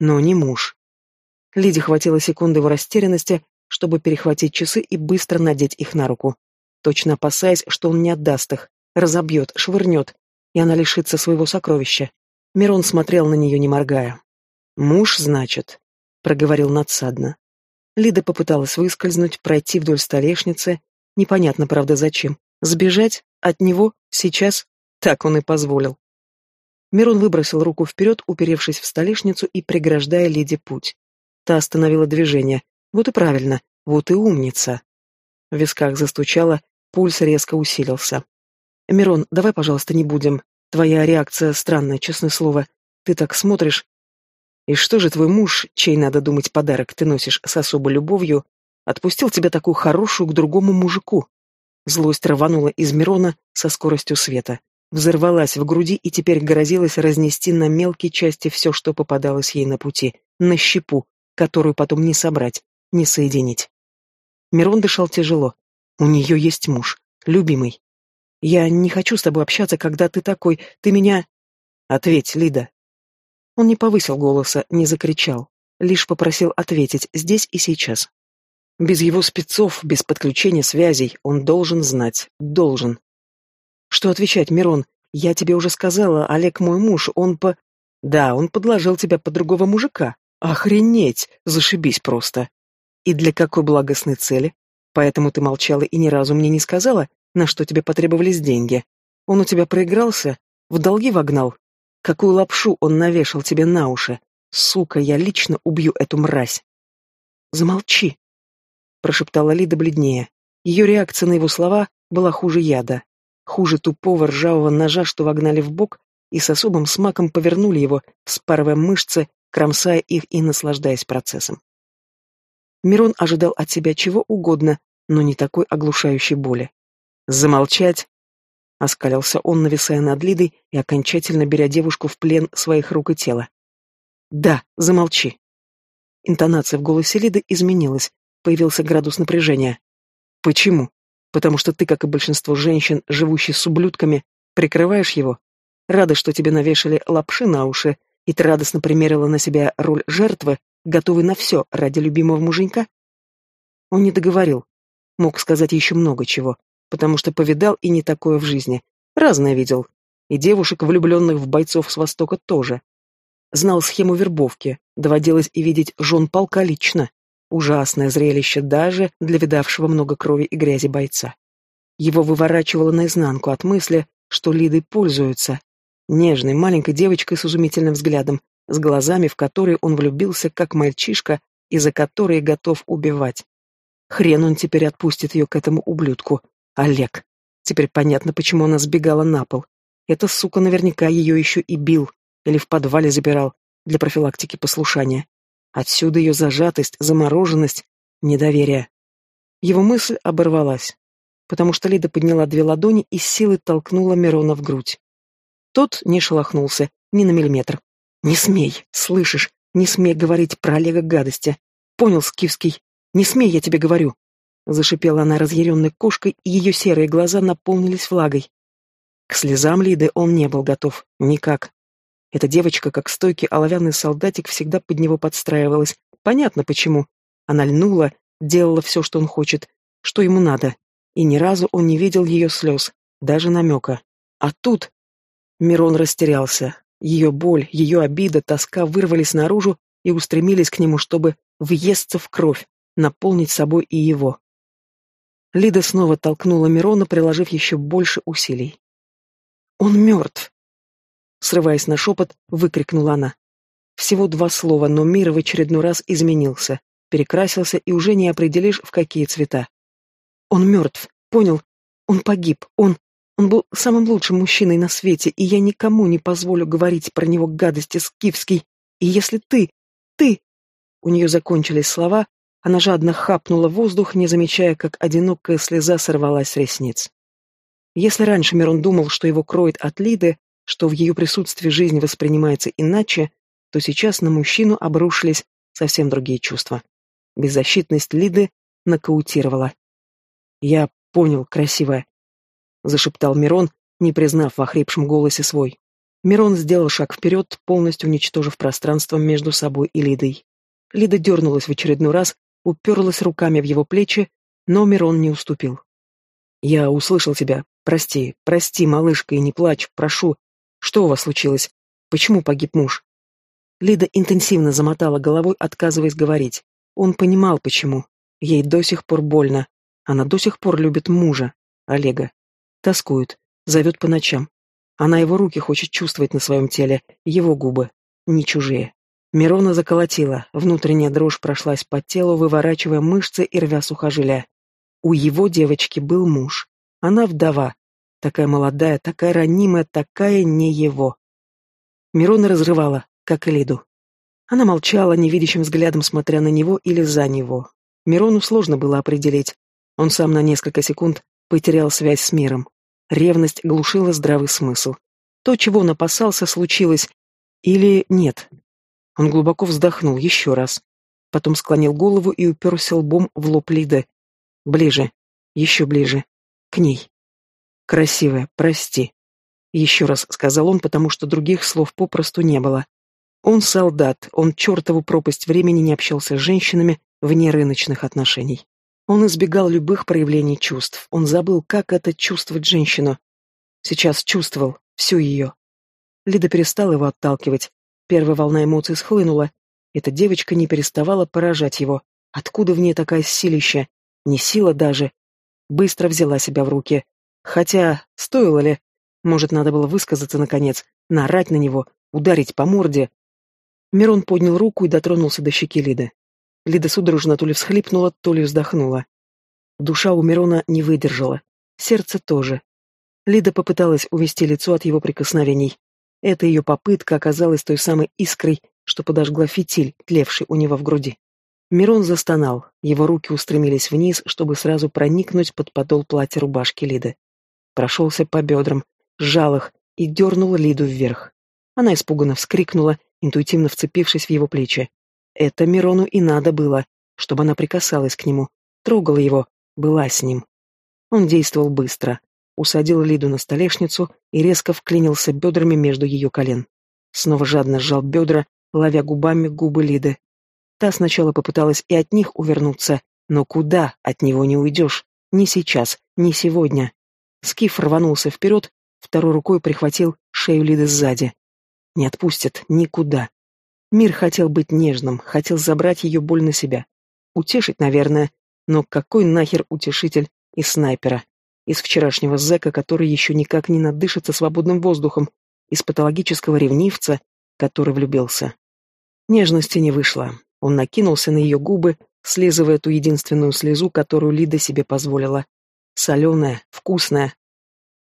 Но не муж. Лиде хватило секунды в растерянности, чтобы перехватить часы и быстро надеть их на руку точно опасаясь, что он не отдаст их, разобьет, швырнет, и она лишится своего сокровища. Мирон смотрел на нее, не моргая. «Муж, значит», — проговорил надсадно. Лида попыталась выскользнуть, пройти вдоль столешницы. Непонятно, правда, зачем. Сбежать от него сейчас так он и позволил. Мирон выбросил руку вперед, уперевшись в столешницу и преграждая Лиде путь. Та остановила движение. Вот и правильно, вот и умница. В висках застучало, Пульс резко усилился. «Мирон, давай, пожалуйста, не будем. Твоя реакция странная, честное слово. Ты так смотришь. И что же твой муж, чей, надо думать, подарок ты носишь с особой любовью, отпустил тебя такую хорошую к другому мужику?» Злость рванула из Мирона со скоростью света. Взорвалась в груди и теперь грозилась разнести на мелкие части все, что попадалось ей на пути, на щепу, которую потом не собрать, не соединить. Мирон дышал тяжело, у нее есть муж, любимый. Я не хочу с тобой общаться, когда ты такой, ты меня... Ответь, Лида. Он не повысил голоса, не закричал, лишь попросил ответить здесь и сейчас. Без его спецов, без подключения связей, он должен знать, должен. Что отвечать, Мирон? Я тебе уже сказала, Олег мой муж, он по... Да, он подложил тебя под другого мужика, Охренеть! Зашибись просто! И для какой благостной цели? Поэтому ты молчала и ни разу мне не сказала, на что тебе потребовались деньги. Он у тебя проигрался? В долги вогнал? Какую лапшу он навешал тебе на уши? Сука, я лично убью эту мразь. Замолчи, прошептала Лида бледнее. Ее реакция на его слова была хуже яда, хуже тупого ржавого ножа, что вогнали в бок и с особым смаком повернули его, вспарывая мышцы, кромсая их и наслаждаясь процессом. Мирон ожидал от себя чего угодно, но не такой оглушающей боли. «Замолчать!» — оскалился он, нависая над Лидой и окончательно беря девушку в плен своих рук и тела. «Да, замолчи!» Интонация в голосе Лиды изменилась, появился градус напряжения. «Почему? Потому что ты, как и большинство женщин, живущих с ублюдками, прикрываешь его? Рада, что тебе навешали лапши на уши, и ты радостно примерила на себя роль жертвы, готовый на все ради любимого муженька? Он не договорил. Мог сказать еще много чего, потому что повидал и не такое в жизни. Разное видел. И девушек, влюбленных в бойцов с Востока, тоже. Знал схему вербовки, доводилось и видеть жен полка лично. Ужасное зрелище даже для видавшего много крови и грязи бойца. Его выворачивало наизнанку от мысли, что Лидой пользуются. Нежной маленькой девочкой с изумительным взглядом, с глазами, в которые он влюбился, как мальчишка, и за которые готов убивать. Хрен он теперь отпустит ее к этому ублюдку. Олег. Теперь понятно, почему она сбегала на пол. Эта сука наверняка ее еще и бил, или в подвале забирал, для профилактики послушания. Отсюда ее зажатость, замороженность, недоверие. Его мысль оборвалась, потому что Лида подняла две ладони и силой толкнула Мирона в грудь. Тот не шелохнулся, ни на миллиметр. «Не смей, слышишь? Не смей говорить про Олега гадости. Понял, Скифский? Не смей, я тебе говорю!» Зашипела она разъяренной кошкой, и ее серые глаза наполнились влагой. К слезам Лиды он не был готов. Никак. Эта девочка, как стойкий оловянный солдатик, всегда под него подстраивалась. Понятно почему. Она льнула, делала все, что он хочет, что ему надо. И ни разу он не видел ее слез, даже намека. А тут... Мирон растерялся. Ее боль, ее обида, тоска вырвались наружу и устремились к нему, чтобы въесться в кровь, наполнить собой и его. Лида снова толкнула Мирона, приложив еще больше усилий. «Он мертв!» Срываясь на шепот, выкрикнула она. Всего два слова, но мир в очередной раз изменился, перекрасился и уже не определишь, в какие цвета. «Он мертв, понял? Он погиб, он...» Он был самым лучшим мужчиной на свете, и я никому не позволю говорить про него гадости скифский. И если ты, ты...» У нее закончились слова, она жадно хапнула воздух, не замечая, как одинокая слеза сорвалась с ресниц. Если раньше Мирон думал, что его кроет от Лиды, что в ее присутствии жизнь воспринимается иначе, то сейчас на мужчину обрушились совсем другие чувства. Беззащитность Лиды нокаутировала. «Я понял, красивая. — зашептал Мирон, не признав в охрипшем голосе свой. Мирон сделал шаг вперед, полностью уничтожив пространство между собой и Лидой. Лида дернулась в очередной раз, уперлась руками в его плечи, но Мирон не уступил. «Я услышал тебя. Прости, прости, малышка, и не плачь, прошу. Что у вас случилось? Почему погиб муж?» Лида интенсивно замотала головой, отказываясь говорить. Он понимал, почему. Ей до сих пор больно. Она до сих пор любит мужа, Олега. Тоскует, зовет по ночам. Она его руки хочет чувствовать на своем теле, его губы, не чужие. Мирона заколотила, внутренняя дрожь прошлась по телу, выворачивая мышцы и рвя сухожилия. У его девочки был муж. Она вдова. Такая молодая, такая ранимая, такая не его. Мирона разрывала, как и Лиду. Она молчала, невидящим взглядом смотря на него или за него. Мирону сложно было определить. Он сам на несколько секунд потерял связь с миром. Ревность глушила здравый смысл. То, чего он опасался, случилось. Или нет. Он глубоко вздохнул еще раз. Потом склонил голову и уперся лбом в лоб Лиды. Ближе. Еще ближе. К ней. Красивая, прости. Еще раз сказал он, потому что других слов попросту не было. Он солдат, он чертову пропасть времени не общался с женщинами вне рыночных отношений. Он избегал любых проявлений чувств. Он забыл, как это чувствовать женщину. Сейчас чувствовал всю ее. Лида перестала его отталкивать. Первая волна эмоций схлынула. Эта девочка не переставала поражать его. Откуда в ней такая силища? Не сила даже. Быстро взяла себя в руки. Хотя, стоило ли? Может, надо было высказаться наконец, наорать на него, ударить по морде. Мирон поднял руку и дотронулся до щеки Лиды. Лида судорожно то ли всхлипнула, то ли вздохнула. Душа у Мирона не выдержала. Сердце тоже. Лида попыталась увести лицо от его прикосновений. Эта ее попытка оказалась той самой искрой, что подожгла фитиль, тлевший у него в груди. Мирон застонал, его руки устремились вниз, чтобы сразу проникнуть под подол платья рубашки Лиды. Прошелся по бедрам, сжал их и дернул Лиду вверх. Она испуганно вскрикнула, интуитивно вцепившись в его плечи. Это Мирону и надо было, чтобы она прикасалась к нему, трогала его, была с ним. Он действовал быстро, усадил Лиду на столешницу и резко вклинился бедрами между ее колен. Снова жадно сжал бедра, ловя губами губы Лиды. Та сначала попыталась и от них увернуться, но куда от него не уйдешь? Ни сейчас, ни сегодня. Скиф рванулся вперед, второй рукой прихватил шею Лиды сзади. Не отпустит никуда. Мир хотел быть нежным, хотел забрать ее боль на себя. Утешить, наверное, но какой нахер утешитель из снайпера? Из вчерашнего зэка, который еще никак не надышится свободным воздухом, из патологического ревнивца, который влюбился. Нежности не вышло. Он накинулся на ее губы, слизывая ту единственную слезу, которую Лида себе позволила. Соленая, вкусная.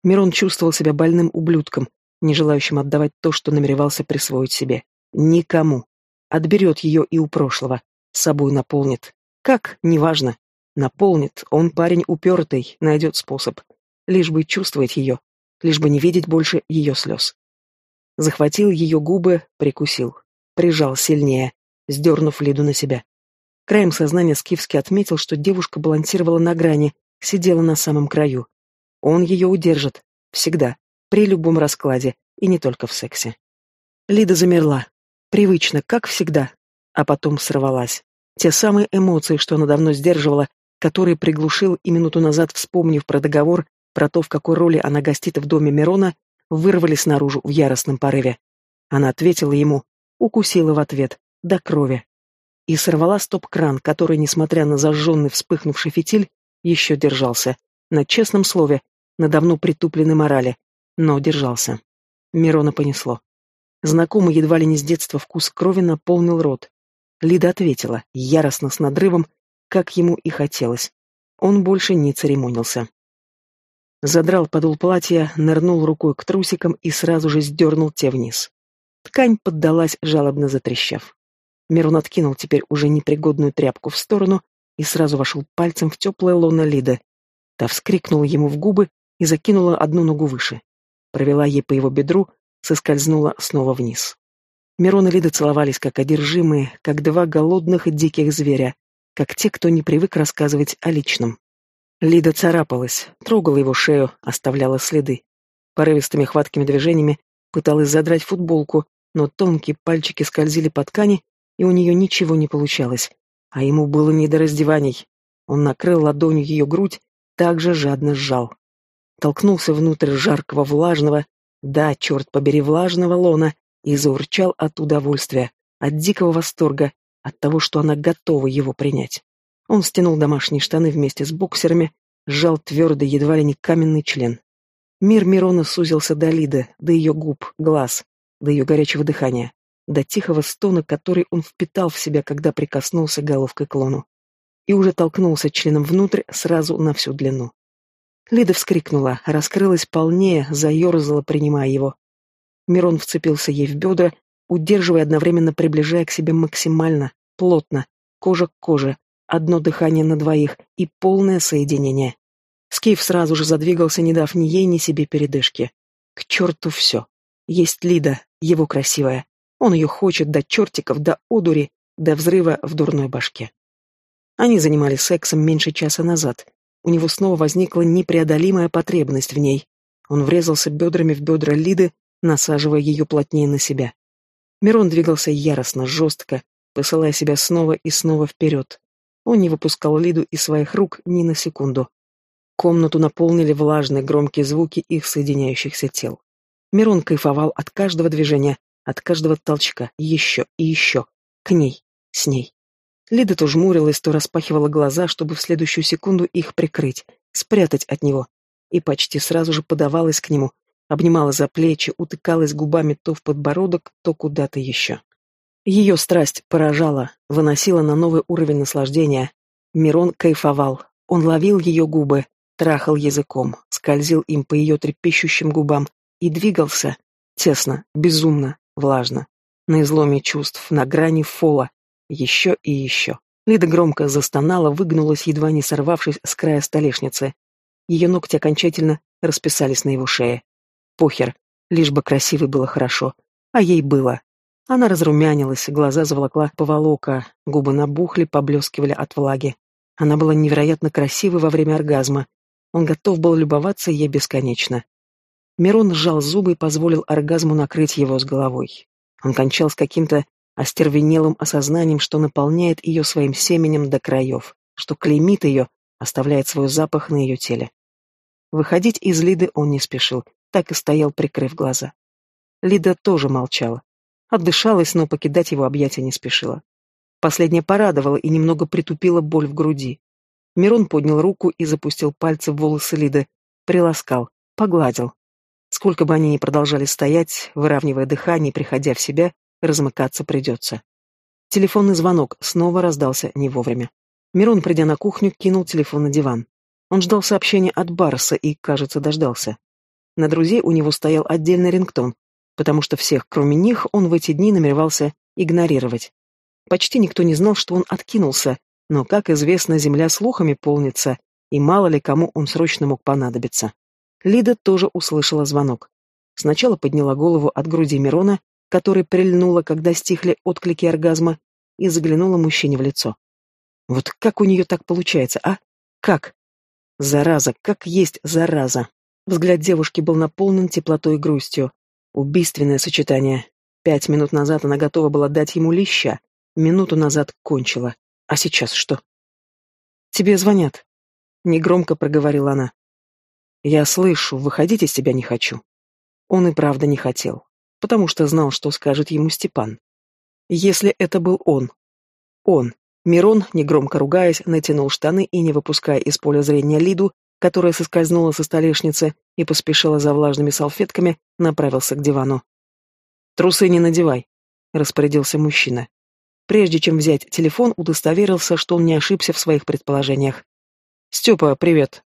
Мирон чувствовал себя больным ублюдком, не желающим отдавать то, что намеревался присвоить себе. Никому. Отберет ее и у прошлого. Собой наполнит. Как? Неважно. Наполнит. Он парень упертый, найдет способ. Лишь бы чувствовать ее. Лишь бы не видеть больше ее слез. Захватил ее губы, прикусил. Прижал сильнее, сдернув Лиду на себя. Краем сознания Скифский отметил, что девушка балансировала на грани, сидела на самом краю. Он ее удержит. Всегда. При любом раскладе. И не только в сексе. Лида замерла, Привычно, как всегда. А потом сорвалась. Те самые эмоции, что она давно сдерживала, которые приглушил и минуту назад, вспомнив про договор, про то, в какой роли она гостит в доме Мирона, вырвались наружу в яростном порыве. Она ответила ему, укусила в ответ, до крови. И сорвала стоп-кран, который, несмотря на зажженный вспыхнувший фитиль, еще держался. На честном слове, на давно притупленной морали. Но держался. Мирона понесло. Знакомый едва ли не с детства вкус крови наполнил рот. Лида ответила, яростно с надрывом, как ему и хотелось. Он больше не церемонился. Задрал подол платья, нырнул рукой к трусикам и сразу же сдернул те вниз. Ткань поддалась, жалобно затрещав. Мирон откинул теперь уже непригодную тряпку в сторону и сразу вошел пальцем в теплое лоно Лиды. Та вскрикнула ему в губы и закинула одну ногу выше. Провела ей по его бедру, соскользнула снова вниз. Мирон и Лида целовались как одержимые, как два голодных и диких зверя, как те, кто не привык рассказывать о личном. Лида царапалась, трогала его шею, оставляла следы. Порывистыми хваткими движениями пыталась задрать футболку, но тонкие пальчики скользили по ткани, и у нее ничего не получалось. А ему было не до раздеваний. Он накрыл ладонью ее грудь, также жадно сжал. Толкнулся внутрь жаркого, влажного, да, черт побери, влажного лона, и заурчал от удовольствия, от дикого восторга, от того, что она готова его принять. Он стянул домашние штаны вместе с боксерами, сжал твердый, едва ли не каменный член. Мир Мирона сузился до Лиды, до ее губ, глаз, до ее горячего дыхания, до тихого стона, который он впитал в себя, когда прикоснулся головкой к лону. И уже толкнулся членом внутрь сразу на всю длину. Лида вскрикнула, раскрылась полнее, заерзала, принимая его. Мирон вцепился ей в бедра, удерживая одновременно приближая к себе максимально, плотно, кожа к коже, одно дыхание на двоих и полное соединение. Скиф сразу же задвигался, не дав ни ей, ни себе передышки. К черту все. Есть Лида, его красивая. Он ее хочет до чертиков, до одури, до взрыва в дурной башке. Они занимались сексом меньше часа назад, у него снова возникла непреодолимая потребность в ней. Он врезался бедрами в бедра Лиды, насаживая ее плотнее на себя. Мирон двигался яростно, жестко, посылая себя снова и снова вперед. Он не выпускал Лиду из своих рук ни на секунду. Комнату наполнили влажные громкие звуки их соединяющихся тел. Мирон кайфовал от каждого движения, от каждого толчка, еще и еще. К ней. С ней. Лида то жмурилась, то распахивала глаза, чтобы в следующую секунду их прикрыть, спрятать от него. И почти сразу же подавалась к нему, обнимала за плечи, утыкалась губами то в подбородок, то куда-то еще. Ее страсть поражала, выносила на новый уровень наслаждения. Мирон кайфовал. Он ловил ее губы, трахал языком, скользил им по ее трепещущим губам и двигался, тесно, безумно, влажно, на изломе чувств, на грани фола, еще и еще. Лида громко застонала, выгнулась, едва не сорвавшись с края столешницы. Ее ногти окончательно расписались на его шее. Похер, лишь бы красивой было хорошо. А ей было. Она разрумянилась, глаза заволокла поволока, губы набухли, поблескивали от влаги. Она была невероятно красивой во время оргазма. Он готов был любоваться ей бесконечно. Мирон сжал зубы и позволил оргазму накрыть его с головой. Он кончал с каким-то остервенелым осознанием, что наполняет ее своим семенем до краев, что клеймит ее, оставляет свой запах на ее теле. Выходить из Лиды он не спешил, так и стоял, прикрыв глаза. Лида тоже молчала. Отдышалась, но покидать его объятия не спешила. Последняя порадовала и немного притупила боль в груди. Мирон поднял руку и запустил пальцы в волосы Лиды, приласкал, погладил. Сколько бы они ни продолжали стоять, выравнивая дыхание и приходя в себя, размыкаться придется. Телефонный звонок снова раздался не вовремя. Мирон, придя на кухню, кинул телефон на диван. Он ждал сообщения от Барса и, кажется, дождался. На друзей у него стоял отдельный рингтон, потому что всех, кроме них, он в эти дни намеревался игнорировать. Почти никто не знал, что он откинулся, но, как известно, земля слухами полнится, и мало ли кому он срочно мог понадобиться. Лида тоже услышала звонок. Сначала подняла голову от груди Мирона, который прильнула, когда стихли отклики оргазма, и заглянула мужчине в лицо. Вот как у нее так получается, а? Как? Зараза, как есть зараза. Взгляд девушки был наполнен теплотой и грустью. Убийственное сочетание. Пять минут назад она готова была дать ему леща, минуту назад кончила. А сейчас что? «Тебе звонят», — негромко проговорила она. «Я слышу, выходить из тебя не хочу». Он и правда не хотел, потому что знал, что скажет ему Степан. Если это был он. Он. Мирон, негромко ругаясь, натянул штаны и, не выпуская из поля зрения Лиду, которая соскользнула со столешницы и поспешила за влажными салфетками, направился к дивану. «Трусы не надевай», — распорядился мужчина. Прежде чем взять телефон, удостоверился, что он не ошибся в своих предположениях. «Степа, привет».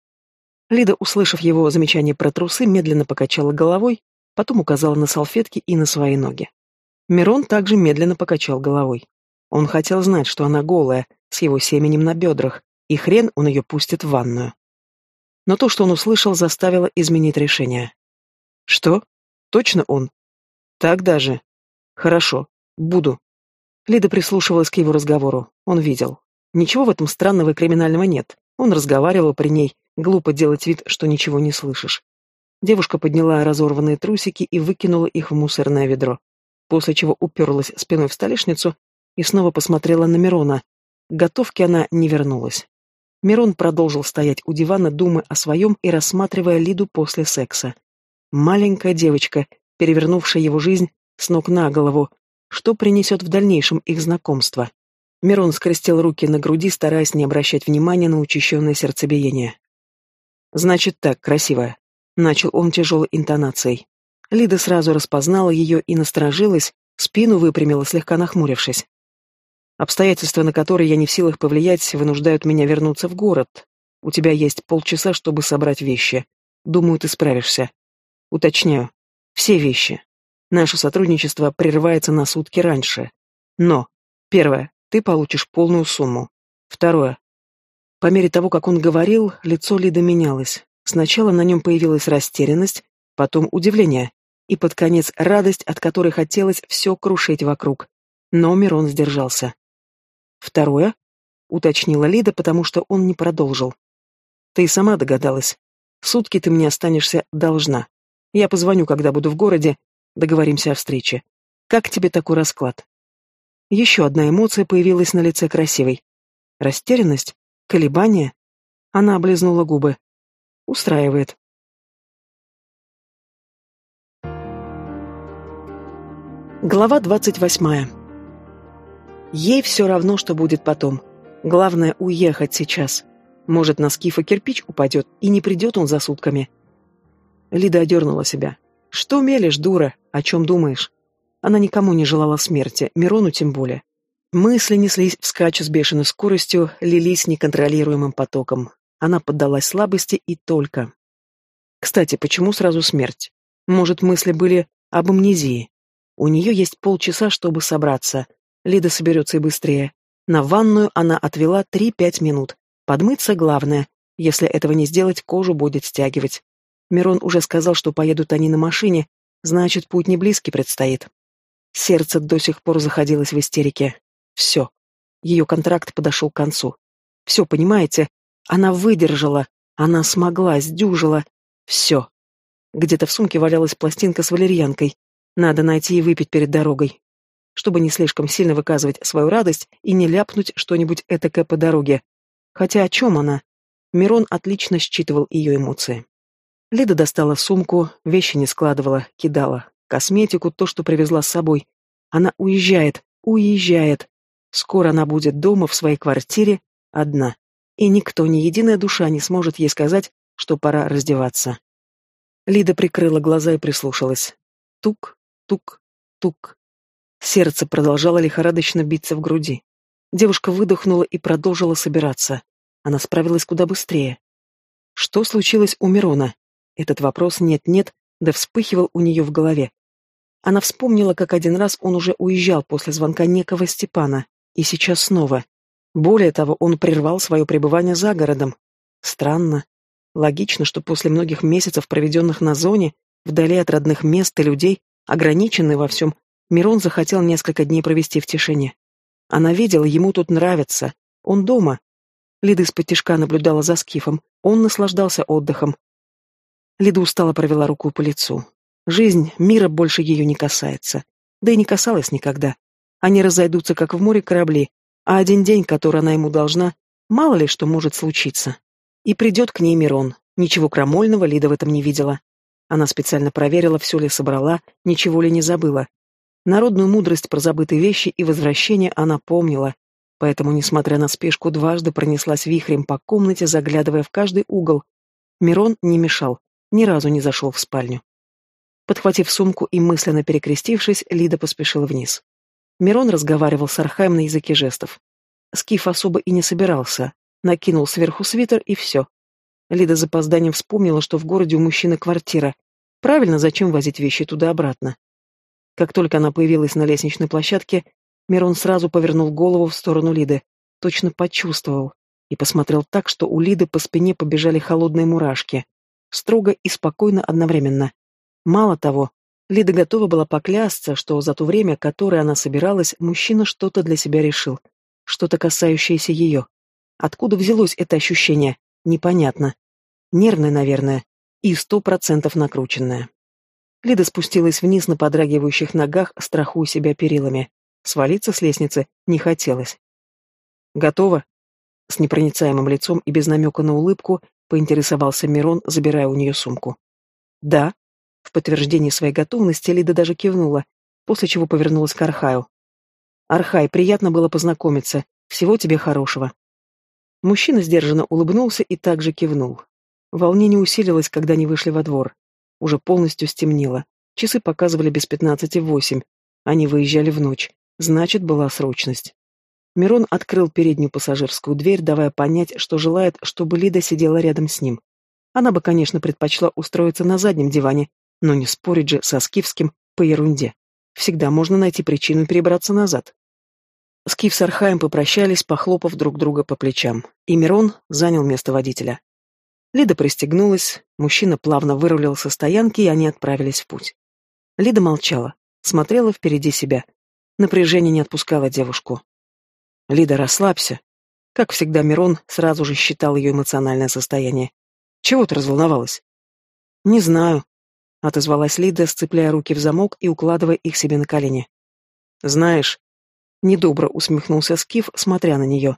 Лида, услышав его замечание про трусы, медленно покачала головой, потом указала на салфетки и на свои ноги. Мирон также медленно покачал головой. Он хотел знать, что она голая, с его семенем на бедрах, и хрен он ее пустит в ванную. Но то, что он услышал, заставило изменить решение. «Что? Точно он?» «Так даже?» «Хорошо. Буду. Лида прислушивалась к его разговору. Он видел. Ничего в этом странного и криминального нет. Он разговаривал при ней. Глупо делать вид, что ничего не слышишь. Девушка подняла разорванные трусики и выкинула их в мусорное ведро. После чего уперлась спиной в столешницу и снова посмотрела на Мирона. К готовке она не вернулась. Мирон продолжил стоять у дивана, думая о своем и рассматривая Лиду после секса. Маленькая девочка, перевернувшая его жизнь с ног на голову, что принесет в дальнейшем их знакомство. Мирон скрестил руки на груди, стараясь не обращать внимания на учащенное сердцебиение. «Значит так, красивая», — начал он тяжелой интонацией. Лида сразу распознала ее и насторожилась, спину выпрямила, слегка нахмурившись. «Обстоятельства, на которые я не в силах повлиять, вынуждают меня вернуться в город. У тебя есть полчаса, чтобы собрать вещи. Думаю, ты справишься. Уточняю. Все вещи. Наше сотрудничество прерывается на сутки раньше. Но, первое, ты получишь полную сумму. Второе. По мере того, как он говорил, лицо Лиды менялось. Сначала на нем появилась растерянность, потом удивление, и под конец радость, от которой хотелось все крушить вокруг. Но Мирон сдержался. Второе, уточнила Лида, потому что он не продолжил. Ты сама догадалась. Сутки ты мне останешься должна. Я позвоню, когда буду в городе, Договоримся о встрече. Как тебе такой расклад? Еще одна эмоция появилась на лице красивой. Растерянность? Колебание? Она облизнула губы. Устраивает. Глава двадцать восьмая. Ей все равно, что будет потом. Главное — уехать сейчас. Может, на скифа кирпич упадет, и не придет он за сутками. Лида одернула себя. «Что мелешь, дура? О чем думаешь?» Она никому не желала смерти, Мирону тем более. Мысли неслись вскачь с бешеной скоростью, лились неконтролируемым потоком. Она поддалась слабости и только. Кстати, почему сразу смерть? Может, мысли были об амнезии? У нее есть полчаса, чтобы собраться. Лида соберется и быстрее. На ванную она отвела три-пять минут. Подмыться главное. Если этого не сделать, кожу будет стягивать. Мирон уже сказал, что поедут они на машине, значит, путь не близкий предстоит. Сердце до сих пор заходилось в истерике. Все. Ее контракт подошел к концу. Все, понимаете? Она выдержала. Она смогла, сдюжила. Все. Где-то в сумке валялась пластинка с валерьянкой. Надо найти и выпить перед дорогой. Чтобы не слишком сильно выказывать свою радость и не ляпнуть что-нибудь этакое по дороге. Хотя о чем она? Мирон отлично считывал ее эмоции. Лида достала сумку, вещи не складывала, кидала. Косметику, то, что привезла с собой. Она уезжает, уезжает. Скоро она будет дома, в своей квартире, одна. И никто, ни единая душа не сможет ей сказать, что пора раздеваться. Лида прикрыла глаза и прислушалась. Тук, тук, тук. Сердце продолжало лихорадочно биться в груди. Девушка выдохнула и продолжила собираться. Она справилась куда быстрее. Что случилось у Мирона? Этот вопрос нет-нет, да вспыхивал у нее в голове. Она вспомнила, как один раз он уже уезжал после звонка некого Степана, и сейчас снова. Более того, он прервал свое пребывание за городом. Странно. Логично, что после многих месяцев, проведенных на зоне, вдали от родных мест и людей, ограниченный во всем, Мирон захотел несколько дней провести в тишине. Она видела, ему тут нравится. Он дома. Лида из-под наблюдала за Скифом. Он наслаждался отдыхом. Лида устало провела руку по лицу. Жизнь мира больше ее не касается. Да и не касалась никогда. Они разойдутся, как в море корабли, а один день, который она ему должна, мало ли что может случиться. И придет к ней Мирон. Ничего крамольного Лида в этом не видела. Она специально проверила, все ли собрала, ничего ли не забыла. Народную мудрость про забытые вещи и возвращение она помнила, поэтому, несмотря на спешку, дважды пронеслась вихрем по комнате, заглядывая в каждый угол. Мирон не мешал, ни разу не зашел в спальню. Подхватив сумку и мысленно перекрестившись, Лида поспешила вниз. Мирон разговаривал с Архаем на языке жестов. Скиф особо и не собирался. Накинул сверху свитер и все. Лида запозданием вспомнила, что в городе у мужчины квартира. Правильно, зачем возить вещи туда-обратно? Как только она появилась на лестничной площадке, Мирон сразу повернул голову в сторону Лиды. Точно почувствовал. И посмотрел так, что у Лиды по спине побежали холодные мурашки. Строго и спокойно одновременно. Мало того, Лида готова была поклясться, что за то время, которое она собиралась, мужчина что-то для себя решил. Что-то касающееся ее. Откуда взялось это ощущение? Непонятно. Нервное, наверное. И сто процентов накрученное. Лида спустилась вниз на подрагивающих ногах, страхуя себя перилами. Свалиться с лестницы не хотелось. «Готово?» С непроницаемым лицом и без намека на улыбку поинтересовался Мирон, забирая у нее сумку. «Да», в подтверждении своей готовности Лида даже кивнула, после чего повернулась к Архаю. «Архай, приятно было познакомиться. Всего тебе хорошего». Мужчина сдержанно улыбнулся и также кивнул. Волнение усилилось, когда они вышли во двор. Уже полностью стемнело. Часы показывали без пятнадцати восемь. Они выезжали в ночь. Значит, была срочность. Мирон открыл переднюю пассажирскую дверь, давая понять, что желает, чтобы Лида сидела рядом с ним. Она бы, конечно, предпочла устроиться на заднем диване, но не спорить же со Скифским по ерунде. Всегда можно найти причину перебраться назад. Скиф с Архаем попрощались, похлопав друг друга по плечам, и Мирон занял место водителя. Лида пристегнулась, мужчина плавно вырулил со стоянки, и они отправились в путь. Лида молчала, смотрела впереди себя. Напряжение не отпускало девушку. «Лида, расслабься». Как всегда, Мирон сразу же считал ее эмоциональное состояние. «Чего ты разволновалась?» «Не знаю», отозвалась Лида, сцепляя руки в замок и укладывая их себе на колени. Знаешь, недобро усмехнулся Скиф, смотря на нее.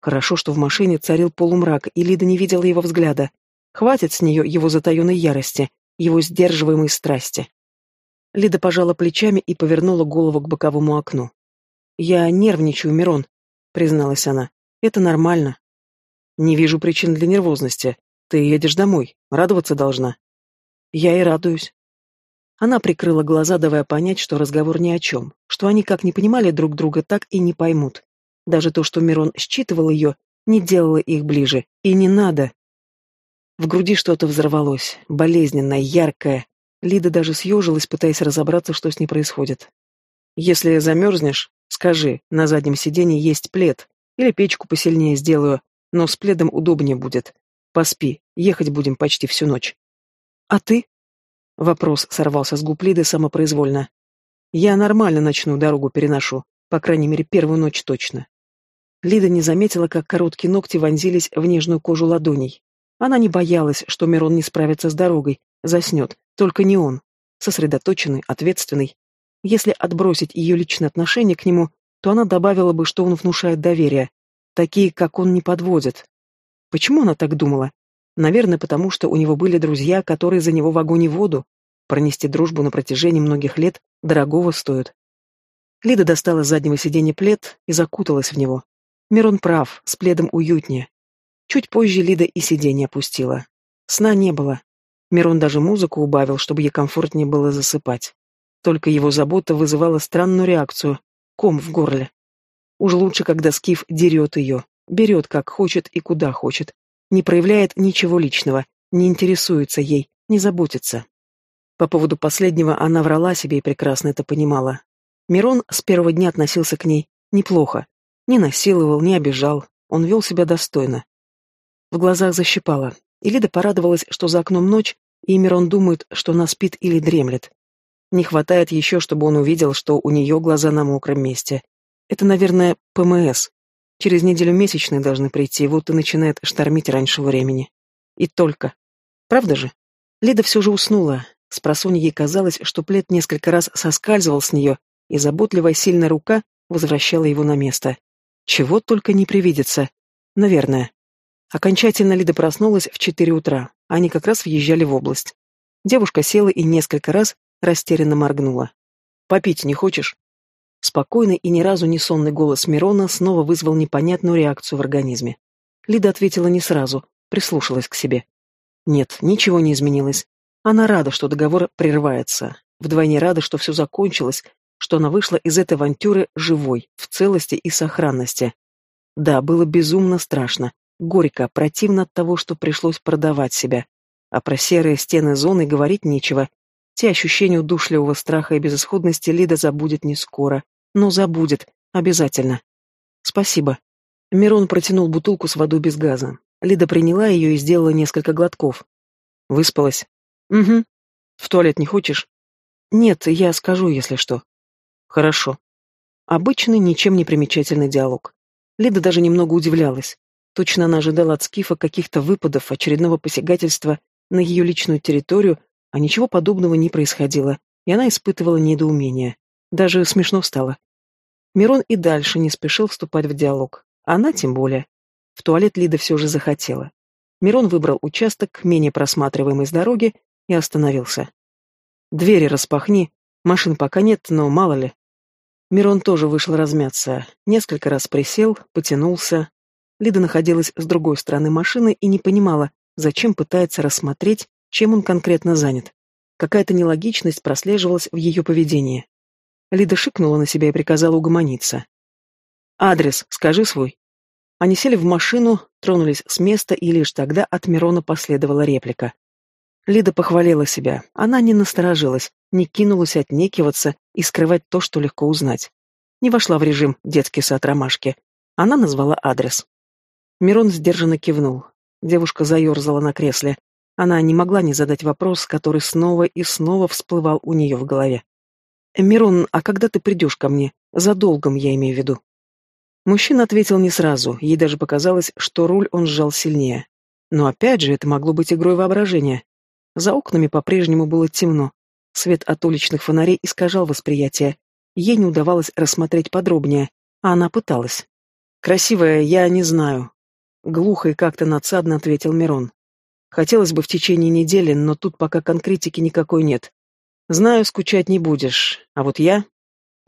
Хорошо, что в машине царил полумрак, и Лида не видела его взгляда. Хватит с нее его затаенной ярости, его сдерживаемой страсти. Лида пожала плечами и повернула голову к боковому окну. «Я нервничаю, Мирон», — призналась она. «Это нормально». «Не вижу причин для нервозности. Ты едешь домой. Радоваться должна». «Я и радуюсь». Она прикрыла глаза, давая понять, что разговор ни о чем, что они как не понимали друг друга, так и не поймут. Даже то, что Мирон считывал ее, не делало их ближе. И не надо. В груди что-то взорвалось, болезненное, яркое. Лида даже съежилась, пытаясь разобраться, что с ней происходит. «Если замерзнешь, скажи, на заднем сиденье есть плед, или печку посильнее сделаю, но с пледом удобнее будет. Поспи, ехать будем почти всю ночь». «А ты?» Вопрос сорвался с губ Лиды самопроизвольно. «Я нормально ночную дорогу переношу, по крайней мере, первую ночь точно». Лида не заметила, как короткие ногти вонзились в нежную кожу ладоней. Она не боялась, что Мирон не справится с дорогой, заснет, только не он. Сосредоточенный, ответственный. Если отбросить ее личные отношения к нему, то она добавила бы, что он внушает доверие. Такие, как он, не подводят. Почему она так думала? Наверное, потому что у него были друзья, которые за него в огонь и воду. Пронести дружбу на протяжении многих лет дорогого стоит. Лида достала с заднего сиденья плед и закуталась в него. Мирон прав, с пледом уютнее. Чуть позже Лида и сиденье опустила. Сна не было. Мирон даже музыку убавил, чтобы ей комфортнее было засыпать. Только его забота вызывала странную реакцию, ком в горле. Уж лучше, когда Скиф дерет ее, берет как хочет и куда хочет, не проявляет ничего личного, не интересуется ей, не заботится. По поводу последнего она врала себе и прекрасно это понимала. Мирон с первого дня относился к ней неплохо. Не насиловал, не обижал, он вел себя достойно. В глазах защипало, и Лида порадовалась, что за окном ночь, и Мирон думает, что она спит или дремлет. Не хватает еще, чтобы он увидел, что у нее глаза на мокром месте. Это, наверное, ПМС. Через неделю месячные должны прийти, вот и начинает штормить раньше времени. И только. Правда же? Лида все же уснула. С просонья ей казалось, что плед несколько раз соскальзывал с нее, и заботливая сильная рука возвращала его на место. Чего только не привидится. Наверное. Окончательно Лида проснулась в четыре утра. Они как раз въезжали в область. Девушка села и несколько раз растерянно моргнула. «Попить не хочешь?» Спокойный и ни разу не сонный голос Мирона снова вызвал непонятную реакцию в организме. Лида ответила не сразу, прислушалась к себе. Нет, ничего не изменилось. Она рада, что договор прерывается. Вдвойне рада, что все закончилось, что она вышла из этой авантюры живой, в целости и сохранности. Да, было безумно страшно, Горько, противно от того, что пришлось продавать себя. А про серые стены зоны говорить нечего. Те ощущения удушливого страха и безысходности Лида забудет не скоро. Но забудет. Обязательно. Спасибо. Мирон протянул бутылку с водой без газа. Лида приняла ее и сделала несколько глотков. Выспалась? Угу. В туалет не хочешь? Нет, я скажу, если что. Хорошо. Обычный, ничем не примечательный диалог. Лида даже немного удивлялась. Точно она ожидала от Скифа каких-то выпадов, очередного посягательства на ее личную территорию, а ничего подобного не происходило, и она испытывала недоумение. Даже смешно стало. Мирон и дальше не спешил вступать в диалог. Она тем более. В туалет Лида все же захотела. Мирон выбрал участок, менее просматриваемый с дороги, и остановился. «Двери распахни. Машин пока нет, но мало ли». Мирон тоже вышел размяться. Несколько раз присел, потянулся, Лида находилась с другой стороны машины и не понимала, зачем пытается рассмотреть, чем он конкретно занят. Какая-то нелогичность прослеживалась в ее поведении. Лида шикнула на себя и приказала угомониться. «Адрес, скажи свой». Они сели в машину, тронулись с места, и лишь тогда от Мирона последовала реплика. Лида похвалила себя. Она не насторожилась, не кинулась отнекиваться и скрывать то, что легко узнать. Не вошла в режим «детский сад ромашки». Она назвала адрес. Мирон сдержанно кивнул. Девушка заерзала на кресле. Она не могла не задать вопрос, который снова и снова всплывал у нее в голове. «Мирон, а когда ты придешь ко мне? За долгом, я имею в виду». Мужчина ответил не сразу, ей даже показалось, что руль он сжал сильнее. Но опять же, это могло быть игрой воображения. За окнами по-прежнему было темно. Свет от уличных фонарей искажал восприятие. Ей не удавалось рассмотреть подробнее, а она пыталась. «Красивая, я не знаю. Глухо и как-то надсадно ответил Мирон. Хотелось бы в течение недели, но тут пока конкретики никакой нет. Знаю, скучать не будешь, а вот я...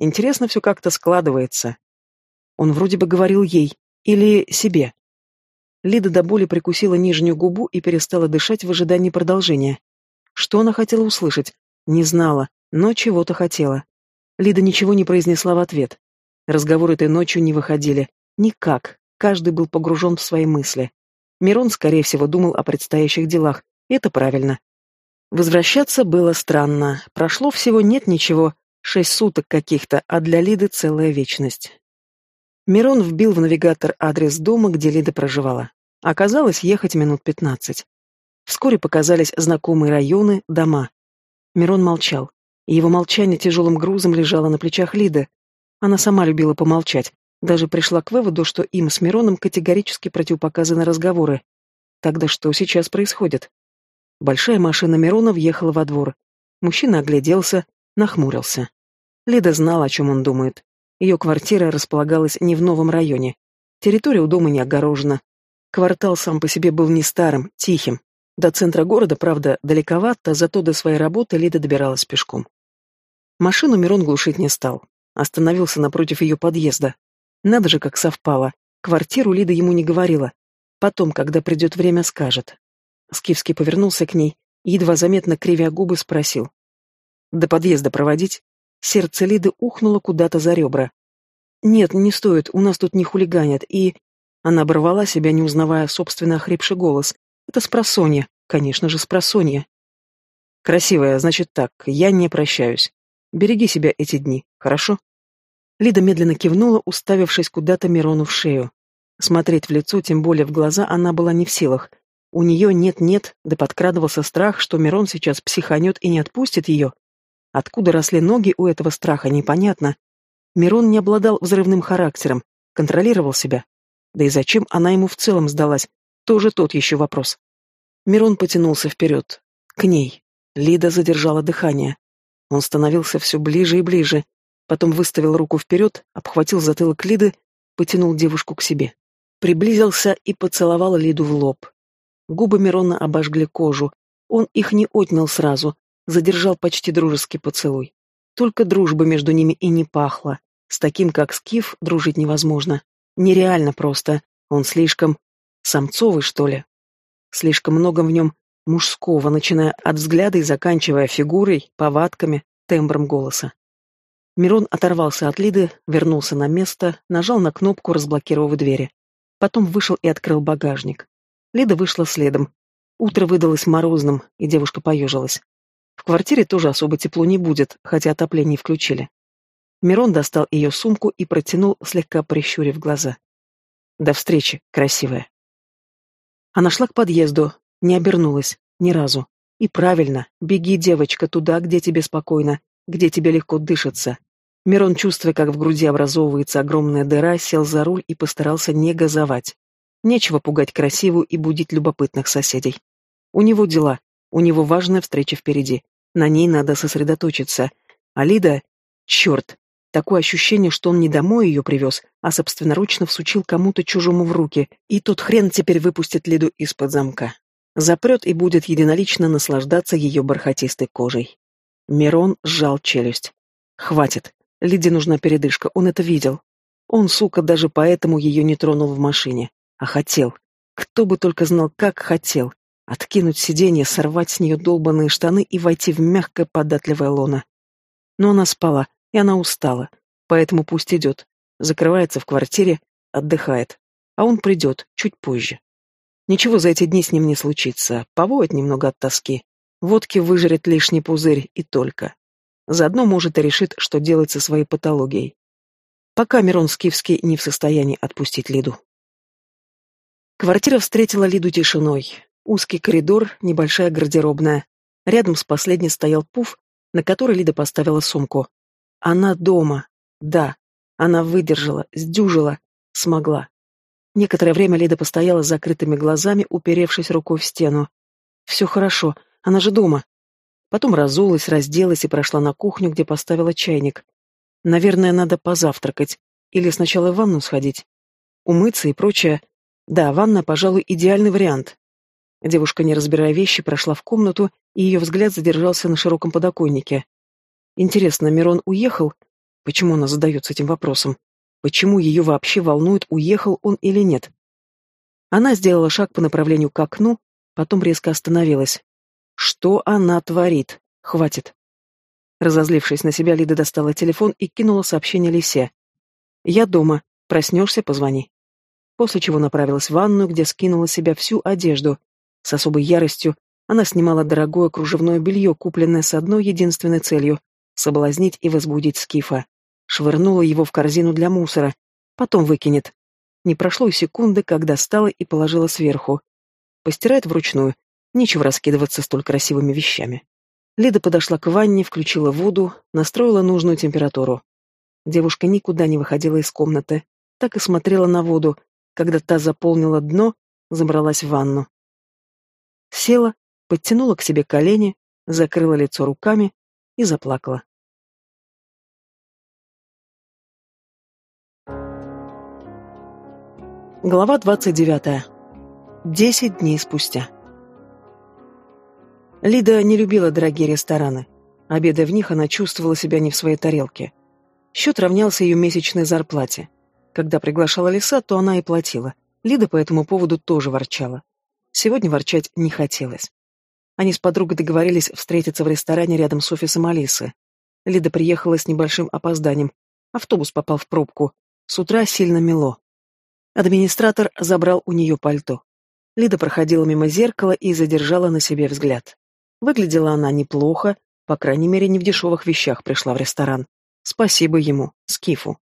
Интересно все как-то складывается. Он вроде бы говорил ей. Или себе. Лида до боли прикусила нижнюю губу и перестала дышать в ожидании продолжения. Что она хотела услышать? Не знала, но чего-то хотела. Лида ничего не произнесла в ответ. Разговоры этой ночью не выходили. Никак. Каждый был погружен в свои мысли. Мирон, скорее всего, думал о предстоящих делах. Это правильно. Возвращаться было странно. Прошло всего нет ничего, шесть суток каких-то, а для Лиды целая вечность. Мирон вбил в навигатор адрес дома, где Лида проживала. Оказалось, ехать минут пятнадцать. Вскоре показались знакомые районы, дома. Мирон молчал. Его молчание тяжелым грузом лежало на плечах Лиды. Она сама любила помолчать, даже пришла к выводу, что им с Мироном категорически противопоказаны разговоры. Тогда что сейчас происходит? Большая машина Мирона въехала во двор. Мужчина огляделся, нахмурился. Лида знала, о чем он думает. Ее квартира располагалась не в новом районе. Территория у дома не огорожена. Квартал сам по себе был не старым, тихим. До центра города, правда, далековато, зато до своей работы Лида добиралась пешком. Машину Мирон глушить не стал. Остановился напротив ее подъезда. Надо же, как совпало. Квартиру Лида ему не говорила. Потом, когда придет время, скажет. Скифский повернулся к ней, едва заметно кривя губы, спросил. «До подъезда проводить?» Сердце Лиды ухнуло куда-то за ребра. «Нет, не стоит, у нас тут не хулиганят, и...» Она оборвала себя, не узнавая собственно охрипший голос. «Это спросонья, конечно же, спросонья». «Красивая, значит так, я не прощаюсь. Береги себя эти дни, хорошо?» Лида медленно кивнула, уставившись куда-то Мирону в шею. Смотреть в лицо, тем более в глаза, она была не в силах. У нее нет-нет, да подкрадывался страх, что Мирон сейчас психанет и не отпустит ее. Откуда росли ноги у этого страха, непонятно. Мирон не обладал взрывным характером, контролировал себя. Да и зачем она ему в целом сдалась, тоже тот еще вопрос. Мирон потянулся вперед. К ней. Лида задержала дыхание. Он становился все ближе и ближе. Потом выставил руку вперед, обхватил затылок Лиды, потянул девушку к себе. Приблизился и поцеловал Лиду в лоб. Губы Мирона обожгли кожу. Он их не отнял сразу, задержал почти дружеский поцелуй. Только дружба между ними и не пахла. С таким, как Скиф, дружить невозможно. Нереально просто. Он слишком... самцовый, что ли? Слишком много в нем мужского, начиная от взгляда и заканчивая фигурой, повадками, тембром голоса. Мирон оторвался от Лиды, вернулся на место, нажал на кнопку, разблокировав двери. Потом вышел и открыл багажник. Лида вышла следом. Утро выдалось морозным, и девушка поежилась. В квартире тоже особо тепло не будет, хотя отопление включили. Мирон достал ее сумку и протянул, слегка прищурив глаза. «До встречи, красивая». Она шла к подъезду, не обернулась, ни разу. И правильно, беги, девочка, туда, где тебе спокойно, где тебе легко дышится. Мирон, чувствуя, как в груди образовывается огромная дыра, сел за руль и постарался не газовать. Нечего пугать красивую и будить любопытных соседей. У него дела, у него важная встреча впереди. На ней надо сосредоточиться. А Лида... Черт! Такое ощущение, что он не домой ее привез, а собственноручно всучил кому-то чужому в руки, и тот хрен теперь выпустит Лиду из-под замка. Запрет и будет единолично наслаждаться ее бархатистой кожей. Мирон сжал челюсть. Хватит. Лиде нужна передышка, он это видел. Он, сука, даже поэтому ее не тронул в машине. А хотел. Кто бы только знал, как хотел. Откинуть сиденье, сорвать с нее долбанные штаны и войти в мягкое податливое лоно. Но она спала, и она устала. Поэтому пусть идет. Закрывается в квартире, отдыхает. А он придет, чуть позже. Ничего за эти дни с ним не случится. Повоет немного от тоски. Водки выжрет лишний пузырь и только. Заодно, может, и решит, что делать со своей патологией. Пока Мирон Скифский не в состоянии отпустить Лиду. Квартира встретила Лиду тишиной. Узкий коридор, небольшая гардеробная. Рядом с последней стоял пуф, на который Лида поставила сумку. Она дома. Да. Она выдержала, сдюжила, смогла. Некоторое время Лида постояла с закрытыми глазами, уперевшись рукой в стену. Все хорошо, она же дома. Потом разулась, разделась и прошла на кухню, где поставила чайник. Наверное, надо позавтракать. Или сначала в ванну сходить. Умыться и прочее. Да, ванна, пожалуй, идеальный вариант. Девушка, не разбирая вещи, прошла в комнату, и ее взгляд задержался на широком подоконнике. Интересно, Мирон уехал? Почему она задается этим вопросом? Почему ее вообще волнует, уехал он или нет? Она сделала шаг по направлению к окну, потом резко остановилась. Что она творит? Хватит. Разозлившись на себя, Лида достала телефон и кинула сообщение Лисе. «Я дома. Проснешься, позвони». После чего направилась в ванную, где скинула с себя всю одежду. С особой яростью она снимала дорогое кружевное белье, купленное с одной единственной целью — соблазнить и возбудить Скифа. Швырнула его в корзину для мусора. Потом выкинет. Не прошло и секунды, когда достала и положила сверху. Постирает вручную. Нечего раскидываться столь красивыми вещами. Лида подошла к ванне, включила воду, настроила нужную температуру. Девушка никуда не выходила из комнаты, так и смотрела на воду, когда та заполнила дно, забралась в ванну. Села, подтянула к себе колени, закрыла лицо руками и заплакала. Глава двадцать девятая. Десять дней спустя. Лида не любила дорогие рестораны. Обедая в них, она чувствовала себя не в своей тарелке. Счет равнялся ее месячной зарплате. Когда приглашала Лиса, то она и платила. Лида по этому поводу тоже ворчала. Сегодня ворчать не хотелось. Они с подругой договорились встретиться в ресторане рядом с офисом Алисы. Лида приехала с небольшим опозданием. Автобус попал в пробку. С утра сильно мело. Администратор забрал у нее пальто. Лида проходила мимо зеркала и задержала на себе взгляд. Выглядела она неплохо, по крайней мере, не в дешевых вещах пришла в ресторан. Спасибо ему, Скифу.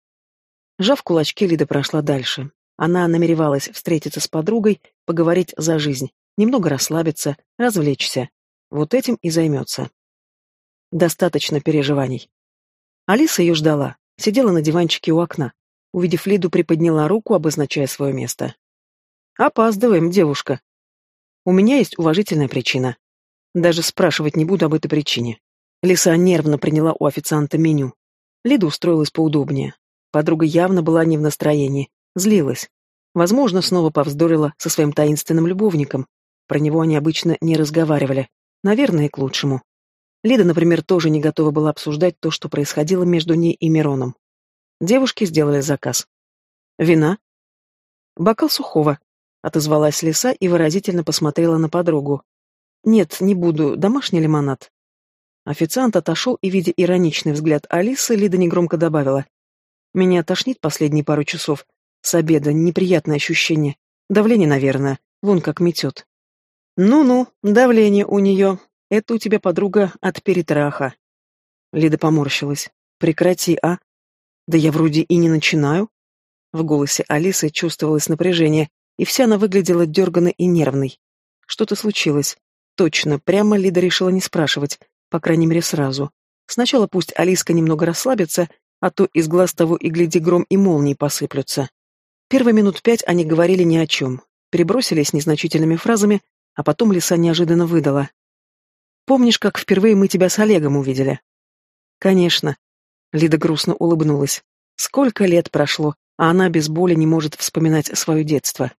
Жав кулачки, Лида прошла дальше. Она намеревалась встретиться с подругой, поговорить за жизнь, немного расслабиться, развлечься. Вот этим и займется. Достаточно переживаний. Алиса ее ждала, сидела на диванчике у окна. Увидев Лиду, приподняла руку, обозначая свое место. «Опаздываем, девушка. У меня есть уважительная причина. Даже спрашивать не буду об этой причине. Лиса нервно приняла у официанта меню. Лида устроилась поудобнее. Подруга явно была не в настроении, злилась. Возможно, снова повздорила со своим таинственным любовником. Про него они обычно не разговаривали. Наверное, к лучшему. Лида, например, тоже не готова была обсуждать то, что происходило между ней и Мироном. Девушки сделали заказ. «Вина?» «Бокал сухого», — отозвалась Лиса и выразительно посмотрела на подругу. «Нет, не буду. Домашний лимонад». Официант отошел, и, видя ироничный взгляд Алисы, Лида негромко добавила. «Меня тошнит последние пару часов. С обеда неприятное ощущение. Давление, наверное. Вон как метет». «Ну-ну, давление у нее. Это у тебя подруга от перетраха». Лида поморщилась. «Прекрати, а?» «Да я вроде и не начинаю». В голосе Алисы чувствовалось напряжение, и вся она выглядела дерганной и нервной. Что-то случилось. Точно, прямо Лида решила не спрашивать, по крайней мере сразу. Сначала пусть Алиска немного расслабится, а то из глаз того и гляди гром и молнии посыплются. Первые минут пять они говорили ни о чем, перебросились незначительными фразами, а потом Лиса неожиданно выдала. «Помнишь, как впервые мы тебя с Олегом увидели?» «Конечно». Лида грустно улыбнулась. «Сколько лет прошло, а она без боли не может вспоминать свое детство».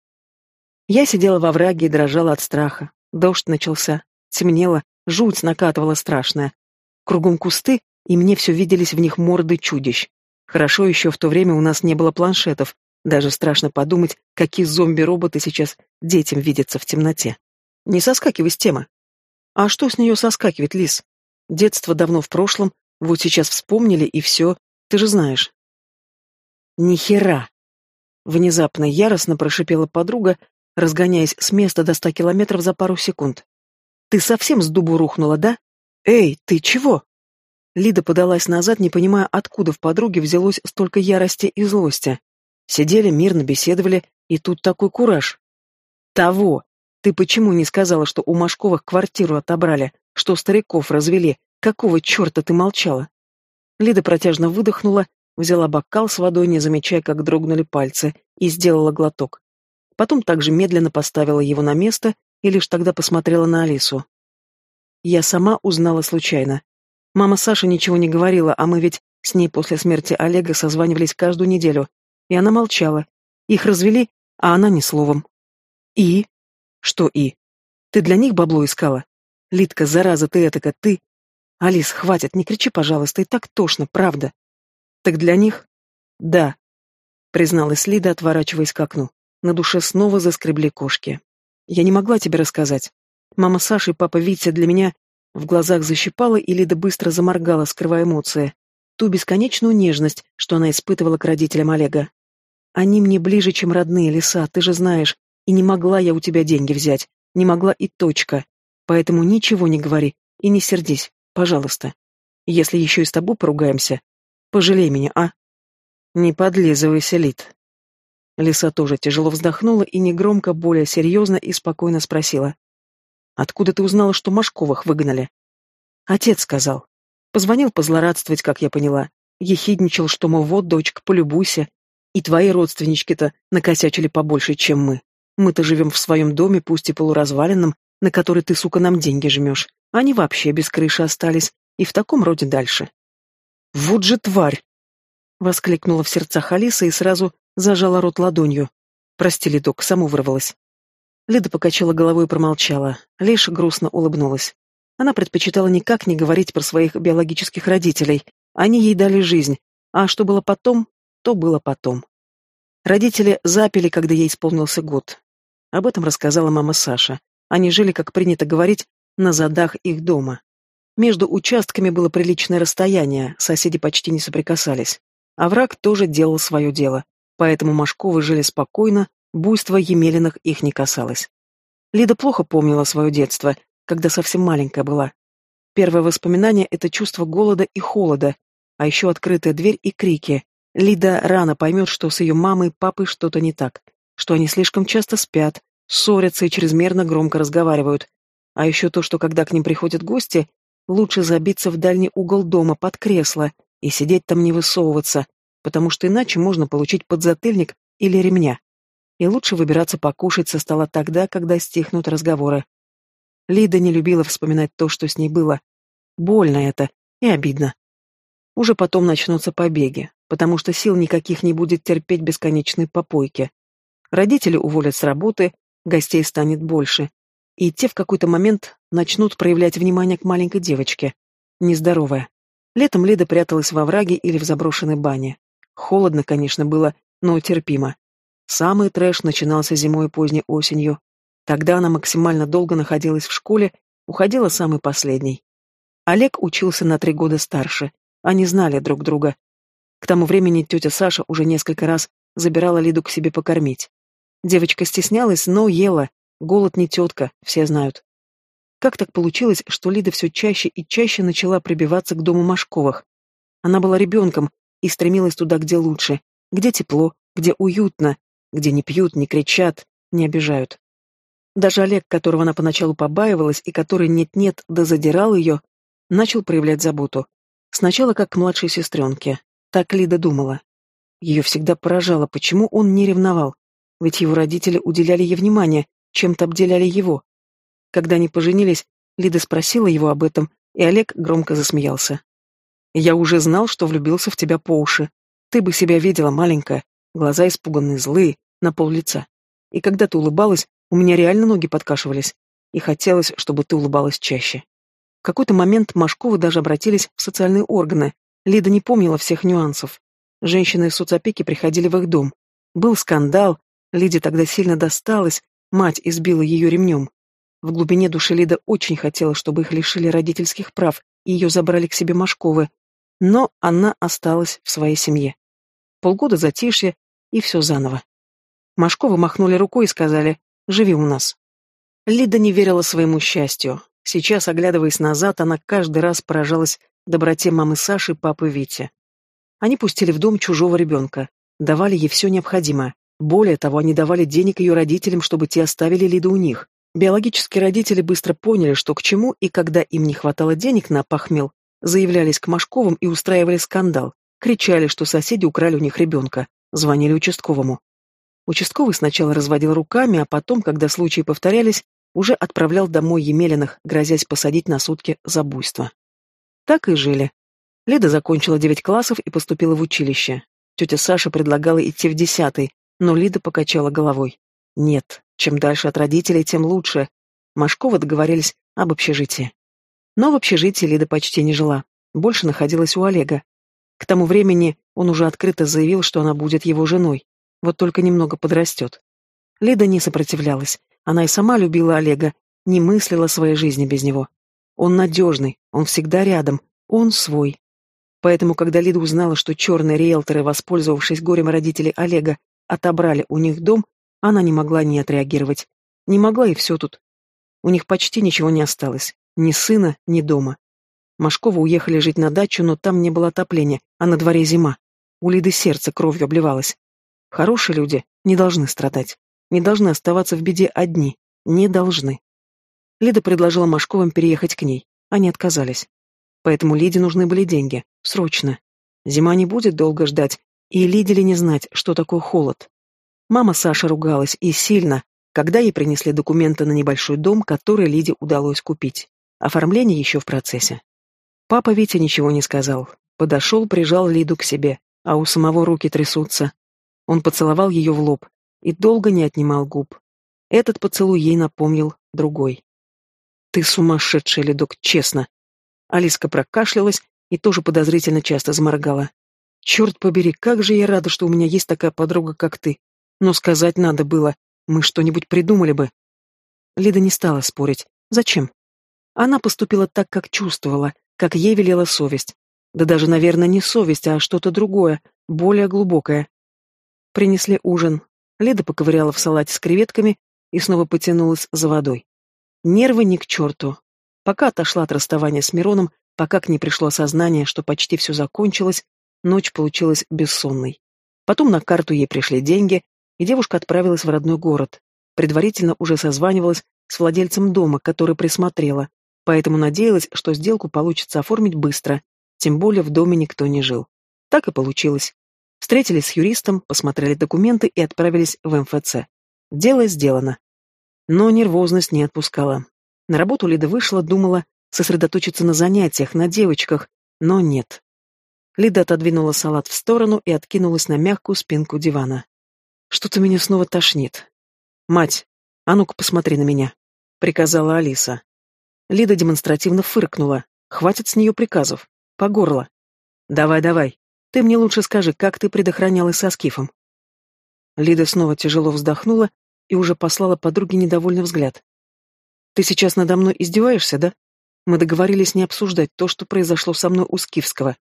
Я сидела во враге и дрожала от страха. Дождь начался. Темнело, жуть накатывала страшная. Кругом кусты, и мне все виделись в них морды чудищ. Хорошо еще в то время у нас не было планшетов. Даже страшно подумать, какие зомби-роботы сейчас детям видятся в темноте. Не соскакивай с темы. А что с нее соскакивать, Лис? Детство давно в прошлом, вот сейчас вспомнили, и все, ты же знаешь. Нихера! Внезапно яростно прошипела подруга, разгоняясь с места до ста километров за пару секунд. «Ты совсем с дубу рухнула, да? Эй, ты чего?» Лида подалась назад, не понимая, откуда в подруге взялось столько ярости и злости. Сидели, мирно беседовали, и тут такой кураж. «Того! Ты почему не сказала, что у Машковых квартиру отобрали, что стариков развели? Какого черта ты молчала?» Лида протяжно выдохнула, взяла бокал с водой, не замечая, как дрогнули пальцы, и сделала глоток. Потом также медленно поставила его на место и лишь тогда посмотрела на Алису. Я сама узнала случайно. Мама Саши ничего не говорила, а мы ведь с ней после смерти Олега созванивались каждую неделю. И она молчала. Их развели, а она ни словом. И? Что и? Ты для них бабло искала? Литка, зараза ты этака, ты... Алис, хватит, не кричи, пожалуйста, и так тошно, правда. Так для них? Да, призналась Лида, отворачиваясь к окну. На душе снова заскребли кошки. Я не могла тебе рассказать. Мама Саши и папа Витя для меня в глазах защипала, и Лида быстро заморгала, скрывая эмоции. Ту бесконечную нежность, что она испытывала к родителям Олега. Они мне ближе, чем родные леса, ты же знаешь, и не могла я у тебя деньги взять. Не могла и точка. Поэтому ничего не говори и не сердись, пожалуйста. Если еще и с тобой поругаемся, пожалей меня, а? Не подлизывайся, Лид. Лиса тоже тяжело вздохнула и негромко, более серьезно и спокойно спросила. «Откуда ты узнала, что Машковых выгнали?» Отец сказал. Позвонил позлорадствовать, как я поняла. Ехидничал, что, мол, вот, дочка, полюбуйся. И твои родственнички-то накосячили побольше, чем мы. Мы-то живем в своем доме, пусть и полуразваленном, на который ты, сука, нам деньги жмешь. Они вообще без крыши остались. И в таком роде дальше. «Вот же тварь!» — воскликнула в сердцах Алиса и сразу зажала рот ладонью. «Прости, Лидок, саму вырвалась». Лида покачала головой и промолчала. Лишь грустно улыбнулась. Она предпочитала никак не говорить про своих биологических родителей. Они ей дали жизнь. А что было потом, то было потом. Родители запили, когда ей исполнился год. Об этом рассказала мама Саша. Они жили, как принято говорить, на задах их дома. Между участками было приличное расстояние, соседи почти не соприкасались. А враг тоже делал свое дело, поэтому Машковы жили спокойно, буйство Емелиных их не касалось. Лида плохо помнила свое детство, когда совсем маленькая была. Первое воспоминание — это чувство голода и холода, а еще открытая дверь и крики. Лида рано поймет, что с ее мамой и папой что-то не так, что они слишком часто спят, ссорятся и чрезмерно громко разговаривают. А еще то, что когда к ним приходят гости, Лучше забиться в дальний угол дома под кресло и сидеть там не высовываться, потому что иначе можно получить подзатыльник или ремня. И лучше выбираться покушать со стола тогда, когда стихнут разговоры. Лида не любила вспоминать то, что с ней было. Больно это и обидно. Уже потом начнутся побеги, потому что сил никаких не будет терпеть бесконечные попойки. Родители уволят с работы, гостей станет больше, и те в какой-то момент начнут проявлять внимание к маленькой девочке. Нездоровая. Летом Лида пряталась во враге или в заброшенной бане. Холодно, конечно, было, но терпимо. Самый трэш начинался зимой и поздней осенью. Тогда она максимально долго находилась в школе, уходила самый последний. Олег учился на три года старше. Они знали друг друга. К тому времени тетя Саша уже несколько раз забирала Лиду к себе покормить. Девочка стеснялась, но ела, Голод не тетка, все знают. Как так получилось, что Лида все чаще и чаще начала прибиваться к дому Машковых? Она была ребенком и стремилась туда, где лучше, где тепло, где уютно, где не пьют, не кричат, не обижают. Даже Олег, которого она поначалу побаивалась и который нет-нет да задирал ее, начал проявлять заботу. Сначала как к младшей сестренке. Так Лида думала. Ее всегда поражало, почему он не ревновал. Ведь его родители уделяли ей внимание, чем-то обделяли его. Когда они поженились, Лида спросила его об этом, и Олег громко засмеялся. «Я уже знал, что влюбился в тебя по уши. Ты бы себя видела, маленькая, глаза испуганные, злые, на пол лица. И когда ты улыбалась, у меня реально ноги подкашивались, и хотелось, чтобы ты улыбалась чаще». В какой-то момент Машковы даже обратились в социальные органы. Лида не помнила всех нюансов. Женщины из соцопеки приходили в их дом. Был скандал, Лиде тогда сильно досталось, Мать избила ее ремнем. В глубине души Лида очень хотела, чтобы их лишили родительских прав и ее забрали к себе Машковы, но она осталась в своей семье. Полгода затишье, и все заново. Машковы махнули рукой и сказали «Живи у нас». Лида не верила своему счастью. Сейчас, оглядываясь назад, она каждый раз поражалась доброте мамы Саши и папы Вити. Они пустили в дом чужого ребенка, давали ей все необходимое. Более того, они давали денег ее родителям, чтобы те оставили Лиду у них. Биологические родители быстро поняли, что к чему, и когда им не хватало денег на похмел, заявлялись к Машковым и устраивали скандал. Кричали, что соседи украли у них ребенка. Звонили участковому. Участковый сначала разводил руками, а потом, когда случаи повторялись, уже отправлял домой Емелиных, грозясь посадить на сутки за буйство. Так и жили. Лида закончила девять классов и поступила в училище. Тетя Саша предлагала идти в десятый, но Лида покачала головой. Нет, чем дальше от родителей, тем лучше. Машковы договорились об общежитии. Но в общежитии Лида почти не жила. Больше находилась у Олега. К тому времени он уже открыто заявил, что она будет его женой. Вот только немного подрастет. Лида не сопротивлялась. Она и сама любила Олега, не мыслила своей жизни без него. Он надежный, он всегда рядом, он свой. Поэтому, когда Лида узнала, что черные риэлторы, воспользовавшись горем родителей Олега, отобрали у них дом, она не могла не отреагировать. Не могла и все тут. У них почти ничего не осталось. Ни сына, ни дома. Машковы уехали жить на дачу, но там не было отопления, а на дворе зима. У Лиды сердце кровью обливалось. Хорошие люди не должны страдать. Не должны оставаться в беде одни. Не должны. Лида предложила Машковым переехать к ней. Они отказались. Поэтому Лиде нужны были деньги. Срочно. Зима не будет долго ждать, и Лиде ли не знать, что такое холод. Мама Саши ругалась, и сильно, когда ей принесли документы на небольшой дом, который Лиде удалось купить. Оформление еще в процессе. Папа Витя ничего не сказал. Подошел, прижал Лиду к себе, а у самого руки трясутся. Он поцеловал ее в лоб и долго не отнимал губ. Этот поцелуй ей напомнил другой. «Ты сумасшедший, Ледок, честно!» Алиска прокашлялась и тоже подозрительно часто заморгала. «Черт побери, как же я рада, что у меня есть такая подруга, как ты. Но сказать надо было, мы что-нибудь придумали бы». Лида не стала спорить. Зачем? Она поступила так, как чувствовала, как ей велела совесть. Да даже, наверное, не совесть, а что-то другое, более глубокое. Принесли ужин. Лида поковыряла в салате с креветками и снова потянулась за водой. Нервы ни к черту. Пока отошла от расставания с Мироном, пока к ней пришло осознание, что почти все закончилось, ночь получилась бессонной. Потом на карту ей пришли деньги, и девушка отправилась в родной город. Предварительно уже созванивалась с владельцем дома, который присмотрела, поэтому надеялась, что сделку получится оформить быстро, тем более в доме никто не жил. Так и получилось. Встретились с юристом, посмотрели документы и отправились в МФЦ. Дело сделано. Но нервозность не отпускала. На работу Лида вышла, думала сосредоточиться на занятиях, на девочках, но нет. Лида отодвинула салат в сторону и откинулась на мягкую спинку дивана. Что-то меня снова тошнит. «Мать, а ну-ка посмотри на меня», — приказала Алиса. Лида демонстративно фыркнула. Хватит с нее приказов. По горло. Давай, давай. Ты мне лучше скажи, как ты предохранялась со Скифом. Лида снова тяжело вздохнула и уже послала подруге недовольный взгляд. Ты сейчас надо мной издеваешься, да? Мы договорились не обсуждать то, что произошло со мной у Скифского.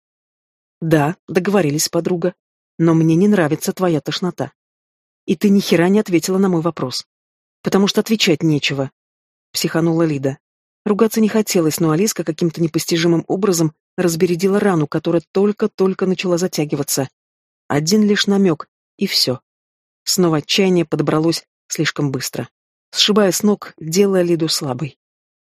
Да, договорились, подруга. Но мне не нравится твоя тошнота. И ты ни хера не ответила на мой вопрос. Потому что отвечать нечего. Психанула Лида. Ругаться не хотелось, но Алиска каким-то непостижимым образом разбередила рану, которая только-только начала затягиваться. Один лишь намек, и все. Снова отчаяние подобралось слишком быстро, сшибая с ног, делая Лиду слабой.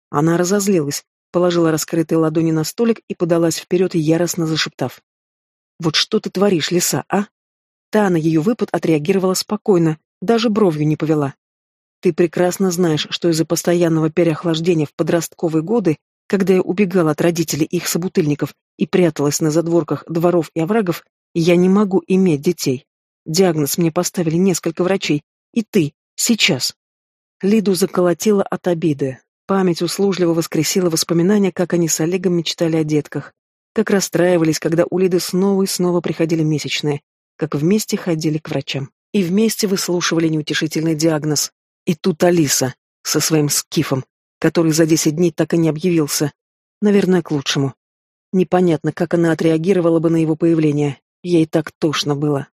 Она разозлилась, положила раскрытые ладони на столик и подалась вперед, яростно зашептав. «Вот что ты творишь, лиса, а?» Та на ее выпад отреагировала спокойно, даже бровью не повела. Ты прекрасно знаешь, что из-за постоянного переохлаждения в подростковые годы, когда я убегала от родителей их собутыльников и пряталась на задворках дворов и оврагов, я не могу иметь детей. Диагноз мне поставили несколько врачей. И ты, сейчас. Лиду заколотила от обиды. Память услужливо воскресила воспоминания, как они с Олегом мечтали о детках. Как расстраивались, когда у Лиды снова и снова приходили месячные. Как вместе ходили к врачам. И вместе выслушивали неутешительный диагноз. И тут Алиса со своим скифом, который за десять дней так и не объявился. Наверное, к лучшему. Непонятно, как она отреагировала бы на его появление. Ей так тошно было.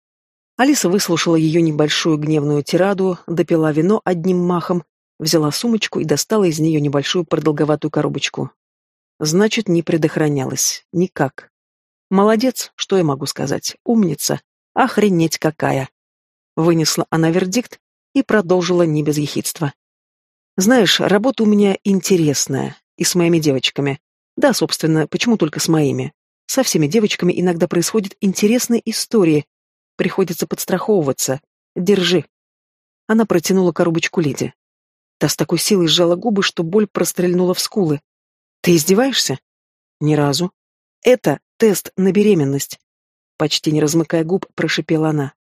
Алиса выслушала ее небольшую гневную тираду, допила вино одним махом, взяла сумочку и достала из нее небольшую продолговатую коробочку. Значит, не предохранялась. Никак. Молодец, что я могу сказать. Умница. Охренеть какая. Вынесла она вердикт и продолжила не без ехидства. «Знаешь, работа у меня интересная, и с моими девочками. Да, собственно, почему только с моими? Со всеми девочками иногда происходят интересные истории. Приходится подстраховываться. Держи». Она протянула коробочку Лиде. Та с такой силой сжала губы, что боль прострельнула в скулы. «Ты издеваешься?» «Ни разу». «Это тест на беременность», — почти не размыкая губ, прошипела она.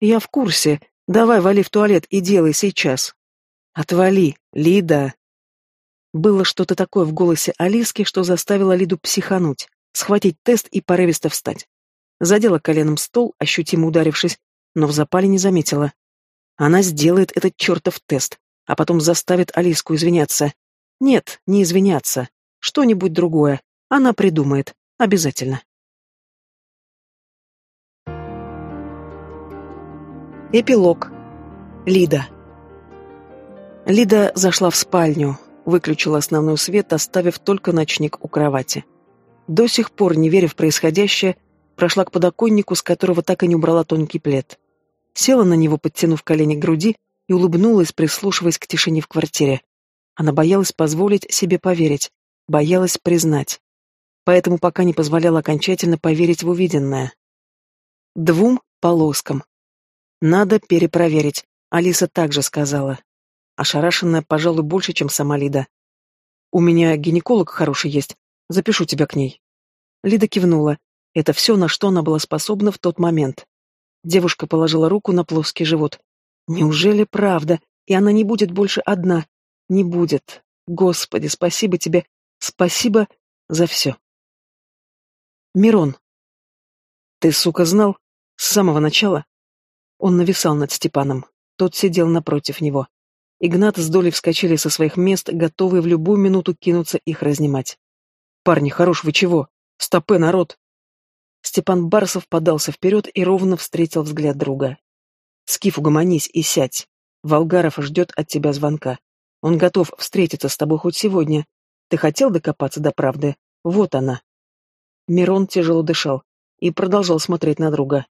«Я в курсе, Давай, вали в туалет и делай сейчас. Отвали, Лида. Было что-то такое в голосе Алиски, что заставило Лиду психануть, схватить тест и порывисто встать. Задела коленом стол, ощутимо ударившись, но в запале не заметила. Она сделает этот чертов тест, а потом заставит Алиску извиняться. Нет, не извиняться. Что-нибудь другое. Она придумает. Обязательно. Эпилог. Лида. Лида зашла в спальню, выключила основной свет, оставив только ночник у кровати. До сих пор, не веря в происходящее, прошла к подоконнику, с которого так и не убрала тонкий плед. Села на него, подтянув колени к груди, и улыбнулась, прислушиваясь к тишине в квартире. Она боялась позволить себе поверить, боялась признать. Поэтому пока не позволяла окончательно поверить в увиденное. Двум полоскам. Надо перепроверить, Алиса также сказала. Ошарашенная, пожалуй, больше, чем сама Лида. «У меня гинеколог хороший есть. Запишу тебя к ней». Лида кивнула. Это все, на что она была способна в тот момент. Девушка положила руку на плоский живот. Неужели правда? И она не будет больше одна. Не будет. Господи, спасибо тебе. Спасибо за все. Мирон. Ты, сука, знал? С самого начала? Он нависал над Степаном. Тот сидел напротив него. Игнат с Долей вскочили со своих мест, готовые в любую минуту кинуться их разнимать. «Парни, хорош, вы чего? Стопы, народ!» Степан Барсов подался вперед и ровно встретил взгляд друга. «Скиф, угомонись и сядь. Волгаров ждет от тебя звонка. Он готов встретиться с тобой хоть сегодня. Ты хотел докопаться до правды? Вот она». Мирон тяжело дышал и продолжал смотреть на друга.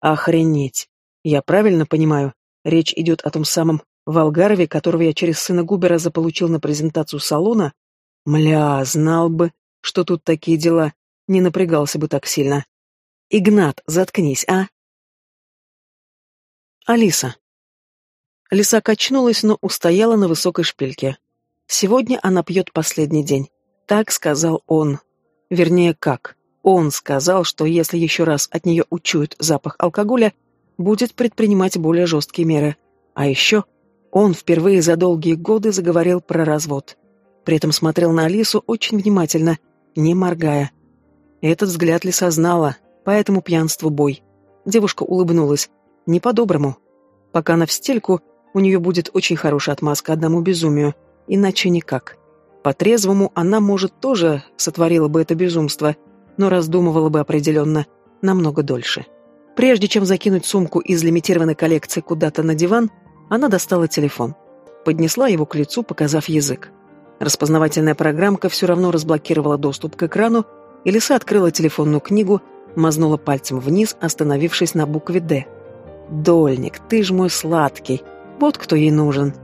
«Охренеть! Я правильно понимаю, речь идет о том самом Волгарове, которого я через сына Губера заполучил на презентацию салона? Мля, знал бы, что тут такие дела, не напрягался бы так сильно. Игнат, заткнись, а? Алиса. Лиса качнулась, но устояла на высокой шпильке. Сегодня она пьет последний день. Так сказал он. Вернее, как. Он сказал, что если еще раз от нее учуют запах алкоголя, будет предпринимать более жесткие меры. А еще он впервые за долгие годы заговорил про развод. При этом смотрел на Алису очень внимательно, не моргая. Этот взгляд Лиса знала, поэтому пьянство бой. Девушка улыбнулась. Не по-доброму. Пока она в стельку, у нее будет очень хорошая отмазка одному безумию. Иначе никак. По-трезвому она, может, тоже сотворила бы это безумство, но раздумывала бы определенно намного дольше. Прежде чем закинуть сумку из лимитированной коллекции куда-то на диван, она достала телефон. Поднесла его к лицу, показав язык. Распознавательная программка все равно разблокировала доступ к экрану, и Лиса открыла телефонную книгу, мазнула пальцем вниз, остановившись на букве «Д». «Дольник, ты ж мой сладкий. Вот кто ей нужен».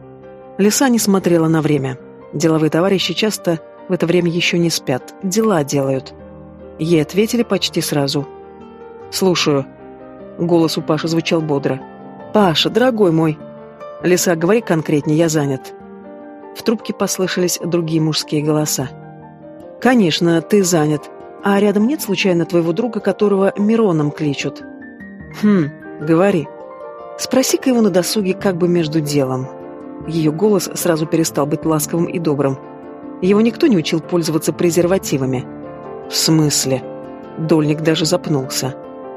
Лиса не смотрела на время. Деловые товарищи часто в это время еще не спят, дела делают. Ей ответили почти сразу. «Слушаю». Голос у Паши звучал бодро. «Паша, дорогой мой». «Лиса, говори конкретнее, я занят». В трубке послышались другие мужские голоса. «Конечно, ты занят. А рядом нет случайно твоего друга, которого Мироном кличут?» «Хм, говори. Спроси-ка его на досуге как бы между делом». Ее голос сразу перестал быть ласковым и добрым. Его никто не учил пользоваться презервативами. «В смысле?» Дольник даже запнулся.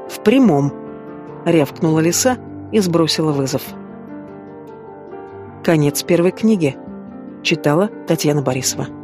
«В прямом», — рявкнула лиса и сбросила вызов. Конец первой книги. Читала Татьяна Борисова.